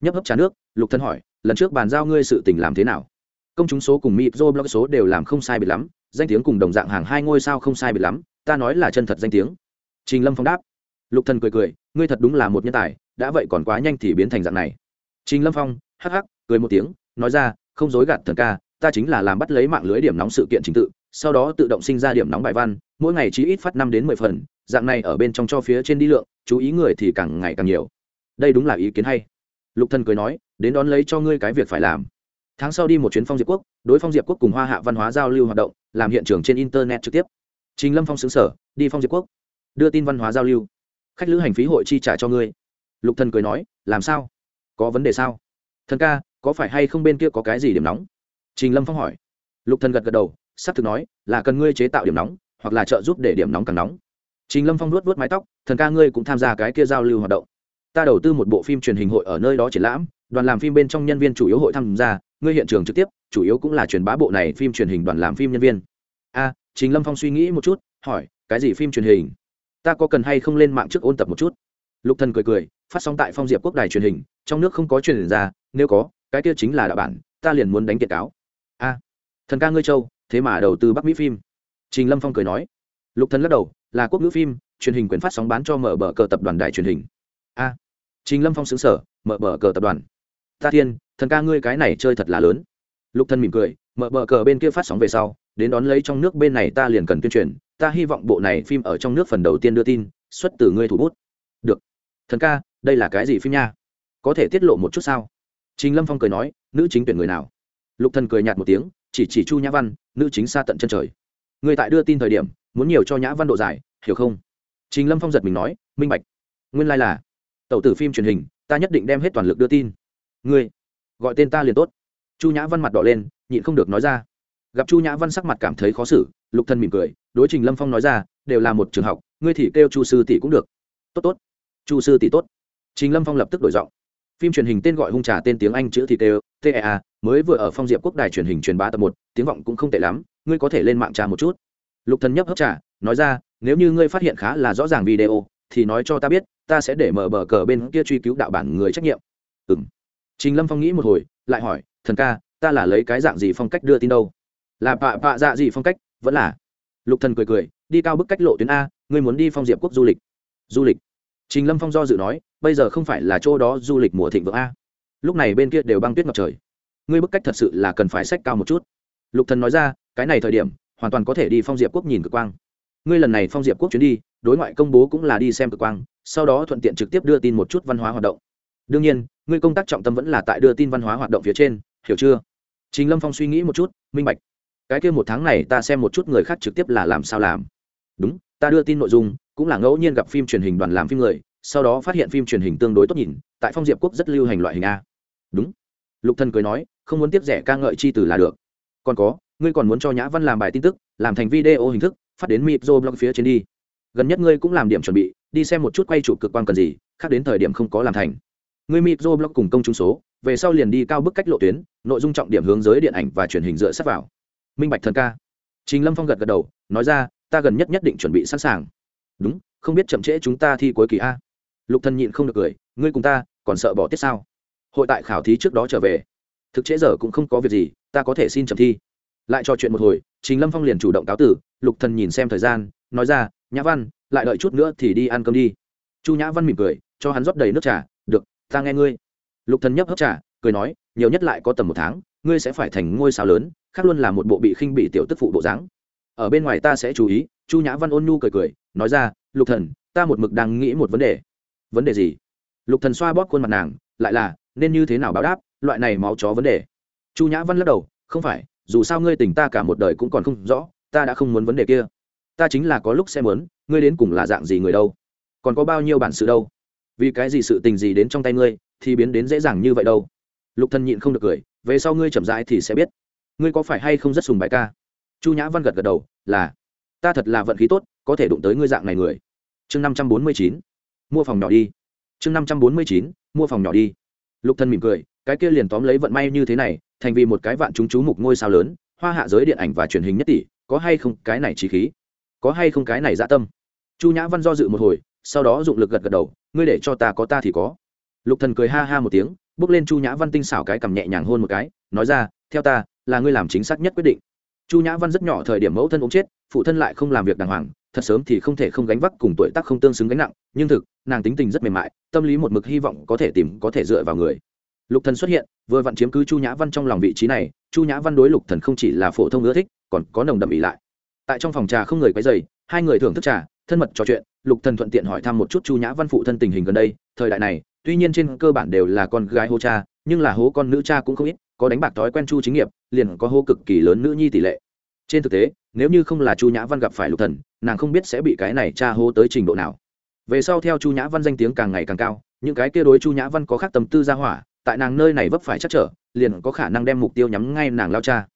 Nhấp hấp trà nước, lục thần hỏi, lần trước bàn giao ngươi sự tình làm thế nào? Công chúng số cùng mịp dô blog số đều làm không sai biệt lắm, danh tiếng cùng đồng dạng hàng hai ngôi sao không sai biệt lắm, ta nói là chân thật danh tiếng. Trình lâm phong đáp. Lục thần cười cười, ngươi thật đúng là một nhân tài, đã vậy còn quá nhanh thì biến thành dạng này. Trình lâm phong hắc hắc, cười một tiếng, nói ra, không dối gạt thần ca, ta chính là làm bắt lấy mạng lưới điểm nóng sự kiện trình tự sau đó tự động sinh ra điểm nóng bài văn, mỗi ngày chỉ ít phát năm đến mười phần, dạng này ở bên trong cho phía trên đi lượng, chú ý người thì càng ngày càng nhiều. Đây đúng là ý kiến hay. Lục thần cười nói, đến đón lấy cho ngươi cái việc phải làm. Tháng sau đi một chuyến phong diệp quốc, đối phong diệp quốc cùng hoa hạ văn hóa giao lưu hoạt động, làm hiện trường trên internet trực tiếp. Trình lâm phong xứng sở, đi phong diệp quốc. Đưa tin văn hóa giao lưu. Khách lữ hành phí hội chi trả cho ngươi. Lục thần cười nói, làm sao? Có vấn đề sao? Thần ca, có phải hay không bên kia có cái gì điểm nóng? Trình lâm phong hỏi. Lục thần gật gật đầu s thực nói, là cần ngươi chế tạo điểm nóng, hoặc là trợ giúp để điểm nóng càng nóng. Trình lâm phong luốt vớt mái tóc, thần ca ngươi cũng tham gia cái kia giao lưu hoạt động. Ta đầu tư một bộ phim truyền hình hội ở nơi đó triển lãm, đoàn làm phim bên trong nhân viên chủ yếu hội tham gia, ngươi hiện trường trực tiếp, chủ yếu cũng là truyền bá bộ này phim truyền hình đoàn làm phim nhân viên. A, trình lâm phong suy nghĩ một chút, hỏi, cái gì phim truyền hình? Ta có cần hay không lên mạng trước ôn tập một chút? Lục thần cười cười, phát sóng tại phong diệp quốc đài truyền hình, trong nước không có truyền hình ra, nếu có, cái kia chính là đạo bản, ta liền muốn đánh kiệt cáo. A, thần ca ngươi châu thế mà đầu tư bắc mỹ phim trình lâm phong cười nói lục thần lắc đầu là quốc ngữ phim truyền hình quyền phát sóng bán cho mở bờ cờ tập đoàn đài truyền hình a à, trình lâm phong xứng sở mở bờ cờ tập đoàn ta thiên thần ca ngươi cái này chơi thật là lớn lục thần mỉm cười mở bờ cờ bên kia phát sóng về sau đến đón lấy trong nước bên này ta liền cần tuyên truyền ta hy vọng bộ này phim ở trong nước phần đầu tiên đưa tin xuất từ ngươi thủ bút được thần ca đây là cái gì phim nha có thể tiết lộ một chút sao trình lâm phong cười nói nữ chính tuyển người nào lục thần cười nhạt một tiếng chỉ chỉ chu nhã văn, nữ chính xa tận chân trời. Người tại đưa tin thời điểm, muốn nhiều cho nhã văn độ dài, hiểu không? Trình lâm phong giật mình nói, minh bạch. Nguyên lai、like、là tẩu tử phim truyền hình, ta nhất định đem hết toàn lực đưa tin. Ngươi gọi tên ta liền tốt. Chu nhã văn mặt đỏ lên, nhịn không được nói ra. Gặp chu nhã văn sắc mặt cảm thấy khó xử, lục thân mỉm cười, đối trình lâm phong nói ra, đều là một trường học, ngươi thì kêu chu sư tỷ cũng được. Tốt tốt. Chu sư tỷ tốt. Trình lâm phong lập tức đổi giọng phim truyền hình tên gọi hung trà, tên tiếng anh chữ thì kêu tea mới vừa ở phong diệp quốc đài truyền hình truyền bá tập một, tiếng vọng cũng không tệ lắm, ngươi có thể lên mạng trà một chút. Lục thần nhấp hấp trà, nói ra, nếu như ngươi phát hiện khá là rõ ràng video, thì nói cho ta biết, ta sẽ để mở bờ cờ bên kia truy cứu đạo bản người trách nhiệm. Ừm. Trình lâm phong nghĩ một hồi, lại hỏi, thần ca, ta là lấy cái dạng gì phong cách đưa tin đâu? Là bạ bạ dạ gì phong cách, vẫn là. Lục thần cười cười, đi cao bức cách lộ tuyến a, ngươi muốn đi phong diệp quốc du lịch. Du lịch? Trình lâm phong do dự nói bây giờ không phải là chỗ đó du lịch mùa thịnh vượng a. Lúc này bên kia đều băng tuyết ngập trời. Ngươi bức cách thật sự là cần phải sách cao một chút. Lục thần nói ra, cái này thời điểm, hoàn toàn có thể đi phong diệp quốc nhìn cực quang. Ngươi lần này phong diệp quốc chuyến đi, đối ngoại công bố cũng là đi xem cực quang, sau đó thuận tiện trực tiếp đưa tin một chút văn hóa hoạt động. Đương nhiên, ngươi công tác trọng tâm vẫn là tại đưa tin văn hóa hoạt động phía trên, hiểu chưa? Chính lâm phong suy nghĩ một chút, minh bạch. Cái kia một tháng này ta xem một chút người khác trực tiếp là làm sao làm. Đúng, ta đưa tin nội dung, cũng là ngẫu nhiên gặp phim truyền hình đoàn làm phim người sau đó phát hiện phim truyền hình tương đối tốt nhìn, tại phong diệp quốc rất lưu hành loại hình a. Đúng. Lục thần cười nói, không muốn tiếp rẻ ca ngợi chi từ là được. Còn có, ngươi còn muốn cho nhã văn làm bài tin tức, làm thành video hình thức, phát đến micro blog phía trên đi. Gần nhất ngươi cũng làm điểm chuẩn bị, đi xem một chút quay chụp cực quan cần gì, khác đến thời điểm không có làm thành. Ngươi micro blog cùng công chúng số, về sau liền đi cao bức cách lộ tuyến, nội dung trọng điểm hướng giới điện ảnh và truyền hình dựa sát vào. Minh bạch thần ca. Trình lâm phong gật gật đầu, nói ra, ta gần nhất nhất định chuẩn bị sẵn sàng. Đúng, không biết chậm trễ chúng ta thi cuối kỳ a lục thần nhịn không được cười, ngươi cùng ta, còn sợ bỏ tiết sao? Hội tại khảo thí trước đó trở về. Thực trễ giờ cũng không có việc gì, ta có thể xin chậm thi. Lại trò chuyện một hồi, trình lâm phong liền chủ động cáo tử, lục thần nhìn xem thời gian, nói ra, nhã văn, lại đợi chút nữa thì đi ăn cơm đi. Chu nhã văn mỉm cười, cho hắn rót đầy nước trà, được, ta nghe ngươi. Lục thần nhấp hấp trà, cười nói, nhiều nhất lại có tầm một tháng, ngươi sẽ phải thành ngôi sao lớn, khác luôn là một bộ bị khinh bị tiểu tức phụ bộ dáng. Ở bên ngoài ta sẽ chú ý, chu nhã văn ôn nhu cười cười, nói ra, lục thần, ta một mực đang nghĩ một vấn đề vấn đề gì? Lục thần xoa bóp khuôn mặt nàng, lại là, nên như thế nào báo đáp, loại này máu chó vấn đề. Chu nhã văn lắc đầu, không phải, dù sao ngươi tình ta cả một đời cũng còn không rõ, ta đã không muốn vấn đề kia. Ta chính là có lúc sẽ muốn, ngươi đến cùng là dạng gì người đâu? Còn có bao nhiêu bản sự đâu? Vì cái gì sự tình gì đến trong tay ngươi, thì biến đến dễ dàng như vậy đâu? Lục thần nhịn không được cười, về sau ngươi chậm rãi thì sẽ biết. Ngươi có phải hay không rất sùng bài ca chu nhã văn gật gật đầu, là, ta thật là vận khí tốt, có thể đụng tới ngươi dạng này người. Chương năm trăm bốn mươi chín mua phòng nhỏ đi. Chương năm trăm bốn mươi chín, mua phòng nhỏ đi. Lục thần mỉm cười, cái kia liền tóm lấy vận may như thế này, thành vì một cái vạn chúng chú mục ngôi sao lớn, hoa hạ giới điện ảnh và truyền hình nhất tỷ, có hay không cái này trí khí? Có hay không cái này dạ tâm? Chu nhã văn do dự một hồi, sau đó dụng lực gật gật đầu, ngươi để cho ta có ta thì có. Lục thần cười ha ha một tiếng, bước lên chu nhã văn tinh xảo cái cầm nhẹ nhàng hôn một cái, nói ra, theo ta, là ngươi làm chính xác nhất quyết định. Chu nhã văn rất nhỏ thời điểm mẫu thân ốm chết, phụ thân lại không làm việc đàng hoàng thật sớm thì không thể không gánh vác cùng tuổi tác không tương xứng gánh nặng, nhưng thực, nàng tính tình rất mềm mại, tâm lý một mực hy vọng có thể tìm, có thể dựa vào người. Lục thần xuất hiện, vừa vặn chiếm cứ chu nhã văn trong lòng vị trí này, chu nhã văn đối lục thần không chỉ là phổ thông ưa thích, còn có nồng đậm ý lại. Tại trong phòng trà không người quấy rầy, hai người thưởng thức trà, thân mật trò chuyện, lục thần thuận tiện hỏi thăm một chút chu nhã văn phụ thân tình hình gần đây, thời đại này, tuy nhiên trên cơ bản đều là con gái hô cha, nhưng là hố con nữ cha cũng không ít, có đánh bạc thói quen chu chính nghiệp, liền có hô cực kỳ lớn nữ nhi tỷ lệ. Trên thực tế nếu như không là chu nhã văn gặp phải lục thần, nàng không biết sẽ bị cái này tra hô tới trình độ nào. Về sau theo chu nhã văn danh tiếng càng ngày càng cao, những cái kia đối chu nhã văn có khác tâm tư ra hỏa, tại nàng nơi này vấp phải chắc trở, liền có khả năng đem mục tiêu nhắm ngay nàng lao cha.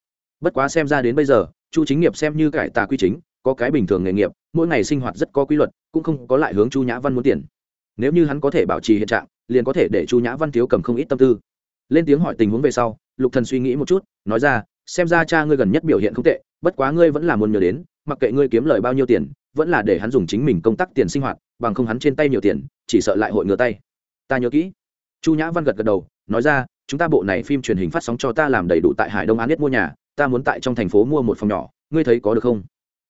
Bất quá xem ra đến bây giờ, chu chính nghiệp xem như cải tà quy chính, có cái bình thường nghề nghiệp, mỗi ngày sinh hoạt rất có quy luật, cũng không có lại hướng chu nhã văn muốn tiền. Nếu như hắn có thể bảo trì hiện trạng, liền có thể để chu nhã văn thiếu cầm không ít tâm tư. Lên tiếng hỏi tình huống về sau, lục thần suy nghĩ một chút, nói ra xem ra cha ngươi gần nhất biểu hiện không tệ, bất quá ngươi vẫn là muốn nhớ đến, mặc kệ ngươi kiếm lời bao nhiêu tiền, vẫn là để hắn dùng chính mình công tác tiền sinh hoạt, bằng không hắn trên tay nhiều tiền, chỉ sợ lại hội ngửa tay. Ta nhớ kỹ. Chu nhã văn gật gật đầu, nói ra, chúng ta bộ này phim truyền hình phát sóng cho ta làm đầy đủ tại hải đông an nhất mua nhà, ta muốn tại trong thành phố mua một phòng nhỏ, ngươi thấy có được không?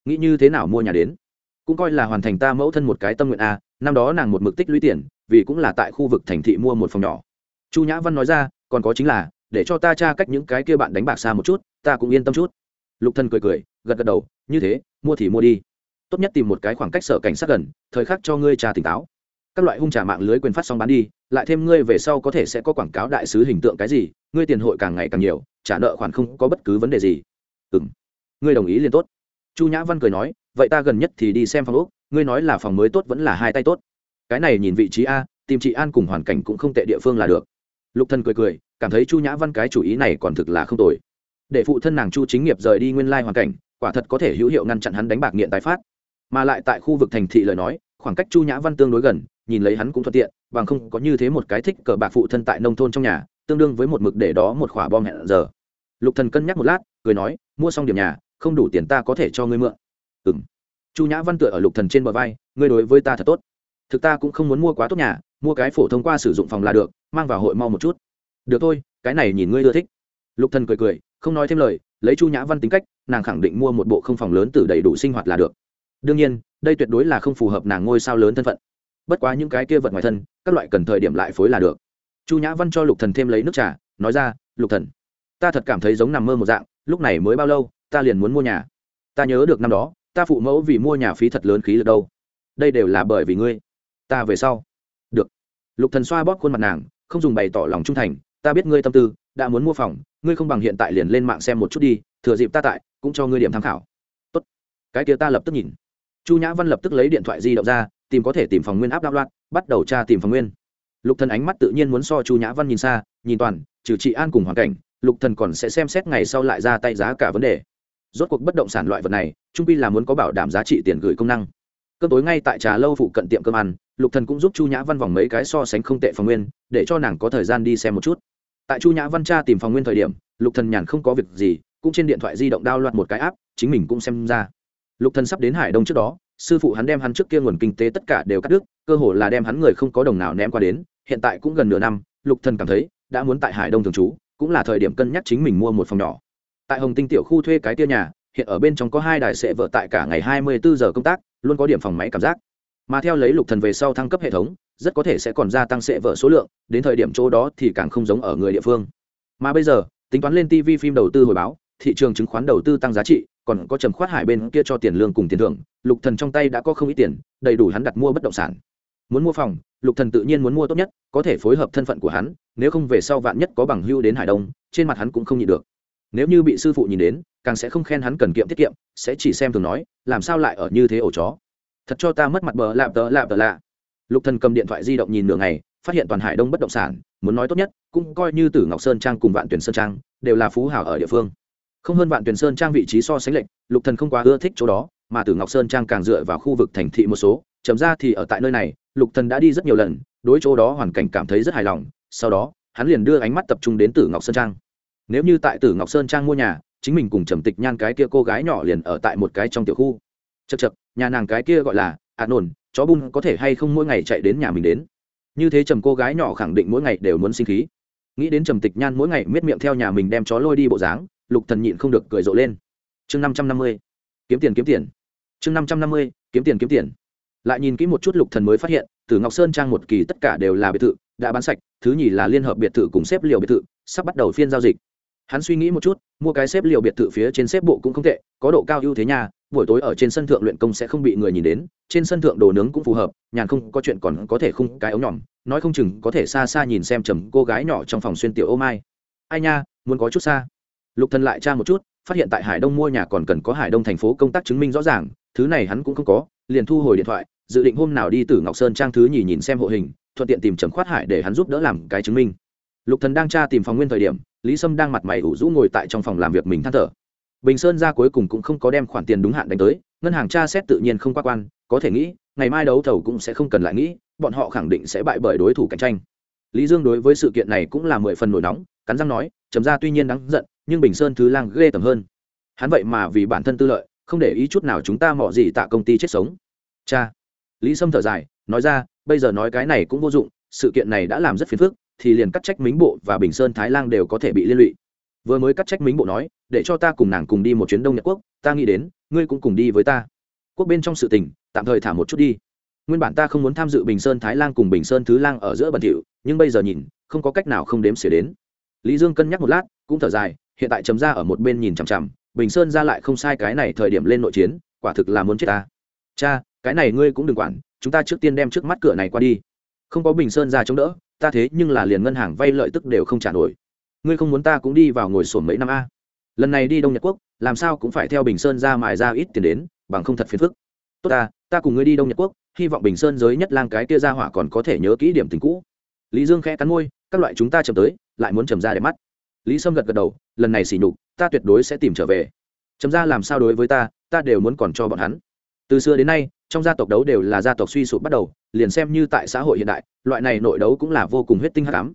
Nghĩ như thế nào mua nhà đến? Cũng coi là hoàn thành ta mẫu thân một cái tâm nguyện a, năm đó nàng một mực tích lũy tiền, vì cũng là tại khu vực thành thị mua một phòng nhỏ. Chu nhã văn nói ra, còn có chính là để cho ta tra cách những cái kia bạn đánh bạc xa một chút, ta cũng yên tâm chút. Lục thần cười cười, gật gật đầu, như thế, mua thì mua đi. Tốt nhất tìm một cái khoảng cách sở cảnh sát gần, thời khắc cho ngươi trà tỉnh táo. Các loại hung trà mạng lưới quyền phát xong bán đi, lại thêm ngươi về sau có thể sẽ có quảng cáo đại sứ hình tượng cái gì, ngươi tiền hội càng ngày càng nhiều, trả nợ khoản không có bất cứ vấn đề gì. Ừm, ngươi đồng ý liền tốt. Chu nhã văn cười nói, vậy ta gần nhất thì đi xem phòng úc ngươi nói là phòng mới tốt vẫn là hai tay tốt. Cái này nhìn vị trí a, tìm chị an cùng hoàn cảnh cũng không tệ địa phương là được. Lục thần cười cười cảm thấy chu nhã văn cái chủ ý này còn thực là không tồi. Để phụ thân nàng chu chính nghiệp rời đi nguyên lai hoàn cảnh, quả thật có thể hữu hiệu ngăn chặn hắn đánh bạc nghiện tái phát. Mà lại tại khu vực thành thị lời nói, khoảng cách chu nhã văn tương đối gần, nhìn lấy hắn cũng thuận tiện, bằng không có như thế một cái thích cờ bạc phụ thân tại nông thôn trong nhà, tương đương với một mực để đó một khỏa bom hẹn giờ. Lục thần cân nhắc một lát, cười nói, mua xong điểm nhà, không đủ tiền ta có thể cho ngươi mượn. Ừ m chu nhã văn tựa ở lục thần trên bờ vai, ngươi đối với ta thật tốt. Thực ta cũng không muốn mua quá tốt nhà, mua cái phổ thông qua sử dụng phòng là được, mang vào hội mau một chút được thôi, cái này nhìn ngươi ưa thích. Lục thần cười cười, không nói thêm lời, lấy chu nhã văn tính cách, nàng khẳng định mua một bộ không phòng lớn từ đầy đủ sinh hoạt là được. Đương nhiên, đây tuyệt đối là không phù hợp nàng ngôi sao lớn thân phận. Bất quá những cái kia vật ngoài thân, các loại cần thời điểm lại phối là được. Chu nhã văn cho lục thần thêm lấy nước trà, nói ra, lục thần, ta thật cảm thấy giống nằm mơ một dạng, lúc này mới bao lâu, ta liền muốn mua nhà. Ta nhớ được năm đó, ta phụ mẫu vì mua nhà phí thật lớn khí lực đâu. Đây đều là bởi vì ngươi. Ta về sau. Được. Lục thần xoa bóp khuôn mặt nàng, không dùng bày tỏ lòng trung thành ta biết ngươi tâm tư, đã muốn mua phòng, ngươi không bằng hiện tại liền lên mạng xem một chút đi, thừa dịp ta tại, cũng cho ngươi điểm tham khảo. Tốt. Cái kia ta lập tức nhìn. Chu nhã văn lập tức lấy điện thoại di động ra, tìm có thể tìm phòng nguyên áp đạo loạn, bắt đầu tra tìm phòng nguyên. Lục thần ánh mắt tự nhiên muốn so chu nhã văn nhìn xa, nhìn toàn, trừ trị an cùng hoàn cảnh, lục thần còn sẽ xem xét ngày sau lại ra tay giá cả vấn đề. Rốt cuộc bất động sản loại vật này, trung pi là muốn có bảo đảm giá trị tiền gửi công năng. Cơm tối ngay tại trà lâu phụ cận tiệm cơm ăn, lục thần cũng giúp chu nhã văn vòng mấy cái so sánh không tệ phòng nguyên, để cho nàng có thời gian đi xem một chút tại chu nhã văn cha tìm phòng nguyên thời điểm, lục thần nhàn không có việc gì, cũng trên điện thoại di động đao loạt một cái áp, chính mình cũng xem ra. Lục thần sắp đến hải đông trước đó, sư phụ hắn đem hắn trước kia nguồn kinh tế tất cả đều cắt đứt, cơ hồ là đem hắn người không có đồng nào ném qua đến, hiện tại cũng gần nửa năm, lục thần cảm thấy, đã muốn tại hải đông thường trú, cũng là thời điểm cân nhắc chính mình mua một phòng nhỏ. Tại hồng tinh tiểu khu thuê cái tia nhà, hiện ở bên trong có hai đài sệ vợ tại cả ngày hai mươi bốn giờ công tác, luôn có điểm phòng máy cảm giác. Mà theo lấy lục thần về sau thăng cấp hệ thống rất có thể sẽ còn gia tăng sệ vợ số lượng, đến thời điểm chỗ đó thì càng không giống ở người địa phương. Mà bây giờ, tính toán lên tv phim đầu tư hồi báo, thị trường chứng khoán đầu tư tăng giá trị, còn có trầm khoát hải bên kia cho tiền lương cùng tiền thưởng, lục thần trong tay đã có không ít tiền, đầy đủ hắn đặt mua bất động sản. Muốn mua phòng, lục thần tự nhiên muốn mua tốt nhất, có thể phối hợp thân phận của hắn, nếu không về sau vạn nhất có bằng hưu đến hải đông, trên mặt hắn cũng không nhịn được. Nếu như bị sư phụ nhìn đến, càng sẽ không khen hắn cần kiệm tiết kiệm, sẽ chỉ xem thường nói, làm sao lại ở như thế ổ chó. Thật cho ta mất mặt bờ lạp tờ lạp tờ lạ lục thần cầm điện thoại di động nhìn nửa ngày, phát hiện toàn hải đông bất động sản, muốn nói tốt nhất, cũng coi như tử ngọc sơn trang cùng vạn tuyển sơn trang, đều là phú hảo ở địa phương. Không hơn vạn tuyển sơn trang vị trí so sánh lệnh lục thần không quá ưa thích chỗ đó, mà tử ngọc sơn trang càng dựa vào khu vực thành thị một số chấm ra thì ở tại nơi này, lục thần đã đi rất nhiều lần, đối chỗ đó hoàn cảnh cảm thấy rất hài lòng, sau đó, hắn liền đưa ánh mắt tập trung đến tử ngọc sơn trang. Nếu như tại tử ngọc sơn trang mua nhà, chính mình cùng trầm tịch nhan cái kia cô gái nhỏ liền ở tại một cái trong tiểu khu. Chật chật nhà nàng cái kia gọi là ạ nồn chó bun có thể hay không mỗi ngày chạy đến nhà mình đến. Như thế trầm cô gái nhỏ khẳng định mỗi ngày đều muốn sinh khí. Nghĩ đến trầm tịch nhan mỗi ngày miết miệng theo nhà mình đem chó lôi đi bộ dáng, lục thần nhịn không được cười rộ lên. Chương năm trăm năm mươi, kiếm tiền kiếm tiền. Chương năm trăm năm mươi, kiếm tiền kiếm tiền. Lại nhìn kỹ một chút lục thần mới phát hiện từ ngọc sơn trang một kỳ tất cả đều là biệt thự, đã bán sạch, thứ nhì là liên hợp biệt thự cùng xếp liều biệt thự, sắp bắt đầu phiên giao dịch hắn suy nghĩ một chút, mua cái xếp liều biệt thự phía trên xếp bộ cũng không tệ, có độ cao ưu thế nhà buổi tối ở trên sân thượng luyện công sẽ không bị người nhìn đến, trên sân thượng đồ nướng cũng phù hợp, nhàn không có chuyện còn có thể khung cái ống nhỏm nói không chừng có thể xa xa nhìn xem chầm cô gái nhỏ trong phòng xuyên tiểu ô mai. Ai nha, muốn có chút xa. Lục thần lại tra một chút, phát hiện tại hải đông mua nhà còn cần có hải đông thành phố công tác chứng minh rõ ràng, thứ này hắn cũng không có, liền thu hồi điện thoại, dự định hôm nào đi từ ngọc sơn trang thứ nhì nhìn xem hộ hình, thuận tiện tìm trầm khoát hải để hắn giúp đỡ làm cái chứng minh lục thần đang tra tìm phòng nguyên thời điểm, lý sâm đang mặt mày ủ rũ ngồi tại trong phòng làm việc mình than thở. Bình sơn ra cuối cùng cũng không có đem khoản tiền đúng hạn đánh tới, ngân hàng tra xét tự nhiên không qua quan, có thể nghĩ, ngày mai đấu thầu cũng sẽ không cần lại nghĩ, bọn họ khẳng định sẽ bại bởi đối thủ cạnh tranh. Lý dương đối với sự kiện này cũng là mười phần nổi nóng, cắn răng nói, chấm ra tuy nhiên đáng giận, nhưng bình sơn thứ lang ghê tầm hơn. Hắn vậy mà vì bản thân tư lợi, không để ý chút nào chúng ta mỏ gì tạ công ty chết sống. Cha. Lý sâm thở dài, nói ra, bây giờ nói cái này cũng vô dụng, sự kiện này đã làm rất phiền phức thì liền cắt trách mính bộ và bình sơn thái lan đều có thể bị liên lụy. Vừa mới cắt trách mính bộ nói, để cho ta cùng nàng cùng đi một chuyến đông nhật quốc, ta nghĩ đến, ngươi cũng cùng đi với ta. Quốc bên trong sự tình, tạm thời thả một chút đi. Nguyên bản ta không muốn tham dự bình sơn thái lan cùng bình sơn thứ lang ở giữa bẩn thỉu, nhưng bây giờ nhìn, không có cách nào không đếm xỉa đến. Lý dương cân nhắc một lát, cũng thở dài, hiện tại chấm ra ở một bên nhìn chằm chằm, bình sơn ra lại không sai cái này thời điểm lên nội chiến, quả thực là muốn chết ta. Cha, cái này ngươi cũng đừng quản, chúng ta trước tiên đem trước mắt cửa này qua đi. Không có bình sơn ra chống đỡ ta thế nhưng là liền ngân hàng vay lợi tức đều không trả nổi. Ngươi không muốn ta cũng đi vào ngồi sổm mấy năm a. Lần này đi đông nhật quốc, làm sao cũng phải theo bình sơn ra mài ra ít tiền đến, bằng không thật phiền phức. Tốt ta ta cùng ngươi đi đông nhật quốc, hy vọng bình sơn giới nhất lang cái kia ra hỏa còn có thể nhớ kỹ điểm tình cũ. Lý dương khẽ cắn môi, các loại chúng ta chầm tới, lại muốn chầm ra để mắt. Lý sâm gật gật đầu, lần này xỉ nhục, ta tuyệt đối sẽ tìm trở về. Trầm ra làm sao đối với ta ta đều muốn còn cho bọn hắn. Từ xưa đến nay trong gia tộc đấu đều là gia tộc suy sụp bắt đầu, liền xem như tại xã hội hiện đại, loại này nội đấu cũng là vô cùng huyết tinh hắc ám.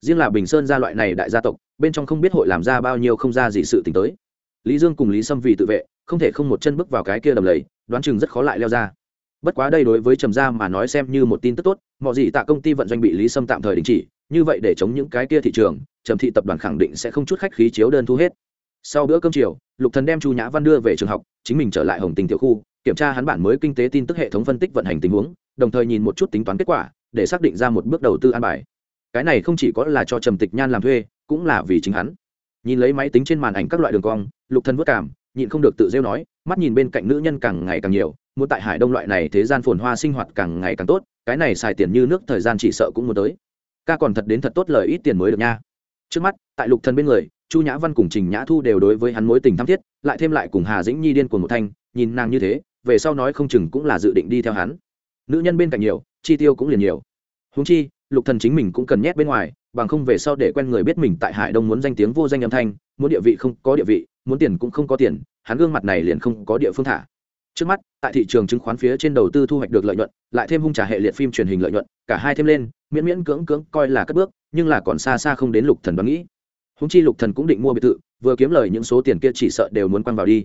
Riêng là bình sơn gia loại này đại gia tộc, bên trong không biết hội làm ra bao nhiêu không ra gì sự t tới. Lý dương cùng lý sâm vì tự vệ, không thể không một chân bước vào cái kia đầm lầy, đoán chừng rất khó lại leo ra. Bất quá đây đối với trầm gia mà nói xem như một tin tức tốt, mọi gì tạ công ty vận doanh bị lý sâm tạm thời đình chỉ, như vậy để chống những cái kia thị trường, trầm thị tập đoàn khẳng định sẽ không chút khách khí chiếu đơn thu hết. Sau bữa cơm chiều, lục thần đem chu nhã văn đưa về trường học, chính mình trở lại hồng tình tiểu khu kiểm tra hắn bản mới kinh tế tin tức hệ thống phân tích vận hành tình huống, đồng thời nhìn một chút tính toán kết quả, để xác định ra một bước đầu tư an bài. Cái này không chỉ có là cho trầm tịch nhan làm thuê, cũng là vì chính hắn. Nhìn lấy máy tính trên màn ảnh các loại đường cong, lục thân vất cảm, nhịn không được tự rêu nói, mắt nhìn bên cạnh nữ nhân càng ngày càng nhiều, muốn tại hải đông loại này thế gian phồn hoa sinh hoạt càng ngày càng tốt, cái này xài tiền như nước thời gian chỉ sợ cũng muốn tới. Ca còn thật đến thật tốt lời ít tiền mới được nha. Trước mắt, tại lục thần bên người, chu nhã văn cùng trình nhã thu đều đối với hắn mối tình thắm thiết, lại thêm lại cùng hà dĩnh nhi điên cuồng một thanh, nhìn nàng như thế về sau nói không chừng cũng là dự định đi theo hắn. Nữ nhân bên cạnh nhiều, chi tiêu cũng liền nhiều. Húng chi, lục thần chính mình cũng cần nhét bên ngoài, bằng không về sau để quen người biết mình tại hải đông muốn danh tiếng vô danh âm thanh, muốn địa vị không có địa vị, muốn tiền cũng không có tiền, hắn gương mặt này liền không có địa phương thả. Trước mắt, tại thị trường chứng khoán phía trên đầu tư thu hoạch được lợi nhuận, lại thêm hung trả hệ liệt phim truyền hình lợi nhuận, cả hai thêm lên, miễn miễn cưỡng cưỡng coi là cất bước, nhưng là còn xa xa không đến lục thần đoán nghĩ. Húng chi lục thần cũng định mua biệt thự, vừa kiếm lời những số tiền kia chỉ sợ đều muốn quăng vào đi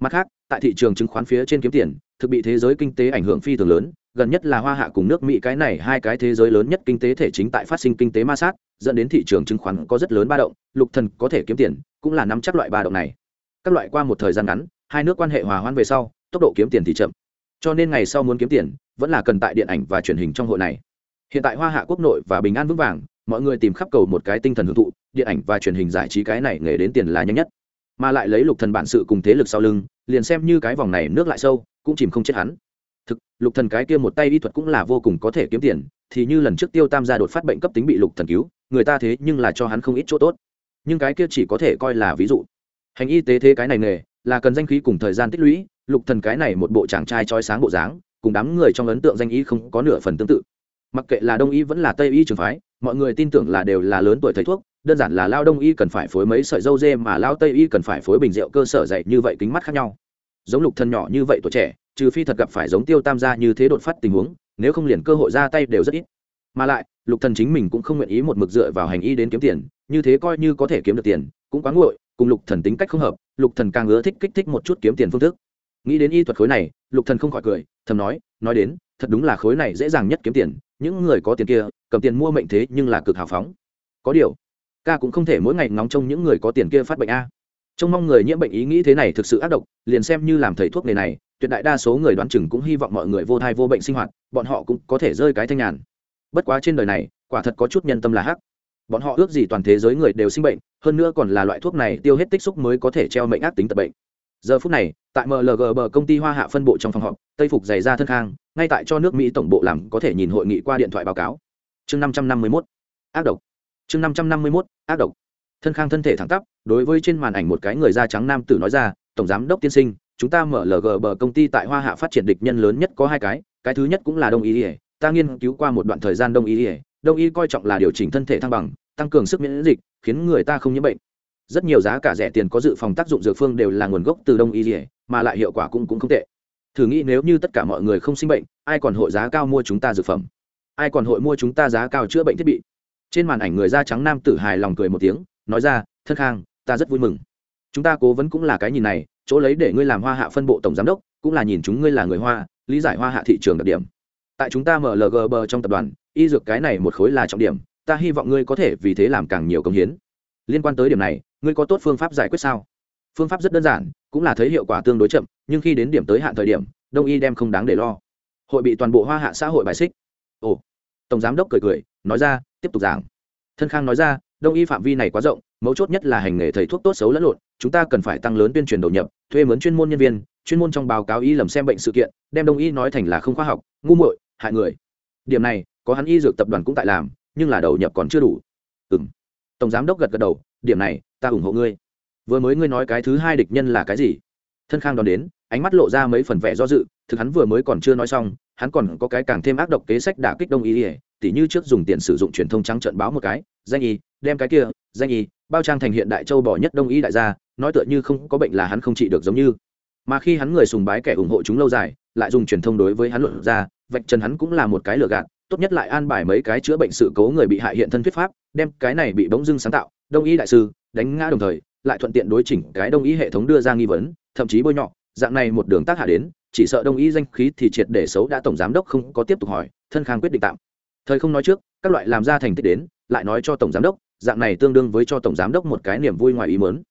mặt khác, tại thị trường chứng khoán phía trên kiếm tiền, thực bị thế giới kinh tế ảnh hưởng phi thường lớn, gần nhất là hoa hạ cùng nước mỹ cái này hai cái thế giới lớn nhất kinh tế thể chính tại phát sinh kinh tế ma sát, dẫn đến thị trường chứng khoán có rất lớn ba động, lục thần có thể kiếm tiền, cũng là nắm chắc loại ba động này. Các loại qua một thời gian ngắn, hai nước quan hệ hòa hoãn về sau, tốc độ kiếm tiền thì chậm. Cho nên ngày sau muốn kiếm tiền, vẫn là cần tại điện ảnh và truyền hình trong hội này. Hiện tại hoa hạ quốc nội và bình an vững vàng, mọi người tìm khắp cầu một cái tinh thần hưởng thụ, điện ảnh và truyền hình giải trí cái này nghề đến tiền là nhanh nhất. Mà lại lấy lục thần bản sự cùng thế lực sau lưng liền xem như cái vòng này nước lại sâu, cũng chìm không chết hắn. Thực, lục thần cái kia một tay y thuật cũng là vô cùng có thể kiếm tiền, thì như lần trước tiêu tam gia đột phát bệnh cấp tính bị lục thần cứu, người ta thế nhưng là cho hắn không ít chỗ tốt. Nhưng cái kia chỉ có thể coi là ví dụ. Hành y tế thế cái này nghề, là cần danh khí cùng thời gian tích lũy, lục thần cái này một bộ chàng trai trói sáng bộ dáng, cùng đám người trong ấn tượng danh y không có nửa phần tương tự. Mặc kệ là đông y vẫn là tây y trường phái, mọi người tin tưởng là đều là lớn tuổi thầy thuốc đơn giản là lao đông y cần phải phối mấy sợi dâu dê mà lao tây y cần phải phối bình rượu cơ sở dạy như vậy kính mắt khác nhau. Giống lục thần nhỏ như vậy tuổi trẻ, trừ phi thật gặp phải giống tiêu tam gia như thế đột phát tình huống, nếu không liền cơ hội ra tay đều rất ít. Mà lại, lục thần chính mình cũng không nguyện ý một mực dựa vào hành y đến kiếm tiền, như thế coi như có thể kiếm được tiền, cũng quá nguội, cùng lục thần tính cách không hợp, lục thần càng ưa thích kích thích một chút kiếm tiền phương thức. Nghĩ đến y thuật khối này, lục thần không khỏi cười, thầm nói nói đến, thật đúng là khối này dễ dàng nhất kiếm tiền, những người có tiền kia, cầm tiền mua mệnh thế nhưng là cực hào phóng. Có điều ca cũng không thể mỗi ngày ngóng trông những người có tiền kia phát bệnh a. Trông mong người nhiễm bệnh ý nghĩ thế này thực sự ác độc, liền xem như làm thầy thuốc nghề này, tuyệt đại đa số người đoán chừng cũng hy vọng mọi người vô thai vô bệnh sinh hoạt, bọn họ cũng có thể rơi cái thanh nhàn. Bất quá trên đời này, quả thật có chút nhân tâm là hắc. Bọn họ ước gì toàn thế giới người đều sinh bệnh, hơn nữa còn là loại thuốc này tiêu hết tích xúc mới có thể treo mệnh ác tính tật bệnh. Giờ phút này, tại mlg bờ công ty hoa hạ phân bộ trong phòng họp, tây phục dày ra thân khang, ngay tại cho nước mỹ tổng bộ làm có thể nhìn hội nghị qua điện thoại báo cáo. Chương năm trăm năm mươi mốt. Ác độc chương năm trăm năm mươi mốt, ác độc. Thân khang thân thể thẳng tắp, đối với trên màn ảnh một cái người da trắng nam tử nói ra, tổng giám đốc tiên sinh, chúng ta mở lg bờ công ty tại hoa hạ phát triển địch nhân lớn nhất có hai cái cái thứ nhất cũng là đông y ỉa ta nghiên cứu qua một đoạn thời gian đông y ỉa đông y coi trọng là điều chỉnh thân thể thăng bằng, tăng cường sức miễn dịch, khiến người ta không nhiễm bệnh. Rất nhiều giá cả rẻ tiền có dự phòng tác dụng dược phương đều là nguồn gốc từ đông y ỉa mà lại hiệu quả cũng cũng không tệ. Thử nghĩ nếu như tất cả mọi người không sinh bệnh, ai còn hội giá cao mua chúng ta dược phẩm? Ai còn hội mua chúng ta giá cao chữa bệnh thiết bị? Trên màn ảnh người da trắng nam tử hài lòng cười một tiếng, nói ra, thân khang, ta rất vui mừng. Chúng ta cố vấn cũng là cái nhìn này, chỗ lấy để ngươi làm hoa hạ phân bộ tổng giám đốc, cũng là nhìn chúng ngươi là người hoa, lý giải hoa hạ thị trường đặc điểm. Tại chúng ta mở lgb trong tập đoàn, y dược cái này một khối là trọng điểm, ta hy vọng ngươi có thể vì thế làm càng nhiều công hiến. Liên quan tới điểm này, ngươi có tốt phương pháp giải quyết sao? Phương pháp rất đơn giản, cũng là thấy hiệu quả tương đối chậm, nhưng khi đến điểm tới hạn thời điểm, đông y đem không đáng để lo. Hội bị toàn bộ hoa hạ xã hội bài xích. Ồ, tổng giám đốc cười cười, nói ra tiếp tục giảng. Thân khang nói ra, đông y phạm vi này quá rộng, mấu chốt nhất là hành nghề thầy thuốc tốt xấu lẫn lộn, chúng ta cần phải tăng lớn tuyên truyền đầu nhập, thuê mướn chuyên môn nhân viên, chuyên môn trong báo cáo y lầm xem bệnh sự kiện, đem đông y nói thành là không khoa học, ngu muội, hại người. Điểm này, có hắn y dược tập đoàn cũng tại làm, nhưng là đầu nhập còn chưa đủ. Ừ m tổng giám đốc gật gật đầu, điểm này, ta ủng hộ ngươi. Vừa mới ngươi nói cái thứ hai địch nhân là cái gì? Thân khang đón đến, ánh mắt lộ ra mấy phần vẻ do dự, thực hắn vừa mới còn chưa nói xong, hắn còn có cái càng thêm ác độc kế sách đả kích đông y ỉa tỉ như trước dùng tiền sử dụng truyền thông trắng trận báo một cái, danh y, đem cái kia, danh y, bao trang thành hiện đại châu bỏ nhất đông y đại gia, nói tựa như không có bệnh là hắn không trị được giống như. Mà khi hắn người sùng bái kẻ ủng hộ chúng lâu dài, lại dùng truyền thông đối với hắn luận ra, vạch trần hắn cũng là một cái lừa gạt, tốt nhất lại an bài mấy cái chữa bệnh sự cố người bị hại hiện thân thuyết pháp, đem cái này bị bỗng dưng sáng tạo, đông y đại sư, đánh ngã đồng thời, lại thuận tiện đối chỉnh cái đông y hệ thống đưa ra nghi vấn, thậm chí bôi nhọ, dạng này một đường tác hạ đến, chỉ sợ đông y danh khí thì triệt để xấu đã tổng giám đốc không có tiếp tục hỏi, thân khang quyết định tạm thời không nói trước, các loại làm ra thành tích đến, lại nói cho tổng giám đốc, dạng này tương đương với cho tổng giám đốc một cái niềm vui ngoài ý mớn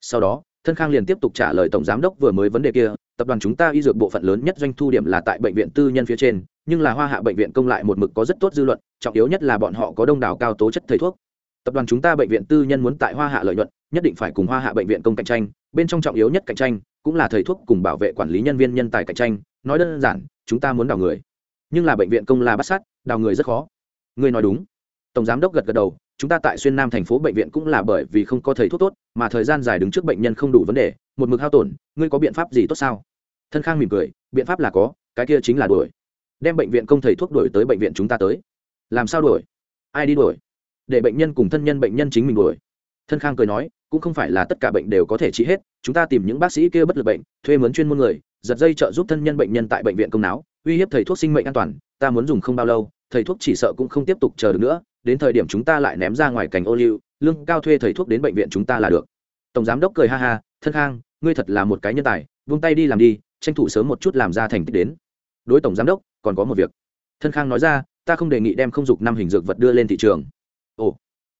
sau đó, thân khang liền tiếp tục trả lời tổng giám đốc vừa mới vấn đề kia, tập đoàn chúng ta y dược bộ phận lớn nhất doanh thu điểm là tại bệnh viện tư nhân phía trên, nhưng là hoa hạ bệnh viện công lại một mực có rất tốt dư luận, trọng yếu nhất là bọn họ có đông đảo cao tố chất thầy thuốc. Tập đoàn chúng ta bệnh viện tư nhân muốn tại hoa hạ lợi nhuận, nhất định phải cùng hoa hạ bệnh viện công cạnh tranh, bên trong trọng yếu nhất cạnh tranh cũng là thầy thuốc cùng bảo vệ quản lý nhân viên nhân tài cạnh tranh, nói đơn giản, chúng ta muốn đào người nhưng là bệnh viện công là bắt sát, đào người rất khó. Ngươi nói đúng. Tổng giám đốc gật gật đầu, chúng ta tại xuyên nam thành phố bệnh viện cũng là bởi vì không có thầy thuốc tốt, mà thời gian dài đứng trước bệnh nhân không đủ vấn đề, một mực hao tổn, ngươi có biện pháp gì tốt sao? Thân khang mỉm cười, biện pháp là có, cái kia chính là đuổi. Đem bệnh viện công thầy thuốc đuổi tới bệnh viện chúng ta tới. Làm sao đuổi? Ai đi đuổi? Để bệnh nhân cùng thân nhân bệnh nhân chính mình đuổi. Thân khang cười nói, cũng không phải là tất cả bệnh đều có thể trị hết, chúng ta tìm những bác sĩ kia bất lực bệnh, thuê mướn chuyên môn người, giật dây trợ giúp thân nhân bệnh nhân tại bệnh viện công não uy hiếp thầy thuốc sinh mệnh an toàn, ta muốn dùng không bao lâu, thầy thuốc chỉ sợ cũng không tiếp tục chờ được nữa, đến thời điểm chúng ta lại ném ra ngoài cảnh ô liu lương cao thuê thầy thuốc đến bệnh viện chúng ta là được. Tổng giám đốc cười ha ha, thân khang, ngươi thật là một cái nhân tài vung tay đi làm đi, tranh thủ sớm một chút làm ra thành tích đến. Đối tổng giám đốc, còn có một việc. Thân khang nói ra, ta không đề nghị đem không dục năm hình dược vật đưa lên thị trường. Ồ,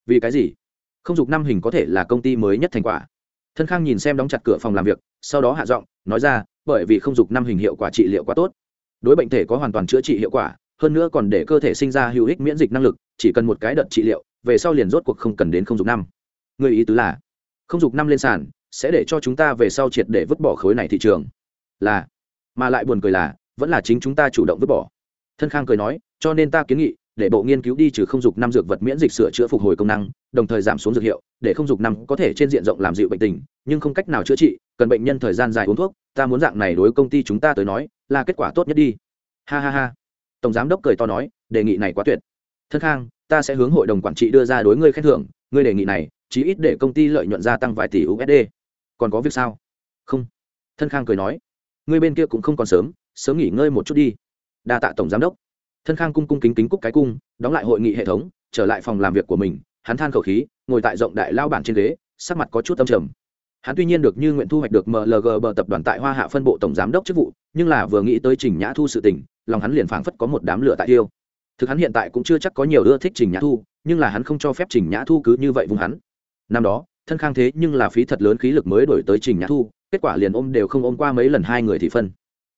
vì cái gì? Không dục năm hình có thể là công ty mới nhất thành quả. Thân khang nhìn xem đóng chặt cửa phòng làm việc, sau đó hạ giọng nói ra, bởi vì không dục năm hình hiệu quả trị liệu quá tốt đối bệnh thể có hoàn toàn chữa trị hiệu quả, hơn nữa còn để cơ thể sinh ra hữu ích miễn dịch năng lực, chỉ cần một cái đợt trị liệu, về sau liền rốt cuộc không cần đến không dục năm. Người ý tứ là, không dục năm lên sàn, sẽ để cho chúng ta về sau triệt để vứt bỏ khối này thị trường. Là, mà lại buồn cười là, vẫn là chính chúng ta chủ động vứt bỏ. Thân khang cười nói, cho nên ta kiến nghị, để bộ nghiên cứu đi trừ không dục năm dược vật miễn dịch sửa chữa phục hồi công năng, đồng thời giảm xuống dược hiệu, để không dục năm có thể trên diện rộng làm dịu bệnh tình, nhưng không cách nào chữa trị cần bệnh nhân thời gian dài uống thuốc, ta muốn dạng này đối công ty chúng ta tới nói, là kết quả tốt nhất đi. Ha ha ha. Tổng giám đốc cười to nói, đề nghị này quá tuyệt. Thân khang, ta sẽ hướng hội đồng quản trị đưa ra đối ngươi khen thưởng, ngươi đề nghị này, chí ít để công ty lợi nhuận gia tăng vài tỷ usd còn có việc sao? Không. Thân khang cười nói, ngươi bên kia cũng không còn sớm sớm nghỉ ngơi một chút đi. Đa tạ tổng giám đốc. Thân khang cung cung kính kính cúc cái cung, đóng lại hội nghị hệ thống, trở lại phòng làm việc của mình, hắn than khẩu khí, ngồi tại rộng đại lao bản trên ghế, sắc mặt có chút âm trầm hắn tuy nhiên được như nguyện thu hoạch được mlg bờ tập đoàn tại hoa hạ phân bộ tổng giám đốc chức vụ, nhưng là vừa nghĩ tới trình nhã thu sự tình, lòng hắn liền phảng phất có một đám lửa tại tiêu thực hắn hiện tại cũng chưa chắc có nhiều ưa thích trình nhã thu, nhưng là hắn không cho phép trình nhã thu cứ như vậy vùng hắn. Năm đó, thân khang thế nhưng là phí thật lớn khí lực mới đổi tới trình nhã thu, kết quả liền ôm đều không ôm qua mấy lần hai người thì phân.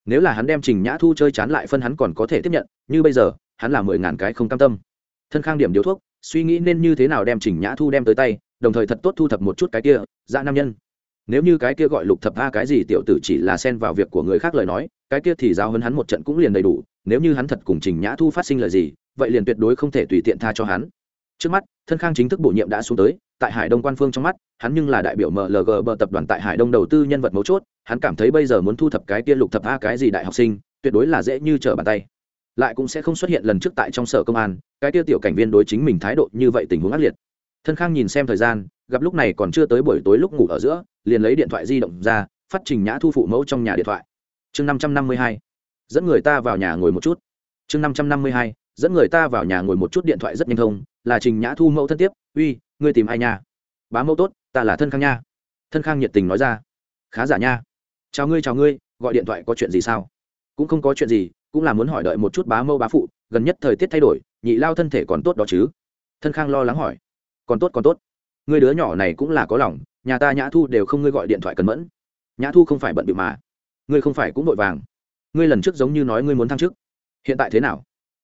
Nếu là hắn đem trình nhã thu chơi chán lại phân hắn còn có thể tiếp nhận, như bây giờ, hắn là mười ngàn cái không cam tâm. Thân khang điểm điếu thuốc, suy nghĩ nên như thế nào đem trình nhã thu đem tới tay, đồng thời thật tốt thu thập một chút cái kia dạ nam nhân nếu như cái kia gọi lục thập a cái gì tiểu tử chỉ là xen vào việc của người khác lời nói, cái kia thì giáo hấn hắn một trận cũng liền đầy đủ, nếu như hắn thật cùng trình nhã thu phát sinh lời gì, vậy liền tuyệt đối không thể tùy tiện tha cho hắn. Trước mắt, thân khang chính thức bổ nhiệm đã xuống tới, tại hải đông quan phương trong mắt, hắn nhưng là đại biểu mlg bờ tập đoàn tại hải đông đầu tư nhân vật mấu chốt, hắn cảm thấy bây giờ muốn thu thập cái kia lục thập a cái gì đại học sinh, tuyệt đối là dễ như trở bàn tay. Lại cũng sẽ không xuất hiện lần trước tại trong sở công an, cái kia tiểu cảnh viên đối chính mình thái độ như vậy tình huống ác liệt. Thân khang nhìn xem thời gian gặp lúc này còn chưa tới buổi tối lúc ngủ ở giữa, liền lấy điện thoại di động ra, phát trình nhã thu phụ mẫu trong nhà điện thoại. Chương năm trăm năm mươi hai, dẫn người ta vào nhà ngồi một chút. Chương năm trăm năm mươi hai, dẫn người ta vào nhà ngồi một chút điện thoại rất nhanh thông, là trình nhã thu mẫu thân tiếp, uy, ngươi tìm ai nha? Bá mẫu tốt, ta là thân khang nha. Thân khang nhiệt tình nói ra. Khá giả nha. Chào ngươi chào ngươi, gọi điện thoại có chuyện gì sao? Cũng không có chuyện gì, cũng là muốn hỏi đợi một chút bá mẫu bá phụ, gần nhất thời tiết thay đổi, nhị lao thân thể còn tốt đó chứ? Thân khang lo lắng hỏi. Còn tốt còn tốt ngươi đứa nhỏ này cũng là có lòng, nhà ta nhã thu đều không ngươi gọi điện thoại cần mẫn. Nhã thu không phải bận bị mà, ngươi không phải cũng vội vàng. Ngươi lần trước giống như nói ngươi muốn thăng chức. Hiện tại thế nào?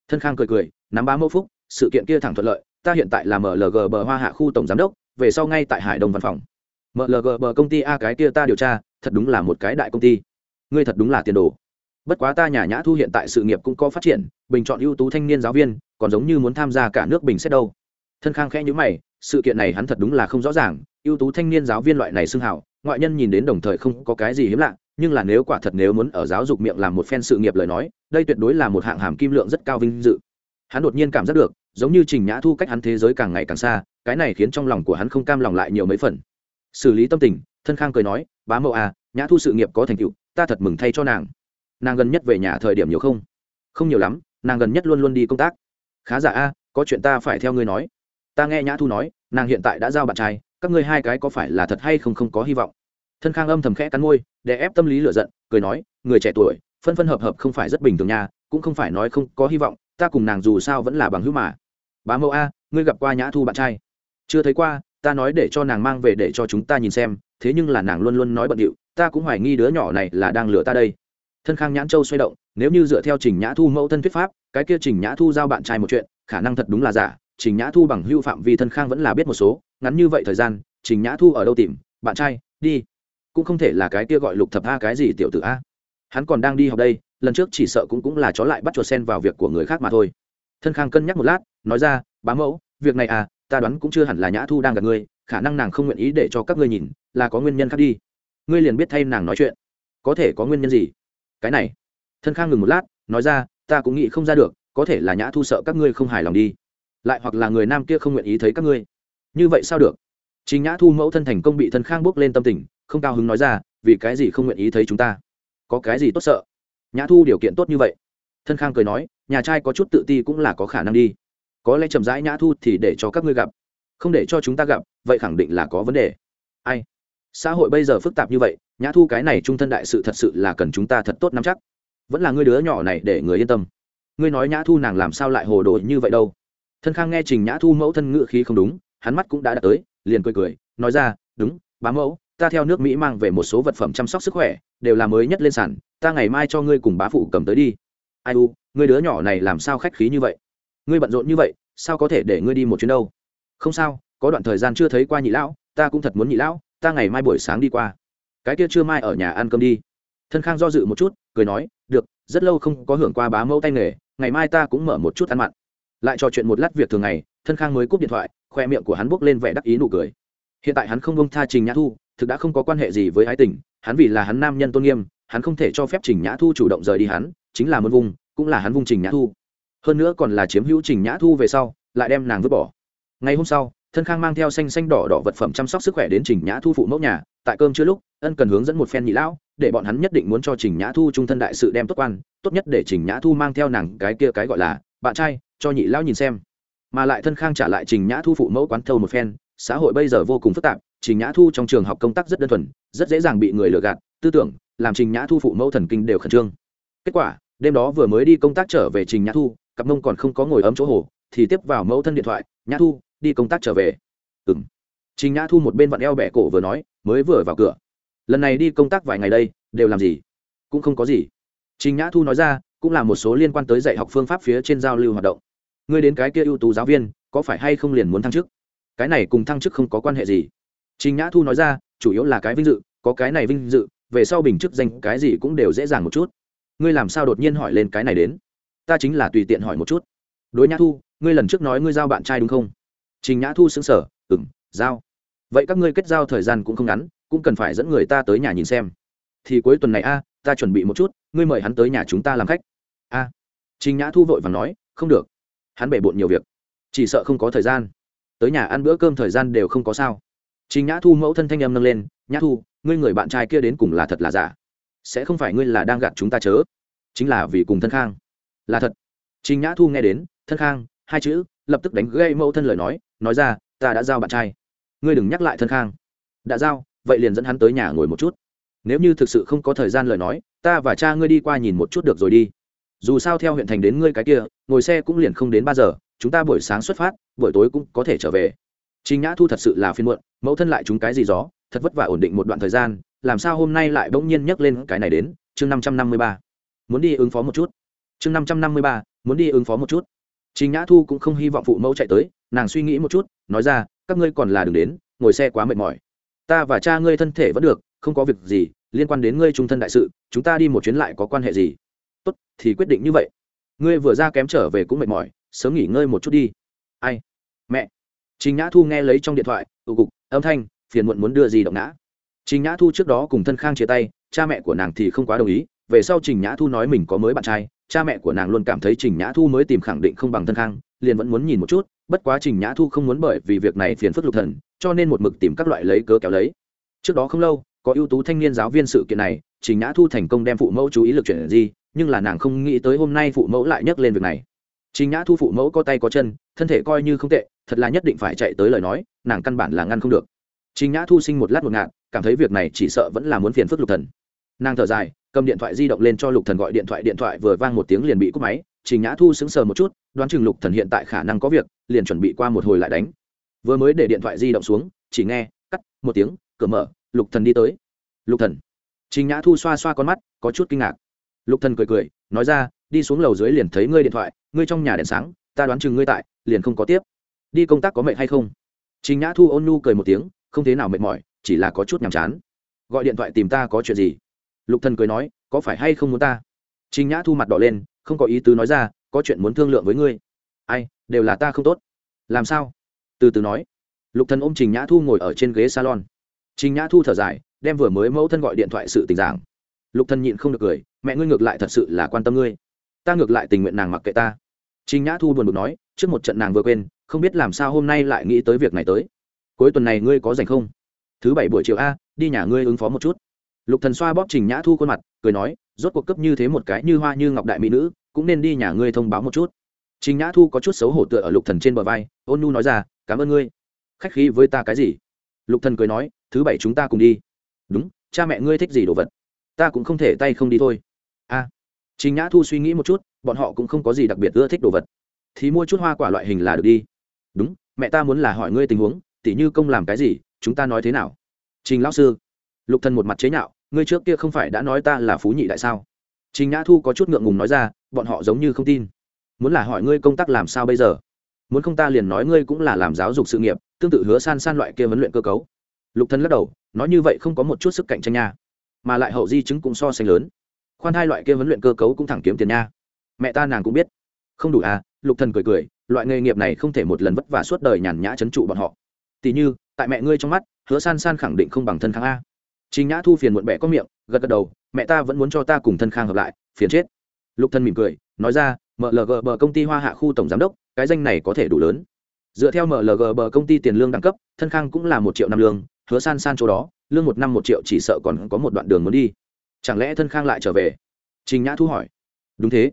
Thân khang cười cười, nắm bá mẫu phúc, sự kiện kia thẳng thuận lợi, ta hiện tại là mlg bờ hoa hạ khu tổng giám đốc, về sau ngay tại hải đông văn phòng. Mlg bờ công ty a, cái kia ta điều tra, thật đúng là một cái đại công ty. Ngươi thật đúng là tiền đồ. Bất quá ta nhà nhã thu hiện tại sự nghiệp cũng có phát triển, bình chọn ưu tú thanh niên giáo viên, còn giống như muốn tham gia cả nước bình xét đâu. Thân khang khẽ nhữ mày sự kiện này hắn thật đúng là không rõ ràng, ưu tú thanh niên giáo viên loại này xưng hảo ngoại nhân nhìn đến đồng thời không có cái gì hiếm lạ, nhưng là nếu quả thật nếu muốn ở giáo dục miệng làm một phen sự nghiệp lời nói, đây tuyệt đối là một hạng hàm kim lượng rất cao vinh dự. Hắn đột nhiên cảm giác được, giống như trình nhã thu cách hắn thế giới càng ngày càng xa, cái này khiến trong lòng của hắn không cam lòng lại nhiều mấy phần. Xử lý tâm tình, thân khang cười nói, bá mẫu à nhã thu sự nghiệp có thành tựu, ta thật mừng thay cho nàng. Nàng gần nhất về nhà thời điểm nhiều không? Không nhiều lắm, nàng gần nhất luôn luôn đi công tác. Khá giả a, có chuyện ta phải theo ngươi nói ta nghe nhã thu nói, nàng hiện tại đã giao bạn trai, các ngươi hai cái có phải là thật hay không không có hy vọng? Thân khang âm thầm khẽ cắn môi, để ép tâm lý lựa giận, cười nói, người trẻ tuổi, phân phân hợp hợp không phải rất bình thường nha, cũng không phải nói không có hy vọng, ta cùng nàng dù sao vẫn là bằng hữu mà. Bá mẫu a, ngươi gặp qua nhã thu bạn trai? Chưa thấy qua, ta nói để cho nàng mang về để cho chúng ta nhìn xem, thế nhưng là nàng luôn luôn nói bận điệu, ta cũng hoài nghi đứa nhỏ này là đang lừa ta đây. Thân khang nhãn châu xoay động, nếu như dựa theo trình nhã thu mẫu thân thuyết pháp, cái kia trình nhã thu giao bạn trai một chuyện, khả năng thật đúng là giả trình nhã thu bằng hưu phạm vi thân khang vẫn là biết một số, ngắn như vậy thời gian, trình nhã thu ở đâu tìm? Bạn trai, đi. Cũng không thể là cái kia gọi lục thập a cái gì tiểu tử a. Hắn còn đang đi học đây, lần trước chỉ sợ cũng cũng là chó lại bắt chuột sen vào việc của người khác mà thôi. Thân khang cân nhắc một lát, nói ra, bá mẫu, việc này à ta đoán cũng chưa hẳn là nhã thu đang gặp ngươi, khả năng nàng không nguyện ý để cho các ngươi nhìn, là có nguyên nhân khác đi. Ngươi liền biết thay nàng nói chuyện. Có thể có nguyên nhân gì? Cái này. Thân khang ngừng một lát, nói ra, ta cũng nghĩ không ra được, có thể là nhã thu sợ các ngươi không hài lòng đi lại hoặc là người nam kia không nguyện ý thấy các ngươi. Như vậy sao được? Chính nhã thu mẫu thân thành công bị thân khang bước lên tâm tình, không cao hứng nói ra, vì cái gì không nguyện ý thấy chúng ta? Có cái gì tốt sợ? Nhã thu điều kiện tốt như vậy. Thân khang cười nói, nhà trai có chút tự ti cũng là có khả năng đi. Có lẽ chậm rãi nhã thu thì để cho các ngươi gặp. Không để cho chúng ta gặp, vậy khẳng định là có vấn đề. Ai? Xã hội bây giờ phức tạp như vậy, nhã thu cái này trung thân đại sự thật sự là cần chúng ta thật tốt nắm chắc. Vẫn là ngươi đứa nhỏ này để người yên tâm. Ngươi nói nhã thu nàng làm sao lại hồ đồ như vậy đâu? Thân khang nghe trình nhã thu mẫu thân ngự khí không đúng, hắn mắt cũng đã đạt tới, liền cười cười, nói ra, đúng, bá mẫu, ta theo nước mỹ mang về một số vật phẩm chăm sóc sức khỏe, đều là mới nhất lên sàn, ta ngày mai cho ngươi cùng bá phụ cầm tới đi. Ai u, ngươi đứa nhỏ này làm sao khách khí như vậy? Ngươi bận rộn như vậy, sao có thể để ngươi đi một chuyến đâu? Không sao, có đoạn thời gian chưa thấy qua nhị lão, ta cũng thật muốn nhị lão, ta ngày mai buổi sáng đi qua. Cái kia chưa mai ở nhà ăn cơm đi. Thân khang do dự một chút, cười nói, được, rất lâu không có hưởng qua bá mẫu tay nghề, ngày mai ta cũng mở một chút ăn mặn lại trò chuyện một lát việc thường ngày, thân khang mới cúp điện thoại, khoe miệng của hắn bốc lên vẻ đắc ý nụ cười. Hiện tại hắn không bông tha trình nhã thu, thực đã không có quan hệ gì với ái tình, hắn vì là hắn nam nhân tôn nghiêm, hắn không thể cho phép trình nhã thu chủ động rời đi hắn, chính là muốn vùng cũng là hắn vung trình nhã thu. Hơn nữa còn là chiếm hữu trình nhã thu về sau, lại đem nàng vứt bỏ. Ngày hôm sau, thân khang mang theo xanh xanh đỏ đỏ vật phẩm chăm sóc sức khỏe đến trình nhã thu phụ mẫu nhà, tại cơm chưa lúc, ân cần hướng dẫn một phen nhị lão, để bọn hắn nhất định muốn cho trình nhã thu trung thân đại sự đem tốt quan, tốt nhất để trình nhã thu mang theo nàng cái kia cái gọi là bạn trai cho nhị lão nhìn xem. Mà lại thân khang trả lại trình nhã thu phụ mẫu quán thâu một phen, xã hội bây giờ vô cùng phức tạp, trình nhã thu trong trường học công tác rất đơn thuần, rất dễ dàng bị người lừa gạt, tư tưởng, làm trình nhã thu phụ mẫu thần kinh đều khẩn trương. Kết quả, đêm đó vừa mới đi công tác trở về trình nhã thu, cặp mông còn không có ngồi ấm chỗ hồ, thì tiếp vào mẫu thân điện thoại, nhã thu, đi công tác trở về. Ừ m trình nhã thu một bên vặn eo bẹ cổ vừa nói, mới vừa vào cửa. Lần này đi công tác vài ngày đây, đều làm gì? Cũng không có gì. Trình nhã thu nói ra, cũng là một số liên quan tới dạy học phương pháp phía trên giao lưu hoạt động ngươi đến cái kia ưu tú giáo viên, có phải hay không liền muốn thăng chức? Cái này cùng thăng chức không có quan hệ gì. Trình nhã thu nói ra, chủ yếu là cái vinh dự, có cái này vinh dự, về sau bình chức danh cái gì cũng đều dễ dàng một chút. Ngươi làm sao đột nhiên hỏi lên cái này đến? Ta chính là tùy tiện hỏi một chút. Đối nhã thu, ngươi lần trước nói ngươi giao bạn trai đúng không? Trình nhã thu xứng sở ừng giao. Vậy các ngươi kết giao thời gian cũng không ngắn, cũng cần phải dẫn người ta tới nhà nhìn xem. Thì cuối tuần này a, ta chuẩn bị một chút, ngươi mời hắn tới nhà chúng ta làm khách. A. Trình nhã thu vội và nói, không được hắn bể bộn nhiều việc, chỉ sợ không có thời gian. Tới nhà ăn bữa cơm thời gian đều không có sao. Trình nhã thu mẫu thân thanh âm nâng lên, nhã thu, ngươi người bạn trai kia đến cùng là thật là giả? Sẽ không phải ngươi là đang gạt chúng ta chớ? Chính là vì cùng thân khang. Là thật. Trình nhã thu nghe đến, thân khang, hai chữ, lập tức đánh gây mẫu thân lời nói nói ra, ta đã giao bạn trai. Ngươi đừng nhắc lại thân khang. Đã giao, vậy liền dẫn hắn tới nhà ngồi một chút. Nếu như thực sự không có thời gian lời nói, ta và cha ngươi đi qua nhìn một chút được rồi đi dù sao theo huyện thành đến ngươi cái kia ngồi xe cũng liền không đến ba giờ chúng ta buổi sáng xuất phát buổi tối cũng có thể trở về Trình Nhã Thu thật sự là phiền muộn, mẫu thân lại chúng cái gì gió, thật vất vả ổn định một đoạn thời gian, làm sao hôm nay lại bỗng nhiên nhắc lên cái này đến, chương năm trăm năm mươi ba Muốn đi ứng phó một chút. Chương năm trăm năm mươi ba muốn đi ứng phó một chút. Trình Nhã Thu cũng không hy vọng phụ mẫu chạy tới, nàng suy nghĩ một chút, nói ra, các ngươi còn là đừng đến, ngồi xe quá mệt mỏi. Ta và cha ngươi thân thể vẫn được, không có việc gì, liên quan đến ngươi trung thân đại sự, chúng ta đi một chuyến lại có quan hệ gì? Tốt, thì quyết định như vậy. Ngươi vừa ra kém trở về cũng mệt mỏi, sớm nghỉ ngơi một chút đi. Ai? Mẹ. Trình Nhã Thu nghe lấy trong điện thoại, tụ cục, âm thanh, phiền muộn muốn đưa gì động ngã. Trình Nhã Thu trước đó cùng thân Khang chia tay, cha mẹ của nàng thì không quá đồng ý, về sau Trình Nhã Thu nói mình có mới bạn trai, cha mẹ của nàng luôn cảm thấy Trình Nhã Thu mới tìm khẳng định không bằng thân Khang, liền vẫn muốn nhìn một chút, bất quá Trình Nhã Thu không muốn bởi vì việc này phiền phức lục thần, cho nên một mực tìm các loại lấy cớ kéo lấy. Trước đó không lâu, có ưu tú thanh niên giáo viên sự kiện này, Trình Nhã Thu thành công đem phụ mẫu chú ý lực chuyển gì, nhưng là nàng không nghĩ tới hôm nay phụ mẫu lại nhắc lên việc này. Trình Nhã Thu phụ mẫu có tay có chân, thân thể coi như không tệ, thật là nhất định phải chạy tới lời nói nàng căn bản là ngăn không được Trình Nhã Thu sinh một lát một ngạn, cảm thấy việc này chỉ sợ vẫn là muốn phiền phức Lục Thần. Nàng thở dài, cầm điện thoại di động lên cho Lục Thần gọi điện thoại, điện thoại vừa vang một tiếng liền bị cúp máy, Trình Nhã Thu sững sờ một chút, đoán chừng Lục Thần hiện tại khả năng có việc, liền chuẩn bị qua một hồi lại đánh. Vừa mới để điện thoại di động xuống, chỉ nghe cắt một tiếng, cửa mở, Lục Thần đi tới. Lục Thần. Trình Nhã Thu xoa xoa con mắt, có chút kinh ngạc. Lục Thần cười cười, nói ra, đi xuống lầu dưới liền thấy ngươi điện thoại, ngươi trong nhà đèn sáng, ta đoán chừng ngươi tại, liền không có tiếp. Đi công tác có mệt hay không? Trình nhã thu ôn nhu cười một tiếng không thế nào mệt mỏi chỉ là có chút nhàm chán. Gọi điện thoại tìm ta có chuyện gì? Lục thần cười nói có phải hay không muốn ta? Trình nhã thu mặt đỏ lên không có ý tứ nói ra có chuyện muốn thương lượng với ngươi. Ai đều là ta không tốt. Làm sao? Từ từ nói. Lục thần ôm trình nhã thu ngồi ở trên ghế salon. Trình nhã thu thở dài đem vừa mới mẫu thân gọi điện thoại sự tình giảng. Lục thần nhịn không được cười mẹ ngươi ngược lại thật sự là quan tâm ngươi. Ta ngược lại tình nguyện nàng mặc kệ ta. Trình nhã thu buồn bực nói, trước một trận nàng vừa quên, không biết làm sao hôm nay lại nghĩ tới việc này tới. Cuối tuần này ngươi có rảnh không? Thứ bảy buổi chiều a, đi nhà ngươi ứng phó một chút. Lục thần xoa bóp trình nhã thu khuôn mặt, cười nói, rốt cuộc cấp như thế một cái như hoa như ngọc đại mỹ nữ, cũng nên đi nhà ngươi thông báo một chút. Trình nhã thu có chút xấu hổ tựa ở lục thần trên bờ vai, ôn nu nói ra, cảm ơn ngươi. Khách khí với ta cái gì? Lục thần cười nói, thứ bảy chúng ta cùng đi. Đúng, cha mẹ ngươi thích gì đồ vật? Ta cũng không thể tay không đi thôi à, trình nhã thu suy nghĩ một chút bọn họ cũng không có gì đặc biệt ưa thích đồ vật. Thì mua chút hoa quả loại hình là được đi. Đúng mẹ ta muốn là hỏi ngươi tình huống tỉ như công làm cái gì chúng ta nói thế nào? Trình lão sư lục thần một mặt chế nhạo ngươi trước kia không phải đã nói ta là phú nhị đại sao? Trình nhã thu có chút ngượng ngùng nói ra bọn họ giống như không tin. Muốn là hỏi ngươi công tác làm sao bây giờ? Muốn không ta liền nói ngươi cũng là làm giáo dục sự nghiệp tương tự hứa san san loại kia vấn luyện cơ cấu. Lục thần lắc đầu nói như vậy không có một chút sức cạnh tranh nha. Mà lại hậu di chứng cũng so sánh lớn khoan hai loại kia vấn luyện cơ cấu cũng thẳng kiếm tiền nha. Mẹ ta nàng cũng biết. Không đủ à lục thần cười cười, loại nghề nghiệp này không thể một lần vất vả suốt đời nhàn nhã chấn trụ bọn họ. Tỷ như, tại mẹ ngươi trong mắt, hứa san san khẳng định không bằng thân khang a. Trình nhã thu phiền muộn bẹ có miệng, gật gật đầu, mẹ ta vẫn muốn cho ta cùng thân khang hợp lại, phiền chết. Lục thần mỉm cười, nói ra mlg bờ công ty hoa hạ khu tổng giám đốc, cái danh này có thể đủ lớn. Dựa theo mlg bờ công ty tiền lương đẳng cấp, thân khang cũng là một triệu năm lương, hứa san san chỗ đó, lương một năm một triệu chỉ sợ còn có một đoạn đường muốn đi chẳng lẽ thân khang lại trở về? Trình nhã thu hỏi. Đúng thế.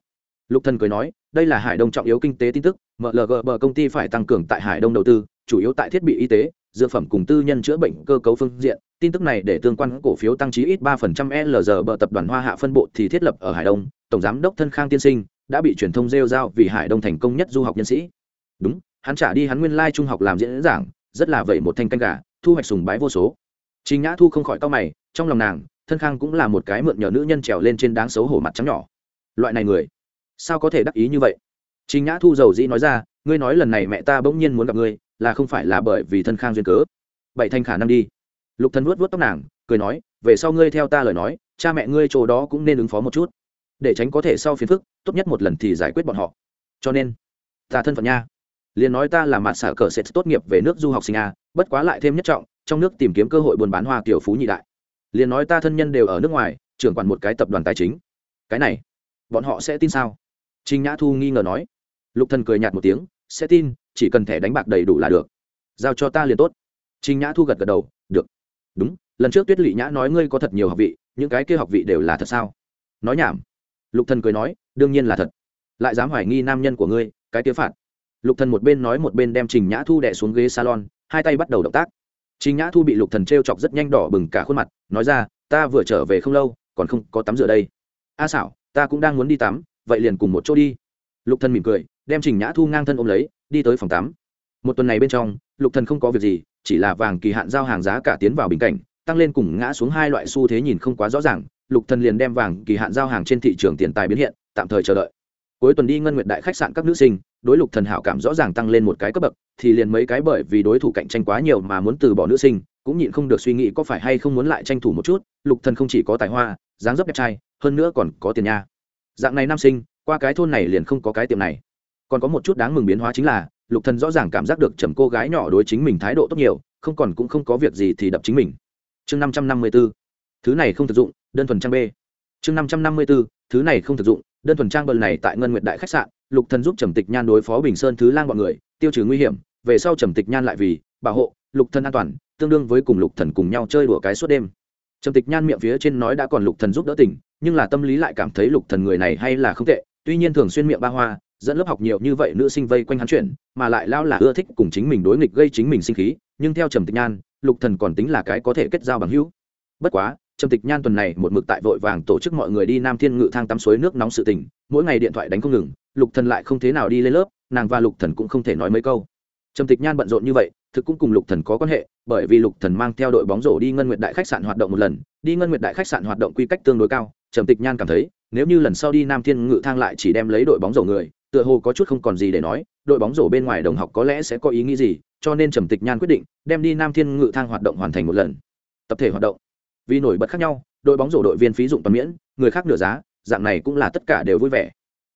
Lục thần cười nói đây là hải đông trọng yếu kinh tế tin tức mlg bờ công ty phải tăng cường tại hải đông đầu tư chủ yếu tại thiết bị y tế dược phẩm cùng tư nhân chữa bệnh cơ cấu phương diện. Tin tức này để tương quan cổ phiếu tăng trí ít ba phần trăm lg bờ tập đoàn hoa hạ phân bộ thì thiết lập ở hải đông. Tổng giám đốc thân khang tiên sinh đã bị truyền thông rêu giao vì hải đông thành công nhất du học nhân sĩ. Đúng hắn trả đi hắn nguyên lai trung học làm diễn giảng rất là vậy một thanh canh gà thu hoạch sùng bái vô số. Trình Nhã Thu không khỏi cau mày, trong lòng nàng, thân khang cũng là một cái mượn nhờ nữ nhân trèo lên trên đáng xấu hổ mặt trắng nhỏ. Loại này người, sao có thể đắc ý như vậy? Trình Nhã Thu dầu dĩ nói ra, ngươi nói lần này mẹ ta bỗng nhiên muốn gặp ngươi, là không phải là bởi vì thân khang duyên cớ? Bảy thanh khả năng đi. Lục Thần vuốt vuốt tóc nàng, cười nói, về sau ngươi theo ta lời nói, cha mẹ ngươi chỗ đó cũng nên ứng phó một chút, để tránh có thể sau phiền phức, tốt nhất một lần thì giải quyết bọn họ. Cho nên, ta thân phận nha. Liên nói ta là mặt xả cờ sẽ tốt nghiệp về nước du học sinh a, bất quá lại thêm nhất trọng, trong nước tìm kiếm cơ hội buôn bán hoa kiểu phú nhị đại liền nói ta thân nhân đều ở nước ngoài, trưởng quản một cái tập đoàn tài chính. Cái này, bọn họ sẽ tin sao? Trinh nhã thu nghi ngờ nói. Lục thần cười nhạt một tiếng, sẽ tin, chỉ cần thẻ đánh bạc đầy đủ là được. Giao cho ta liền tốt. Trinh nhã thu gật gật đầu, được. Đúng, lần trước tuyết lị nhã nói ngươi có thật nhiều học vị, những cái kia học vị đều là thật sao? Nói nhảm. Lục thần cười nói, đương nhiên là thật. Lại dám hoài nghi nam nhân của ngươi, cái kia phạt. Lục thần một bên nói một bên đem trình nhã thu đẻ xuống ghế salon, hai tay bắt đầu động tác. Trình Nhã Thu bị Lục Thần treo chọc rất nhanh đỏ bừng cả khuôn mặt, nói ra, ta vừa trở về không lâu, còn không có tắm rửa đây. A xảo, ta cũng đang muốn đi tắm, vậy liền cùng một chỗ đi. Lục Thần mỉm cười, đem Trình Nhã Thu ngang thân ôm lấy, đi tới phòng tắm. Một tuần này bên trong, Lục Thần không có việc gì, chỉ là vàng kỳ hạn giao hàng giá cả tiến vào bình cảnh, tăng lên cùng ngã xuống hai loại xu thế nhìn không quá rõ ràng, Lục Thần liền đem vàng kỳ hạn giao hàng trên thị trường tiền tài biến hiện, tạm thời chờ đợi. Cuối tuần đi ngân nguyệt đại khách sạn các nữ sinh, đối Lục Thần hảo cảm rõ ràng tăng lên một cái cấp bậc, thì liền mấy cái bởi vì đối thủ cạnh tranh quá nhiều mà muốn từ bỏ nữ sinh cũng nhịn không được suy nghĩ có phải hay không muốn lại tranh thủ một chút lục thần không chỉ có tài hoa dáng dấp đẹp trai hơn nữa còn có tiền nha. Dạng này nam sinh qua cái thôn này liền không có cái tiệm này. Còn có một chút đáng mừng biến hóa chính là lục thần rõ ràng cảm giác được trầm cô gái nhỏ đối chính mình thái độ tốt nhiều không còn cũng không có việc gì thì đập chính mình. Chương năm trăm năm mươi 554 thứ này không thực dụng đơn thuần trang b chương năm trăm năm mươi 554 thứ này không thực dụng, đơn thuần trang bờ này tại ngân nguyệt đại khách sạn, lục thần giúp trầm tịch nhan đối phó bình sơn thứ lang bọn người, tiêu trừ nguy hiểm, về sau trầm tịch nhan lại vì bảo hộ lục thần an toàn, tương đương với cùng lục thần cùng nhau chơi đùa cái suốt đêm. Trầm tịch nhan miệng phía trên nói đã còn lục thần giúp đỡ tỉnh nhưng là tâm lý lại cảm thấy lục thần người này hay là không tệ, tuy nhiên thường xuyên miệng ba hoa, dẫn lớp học nhiều như vậy nữ sinh vây quanh hắn chuyện, mà lại lao là ưa thích cùng chính mình đối nghịch gây chính mình sinh khí, nhưng theo trầm tịch nhan, lục thần còn tính là cái có thể kết giao bằng hữu. Bất quá trầm tịch nhan tuần này một mực tại vội vàng tổ chức mọi người đi nam thiên ngự thang tắm suối nước nóng sự tình, mỗi ngày điện thoại đánh không ngừng, lục thần lại không thế nào đi lên lớp, nàng và lục thần cũng không thể nói mấy câu. Trầm tịch nhan bận rộn như vậy, thực cũng cùng lục thần có quan hệ, bởi vì lục thần mang theo đội bóng rổ đi ngân nguyệt đại khách sạn hoạt động một lần, đi ngân nguyệt đại khách sạn hoạt động quy cách tương đối cao, trầm tịch nhan cảm thấy, nếu như lần sau đi nam thiên ngự thang lại chỉ đem lấy đội bóng rổ người, tựa hồ có chút không còn gì để nói, đội bóng rổ bên ngoài đồng học có lẽ sẽ có ý nghĩ gì, cho nên trầm tịch nhan quyết định, đem đi nam thiên ngự thang hoạt động hoàn thành một lần. Tập thể hoạt động vì nổi bật khác nhau, đội bóng rổ đội viên phí dụng toàn miễn, người khác nửa giá, dạng này cũng là tất cả đều vui vẻ.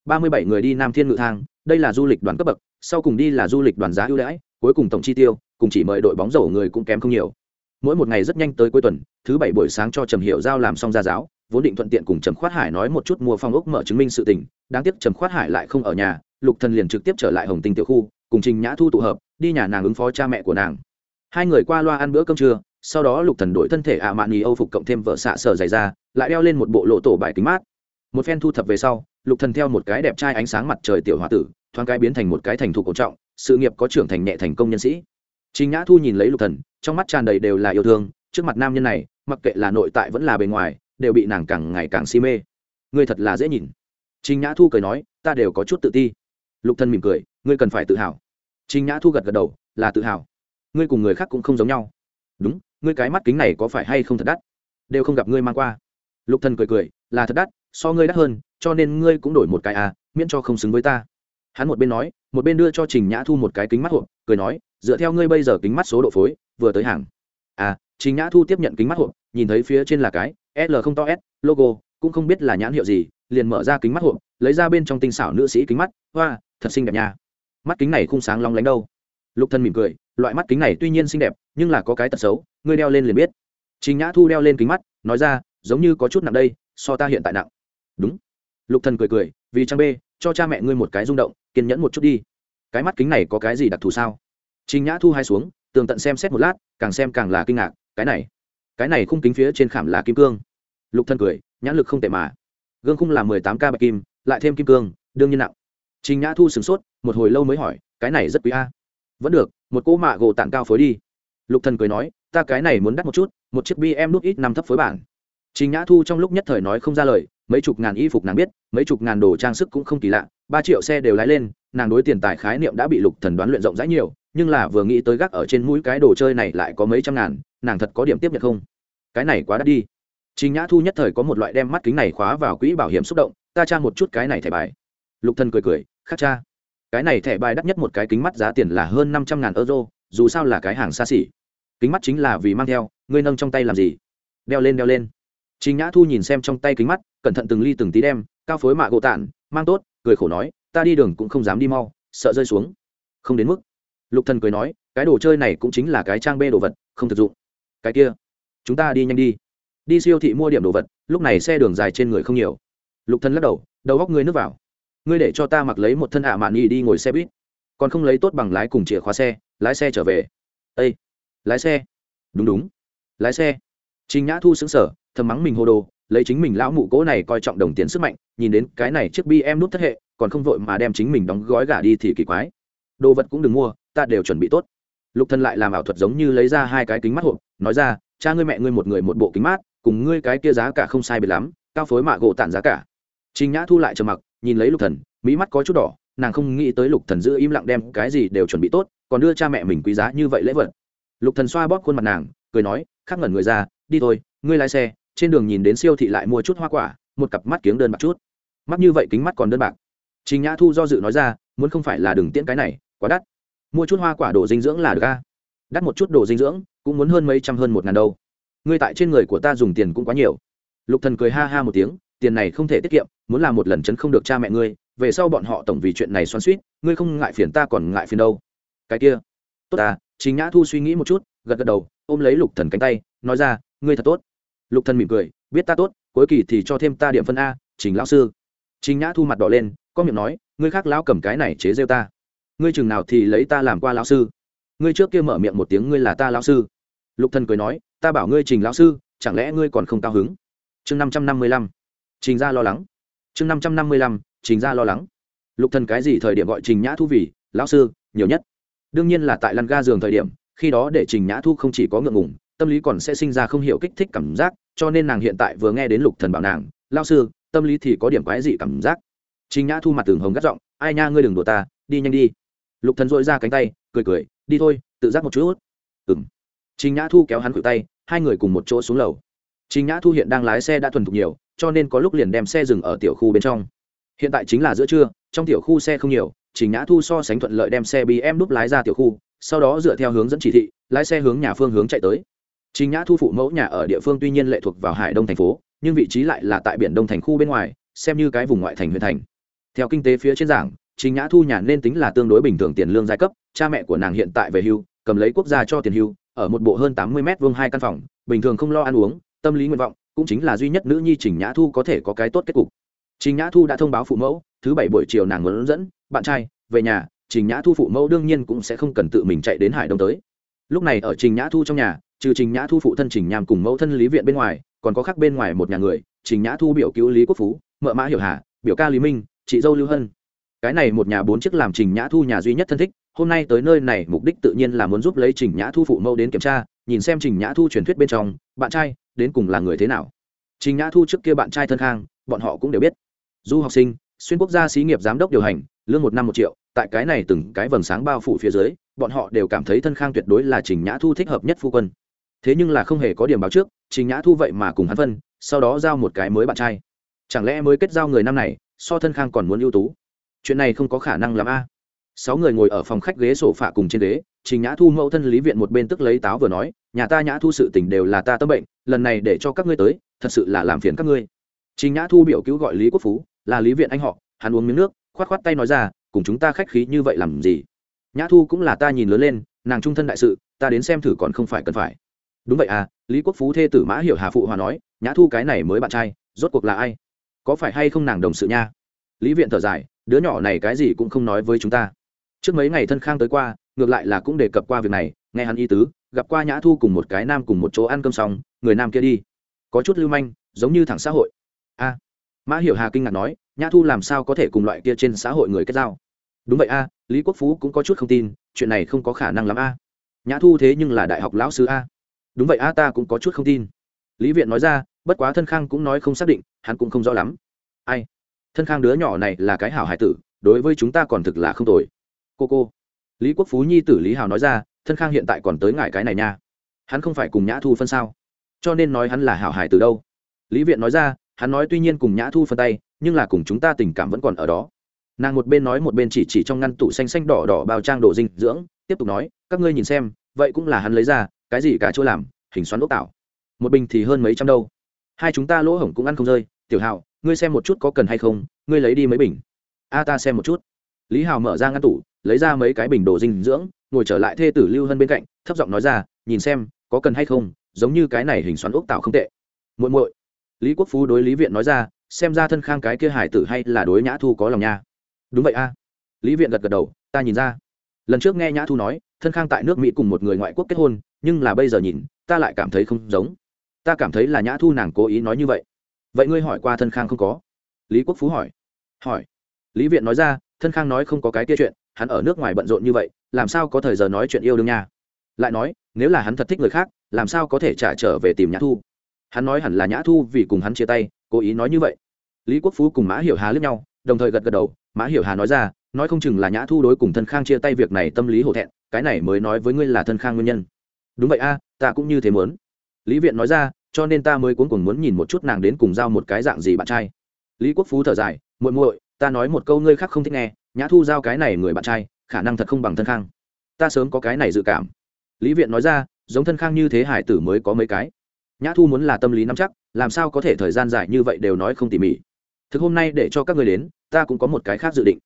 Ba mươi bảy người đi nam thiên ngự thang, đây là du lịch đoàn cấp bậc, sau cùng đi là du lịch đoàn giá ưu đãi, cuối cùng tổng chi tiêu, cùng chỉ mời đội bóng rổ người cũng kém không nhiều. Mỗi một ngày rất nhanh tới cuối tuần, thứ bảy buổi sáng cho trầm hiệu giao làm xong ra giáo, vốn định thuận tiện cùng trầm khoát hải nói một chút mua phong ốc mở chứng minh sự tình, đáng tiếc trầm khoát hải lại không ở nhà, lục thần liền trực tiếp trở lại hồng tinh tiểu khu, cùng trình nhã thu tụ hợp, đi nhà nàng ứng phó cha mẹ của nàng. Hai người qua loa ăn bữa cơm trưa sau đó lục thần đổi thân thể ạ mạn nhì âu phục cộng thêm vợ xạ sở dày ra lại đeo lên một bộ lộ tổ bài kính mát một phen thu thập về sau lục thần theo một cái đẹp trai ánh sáng mặt trời tiểu hòa tử thoáng cái biến thành một cái thành thủ cổ trọng sự nghiệp có trưởng thành nhẹ thành công nhân sĩ chính Nhã Thu nhìn lấy Lục Thần, trong mắt tràn đầy đều là yêu thương, trước mặt nam nhân này, mặc kệ là nội tại vẫn là bề ngoài, đều bị nàng càng ngày càng si mê. Ngươi thật là dễ nhìn. chính Nhã Thu cười nói, ta đều có chút tự ti. Lục Thần mỉm cười, ngươi cần phải tự hào. chính Nhã Thu gật gật đầu, là tự hào. Ngươi cùng người khác cũng không giống nhau. Đúng, ngươi cái mắt kính này có phải hay không thật đắt? Đều không gặp ngươi mang qua. Lục Thần cười cười, là thật đắt, so ngươi đắt hơn, cho nên ngươi cũng đổi một cái à, miễn cho không xứng với ta. Hắn một bên nói, một bên đưa cho Trình Nhã Thu một cái kính mắt hộp, cười nói, dựa theo ngươi bây giờ kính mắt số độ phối vừa tới hàng à Trình nhã thu tiếp nhận kính mắt hộp nhìn thấy phía trên là cái l không to s logo cũng không biết là nhãn hiệu gì liền mở ra kính mắt hộp lấy ra bên trong tinh xảo nữ sĩ kính mắt hoa thật xinh đẹp nha mắt kính này không sáng long lánh đâu lục thân mỉm cười loại mắt kính này tuy nhiên xinh đẹp nhưng là có cái tật xấu ngươi đeo lên liền biết chính nhã thu đeo lên kính mắt nói ra giống như có chút nặng đây so ta hiện tại nặng đúng lục thần cười cười vì trang bê, cho cha mẹ ngươi một cái rung động kiên nhẫn một chút đi cái mắt kính này có cái gì đặc thù sao Trình Nhã thu hai xuống, tường tận xem xét một lát, càng xem càng là kinh ngạc, cái này, cái này khung kính phía trên khảm là kim cương. Lục Thân cười, nhãn lực không tệ mà. Gương khung là mười tám k bạch kim, lại thêm kim cương, đương nhiên nặng. Trình Nhã thu sửng sốt, một hồi lâu mới hỏi, cái này rất quý a. Vẫn được, một cô mạ gỗ tặng cao phối đi. Lục Thần cười nói, ta cái này muốn đắt một chút, một chiếc BM nút ít năm thấp phối bản. Trình Nhã thu trong lúc nhất thời nói không ra lời, mấy chục ngàn y phục nàng biết, mấy chục ngàn đồ trang sức cũng không kỳ lạ, ba triệu xe đều lái lên, nàng đối tiền tài khái niệm đã bị Lục Thần đoán luyện rộng rãi nhiều, nhưng là vừa nghĩ tới gác ở trên mũi cái đồ chơi này lại có mấy trăm ngàn nàng thật có điểm tiếp nhận không cái này quá đắt đi Trình Nhã Thu nhất thời có một loại đem mắt kính này khóa vào quỹ bảo hiểm xúc động, ta tra một chút cái này thẻ bài. Lục Thần cười cười, khắc cha. Cái này thẻ bài đắt nhất một cái kính mắt giá tiền là hơn năm trăm ngàn euro, dù sao là cái hàng xa xỉ. Kính mắt chính là vì mang theo, ngươi nâng trong tay làm gì? Đeo lên đeo lên. Trình Nhã Thu nhìn xem trong tay kính mắt, cẩn thận từng ly từng tí đem, cao phối mạ gỗ tản, mang tốt, cười khổ nói, ta đi đường cũng không dám đi mau, sợ rơi xuống. Không đến mức. Lục thần cười nói cái đồ chơi này cũng chính là cái trang bê đồ vật không thực dụng. Cái kia chúng ta đi nhanh đi. Đi siêu thị mua điểm đồ vật lúc này xe đường dài trên người không nhiều. Lục thần lắc đầu đầu góc ngươi nước vào. Ngươi để cho ta mặc lấy một thân ạ mạn nhì đi ngồi xe buýt. Còn không lấy tốt bằng lái cùng chìa khóa xe lái xe trở về. Ây lái xe. Đúng đúng. Lái xe. Trình nhã thu xứng sở thầm mắng mình hô đồ, lấy chính mình lão mụ cố này coi trọng đồng tiền sức mạnh, nhìn đến cái này chiếc bi em nút thất hệ, còn không vội mà đem chính mình đóng gói gả đi thì kỳ quái. Đồ vật cũng đừng mua, ta đều chuẩn bị tốt. Lục thần lại làm ảo thuật giống như lấy ra hai cái kính mắt hộp, nói ra, cha ngươi mẹ ngươi một người một bộ kính mát cùng ngươi cái kia giá cả không sai biệt lắm, cao phối mạ gỗ tản giá cả. Trình nhã thu lại trầm mặc, nhìn lấy lục thần, mỹ mắt có chút đỏ, nàng không nghĩ tới lục thần giữ im lặng đem cái gì đều chuẩn bị tốt, còn đưa cha mẹ mình quý giá như vậy lễ vật lục thần xoa bóp khuôn mặt nàng, cười nói, khắc ngẩn người ra, đi thôi, ngươi lái xe, trên đường nhìn đến siêu thị lại mua chút hoa quả, một cặp mắt kiếng đơn bạc chút. Mắt như vậy kính mắt còn đơn bạc. Trình nhã thu do dự nói ra, muốn không phải là đừng tiễn cái này, quá đắt. Mua chút hoa quả đồ dinh dưỡng là được a. Đắt một chút đồ dinh dưỡng, cũng muốn hơn mấy trăm hơn một ngàn đâu. Ngươi tại trên người của ta dùng tiền cũng quá nhiều. Lục thần cười ha ha một tiếng, tiền này không thể tiết kiệm, muốn làm một lần chấn không được cha mẹ ngươi, về sau bọn họ tổng vì chuyện này xoắn suýt ngươi không ngại phiền ta còn ngại phiền đâu. Cái kia, tốt à chính nhã thu suy nghĩ một chút, gật gật đầu, ôm lấy lục thần cánh tay, nói ra, ngươi thật tốt. Lục thần mỉm cười, biết ta tốt, cuối kỳ thì cho thêm ta điểm phân a, trình lão sư. Chính nhã thu mặt đỏ lên, có miệng nói, ngươi khác lão cầm cái này chế rêu ta. Ngươi chừng nào thì lấy ta làm qua lão sư. Ngươi trước kia mở miệng một tiếng ngươi là ta lão sư. Lục thần cười nói, ta bảo ngươi trình lão sư, chẳng lẽ ngươi còn không cao hứng? Chương năm trăm năm mươi lăm, trình ra lo lắng. Chương năm trăm năm mươi lăm, trình ra lo lắng. Lục thần cái gì thời điểm gọi trình nhã thu vì, lão sư, nhiều nhất đương nhiên là tại lăn ga giường thời điểm, khi đó để trình nhã thu không chỉ có ngượng ngùng, tâm lý còn sẽ sinh ra không hiểu kích thích cảm giác, cho nên nàng hiện tại vừa nghe đến lục thần bảo nàng, lão sư, tâm lý thì có điểm quái dị cảm giác. Trình nhã thu mặt tường hồng gắt giọng, ai nha, ngươi đừng đùa ta, đi nhanh đi. Lục thần dội ra cánh tay, cười cười, đi thôi, tự giác một chút. Ừng trình nhã thu kéo hắn cự tay, hai người cùng một chỗ xuống lầu. Trình nhã thu hiện đang lái xe đã thuần thục nhiều, cho nên có lúc liền đem xe dừng ở tiểu khu bên trong. Hiện tại chính là giữa trưa, trong tiểu khu xe không nhiều trình nhã thu so sánh thuận lợi đem xe bm đúp lái ra tiểu khu sau đó dựa theo hướng dẫn chỉ thị lái xe hướng nhà phương hướng chạy tới trình nhã thu phụ mẫu nhà ở địa phương tuy nhiên lệ thuộc vào hải đông thành phố nhưng vị trí lại là tại biển đông thành khu bên ngoài xem như cái vùng ngoại thành huyện thành theo kinh tế phía trên giảng Trình Nhã Thu nhàn nên tính là tương đối bình thường tiền lương giai cấp, cha mẹ của nàng hiện tại về hưu, cầm lấy quốc gia cho tiền hưu, ở một bộ hơn tám mươi mét vuông hai căn phòng, bình thường không lo ăn uống, tâm lý nguyện vọng, cũng chính là duy nhất nữ nhi Trình Nhã Thu có thể có cái tốt kết cục. Trình Nhã Thu đã thông báo phụ mẫu, thứ bảy buổi chiều nàng muốn dẫn bạn trai về nhà, Trình Nhã Thu phụ mẫu đương nhiên cũng sẽ không cần tự mình chạy đến Hải Đông tới. Lúc này ở Trình Nhã Thu trong nhà, trừ trình nhã thu phụ thân trình nham cùng mẫu thân lý viện bên ngoài còn có khác bên ngoài một nhà người trình nhã thu biểu cứu lý quốc phú mợ mã hiểu hà biểu ca lý minh chị dâu lưu hân. Cái này một nhà bốn chiếc làm trình nhã thu nhà duy nhất thân thích hôm nay tới nơi này mục đích tự nhiên là muốn giúp lấy trình nhã thu phụ mẫu đến kiểm tra nhìn xem trình nhã thu truyền thuyết bên trong bạn trai đến cùng là người thế nào. Trình nhã thu trước kia bạn trai thân khang bọn họ cũng đều biết. Du học sinh xuyên quốc gia xí nghiệp giám đốc điều hành, lương một năm một triệu, tại cái này từng cái vầng sáng bao phủ phía dưới, bọn họ đều cảm thấy thân khang tuyệt đối là trình nhã thu thích hợp nhất phu quân. Thế nhưng là không hề có điểm báo trước, trình nhã thu vậy mà cùng hắn phân, sau đó giao một cái mới bạn trai. Chẳng lẽ mới kết giao người năm này, so thân khang còn muốn ưu tú? Chuyện này không có khả năng làm a. Sáu người ngồi ở phòng khách ghế sổ phạ cùng trên ghế, trình nhã thu mẫu thân lý viện một bên tức lấy táo vừa nói, nhà ta nhã thu sự tình đều là ta tâm bệnh, lần này để cho các ngươi tới, thật sự là làm phiền các ngươi. Trình nhã thu biểu cứu gọi lý quốc phú là lý viện anh họ, hắn uống miếng nước, khoát khoát tay nói ra, cùng chúng ta khách khí như vậy làm gì? Nhã thu cũng là ta nhìn lớn lên, nàng trung thân đại sự, ta đến xem thử còn không phải cần phải. Đúng vậy à lý quốc phú thê tử mã hiểu hà phụ hòa nói, nhã thu cái này mới bạn trai, rốt cuộc là ai? Có phải hay không nàng đồng sự nha? Lý viện thở dài, đứa nhỏ này cái gì cũng không nói với chúng ta. Trước mấy ngày thân khang tới qua, ngược lại là cũng đề cập qua việc này, nghe hắn y tứ, gặp qua nhã thu cùng một cái nam cùng một chỗ ăn cơm xong, người nam kia đi. Có chút lưu manh, giống như thẳng xã hội. A mã hiểu hà kinh ngạc nói, nhã thu làm sao có thể cùng loại kia trên xã hội người kết giao? Đúng vậy a, lý quốc phú cũng có chút không tin, chuyện này không có khả năng lắm a. Nhã thu thế nhưng là đại học lão sư a. Đúng vậy a, ta cũng có chút không tin. Lý viện nói ra, bất quá thân khang cũng nói không xác định, hắn cũng không rõ lắm. Ai? Thân khang đứa nhỏ này là cái hảo hải tử, đối với chúng ta còn thực là không tồi. Cô cô. Lý quốc phú nhi tử lý hào nói ra, thân khang hiện tại còn tới ngại cái này nha. Hắn không phải cùng nhã thu phân sao? Cho nên nói hắn là hảo hải từ đâu. Lý viện nói ra hắn nói tuy nhiên cùng nhã thu phân tay, nhưng là cùng chúng ta tình cảm vẫn còn ở đó. Nàng một bên nói một bên chỉ chỉ trong ngăn tủ xanh xanh đỏ đỏ bao trang đồ dinh dưỡng, tiếp tục nói, các ngươi nhìn xem, vậy cũng là hắn lấy ra, cái gì cả chỗ làm, hình xoắn ốc tạo. Một bình thì hơn mấy trăm đâu. Hai chúng ta lỗ hổng cũng ăn không rơi. Tiểu hào ngươi xem một chút có cần hay không, ngươi lấy đi mấy bình. A ta xem một chút. Lý hào mở ra ngăn tủ, lấy ra mấy cái bình đồ dinh dưỡng, ngồi trở lại thê tử lưu hân bên cạnh, thấp giọng nói ra, nhìn xem, có cần hay không, giống như cái này hình xoắn ốc tạo không tệ. Muội muội lý quốc phú đối lý viện nói ra, xem ra thân khang cái kia hải tử hay là đối nhã thu có lòng nha. Đúng vậy a. Lý viện gật gật đầu, ta nhìn ra. Lần trước nghe nhã thu nói, thân khang tại nước mỹ cùng một người ngoại quốc kết hôn, nhưng là bây giờ nhìn, ta lại cảm thấy không giống. Ta cảm thấy là nhã thu nàng cố ý nói như vậy. Vậy ngươi hỏi qua thân khang không có? Lý quốc phú hỏi. Hỏi. Lý viện nói ra, thân khang nói không có cái kia chuyện, hắn ở nước ngoài bận rộn như vậy, làm sao có thời giờ nói chuyện yêu đương nha? Lại nói, nếu là hắn thật thích người khác, làm sao có thể trả trở về tìm nhã thu? Hắn nói hẳn là nhã thu vì cùng hắn chia tay, cố ý nói như vậy. Lý quốc phú cùng mã hiểu hà lướt nhau, đồng thời gật gật đầu. Mã hiểu hà nói ra, nói không chừng là nhã thu đối cùng thân khang chia tay việc này tâm lý hổ thẹn, cái này mới nói với ngươi là thân khang nguyên nhân. Đúng vậy a, ta cũng như thế muốn. Lý viện nói ra, cho nên ta mới cuốn cùng muốn nhìn một chút nàng đến cùng giao một cái dạng gì bạn trai. Lý quốc phú thở dài, muội muội, ta nói một câu ngươi khác không thích nghe, nhã thu giao cái này người bạn trai, khả năng thật không bằng thân khang. Ta sớm có cái này dự cảm. Lý viện nói ra, giống thân khang như thế hải tử mới có mấy cái nhã thu muốn là tâm lý nắm chắc, làm sao có thể thời gian dài như vậy đều nói không tỉ mỉ. Thực hôm nay để cho các người đến, ta cũng có một cái khác dự định.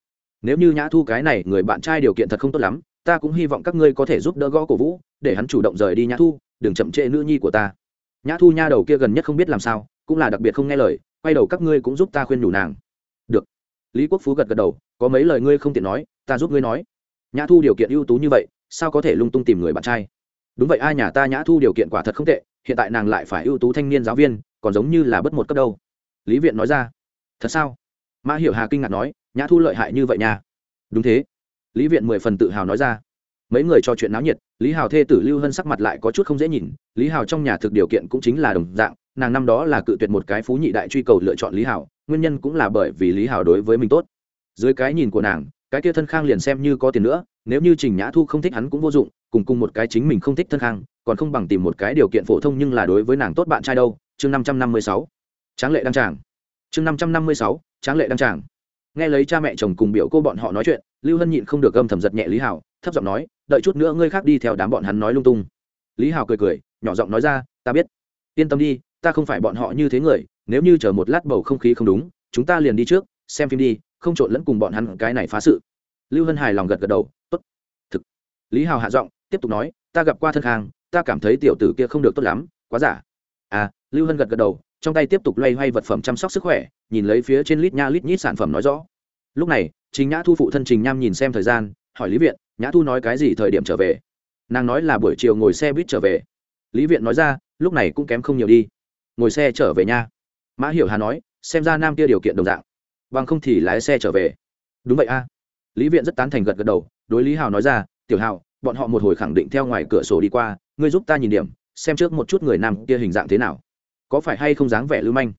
Nếu như nhã thu cái này người bạn trai điều kiện thật không tốt lắm, ta cũng hy vọng các ngươi có thể giúp đỡ gõ cổ vũ, để hắn chủ động rời đi nhã thu, đừng chậm trễ nữ nhi của ta. Nhã thu nha đầu kia gần nhất không biết làm sao, cũng là đặc biệt không nghe lời, quay đầu các ngươi cũng giúp ta khuyên nhủ nàng. Được. Lý quốc phú gật gật đầu, có mấy lời ngươi không tiện nói, ta giúp ngươi nói. Nhã thu điều kiện ưu tú như vậy, sao có thể lung tung tìm người bạn trai? Đúng vậy, ai nhà ta nhã thu điều kiện quả thật không tệ hiện tại nàng lại phải ưu tú thanh niên giáo viên, còn giống như là bất một cấp đâu. Lý viện nói ra, thật sao? Mã hiểu hà kinh ngạc nói, nhã thu lợi hại như vậy nha. Đúng thế. Lý viện mười phần tự hào nói ra. Mấy người cho chuyện náo nhiệt, lý hào thê tử lưu hân sắc mặt lại có chút không dễ nhìn, lý hào trong nhà thực điều kiện cũng chính là đồng dạng, nàng năm đó là cự tuyệt một cái phú nhị đại truy cầu lựa chọn lý hào, nguyên nhân cũng là bởi vì lý hào đối với mình tốt. Dưới cái nhìn của nàng, cái kia thân khang liền xem như có tiền nữa, nếu như trình nhã thu không thích hắn cũng vô dụng cùng cùng một cái chính mình không thích thân khang, còn không bằng tìm một cái điều kiện phổ thông nhưng là đối với nàng tốt bạn trai đâu, chương năm trăm năm mươi sáu. Tráng lệ đăng tràng. Chương năm trăm năm mươi sáu, tráng lệ đăng tràng. Nghe lấy cha mẹ chồng cùng biểu cô bọn họ nói chuyện, lưu hân nhịn không được gâm thầm giật nhẹ lý hảo, thấp giọng nói, đợi chút nữa ngươi khác đi theo đám bọn hắn nói lung tung. Lý hảo cười cười, nhỏ giọng nói ra, ta biết. Yên tâm đi, ta không phải bọn họ như thế người, nếu như chờ một lát bầu không khí không đúng, chúng ta liền đi trước, xem phim đi, không trộn lẫn cùng bọn hắn cái này phá sự. Lưu hân hài lòng gật gật đầu, tốt. Thực. Lý hào hạ giọng tiếp tục nói, ta gặp qua thân khang, ta cảm thấy tiểu tử kia không được tốt lắm, quá giả. À lưu hân gật gật đầu, trong tay tiếp tục loay hoay vật phẩm chăm sóc sức khỏe, nhìn lấy phía trên lít nha lít nhít sản phẩm nói rõ. Lúc này chính nhã thu phụ thân trình nham nhìn xem thời gian, hỏi lý viện, nhã thu nói cái gì thời điểm trở về? Nàng nói là buổi chiều ngồi xe buýt trở về. Lý viện nói ra, lúc này cũng kém không nhiều đi. Ngồi xe trở về nha. Mã hiểu hà nói, xem ra nam kia điều kiện đồng dạng. Bằng không thì lái xe trở về. Đúng vậy a. Lý viện rất tán thành gật gật đầu, đối lý hào nói ra, tiểu hào bọn họ một hồi khẳng định theo ngoài cửa sổ đi qua, ngươi giúp ta nhìn điểm, xem trước một chút người nam kia hình dạng thế nào. Có phải hay không dáng vẻ lưu manh?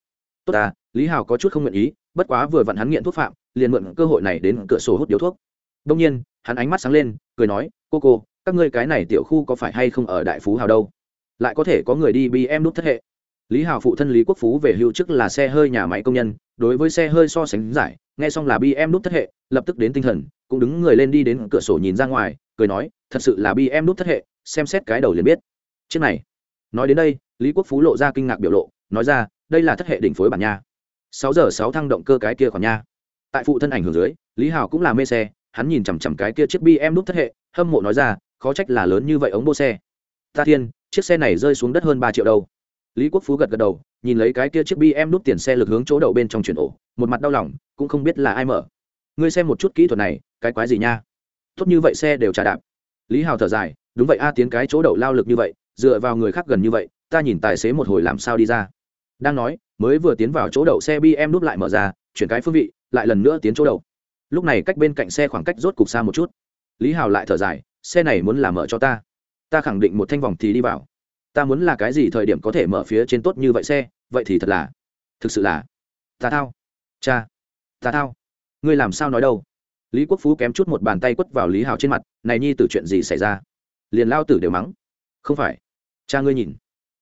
Tốt à lý hào có chút không nguyện ý, bất quá vừa vặn hắn nghiện thuốc phạm, liền mượn cơ hội này đến cửa sổ hút điếu thuốc. Đông nhiên, hắn ánh mắt sáng lên, cười nói, cô cô, các ngươi cái này tiểu khu có phải hay không ở đại phú hào đâu? Lại có thể có người đi bm nút thất hệ. Lý hào phụ thân lý quốc phú về hưu chức là xe hơi nhà máy công nhân, đối với xe hơi so sánh giải, nghe xong là bm nút thất hệ, lập tức đến tinh thần, cũng đứng người lên đi đến cửa sổ nhìn ra ngoài cười nói, thật sự là bi em nút thất hệ, xem xét cái đầu liền biết. Chiếc này, nói đến đây, lý quốc phú lộ ra kinh ngạc biểu lộ, nói ra, đây là thất hệ đỉnh phối bản nha. Sáu giờ sáu thăng động cơ cái kia khoản nha. Tại phụ thân ảnh hưởng dưới, lý hào cũng là mê xe, hắn nhìn chằm chằm cái kia chiếc bi em nút thất hệ, hâm mộ nói ra, khó trách là lớn như vậy ống bô xe. Ta thiên, chiếc xe này rơi xuống đất hơn ba triệu đâu. Lý quốc phú gật gật đầu, nhìn lấy cái kia chiếc bi em nút tiền xe lực hướng chỗ đậu bên trong chuyển ổ, một mặt đau lòng, cũng không biết là ai mở. Ngươi xem một chút kỹ thuật này, cái quái gì nha? Tốt như vậy xe đều trả đạp. Lý hào thở dài, đúng vậy a, tiến cái chỗ đậu lao lực như vậy, dựa vào người khác gần như vậy, ta nhìn tài xế một hồi làm sao đi ra. Đang nói, mới vừa tiến vào chỗ đậu xe bm núp lại mở ra, chuyển cái phương vị, lại lần nữa tiến chỗ đậu. Lúc này cách bên cạnh xe khoảng cách rốt cục xa một chút. Lý hào lại thở dài, xe này muốn làm mở cho ta. Ta khẳng định một thanh vòng thì đi vào. Ta muốn là cái gì thời điểm có thể mở phía trên tốt như vậy xe, vậy thì thật là, thực sự là, ta thao. Cha, ta thao. Ngươi làm sao nói đâu? Lý quốc phú kém chút một bàn tay quất vào lý hào trên mặt, này nhi từ chuyện gì xảy ra? Liền lao tử đều mắng. Không phải, cha ngươi nhìn.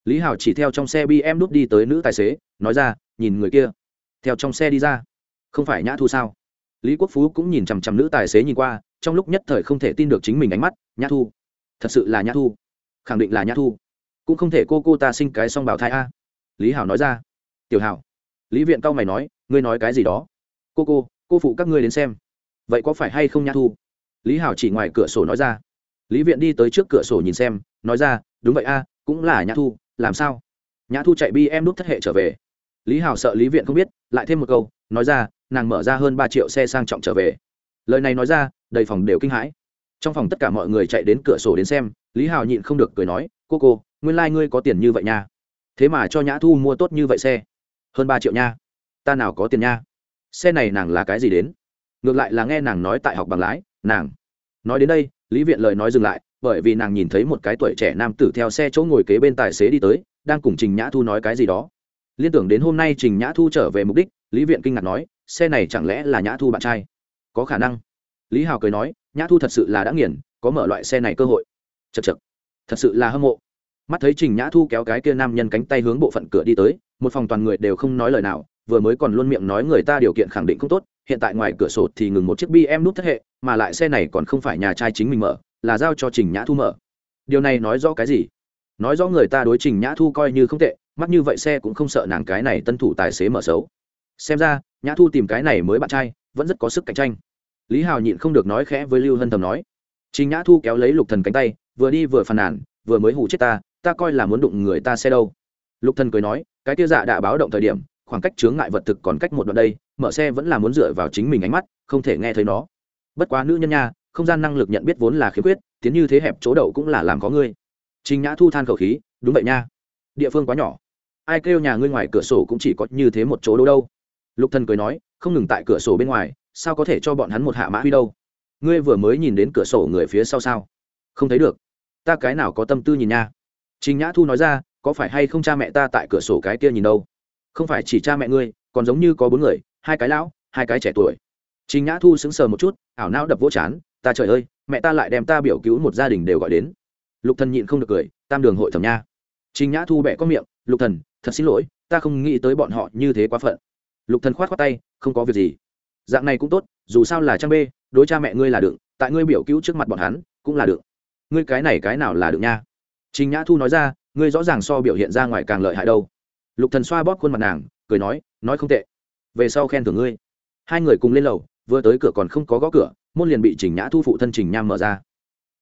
Lý hào chỉ theo trong xe bi em đút đi tới nữ tài xế, nói ra, nhìn người kia. Theo trong xe đi ra. Không phải nhã thu sao? Lý quốc phú cũng nhìn chằm chằm nữ tài xế nhìn qua, trong lúc nhất thời không thể tin được chính mình ánh mắt, nhã thu, thật sự là nhã thu, khẳng định là nhã thu, cũng không thể cô cô ta sinh cái song bào thai a. Lý hảo nói ra. Tiểu hảo lý viện cao mày nói, ngươi nói cái gì đó? Cô cô cô phụ các ngươi đến xem vậy có phải hay không nhã thu? Lý hảo chỉ ngoài cửa sổ nói ra. Lý viện đi tới trước cửa sổ nhìn xem, nói ra, đúng vậy a, cũng là nhã thu, làm sao? Nhã thu chạy bi em đúc thất hệ trở về. Lý hảo sợ lý viện không biết, lại thêm một câu, nói ra, nàng mở ra hơn ba triệu xe sang trọng trở về. Lời này nói ra, đầy phòng đều kinh hãi. Trong phòng tất cả mọi người chạy đến cửa sổ đến xem, lý hảo nhịn không được cười nói, cô cô, nguyên lai、like、ngươi có tiền như vậy nha. Thế mà cho nhã thu mua tốt như vậy xe. Hơn ba triệu nha. Ta nào có tiền nha. Xe này nàng là cái gì đến? Ngược lại là nghe nàng nói tại học bằng lái, nàng nói đến đây, lý viện lời nói dừng lại, bởi vì nàng nhìn thấy một cái tuổi trẻ nam tử theo xe chỗ ngồi kế bên tài xế đi tới, đang cùng trình nhã thu nói cái gì đó. Liên tưởng đến hôm nay trình nhã thu trở về mục đích, lý viện kinh ngạc nói, xe này chẳng lẽ là nhã thu bạn trai? Có khả năng. Lý hào cười nói, nhã thu thật sự là đã nghiền, có mở loại xe này cơ hội. Chật chật thật sự là hâm mộ. Mắt thấy trình nhã thu kéo cái kia nam nhân cánh tay hướng bộ phận cửa đi tới, một phòng toàn người đều không nói lời nào, vừa mới còn luôn miệng nói người ta điều kiện khẳng định không tốt hiện tại ngoài cửa sổ thì ngừng một chiếc bm nút thất hệ, mà lại xe này còn không phải nhà trai chính mình mở, là giao cho trình nhã thu mở. Điều này nói rõ cái gì? Nói rõ người ta đối trình nhã thu coi như không tệ mắt như vậy xe cũng không sợ nàng cái này tân thủ tài xế mở xấu. Xem ra, nhã thu tìm cái này mới bạn trai, vẫn rất có sức cạnh tranh. Lý hào nhịn không được nói khẽ với lưu hân thầm nói. Trình nhã thu kéo lấy lục thần cánh tay, vừa đi vừa phàn nàn, vừa mới hù chết ta ta coi là muốn đụng người ta xe đâu. Lục thần cười nói, cái kia dạ đã báo động thời điểm, khoảng cách chướng ngại vật thực còn cách một đoạn đây mở xe vẫn là muốn dựa vào chính mình ánh mắt, không thể nghe thấy nó. Bất quá nữ nhân nha, không gian năng lực nhận biết vốn là khiếm khuyết, tiến như thế hẹp chỗ đậu cũng là làm có ngươi. Trình nhã thu than khẩu khí, đúng vậy nha. Địa phương quá nhỏ. Ai kêu nhà ngươi ngoài cửa sổ cũng chỉ có như thế một chỗ đâu đâu. Lục thần cười nói, không ngừng tại cửa sổ bên ngoài, sao có thể cho bọn hắn một hạ mã huy đâu? Ngươi vừa mới nhìn đến cửa sổ người phía sau sao? Không thấy được. Ta cái nào có tâm tư nhìn nha? Trình nhã thu nói ra, có phải hay không cha mẹ ta tại cửa sổ cái kia nhìn đâu? Không phải chỉ cha mẹ ngươi, còn giống như có bốn người hai cái lão hai cái trẻ tuổi. Trình nhã thu sững sờ một chút ảo não đập vỗ chán ta trời ơi mẹ ta lại đem ta biểu cứu một gia đình đều gọi đến. Lục thần nhịn không được cười tam đường hội thẩm nha. Trình nhã thu bẻ có miệng lục thần thật xin lỗi ta không nghĩ tới bọn họ như thế quá phận. Lục thần khoát khoát tay không có việc gì. Dạng này cũng tốt dù sao là trang bê, đối cha mẹ ngươi là đựng tại ngươi biểu cứu trước mặt bọn hắn cũng là đựng ngươi cái này cái nào là đựng nha? Trình nhã thu nói ra ngươi rõ ràng so biểu hiện ra ngoài càng lợi hại đâu. Lục thần xoa bóp khuôn mặt nàng cười nói nói không tệ về sau khen thưởng ngươi. Hai người cùng lên lầu, vừa tới cửa còn không có gõ cửa, môn liền bị trình nhã thu phụ thân trình nham mở ra.